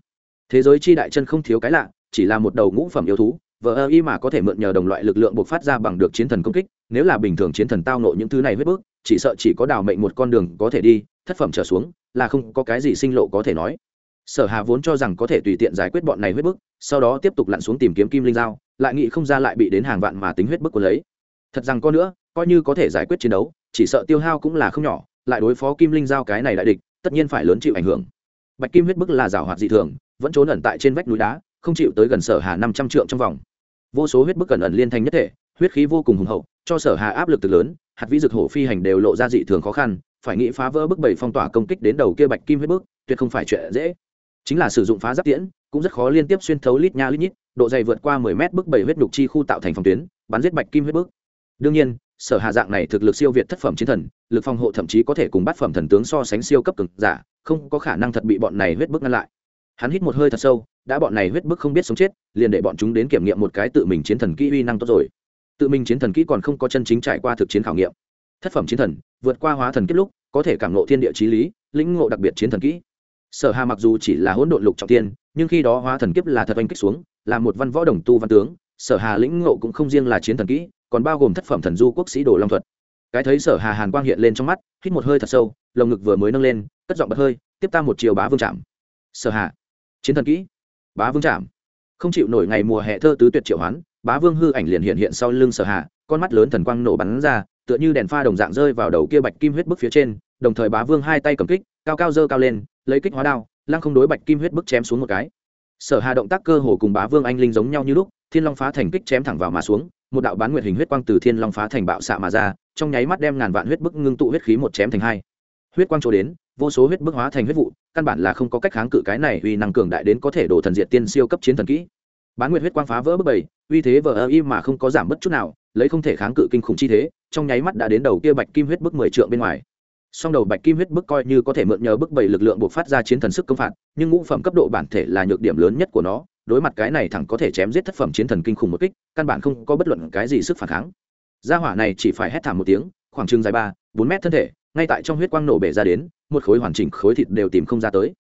Thế giới chi đại chân không thiếu cái lạ, chỉ là một đầu ngũ phẩm yêu thú vờ ơ y mà có thể mượn nhờ đồng loại lực lượng buộc phát ra bằng được chiến thần công kích nếu là bình thường chiến thần tao nộ những thứ này huyết bước chỉ sợ chỉ có đào mệnh một con đường có thể đi thất phẩm trở xuống là không có cái gì sinh lộ có thể nói. Sở hà vốn cho rằng có thể tùy tiện giải quyết bọn này huyết bức sau đó tiếp tục lặn xuống tìm kiếm kim linh dao, lại nghĩ không ra lại bị đến hàng vạn mà tính huyết bức của lấy. Thật rằng có nữa coi như có thể giải quyết chiến đấu chỉ sợ tiêu hao cũng là không nhỏ lại đối phó kim linh dao cái này đại địch tất nhiên phải lớn chịu ảnh hưởng. Bạch kim huyết bức là rào hoạt dị thường vẫn trốn ẩn tại trên vách núi đá không chịu tới gần sở hà năm trăm trượng trong vòng vô số huyết bức cẩn ẩn liên thành nhất thể, huyết khí vô cùng hùng hậu, cho sở hà áp lực từ lớn, hạt vĩ dực hổ phi hành đều lộ ra dị thường khó khăn, phải nghĩ phá vỡ bức bảy phong tỏa công kích đến đầu kia bạch kim huyết bức, tuyệt không phải chuyện dễ. Chính là sử dụng phá giáp tiễn, cũng rất khó liên tiếp xuyên thấu lít nha lít nhít, độ dày vượt qua mười mét bức bảy huyết nhục chi khu tạo thành phòng tuyến, bắn giết bạch kim huyết bức. Đương nhiên, sở hạ dạng này thực lực siêu việt thất phẩm chiến thần, lực phòng hộ thậm chí có thể cùng bát phẩm thần tướng so sánh siêu cấp cực giả, không có khả năng thật bị bọn này huyết bức ngăn lại. Hắn hít một hơi thật sâu đã bọn này huyết bức không biết sống chết, liền để bọn chúng đến kiểm nghiệm một cái tự mình chiến thần kỹ uy năng tốt rồi. Tự mình chiến thần kỹ còn không có chân chính trải qua thực chiến khảo nghiệm. Thất phẩm chiến thần, vượt qua hóa thần kết lúc, có thể cảm ngộ thiên địa trí lý, lĩnh ngộ đặc biệt chiến thần kỹ. Sở hà mặc dù chỉ là hỗn độn lục trọng tiên, nhưng khi đó hóa thần kiếp là thật oanh kích xuống, là một văn võ đồng tu văn tướng, sở hà lĩnh ngộ cũng không riêng là chiến thần kỹ, còn bao gồm thất phẩm thần du quốc sĩ đồ long thuật. Cái thấy sở hà hàn quang hiện lên trong mắt, hít một hơi thật sâu, lồng ngực vừa mới nâng lên, cất giọng bật hơi, tiếp ta một chiều bá vương chạm. Sở hà, chiến thần kỹ bá vương chạm. Không chịu nổi ngày mùa hè thơ tứ tuyệt triệu hoán, bá vương hư ảnh liền hiện hiện sau lưng sở hạ, con mắt lớn thần quang nổ bắn ra, tựa như đèn pha đồng dạng rơi vào đầu kia bạch kim huyết bức phía trên, đồng thời bá vương hai tay cầm kích, cao cao dơ cao lên, lấy kích hóa đao, lăng không đối bạch kim huyết bức chém xuống một cái. Sở hà động tác cơ hồ cùng bá vương anh linh giống nhau như lúc, thiên long phá thành kích chém thẳng vào mà xuống, một đạo bán nguyệt hình huyết quang từ thiên long phá thành bạo xạ mà ra, trong nháy mắt đem ngàn vạn huyết bức ngưng tụ huyết khí một chém thành hai. Huyết quang chỗ đến vô số huyết bức hóa thành huyết vụ, căn bản là không có cách kháng cự cái này uy năng cường đại đến có thể đổ thần diệt tiên siêu cấp chiến thần kỹ. Bán nguyệt huyết quang phá vỡ bức bảy uy thế vờ ơ y mà không có giảm bất chút nào, lấy không thể kháng cự kinh khủng chi thế, trong nháy mắt đã đến đầu kia bạch kim huyết bức mười trượng bên ngoài. Song đầu bạch kim huyết bức coi như có thể mượn nhờ bức bảy lực lượng buộc phát ra chiến thần sức công phạt, nhưng ngũ phẩm cấp độ bản thể là nhược điểm lớn nhất của nó, đối mặt cái này thẳng có thể chém giết thất phẩm chiến thần kinh khủng một kích, căn bản không có bất luận cái gì sức phản kháng. Gia hỏa này chỉ phải hét thảm một tiếng, khoảng chừng dài ba, bốn mét thân thể, ngay tại trong huyết quang nổ bể ra đến một khối hoàn chỉnh khối thịt đều tìm không ra tới.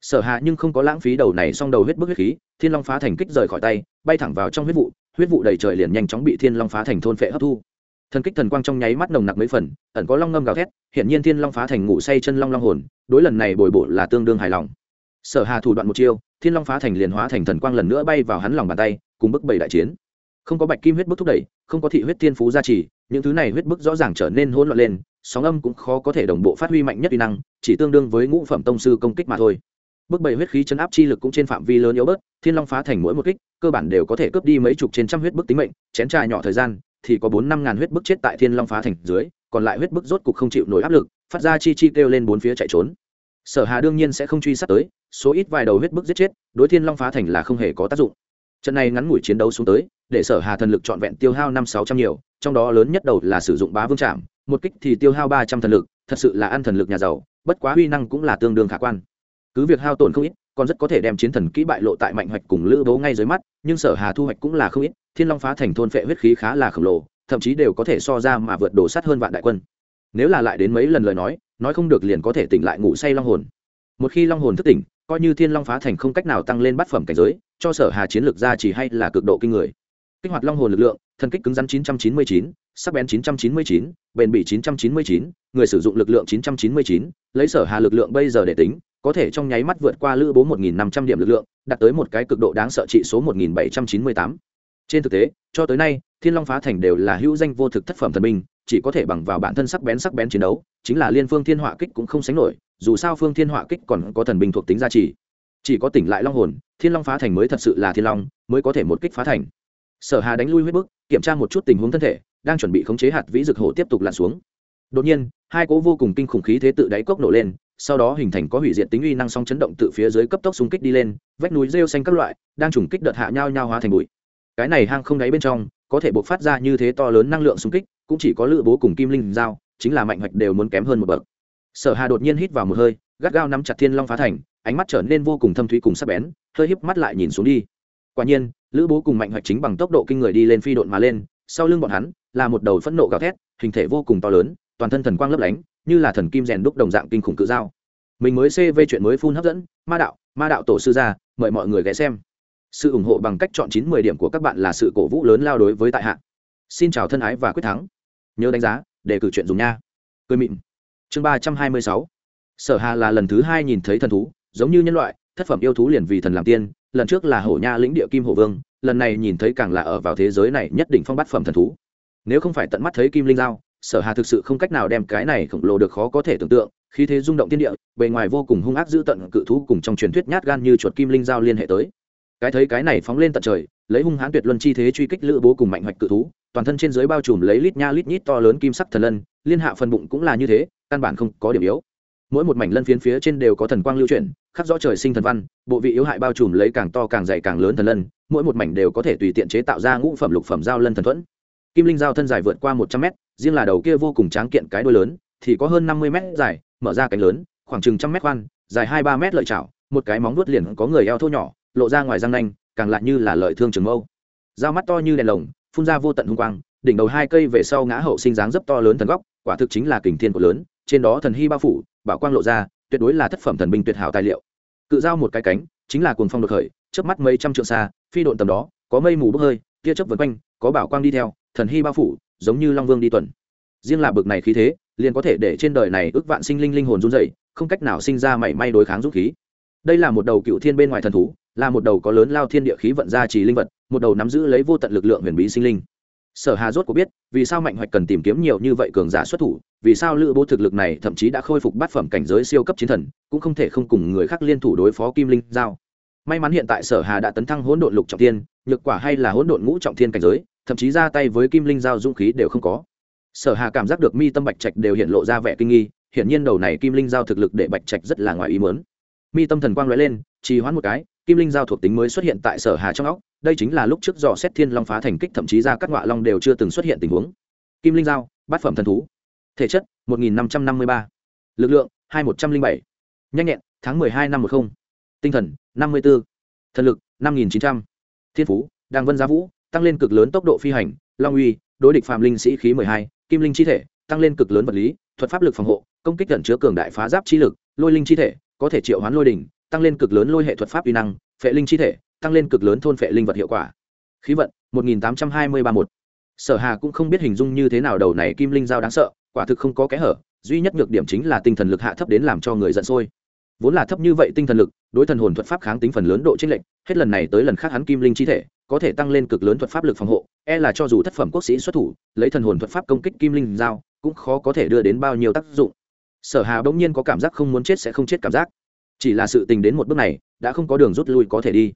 Sở hạ nhưng không có lãng phí đầu này xong đầu huyết bức huyết khí, thiên long phá thành kích rời khỏi tay, bay thẳng vào trong huyết vụ huyết vụ đầy trời liền nhanh chóng bị thiên long phá thành thôn phệ hấp thu. Thần kích thần quang trong nháy mắt nồng nặc mấy phần, ẩn có long ngâm gào thét hiện nhiên thiên long phá thành ngủ say chân long long hồn, đối lần này bồi bổ là tương đương hài lòng. Sở hà thủ đoạn một chiêu, thiên long phá thành liền hóa thành thần quang lần nữa bay vào hắn lòng bàn tay, cùng bức bảy đại chiến. Không có bạch kim huyết bức thúc đẩy, không có thị huyết tiên phú gia trì những thứ này huyết bức rõ ràng trở nên hỗn loạn lên, sóng âm cũng khó có thể đồng bộ phát huy mạnh nhất uy năng, chỉ tương đương với ngũ phẩm tông sư công kích mà thôi. Bức bảy huyết khí chấn áp chi lực cũng trên phạm vi lớn yếu bớt, thiên long phá thành mỗi một kích, cơ bản đều có thể cướp đi mấy chục trên trăm huyết bức tính mệnh, chén trà nhỏ thời gian, thì có bốn năm ngàn huyết bức chết tại thiên long phá thành dưới, còn lại huyết bức rốt cục không chịu nổi áp lực, phát ra chi chi kêu lên bốn phía chạy trốn. Sở hà đương nhiên sẽ không truy sát tới, số ít vài đầu huyết bức giết chết, đối thiên long phá thành là không hề có tác dụng. Trận này ngắn ngủi chiến đấu xuống tới để sở hà thần lực trọn vẹn tiêu hao năm sáu trăm nhiều, trong đó lớn nhất đầu là sử dụng bá vương trạm một kích thì tiêu hao ba trăm thần lực, thật sự là ăn thần lực nhà giàu, bất quá huy năng cũng là tương đương khả quan. Cứ việc hao tổn không ít, còn rất có thể đem chiến thần kỹ bại lộ tại mạnh hoạch cùng lữ bố ngay dưới mắt, nhưng sở hà thu hoạch cũng là không ít, thiên long phá thành thôn phệ huyết khí khá là khổng lồ, thậm chí đều có thể so ra mà vượt đổ sắt hơn vạn đại quân. Nếu là lại đến mấy lần lời nói nói không được liền có thể tỉnh lại ngủ say long hồn. Một khi long hồn thức tỉnh, coi như thiên long phá thành không cách nào tăng lên bát phẩm cảnh giới, cho sở hà chiến lược ra chỉ hay là cực độ kinh người kích hoạt long hồn lực lượng thần kích cứng rắn 999, sắc bén 999, bền bỉ 999, người sử dụng lực lượng 999, lấy sở hà lực lượng bây giờ để tính có thể trong nháy mắt vượt qua lữ bố 1.500 điểm lực lượng đạt tới một cái cực độ đáng sợ trị số 1798. trên thực tế cho tới nay thiên long phá thành đều là hữu danh vô thực thất phẩm thần minh, chỉ có thể bằng vào bản thân sắc bén sắc bén chiến đấu chính là liên phương thiên họa kích cũng không sánh nổi dù sao phương thiên họa kích còn có thần binh thuộc tính gia trì chỉ có tỉnh lại long hồn thiên long phá thành mới thật sự là thiên long mới có thể một kích phá thành sở hà đánh lui huyết bức, kiểm tra một chút tình huống thân thể, đang chuẩn bị khống chế hạt vĩ dược hổ tiếp tục lặn xuống. Đột nhiên, hai cỗ vô cùng kinh khủng khí thế tự đáy cốc nổ lên, sau đó hình thành có hủy diệt tính uy năng song chấn động từ phía dưới cấp tốc xung kích đi lên, vách núi rêu xanh các loại, đang trùng kích đợt hạ nhau nhau hóa thành bụi. Cái này hang không đáy bên trong, có thể bộc phát ra như thế to lớn năng lượng xung kích, cũng chỉ có lữ bố cùng kim linh giao, chính là mạnh hoạch đều muốn kém hơn một bậc. Sở hà đột nhiên hít vào một hơi, gắt gao nắm chặt thiên long phá thành, ánh mắt trở nên vô cùng thâm thúy cùng sắc bén, hơi híp mắt lại nhìn xuống đi. Quả nhiên lữ bố cùng mạnh hoạch chính bằng tốc độ kinh người đi lên phi độn mà lên, sau lưng bọn hắn là một đầu phẫn nộ gào thét, hình thể vô cùng to lớn, toàn thân thần quang lấp lánh, như là thần kim rèn đúc đồng dạng kinh khủng cự dao. Mình mới cv chuyện mới phun hấp dẫn, ma đạo ma đạo tổ sư gia, mời mọi người ghé xem. Sự ủng hộ bằng cách chọn chín mười điểm của các bạn là sự cổ vũ lớn lao đối với tại hạ. Xin chào thân ái và quyết thắng. Nhớ đánh giá, để cử chuyện dùng nha. Cười mịn. Chương ba trăm hai mươi sáu. Sở hà là lần thứ hai nhìn thấy thần thú, giống như nhân loại, thất phẩm yêu thú liền vì thần làm tiên lần trước là hổ nha lĩnh địa kim hổ vương, lần này nhìn thấy càng là ở vào thế giới này nhất định phong bát phẩm thần thú. Nếu không phải tận mắt thấy kim linh giao, sở hà thực sự không cách nào đem cái này khổng lồ được khó có thể tưởng tượng khi thế rung động thiên địa, bề ngoài vô cùng hung ác dữ tận cự thú cùng trong truyền thuyết nhát gan như chuột kim linh giao liên hệ tới. Cái thấy cái này phóng lên tận trời, lấy hung hãn tuyệt luân chi thế truy kích lữ bố cùng mạnh hoạch cự thú, toàn thân trên dưới bao trùm lấy lít nha lít nhít to lớn kim sắc thần lân, liên hạ phần bụng cũng là như thế, căn bản không có điểm yếu mỗi một mảnh lân phiến phía trên đều có thần quang lưu chuyển, khắc rõ trời sinh thần văn, bộ vị yếu hại bao trùm lấy càng to càng dày càng lớn thần lân, mỗi một mảnh đều có thể tùy tiện chế tạo ra ngũ phẩm lục phẩm giao lân thần thuẫn. Kim linh giao thân dài vượt qua một trăm mét, riêng là đầu kia vô cùng tráng kiện cái đuôi lớn, thì có hơn năm mươi mét dài, mở ra cánh lớn, khoảng chừng trăm mét khoan, dài hai ba mét lợi chảo, một cái móng vuốt liền có người eo thô nhỏ, lộ ra ngoài răng nanh, càng lại như là lợi thương trường mâu. Dao mắt to như đèn lồng, phun ra vô tận hung quang, đỉnh đầu hai cây về sau ngã hậu sinh dáng rất to lớn thần góc, quả thực chính là kình thiên của lớn, trên đó thần hy bao phủ bảo quang lộ ra, tuyệt đối là thất phẩm thần binh tuyệt hảo tài liệu. Cự giao một cái cánh, chính là cuồng phong đột khởi, chớp mắt mấy trăm trượng xa, phi độn tầm đó, có mây mù bốc hơi, tia chớp vần quanh, có bảo quang đi theo, thần hy bao phủ, giống như long vương đi tuần. Riêng là bực này khí thế, liền có thể để trên đời này ước vạn sinh linh linh hồn run rẩy, không cách nào sinh ra mảy may đối kháng dũng khí. Đây là một đầu cựu thiên bên ngoài thần thú, là một đầu có lớn lao thiên địa khí vận ra chỉ linh vật, một đầu nắm giữ lấy vô tận lực lượng huyền bí sinh linh sở hà rốt có biết, vì sao mạnh hoạch cần tìm kiếm nhiều như vậy cường giả xuất thủ, vì sao lữ bố thực lực này thậm chí đã khôi phục bát phẩm cảnh giới siêu cấp chiến thần, cũng không thể không cùng người khác liên thủ đối phó kim linh giao. May mắn hiện tại sở hà đã tấn thăng hỗn độn lục trọng thiên, nhược quả hay là hỗn độn ngũ trọng thiên cảnh giới, thậm chí ra tay với kim linh giao dũng khí đều không có. Sở hà cảm giác được mi tâm bạch trạch đều hiện lộ ra vẻ kinh nghi, hiển nhiên đầu này kim linh giao thực lực để bạch trạch rất là ngoài ý muốn. Mi tâm thần quang lóe lên, trì hoãn một cái kim linh giao thuộc tính mới xuất hiện tại sở hà trong óc đây chính là lúc trước dò xét thiên long phá thành kích thậm chí ra các ngọa long đều chưa từng xuất hiện tình huống kim linh giao bát phẩm thần thú thể chất 1553. lực lượng 2107. nhanh nhẹn tháng 12 năm 10. tinh thần 54. thần lực 5900. thiên phú Đang vân giá vũ tăng lên cực lớn tốc độ phi hành long uy đối địch Phạm linh sĩ khí 12, kim linh chi thể tăng lên cực lớn vật lý thuật pháp lực phòng hộ công kích gần chứa cường đại phá giáp chi lực lôi linh chi thể có thể triệu hoán lôi đỉnh tăng lên cực lớn lôi hệ thuật pháp uy năng, phệ linh chi thể, tăng lên cực lớn thôn phệ linh vật hiệu quả. Khí vận, một nghìn tám trăm hai mươi ba một sở hà cũng không biết hình dung như thế nào đầu này kim linh giao đáng sợ, quả thực không có kẽ hở, duy nhất nhược điểm chính là tinh thần lực hạ thấp đến làm cho người giận sôi. Vốn là thấp như vậy tinh thần lực, đối thần hồn thuật pháp kháng tính phần lớn độ chênh lệch, hết lần này tới lần khác hắn kim linh chi thể, có thể tăng lên cực lớn thuật pháp lực phòng hộ e là cho dù thất phẩm quốc sĩ xuất thủ, lấy thần hồn thuật pháp công kích kim linh giao, cũng khó có thể đưa đến bao nhiêu tác dụng. Sở hà bỗng nhiên có cảm giác không muốn chết sẽ không chết cảm giác chỉ là sự tình đến một bước này, đã không có đường rút lui có thể đi.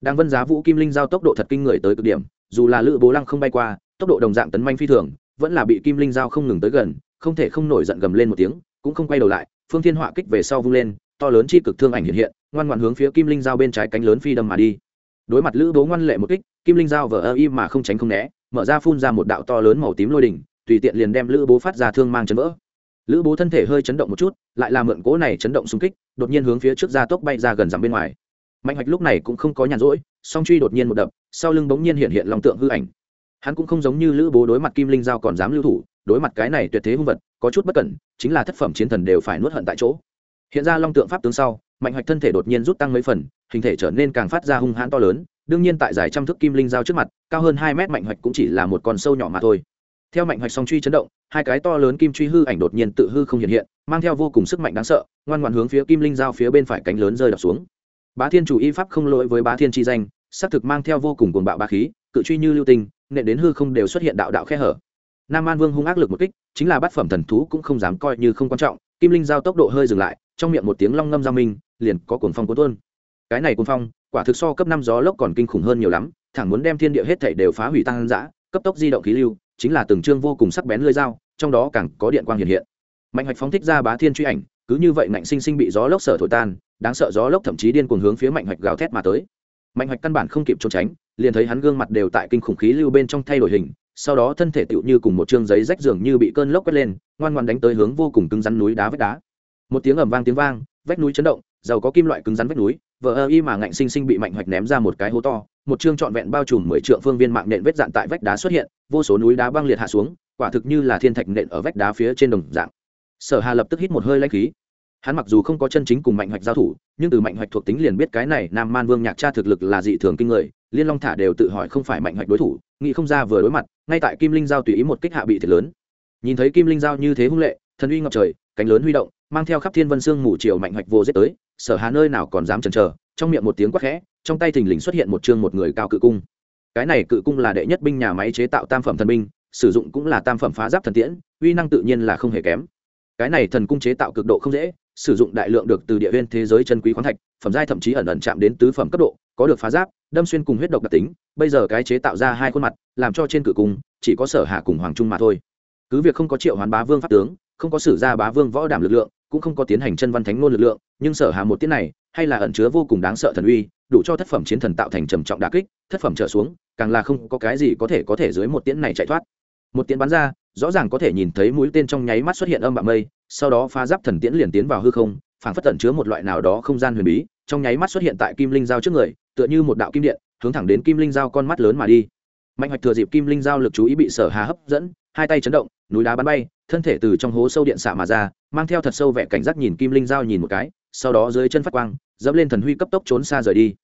Đang vân giá vũ kim linh giao tốc độ thật kinh người tới cực điểm, dù là lữ bố lăng không bay qua, tốc độ đồng dạng tấn manh phi thường, vẫn là bị kim linh giao không ngừng tới gần, không thể không nổi giận gầm lên một tiếng, cũng không quay đầu lại, phương thiên họa kích về sau vung lên, to lớn chi cực thương ảnh hiện hiện, ngoan ngoan hướng phía kim linh giao bên trái cánh lớn phi đâm mà đi. Đối mặt lữ bố ngoan lệ một kích, kim linh giao vờ ơ y mà không tránh không né, mở ra phun ra một đạo to lớn màu tím lôi đỉnh, tùy tiện liền đem lữ bố phát ra thương mang chấn vỡ lữ bố thân thể hơi chấn động một chút, lại làm mượn cố này chấn động xung kích, đột nhiên hướng phía trước ra tốc bay ra gần dặm bên ngoài. Mạnh hoạch lúc này cũng không có nhàn rỗi, song truy đột nhiên một đập, sau lưng bỗng nhiên hiện hiện lòng tượng hư ảnh. Hắn cũng không giống như lữ bố đối mặt kim linh giao còn dám lưu thủ, đối mặt cái này tuyệt thế hung vật, có chút bất cẩn, chính là thất phẩm chiến thần đều phải nuốt hận tại chỗ. Hiện ra long tượng pháp tướng sau, mạnh hoạch thân thể đột nhiên rút tăng mấy phần, hình thể trở nên càng phát ra hung hãn to lớn, đương nhiên tại giải trăm thước kim linh giao trước mặt, cao hơn hai mét mạnh hoạch cũng chỉ là một con sâu nhỏ mà thôi theo mạnh hoạch song truy chấn động, hai cái to lớn kim truy hư ảnh đột nhiên tự hư không hiện hiện, mang theo vô cùng sức mạnh đáng sợ, ngoan ngoan hướng phía kim linh giao phía bên phải cánh lớn rơi đập xuống. Bá thiên chủ y pháp không lỗi với bá thiên chi danh, xác thực mang theo vô cùng cuồng bạo ba khí, cự truy như lưu tinh, nện đến hư không đều xuất hiện đạo đạo khe hở. Nam an vương hung ác lực một kích, chính là bát phẩm thần thú cũng không dám coi như không quan trọng, kim linh giao tốc độ hơi dừng lại, trong miệng một tiếng long ngâm giao minh, liền có cuồng phong cuốn tuôn. Cái này cuồng phong, quả thực so cấp năm gió lốc còn kinh khủng hơn nhiều lắm, thẳng muốn đem thiên địa hết thảy đều phá hủy tăng dã cấp tốc di động khí lưu, chính là từng chương vô cùng sắc bén lưỡi dao, trong đó càng có điện quang hiện hiện. Mạnh hoạch phóng thích ra bá thiên truy ảnh, cứ như vậy ngạnh sinh sinh bị gió lốc sở thổi tan, đáng sợ gió lốc thậm chí điên cuồng hướng phía mạnh hoạch gào thét mà tới. Mạnh hoạch căn bản không kịp trốn tránh, liền thấy hắn gương mặt đều tại kinh khủng khí lưu bên trong thay đổi hình, sau đó thân thể tựu như cùng một chương giấy rách dường như bị cơn lốc quét lên, ngoan ngoan đánh tới hướng vô cùng cứng rắn núi đá vách đá. Một tiếng ầm vang tiếng vang, vách núi chấn động, giàu có kim loại cứng rắn vách núi vờ ơ y mà ngạnh sinh sinh bị mạnh hoạch ném ra một cái hố to, một chương trọn vẹn bao trùm mười trượng phương viên mạng nện vết dạn tại vách đá xuất hiện, vô số núi đá băng liệt hạ xuống, quả thực như là thiên thạch nện ở vách đá phía trên đồng dạng. Sở hà lập tức hít một hơi lãnh khí. Hắn mặc dù không có chân chính cùng mạnh hoạch giao thủ, nhưng từ mạnh hoạch thuộc tính liền biết cái này nam man vương nhạc cha thực lực là dị thường kinh người, liên long thả đều tự hỏi không phải mạnh hoạch đối thủ, nghĩ không ra vừa đối mặt, ngay tại kim linh giao tùy ý một kích hạ bị thiệt lớn. Nhìn thấy kim linh giao như thế hung lệ, thần uy ngập trời, cánh lớn huy động mang theo khắp thiên vân sương mù chiều mạnh hoạch vô giết tới, sở hà nơi nào còn dám chần chờ, trong miệng một tiếng quát khẽ, trong tay thình lình xuất hiện một chương một người cao cự cung. Cái này cự cung là đệ nhất binh nhà máy chế tạo tam phẩm thần binh, sử dụng cũng là tam phẩm phá giáp thần tiễn, uy năng tự nhiên là không hề kém. Cái này thần cung chế tạo cực độ không dễ, sử dụng đại lượng được từ địa viên thế giới chân quý khoáng thạch, phẩm giai thậm chí ẩn ẩn chạm đến tứ phẩm cấp độ, có được phá giáp, đâm xuyên cùng huyết độc đặc tính, bây giờ cái chế tạo ra hai khuôn mặt, làm cho trên cự cung, chỉ có sở hạ cùng hoàng trung mà thôi. Cứ việc không có triệu hoán bá vương pháp tướng, không có sử ra bá vương võ đảm lực lượng cũng không có tiến hành chân văn thánh ngôn lực lượng, nhưng sở hà một tiết này, hay là ẩn chứa vô cùng đáng sợ thần uy, đủ cho thất phẩm chiến thần tạo thành trầm trọng đà kích, thất phẩm trở xuống, càng là không có cái gì có thể có thể dưới một tiễn này chạy thoát. Một tiễn bắn ra, rõ ràng có thể nhìn thấy mũi tên trong nháy mắt xuất hiện âm bạc mây, sau đó phá giáp thần tiễn liền tiến vào hư không, phảng phất tẩn chứa một loại nào đó không gian huyền bí, trong nháy mắt xuất hiện tại kim linh giao trước người, tựa như một đạo kim điện, hướng thẳng đến kim linh giao con mắt lớn mà đi mạnh hoạch thừa dịp kim linh giao lực chú ý bị sở hà hấp dẫn, hai tay chấn động, núi đá bắn bay, thân thể từ trong hố sâu điện xạ mà ra, mang theo thật sâu vẻ cảnh giác nhìn kim linh giao nhìn một cái, sau đó dưới chân phát quang, dẫm lên thần huy cấp tốc trốn xa rời đi.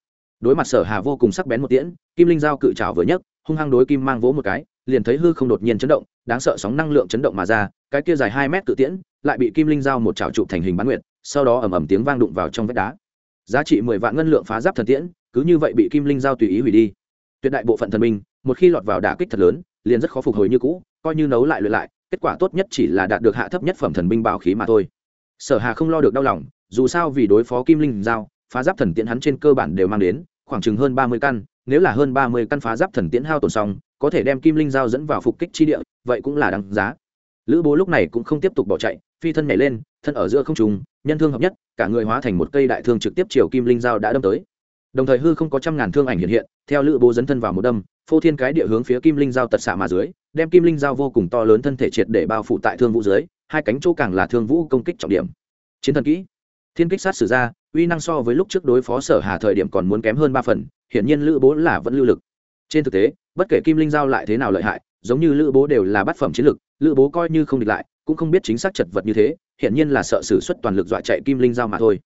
Đối mặt sở hà vô cùng sắc bén một tiễn, kim linh giao cự trào vừa nhấc, hung hăng đối kim mang vỗ một cái, liền thấy hư không đột nhiên chấn động, đáng sợ sóng năng lượng chấn động mà ra, cái kia dài hai mét cự tiễn lại bị kim linh giao một trào trụ thành hình bán nguyệt, sau đó ầm ầm tiếng vang đụng vào trong vách đá. Giá trị mười vạn ngân lượng phá giáp thần tiễn, cứ như vậy bị kim linh giao tùy ý hủy đi tuyệt đại bộ phận thần minh, một khi lọt vào đả kích thật lớn, liền rất khó phục hồi như cũ, coi như nấu lại luyện lại, kết quả tốt nhất chỉ là đạt được hạ thấp nhất phẩm thần binh bảo khí mà thôi. Sở hà không lo được đau lòng, dù sao vì đối phó kim linh giao, phá giáp thần tiễn hắn trên cơ bản đều mang đến, khoảng chừng hơn ba mươi căn, nếu là hơn ba mươi căn phá giáp thần tiễn hao tổn xong, có thể đem kim linh giao dẫn vào phục kích chi địa, vậy cũng là đáng giá. Lữ bố lúc này cũng không tiếp tục bỏ chạy, phi thân nhảy lên, thân ở giữa không trùng nhân thương hợp nhất, cả người hóa thành một cây đại thương trực tiếp chiều kim linh giao đã đâm tới đồng thời hư không có trăm ngàn thương ảnh hiện hiện, theo lữ bố dấn thân vào một đâm, phô thiên cái địa hướng phía kim linh giao tật xạ mà dưới, đem kim linh giao vô cùng to lớn thân thể triệt để bao phủ tại thương vũ dưới, hai cánh chỗ càng là thương vũ công kích trọng điểm. Chiến thần kỹ. Thiên kích sát sử ra, uy năng so với lúc trước đối phó sở hà thời điểm còn muốn kém hơn ba phần, hiển nhiên lữ bố là vẫn lưu lực. Trên thực tế, bất kể kim linh giao lại thế nào lợi hại, giống như lữ bố đều là bát phẩm chiến lực, lữ bố coi như không địch lại, cũng không biết chính xác chật vật như thế, hiển nhiên là sợ sử xuất toàn lực dọa chạy kim linh giao mà thôi.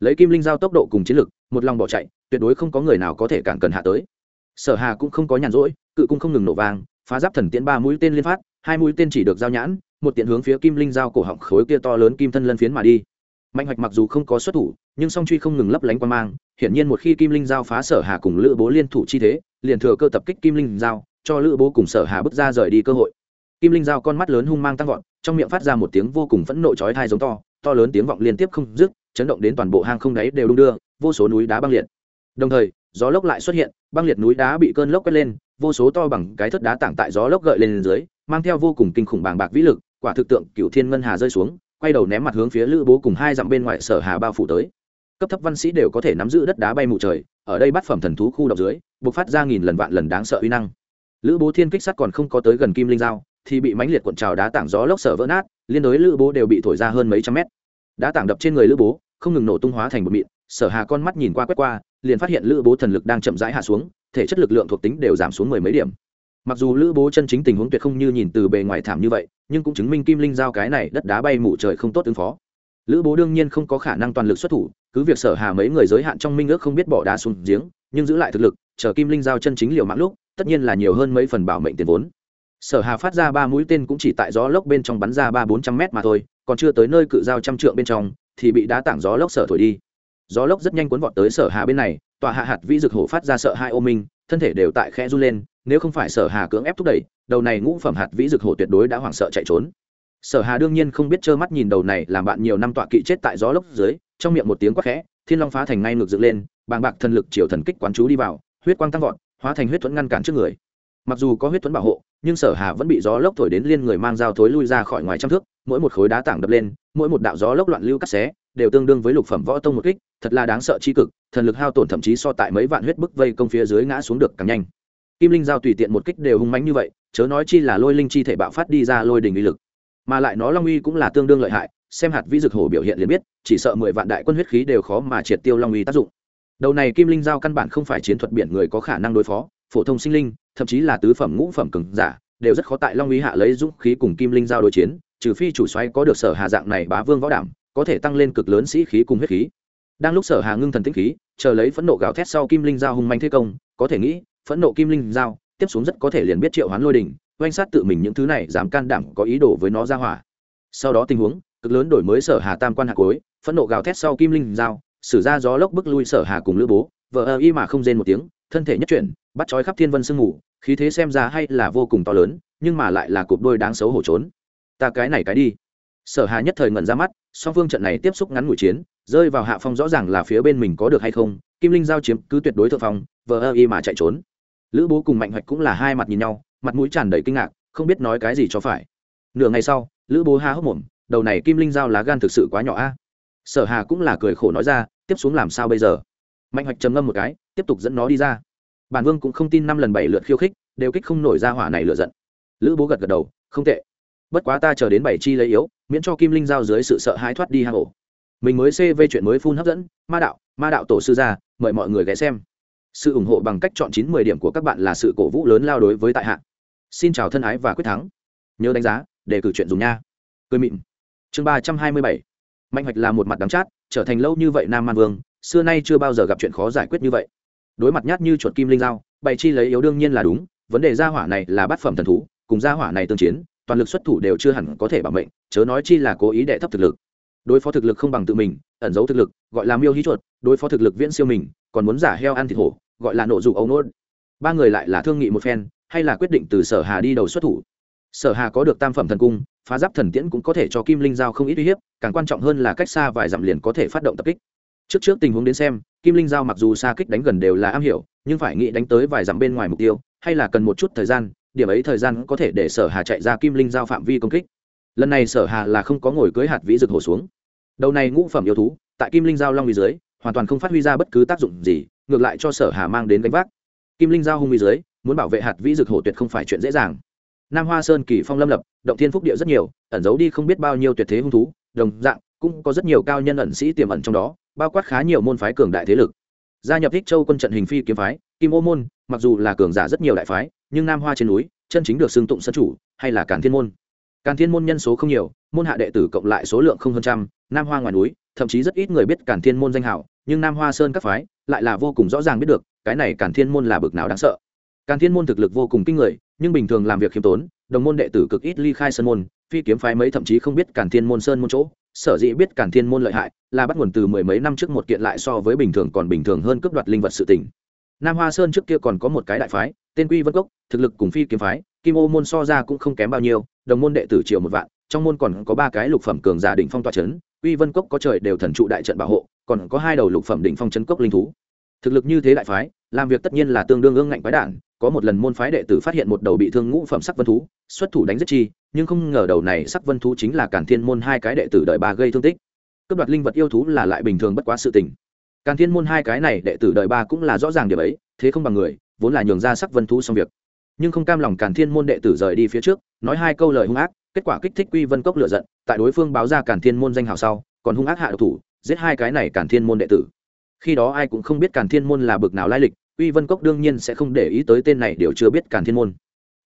Lấy kim linh giao tốc độ cùng chiến lực, một lòng bỏ chạy tuyệt đối không có người nào có thể cản cần hạ tới. Sở hà cũng không có nhàn rỗi, cự cung không ngừng nổ vàng phá giáp thần tiễn ba mũi tên liên phát, hai mũi tên chỉ được giao nhãn, một tiện hướng phía kim linh giao cổ họng khối kia to lớn kim thân lân phiến mà đi. Mạnh hoạch mặc dù không có xuất thủ, nhưng song truy không ngừng lấp lánh quan mang, hiển nhiên một khi kim linh giao phá sở hà cùng lữ bố liên thủ chi thế, liền thừa cơ tập kích kim linh giao, cho lữ bố cùng sở hà bước ra rời đi cơ hội. Kim linh giao con mắt lớn hung mang tăng vọt, trong miệng phát ra một tiếng vô cùng phẫn nộ chói thai giống to to lớn tiếng vọng liên tiếp không dứt, chấn động đến toàn bộ hang không đáy đều đung đưa, vô số núi đá băng liệt đồng thời, gió lốc lại xuất hiện, băng liệt núi đá bị cơn lốc quét lên, vô số to bằng cái thất đá tảng tại gió lốc gợi lên dưới, mang theo vô cùng kinh khủng bàng bạc vĩ lực, quả thực tượng cựu thiên ngân hà rơi xuống, quay đầu ném mặt hướng phía lữ bố cùng hai dặm bên ngoài sở hà bao phủ tới. Cấp thấp văn sĩ đều có thể nắm giữ đất đá bay mù trời, ở đây bắt phẩm thần thú khu độc dưới buộc phát ra nghìn lần vạn lần đáng sợ uy năng. Lữ bố thiên kích sắt còn không có tới gần kim linh dao, thì bị mãnh liệt cuộn trào đá tảng gió lốc sở vỡ nát, liên đối lữ bố đều bị thổi ra hơn mấy trăm mét. Đá tảng đập trên người lữ bố, không ngừng nổ tung hóa thành một mịn, sở hà con mắt nhìn qua quét qua liền phát hiện lữ bố thần lực đang chậm rãi hạ xuống, thể chất lực lượng thuộc tính đều giảm xuống mười mấy điểm. Mặc dù lữ bố chân chính tình huống tuyệt không như nhìn từ bề ngoài thảm như vậy, nhưng cũng chứng minh kim linh giao cái này đất đá bay mù trời không tốt ứng phó. Lữ bố đương nhiên không có khả năng toàn lực xuất thủ, cứ việc sở hà mấy người giới hạn trong minh ước không biết bỏ đá xuống giếng, nhưng giữ lại thực lực, chờ kim linh giao chân chính liều mạng lúc, tất nhiên là nhiều hơn mấy phần bảo mệnh tiền vốn. Sở hà phát ra ba mũi tên cũng chỉ tại gió lốc bên trong bắn ra ba bốn trăm mét mà thôi, còn chưa tới nơi cự giao trăm trượng bên trong, thì bị đá tảng gió lốc sở thổi đi gió lốc rất nhanh cuốn vọt tới sở hà bên này, tòa hạ hạt vĩ dực hổ phát ra sợ hai ô minh, thân thể đều tại khe run lên, nếu không phải sở hà cưỡng ép thúc đẩy, đầu này ngũ phẩm hạt vĩ dực hổ tuyệt đối đã hoảng sợ chạy trốn. Sở hà đương nhiên không biết trơ mắt nhìn đầu này làm bạn nhiều năm tọa kỵ chết tại gió lốc dưới, trong miệng một tiếng quát khẽ, thiên long phá thành ngay ngược dựng lên, bàng bạc thần lực chiều thần kích quán chú đi vào, huyết quang tăng vọt, hóa thành huyết thuẫn ngăn cản trước người. Mặc dù có huyết thuẫn bảo hộ, nhưng sở hà vẫn bị gió lốc thổi đến liên người mang dao thối lui ra khỏi ngoài trăm thước, mỗi một khối đá tảng đập lên, mỗi một đạo gió lốc loạn lưu cắt xé đều tương đương với lục phẩm võ tông một kích, thật là đáng sợ chi cực, thần lực hao tổn thậm chí so tại mấy vạn huyết bức vây công phía dưới ngã xuống được càng nhanh. Kim linh giao tùy tiện một kích đều hung mãnh như vậy, chớ nói chi là lôi linh chi thể bạo phát đi ra lôi đình uy lực. Mà lại nó long uy cũng là tương đương lợi hại, xem hạt vi dược hổ biểu hiện liền biết, chỉ sợ mười vạn đại quân huyết khí đều khó mà triệt tiêu long uy tác dụng. Đầu này kim linh giao căn bản không phải chiến thuật biển người có khả năng đối phó, phổ thông sinh linh, thậm chí là tứ phẩm ngũ phẩm cường giả, đều rất khó tại long uy hạ lấy dũng khí cùng kim linh giao đối chiến, trừ phi chủ xoáy có được sở hà dạng này bá vương võ đảm có thể tăng lên cực lớn sĩ khí cùng huyết khí. Đang lúc sở hà ngưng thần tĩnh khí, chờ lấy phẫn nộ gào thét sau kim linh giao hung manh thế công, có thể nghĩ, phẫn nộ kim linh giao, tiếp xuống rất có thể liền biết triệu hoán lôi đình, oanh sát tự mình những thứ này dám can đảm có ý đồ với nó ra hỏa. Sau đó tình huống, cực lớn đổi mới sở hà tam quan hạ cối, phẫn nộ gào thét sau kim linh giao, sử ra gió lốc bức lui sở hà cùng lữ bố vợ ơ y mà không rên một tiếng, thân thể nhất chuyển, bắt trói khắp thiên vân sương ngủ khí thế xem ra hay là vô cùng to lớn, nhưng mà lại là cục đôi đáng xấu hổ trốn. Ta cái này cái đi sở hà nhất thời ngẩn ra mắt, song phương trận này tiếp xúc ngắn ngủi chiến, rơi vào hạ phong rõ ràng là phía bên mình có được hay không, kim linh giao chiếm cứ tuyệt đối thượng phong, vờ ơ y mà chạy trốn. Lữ bố cùng mạnh hoạch cũng là hai mặt nhìn nhau, mặt mũi tràn đầy kinh ngạc, không biết nói cái gì cho phải. Nửa ngày sau, lữ bố há hốc mồm, đầu này kim linh giao lá gan thực sự quá nhỏ a. Sở hà cũng là cười khổ nói ra, tiếp xuống làm sao bây giờ? Mạnh hoạch trầm ngâm một cái, tiếp tục dẫn nó đi ra. Bản vương cũng không tin năm lần bảy lượt khiêu khích, đều kích không nổi ra hỏa này lựa giận. Lữ bố gật gật đầu, không tệ bất quá ta chờ đến bảy chi lấy yếu, miễn cho kim linh giao dưới sự sợ hãi thoát đi hang ổ. Mình mới cv chuyện mới phun hấp dẫn, ma đạo ma đạo tổ sư ra mời mọi người ghé xem. Sự ủng hộ bằng cách chọn chín mười điểm của các bạn là sự cổ vũ lớn lao đối với tại hạ. Xin chào thân ái và quyết thắng. Nhớ đánh giá để cử chuyện dùng nha. Cười mịn. Chương ba trăm hai mươi bảy. Mạnh hoạch là một mặt đắng chát, trở thành lâu như vậy nam man vương, xưa nay chưa bao giờ gặp chuyện khó giải quyết như vậy. Đối mặt nhát như chuột kim linh giao bày chi lấy yếu đương nhiên là đúng, vấn đề gia hỏa này là bát phẩm thần thú, cùng gia hỏa này tương chiến toàn lực xuất thủ đều chưa hẳn có thể bảo mệnh, chớ nói chi là cố ý đệ thấp thực lực. Đối phó thực lực không bằng tự mình, ẩn giấu thực lực, gọi là miêu hí chuột, đối phó thực lực viễn siêu mình, còn muốn giả heo ăn thịt hổ, gọi là nộ dụ ấu nốt. Ba người lại là thương nghị một phen, hay là quyết định từ sở hà đi đầu xuất thủ. Sở hà có được tam phẩm thần cung, phá giáp thần tiễn cũng có thể cho kim linh giao không ít uy hiếp, càng quan trọng hơn là cách xa vài dặm liền có thể phát động tập kích. Trước trước tình huống đến xem, kim linh giao mặc dù xa kích đánh gần đều là am hiểu, nhưng phải nghĩ đánh tới vài dặm bên ngoài mục tiêu, hay là cần một chút thời gian điểm ấy thời gian có thể để sở hà chạy ra kim linh giao phạm vi công kích. Lần này sở hà là không có ngồi cưới hạt vĩ rực hổ xuống. Đầu này ngũ phẩm yêu thú, tại kim linh giao long uy dưới, hoàn toàn không phát huy ra bất cứ tác dụng gì, ngược lại cho sở hà mang đến gánh vác. Kim linh giao hung uy dưới, muốn bảo vệ hạt vĩ rực hổ tuyệt không phải chuyện dễ dàng. Nam hoa sơn kỳ phong lâm lập, động thiên phúc địa rất nhiều, ẩn giấu đi không biết bao nhiêu tuyệt thế hung thú, đồng dạng, cũng có rất nhiều cao nhân ẩn sĩ tiềm ẩn trong đó, bao quát khá nhiều môn phái cường đại thế lực. Gia nhập thích châu quân trận hình phi kiếm phái, kim ô môn, mặc dù là cường giả rất nhiều đại phái nhưng nam hoa trên núi, chân chính được xưng tụng sân chủ, hay là càn thiên môn càn thiên môn nhân số không nhiều, môn hạ đệ tử cộng lại số lượng không hơn trăm, nam hoa ngoài núi, thậm chí rất ít người biết càn thiên môn danh hảo nhưng nam hoa sơn các phái lại là vô cùng rõ ràng biết được, cái này càn thiên môn là bực nào đáng sợ càn thiên môn thực lực vô cùng kinh người, nhưng bình thường làm việc khiêm tốn, đồng môn đệ tử cực ít ly khai sơn môn, phi kiếm phái mấy thậm chí không biết càn thiên môn sơn môn chỗ, sở dĩ biết càn thiên môn lợi hại là bắt nguồn từ mười mấy năm trước một kiện lại so với bình thường còn bình thường hơn cướp đoạt linh vật sự tỉnh nam hoa sơn trước kia còn có một cái đại phái, tên quy vân cốc, thực lực cùng phi kiếm phái, kim ô môn so ra cũng không kém bao nhiêu, đồng môn đệ tử triệu một vạn, trong môn còn có ba cái lục phẩm cường giả đỉnh phong tọa trấn quy vân cốc có trời đều thần trụ đại trận bảo hộ, còn có hai đầu lục phẩm đỉnh phong trấn cốc linh thú. Thực lực như thế đại phái, làm việc tất nhiên là tương đương ương ngạnh quái đản, có một lần môn phái đệ tử phát hiện một đầu bị thương ngũ phẩm sắc vân thú, xuất thủ đánh rất chi, nhưng không ngờ đầu này sắc vân thú chính là cản thiên môn hai cái đệ tử đợi ba gây thương tích. Cướp đoạt linh vật yêu thú là lại bình thường bất quá sự tình càn thiên môn hai cái này đệ tử đợi ba cũng là rõ ràng điểm ấy, thế không bằng người, vốn là nhường ra sắc vân thú xong việc. Nhưng không cam lòng càn thiên môn đệ tử rời đi phía trước, nói hai câu lời hung ác, kết quả kích thích quy vân cốc lựa giận, tại đối phương báo ra càn thiên môn danh hào sau, còn hung ác hạ độc thủ, giết hai cái này càn thiên môn đệ tử. Khi đó ai cũng không biết càn thiên môn là bực nào lai lịch, quy vân cốc đương nhiên sẽ không để ý tới tên này đều chưa biết càn thiên môn.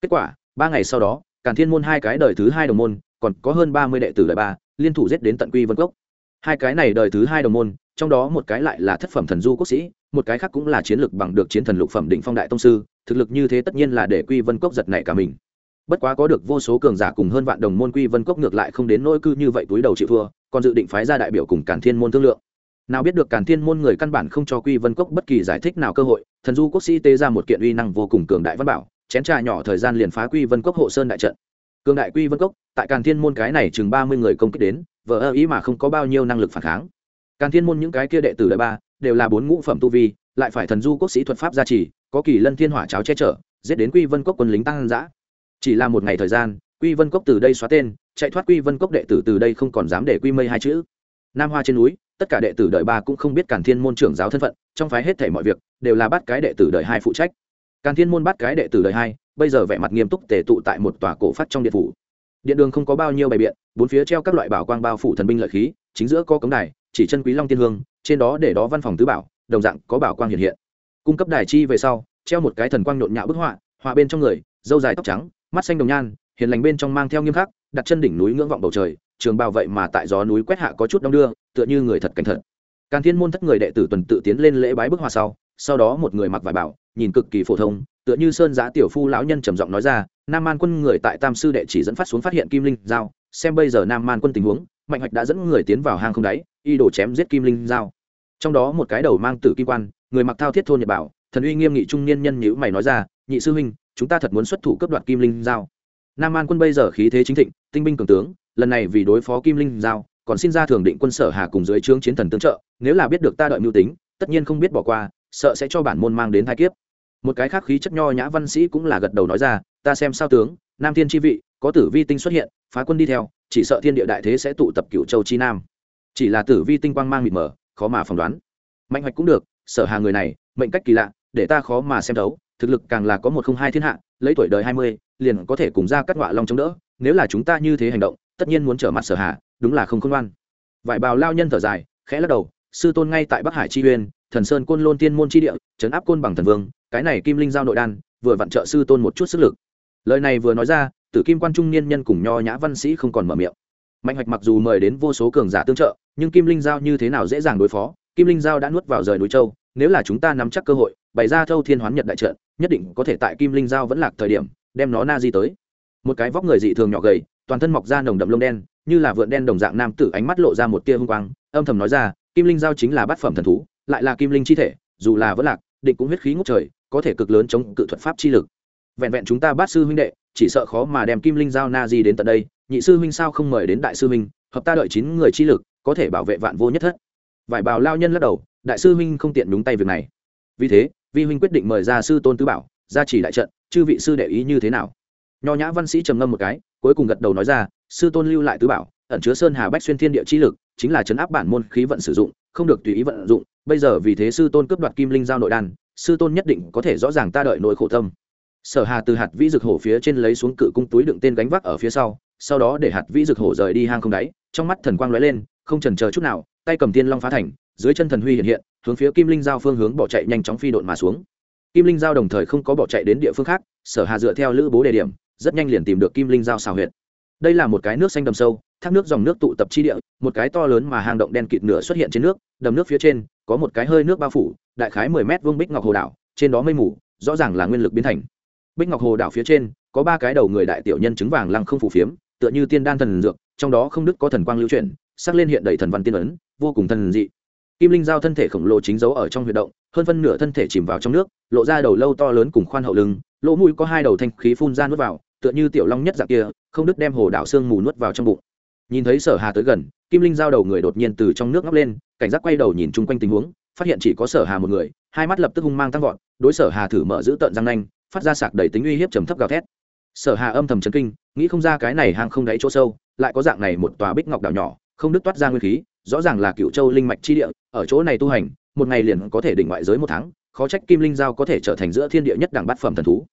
Kết quả, ba ngày sau đó, càn thiên môn hai cái đời thứ hai đồng môn, còn có hơn ba mươi đệ tử đời ba, liên thủ giết đến tận quy vân cốc. Hai cái này đời thứ hai đồng môn trong đó một cái lại là thất phẩm thần du quốc sĩ, một cái khác cũng là chiến lược bằng được chiến thần lục phẩm định phong đại tông sư, thực lực như thế tất nhiên là để quy vân cốc giật nảy cả mình. Bất quá có được vô số cường giả cùng hơn vạn đồng môn quy vân cốc ngược lại không đến nỗi cư như vậy túi đầu chịu thua, còn dự định phái ra đại biểu cùng càn thiên môn thương lượng. Nào biết được càn thiên môn người căn bản không cho quy vân cốc bất kỳ giải thích nào cơ hội, thần du quốc sĩ tê ra một kiện uy năng vô cùng cường đại văn bảo, chén trà nhỏ thời gian liền phá quy vân cốc hộ sơn đại trận. Cường đại quy vân cốc, tại càn thiên môn cái này chừng ba mươi người công kích đến, vờ ơ ý mà không có bao nhiêu năng lực phản kháng càn thiên môn những cái kia đệ tử đại ba đều là bốn ngũ phẩm tu vi, lại phải thần du quốc sĩ thuật pháp gia trì, có kỳ lân thiên hỏa cháo che chở, giết đến quy vân cốc quân lính tăng giã chỉ là một ngày thời gian, quy vân cốc từ đây xóa tên, chạy thoát quy vân cốc đệ tử từ đây không còn dám để quy mây hai chữ. Nam hoa trên núi, tất cả đệ tử đợi ba cũng không biết càn thiên môn trưởng giáo thân phận, trong phái hết thể mọi việc, đều là bắt cái đệ tử đợi hai phụ trách. Càn thiên môn bắt cái đệ tử đợi hai, bây giờ vẻ mặt nghiêm túc tề tụ tại một tòa cổ phát trong điện phủ. Điện đường không có bao nhiêu bày biện, bốn phía treo các loại bảo quang bao phủ thần binh lợi khí, chính giữa có cống đài chỉ chân quý long tiên hương, trên đó để đó văn phòng tứ bảo, đồng dạng có bảo quang hiện hiện. Cung cấp đài chi về sau, treo một cái thần quang nhộn nhạo bức họa họa bên trong người dâu dài tóc trắng, mắt xanh đồng nhan, hiền lành bên trong mang theo nghiêm khắc, đặt chân đỉnh núi ngưỡng vọng bầu trời, trường bào vậy mà tại gió núi quét hạ có chút đông đưa, tựa như người thật cảnh thật. Càn thiên môn thất người đệ tử tuần tự tiến lên lễ bái bức họa sau sau đó một người mặc vải bảo, nhìn cực kỳ phổ thông, tựa như sơn giá tiểu phu lão nhân trầm giọng nói ra, nam man quân người tại tam sư đệ chỉ dẫn phát xuống phát hiện kim linh giao, xem bây giờ nam man quân tình huống mạnh hoạch đã dẫn người tiến vào hang không đáy, y đổ chém giết kim linh giao. Trong đó một cái đầu mang tử kim quan, người mặc thao thiết thôn nhật bảo, thần uy nghiêm nghị trung niên nhân nhữ mày nói ra, nhị sư huynh, chúng ta thật muốn xuất thủ cấp đoạt kim linh giao. Nam an quân bây giờ khí thế chính thịnh, tinh binh cường tướng, lần này vì đối phó kim linh giao, còn xin ra thường định quân sở hà cùng dưới trướng chiến thần tương trợ, nếu là biết được ta đợi mưu tính, tất nhiên không biết bỏ qua, sợ sẽ cho bản môn mang đến thai kiếp. Một cái khác khí chất nho nhã văn sĩ cũng là gật đầu nói ra, ta xem sao tướng, nam thiên chi vị có tử vi tinh xuất hiện, phá quân đi theo, chỉ sợ thiên địa đại thế sẽ tụ tập cựu châu chi nam. Chỉ là tử vi tinh quang mang mịt mờ, khó mà phỏng đoán. Mạnh hoạch cũng được, sở hà người này, mệnh cách kỳ lạ, để ta khó mà xem thấu, thực lực càng là có một không hai thiên hạ, lấy tuổi đời hai mươi, liền có thể cùng ra cắt họa long chống đỡ, nếu là chúng ta như thế hành động, tất nhiên muốn trở mặt sở hà, đúng là không khôn ngoan. Vải bào lao nhân thở dài, khẽ lắc đầu, sư tôn ngay tại bắc hải chi uyên, thần sơn côn lôn tiên môn chi địa, trấn áp côn bằng thần vương, cái này kim linh giao nội đan, vừa vặn trợ sư tôn một chút sức lực. Lời này vừa nói ra tử kim quan trung niên nhân cùng nho nhã văn sĩ không còn mở miệng. Mạnh hoạch mặc dù mời đến vô số cường giả tương trợ, nhưng kim linh giao như thế nào dễ dàng đối phó, kim linh giao đã nuốt vào rời núi châu, nếu là chúng ta nắm chắc cơ hội, bày ra thâu thiên hoán nhật đại trận, nhất định có thể tại kim linh giao vẫn lạc thời điểm, đem nó na di tới. Một cái vóc người dị thường nhỏ gầy, toàn thân mọc ra nồng đậm lông đen, như là vượn đen đồng dạng nam tử ánh mắt lộ ra một tia hung quang, âm thầm nói ra, kim linh giao chính là bát phẩm thần thú, lại là kim linh chi thể, dù là vẫn lạc định cũng huyết khí ngốc trời, có thể cực lớn chống cự thuật pháp chi lực. Vẹn vẹn chúng ta bát sư huynh đệ chỉ sợ khó mà đem kim linh giao na di đến tận đây, nhị sư huynh sao không mời đến đại sư huynh, hợp ta đợi chín người chi lực, có thể bảo vệ vạn vô nhất thất. Vải bào lao nhân lắc đầu, đại sư huynh không tiện đúng tay việc này. Vì thế, vi huynh quyết định mời ra sư tôn tứ bảo ra chỉ đại trận, chư vị sư đệ ý như thế nào? Nho nhã văn sĩ trầm ngâm một cái, cuối cùng gật đầu nói ra, sư tôn lưu lại tứ bảo, ẩn chứa sơn hà bách xuyên thiên địa chi lực, chính là chấn áp bản môn khí vận sử dụng, không được tùy ý vận dụng, bây giờ vì thế sư tôn cướp đoạt kim linh giao nội đan sư tôn nhất định có thể rõ ràng ta đợi nội khổ tâm sở hà từ hạt vĩ dược hổ phía trên lấy xuống cự cung túi đựng tên gánh vác ở phía sau sau đó để hạt vĩ dược hổ rời đi hang không đáy, trong mắt thần quang lóe lên, không chần chờ chút nào, tay cầm tiên long phá thành, dưới chân thần huy hiện hiện, hướng phía kim linh giao phương hướng bỏ chạy nhanh chóng phi độn mà xuống. Kim linh giao đồng thời không có bỏ chạy đến địa phương khác, sở hà dựa theo lữ bố đề điểm, rất nhanh liền tìm được kim linh giao xào huyệt. Đây là một cái nước xanh đầm sâu, thác nước dòng nước tụ tập chi địa, một cái to lớn mà hang động đen kịt nửa xuất hiện trên nước, đầm nước phía trên, có một cái hơi nước bao phủ, đại khái mười mét vuông bích ngọc hồ đảo, trên đó mây mù, rõ ràng là nguyên lực biến thành bích ngọc hồ đảo phía trên, có ba cái đầu người đại tiểu nhân trứng vàng lăng không phủ phiếm, tựa như tiên đan thần dược, trong đó không đức có thần quang lưu chuyển, sắc lên hiện đầy thần văn tiên ấn, vô cùng thần dị. Kim linh giao thân thể khổng lồ chính dấu ở trong huy động, hơn phân nửa thân thể chìm vào trong nước, lộ ra đầu lâu to lớn cùng khoan hậu lưng, lỗ mũi có hai đầu thanh khí phun ra nuốt vào, tựa như tiểu long nhất dạng kia, không đứt đem hồ đảo xương mù nuốt vào trong bụng. Nhìn thấy sở hà tới gần, kim linh giao đầu người đột nhiên từ trong nước ngóc lên, cảnh giác quay đầu nhìn chung quanh tình huống, phát hiện chỉ có sở hà một người, hai mắt lập tức hung mang tăng vọt, đối sở hà thử mở giữ tợn răng nanh phát ra sạc đầy tính uy hiếp trầm thấp gào thét. Sở hà âm thầm chấn kinh, nghĩ không ra cái này hang không đáy chỗ sâu, lại có dạng này một tòa bích ngọc đảo nhỏ, không đứt toát ra nguyên khí, rõ ràng là cựu châu linh mạch chi địa, ở chỗ này tu hành, một ngày liền có thể đỉnh ngoại giới một tháng, khó trách kim linh giao có thể trở thành giữa thiên địa nhất đẳng bát phẩm thần thú.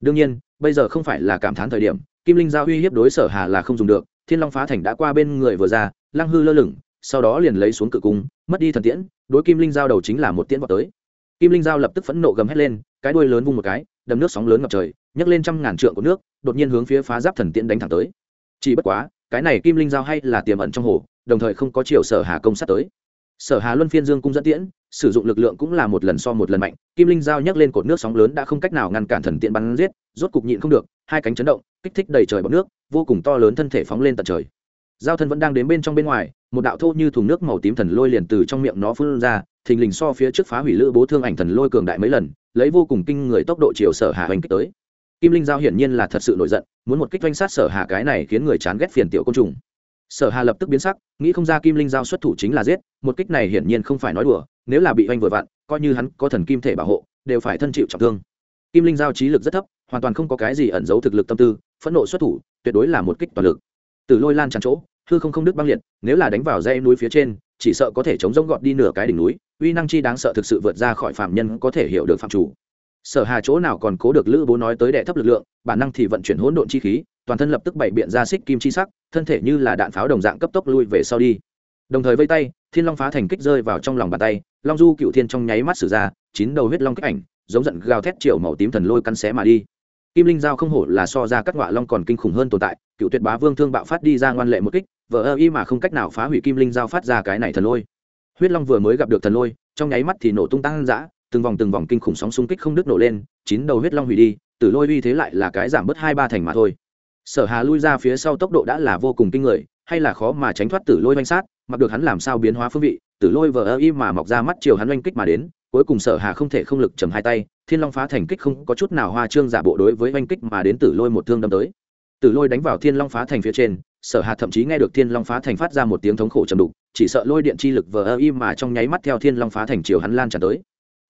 Đương nhiên, bây giờ không phải là cảm thán thời điểm, kim linh giao uy hiếp đối sở hà là không dùng được, thiên long phá thành đã qua bên người vừa ra, lăng hư lơ lửng, sau đó liền lấy xuống cự cung, mất đi thần tiễn, đối kim linh giao đầu chính là một tiễn vào tới. Kim linh giao lập tức phẫn nộ gầm hét lên, cái đuôi lớn vung một cái đầm nước sóng lớn ngập trời, nhấc lên trăm ngàn trượng của nước, đột nhiên hướng phía phá giáp thần tiễn đánh thẳng tới. Chỉ bất quá, cái này kim linh giao hay là tiềm ẩn trong hồ, đồng thời không có chiều sở hà công sát tới. Sở hà luân phiên dương cung dẫn tiễn, sử dụng lực lượng cũng là một lần so một lần mạnh, kim linh giao nhấc lên cột nước sóng lớn đã không cách nào ngăn cản thần tiện bắn giết, rốt cục nhịn không được, hai cánh chấn động, kích thích đầy trời bọc nước, vô cùng to lớn thân thể phóng lên tận trời. Giao thân vẫn đang đến bên trong bên ngoài, một đạo thô như thùng nước màu tím thần lôi liền từ trong miệng nó phun ra, thình lình so phía trước phá hủy lữ bố thương ảnh thần lôi cường đại mấy lần lấy vô cùng kinh người tốc độ chiều sở hà hoành kích tới. Kim linh giao hiển nhiên là thật sự nổi giận, muốn một kích doanh sát sở hà cái này khiến người chán ghét phiền tiểu côn trùng. Sở hà lập tức biến sắc, nghĩ không ra kim linh giao xuất thủ chính là giết, một kích này hiển nhiên không phải nói đùa, nếu là bị oanh vừa vặn, coi như hắn có thần kim thể bảo hộ, đều phải thân chịu trọng thương. Kim linh giao trí lực rất thấp, hoàn toàn không có cái gì ẩn giấu thực lực tâm tư, phẫn nộ xuất thủ, tuyệt đối là một kích toàn lực. Từ lôi lan tràn chỗ, hư không không đứt băng liệt, nếu là đánh vào dây núi phía trên, chỉ sợ có thể chống rỗng gọt đi nửa cái đỉnh núi uy năng chi đáng sợ thực sự vượt ra khỏi phạm nhân có thể hiểu được phạm chủ. Sở hà chỗ nào còn cố được lữ bố nói tới đệ thấp lực lượng, bản năng thì vận chuyển hỗn độn chi khí, toàn thân lập tức bày biện ra xích kim chi sắc, thân thể như là đạn pháo đồng dạng cấp tốc lui về sau đi. Đồng thời vây tay, thiên long phá thành kích rơi vào trong lòng bàn tay, long du cựu thiên trong nháy mắt sử ra, chín đầu huyết long kích ảnh, giống giận gào thét triệu màu tím thần lôi cắn xé mà đi. Kim linh giao không hổ là so ra các ngọa long còn kinh khủng hơn tồn tại cựu tuyệt bá vương thương bạo phát đi ra ngoan lệ một kích vợ ơ y mà không cách nào phá hủy kim linh giao phát ra cái này thần lôi huyết long vừa mới gặp được thần lôi, trong nháy mắt thì nổ tung tăng dã, từng vòng từng vòng kinh khủng sóng xung kích không đứt nổ lên, chín đầu huyết long hủy đi, tử lôi uy thế lại là cái giảm bớt hai ba thành mà thôi. Sở hà lui ra phía sau tốc độ đã là vô cùng kinh người, hay là khó mà tránh thoát tử lôi oanh sát, mặc được hắn làm sao biến hóa phương vị, tử lôi vờ ơ y mà mọc ra mắt chiều hắn oanh kích mà đến, cuối cùng sở hà không thể không lực chầm hai tay, thiên long phá thành kích không có chút nào hoa trương giả bộ đối với oanh kích mà đến tử lôi một thương đâm tới tử lôi đánh vào thiên long phá thành phía trên, sở hà thậm chí nghe được thiên long phá thành phát ra một tiếng thống khổ trầm đục, chỉ sợ lôi điện chi lực vờ ơ y mà trong nháy mắt theo thiên long phá thành chiều hắn lan tràn tới.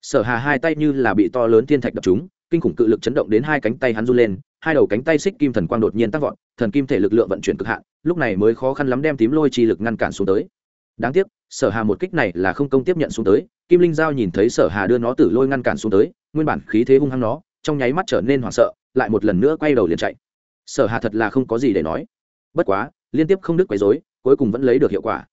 Sở hà hai tay như là bị to lớn thiên thạch đập chúng kinh khủng cự lực chấn động đến hai cánh tay hắn run lên, hai đầu cánh tay xích kim thần quang đột nhiên tăng vọt, thần kim thể lực lượng vận chuyển cực hạn, lúc này mới khó khăn lắm đem tím lôi chi lực ngăn cản xuống tới. Đáng tiếc, sở hà một kích này là không công tiếp nhận xuống tới, kim linh giao nhìn thấy sở hà đưa nó tử lôi ngăn cản xuống tới, nguyên bản khí thế hung hăng nó, trong nháy mắt trở nên hoảng sợ, lại một lần nữa quay đầu liền chạy sở hà thật là không có gì để nói. Bất quá, liên tiếp không đứt quấy rối, cuối cùng vẫn lấy được hiệu quả.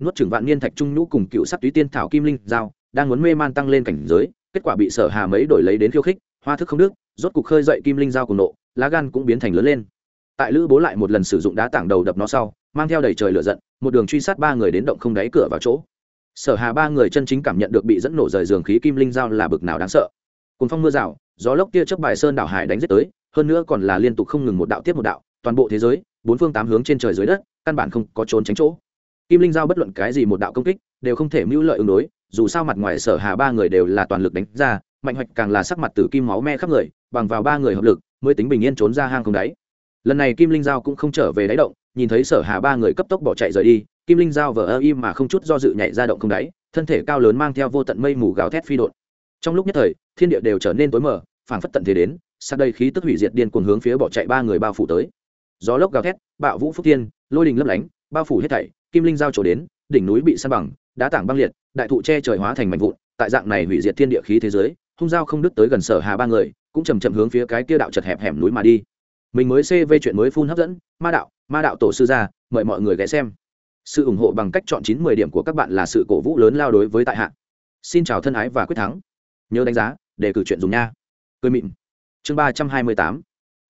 Nuốt trưởng vạn niên thạch trung nhũ cùng cựu sắc túy tiên thảo kim linh giao, đang muốn mê man tăng lên cảnh giới, kết quả bị sở hà mấy đổi lấy đến khiêu khích, hoa thức không đức rốt cục khơi dậy kim linh giao cùng nộ, lá gan cũng biến thành lớn lên. Tại lữ bố lại một lần sử dụng đá tảng đầu đập nó sau, mang theo đầy trời lửa giận, một đường truy sát ba người đến động không đáy cửa vào chỗ. Sở hà ba người chân chính cảm nhận được bị dẫn nổ rời giường khí kim linh giao là bực nào đáng sợ. Cùng phong mưa rào, gió lốc tia chớp bài sơn đảo hải đánh giết tới hơn nữa còn là liên tục không ngừng một đạo tiếp một đạo, toàn bộ thế giới, bốn phương tám hướng trên trời dưới đất, căn bản không có trốn tránh chỗ. Kim linh giao bất luận cái gì một đạo công kích, đều không thể mưu lợi ứng đối, dù sao mặt ngoài sở hà ba người đều là toàn lực đánh ra, mạnh hoạch càng là sắc mặt tử kim máu me khắp người, bằng vào ba người hợp lực, mới tính bình yên trốn ra hang không đáy. Lần này kim linh giao cũng không trở về đáy động, nhìn thấy sở hà ba người cấp tốc bỏ chạy rời đi, kim linh giao vờ ơ im mà không chút do dự nhảy ra động không đáy, thân thể cao lớn mang theo vô tận mây mù gào thét phi đột trong lúc nhất thời, thiên địa đều trở nên tối mờ, phảng phất tận thế đến sát đây khí tức hủy diệt điên cuồng hướng phía bỏ chạy ba người bao phủ tới. Gió lốc gào thét, bạo vũ phúc thiên, lôi đình lấp lánh, bao phủ hết thảy, kim linh giao trổ đến, đỉnh núi bị san bằng, đá tảng băng liệt, đại thụ che trời hóa thành mảnh vụn, tại dạng này hủy diệt thiên địa khí thế giới, hung giao không đứt tới gần sở hà ba người, cũng chầm chậm hướng phía cái kia đạo chật hẹp hẻm núi mà đi. Mình mới cv chuyện mới phun hấp dẫn, ma đạo ma đạo tổ sư ra, mời mọi người ghé xem. Sự ủng hộ bằng cách chọn chín mười điểm của các bạn là sự cổ vũ lớn lao đối với tại hạ. Xin chào thân ái và quyết thắng. Nhớ đánh giá để cử chuyện dùng nha. Cười mịn chương ba trăm hai mươi tám.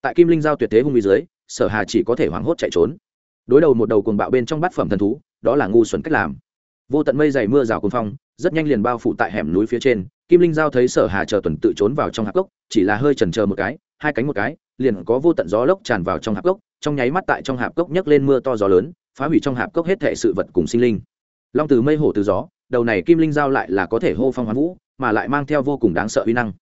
Tại kim linh giao tuyệt thế hung mỹ dưới, sở hà chỉ có thể hoảng hốt chạy trốn. Đối đầu một đầu cuồng bạo bên trong bát phẩm thần thú, đó là ngu xuẩn cách làm. Vô tận mây dày mưa rào cuồng phong, rất nhanh liền bao phủ tại hẻm núi phía trên, kim linh giao thấy sở hà chờ tuần tự trốn vào trong hạp gốc, chỉ là hơi chần chờ một cái, hai cánh một cái, liền có vô tận gió lốc tràn vào trong hạp gốc, trong nháy mắt tại trong hạp gốc nhấc lên mưa to gió lớn, phá hủy trong hạp gốc hết thệ sự vật cùng sinh linh. Long từ mây hổ từ gió, đầu này kim linh giao lại là có thể hô phong hoán vũ, mà lại mang theo vô cùng đáng sợ uy năng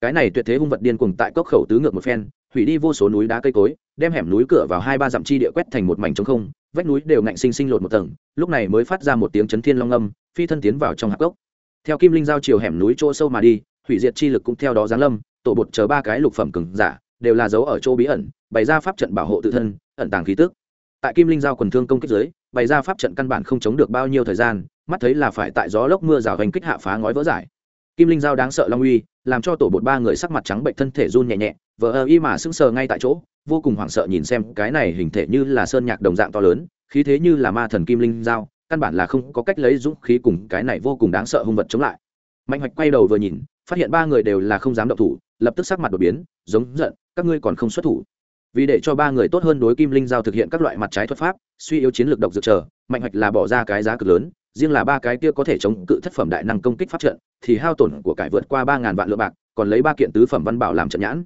cái này tuyệt thế hung vật điên cuồng tại cốc khẩu tứ ngược một phen, hủy đi vô số núi đá cây cối, đem hẻm núi cửa vào hai ba dặm chi địa quét thành một mảnh trống không, vách núi đều ngạnh sinh sinh lột một tầng, lúc này mới phát ra một tiếng chấn thiên long âm, phi thân tiến vào trong hạp gốc theo kim linh giao chiều hẻm núi chỗ sâu mà đi, hủy diệt chi lực cũng theo đó giáng lâm, tổ bột chờ ba cái lục phẩm cứng giả, đều là dấu ở chỗ bí ẩn, bày ra pháp trận bảo hộ tự thân, ẩn tàng khí tức. Tại kim linh giao quần thương công kích giới bày ra pháp trận căn bản không chống được bao nhiêu thời gian, mắt thấy là phải tại gió lốc mưa rào hành kích hạ phá ngói vỡ giải. Kim linh giao đáng sợ long uy làm cho tổ bột ba người sắc mặt trắng bệnh thân thể run nhẹ nhẹ, vờ ơ y mà sững sờ ngay tại chỗ, vô cùng hoảng sợ nhìn xem cái này hình thể như là sơn nhạc đồng dạng to lớn, khí thế như là ma thần kim linh giao căn bản là không có cách lấy dũng khí cùng cái này vô cùng đáng sợ hung vật chống lại. Mạnh hoạch quay đầu vừa nhìn, phát hiện ba người đều là không dám động thủ, lập tức sắc mặt đột biến, giống giận, các ngươi còn không xuất thủ. Vì để cho ba người tốt hơn đối kim linh giao thực hiện các loại mặt trái thuật pháp, suy yếu chiến lược độc dược chờ, mạnh hoạch là bỏ ra cái giá cực lớn riêng là ba cái kia có thể chống cự thất phẩm đại năng công kích pháp trận, thì hao tổn của cải vượt qua ba ngàn vạn lượng bạc, còn lấy ba kiện tứ phẩm văn bảo làm trận nhãn.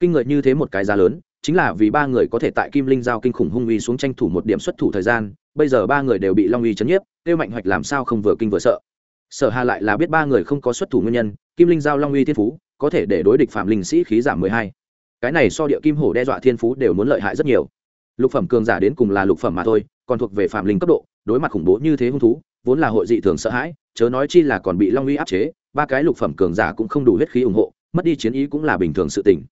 Kinh người như thế một cái giá lớn, chính là vì ba người có thể tại kim linh giao kinh khủng hung uy xuống tranh thủ một điểm xuất thủ thời gian, bây giờ ba người đều bị long uy chấn nhiếp, tiêu mạnh hoạch làm sao không vừa kinh vừa sợ. Sở hà lại là biết ba người không có xuất thủ nguyên nhân, kim linh giao long uy thiên phú, có thể để đối địch phạm linh sĩ khí giảm mười hai. Cái này so địa kim hổ đe dọa thiên phú đều muốn lợi hại rất nhiều. Lục phẩm cường giả đến cùng là lục phẩm mà thôi, còn thuộc về phạm linh cấp độ đối mặt khủng bố như thế hung thú, vốn là hội dị thường sợ hãi, chớ nói chi là còn bị long uy áp chế, ba cái lục phẩm cường giả cũng không đủ huyết khí ủng hộ, mất đi chiến ý cũng là bình thường sự tình.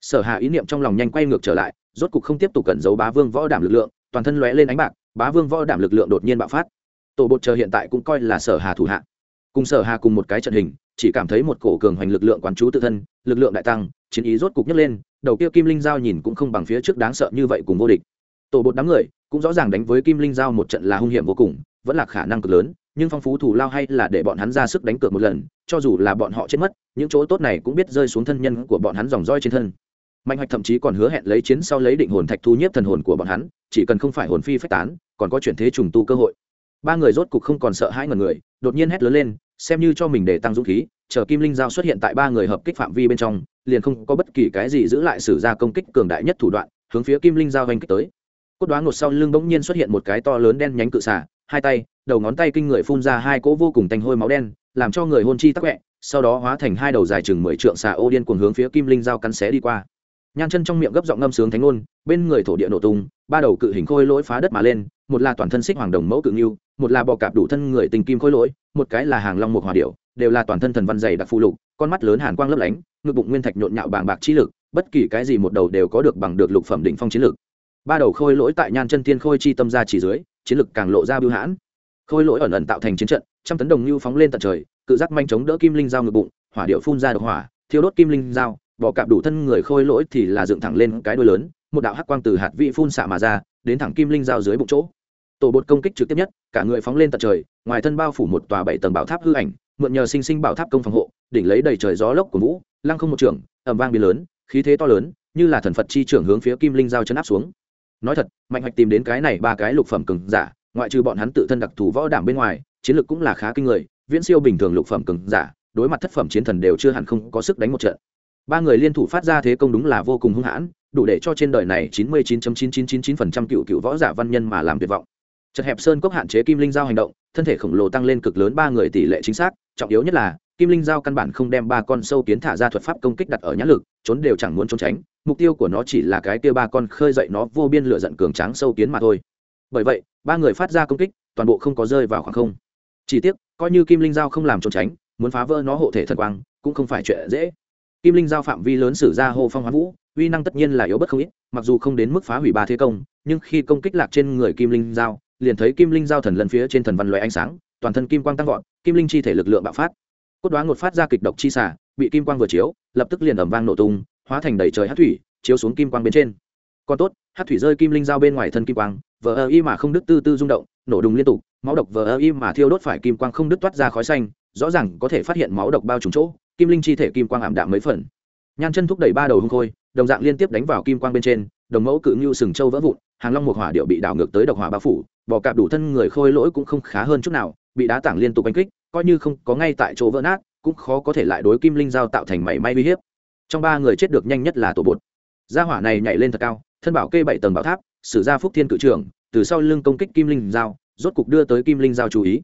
Sở hạ ý niệm trong lòng nhanh quay ngược trở lại, rốt cục không tiếp tục cẩn giấu bá vương võ đảm lực lượng, toàn thân lóe lên ánh bạc, bá vương võ đảm lực lượng đột nhiên bạo phát. Tổ bột chờ hiện tại cũng coi là sở hà thủ hạ. Cùng sở hà cùng một cái trận hình, chỉ cảm thấy một cổ cường hoành lực lượng quán chú tự thân, lực lượng đại tăng, chiến ý rốt cục nhấc lên, đầu kia kim linh giao nhìn cũng không bằng phía trước đáng sợ như vậy cùng vô địch tổ bột đám người cũng rõ ràng đánh với kim linh giao một trận là hung hiểm vô cùng, vẫn là khả năng cực lớn, nhưng phong phú thủ lao hay là để bọn hắn ra sức đánh cược một lần, cho dù là bọn họ chết mất, những chỗ tốt này cũng biết rơi xuống thân nhân của bọn hắn dòng roi trên thân. Mạnh hoạch thậm chí còn hứa hẹn lấy chiến sau lấy định hồn thạch thu nhiếp thần hồn của bọn hắn, chỉ cần không phải hồn phi phách tán, còn có chuyển thế trùng tu cơ hội. Ba người rốt cục không còn sợ hãi ngần người, đột nhiên hét lớn lên, xem như cho mình để tăng dũng khí, chờ kim linh giao xuất hiện tại ba người hợp kích phạm vi bên trong, liền không có bất kỳ cái gì giữ lại sử ra công kích cường đại nhất thủ đoạn, hướng phía kim linh giao oanh kích tới cốt đoán ngột sau lưng bỗng nhiên xuất hiện một cái to lớn đen nhánh cự xả hai tay, đầu ngón tay kinh người phun ra hai cỗ vô cùng tanh hôi máu đen, làm cho người hôn chi tắc quẹ, sau đó hóa thành hai đầu dài chừng mười trượng xà ô điên cuồng hướng phía kim linh dao cắn xé đi qua. Nhan chân trong miệng gấp giọng ngâm sướng thánh ngôn, bên người thổ địa nổ tung, ba đầu cự hình khôi lỗi phá đất mà lên, một là toàn thân xích hoàng đồng mẫu cự nghiêu, một là bò cạp đủ thân người tình kim khôi lỗi, một cái là hàng long một hòa điệu đều là toàn thân thần văn dày đặc phụ lục, con mắt lớn hàn quang lấp lánh, ngực bụng nguyên thạch nhộn nhạo bàng bạc trí lực, bất kỳ cái gì một đầu đều có được bằng được lục phẩm đỉnh phong chiến lực ba đầu khôi lỗi tại nhan chân thiên khôi chi tâm ra chỉ dưới, chiến lực càng lộ ra bưu hãn. Khôi lỗi ẩn ẩn tạo thành chiến trận, trăm tấn đồng lưu phóng lên tận trời, cự giác manh chống đỡ kim linh dao ngực bụng, hỏa điệu phun ra độc hỏa, thiêu đốt kim linh dao bỏ cạp đủ thân người khôi lỗi thì là dựng thẳng lên cái đuôi lớn, một đạo hắc quang từ hạt vị phun xạ mà ra, đến thẳng kim linh dao dưới bụng chỗ. Tổ bột công kích trực tiếp nhất, cả người phóng lên tận trời, ngoài thân bao phủ một tòa bảy tầng bảo tháp hư ảnh, mượn nhờ sinh sinh bảo tháp công phòng hộ, đỉnh lấy đầy trời gió lốc của vũ, lăng không một trường ẩm vang biến lớn, khí thế to lớn, như là thần phật chi trưởng hướng phía kim linh giao chấn áp xuống nói thật, mạnh hoạch tìm đến cái này ba cái lục phẩm cường giả, ngoại trừ bọn hắn tự thân đặc thù võ đảm bên ngoài, chiến lược cũng là khá kinh người. Viễn siêu bình thường lục phẩm cường giả, đối mặt thất phẩm chiến thần đều chưa hẳn không có sức đánh một trận. Ba người liên thủ phát ra thế công đúng là vô cùng hung hãn, đủ để cho trên đời này chín mươi chín chín chín chín chín phần trăm cựu cựu võ giả văn nhân mà làm tuyệt vọng. Chật hẹp sơn cốc hạn chế kim linh giao hành động, thân thể khổng lồ tăng lên cực lớn ba người tỷ lệ chính xác, trọng yếu nhất là, kim linh giao căn bản không đem ba con sâu kiến thả ra thuật pháp công kích đặt ở nhãn lực, trốn đều chẳng muốn trốn tránh mục tiêu của nó chỉ là cái kia ba con khơi dậy nó vô biên lửa giận cường tráng sâu kiến mà thôi. Bởi vậy, ba người phát ra công kích, toàn bộ không có rơi vào khoảng không. Chỉ tiếc, coi như kim linh giao không làm trốn tránh, muốn phá vỡ nó hộ thể thần quang, cũng không phải chuyện dễ. Kim linh giao phạm vi lớn sử ra hô phong hoán vũ, uy năng tất nhiên là yếu bất không ít, mặc dù không đến mức phá hủy ba thế công, nhưng khi công kích lạc trên người kim linh giao, liền thấy kim linh giao thần lần phía trên thần văn loại ánh sáng, toàn thân kim quang tăng vọt, kim linh chi thể lực lượng bạo phát. Cốt đoán ngột phát ra kịch độc chi xả bị kim quang vừa chiếu, lập tức liền ẩm vang nổ tung hóa thành đầy trời hát thủy, chiếu xuống kim quang bên trên. Còn tốt, hát thủy rơi kim linh dao bên ngoài thân kim quang, vờ ơ y mà không đứt tư tư rung động, nổ đùng liên tục, máu độc vờ ơ y mà thiêu đốt phải kim quang không đứt toát ra khói xanh, rõ ràng có thể phát hiện máu độc bao trùm chỗ, kim linh chi thể kim quang ảm đạm mấy phần. Nhan chân thúc đẩy ba đầu hung khôi, đồng dạng liên tiếp đánh vào kim quang bên trên, đồng mẫu cự ngưu sừng châu vỡ vụn, hàng long một hỏa điệu bị đảo ngược tới độc hỏa bao phủ bỏ cạp đủ thân người khôi lỗi cũng không khá hơn chút nào, bị đá tảng liên tục đánh kích, coi như không có ngay tại chỗ vỡ nát, cũng khó có thể lại đối kim linh giao tạo thành mảy may uy hiếp trong ba người chết được nhanh nhất là tổ bột. Gia hỏa này nhảy lên thật cao, thân bảo kê bảy tầng bảo tháp, sử gia phúc thiên cự trưởng, từ sau lưng công kích kim linh giao, rốt cục đưa tới kim linh giao chú ý.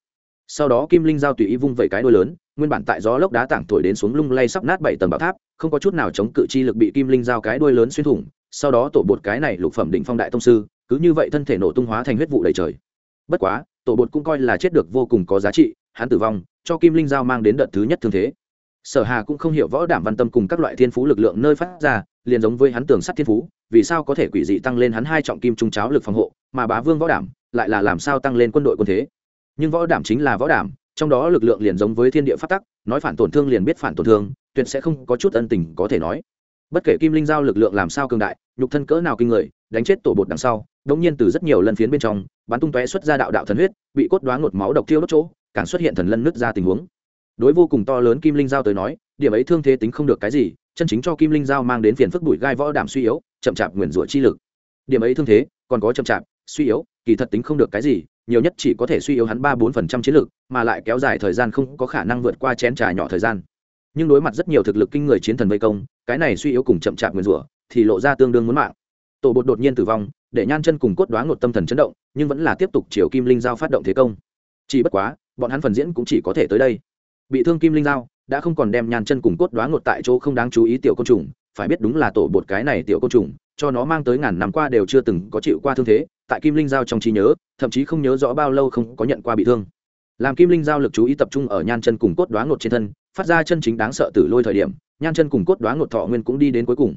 Sau đó kim linh giao tùy ý vung vẩy cái đôi lớn, nguyên bản tại gió lốc đá tảng thổi đến xuống lung lay sắp nát bảy tầng bảo tháp, không có chút nào chống cự chi lực bị kim linh giao cái đuôi lớn xuyên thủng, sau đó tổ bột cái này lục phẩm định phong đại tông sư, cứ như vậy thân thể nổ tung hóa thành huyết vụ đầy trời. Bất quá, tổ bột cũng coi là chết được vô cùng có giá trị, hắn tử vong, cho kim linh giao mang đến đợt thứ nhất thương thế sở hà cũng không hiểu võ đảm văn tâm cùng các loại thiên phú lực lượng nơi phát ra, liền giống với hắn tường sắt thiên phú, vì sao có thể quỷ dị tăng lên hắn hai trọng kim trung cháo lực phòng hộ, mà bá vương võ đảm lại là làm sao tăng lên quân đội quân thế. Nhưng võ đảm chính là võ đảm, trong đó lực lượng liền giống với thiên địa phát tắc, nói phản tổn thương liền biết phản tổn thương, tuyệt sẽ không có chút ân tình có thể nói. Bất kể kim linh giao lực lượng làm sao cường đại, nhục thân cỡ nào kinh người, đánh chết tổ bột đằng sau đống nhiên từ rất nhiều lần phiến bên trong, bắn tung tóe xuất ra đạo đạo thần huyết, bị cốt đoán ngột máu độc tiêu đốt chỗ, càng xuất hiện thần lân nứt ra tình huống đối vô cùng to lớn kim linh giao tới nói, điểm ấy thương thế tính không được cái gì, chân chính cho kim linh giao mang đến phiền phức bụi gai võ đảm suy yếu, chậm chạp nguyền rủa chi lực. Điểm ấy thương thế, còn có chậm chạp, suy yếu, kỳ thật tính không được cái gì, nhiều nhất chỉ có thể suy yếu hắn ba bốn phần trăm chiến lực, mà lại kéo dài thời gian không có khả năng vượt qua chén trà nhỏ thời gian. Nhưng đối mặt rất nhiều thực lực kinh người chiến thần vây công, cái này suy yếu cùng chậm chạp nguyền rủa thì lộ ra tương đương muốn mạng. Tổ bột đột nhiên tử vong, để nhan chân cùng cốt đoán một tâm thần chấn động, nhưng vẫn là tiếp tục chiều kim linh giao phát động thế công. Chỉ bất quá, bọn hắn phần diễn cũng chỉ có thể tới đây bị thương kim linh dao đã không còn đem nhàn chân cùng cốt đoán ngột tại chỗ không đáng chú ý tiểu côn trùng, phải biết đúng là tổ bột cái này tiểu côn trùng, cho nó mang tới ngàn năm qua đều chưa từng có chịu qua thương thế, tại kim linh giao trong trí nhớ, thậm chí không nhớ rõ bao lâu không có nhận qua bị thương. Làm kim linh giao lực chú ý tập trung ở nhan chân cùng cốt đoán ngột trên thân, phát ra chân chính đáng sợ tử lôi thời điểm nhan chân cùng cốt đoán ngột thọ nguyên cũng đi đến cuối cùng.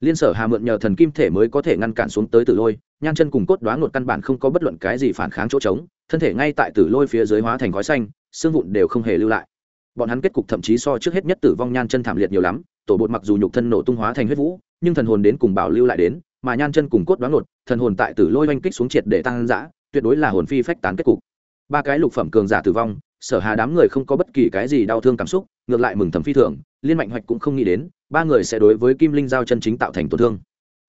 Liên sở hà mượn nhờ thần kim thể mới có thể ngăn cản xuống tới tử lôi nhan chân cùng cốt đoán ngột căn bản không có bất luận cái gì phản kháng chỗ trống, thân thể ngay tại tử lôi phía dưới hóa thành khói xanh, xương vụn đều không hề lưu lại bọn hắn kết cục thậm chí so trước hết nhất tử vong nhan chân thảm liệt nhiều lắm, tổ bột mặc dù nhục thân nổ tung hóa thành huyết vũ, nhưng thần hồn đến cùng bảo lưu lại đến, mà nhan chân cùng cốt đoán ngột thần hồn tại tử lôi oanh kích xuống triệt để tăng giã tuyệt đối là hồn phi phách tán kết cục. Ba cái lục phẩm cường giả tử vong, sở hà đám người không có bất kỳ cái gì đau thương cảm xúc, ngược lại mừng thầm phi thường, liên mạnh hoạch cũng không nghĩ đến, ba người sẽ đối với kim linh giao chân chính tạo thành tổn thương.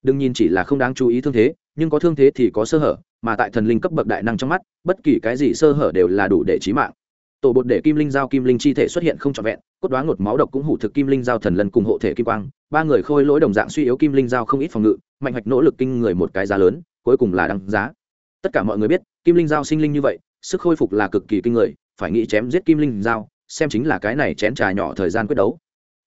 Đừng nhìn chỉ là không đáng chú ý thương thế, nhưng có thương thế thì có sơ hở, mà tại thần linh cấp bậc đại năng trong mắt, bất kỳ cái gì sơ hở đều là đủ để trí mạng tổ bột để kim linh giao kim linh chi thể xuất hiện không trọn vẹn, cốt đoán ngột máu độc cũng hủ thực kim linh giao thần lần cùng hộ thể kim quang, ba người khôi lỗi đồng dạng suy yếu kim linh giao không ít phòng ngự, mạnh hoạch nỗ lực kinh người một cái giá lớn, cuối cùng là đăng giá. Tất cả mọi người biết, kim linh giao sinh linh như vậy, sức khôi phục là cực kỳ kinh người, phải nghĩ chém giết kim linh giao, xem chính là cái này chén trà nhỏ thời gian quyết đấu.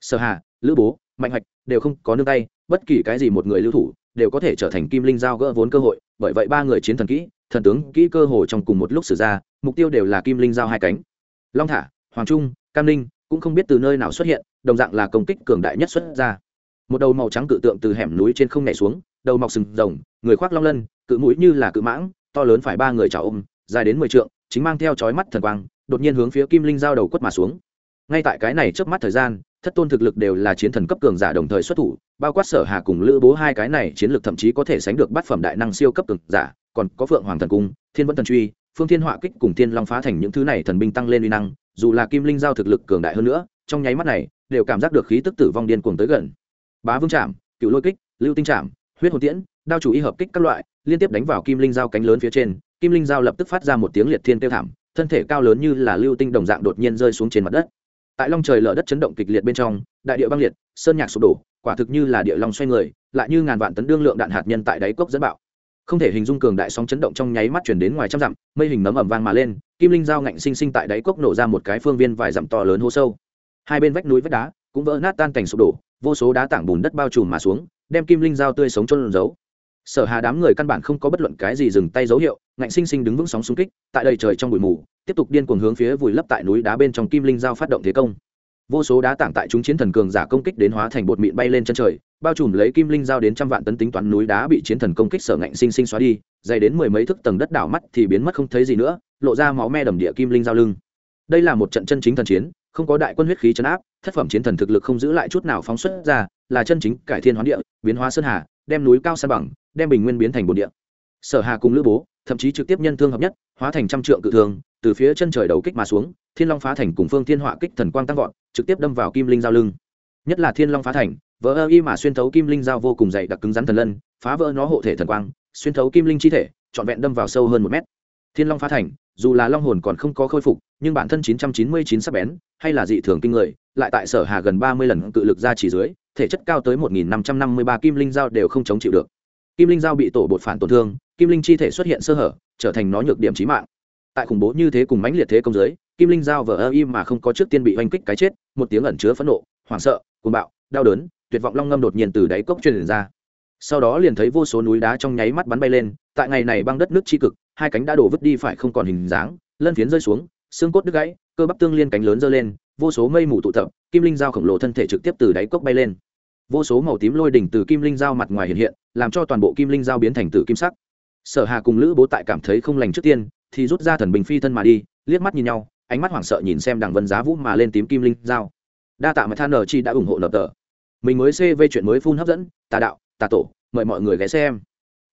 Sở hà, lữ bố, mạnh hoạch đều không có nương tay, bất kỳ cái gì một người lưu thủ đều có thể trở thành kim linh giao gỡ vốn cơ hội, bởi vậy ba người chiến thần kỹ, thần tướng kỹ cơ hồ trong cùng một lúc xử ra, mục tiêu đều là kim linh giao hai cánh long thả, hoàng trung, cam Ninh cũng không biết từ nơi nào xuất hiện, đồng dạng là công kích cường đại nhất xuất ra. Một đầu màu trắng cự tượng từ hẻm núi trên không nhảy xuống, đầu mọc sừng rồng, người khoác long lân, cự mũi như là cự mãng, to lớn phải ba người chảo ôm, dài đến mười trượng, chính mang theo chói mắt thần quang, đột nhiên hướng phía kim linh giao đầu quất mà xuống. Ngay tại cái này trước mắt thời gian, thất tôn thực lực đều là chiến thần cấp cường giả đồng thời xuất thủ, bao quát sở hà cùng lữ bố hai cái này chiến lược thậm chí có thể sánh được bát phẩm đại năng siêu cấp cường giả, còn có phượng hoàng thần cung, thiên vẫn thần truy phương thiên họa kích cùng thiên long phá thành những thứ này thần binh tăng lên uy năng, dù là kim linh giao thực lực cường đại hơn nữa, trong nháy mắt này, đều cảm giác được khí tức tử vong điên cuồng tới gần. Bá vương chạm cựu lôi kích, lưu tinh chạm huyết hồn tiễn, đao chủ y hợp kích các loại, liên tiếp đánh vào kim linh giao cánh lớn phía trên, kim linh giao lập tức phát ra một tiếng liệt thiên tiêu thảm, thân thể cao lớn như là lưu tinh đồng dạng đột nhiên rơi xuống trên mặt đất. Tại long trời lở đất chấn động kịch liệt bên trong, đại địa băng liệt, sơn nhạc sụp đổ, quả thực như là địa long xoay người, lại như ngàn vạn tấn đương lượng đạn hạt nhân tại đáy cốc dẫn bạo không thể hình dung cường đại sóng chấn động trong nháy mắt chuyển đến ngoài trăm dặm, mây hình nấm ẩm vang mà lên, kim linh dao ngạnh sinh sinh tại đáy cốc nổ ra một cái phương viên vài dặm to lớn hô sâu. Hai bên vách núi vách đá cũng vỡ nát tan cảnh sụp đổ, vô số đá tảng bùn đất bao trùm mà xuống, đem kim linh dao tươi sống trôn giấu. Sở hà đám người căn bản không có bất luận cái gì dừng tay dấu hiệu, ngạnh sinh sinh đứng vững sóng xung kích, tại đầy trời trong bụi mù, tiếp tục điên cuồng hướng phía vùi lấp tại núi đá bên trong kim linh dao phát động thế công. Vô số đá tảng tại chúng chiến thần cường giả công kích đến hóa thành bột mịn bay lên chân trời bao trùm lấy kim linh giao đến trăm vạn tấn tính toán núi đá bị chiến thần công kích sở ngạnh sinh sinh xóa đi, dày đến mười mấy thước tầng đất đảo mắt thì biến mất không thấy gì nữa, lộ ra máu me đầm địa kim linh giao lưng. Đây là một trận chân chính thần chiến, không có đại quân huyết khí chấn áp, thất phẩm chiến thần thực lực không giữ lại chút nào phóng xuất ra, là chân chính cải thiên hoán địa, biến hóa sơn hà, đem núi cao san bằng, đem bình nguyên biến thành bồn địa. Sở hà cùng lữ bố, thậm chí trực tiếp nhân thương hợp nhất, hóa thành trăm trượng cự thường từ phía chân trời đầu kích mà xuống, thiên long phá thành cùng phương thiên họa kích thần quang tăng vọt, trực tiếp đâm vào kim linh giao lưng. Nhất là thiên long phá thành vỡ ơ y mà xuyên thấu kim linh dao vô cùng dày đặc cứng rắn thần lân, phá vỡ nó hộ thể thần quang, xuyên thấu kim linh chi thể, trọn vẹn đâm vào sâu hơn một mét. Thiên long phá thành, dù là long hồn còn không có khôi phục, nhưng bản thân 999 sắc bén, hay là dị thường kinh người, lại tại sở hà gần 30 lần cự lực ra chỉ dưới, thể chất cao tới 1553 kim linh dao đều không chống chịu được. Kim linh dao bị tổ bột phản tổn thương, kim linh chi thể xuất hiện sơ hở, trở thành nó nhược điểm chí mạng. Tại khủng bố như thế cùng mãnh liệt thế công giới kim linh dao vờ ơ im mà không có trước tiên bị oanh kích cái chết, một tiếng ẩn chứa phẫn nộ, hoảng sợ, cuồng bạo, đau đớn tuyệt vọng long ngâm đột nhiên từ đáy cốc truyền ra. Sau đó liền thấy vô số núi đá trong nháy mắt bắn bay lên, tại ngày này băng đất nước tri cực, hai cánh đã đổ vứt đi phải không còn hình dáng, lân phiến rơi xuống, xương cốt đứt gãy, cơ bắp tương liên cánh lớn giơ lên, vô số mây mù tụ tập, kim linh dao khổng lồ thân thể trực tiếp từ đáy cốc bay lên. Vô số màu tím lôi đỉnh từ kim linh dao mặt ngoài hiện hiện, làm cho toàn bộ kim linh dao biến thành tử kim sắc. Sở hà cùng lữ bố tại cảm thấy không lành trước tiên, thì rút ra thần bình phi thân mà đi, liếc mắt nhìn nhau, ánh mắt hoảng sợ nhìn xem đằng vân giá vũ mà lên tím kim linh dao. Đa tạ mà than nờ chi đã ủng hộ nợ tờ mình mới cv chuyện mới phun hấp dẫn, tà đạo, tà tổ, mời mọi người ghé xem.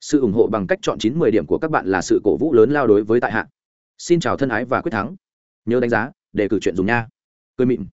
Sự ủng hộ bằng cách chọn chín mười điểm của các bạn là sự cổ vũ lớn lao đối với tại hạ. Xin chào thân ái và quyết thắng. Nhớ đánh giá để cử chuyện dùng nha. Cười mịn.